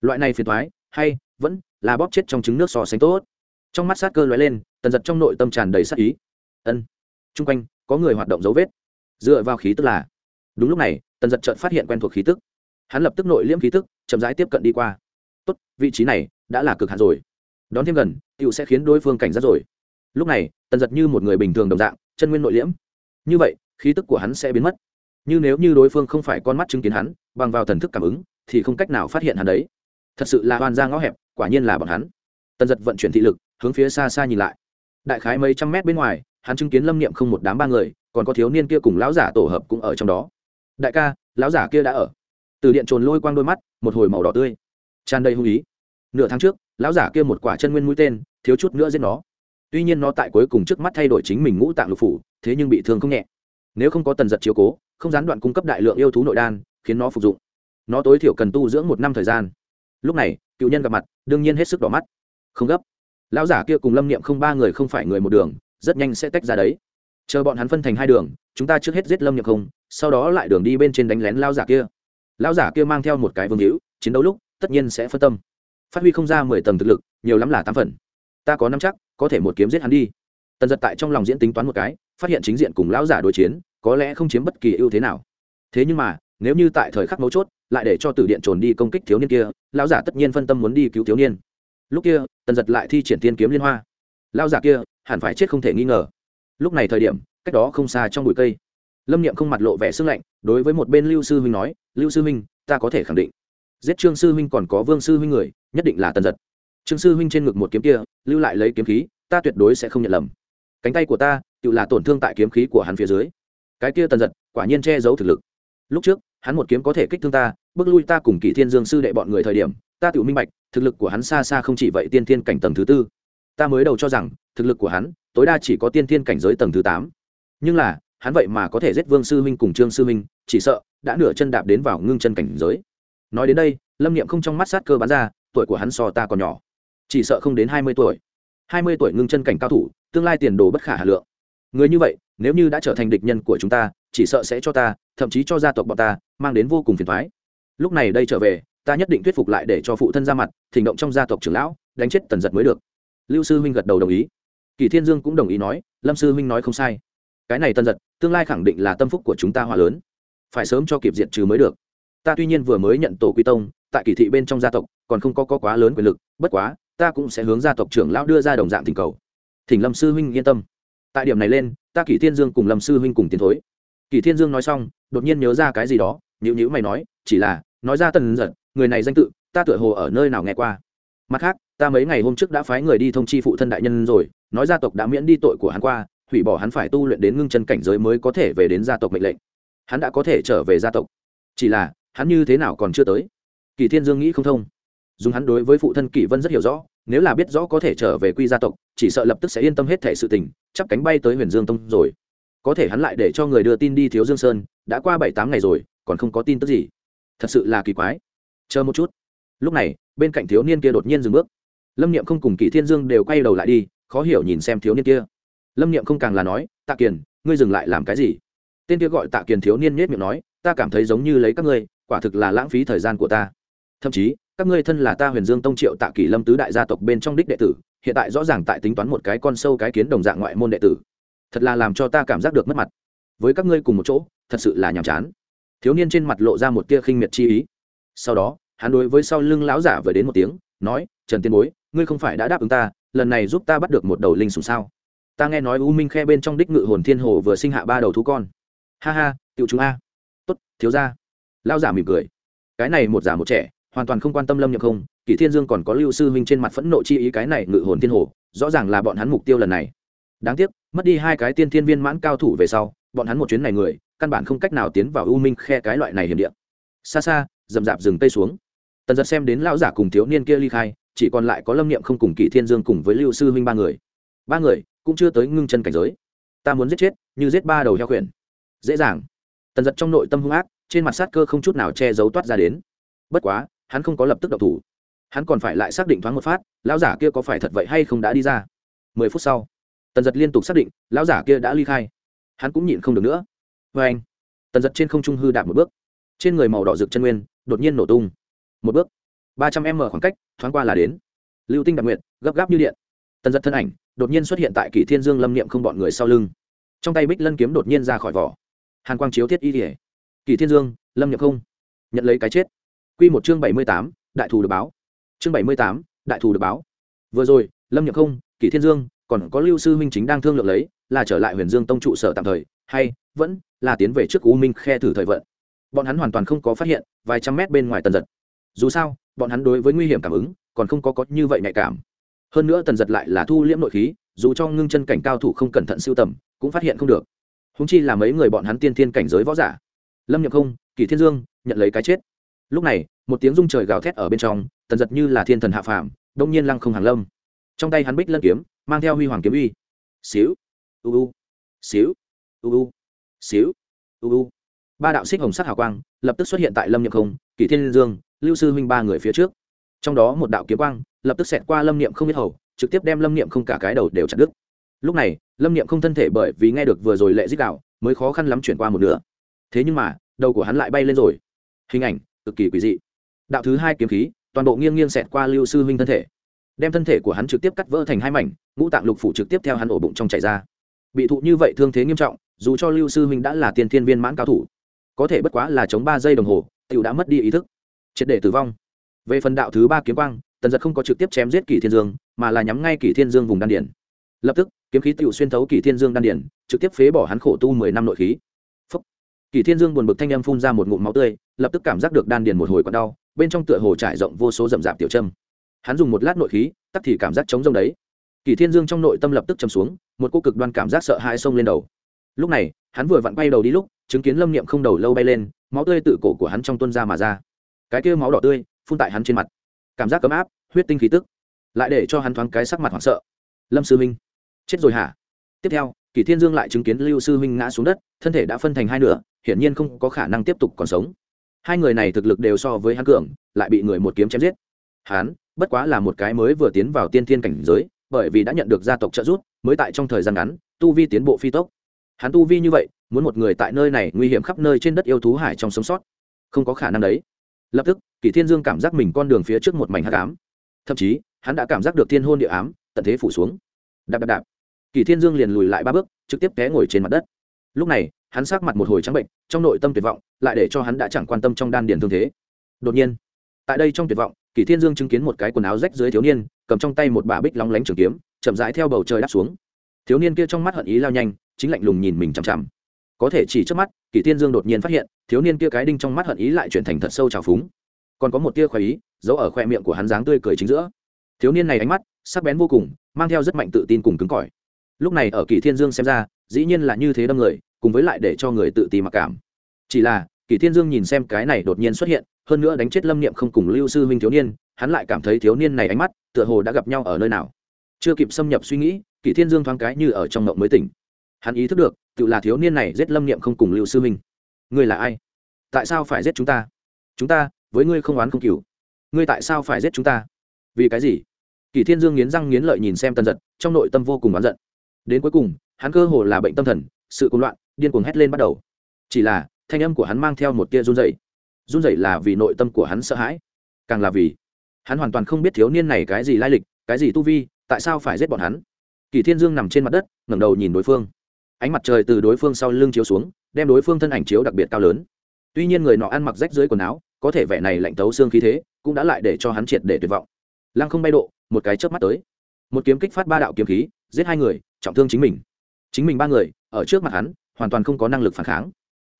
S1: Loại này phiền thoái hay, vẫn là bóp chết trong trứng nước sò sánh tốt. Trong mắt sát cơ lóe lên, tần giật trong nội tâm tràn đầy sát ý. Ân t r u n g quanh, có người hoạt động dấu vết. Dựa vào khí tức là, đúng lúc này, tần giật chợt phát hiện quen thuộc khí tức. Hắn lập tức nội liễm khí tức, chậm rãi tiếp cận đi qua. Tốt, vị trí này đã là cực hạn rồi. Đón thêm gần tựu sẽ khiến đối phương cảnh giác rồi lúc này, tần giật như một người bình thường đồng dạng, chân nguyên nội liễm. Như vậy, khí tức của hắn sẽ biến mất. Như nếu như đối phương không phải con mắt chứng kiến hắn, bằng vào thần thức cảm ứng, thì không cách nào phát hiện hắn đấy. Thật sự là hoàn ra ngõ hẹp, quả nhiên là bọn hắn. Tần giật vận chuyển thị lực, hướng phía xa xa nhìn lại. Đại khái mấy trăm mét bên ngoài, hắn chứng kiến lâm niệm không một đám ba người, còn có thiếu niên kia cùng lão giả tổ hợp cũng ở trong đó. Đại ca, lão giả kia đã ở. Từ điện trồn lôi quang đôi mắt, một hồi màu đỏ tươi. Tràn đầy hung ý. Nửa tháng trước, lão giả kia một quả chân nguyên mũi tên, thiếu chút nữa giết nó tuy nhiên nó tại cuối cùng trước mắt thay đổi chính mình ngũ tạng lục phủ, thế nhưng bị thương không nhẹ. Nếu không có tần giật chiếu cố, không gián đoạn cung cấp đại lượng yêu thú nội đan, khiến nó phục dụng. Nó tối thiểu cần tu dưỡng một năm thời gian. Lúc này, cựu nhân gặp mặt, đương nhiên hết sức đỏ mắt. Không gấp. Lão giả kia cùng lâm niệm không ba người không phải người một đường, rất nhanh sẽ tách ra đấy. Chờ bọn hắn phân thành hai đường, chúng ta trước hết giết lâm niệm không, sau đó lại đường đi bên trên đánh lén lao giả kia. Lão giả kia mang theo một cái vương hữu, chiến đấu lúc, tất nhiên sẽ phân tâm. Phát huy không ra mười tầng thực lực, nhiều lắm là tám phần. Ta có năm chắc có thể một kiếm giết hắn đi. Tần giật tại trong lòng diễn tính toán một cái, phát hiện chính diện cùng lão giả đối chiến, có lẽ không chiếm bất kỳ ưu thế nào. Thế nhưng mà, nếu như tại thời khắc mấu chốt, lại để cho tử điện trồn đi công kích thiếu niên kia, lão giả tất nhiên phân tâm muốn đi cứu thiếu niên. Lúc kia, tần giật lại thi triển tiên kiếm liên hoa. Lão giả kia, hẳn phải chết không thể nghi ngờ. Lúc này thời điểm, cách đó không xa trong bụi cây, lâm niệm không mặt lộ vẻ sưng lạnh, đối với một bên lưu sư huynh nói, lưu sư huynh, ta có thể khẳng định, giết trương sư huynh còn có vương sư huynh người, nhất định là tần giật trương sư huynh trên ngực một kiếm kia, lưu lại lấy kiếm khí, ta tuyệt đối sẽ không nhận lầm. Cánh tay của ta, tự là tổn thương tại kiếm khí của hắn phía dưới. Cái kia tần giật, quả nhiên che giấu thực lực. Lúc trước, hắn một kiếm có thể kích thương ta, bước lui ta cùng kỷ thiên dương sư đệ bọn người thời điểm, ta tự minh bạch, thực lực của hắn xa xa không chỉ vậy tiên thiên cảnh tầng thứ tư. Ta mới đầu cho rằng, thực lực của hắn, tối đa chỉ có tiên thiên cảnh giới tầng thứ tám. Nhưng là, hắn vậy mà có thể giết vương sư huynh cùng trương sư huynh, chỉ sợ, đã nửa chân đạp đến vào ngưng chân cảnh giới. Nói đến đây, lâm niệm không trong mắt sát cơ bắn ra, tuổi của hắn so ta còn nhỏ chỉ sợ không đến hai mươi tuổi. Hai mươi tuổi ngưng chân cảnh cao thủ tương lai tiền đồ bất khả hà lượng. Người như vậy nếu như đã trở thành địch nhân của chúng ta chỉ sợ sẽ cho ta thậm chí cho gia tộc bọn ta mang đến vô cùng phiền thoái lúc này đây trở về ta nhất định thuyết phục lại để cho phụ thân ra mặt thỉnh động trong gia tộc trưởng lão đánh chết tần giật mới được. Lưu sư huynh gật đầu đồng ý. Kỳ thiên dương cũng đồng ý nói lâm sư huynh nói không sai. Cái này tần giật tương lai khẳng định là tâm phúc của chúng ta hòa lớn. Phải sớm cho kịp diện trừ mới được. Ta tuy nhiên vừa mới nhận tổ quy tông tại kỳ thị bên trong gia tộc còn không có, có quá lớn quyền lực bất quá ta cũng sẽ hướng gia tộc trưởng lão đưa ra đồng dạng tình cầu. Thỉnh lâm sư huynh yên tâm. Tại điểm này lên, ta kỷ thiên dương cùng lâm sư huynh cùng tiến thối. Kỷ thiên dương nói xong, đột nhiên nhớ ra cái gì đó nhữ nhữ mày nói, chỉ là, nói ra tần giật, người này danh tự, ta tựa hồ ở nơi nào nghe qua. Mặt khác, ta mấy ngày hôm trước đã phái người đi thông chi phụ thân đại nhân rồi, nói gia tộc đã miễn đi tội của hắn qua, hủy bỏ hắn phải tu luyện đến ngưng chân cảnh giới mới có thể về đến gia tộc mệnh lệnh. Hắn đã có thể trở về gia tộc. Chỉ là, hắn như thế nào còn chưa tới? Kỳ thiên dương nghĩ không thông dùng hắn đối với phụ thân kỷ vân rất hiểu rõ, nếu là biết rõ có thể trở về quy gia tộc, chỉ sợ lập tức sẽ yên tâm hết thể sự tình, chắp cánh bay tới huyền dương tông rồi. Có thể hắn lại để cho người đưa tin đi thiếu dương sơn, đã qua bảy tám ngày rồi, còn không có tin tức gì. Thật sự là kỳ quái. Chờ một chút. Lúc này, bên cạnh thiếu niên kia đột nhiên dừng bước. Lâm niệm không cùng kỳ thiên dương đều quay đầu lại đi, khó hiểu nhìn xem thiếu niên kia. Lâm niệm không càng là nói, tạ kiền, ngươi dừng lại làm cái gì? Tên kia gọi tạ kiền thiếu niên nhét miệng nói, ta cảm thấy giống như lấy các ngươi, quả thực là lãng phí thời gian của ta. Thậm chí các ngươi thân là ta huyền dương tông triệu tạ kỷ lâm tứ đại gia tộc bên trong đích đệ tử, hiện tại rõ ràng tại tính toán một cái con sâu cái kiến đồng dạng ngoại môn đệ tử. Thật là làm cho ta cảm giác được mất mặt. Với các ngươi cùng một chỗ, thật sự là nhàm chán. Thiếu niên trên mặt lộ ra một tia khinh miệt chi ý. Sau đó, hắn đối với sau lưng lão giả vừa đến một tiếng, nói, trần tiên bối, ngươi không phải đã đáp ứng ta, lần này giúp ta bắt được một đầu linh sùng sao? Ta nghe nói u minh khe bên trong đích ngự hồn thiên hồ vừa sinh hạ ba đầu thú con. Ha ha, tiểu chúng a. Tốt, thiếu ra lão giả mỉm cười. Cái này một giả một trẻ hoàn toàn không quan tâm lâm nhậm không, kỷ thiên dương còn có lưu sư huynh trên mặt phẫn nộ chi ý cái này ngự hồn thiên hồ, rõ ràng là bọn hắn mục tiêu lần này. Đáng tiếc, mất đi hai cái tiên thiên viên mãn cao thủ về sau, bọn hắn một chuyến này người, căn bản không cách nào tiến vào u minh khe cái loại này hiểm địa. Xa xa dầm dạp rừng tây xuống. Tần giật xem đến lão giả cùng thiếu niên kia ly khai, chỉ còn lại có lâm niệm không cùng kỷ thiên dương cùng với lưu sư huynh ba người. Ba người cũng chưa tới ngưng chân cảnh giới. Ta muốn giết chết, như giết ba đầu heo khuyển. Dễ dàng. Tần giật trong nội tâm hung ác, trên mặt sát cơ không chút nào che giấu toát ra đến. Bất quá hắn không có lập tức độc thủ. Hắn còn phải lại xác định thoáng một phát, lão giả kia có phải thật vậy hay không đã đi ra. Mười phút sau, tần giật liên tục xác định, lão giả kia đã ly khai. Hắn cũng nhịn không được nữa. Vê anh, tần giật trên không trung hư đạp một bước. Trên người màu đỏ rực chân nguyên, đột nhiên nổ tung. Một bước, ba trăm m khoảng cách, thoáng qua là đến. Lưu tinh đặc nguyện gấp gáp như điện. Tần giật thân ảnh đột nhiên xuất hiện tại kỷ thiên dương lâm niệm không bọn người sau lưng. Trong tay bích lân kiếm đột nhiên ra khỏi vỏ. Hàn quang chiếu thiết y kỉa kỷ thiên dương, lâm niệm không, nhận lấy cái chết. Quy một chương bảy mươi tám, đại thù được báo. Chương bảy mươi tám, đại thù được báo. Vừa rồi, lâm Nhược không, kỷ thiên dương, còn có lưu sư minh chính đang thương lượng lấy, là trở lại huyền dương tông trụ sở tạm thời, hay vẫn là tiến về trước u minh khe thử thời vận. Bọn hắn hoàn toàn không có phát hiện, vài trăm mét bên ngoài tần giật. Dù sao, bọn hắn đối với nguy hiểm cảm ứng, còn không có có như vậy nhạy cảm. Hơn nữa tần giật lại là thu liễm nội khí, dù cho ngưng chân cảnh cao thủ không cẩn thận siêu tầm, cũng phát hiện không được. Huống chi là mấy người bọn hắn tiên thiên cảnh giới võ giả. Lâm nhậm không, Kỷ thiên dương, nhận lấy cái chết lúc này, một tiếng rung trời gào thét ở bên trong, tần giật như là thiên thần hạ phàm, đông nhiên lăng không hàng lâm. Trong tay hắn bích lân kiếm, mang theo huy hoàng kiếm uy. Xíu, u u, xíu, u u, xíu, u u. Ba đạo xích hồng sắc hào quang lập tức xuất hiện tại lâm nhậm không, kỷ thiên dương, lưu sư huynh ba người phía trước. Trong đó một đạo kiếm quang lập tức xẹt qua lâm niệm không biết hầu, trực tiếp đem lâm niệm không cả cái đầu đều chặt đứt. Lúc này, lâm niệm không thân thể bởi vì nghe được vừa rồi lệ dích đạo, mới khó khăn lắm chuyển qua một nửa. Thế nhưng mà, đầu của hắn lại bay lên rồi. Hình ảnh cực kỳ quỷ dị. Đạo thứ hai kiếm khí, toàn bộ nghiêng nghiêng xẹt qua lưu sư huynh thân thể. Đem thân thể của hắn trực tiếp cắt vỡ thành hai mảnh, ngũ tạng lục phủ trực tiếp theo hắn ổ bụng trong chảy ra. Bị thụ như vậy thương thế nghiêm trọng, dù cho lưu sư huynh đã là tiền thiên viên mãn cao thủ, có thể bất quá là chống ba giây đồng hồ, tiểu đã mất đi ý thức, triệt để tử vong. Về phần đạo thứ ba kiếm quang, tần giật không có trực tiếp chém giết kỷ thiên dương, mà là nhắm ngay kỷ thiên dương vùng đan điển lập tức, kiếm khí tựu xuyên thấu kỷ thiên dương đan điển trực tiếp phế bỏ hắn khổ tu mười năm nội khí. Kỳ kỷ thiên dương buồn bực thanh em phun ra một ngụm máu tươi lập tức cảm giác được đan điền một hồi còn đau bên trong tựa hồ trải rộng vô số rậm rạp tiểu châm. Hắn dùng một lát nội khí tắc thì cảm giác chống rông đấy. Kỷ thiên dương trong nội tâm lập tức châm xuống một cô cực đoan cảm giác sợ hãi xông lên đầu. Lúc này hắn vừa vặn bay đầu đi lúc chứng kiến lâm niệm không đầu lâu bay lên máu tươi tự cổ của hắn trong tuân ra mà ra. Cái kia máu đỏ tươi phun tại hắn trên mặt. Cảm giác ấm áp huyết tinh khí tức. Lại để cho hắn thoáng cái sắc mặt hoảng sợ. Lâm sư Minh, chết rồi hả? Tiếp theo kỷ thiên dương lại chứng kiến lưu sư Minh ngã xuống đất thân thể đã phân thành hai nửa hiển nhiên không có khả năng tiếp tục còn sống. Hai người này thực lực đều so với hắn cường, lại bị người một kiếm chém giết. Hắn bất quá là một cái mới vừa tiến vào tiên thiên cảnh giới, bởi vì đã nhận được gia tộc trợ giúp, mới tại trong thời gian ngắn, tu vi tiến bộ phi tốc. Hắn tu vi như vậy, muốn một người tại nơi này nguy hiểm khắp nơi trên đất yêu thú hải trong sống sót. Không có khả năng đấy. Lập tức kỷ thiên dương cảm giác mình con đường phía trước một mảnh hát ám. Thậm chí, hắn đã cảm giác được thiên hôn địa ám, tận thế phủ xuống. Đạp đạp đạp. Kỷ thiên dương liền lùi lại ba bước, trực tiếp té ngồi trên mặt đất. Lúc này hắn sát mặt một hồi trắng bệnh, trong nội tâm tuyệt vọng, lại để cho hắn đã chẳng quan tâm trong đan điền thương thế. Đột nhiên, tại đây trong tuyệt vọng kỷ thiên dương chứng kiến một cái quần áo rách dưới thiếu niên, cầm trong tay một bà bích lóng lánh trường kiếm, chậm rãi theo bầu trời đáp xuống. Thiếu niên kia trong mắt hận ý lao nhanh, chính lạnh lùng nhìn mình chằm chằm. Có thể chỉ trước mắt kỷ thiên dương đột nhiên phát hiện, thiếu niên kia cái đinh trong mắt hận ý lại chuyển thành thật sâu trào phúng. Còn có một tia khoái ý, giấu ở khoe miệng của hắn dáng tươi cười chính giữa. Thiếu niên này ánh mắt, sắc bén vô cùng, mang theo rất mạnh tự tin cùng cứng cỏi. Lúc này ở kỷ thiên dương xem ra, dĩ nhiên là như thế đâm người cùng với lại để cho người tự ti mặc cảm. Chỉ là kỷ thiên dương nhìn xem cái này đột nhiên xuất hiện, hơn nữa đánh chết lâm niệm không cùng lưu sư huynh thiếu niên, hắn lại cảm thấy thiếu niên này ánh mắt, tựa hồ đã gặp nhau ở nơi nào. Chưa kịp xâm nhập suy nghĩ kỷ thiên dương thoáng cái như ở trong mộng mới tỉnh. Hắn ý thức được, tự là thiếu niên này giết lâm niệm không cùng lưu sư huynh. Ngươi là ai? Tại sao phải giết chúng ta? Chúng ta, với ngươi không oán không cừu. Ngươi tại sao phải giết chúng ta? Vì cái gì? Kỳ thiên dương nghiến răng nghiến lợi nhìn xem tần giật, trong nội tâm vô cùng oán giận. Đến cuối cùng, hắn cơ hồ là bệnh tâm thần, sự cuồng loạn điên cuồng hét lên bắt đầu. Chỉ là, thanh âm của hắn mang theo một tia run dậy run dậy là vì nội tâm của hắn sợ hãi, càng là vì hắn hoàn toàn không biết thiếu niên này cái gì lai lịch, cái gì tu vi, tại sao phải giết bọn hắn. Kỳ thiên dương nằm trên mặt đất, ngẩng đầu nhìn đối phương. Ánh mặt trời từ đối phương sau lưng chiếu xuống, đem đối phương thân ảnh chiếu đặc biệt cao lớn. Tuy nhiên người nọ ăn mặc rách dưới quần áo, có thể vẻ này lạnh tấu xương khí thế, cũng đã lại để cho hắn triệt để tuyệt vọng. Lăng không bay độ, một cái chớp mắt tới. Một kiếm kích phát ba đạo kiếm khí, giết hai người, trọng thương chính mình. Chính mình ba người, ở trước mặt hắn hoàn toàn không có năng lực phản kháng.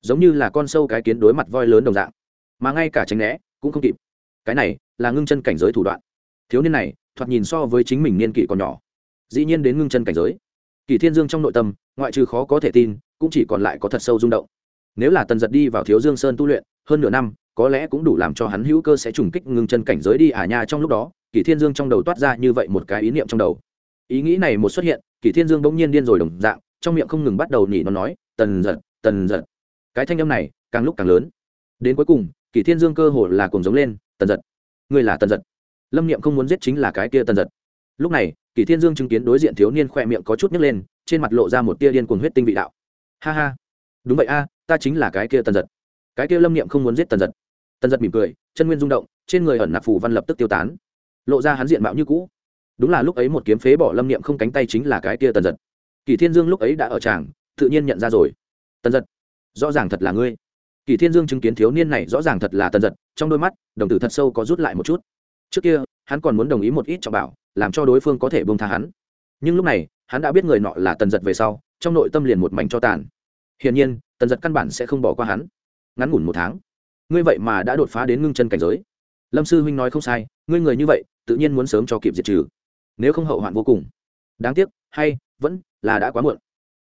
S1: Giống như là con sâu cái kiến đối mặt voi lớn đồng dạng. Mà ngay cả tránh né, cũng không kịp. Cái này là ngưng chân cảnh giới thủ đoạn. Thiếu niên này, thoạt nhìn so với chính mình niên kỷ còn nhỏ. Dĩ nhiên đến ngưng chân cảnh giới. Kỳ thiên dương trong nội tâm, ngoại trừ khó có thể tin, cũng chỉ còn lại có thật sâu rung động. Nếu là tần giật đi vào thiếu dương sơn tu luyện, hơn nửa năm, có lẽ cũng đủ làm cho hắn hữu cơ sẽ trùng kích ngưng chân cảnh giới đi à nha trong lúc đó, kỳ thiên dương trong đầu toát ra như vậy một cái ý niệm trong đầu. Ý nghĩ này một xuất hiện kỷ thiên dương bỗng nhiên điên rồi đồng dạng, trong miệng không ngừng bắt đầu nhỉ nó nói tần giật tần giật. Cái thanh âm này càng lúc càng lớn. Đến cuối cùng, kỷ thiên dương cơ hồ là cùng giống lên, tần giật, ngươi là tần giật. Lâm niệm không muốn giết chính là cái kia tần giật. Lúc này, kỷ thiên dương chứng kiến đối diện thiếu niên khoe miệng có chút nhấc lên, trên mặt lộ ra một tia điên cuồng huyết tinh vị đạo. Ha ha, đúng vậy a, ta chính là cái kia tần giật. Cái kia lâm niệm không muốn giết tần giật. Tần giật mỉm cười, chân nguyên rung động, trên người ẩn nạp phù văn lập tức tiêu tán. Lộ ra hắn diện mạo như cũ. Đúng là lúc ấy một kiếm phế bỏ lâm niệm không cánh tay chính là cái kia tần giật. Kỳ thiên dương lúc ấy đã ở tràng tự nhiên nhận ra rồi. Tần giật, rõ ràng thật là ngươi. Kỳ thiên dương chứng kiến thiếu niên này rõ ràng thật là tần giật, trong đôi mắt, đồng tử thật sâu có rút lại một chút. Trước kia, hắn còn muốn đồng ý một ít cho bảo, làm cho đối phương có thể bông tha hắn. Nhưng lúc này, hắn đã biết người nọ là tần giật về sau, trong nội tâm liền một mảnh cho tàn. Hiển nhiên tần giật căn bản sẽ không bỏ qua hắn. Ngắn ngủn một tháng, ngươi vậy mà đã đột phá đến ngưng chân cảnh giới. Lâm sư huynh nói không sai, ngươi người như vậy, tự nhiên muốn sớm cho kịp diệt trừ. Nếu không hậu hoạn vô cùng. Đáng tiếc, hay, vẫn là đã quá muộn.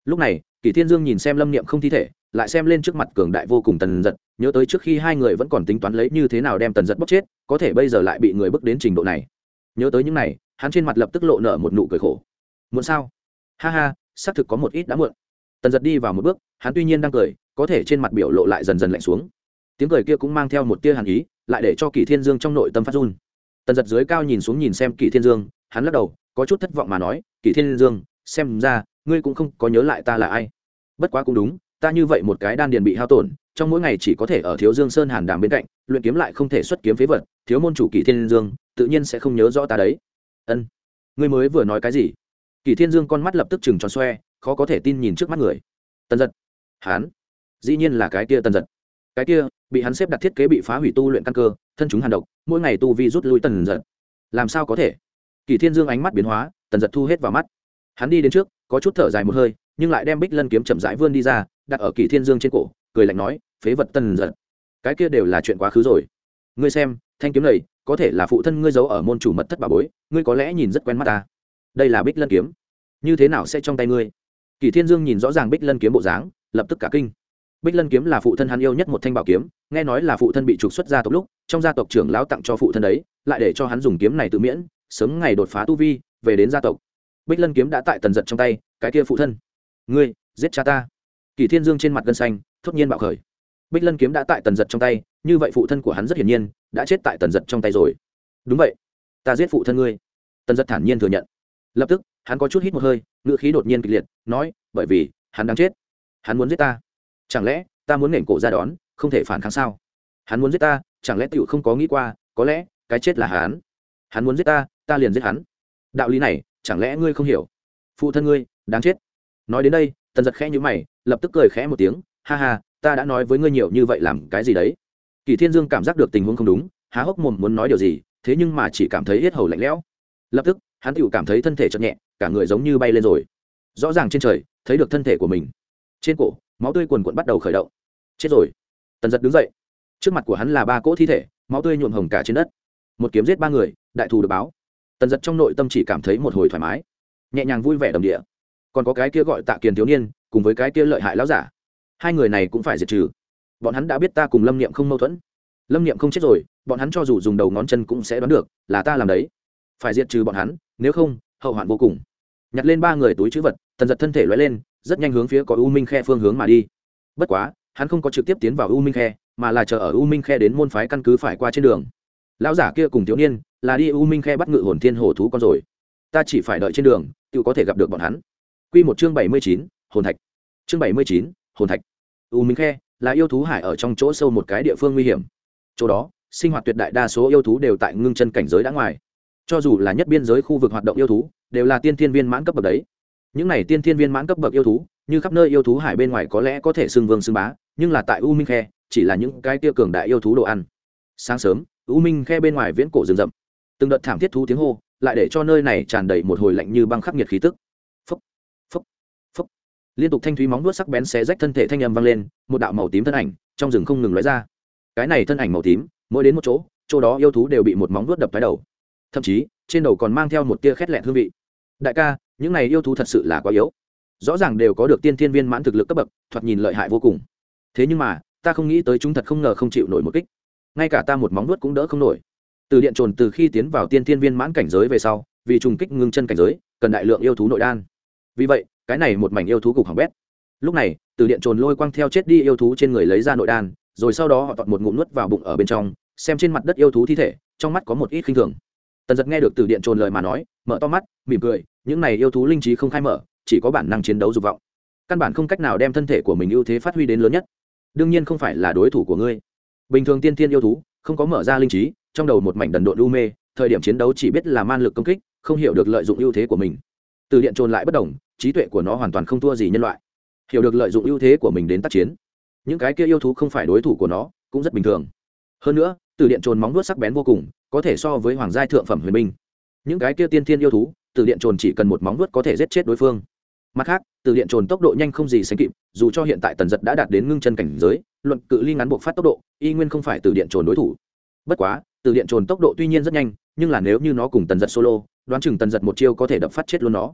S1: Lúc này Kỳ thiên dương nhìn xem lâm niệm không thi thể, lại xem lên trước mặt cường đại vô cùng tần giật, nhớ tới trước khi hai người vẫn còn tính toán lấy như thế nào đem tần giật bóc chết, có thể bây giờ lại bị người bước đến trình độ này. Nhớ tới những này, hắn trên mặt lập tức lộ nở một nụ cười khổ. Muộn sao? Ha ha, xác thực có một ít đã muộn. Tần giật đi vào một bước, hắn tuy nhiên đang cười, có thể trên mặt biểu lộ lại dần dần lạnh xuống. Tiếng cười kia cũng mang theo một tia hàn ý, lại để cho kỳ thiên dương trong nội tâm phát run. Tần giật dưới cao nhìn xuống nhìn xem kỷ thiên dương, hắn lắc đầu, có chút thất vọng mà nói kỷ thiên dương, xem ra, ngươi cũng không có nhớ lại ta là ai bất quá cũng đúng, ta như vậy một cái đan điền bị hao tổn, trong mỗi ngày chỉ có thể ở thiếu dương sơn hàn đàm bên cạnh, luyện kiếm lại không thể xuất kiếm phế vật, thiếu môn chủ kỳ thiên dương, tự nhiên sẽ không nhớ rõ ta đấy. Ân, ngươi mới vừa nói cái gì? Kỳ thiên dương con mắt lập tức chừng tròn xoe, khó có thể tin nhìn trước mắt người. Tần giật. Hán. Dĩ nhiên là cái kia tần giật. Cái kia, bị hắn xếp đặt thiết kế bị phá hủy tu luyện căn cơ, thân chúng hàn độc, mỗi ngày tu vi rút lui tần giật. Làm sao có thể? Kỳ thiên dương ánh mắt biến hóa, tần giật thu hết vào mắt. Hắn đi đến trước, có chút thở dài một hơi nhưng lại đem bích lân kiếm chậm rãi vươn đi ra, đặt ở kỳ thiên dương trên cổ, cười lạnh nói, phế vật tần giật, cái kia đều là chuyện quá khứ rồi. Ngươi xem, thanh kiếm này, có thể là phụ thân ngươi giấu ở môn chủ mật thất bà bối, ngươi có lẽ nhìn rất quen mắt ta. Đây là bích lân kiếm. Như thế nào sẽ trong tay ngươi? Kỳ thiên dương nhìn rõ ràng bích lân kiếm bộ dáng, lập tức cả kinh. Bích lân kiếm là phụ thân hắn yêu nhất một thanh bảo kiếm, nghe nói là phụ thân bị trục xuất gia tộc lúc, trong gia tộc trưởng lão tặng cho phụ thân đấy, lại để cho hắn dùng kiếm này tự miễn, sớm ngày đột phá tu vi, về đến gia tộc. Bích lân kiếm đã tại tần giật trong tay, cái kia phụ thân ngươi, giết cha ta. Kỳ thiên dương trên mặt gân xanh, thốt nhiên bạo khởi. Bích lân kiếm đã tại tần giật trong tay, như vậy phụ thân của hắn rất hiển nhiên, đã chết tại tần giật trong tay rồi. Đúng vậy, ta giết phụ thân ngươi. Tần giật thản nhiên thừa nhận. Lập tức, hắn có chút hít một hơi, ngữ khí đột nhiên kịch liệt, nói, bởi vì, hắn đang chết. Hắn muốn giết ta. Chẳng lẽ, ta muốn nện cổ ra đón, không thể phản kháng sao? Hắn muốn giết ta, chẳng lẽ tựu không có nghĩ qua, có lẽ, cái chết là hắn. Hắn muốn giết ta ta liền giết hắn. Đạo lý này, chẳng lẽ ngươi không hiểu? Phụ thân ngươi, đáng chết nói đến đây, tần giật khẽ nhữ mày, lập tức cười khẽ một tiếng, ha ha, ta đã nói với ngươi nhiều như vậy làm cái gì đấy? Kỳ thiên dương cảm giác được tình huống không đúng, há hốc mồm muốn nói điều gì, thế nhưng mà chỉ cảm thấy hết hầu lạnh lẽo. Lập tức, hắn tựu cảm thấy thân thể chậm nhẹ, cả người giống như bay lên rồi. Rõ ràng trên trời, thấy được thân thể của mình. Trên cổ, máu tươi quần quận bắt đầu khởi động. Chết rồi. Tần giật đứng dậy. Trước mặt của hắn là ba cỗ thi thể, máu tươi nhuộm hồng cả trên đất. Một kiếm giết ba người, đại thù được báo. Tần giật trong nội tâm chỉ cảm thấy một hồi thoải mái. Nhẹ nhàng vui vẻ đồng địa còn có cái kia gọi tạ kiền thiếu niên, cùng với cái kia lợi hại lão giả. Hai người này cũng phải diệt trừ. Bọn hắn đã biết ta cùng lâm niệm không mâu thuẫn. Lâm niệm không chết rồi, bọn hắn cho dù dùng đầu ngón chân cũng sẽ đoán được là ta làm đấy. Phải diệt trừ bọn hắn, nếu không, hậu hoạn vô cùng. Nhặt lên ba người túi chữ vật, tần giật thân thể loay lên, rất nhanh hướng phía có u minh khe phương hướng mà đi. Bất quá, hắn không có trực tiếp tiến vào u minh khe, mà là chờ ở u minh khe đến môn phái căn cứ phải qua trên đường. Lão giả kia cùng thiếu niên là đi u minh khe bắt ngự hồn thiên hồ thú con rồi. Ta chỉ phải đợi trên đường tự có thể gặp được bọn hắn. Quy một chương bảy mươi chín, hồn thạch. Chương bảy mươi chín, hồn thạch. U minh khe là yêu thú hải ở trong chỗ sâu một cái địa phương nguy hiểm. Chỗ đó, sinh hoạt tuyệt đại đa số yêu thú đều tại ngưng chân cảnh giới đã ngoài. Cho dù là nhất biên giới khu vực hoạt động yêu thú, đều là tiên thiên viên mãn cấp bậc đấy. Những này tiên thiên viên mãn cấp bậc yêu thú, như khắp nơi yêu thú hải bên ngoài có lẽ có thể xưng vương xưng bá, nhưng là tại u minh khe, chỉ là những cái tiêu cường đại yêu thú đồ ăn. Sáng sớm, u minh khe bên ngoài viễn cổ rừng rậm. Từng đợt thảm thiết thú tiếng hô, lại để cho nơi này tràn đầy một hồi lạnh như băng khắc nghiệt khí tức liên tục thanh thúy móng vuốt sắc bén xé rách thân thể thanh âm vang lên, một đạo màu tím thân ảnh trong rừng không ngừng lóe ra. Cái này thân ảnh màu tím, mỗi đến một chỗ chỗ đó yêu thú đều bị một móng vuốt đập thái đầu. Thậm chí, trên đầu còn mang theo một tia khét lẹn hương vị. Đại ca, những này yêu thú thật sự là quá yếu. Rõ ràng đều có được tiên thiên viên mãn thực lực cấp bậc, thoạt nhìn lợi hại vô cùng. Thế nhưng mà, ta không nghĩ tới chúng thật không ngờ không chịu nổi một kích. Ngay cả ta một móng nuốt cũng đỡ không nổi. Từ điện trồn từ khi tiến vào tiên thiên viên mãn cảnh giới về sau, vì trùng kích ngưng chân cảnh giới, cần đại lượng yêu thú nội đan. Vì vậy cái này một mảnh yêu thú cục hỏng bét. Lúc này, từ điện trồn lôi quang theo chết đi yêu thú trên người lấy ra nội đan, rồi sau đó họ tọt một ngụm nuốt vào bụng ở bên trong, xem trên mặt đất yêu thú thi thể, trong mắt có một ít khinh thường. Tần giật nghe được từ điện trồn lời mà nói, mở to mắt, mỉm cười, những này yêu thú linh trí không khai mở, chỉ có bản năng chiến đấu dục vọng. Căn bản không cách nào đem thân thể của mình ưu thế phát huy đến lớn nhất. Đương nhiên không phải là đối thủ của ngươi. Bình thường tiên tiên yêu thú, không có mở ra linh trí, trong đầu một mảnh đần độn u mê, thời điểm chiến đấu chỉ biết là man lực công kích, không hiểu được lợi dụng ưu thế của mình từ điện trồn lại bất đồng, trí tuệ của nó hoàn toàn không thua gì nhân loại. Hiểu được lợi dụng ưu thế của mình đến tác chiến, những cái kia yêu thú không phải đối thủ của nó, cũng rất bình thường. Hơn nữa, từ điện trồn móng vuốt sắc bén vô cùng, có thể so với hoàng gia thượng phẩm huyền binh. Những cái kia tiên thiên yêu thú, từ điện trồn chỉ cần một móng vuốt có thể giết chết đối phương. Mặt khác, từ điện trồn tốc độ nhanh không gì sánh kịp, dù cho hiện tại tần giật đã đạt đến ngưng chân cảnh giới, luận cự ly ngắn buộc phát tốc độ, y nguyên không phải từ điện trồn đối thủ. Bất quá, từ điện trồn tốc độ tuy nhiên rất nhanh, nhưng là nếu như nó cùng tần giật solo đoán chừng tần giật một chiêu có thể đập phát chết luôn nó.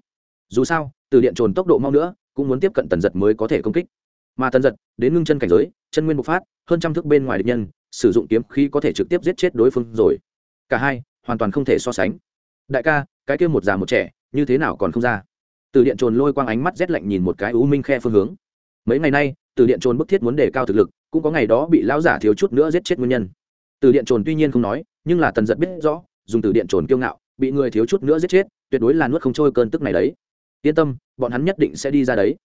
S1: Dù sao, từ điện trồn tốc độ mau nữa, cũng muốn tiếp cận tần giật mới có thể công kích. Mà tần giật, đến ngưng chân cảnh giới, chân nguyên bộc phát, hơn trăm thước bên ngoài địch nhân, sử dụng kiếm khí có thể trực tiếp giết chết đối phương rồi. Cả hai, hoàn toàn không thể so sánh. Đại ca, cái kia một già một trẻ, như thế nào còn không ra? Từ điện trồn lôi quang ánh mắt rét lạnh nhìn một cái u minh khe phương hướng. Mấy ngày nay, từ điện trồn bức thiết muốn đề cao thực lực, cũng có ngày đó bị lão giả thiếu chút nữa giết chết nguyên nhân. Từ điện trồn tuy nhiên không nói, nhưng là tần giật biết rõ, dùng từ điện trồn kiêu ngạo bị người thiếu chút nữa giết chết, tuyệt đối là nuốt không trôi cơn tức này đấy. Yên tâm, bọn hắn nhất định sẽ đi ra đấy.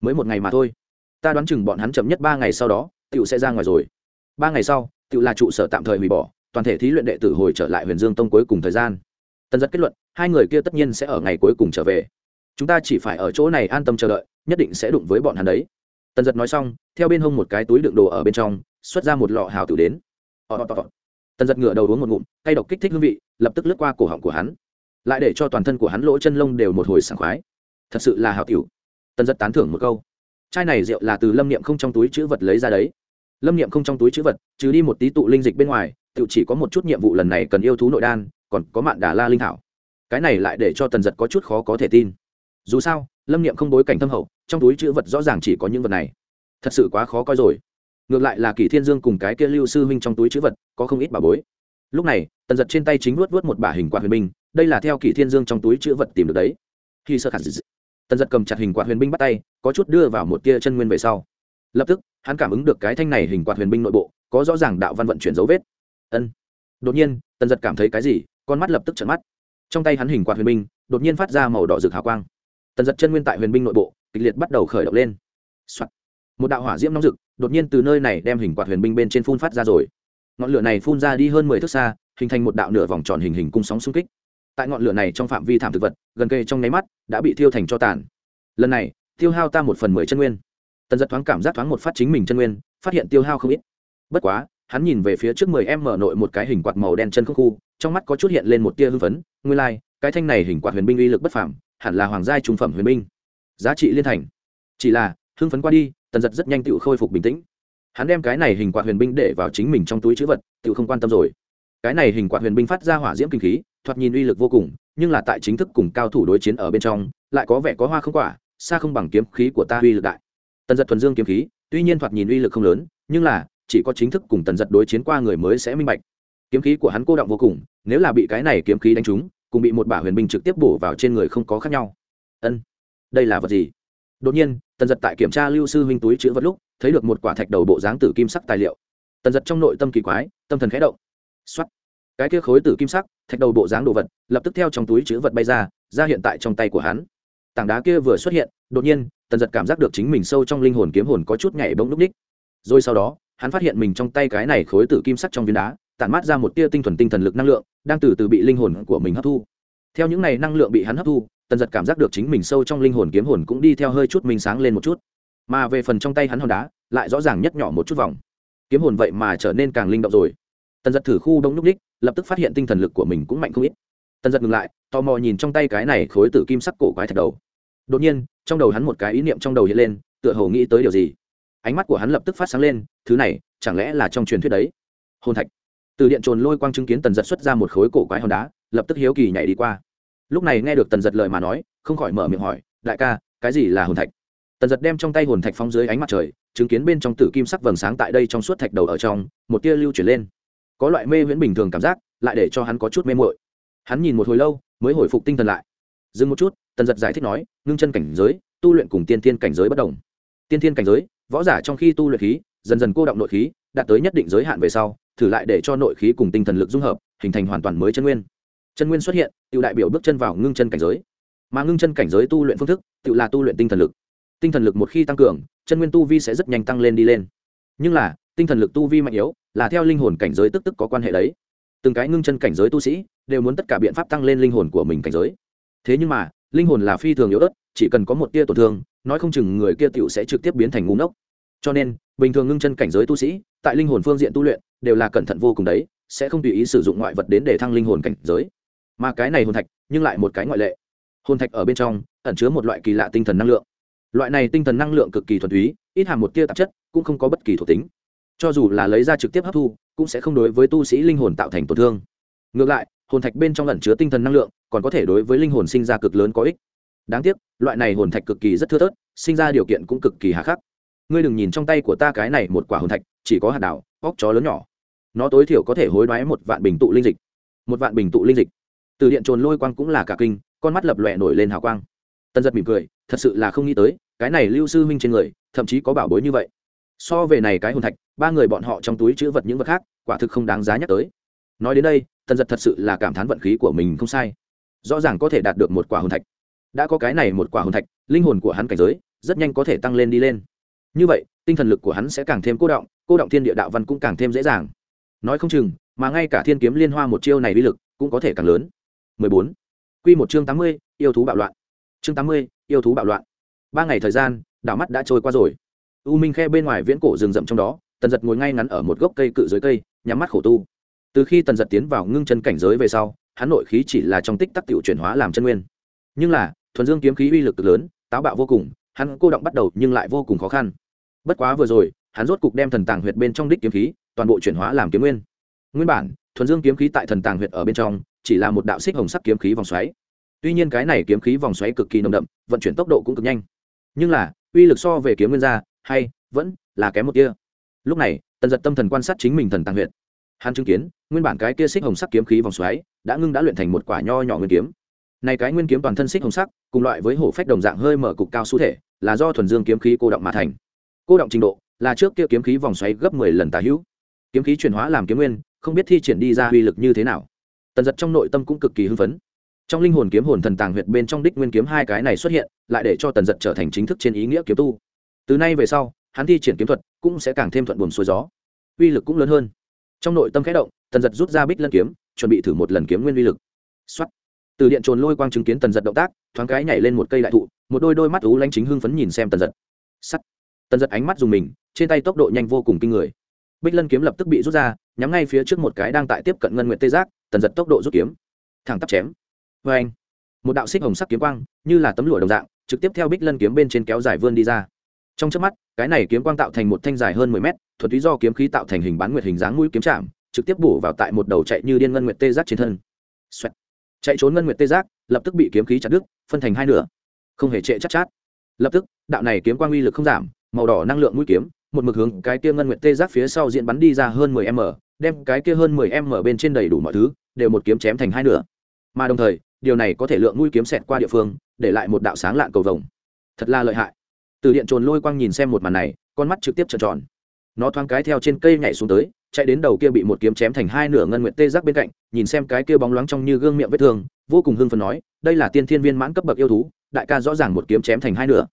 S1: Mới một ngày mà thôi. Ta đoán chừng bọn hắn chậm nhất ba ngày sau đó tựu sẽ ra ngoài rồi. Ba ngày sau tựu là trụ sở tạm thời hủy bỏ, toàn thể thí luyện đệ tử hồi trở lại huyền dương tông cuối cùng thời gian. Tần giật kết luận, hai người kia tất nhiên sẽ ở ngày cuối cùng trở về. Chúng ta chỉ phải ở chỗ này an tâm chờ đợi, nhất định sẽ đụng với bọn hắn đấy. Tần giật nói xong, theo bên hông một cái túi đựng đồ ở bên trong, xuất ra một lọ hào tử đến tần giật ngựa đầu uống một ngụm, cay độc kích thích hương vị, lập tức lướt qua cổ họng của hắn. Lại để cho toàn thân của hắn lỗ chân lông đều một hồi sảng khoái. Thật sự là hào tiểu. Tần giật tán thưởng một câu. Chai này rượu là từ lâm niệm không trong túi chữ vật lấy ra đấy. Lâm niệm không trong túi chữ vật, trừ đi một tí tụ linh dịch bên ngoài tự chỉ có một chút nhiệm vụ lần này cần yêu thú nội đan, còn có mạn đà la linh thảo. Cái này lại để cho tần giật có chút khó có thể tin. Dù sao, lâm niệm không bối cảnh thâm hậu, trong túi chữ vật rõ ràng chỉ có những vật này. Thật sự quá khó coi rồi ngược lại là kỳ thiên dương cùng cái kia lưu sư huynh trong túi chữ vật, có không ít bà bối. Lúc này, tần giật trên tay chính luốt vớt một bả hình quạt huyền binh, đây là theo kỳ thiên dương trong túi chữ vật tìm được đấy. Khi sơ khả dị tần giật cầm chặt hình quạt huyền binh bắt tay, có chút đưa vào một tia chân nguyên về sau. Lập tức, hắn cảm ứng được cái thanh này hình quạt huyền binh nội bộ, có rõ ràng đạo văn vận chuyển dấu vết. Ân. Đột nhiên, tần giật cảm thấy cái gì, con mắt lập tức trận mắt. Trong tay hắn hình quạt huyền binh, đột nhiên phát ra màu đỏ rực hào quang. Tần giật chân nguyên tại huyền binh nội bộ, kịch liệt bắt đầu khởi động lên、Soạn một đạo hỏa diễm nóng rực đột nhiên từ nơi này đem hình quạt huyền binh bên trên phun phát ra rồi. Ngọn lửa này phun ra đi hơn mười thước xa hình thành một đạo nửa vòng tròn hình hình cung sóng xung kích. Tại ngọn lửa này trong phạm vi thảm thực vật gần kề trong nháy mắt đã bị thiêu thành cho tàn. Lần này tiêu hao ta một phần mười chân nguyên. Tần giật thoáng cảm giác thoáng một phát chính mình chân nguyên phát hiện tiêu hao không ít. Bất quá hắn nhìn về phía trước mười em mở nội một cái hình quạt màu đen chân không khu trong mắt có chút hiện lên một tia hưng phấn nguyên lai、like, cái thanh này hình quạt huyền binh uy lực bất phảm hẳn là hoàng gia trung phẩm huyền binh. Giá trị liên thành. Chỉ là hưng phấn qua đi tần giật rất nhanh tự khôi phục bình tĩnh. Hắn đem cái này hình quạt huyền binh để vào chính mình trong túi chữ vật, tự không quan tâm rồi. Cái này hình quạt huyền binh phát ra hỏa diễm kinh khí, thoạt nhìn uy lực vô cùng, nhưng là tại chính thức cùng cao thủ đối chiến ở bên trong, lại có vẻ có hoa không quả, xa không bằng kiếm khí của ta uy lực đại. Tần giật thuần dương kiếm khí, tuy nhiên thoạt nhìn uy lực không lớn, nhưng là, chỉ có chính thức cùng tần giật đối chiến qua người mới sẽ minh bạch. Kiếm khí của hắn cô động vô cùng, nếu là bị cái này kiếm khí đánh trúng, cùng bị một bả huyền binh trực tiếp bổ vào trên người không có khác nhau. Ân, đây là vật gì? Đột nhiên, tần giật tại kiểm tra lưu sư huynh túi chữ vật lúc, thấy được một quả thạch đầu bộ dáng tử kim sắc tài liệu. Tần giật trong nội tâm kỳ quái, tâm thần khẽ động. X cái kia khối tử kim sắc, thạch đầu bộ dáng đồ vật, lập tức theo trong túi chữ vật bay ra ra hiện tại trong tay của hắn. Tảng đá kia vừa xuất hiện, đột nhiên, tần giật cảm giác được chính mình sâu trong linh hồn kiếm hồn có chút nhảy bỗng núp ních. Rồi sau đó, hắn phát hiện mình trong tay cái này khối tử kim sắc trong viên đá, tản mát ra một tia tinh thuần tinh thần lực năng lượng, đang từ từ bị linh hồn của mình hấp thu. Theo những này năng lượng bị hắn hấp thu tần giật cảm giác được chính mình sâu trong linh hồn kiếm hồn cũng đi theo hơi chút minh sáng lên một chút. Mà về phần trong tay hắn hòn đá, lại rõ ràng nhất nhỏ một chút vòng. Kiếm hồn vậy mà trở nên càng linh động rồi. Tần giật thử khu đông n ú c ních lập tức phát hiện tinh thần lực của mình cũng mạnh không ít. Tần giật ngừng lại, tò mò nhìn trong tay cái này khối tử kim sắc cổ quái thạch đầu. Đột nhiên, trong đầu hắn một cái ý niệm trong đầu hiện lên, tựa hồ nghĩ tới điều gì. Ánh mắt của hắn lập tức phát sáng lên, thứ này, chẳng lẽ là trong truyền thuyết đấy? Hồn thạch. Từ điện trồn lôi quang chứng kiến tần giật xuất ra một khối cổ quái hòn đá, lập tức hiếu kỳ nhảy đi qua lúc này nghe được tần giật lời mà nói, không khỏi mở miệng hỏi, đại ca, cái gì là hồn thạch? Tần giật đem trong tay hồn thạch phóng dưới ánh mặt trời, chứng kiến bên trong tử kim sắc vầng sáng tại đây trong suốt thạch đầu ở trong, một tia lưu chuyển lên. Có loại mê viễn bình thường cảm giác, lại để cho hắn có chút mê mội hắn nhìn một hồi lâu, mới hồi phục tinh thần lại. Dừng một chút, tần giật giải thích nói, ngưng chân cảnh giới, tu luyện cùng tiên thiên cảnh giới bất đồng. Tiên thiên cảnh giới, võ giả trong khi tu luyện khí, dần dần cô động nội khí, đạt tới nhất định giới hạn về sau, thử lại để cho nội khí cùng tinh thần lực dung hợp, hình thành hoàn toàn mới chân nguyên chân nguyên xuất hiện tự đại biểu bước chân vào ngưng chân cảnh giới. Mà ngưng chân cảnh giới tu luyện phương thức tự là tu luyện tinh thần lực. Tinh thần lực một khi tăng cường, chân nguyên tu vi sẽ rất nhanh tăng lên đi lên. Nhưng là, tinh thần lực tu vi mạnh yếu, là theo linh hồn cảnh giới tức tức có quan hệ đấy. Từng cái ngưng chân cảnh giới tu sĩ, đều muốn tất cả biện pháp tăng lên linh hồn của mình cảnh giới. Thế nhưng mà, linh hồn là phi thường yếu ớt, chỉ cần có một tia tổn thương, nói không chừng người kia tựu sẽ trực tiếp biến thành ngu ngốc. Cho nên, bình thường ngưng chân cảnh giới tu sĩ, tại linh hồn phương diện tu luyện, đều là cẩn thận vô cùng đấy, sẽ không tùy ý sử dụng ngoại vật đến để thăng linh hồn cảnh giới mà cái này hồn thạch, nhưng lại một cái ngoại lệ. Hồn thạch ở bên trong, ẩn chứa một loại kỳ lạ tinh thần năng lượng. Loại này tinh thần năng lượng cực kỳ thuần túy, ít hàm một tia tạp chất, cũng không có bất kỳ thuộc tính. Cho dù là lấy ra trực tiếp hấp thu, cũng sẽ không đối với tu sĩ linh hồn tạo thành tổn thương. Ngược lại, hồn thạch bên trong ẩn chứa tinh thần năng lượng, còn có thể đối với linh hồn sinh ra cực lớn có ích. Đáng tiếc, loại này hồn thạch cực kỳ rất thưa thớt, sinh ra điều kiện cũng cực kỳ hà khắc. Ngươi đừng nhìn trong tay của ta cái này một quả hồn thạch, chỉ có hạt đảo, óc chó lớn nhỏ. Nó tối thiểu có thể hối đoái một vạn bình tụ linh dịch. Một vạn bình tụ linh dịch từ điện trồn lôi quang cũng là cả kinh, con mắt lập lòe nổi lên hào quang. Tân giật mỉm cười, thật sự là không nghĩ tới, cái này lưu sư huynh trên người, thậm chí có bảo bối như vậy. So về này cái hồn thạch, ba người bọn họ trong túi chữ vật những vật khác, quả thực không đáng giá nhắc tới. Nói đến đây tân giật thật sự là cảm thán vận khí của mình không sai. Rõ ràng có thể đạt được một quả hồn thạch. Đã có cái này một quả hồn thạch, linh hồn của hắn cảnh giới, rất nhanh có thể tăng lên đi lên. Như vậy, tinh thần lực của hắn sẽ càng thêm cô động cô động thiên địa đạo văn cũng càng thêm dễ dàng. Nói không chừng, mà ngay cả thiên kiếm liên hoa một chiêu này uy lực cũng có thể càng lớn. 14. Quy một chương 80, yêu thú bạo loạn. Chương 80, yêu thú bạo loạn. Ba ngày thời gian, đảo mắt đã trôi qua rồi. U Minh khe bên ngoài viễn cổ rừng rậm trong đó, Tần Dật ngồi ngay ngắn ở một gốc cây cự dưới cây, nhắm mắt khổ tu. Từ khi Tần Dật tiến vào ngưng chân cảnh giới về sau, hắn nội khí chỉ là trong tích tắc tiểu chuyển hóa làm chân nguyên. Nhưng là, thuần dương kiếm khí uy lực lớn, táo bạo vô cùng, hắn cô động bắt đầu nhưng lại vô cùng khó khăn. Bất quá vừa rồi, hắn rốt cục đem thần tàng huyệt bên trong đích kiếm khí, toàn bộ chuyển hóa làm kiếm nguyên. Nguyên bản, thuần dương kiếm khí tại thần tàng huyệt ở bên trong, chỉ là một đạo xích hồng sắc kiếm khí vòng xoáy. Tuy nhiên cái này kiếm khí vòng xoáy cực kỳ nồng đậm vận chuyển tốc độ cũng cực nhanh. Nhưng là uy lực so về kiếm nguyên gia hay vẫn là kém một tia. Lúc này tần giật tâm thần quan sát chính mình thần Tàng Huyệt. hắn chứng kiến nguyên bản cái kia xích hồng sắc kiếm khí vòng xoáy đã ngưng đã luyện thành một quả nho nhỏ nguyên kiếm. Này cái nguyên kiếm toàn thân xích hồng sắc cùng loại với hổ phách đồng dạng hơi mở cục cao xu thể là do thuần dương kiếm khí cô động mà thành. Cô động trình độ là trước kia kiếm khí vòng xoáy gấp mười lần tà hữu. Kiếm khí chuyển hóa làm kiếm nguyên không biết thi triển đi ra uy lực như thế nào. Tần giật trong nội tâm cũng cực kỳ hưng phấn. Trong linh hồn kiếm hồn thần tàng huyệt bên trong đích nguyên kiếm hai cái này xuất hiện, lại để cho tần giật trở thành chính thức trên ý nghĩa kiếm tu. Từ nay về sau, hắn thi triển kiếm thuật cũng sẽ càng thêm thuận buồm xuôi gió. Uy lực cũng lớn hơn. Trong nội tâm khẽ động, tần giật rút ra bích lân kiếm, chuẩn bị thử một lần kiếm nguyên uy lực. Xuất từ điện trồn lôi quang chứng kiến tần giật động tác, thoáng cái nhảy lên một cây đại thụ, một đôi đôi mắt ú lanh chính hưng phấn nhìn xem tần giật. Sắt tần giật ánh mắt dùng mình, trên tay tốc độ nhanh vô cùng kinh người. Bích lân kiếm lập tức bị rút ra nhắm ngay phía trước một cái đang tại tiếp cận ngân nguyệt tê giác tần giật tốc độ rút kiếm. Thẳng tắp chém. Vê anh một đạo xích hồng sắc kiếm quang như là tấm lụa đồng dạng trực tiếp theo bích lân kiếm bên trên kéo dài vươn đi ra. Trong trước mắt cái này kiếm quang tạo thành một thanh dài hơn mười mét thuật lý do kiếm khí tạo thành hình bán nguyệt hình dáng mũi kiếm chạm trực tiếp bổ vào tại một đầu chạy như điên ngân nguyệt tê giác trên thân、Xoẹt. chạy trốn ngân nguyệt tê giác lập tức bị kiếm khí chặt đứt phân thành hai nửa. Không hề trệ chắc chát, chát lập tức đạo này kiếm quang uy lực không giảm màu đỏ năng lượng mũi kiếm một mực hướng cái tiêm ngân nguyệt tê giác phía sau diện bắn đi ra hơn mười m đem cái kia hơn mười m bên trên đầy đủ mọi thứ, đều một kiếm chém thành hai nửa. Mà đồng thời, điều này có thể lượng mũi kiếm xẹt qua địa phương, để lại một đạo sáng lạn cầu vồng. Thật là lợi hại. Từ điện trồn lôi quang nhìn xem một màn này, con mắt trực tiếp trợn tròn. Nó thoáng cái theo trên cây nhảy xuống tới, chạy đến đầu kia bị một kiếm chém thành hai nửa ngân nguyện tê giác bên cạnh, nhìn xem cái kia bóng loáng trong như gương miệng vết thương, vô cùng hưng phấn nói, đây là tiên thiên viên mãn cấp bậc yêu thú, đại ca rõ ràng một kiếm chém thành hai nửa.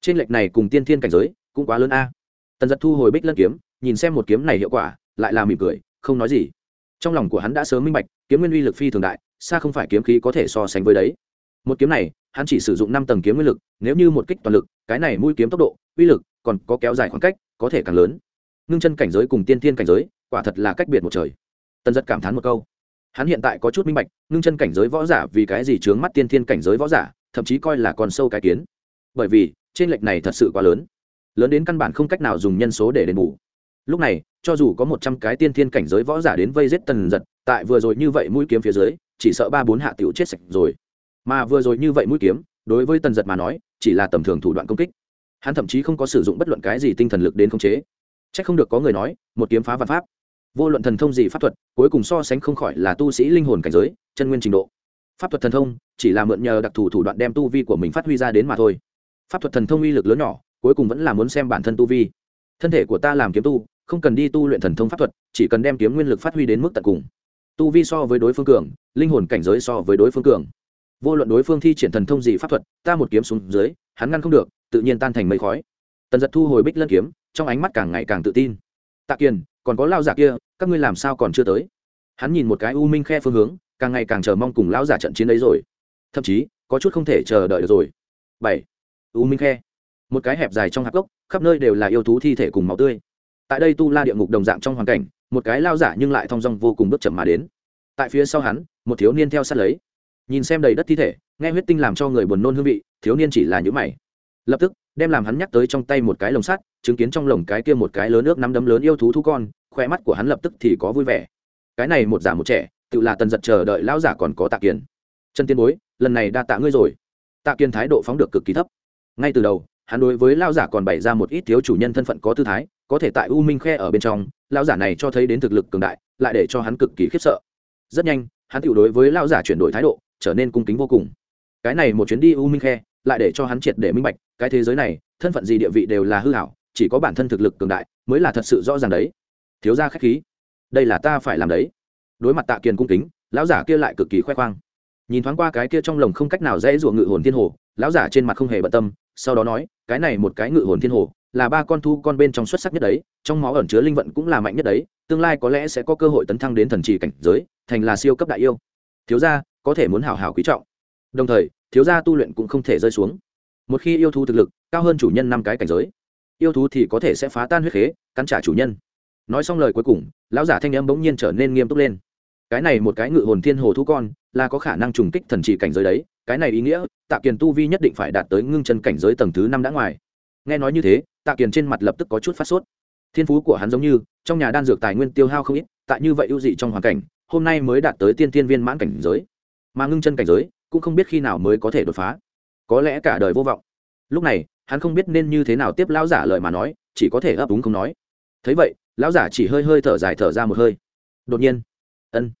S1: Trên lệch này cùng tiên thiên cảnh giới, cũng quá lớn a. Tần giật thu hồi bích lân kiếm, nhìn xem một kiếm này hiệu quả, lại là mỉm cười không nói gì. Trong lòng của hắn đã sớm minh bạch, kiếm nguyên uy lực phi thường đại, xa không phải kiếm khí có thể so sánh với đấy. Một kiếm này, hắn chỉ sử dụng năm tầng kiếm nguyên lực, nếu như một kích toàn lực, cái này mũi kiếm tốc độ, uy lực còn có kéo dài khoảng cách, có thể càng lớn. Ngưng chân cảnh giới cùng tiên thiên cảnh giới, quả thật là cách biệt một trời. Tần giật cảm thán một câu. Hắn hiện tại có chút minh bạch, ngưng chân cảnh giới võ giả vì cái gì trướng mắt tiên thiên cảnh giới võ giả, thậm chí coi là còn sâu cái kiến. Bởi vì trên lệch này thật sự quá lớn. Lớn đến căn bản không cách nào dùng nhân số để đền bù lúc này, cho dù có một trăm cái tiên thiên cảnh giới võ giả đến vây giết tần giật, tại vừa rồi như vậy mũi kiếm phía dưới, chỉ sợ ba bốn hạ tiểu chết sạch rồi. Mà vừa rồi như vậy mũi kiếm, đối với tần giật mà nói, chỉ là tầm thường thủ đoạn công kích. Hắn thậm chí không có sử dụng bất luận cái gì tinh thần lực đến khống chế. C h ắ c không được có người nói, một kiếm phá văn pháp. Vô luận thần thông gì pháp thuật, cuối cùng so sánh không khỏi là tu sĩ linh hồn cảnh giới, chân nguyên trình độ. Pháp thuật thần thông, chỉ là mượn nhờ đặc thù thủ đoạn đem tu vi của mình phát huy ra đến mà thôi. Pháp thuật thần thông uy lực lớn nhỏ, cuối cùng vẫn là muốn xem bản thân tu vi. Thân thể của ta làm kiếm tu không cần đi tu luyện thần thông pháp thuật, chỉ cần đem kiếm nguyên lực phát huy đến mức tận cùng. Tu vi so với đối phương cường, linh hồn cảnh giới so với đối phương cường. Vô luận đối phương thi triển thần thông gì pháp thuật, ta một kiếm xuống dưới, hắn ngăn không được, tự nhiên tan thành mây khói. Tần giật thu hồi bích lân kiếm, trong ánh mắt càng ngày càng tự tin. Tạ kiền, còn có lao giả kia, các ngươi làm sao còn chưa tới? Hắn nhìn một cái u minh khe phương hướng, càng ngày càng chờ mong cùng lão giả trận chiến đấy rồi. Thậm chí, có chút không thể chờ đợi được rồi. Bảy. U minh khe. Một cái hẹp dài trong hạp gốc, khắp nơi đều là yêu thú thi thể cùng máu tươi tại đây tu la địa ngục đồng dạng trong hoàn cảnh, một cái lao giả nhưng lại thong dong vô cùng bước chậm mà đến. Tại phía sau hắn, một thiếu niên theo sát lấy. Nhìn xem đầy đất thi thể, nghe huyết tinh làm cho người buồn nôn hương vị, thiếu niên chỉ là nhữ mày. Lập tức, đem làm hắn nhắc tới trong tay một cái lồng sắt, chứng kiến trong lồng cái kia một cái lớn nước nắm đấm lớn yêu thú thú con khoe mắt của hắn lập tức thì có vui vẻ. Cái này một giả một trẻ, tự là tần giật chờ đợi lão giả còn có tạ kiền. Chân tiên bối, lần này đa tạ ngươi rồi. Tạ kiên thái độ phóng được cực kỳ thấp. Ngay từ đầu, hắn đối với lao giả còn bày ra một ít thiếu chủ nhân thân phận có tư thái có thể tại u minh khe ở bên trong, lão giả này cho thấy đến thực lực cường đại, lại để cho hắn cực kỳ khiếp sợ. Rất nhanh, hắn tự đối với lão giả chuyển đổi thái độ, trở nên cung kính vô cùng. Cái này một chuyến đi u minh khe, lại để cho hắn triệt để minh bạch, cái thế giới này, thân phận gì địa vị đều là hư hảo, chỉ có bản thân thực lực cường đại mới là thật sự rõ ràng đấy. Thiếu ra khách khí. Đây là ta phải làm đấy. Đối mặt tạ kiền cung kính, lão giả kia lại cực kỳ khoe khoang. Nhìn thoáng qua cái kia trong lồng không cách nào dễ dụa ngự hồn thiên hồ, lão giả trên mặt không hề bận tâm, sau đó nói, cái này một cái ngự hồn thiên hồ là ba con thu con bên trong xuất sắc nhất đấy, trong máu ẩn chứa linh vận cũng là mạnh nhất đấy, tương lai có lẽ sẽ có cơ hội tấn thăng đến thần trì cảnh giới, thành là siêu cấp đại yêu. Thiếu gia, có thể muốn hào hào quý trọng. Đồng thời, thiếu gia tu luyện cũng không thể rơi xuống. Một khi yêu thú thực lực cao hơn chủ nhân năm cái cảnh giới, yêu thú thì có thể sẽ phá tan huyết khế, cắn trả chủ nhân. Nói xong lời cuối cùng, lão giả thanh âm bỗng nhiên trở nên nghiêm túc lên. Cái này một cái ngự hồn thiên hồ thú con, là có khả năng trùng kích thần trì cảnh giới đấy. Cái này ý nghĩa, tạ kiền tu vi nhất định phải đạt tới ngưng chân cảnh giới tầng thứ năm đã ngoài nghe nói như thế, tạ kiền trên mặt lập tức có chút phát sốt. Thiên phú của hắn giống như, trong nhà đan dược tài nguyên tiêu hao không ít, tại như vậy ưu dị trong hoàn cảnh, hôm nay mới đạt tới tiên tiên viên mãn cảnh giới. Mà ngưng chân cảnh giới, cũng không biết khi nào mới có thể đột phá. Có lẽ cả đời vô vọng. Lúc này, hắn không biết nên như thế nào tiếp lão giả lời mà nói, chỉ có thể ấp úng không nói. Thấy vậy, lão giả chỉ hơi hơi thở dài thở ra một hơi. Đột nhiên, ân,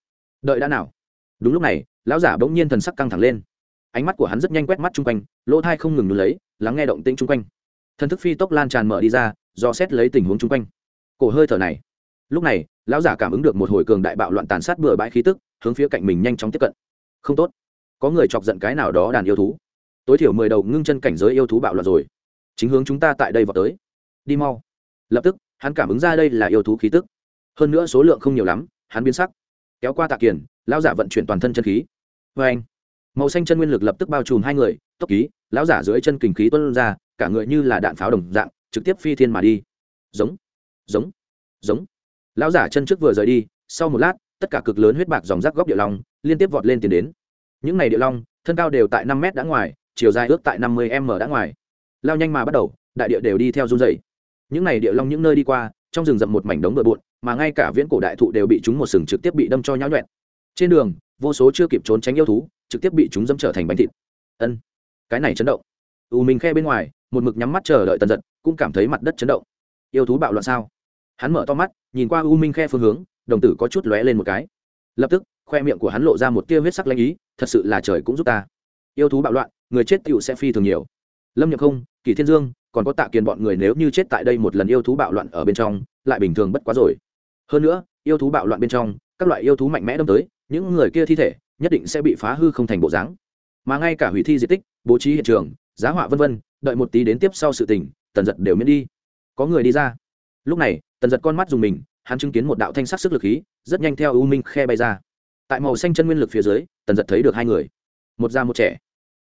S1: đợi đã nào? Đúng lúc này, lão giả bỗng nhiên thần sắc căng thẳng lên. Ánh mắt của hắn rất nhanh quét mắt chung quanh, lỗ thai không ngừng núi lấy, lắng nghe động tĩnh chung quanh thần thức phi tốc lan tràn mở đi ra, do xét lấy tình huống chung quanh. Cổ hơi thở này. Lúc này, lão giả cảm ứng được một hồi cường đại bạo loạn tàn sát bừa bãi khí tức, hướng phía cạnh mình nhanh chóng tiếp cận. Không tốt. Có người chọc giận cái nào đó đàn yêu thú. Tối thiểu mười đầu ngưng chân cảnh giới yêu thú bạo loạn rồi. Chính hướng chúng ta tại đây vào tới. Đi mau. Lập tức, hắn cảm ứng ra đây là yêu thú khí tức. Hơn nữa số lượng không nhiều lắm, hắn biến sắc. Kéo qua tạ kiền, lão giả vận chuyển toàn thân chân khí. Vê anh màu xanh chân nguyên lực lập tức bao trùm hai người, tốc ký, lão giả dưới chân kình khí tuân ra cả người như là đạn pháo đồng dạng, trực tiếp phi thiên mà đi. Giống giống giống. Lão giả chân trước vừa rời đi, sau một lát, tất cả cực lớn huyết bạc dòng rác góc địa long liên tiếp vọt lên tiến đến. Những này địa long, thân cao đều tại năm m đã ngoài, chiều dài ước tại năm mươi m đã ngoài. Lao nhanh mà bắt đầu, đại địa đều đi theo run dày những này địa long những nơi đi qua, trong rừng rậm một mảnh đống bừa bộn, mà ngay cả viễn cổ đại thụ đều bị chúng một sừng trực tiếp bị đâm cho nhão nhuẹn trên đường, vô số chưa kịp trốn tránh yêu thú, trực tiếp bị chúng dâm trở thành bánh thịt. Ân, cái này chấn động. U mình khe bên ngoài một mực nhắm mắt chờ đợi tần giật, cũng cảm thấy mặt đất chấn động. Yêu thú bạo loạn sao? Hắn mở to mắt, nhìn qua u minh khe phương hướng, đồng tử có chút lóe lên một cái. Lập tức, khoe miệng của hắn lộ ra một tia huyết sắc lanh ý, thật sự là trời cũng giúp ta. Yêu thú bạo loạn, người chết tựu sẽ phi thường nhiều. Lâm nhật không, kỳ thiên dương, còn có tạ kiền bọn người nếu như chết tại đây một lần yêu thú bạo loạn ở bên trong, lại bình thường bất quá rồi. Hơn nữa, yêu thú bạo loạn bên trong, các loại yêu thú mạnh mẽ đâm tới, những người kia thi thể nhất định sẽ bị phá hư không thành bộ dáng. Mà ngay cả hủy thi di tích, bố trí hiện trường, giá họa vân vân đợi một tí đến tiếp sau sự tình, tần giật đều miễn đi. Có người đi ra. Lúc này, tần giật con mắt dùng mình, hắn chứng kiến một đạo thanh sắc sức lực khí, rất nhanh theo u minh khe bay ra. Tại màu xanh chân nguyên lực phía dưới, tần giật thấy được hai người. Một già một trẻ.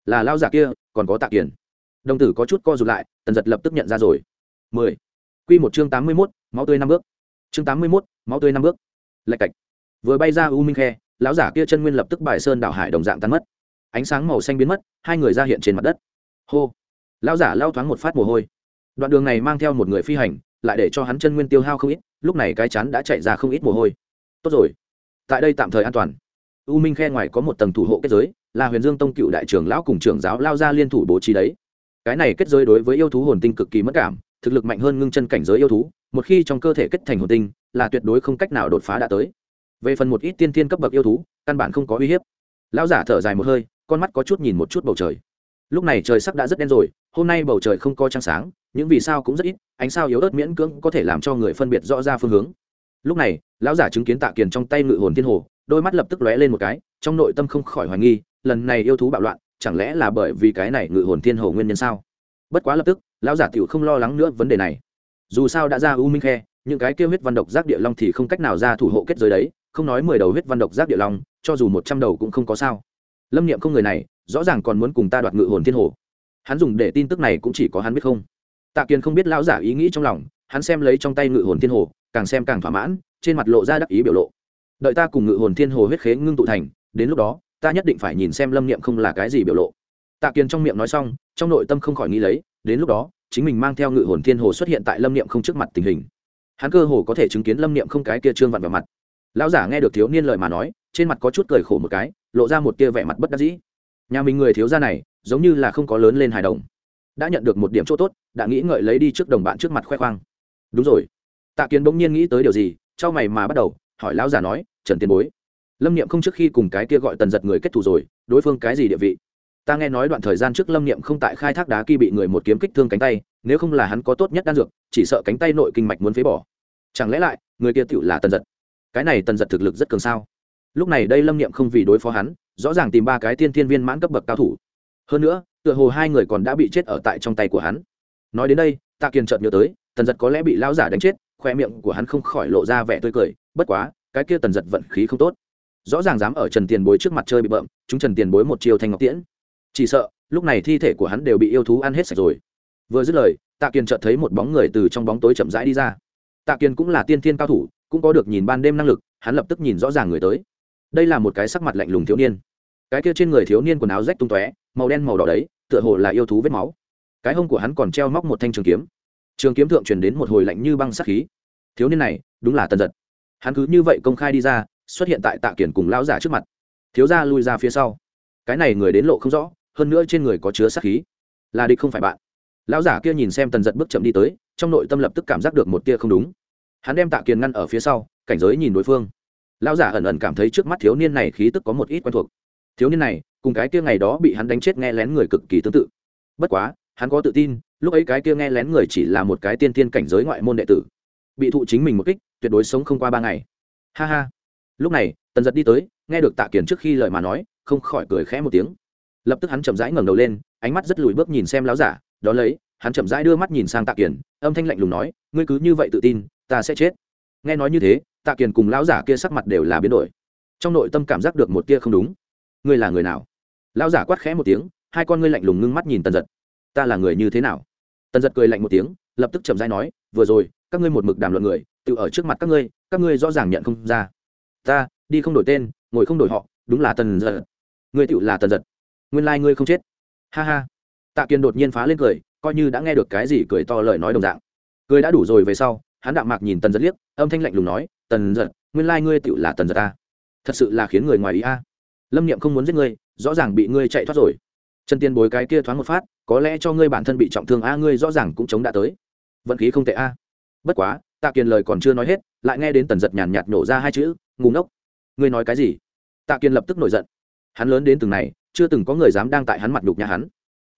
S1: Là lao giả kia, còn có tạ kiền đồng tử có chút co rụt lại, tần giật lập tức nhận ra rồi. Mười. Q một chương tám mươi mốt, máu tươi năm bước. Chương tám mươi mốt, máu tươi năm bước. Lạch cạch. Vừa bay ra u minh khe, lão giả kia chân nguyên lập tức bài sơn đảo hải đồng dạng tan mất. Ánh sáng màu xanh biến mất, hai người ra hiện trên mặt đất. Hô lão giả lao thoáng một phát mồ hôi. Đoạn đường này mang theo một người phi hành, lại để cho hắn chân nguyên tiêu hao không ít, lúc này cái chắn đã chạy ra không ít mồ hôi. Tốt rồi. Tại đây tạm thời an toàn. U minh khe ngoài có một tầng thủ hộ kết giới, là huyền dương tông cựu đại trưởng lão cùng trưởng giáo lao ra liên thủ bố trí đấy. Cái này kết giới đối với yêu thú hồn tinh cực kỳ mất cảm, thực lực mạnh hơn ngưng chân cảnh giới yêu thú, một khi trong cơ thể kết thành hồn tinh, là tuyệt đối không cách nào đột phá đã tới. Về phần một ít tiên tiên cấp bậc yêu thú, căn bản không có uy hiếp. Lão giả thở dài một hơi, con mắt có chút nhìn một chút bầu trời lúc này trời sắp đã rất đen rồi, hôm nay bầu trời không có trăng sáng, những vì sao cũng rất ít, ánh sao yếu ớt miễn cưỡng có thể làm cho người phân biệt rõ ra phương hướng. Lúc này, lão giả chứng kiến tạ kiền trong tay ngự hồn thiên hồ, đôi mắt lập tức lóe lên một cái, trong nội tâm không khỏi hoài nghi, lần này yêu thú bạo loạn, chẳng lẽ là bởi vì cái này ngự hồn thiên hồ nguyên nhân sao? Bất quá lập tức, lão giả tiểu không lo lắng nữa vấn đề này. Dù sao đã ra u minh khe, những cái kêu huyết văn độc giác địa long thì không cách nào ra thủ hộ kết giới đấy, không nói mười đầu huyết văn độc giác địa long, cho dù một trăm đầu cũng không có sao lâm niệm không người này, rõ ràng còn muốn cùng ta đoạt ngự hồn thiên hồ. Hắn dùng để tin tức này cũng chỉ có hắn biết không. Tạ kiên không biết lão giả ý nghĩ trong lòng, hắn xem lấy trong tay ngự hồn thiên hồ, càng xem càng thỏa mãn, trên mặt lộ ra đắc ý biểu lộ. Đợi ta cùng ngự hồn thiên hồ huyết khế ngưng tụ thành, đến lúc đó, ta nhất định phải nhìn xem lâm niệm không là cái gì biểu lộ. Tạ kiên trong miệng nói xong, trong nội tâm không khỏi nghĩ lấy, đến lúc đó, chính mình mang theo ngự hồn thiên hồ xuất hiện tại lâm niệm không trước mặt tình hình. Hắn cơ hồ có thể chứng kiến lâm niệm không cái kia trương vặn vào mặt. Lão giả nghe được thiếu niên lời mà nói trên mặt có chút cười khổ một cái, lộ ra một tia vẻ mặt bất đắc dĩ. Nhà mình người thiếu gia này, giống như là không có lớn lên hài đồng. Đã nhận được một điểm chỗ tốt, đã nghĩ ngợi lấy đi trước đồng bạn trước mặt khoe khoang. Đúng rồi. Tạ kiến bỗng nhiên nghĩ tới điều gì trao mày mà bắt đầu, hỏi lão già nói, trần tiền bối, lâm niệm không trước khi cùng cái kia gọi tần giật người kết thù rồi, đối phương cái gì địa vị? Ta nghe nói đoạn thời gian trước lâm niệm không tại khai thác đá kỳ bị người một kiếm kích thương cánh tay, nếu không là hắn có tốt nhất đan dược, chỉ sợ cánh tay nội kinh mạch muốn phế bỏ. Chẳng lẽ lại, người kia tựu là tần giật? Cái này tần giật thực lực rất cường sao? Lúc này đây lâm niệm không vì đối phó hắn, rõ ràng tìm ba cái tiên thiên viên mãn cấp bậc cao thủ. Hơn nữa, tựa hồ hai người còn đã bị chết ở tại trong tay của hắn. Nói đến đây, tạ kiền chợt nhớ tới, tần giật có lẽ bị lao giả đánh chết, khoe miệng của hắn không khỏi lộ ra vẻ tươi cười, bất quá, cái kia tần giật vận khí không tốt. Rõ ràng dám ở trần tiền bối trước mặt chơi bị bợm, chúng trần tiền bối một chiều thanh ngọc tiễn. Chỉ sợ, lúc này thi thể của hắn đều bị yêu thú ăn hết sạch rồi. Vừa dứt lời, tạ kiền chợt thấy một bóng người từ trong bóng tối chậm rãi đi ra. Tạ kiền cũng là tiên thiên cao thủ, cũng có được nhìn ban đêm năng lực, hắn lập tức nhìn rõ ràng người tới đây là một cái sắc mặt lạnh lùng thiếu niên. Cái kia trên người thiếu niên quần áo rách tung tóe, màu đen màu đỏ đấy, tựa hồ là yêu thú vết máu. Cái hông của hắn còn treo móc một thanh trường kiếm. Trường kiếm thượng truyền đến một hồi lạnh như băng sắc khí. Thiếu niên này, đúng là tần giật. Hắn cứ như vậy công khai đi ra, xuất hiện tại tạ kiển cùng lão giả trước mặt. Thiếu gia lui ra phía sau. Cái này người đến lộ không rõ, hơn nữa trên người có chứa sắc khí. Là địch không phải bạn. Lão giả kia nhìn xem tần giật bước chậm đi tới, trong nội tâm lập tức cảm giác được một tia không đúng. Hắn đem tạ kiền ngăn ở phía sau, cảnh giới nhìn đối phương lão giả ẩn ẩn cảm thấy trước mắt thiếu niên này khí tức có một ít quen thuộc. Thiếu niên này, cùng cái kia ngày đó bị hắn đánh chết nghe lén người cực kỳ tương tự. Bất quá, hắn có tự tin, lúc ấy cái kia nghe lén người chỉ là một cái tiên tiên cảnh giới ngoại môn đệ tử. Bị thụ chính mình một kích, tuyệt đối sống không qua ba ngày. Ha ha. Lúc này, tần giật đi tới, nghe được tạ kiền trước khi lời mà nói, không khỏi cười khẽ một tiếng. Lập tức hắn chậm rãi ngẩng đầu lên, ánh mắt rất lùi bước nhìn xem láo giả, đó lấy, hắn chậm rãi đưa mắt nhìn sang tạ kiền, âm thanh lạnh lùng nói, ngươi cứ như vậy tự tin, ta sẽ chết. Nghe nói như thế tạ kiền cùng lão giả kia sắc mặt đều là biến đổi. Trong nội tâm cảm giác được một tia không đúng. Ngươi là người nào? Lão giả quát khẽ một tiếng, hai con ngươi lạnh lùng ngưng mắt nhìn tần giật. Ta là người như thế nào? Tần giật cười lạnh một tiếng, lập tức chậm dai nói, vừa rồi, các ngươi một mực đàm luận người, tự ở trước mặt các ngươi các ngươi rõ ràng nhận không ra. Ta, đi không đổi tên, ngồi không đổi họ, đúng là tần giật. Ngươi tự là tần giật. Nguyên lai、like、ngươi không chết. Ha ha. Tạ kiên đột nhiên phá lên cười, coi như đã nghe được cái gì cười to lời nói đồng dạng. Cười đã đủ rồi về sau, hắn đạo mạc nhìn tần giật liếc, âm thanh lạnh lùng nói tần giật, nguyên lai、like、ngươi tựu là tần giật ta. Thật sự là khiến người ngoài ý a. Lâm niệm không muốn giết ngươi, rõ ràng bị ngươi chạy thoát rồi. Chân tiên bối cái kia thoáng một phát, có lẽ cho ngươi bản thân bị trọng thương a, ngươi rõ ràng cũng chống đã tới. Vận khí không tệ a. Bất quá, tạ kiền lời còn chưa nói hết, lại nghe đến tần giật nhàn nhạt nổ ra hai chữ ngủ ngốc. Ngươi nói cái gì? Tạ kiền lập tức nổi giận. Hắn lớn đến từng này, chưa từng có người dám đang tại hắn mặt đục nhà hắn.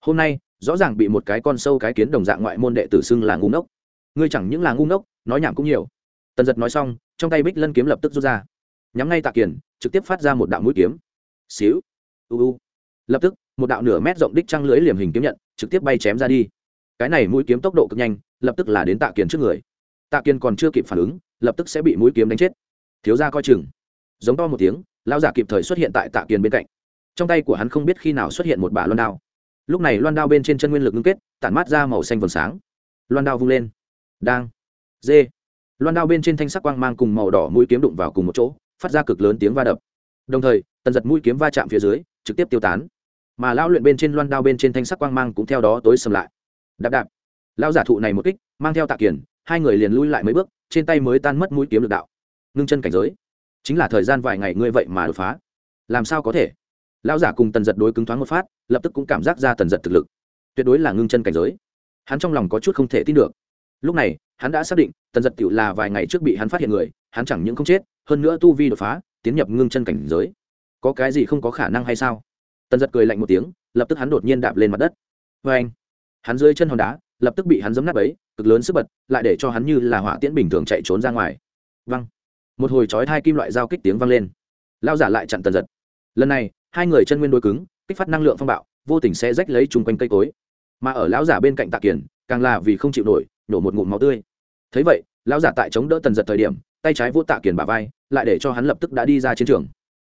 S1: Hôm nay, rõ ràng bị một cái con sâu cái kiến đồng dạng ngoại môn đệ tử xưng là ngu ngốc. Ngươi chẳng những là ngu ngốc, nói nhảm cũng nhiều. Tần giật nói xong trong tay bích lân kiếm lập tức rút ra. Nhắm ngay tạ kiền, trực tiếp phát ra một đạo mũi kiếm. Xíu, u u. Lập tức, một đạo nửa mét rộng đích trăng lưới liềm hình kiếm nhận, trực tiếp bay chém ra đi. Cái này mũi kiếm tốc độ cực nhanh, lập tức là đến tạ kiền trước người. Tạ kiền còn chưa kịp phản ứng, lập tức sẽ bị mũi kiếm đánh chết. Thiếu ra coi chừng. Giống to một tiếng lao giả kịp thời xuất hiện tại tạ kiền bên cạnh. Trong tay của hắn không biết khi nào xuất hiện một bả loan đao. Lúc này loan đao bên trên chân nguyên lực ngưng kết, tản mát ra màu xanh vầng sáng. Loan đao vung lên. Đang. Dê loan đao bên trên thanh sắc quang mang cùng màu đỏ mũi kiếm đụng vào cùng một chỗ, phát ra cực lớn tiếng va đập. Đồng thời, tần giật mũi kiếm va chạm phía dưới, trực tiếp tiêu tán. Mà lão luyện bên trên loan đao bên trên thanh sắc quang mang cũng theo đó tối sầm lại. Đạp đạp. Lão giả thụ này một kích, mang theo tạ kiển, hai người liền lui lại mấy bước, trên tay mới tan mất mũi kiếm lực đạo. Ngưng chân cảnh giới. Chính là thời gian vài ngày ngươi vậy mà đột phá. Làm sao có thể? Lão giả cùng tần giật đối cứng thoáng một phát, lập tức cũng cảm giác ra tần giật thực lực. Tuyệt đối là ngưng chân cảnh giới. Hắn trong lòng có chút không thể tin được lúc này, hắn đã xác định, tần giật cựu là vài ngày trước bị hắn phát hiện người, hắn chẳng những không chết, hơn nữa tu vi đột phá, tiến nhập ngưng chân cảnh giới. Có cái gì không có khả năng hay sao? Tần giật cười lạnh một tiếng, lập tức hắn đột nhiên đạp lên mặt đất. Vê anh, hắn dưới chân hòn đá, lập tức bị hắn giấm nát ấy cực lớn sức bật, lại để cho hắn như là hỏa tiễn bình thường chạy trốn ra ngoài. Văng một hồi chói hai kim loại dao kích tiếng vang lên. Lao giả lại chặn tần giật lần này, hai người chân nguyên đôi cứng, kích phát năng lượng phong bạo, vô tình sẽ rách lấy chung quanh cây cối. Mà ở lão giả bên cạnh tạ kiển càng là vì không chịu nổi nổ một ngụm máu tươi. Thấy vậy, lão giả tại chống đỡ tần giật thời điểm, tay trái vỗ tạ kiển bả vai, lại để cho hắn lập tức đã đi ra chiến trường.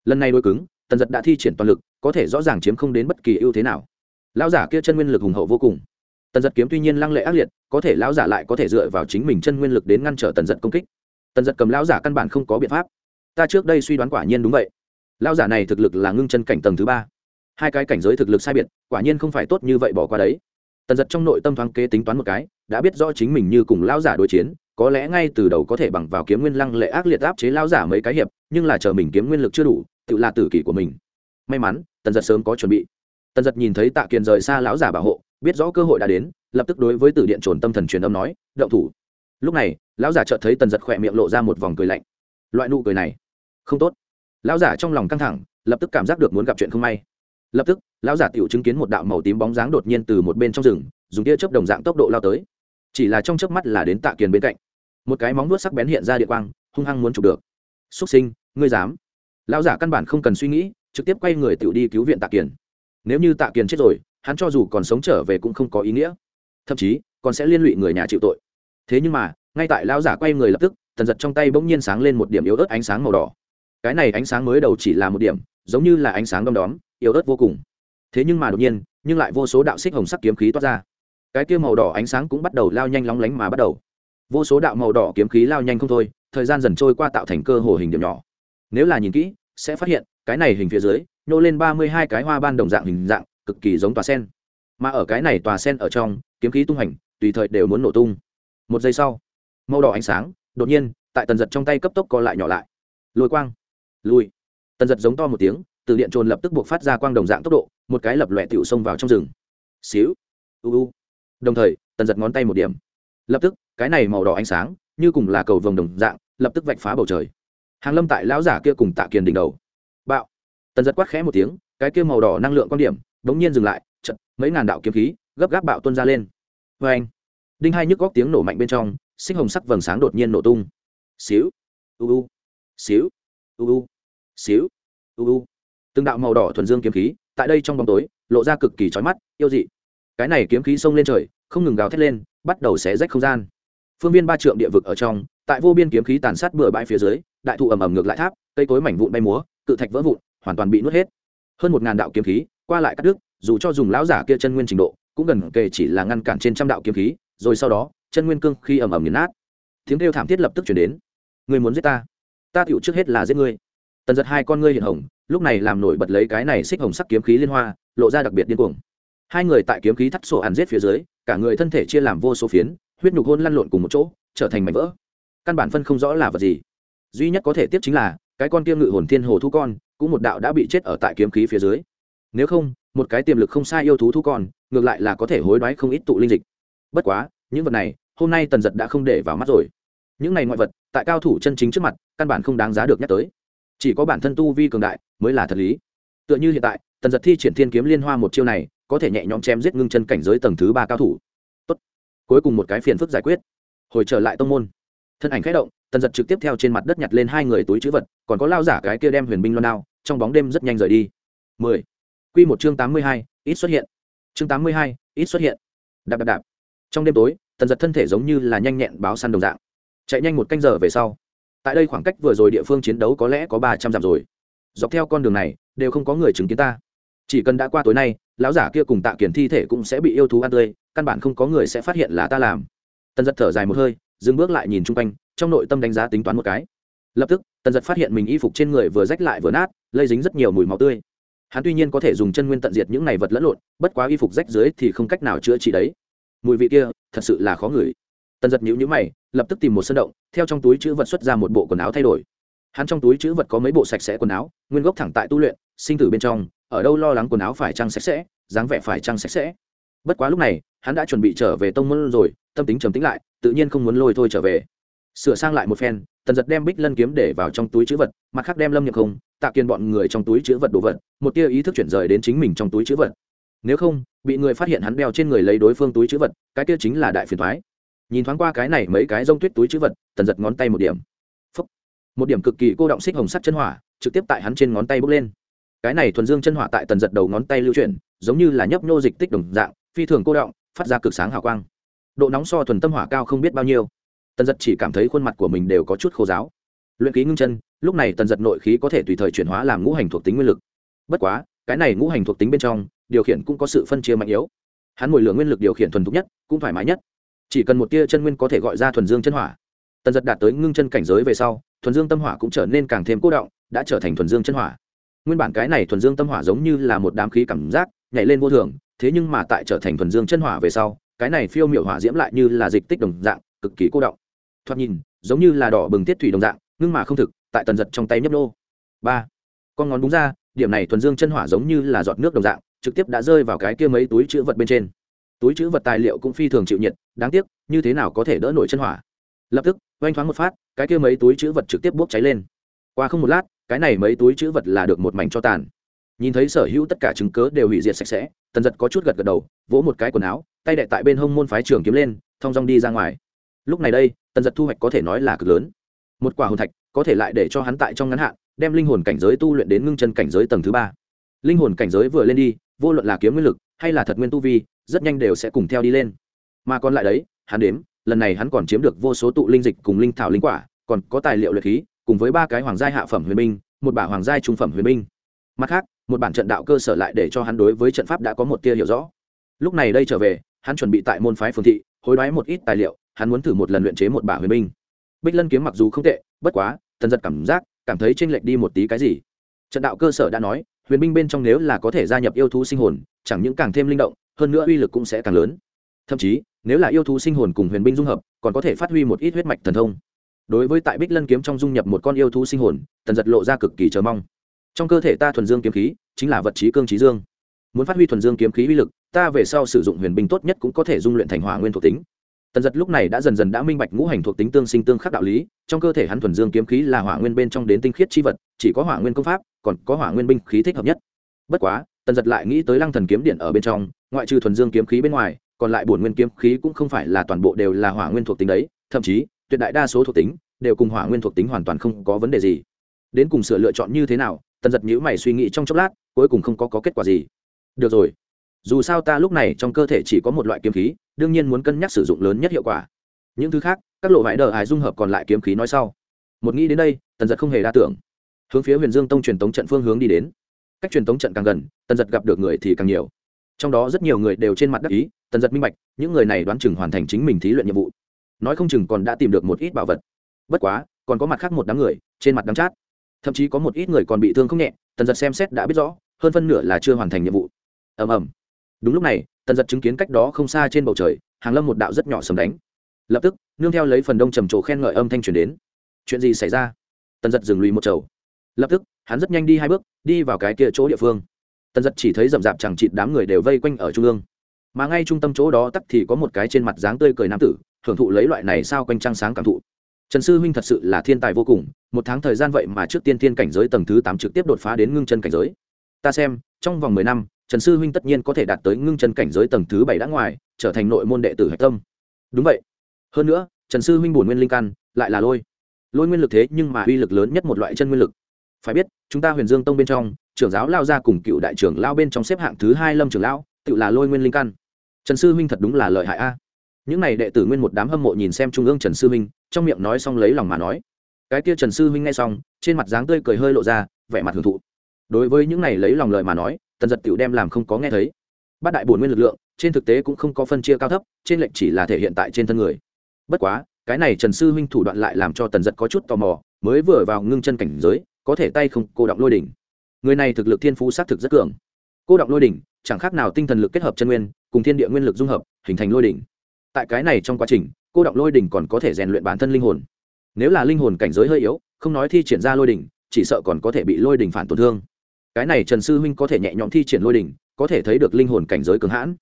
S1: Lần này đôi cứng, tần giật đã thi triển toàn lực, có thể rõ ràng chiếm không đến bất kỳ ưu thế nào. Lão giả kia chân nguyên lực hùng hậu vô cùng. Tần giật kiếm tuy nhiên lăng lệ ác liệt, có thể lão giả lại có thể dựa vào chính mình chân nguyên lực đến ngăn trở tần giật công kích. Tần giật cầm lão giả căn bản không có biện pháp. Ta trước đây suy đoán quả nhiên đúng vậy. Lão giả này thực lực là ngưng chân cảnh tầng thứ ba. Hai cái cảnh giới thực lực sai biệt, quả nhiên không phải tốt như vậy bỏ qua đấy tần giật trong nội tâm thoáng kế tính toán một cái, đã biết rõ chính mình như cùng lao giả đối chiến, có lẽ ngay từ đầu có thể bằng vào kiếm nguyên lăng lệ ác liệt áp chế lao giả mấy cái hiệp, nhưng là chờ mình kiếm nguyên lực chưa đủ, tự là tử kỷ của mình. May mắn, tần giật sớm có chuẩn bị. Tần giật nhìn thấy tạ kiền rời xa lão giả bảo hộ, biết rõ cơ hội đã đến, lập tức đối với tử điện trồn tâm thần truyền âm nói, động thủ. Lúc này, lão giả chợt thấy tần giật khỏe miệng lộ ra một vòng cười lạnh. Loại nụ cười này, không tốt. Lão giả trong lòng căng thẳng, lập tức cảm giác được muốn gặp chuyện không may lập tức, lão giả tiểu chứng kiến một đạo màu tím bóng dáng đột nhiên từ một bên trong rừng, dùng tia chớp đồng dạng tốc độ lao tới. Chỉ là trong chớp mắt là đến tạ kiền bên cạnh. Một cái móng vuốt sắc bén hiện ra địa quang, hung hăng muốn chụp được. Xuất sinh, ngươi dám? Lão giả căn bản không cần suy nghĩ, trực tiếp quay người tiểu đi cứu viện tạ kiền. Nếu như tạ kiền chết rồi, hắn cho dù còn sống trở về cũng không có ý nghĩa. Thậm chí, còn sẽ liên lụy người nhà chịu tội. Thế nhưng mà, ngay tại lão giả quay người lập tức tần giật trong tay bỗng nhiên sáng lên một điểm yếu ớt ánh sáng màu đỏ. Cái này ánh sáng mới đầu chỉ là một điểm, giống như là ánh sáng đom đóm yếu ớt vô cùng. Thế nhưng mà đột nhiên, nhưng lại vô số đạo xích hồng sắc kiếm khí toát ra. Cái kia màu đỏ ánh sáng cũng bắt đầu lao nhanh lóng lánh mà bắt đầu. Vô số đạo màu đỏ kiếm khí lao nhanh không thôi, thời gian dần trôi qua tạo thành cơ hồ hình điểm nhỏ. Nếu là nhìn kỹ, sẽ phát hiện, cái này hình phía dưới, nhô lên ba mươi hai cái hoa ban đồng dạng hình dạng, cực kỳ giống tòa sen. Mà ở cái này tòa sen ở trong, kiếm khí tung hành, tùy thời đều muốn nổ tung. Một giây sau, màu đỏ ánh sáng, đột nhiên, tại tần giật trong tay cấp tốc co lại nhỏ lại. Lôi quang. Lùi. Tần giật giống to một tiếng từ điện trồn lập tức buộc phát ra quang đồng dạng tốc độ, một cái lập lòe tựu xông vào trong rừng. Xíu, u u. Đồng thời, tần giật ngón tay một điểm. Lập tức, cái này màu đỏ ánh sáng, như cùng là cầu vồng đồng dạng, lập tức vạch phá bầu trời. Hàng lâm tại lão giả kia cùng tạ kiền đỉnh đầu. Bạo. Tần giật quát khẽ một tiếng, cái kia màu đỏ năng lượng quan điểm, bỗng nhiên dừng lại chật mấy ngàn đạo kiếm khí, gấp gáp bạo tuân ra lên. Vê anh đinh hai nhức góc tiếng nổ mạnh bên trong sinh hồng sắc vầng sáng đột nhiên nổ tung. Xíu. U u. Xíu. U u. Xíu. U u từng đạo màu đỏ thuần dương kiếm khí tại đây trong bóng tối lộ ra cực kỳ trói mắt, yêu dị. Cái này kiếm khí xông lên trời, không ngừng gào thét lên, bắt đầu xé rách không gian. Phương viên ba trượng địa vực ở trong, tại vô biên kiếm khí tàn sát bừa bãi phía dưới, đại thụ ầm ầm ngược lại tháp, cây cối mảnh vụn bay múa, cự thạch vỡ vụn, hoàn toàn bị nuốt hết. Hơn một ngàn đạo kiếm khí qua lại cắt đứt, dù cho dùng lão giả kia chân nguyên trình độ, cũng gần kề chỉ là ngăn cản trên trăm đạo kiếm khí, rồi sau đó, chân nguyên cương khi ầm ầm nghiền nát. Tiếng kêu thảm thiết lập tức chuyển đến. Người muốn giết ta? Ta tựu trước hết là giết ngươi tần giật hai con ngươi hiện hồng, lúc này làm nổi bật lấy cái này xích hồng sắc kiếm khí liên hoa, lộ ra đặc biệt điên cuồng. Hai người tại kiếm khí thắt sổ hàn giết phía dưới, cả người thân thể chia làm vô số phiến, huyết nhục hôn lăn lộn cùng một chỗ, trở thành mảnh vỡ. Căn bản phân không rõ là vật gì. Duy nhất có thể tiếp chính là, cái con kia ngự hồn thiên hồ thu con, cũng một đạo đã bị chết ở tại kiếm khí phía dưới. Nếu không, một cái tiềm lực không sai yêu thú thu con, ngược lại là có thể hối đoái không ít tụ linh dịch. Bất quá, những vật này, hôm nay tần giật đã không để vào mắt rồi. Những này ngoại vật, tại cao thủ chân chính trước mặt, căn bản không đáng giá được nhắc tới chỉ có bản thân tu vi cường đại mới là thật lý. Tựa như hiện tại, tần giật thi triển thiên kiếm liên hoa một chiêu này, có thể nhẹ nhõm chém giết ngưng chân cảnh giới tầng thứ ba cao thủ. Tốt. cuối cùng một cái phiền phức giải quyết. Hồi trở lại tông môn. Thân ảnh khẽ động, tần giật trực tiếp theo trên mặt đất nhặt lên hai người túi chữ vật, còn có lao giả cái kia đem huyền binh loan đao, trong bóng đêm rất nhanh rời đi. Mười. Q một chương tám mươi hai, ít xuất hiện. Chương tám mươi hai, ít xuất hiện. Đạp đạp đạp. Trong đêm tối, tần giật thân thể giống như là nhanh nhẹn báo săn đồng dạng. Chạy nhanh một canh giờ về sau tại đây khoảng cách vừa rồi địa phương chiến đấu có lẽ có ba trăm dặm rồi. Dọc theo con đường này, đều không có người chứng kiến ta. Chỉ cần đã qua tối nay, lão giả kia cùng tạ kiển thi thể cũng sẽ bị yêu thú ăn tươi, căn bản không có người sẽ phát hiện là ta làm. Tần giật thở dài một hơi, dừng bước lại nhìn chung quanh, trong nội tâm đánh giá tính toán một cái. Lập tức, tần giật phát hiện mình y phục trên người vừa rách lại vừa nát, lây dính rất nhiều mùi máu tươi. Hắn tuy nhiên có thể dùng chân nguyên tận diệt những này vật lẫn lộn, bất quá y phục rách dưới thì không cách nào chữa trị đấy. Mùi vị kia, thật sự là khó ngửi. Tần giật nhữ nhữ mày lập tức tìm một sân động, theo trong túi chữ vật xuất ra một bộ quần áo thay đổi. Hắn trong túi chữ vật có mấy bộ sạch sẽ quần áo, nguyên gốc thẳng tại tu luyện, sinh tử bên trong, ở đâu lo lắng quần áo phải trăng sạch sẽ, dáng vẻ phải trăng sạch sẽ. Bất quá lúc này, hắn đã chuẩn bị trở về tông môn rồi, tâm tính trầm tính lại, tự nhiên không muốn lôi thôi trở về. Sửa sang lại một phen, tần giật đem bích lân kiếm để vào trong túi chữ vật, mặt khác đem lâm nhập không tạ kiên bọn người trong túi chữ vật đồ vật, một tia ý thức chuyển rời đến chính mình trong túi chữ vật. Nếu không, bị người phát hiện hắn đeo trên người lấy đối phương túi chữ vật, cái kia chính là đại phiền thoái nhìn thoáng qua cái này mấy cái rông tuyết túi chữ vật, tần giật ngón tay một điểm. Phúc. một điểm cực kỳ cô động xích hồng sắt chân hỏa, trực tiếp tại hắn trên ngón tay bốc lên. Cái này thuần dương chân hỏa tại tần giật đầu ngón tay lưu chuyển, giống như là nhấp nhô dịch tích đồng dạng, phi thường cô động, phát ra cực sáng hào quang. Độ nóng so thuần tâm hỏa cao không biết bao nhiêu. Tần giật chỉ cảm thấy khuôn mặt của mình đều có chút khô giáo luyện ký ngưng chân, lúc này tần giật nội khí có thể tùy thời chuyển hóa làm ngũ hành thuộc tính nguyên lực. Bất quá, cái này ngũ hành thuộc tính bên trong, điều khiển cũng có sự phân chia mạnh yếu. Hắn mồi lửa nguyên lực điều khiển thuần thục nhất, cũng thoải mái nhất chỉ cần một tia chân nguyên có thể gọi ra thuần dương chân hỏa. Tần giật đạt tới ngưng chân cảnh giới về sau, thuần dương tâm hỏa cũng trở nên càng thêm cố động, đã trở thành thuần dương chân hỏa. Nguyên bản cái này thuần dương tâm hỏa giống như là một đám khí cảm giác, nhảy lên vô thường, thế nhưng mà tại trở thành thuần dương chân hỏa về sau, cái này phiêu miệu hỏa diễm lại như là dịch tích đồng dạng, cực kỳ cô động. Thoạt nhìn, giống như là đỏ bừng tiết thủy đồng dạng, ngưng mà không thực, tại tần giật trong tay nhấp nô. Ba. Con ngón đúng ra, điểm này thuần dương chân hỏa giống như là giọt nước đồng dạng, trực tiếp đã rơi vào cái kia mấy túi chữ vật bên trên. Túi chữ vật tài liệu cũng phi thường chịu nhiệt đáng tiếc, như thế nào có thể đỡ nổi chân hỏa? Lập tức, oanh thoáng một phát, cái kia mấy túi chữ vật trực tiếp bốc cháy lên. Qua không một lát, cái này mấy túi chữ vật là được một mảnh cho tàn. Nhìn thấy sở hữu tất cả chứng cớ đều hủy diệt sạch sẽ, tần giật có chút gật gật đầu, vỗ một cái quần áo, tay đệ tại bên hông môn phái trường kiếm lên, thong dong đi ra ngoài. Lúc này đây, tần giật thu hoạch có thể nói là cực lớn. Một quả hồn thạch, có thể lại để cho hắn tại trong ngắn hạn, đem linh hồn cảnh giới tu luyện đến ngưng chân cảnh giới tầng thứ ba. Linh hồn cảnh giới vừa lên đi, vô luận là kiếm nguyên lực, hay là thật nguyên tu vi, rất nhanh đều sẽ cùng theo đi lên mà còn lại đấy, hắn đếm, lần này hắn còn chiếm được vô số tụ linh dịch cùng linh thảo linh quả, còn có tài liệu luyện khí, cùng với ba cái hoàng gia hạ phẩm huyền binh, một bả hoàng gia trung phẩm huyền binh. Mặt khác, một bản trận đạo cơ sở lại để cho hắn đối với trận pháp đã có một tia hiểu rõ. Lúc này đây trở về, hắn chuẩn bị tại môn phái phương thị, hối đoái một ít tài liệu, hắn muốn thử một lần luyện chế một bả huyền binh. Bích lân kiếm mặc dù không tệ, bất quá, tần giật cảm giác, cảm thấy chênh lệch đi một tí cái gì. Trận đạo cơ sở đã nói, huyền binh bên trong nếu là có thể gia nhập yêu thú sinh hồn, chẳng những càng thêm linh động, hơn nữa uy lực cũng sẽ càng lớn thậm chí, nếu là yêu thú sinh hồn cùng huyền binh dung hợp, còn có thể phát huy một ít huyết mạch thần thông. Đối với tại bích lân kiếm trong dung nhập một con yêu thú sinh hồn tần giật lộ ra cực kỳ chờ mong. Trong cơ thể ta thuần dương kiếm khí, chính là vật trí cương trí dương. Muốn phát huy thuần dương kiếm khí uy lực, ta về sau sử dụng huyền binh tốt nhất cũng có thể dung luyện thành hỏa nguyên thuộc tính. Tần giật lúc này đã dần dần đã minh bạch ngũ hành thuộc tính tương sinh tương khắc đạo lý, trong cơ thể hắn thuần dương kiếm khí là hỏa nguyên bên trong đến tinh khiết chi vật, chỉ có hỏa nguyên công pháp, còn có hỏa nguyên binh khí thích hợp nhất. Bất quá tần giật lại nghĩ tới lăng thần kiếm điện ở bên trong, ngoại trừ thuần dương kiếm khí bên ngoài còn lại bổn nguyên kiếm khí cũng không phải là toàn bộ đều là hỏa nguyên thuộc tính đấy thậm chí tuyệt đại đa số thuộc tính đều cùng hỏa nguyên thuộc tính hoàn toàn không có vấn đề gì. Đến cùng sửa lựa chọn như thế nào tần giật nhữ mày suy nghĩ trong chốc lát cuối cùng không có, có kết quả gì. Được rồi. Dù sao ta lúc này trong cơ thể chỉ có một loại kiếm khí đương nhiên muốn cân nhắc sử dụng lớn nhất hiệu quả. Những thứ khác các lộ vải đờ hải dung hợp còn lại kiếm khí nói sau. Một nghĩ đến đây tần giật không hề đa tưởng. Hướng phía huyền dương tông truyền tống trận phương hướng đi đến. Cách truyền tống trận càng gần tần giật gặp được người thì càng nhiều. Trong đó rất nhiều người đều trên mặt đắc ý tần giật minh bạch, những người này đoán chừng hoàn thành chính mình thí luyện nhiệm vụ. Nói không chừng còn đã tìm được một ít bảo vật. Bất quá, còn có mặt khác một đám người, trên mặt đám chát. Thậm chí có một ít người còn bị thương không nhẹ, tần giật xem xét đã biết rõ, hơn phân nửa là chưa hoàn thành nhiệm vụ. Ầm ầm. Đúng lúc này, tần giật chứng kiến cách đó không xa trên bầu trời, hàng lâm một đạo rất nhỏ sầm đánh. Lập tức, nương theo lấy phần đông trầm trồ khen ngợi âm thanh truyền đến. Chuyện gì xảy ra? Tần giật dừng lùi một chầu lập tức, hắn rất nhanh đi hai bước, đi vào cái kia chỗ địa phương. Tần giật chỉ thấy rậm rạp chẳng chịt đám người đều vây quanh ở trung ương mà ngay trung tâm chỗ đó tắc thì có một cái trên mặt dáng tươi cười nam tử, hưởng thụ lấy loại này sao quanh trăng sáng cảm thụ. Trần sư huynh thật sự là thiên tài vô cùng, một tháng thời gian vậy mà trước tiên thiên cảnh giới tầng thứ tám trực tiếp đột phá đến ngưng chân cảnh giới. Ta xem, trong vòng mười năm, trần sư huynh tất nhiên có thể đạt tới ngưng chân cảnh giới tầng thứ bảy đã ngoài, trở thành nội môn đệ tử hạch tâm. Đúng vậy. Hơn nữa, trần sư huynh bổn nguyên linh căn, lại là lôi. Lôi nguyên lực thế nhưng mà uy lực lớn nhất một loại chân nguyên lực. Phải biết, chúng ta huyền dương tông bên trong, trưởng giáo lao ra cùng cựu đại trưởng lao bên trong xếp hạng thứ hai lâm trưởng lão, tự là lôi nguyên linh căn trần sư huynh thật đúng là lợi hại a. Những n à y đệ tử nguyên một đám hâm mộ nhìn xem trung ương trần sư huynh trong miệng nói xong lấy lòng mà nói. Cái kia trần sư huynh nghe xong, trên mặt dáng tươi cười hơi lộ ra, vẻ mặt hưởng thụ. Đối với những này lấy lòng lời mà nói, tần giật tiểu đem làm không có nghe thấy. Bát đại bổn nguyên lực lượng, trên thực tế cũng không có phân chia cao thấp, trên lệnh chỉ là thể hiện tại trên thân người. Bất quá, cái này trần sư huynh thủ đoạn lại làm cho tần giật có chút tò mò, mới vừa vào ngưng chân cảnh giới, có thể tay không cô động lôi đỉnh. Người này thực lực thiên phú xác thực rất cường. Cô động lôi đỉnh, chẳng khác nào tinh thần lực kết hợp chân nguyên cùng thiên địa nguyên lực dung hợp, hình thành lôi đỉnh. Tại cái này trong quá trình, cô động lôi đỉnh còn có thể rèn luyện bản thân linh hồn. Nếu là linh hồn cảnh giới hơi yếu, không nói thi triển ra lôi đỉnh, chỉ sợ còn có thể bị lôi đỉnh phản tổn thương. Cái này trần sư huynh có thể nhẹ nhõm thi triển lôi đỉnh, có thể thấy được linh hồn cảnh giới cường hãn.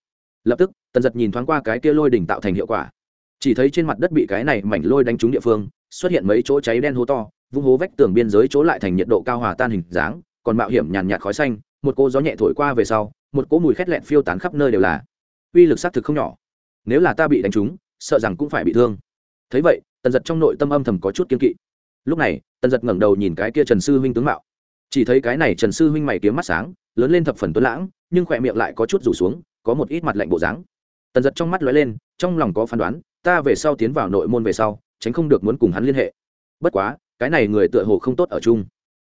S1: Lập tức, tần giật nhìn thoáng qua cái kia lôi đỉnh tạo thành hiệu quả. Chỉ thấy trên mặt đất bị cái này mảnh lôi đánh trúng địa phương, xuất hiện mấy chỗ cháy đen hố to, vung hố vách tường biên giới chỗ lại thành nhiệt độ cao hòa tan hình dáng, còn mạo hiểm nhàn nhạt khói xanh, một cô gió nhẹ thổi qua về sau, một cỗ mùi khét lẹn phiêu tán khắp nơi đều là uy lực xác thực không nhỏ. Nếu là ta bị đánh trúng, sợ rằng cũng phải bị thương. Thấy vậy, tần giật trong nội tâm âm thầm có chút kiên kỵ. Lúc này, tần giật ngẩng đầu nhìn cái kia trần sư huynh tướng mạo. Chỉ thấy cái này trần sư huynh mày kiếm mắt sáng, lớn lên thập phần tuấn lãng, nhưng khỏe miệng lại có chút rủ xuống, có một ít mặt lạnh bộ dáng. Tần giật trong mắt lóe lên, trong lòng có phán đoán, ta về sau tiến vào nội môn về sau, tránh không được muốn cùng hắn liên hệ. Bất quá, cái này người tựa hồ không tốt ở chung.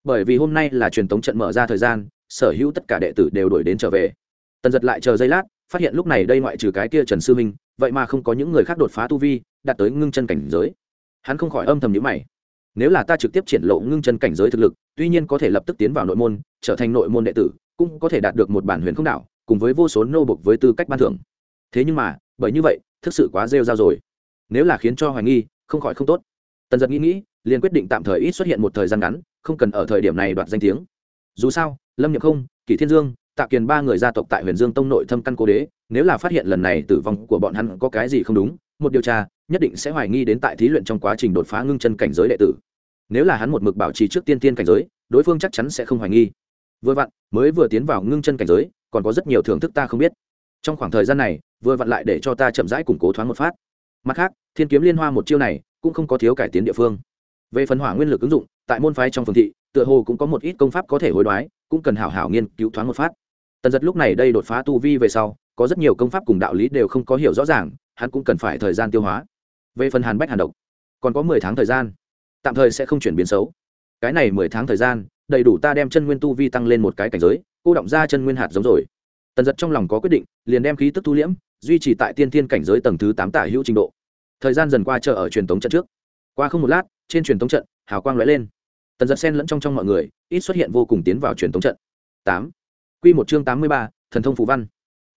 S1: Bởi vì hôm nay là truyền thống trận mở ra thời gian, sở hữu tất cả đệ tử đều đuổi đến trở về. Tần giật lại chờ giây lát phát hiện lúc này đây ngoại trừ cái kia trần sư minh, vậy mà không có những người khác đột phá tu vi, đạt tới ngưng chân cảnh giới. Hắn không khỏi âm thầm nhữ mày. Nếu là ta trực tiếp triển lộ ngưng chân cảnh giới thực lực, tuy nhiên có thể lập tức tiến vào nội môn, trở thành nội môn đệ tử, cũng có thể đạt được một bản huyền không đạo, cùng với vô số nô bục với tư cách ban thưởng. Thế nhưng mà, bởi như vậy, thực sự quá rêu r a o rồi. Nếu là khiến cho hoài nghi, không khỏi không tốt. Tần giật nghĩ nghĩ, liền quyết định tạm thời ít xuất hiện một thời gian ngắn, không cần ở thời điểm này đoạt danh tiếng. Dù sao, lâm nhập không, kỷ thiên dương tạ kiền ba người gia tộc tại huyền dương tông nội thâm căn cố đế, nếu là phát hiện lần này tử vong của bọn hắn có cái gì không đúng, một điều tra, nhất định sẽ hoài nghi đến tại thí luyện trong quá trình đột phá ngưng chân cảnh giới đệ tử. Nếu là hắn một mực bảo trì trước tiên tiên cảnh giới, đối phương chắc chắn sẽ không hoài nghi. Vừa vặn, mới vừa tiến vào ngưng chân cảnh giới, còn có rất nhiều thưởng thức ta không biết. Trong khoảng thời gian này, vừa vặn lại để cho ta chậm rãi củng cố thoáng một phát. Mặt khác, thiên kiếm liên hoa một chiêu này, cũng không có thiếu cải tiến địa phương. Về phần hỏa nguyên lực ứng dụng, tại môn phái trong phường thị, tựa hồ cũng có một ít công pháp có thể hối đoái, cũng cần hảo hảo nghiên cứu thoáng một phát tần giật lúc này đây đột phá tu vi về sau, có rất nhiều công pháp cùng đạo lý đều không có hiểu rõ ràng, hắn cũng cần phải thời gian tiêu hóa. Về phần hàn bách hàn độc, còn có mười tháng thời gian, tạm thời sẽ không chuyển biến xấu. Cái này mười tháng thời gian, đầy đủ ta đem chân nguyên tu vi tăng lên một cái cảnh giới, cô động ra chân nguyên hạt giống rồi. Tần giật trong lòng có quyết định, liền đem khí tức tu liễm, duy trì tại tiên thiên cảnh giới tầng thứ tám tả hữu trình độ. Thời gian dần qua chờ ở truyền thống trận trước. Qua không một lát, trên truyền thống trận, hào quang lóe lên. Tần giật sen lẫn trong trong mọi người, ít xuất hiện vô cùng tiến vào truyền thống trận. Tám. Quy một chương tám mươi ba, thần thông phù văn.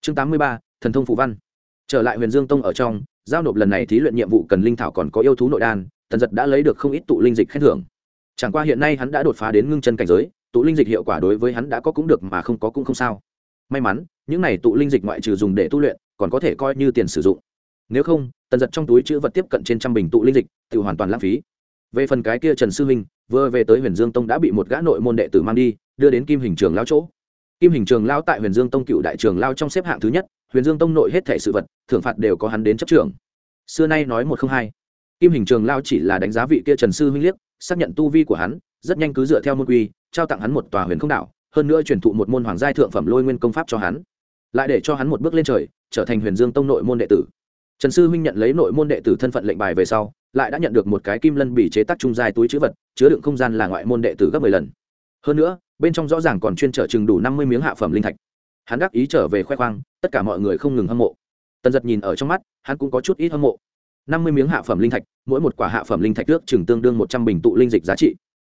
S1: Chương tám mươi ba, thần thông phù văn. Trở lại huyền dương tông ở trong, giao nộp lần này thí luyện nhiệm vụ cần linh thảo còn có yêu thú nội đan, tần Dật đã lấy được không ít tụ linh dịch khen thưởng. Chẳng qua hiện nay hắn đã đột phá đến ngưng chân cảnh giới, tụ linh dịch hiệu quả đối với hắn đã có cũng được mà không có cũng không sao. May mắn, những này tụ linh dịch ngoại trừ dùng để tu luyện, còn có thể coi như tiền sử dụng. Nếu không, tần Dật trong túi chứa vật tiếp cận trên trăm bình tụ linh dịch, tự hoàn toàn lãng phí. Về phần cái kia trần sư huynh, vừa về tới huyền dương tông đã bị một gã nội môn đệ tử mang đi, đưa đến kim hình trường lão chỗ kim hình trường lao tại huyền dương tông cựu đại trường lao trong xếp hạng thứ nhất, huyền dương tông nội hết thể sự vật, thưởng phạt đều có hắn đến chấp trường xưa nay nói một không hai. Kim hình trường lao chỉ là đánh giá vị kia trần sư huynh liếc, xác nhận tu vi của hắn, rất nhanh cứ dựa theo môn quy, trao tặng hắn một tòa huyền không đạo hơn nữa truyền thụ một môn hoàng giai thượng phẩm lôi nguyên công pháp cho hắn. Lại để cho hắn một bước lên trời, trở thành huyền dương tông nội môn đệ tử. Trần sư huynh nhận lấy nội môn đệ tử thân phận lệnh bài về sau, lại đã nhận được một cái kim lân bỉ chế tác trung dài túi chữ vật, chứa đựng không gian là ngoại môn đệ tử gấp mười lần. Hơn nữa bên trong rõ ràng còn chuyên trở chừng đủ năm mươi miếng hạ phẩm linh thạch. Hắn đắc ý trở về khoe khoang, tất cả mọi người không ngừng hâm mộ. Tần giật nhìn ở trong mắt, hắn cũng có chút ít hâm mộ. năm mươi miếng hạ phẩm linh thạch, mỗi một quả hạ phẩm linh thạch ước chừng tương đương một trăm bình tụ linh dịch giá trị.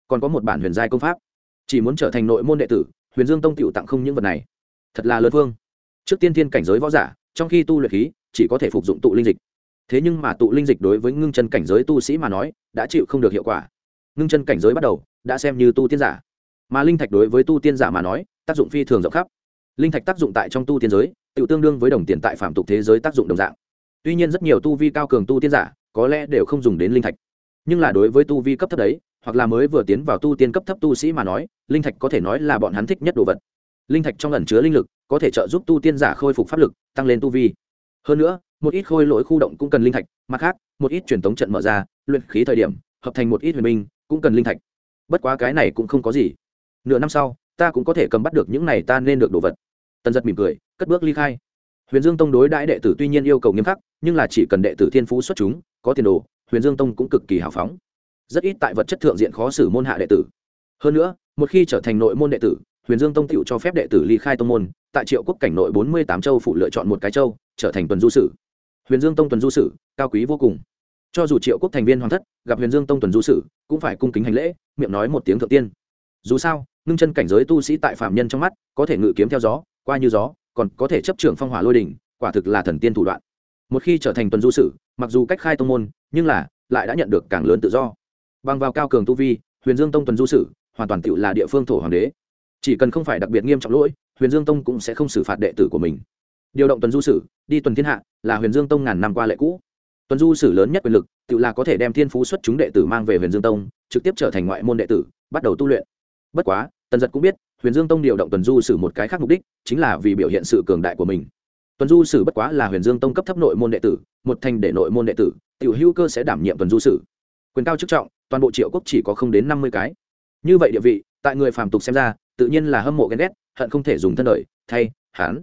S1: Còn có một bản huyền giai công pháp. Chỉ muốn trở thành nội môn đệ tử, huyền dương tông tiểu tặng không những vật này. Thật là lớn vương. Trước tiên thiên cảnh giới võ giả, trong khi tu luyện khí, chỉ có thể phục dụng tụ linh dịch. Thế nhưng mà tụ linh dịch đối với ngưng chân cảnh giới tu sĩ mà nói, đã chịu không được hiệu quả. Ngưng chân cảnh giới bắt đầu, đã xem như tu tiên giả mà linh thạch đối với tu tiên giả mà nói, tác dụng phi thường rộng khắp. Linh thạch tác dụng tại trong tu tiên giới tự tương đương với đồng tiền tại phạm tục thế giới tác dụng đồng dạng. Tuy nhiên rất nhiều tu vi cao cường tu tiên giả, có lẽ đều không dùng đến linh thạch. Nhưng là đối với tu vi cấp thấp đấy, hoặc là mới vừa tiến vào tu tiên cấp thấp tu sĩ mà nói, linh thạch có thể nói là bọn hắn thích nhất đồ vật. Linh thạch trong ẩn chứa linh lực, có thể trợ giúp tu tiên giả khôi phục pháp lực, tăng lên tu vi. Hơn nữa, một ít khôi lỗi khu động cũng cần linh thạch, mặt khác, một ít truyền thống trận mở ra, luyện khí thời điểm, hợp thành một ít huyền minh cũng cần linh thạch. Bất quá cái này cũng không có gì nửa năm sau, ta cũng có thể cầm bắt được những này ta nên được đồ vật. Tần giật mỉm cười, cất bước ly khai. Huyền dương tông đối đãi đệ tử tuy nhiên yêu cầu nghiêm khắc, nhưng là chỉ cần đệ tử thiên phú xuất chúng, có tiền đồ, huyền dương tông cũng cực kỳ hào phóng. Rất ít tại vật chất thượng diện khó xử môn hạ đệ tử. Hơn nữa, một khi trở thành nội môn đệ tử, huyền dương tông tựu cho phép đệ tử ly khai tông môn, tại triệu quốc cảnh nội bốn mươi tám châu phụ lựa chọn một cái châu, trở thành tuần du sử. Huyền dương tông tuần du sử, cao quý vô cùng. Cho dù triệu quốc thành viên hoàng thất, gặp huyền dương tông tuần du sử, cũng phải cung kính hành lễ, miệng nói một tiếng thượng tiên. Dù sao ngưng chân cảnh giới tu sĩ tại phạm nhân trong mắt, có thể ngự kiếm theo gió, qua như gió, còn có thể chấp trưởng phong hỏa lôi đỉnh, quả thực là thần tiên thủ đoạn. Một khi trở thành tuần du sử, mặc dù cách khai tông môn, nhưng là, lại đã nhận được càng lớn tự do. Bằng vào cao cường tu vi, huyền dương tông tuần du sử, hoàn toàn tự là địa phương thổ hoàng đế. Chỉ cần không phải đặc biệt nghiêm trọng lỗi, huyền dương tông cũng sẽ không xử phạt đệ tử của mình. Điều động tuần du sử, đi tuần thiên hạ, là huyền dương tông ngàn năm qua lệ cũ. Tuần du sử lớn nhất quyền lực tự là có thể đem thiên phú xuất chúng đệ tử mang về huyền dương tông, trực tiếp trở thành ngoại môn đệ tử, bắt đầu tu luyện. Bất quá tần giật cũng biết, huyền dương tông điều động tuần du sử một cái khác mục đích, chính là vì biểu hiện sự cường đại của mình. Tuần du sử bất quá là huyền dương tông cấp thấp nội môn đệ tử, một thành để nội môn đệ tử, tiểu hữu cơ sẽ đảm nhiệm tuần du sử. Quyền cao chức trọng, toàn bộ triệu quốc chỉ có không đến năm mươi cái. Như vậy địa vị, tại người phàm tục xem ra, tự nhiên là hâm mộ ghen ghét, hận không thể dùng thân đời, thay, hán.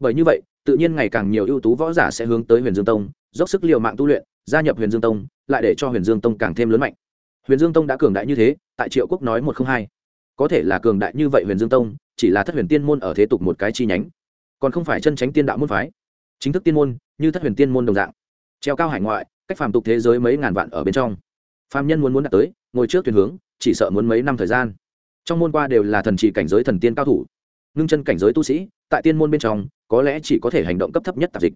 S1: Bởi như vậy, tự nhiên ngày càng nhiều ưu tú võ giả sẽ hướng tới huyền dương tông, dốc sức l i ề u mạng tu luyện, gia nhập huyền dương tông, lại để cho huyền dương tông càng thêm lớn mạnh. Huyền dương tông đã cường đại như thế, tại triệu quốc nói một không hai có thể là cường đại như vậy huyền dương tông, chỉ là thất huyền tiên môn ở thế tục một cái chi nhánh. Còn không phải chân tránh tiên đạo môn phái. Chính thức tiên môn, như thất huyền tiên môn đồng dạng. Treo cao hải ngoại, cách phàm tục thế giới mấy ngàn vạn ở bên trong. Phàm nhân muốn muốn đạt tới, ngồi trước thuyền hướng, chỉ sợ muốn mấy năm thời gian. Trong môn qua đều là thần trị cảnh giới thần tiên cao thủ. Ngưng chân cảnh giới tu sĩ, tại tiên môn bên trong, có lẽ chỉ có thể hành động cấp thấp nhất tạp dịch.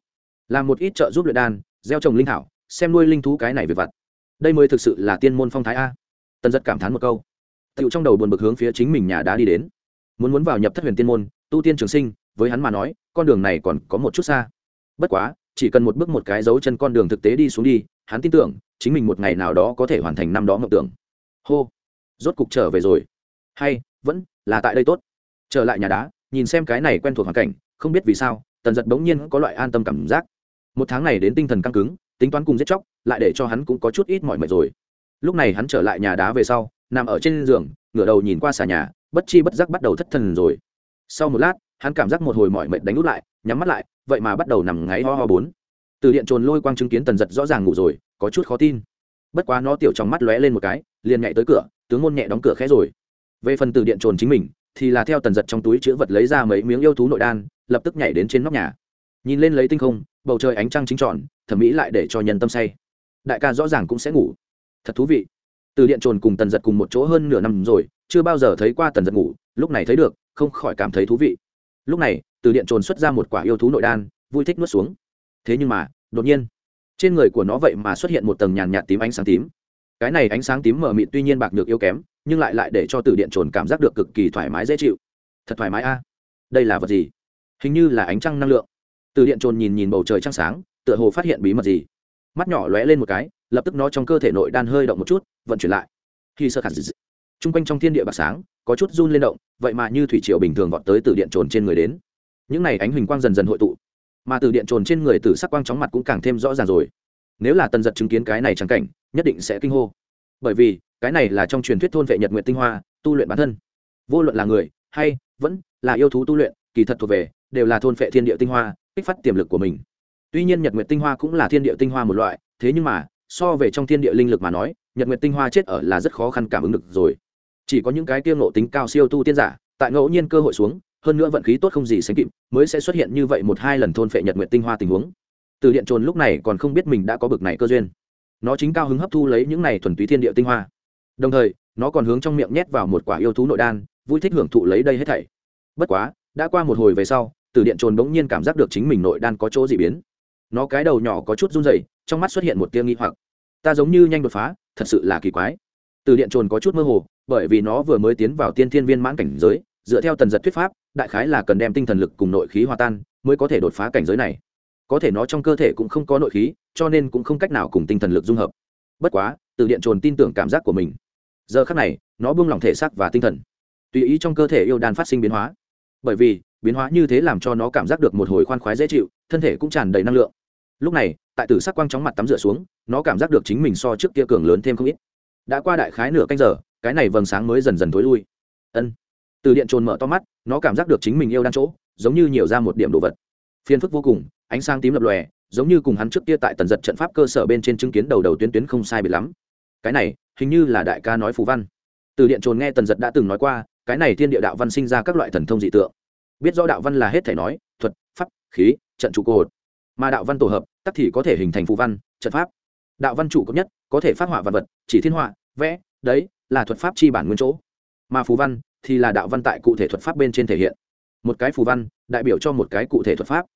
S1: Làm một ít trợ giúp luyện đan, gieo trồng linh thảo, xem nuôi linh thú cái này về vặt. Đây mới thực sự là tiên môn phong thái a. Tần giật cảm thán một câu tựu trong đầu buồn bực hướng phía chính mình nhà đã đi đến. Muốn muốn vào nhập thất huyền tiên môn, tu tiên trường sinh, với hắn mà nói, con đường này còn có một chút xa. Bất quá, chỉ cần một bước một cái dấu chân con đường thực tế đi xuống đi, hắn tin tưởng, chính mình một ngày nào đó có thể hoàn thành năm đó ngọc tưởng. Hô! Rốt cục trở về rồi. Hay, vẫn là tại đây tốt. Trở lại nhà đá, nhìn xem cái này quen thuộc hoàn cảnh, không biết vì sao, tần giật bỗng nhiên có loại an tâm cảm giác. Một tháng này đến tinh thần căng cứng, tính toán cùng giết chóc, lại để cho hắn cũng có chút ít mọi mệt rồi. Lúc này hắn trở lại nhà đá về sau nằm ở trên giường, ngửa đầu nhìn qua xà nhà, bất chi bất giác bắt đầu thất thần rồi. Sau một lát, hắn cảm giác một hồi mỏi mệt đánh út lại, nhắm mắt lại, vậy mà bắt đầu nằm ngáy ho ho bốn. Từ điện trồn lôi quang chứng kiến tần giật rõ ràng ngủ rồi, có chút khó tin. Bất quá nó tiểu trong mắt lóe lên một cái, liền nhảy tới cửa, tướng môn nhẹ đóng cửa khẽ rồi. Về phần từ điện trồn chính mình, thì là theo tần giật trong túi chữ vật lấy ra mấy miếng yêu thú nội đan, lập tức nhảy đến trên nóc nhà. Nhìn lên lấy tinh không, bầu trời ánh trăng chính tròn, thẩm mỹ lại để cho nhân tâm say. Đại ca rõ ràng cũng sẽ ngủ. Thật thú vị từ điện trồn cùng tần giật cùng một chỗ hơn nửa năm rồi, chưa bao giờ thấy qua tần giật ngủ, lúc này thấy được, không khỏi cảm thấy thú vị. Lúc này, từ điện trồn xuất ra một quả yêu thú nội đan, vui thích nuốt xuống. Thế nhưng mà, đột nhiên, trên người của nó vậy mà xuất hiện một tầng nhàn nhạt tím ánh sáng tím. Cái này ánh sáng tím mờ mịt tuy nhiên bạc được yếu kém, nhưng lại lại để cho từ điện trồn cảm giác được cực kỳ thoải mái dễ chịu. Thật thoải mái a. Đây là vật gì? Hình như là ánh trăng năng lượng. Từ điện trồn nhìn nhìn bầu trời trăng sáng, tựa hồ phát hiện bí mật gì mắt nhỏ lóe lên một cái, lập tức nó trong cơ thể nội đan hơi động một chút, vận chuyển lại. Khi sơ khả dị chung quanh trong thiên địa bạc sáng, có chút run lên động, vậy mà như thủy triều bình thường vọt tới từ điện trồn trên người đến. Những n à y ánh huỳnh quang dần dần hội tụ, mà từ điện trồn trên người từ sắc quang chóng mặt cũng càng thêm rõ ràng rồi. Nếu là tần giật chứng kiến cái này trắng cảnh, nhất định sẽ kinh hô. Bởi vì, cái này là trong truyền thuyết thôn vệ nhật nguyện tinh hoa, tu luyện bản thân. Vô luận là người, hay, vẫn là yêu thú tu luyện, kỳ thật thuộc về, đều là thôn vệ thiên địa tinh hoa, kích phát tiềm lực của mình tuy nhiên nhật nguyệt tinh hoa cũng là thiên địa tinh hoa một loại, thế nhưng mà, so về trong thiên địa linh lực mà nói, nhật nguyệt tinh hoa chết ở là rất khó khăn cảm ứng được rồi. Chỉ có những cái tiêu ngộ tính cao siêu tu tiên giả, tại ngẫu nhiên cơ hội xuống, hơn nữa vận khí tốt không gì sánh kịp, mới sẽ xuất hiện như vậy một hai lần thôn phệ nhật nguyệt tinh hoa tình huống. Từ điện trồn lúc này còn không biết mình đã có bực này cơ duyên. Nó chính cao hứng hấp thu lấy những này thuần túy thiên địa tinh hoa. Đồng thời, nó còn hướng trong miệng nhét vào một quả yêu thú nội đan, vui thích hưởng thụ lấy đây hết thảy. Bất quá, đã qua một hồi về sau, từ điện trồn bỗng nhiên cảm giác được chính mình nội đan có chỗ dị biến nó cái đầu nhỏ có chút run rẩy, trong mắt xuất hiện một tia nghi hoặc. Ta giống như nhanh đột phá, thật sự là kỳ quái. Từ điện trồn có chút mơ hồ, bởi vì nó vừa mới tiến vào tiên thiên viên mãn cảnh giới, dựa theo tần giật thuyết pháp, đại khái là cần đem tinh thần lực cùng nội khí hòa tan, mới có thể đột phá cảnh giới này. Có thể nó trong cơ thể cũng không có nội khí, cho nên cũng không cách nào cùng tinh thần lực dung hợp. Bất quá, từ điện trồn tin tưởng cảm giác của mình. Giờ khác này, nó buông lỏng thể xác và tinh thần. Tùy ý trong cơ thể yêu đan phát sinh biến hóa. Bởi vì biến hóa như thế làm cho nó cảm giác được một hồi khoan khoái dễ chịu, thân thể cũng tràn đầy năng lượng. Lúc này, tại tử sắc quang chóng mặt tắm rửa xuống, nó cảm giác được chính mình so trước kia cường lớn thêm không ít. Đã qua đại khái nửa canh giờ, cái này vầng sáng mới dần dần t ố i lui. Ân. Từ điện trồn mở to mắt, nó cảm giác được chính mình yêu đan chỗ, giống như nhiều ra một điểm đồ vật. Phiền phức vô cùng, ánh sáng tím lập lòe, giống như cùng hắn trước kia tại tần giật trận pháp cơ sở bên trên chứng kiến đầu đầu tuyến tuyến không sai biệt lắm. Cái này, hình như là đại ca nói phù văn. Từ điện trồn nghe tần giật đã từng nói qua, cái này thiên địa đạo văn sinh ra các loại thần thông dị tượng biết rõ đạo văn là hết thể nói, thuật, pháp, khí, trận trụ cột. Mà đạo văn tổ hợp, tắc thì có thể hình thành phù văn, trận pháp. Đạo văn chủ cấp nhất, có thể phát họa vật vật, chỉ thiên họa, vẽ, đấy, là thuật pháp chi bản nguyên chỗ. Mà phù văn thì là đạo văn tại cụ thể thuật pháp bên trên thể hiện. Một cái phù văn đại biểu cho một cái cụ thể thuật pháp.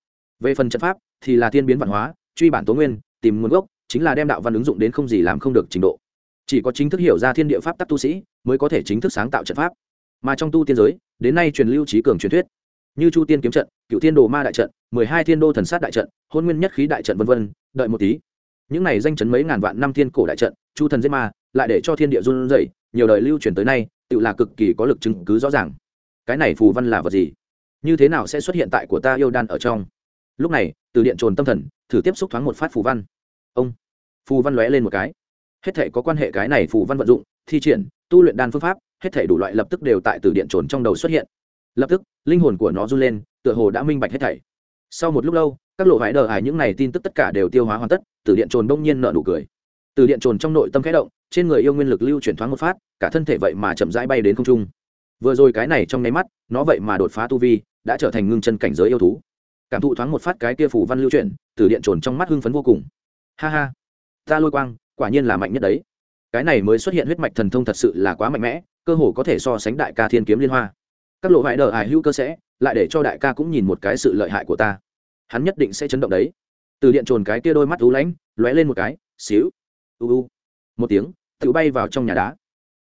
S1: Về phần trận pháp thì là thiên biến văn hóa, truy bản tố nguyên, tìm nguồn gốc, chính là đem đạo văn ứng dụng đến không gì làm không được trình độ. Chỉ có chính thức hiểu ra thiên địa pháp tắc tu sĩ mới có thể chính thức sáng tạo trận pháp. Mà trong tu tiên giới, đến nay truyền lưu trí cường truyền thuyết như chu tiên kiếm trận cựu thiên đồ ma đại trận, mười hai thiên đô thần sát đại trận, hôn nguyên nhất khí đại trận v v đợi một tí. Những này danh chấn mấy ngàn vạn năm thiên cổ đại trận, chu thần giết ma, lại để cho thiên địa run rẩy, nhiều đời lưu truyền tới nay, tự là cực kỳ có lực chứng cứ rõ ràng. Cái này phù văn là vật gì? Như thế nào sẽ xuất hiện tại của ta yêu đan ở trong? Lúc này, từ điện trồn tâm thần, thử tiếp xúc thoáng một phát phù văn. Ông, phù văn lóe lên một cái. Hết thể có quan hệ cái này phù văn vận dụng, thi triển, tu luyện đan phương pháp, hết thể đủ loại lập tức đều tại từ điện trồn trong đầu xuất hiện lập tức, linh hồn của nó run lên, tựa hồ đã minh bạch hết thảy. Sau một lúc lâu, các lộ vải đờ ải những này tin tức tất cả đều tiêu hóa hoàn tất từ điện trồn đông nhiên nợ nụ cười. Từ điện trồn trong nội tâm khẽ động, trên người yêu nguyên lực lưu chuyển thoáng một phát, cả thân thể vậy mà chậm rãi bay đến không trung. Vừa rồi cái này trong nháy mắt, nó vậy mà đột phá tu vi, đã trở thành ngưng chân cảnh giới yêu thú. Cảm thụ thoáng một phát cái kia phủ văn lưu chuyển từ điện trồn trong mắt hưng phấn vô cùng. Ha ha, ta lôi quang, quả nhiên là mạnh nhất đấy. Cái này mới xuất hiện huyết mạch thần thông thật sự là quá mạnh mẽ, cơ hồ có thể so sánh đại ca thiên kiếm liên hoa các lộ hại đờ ải hữu cơ sẽ, lại để cho đại ca cũng nhìn một cái sự lợi hại của ta. Hắn nhất định sẽ chấn động đấy. Từ điện trồn cái tia đôi mắt u lãnh, lóe lên một cái, xíu, u u. Một tiếng, tự bay vào trong nhà đá.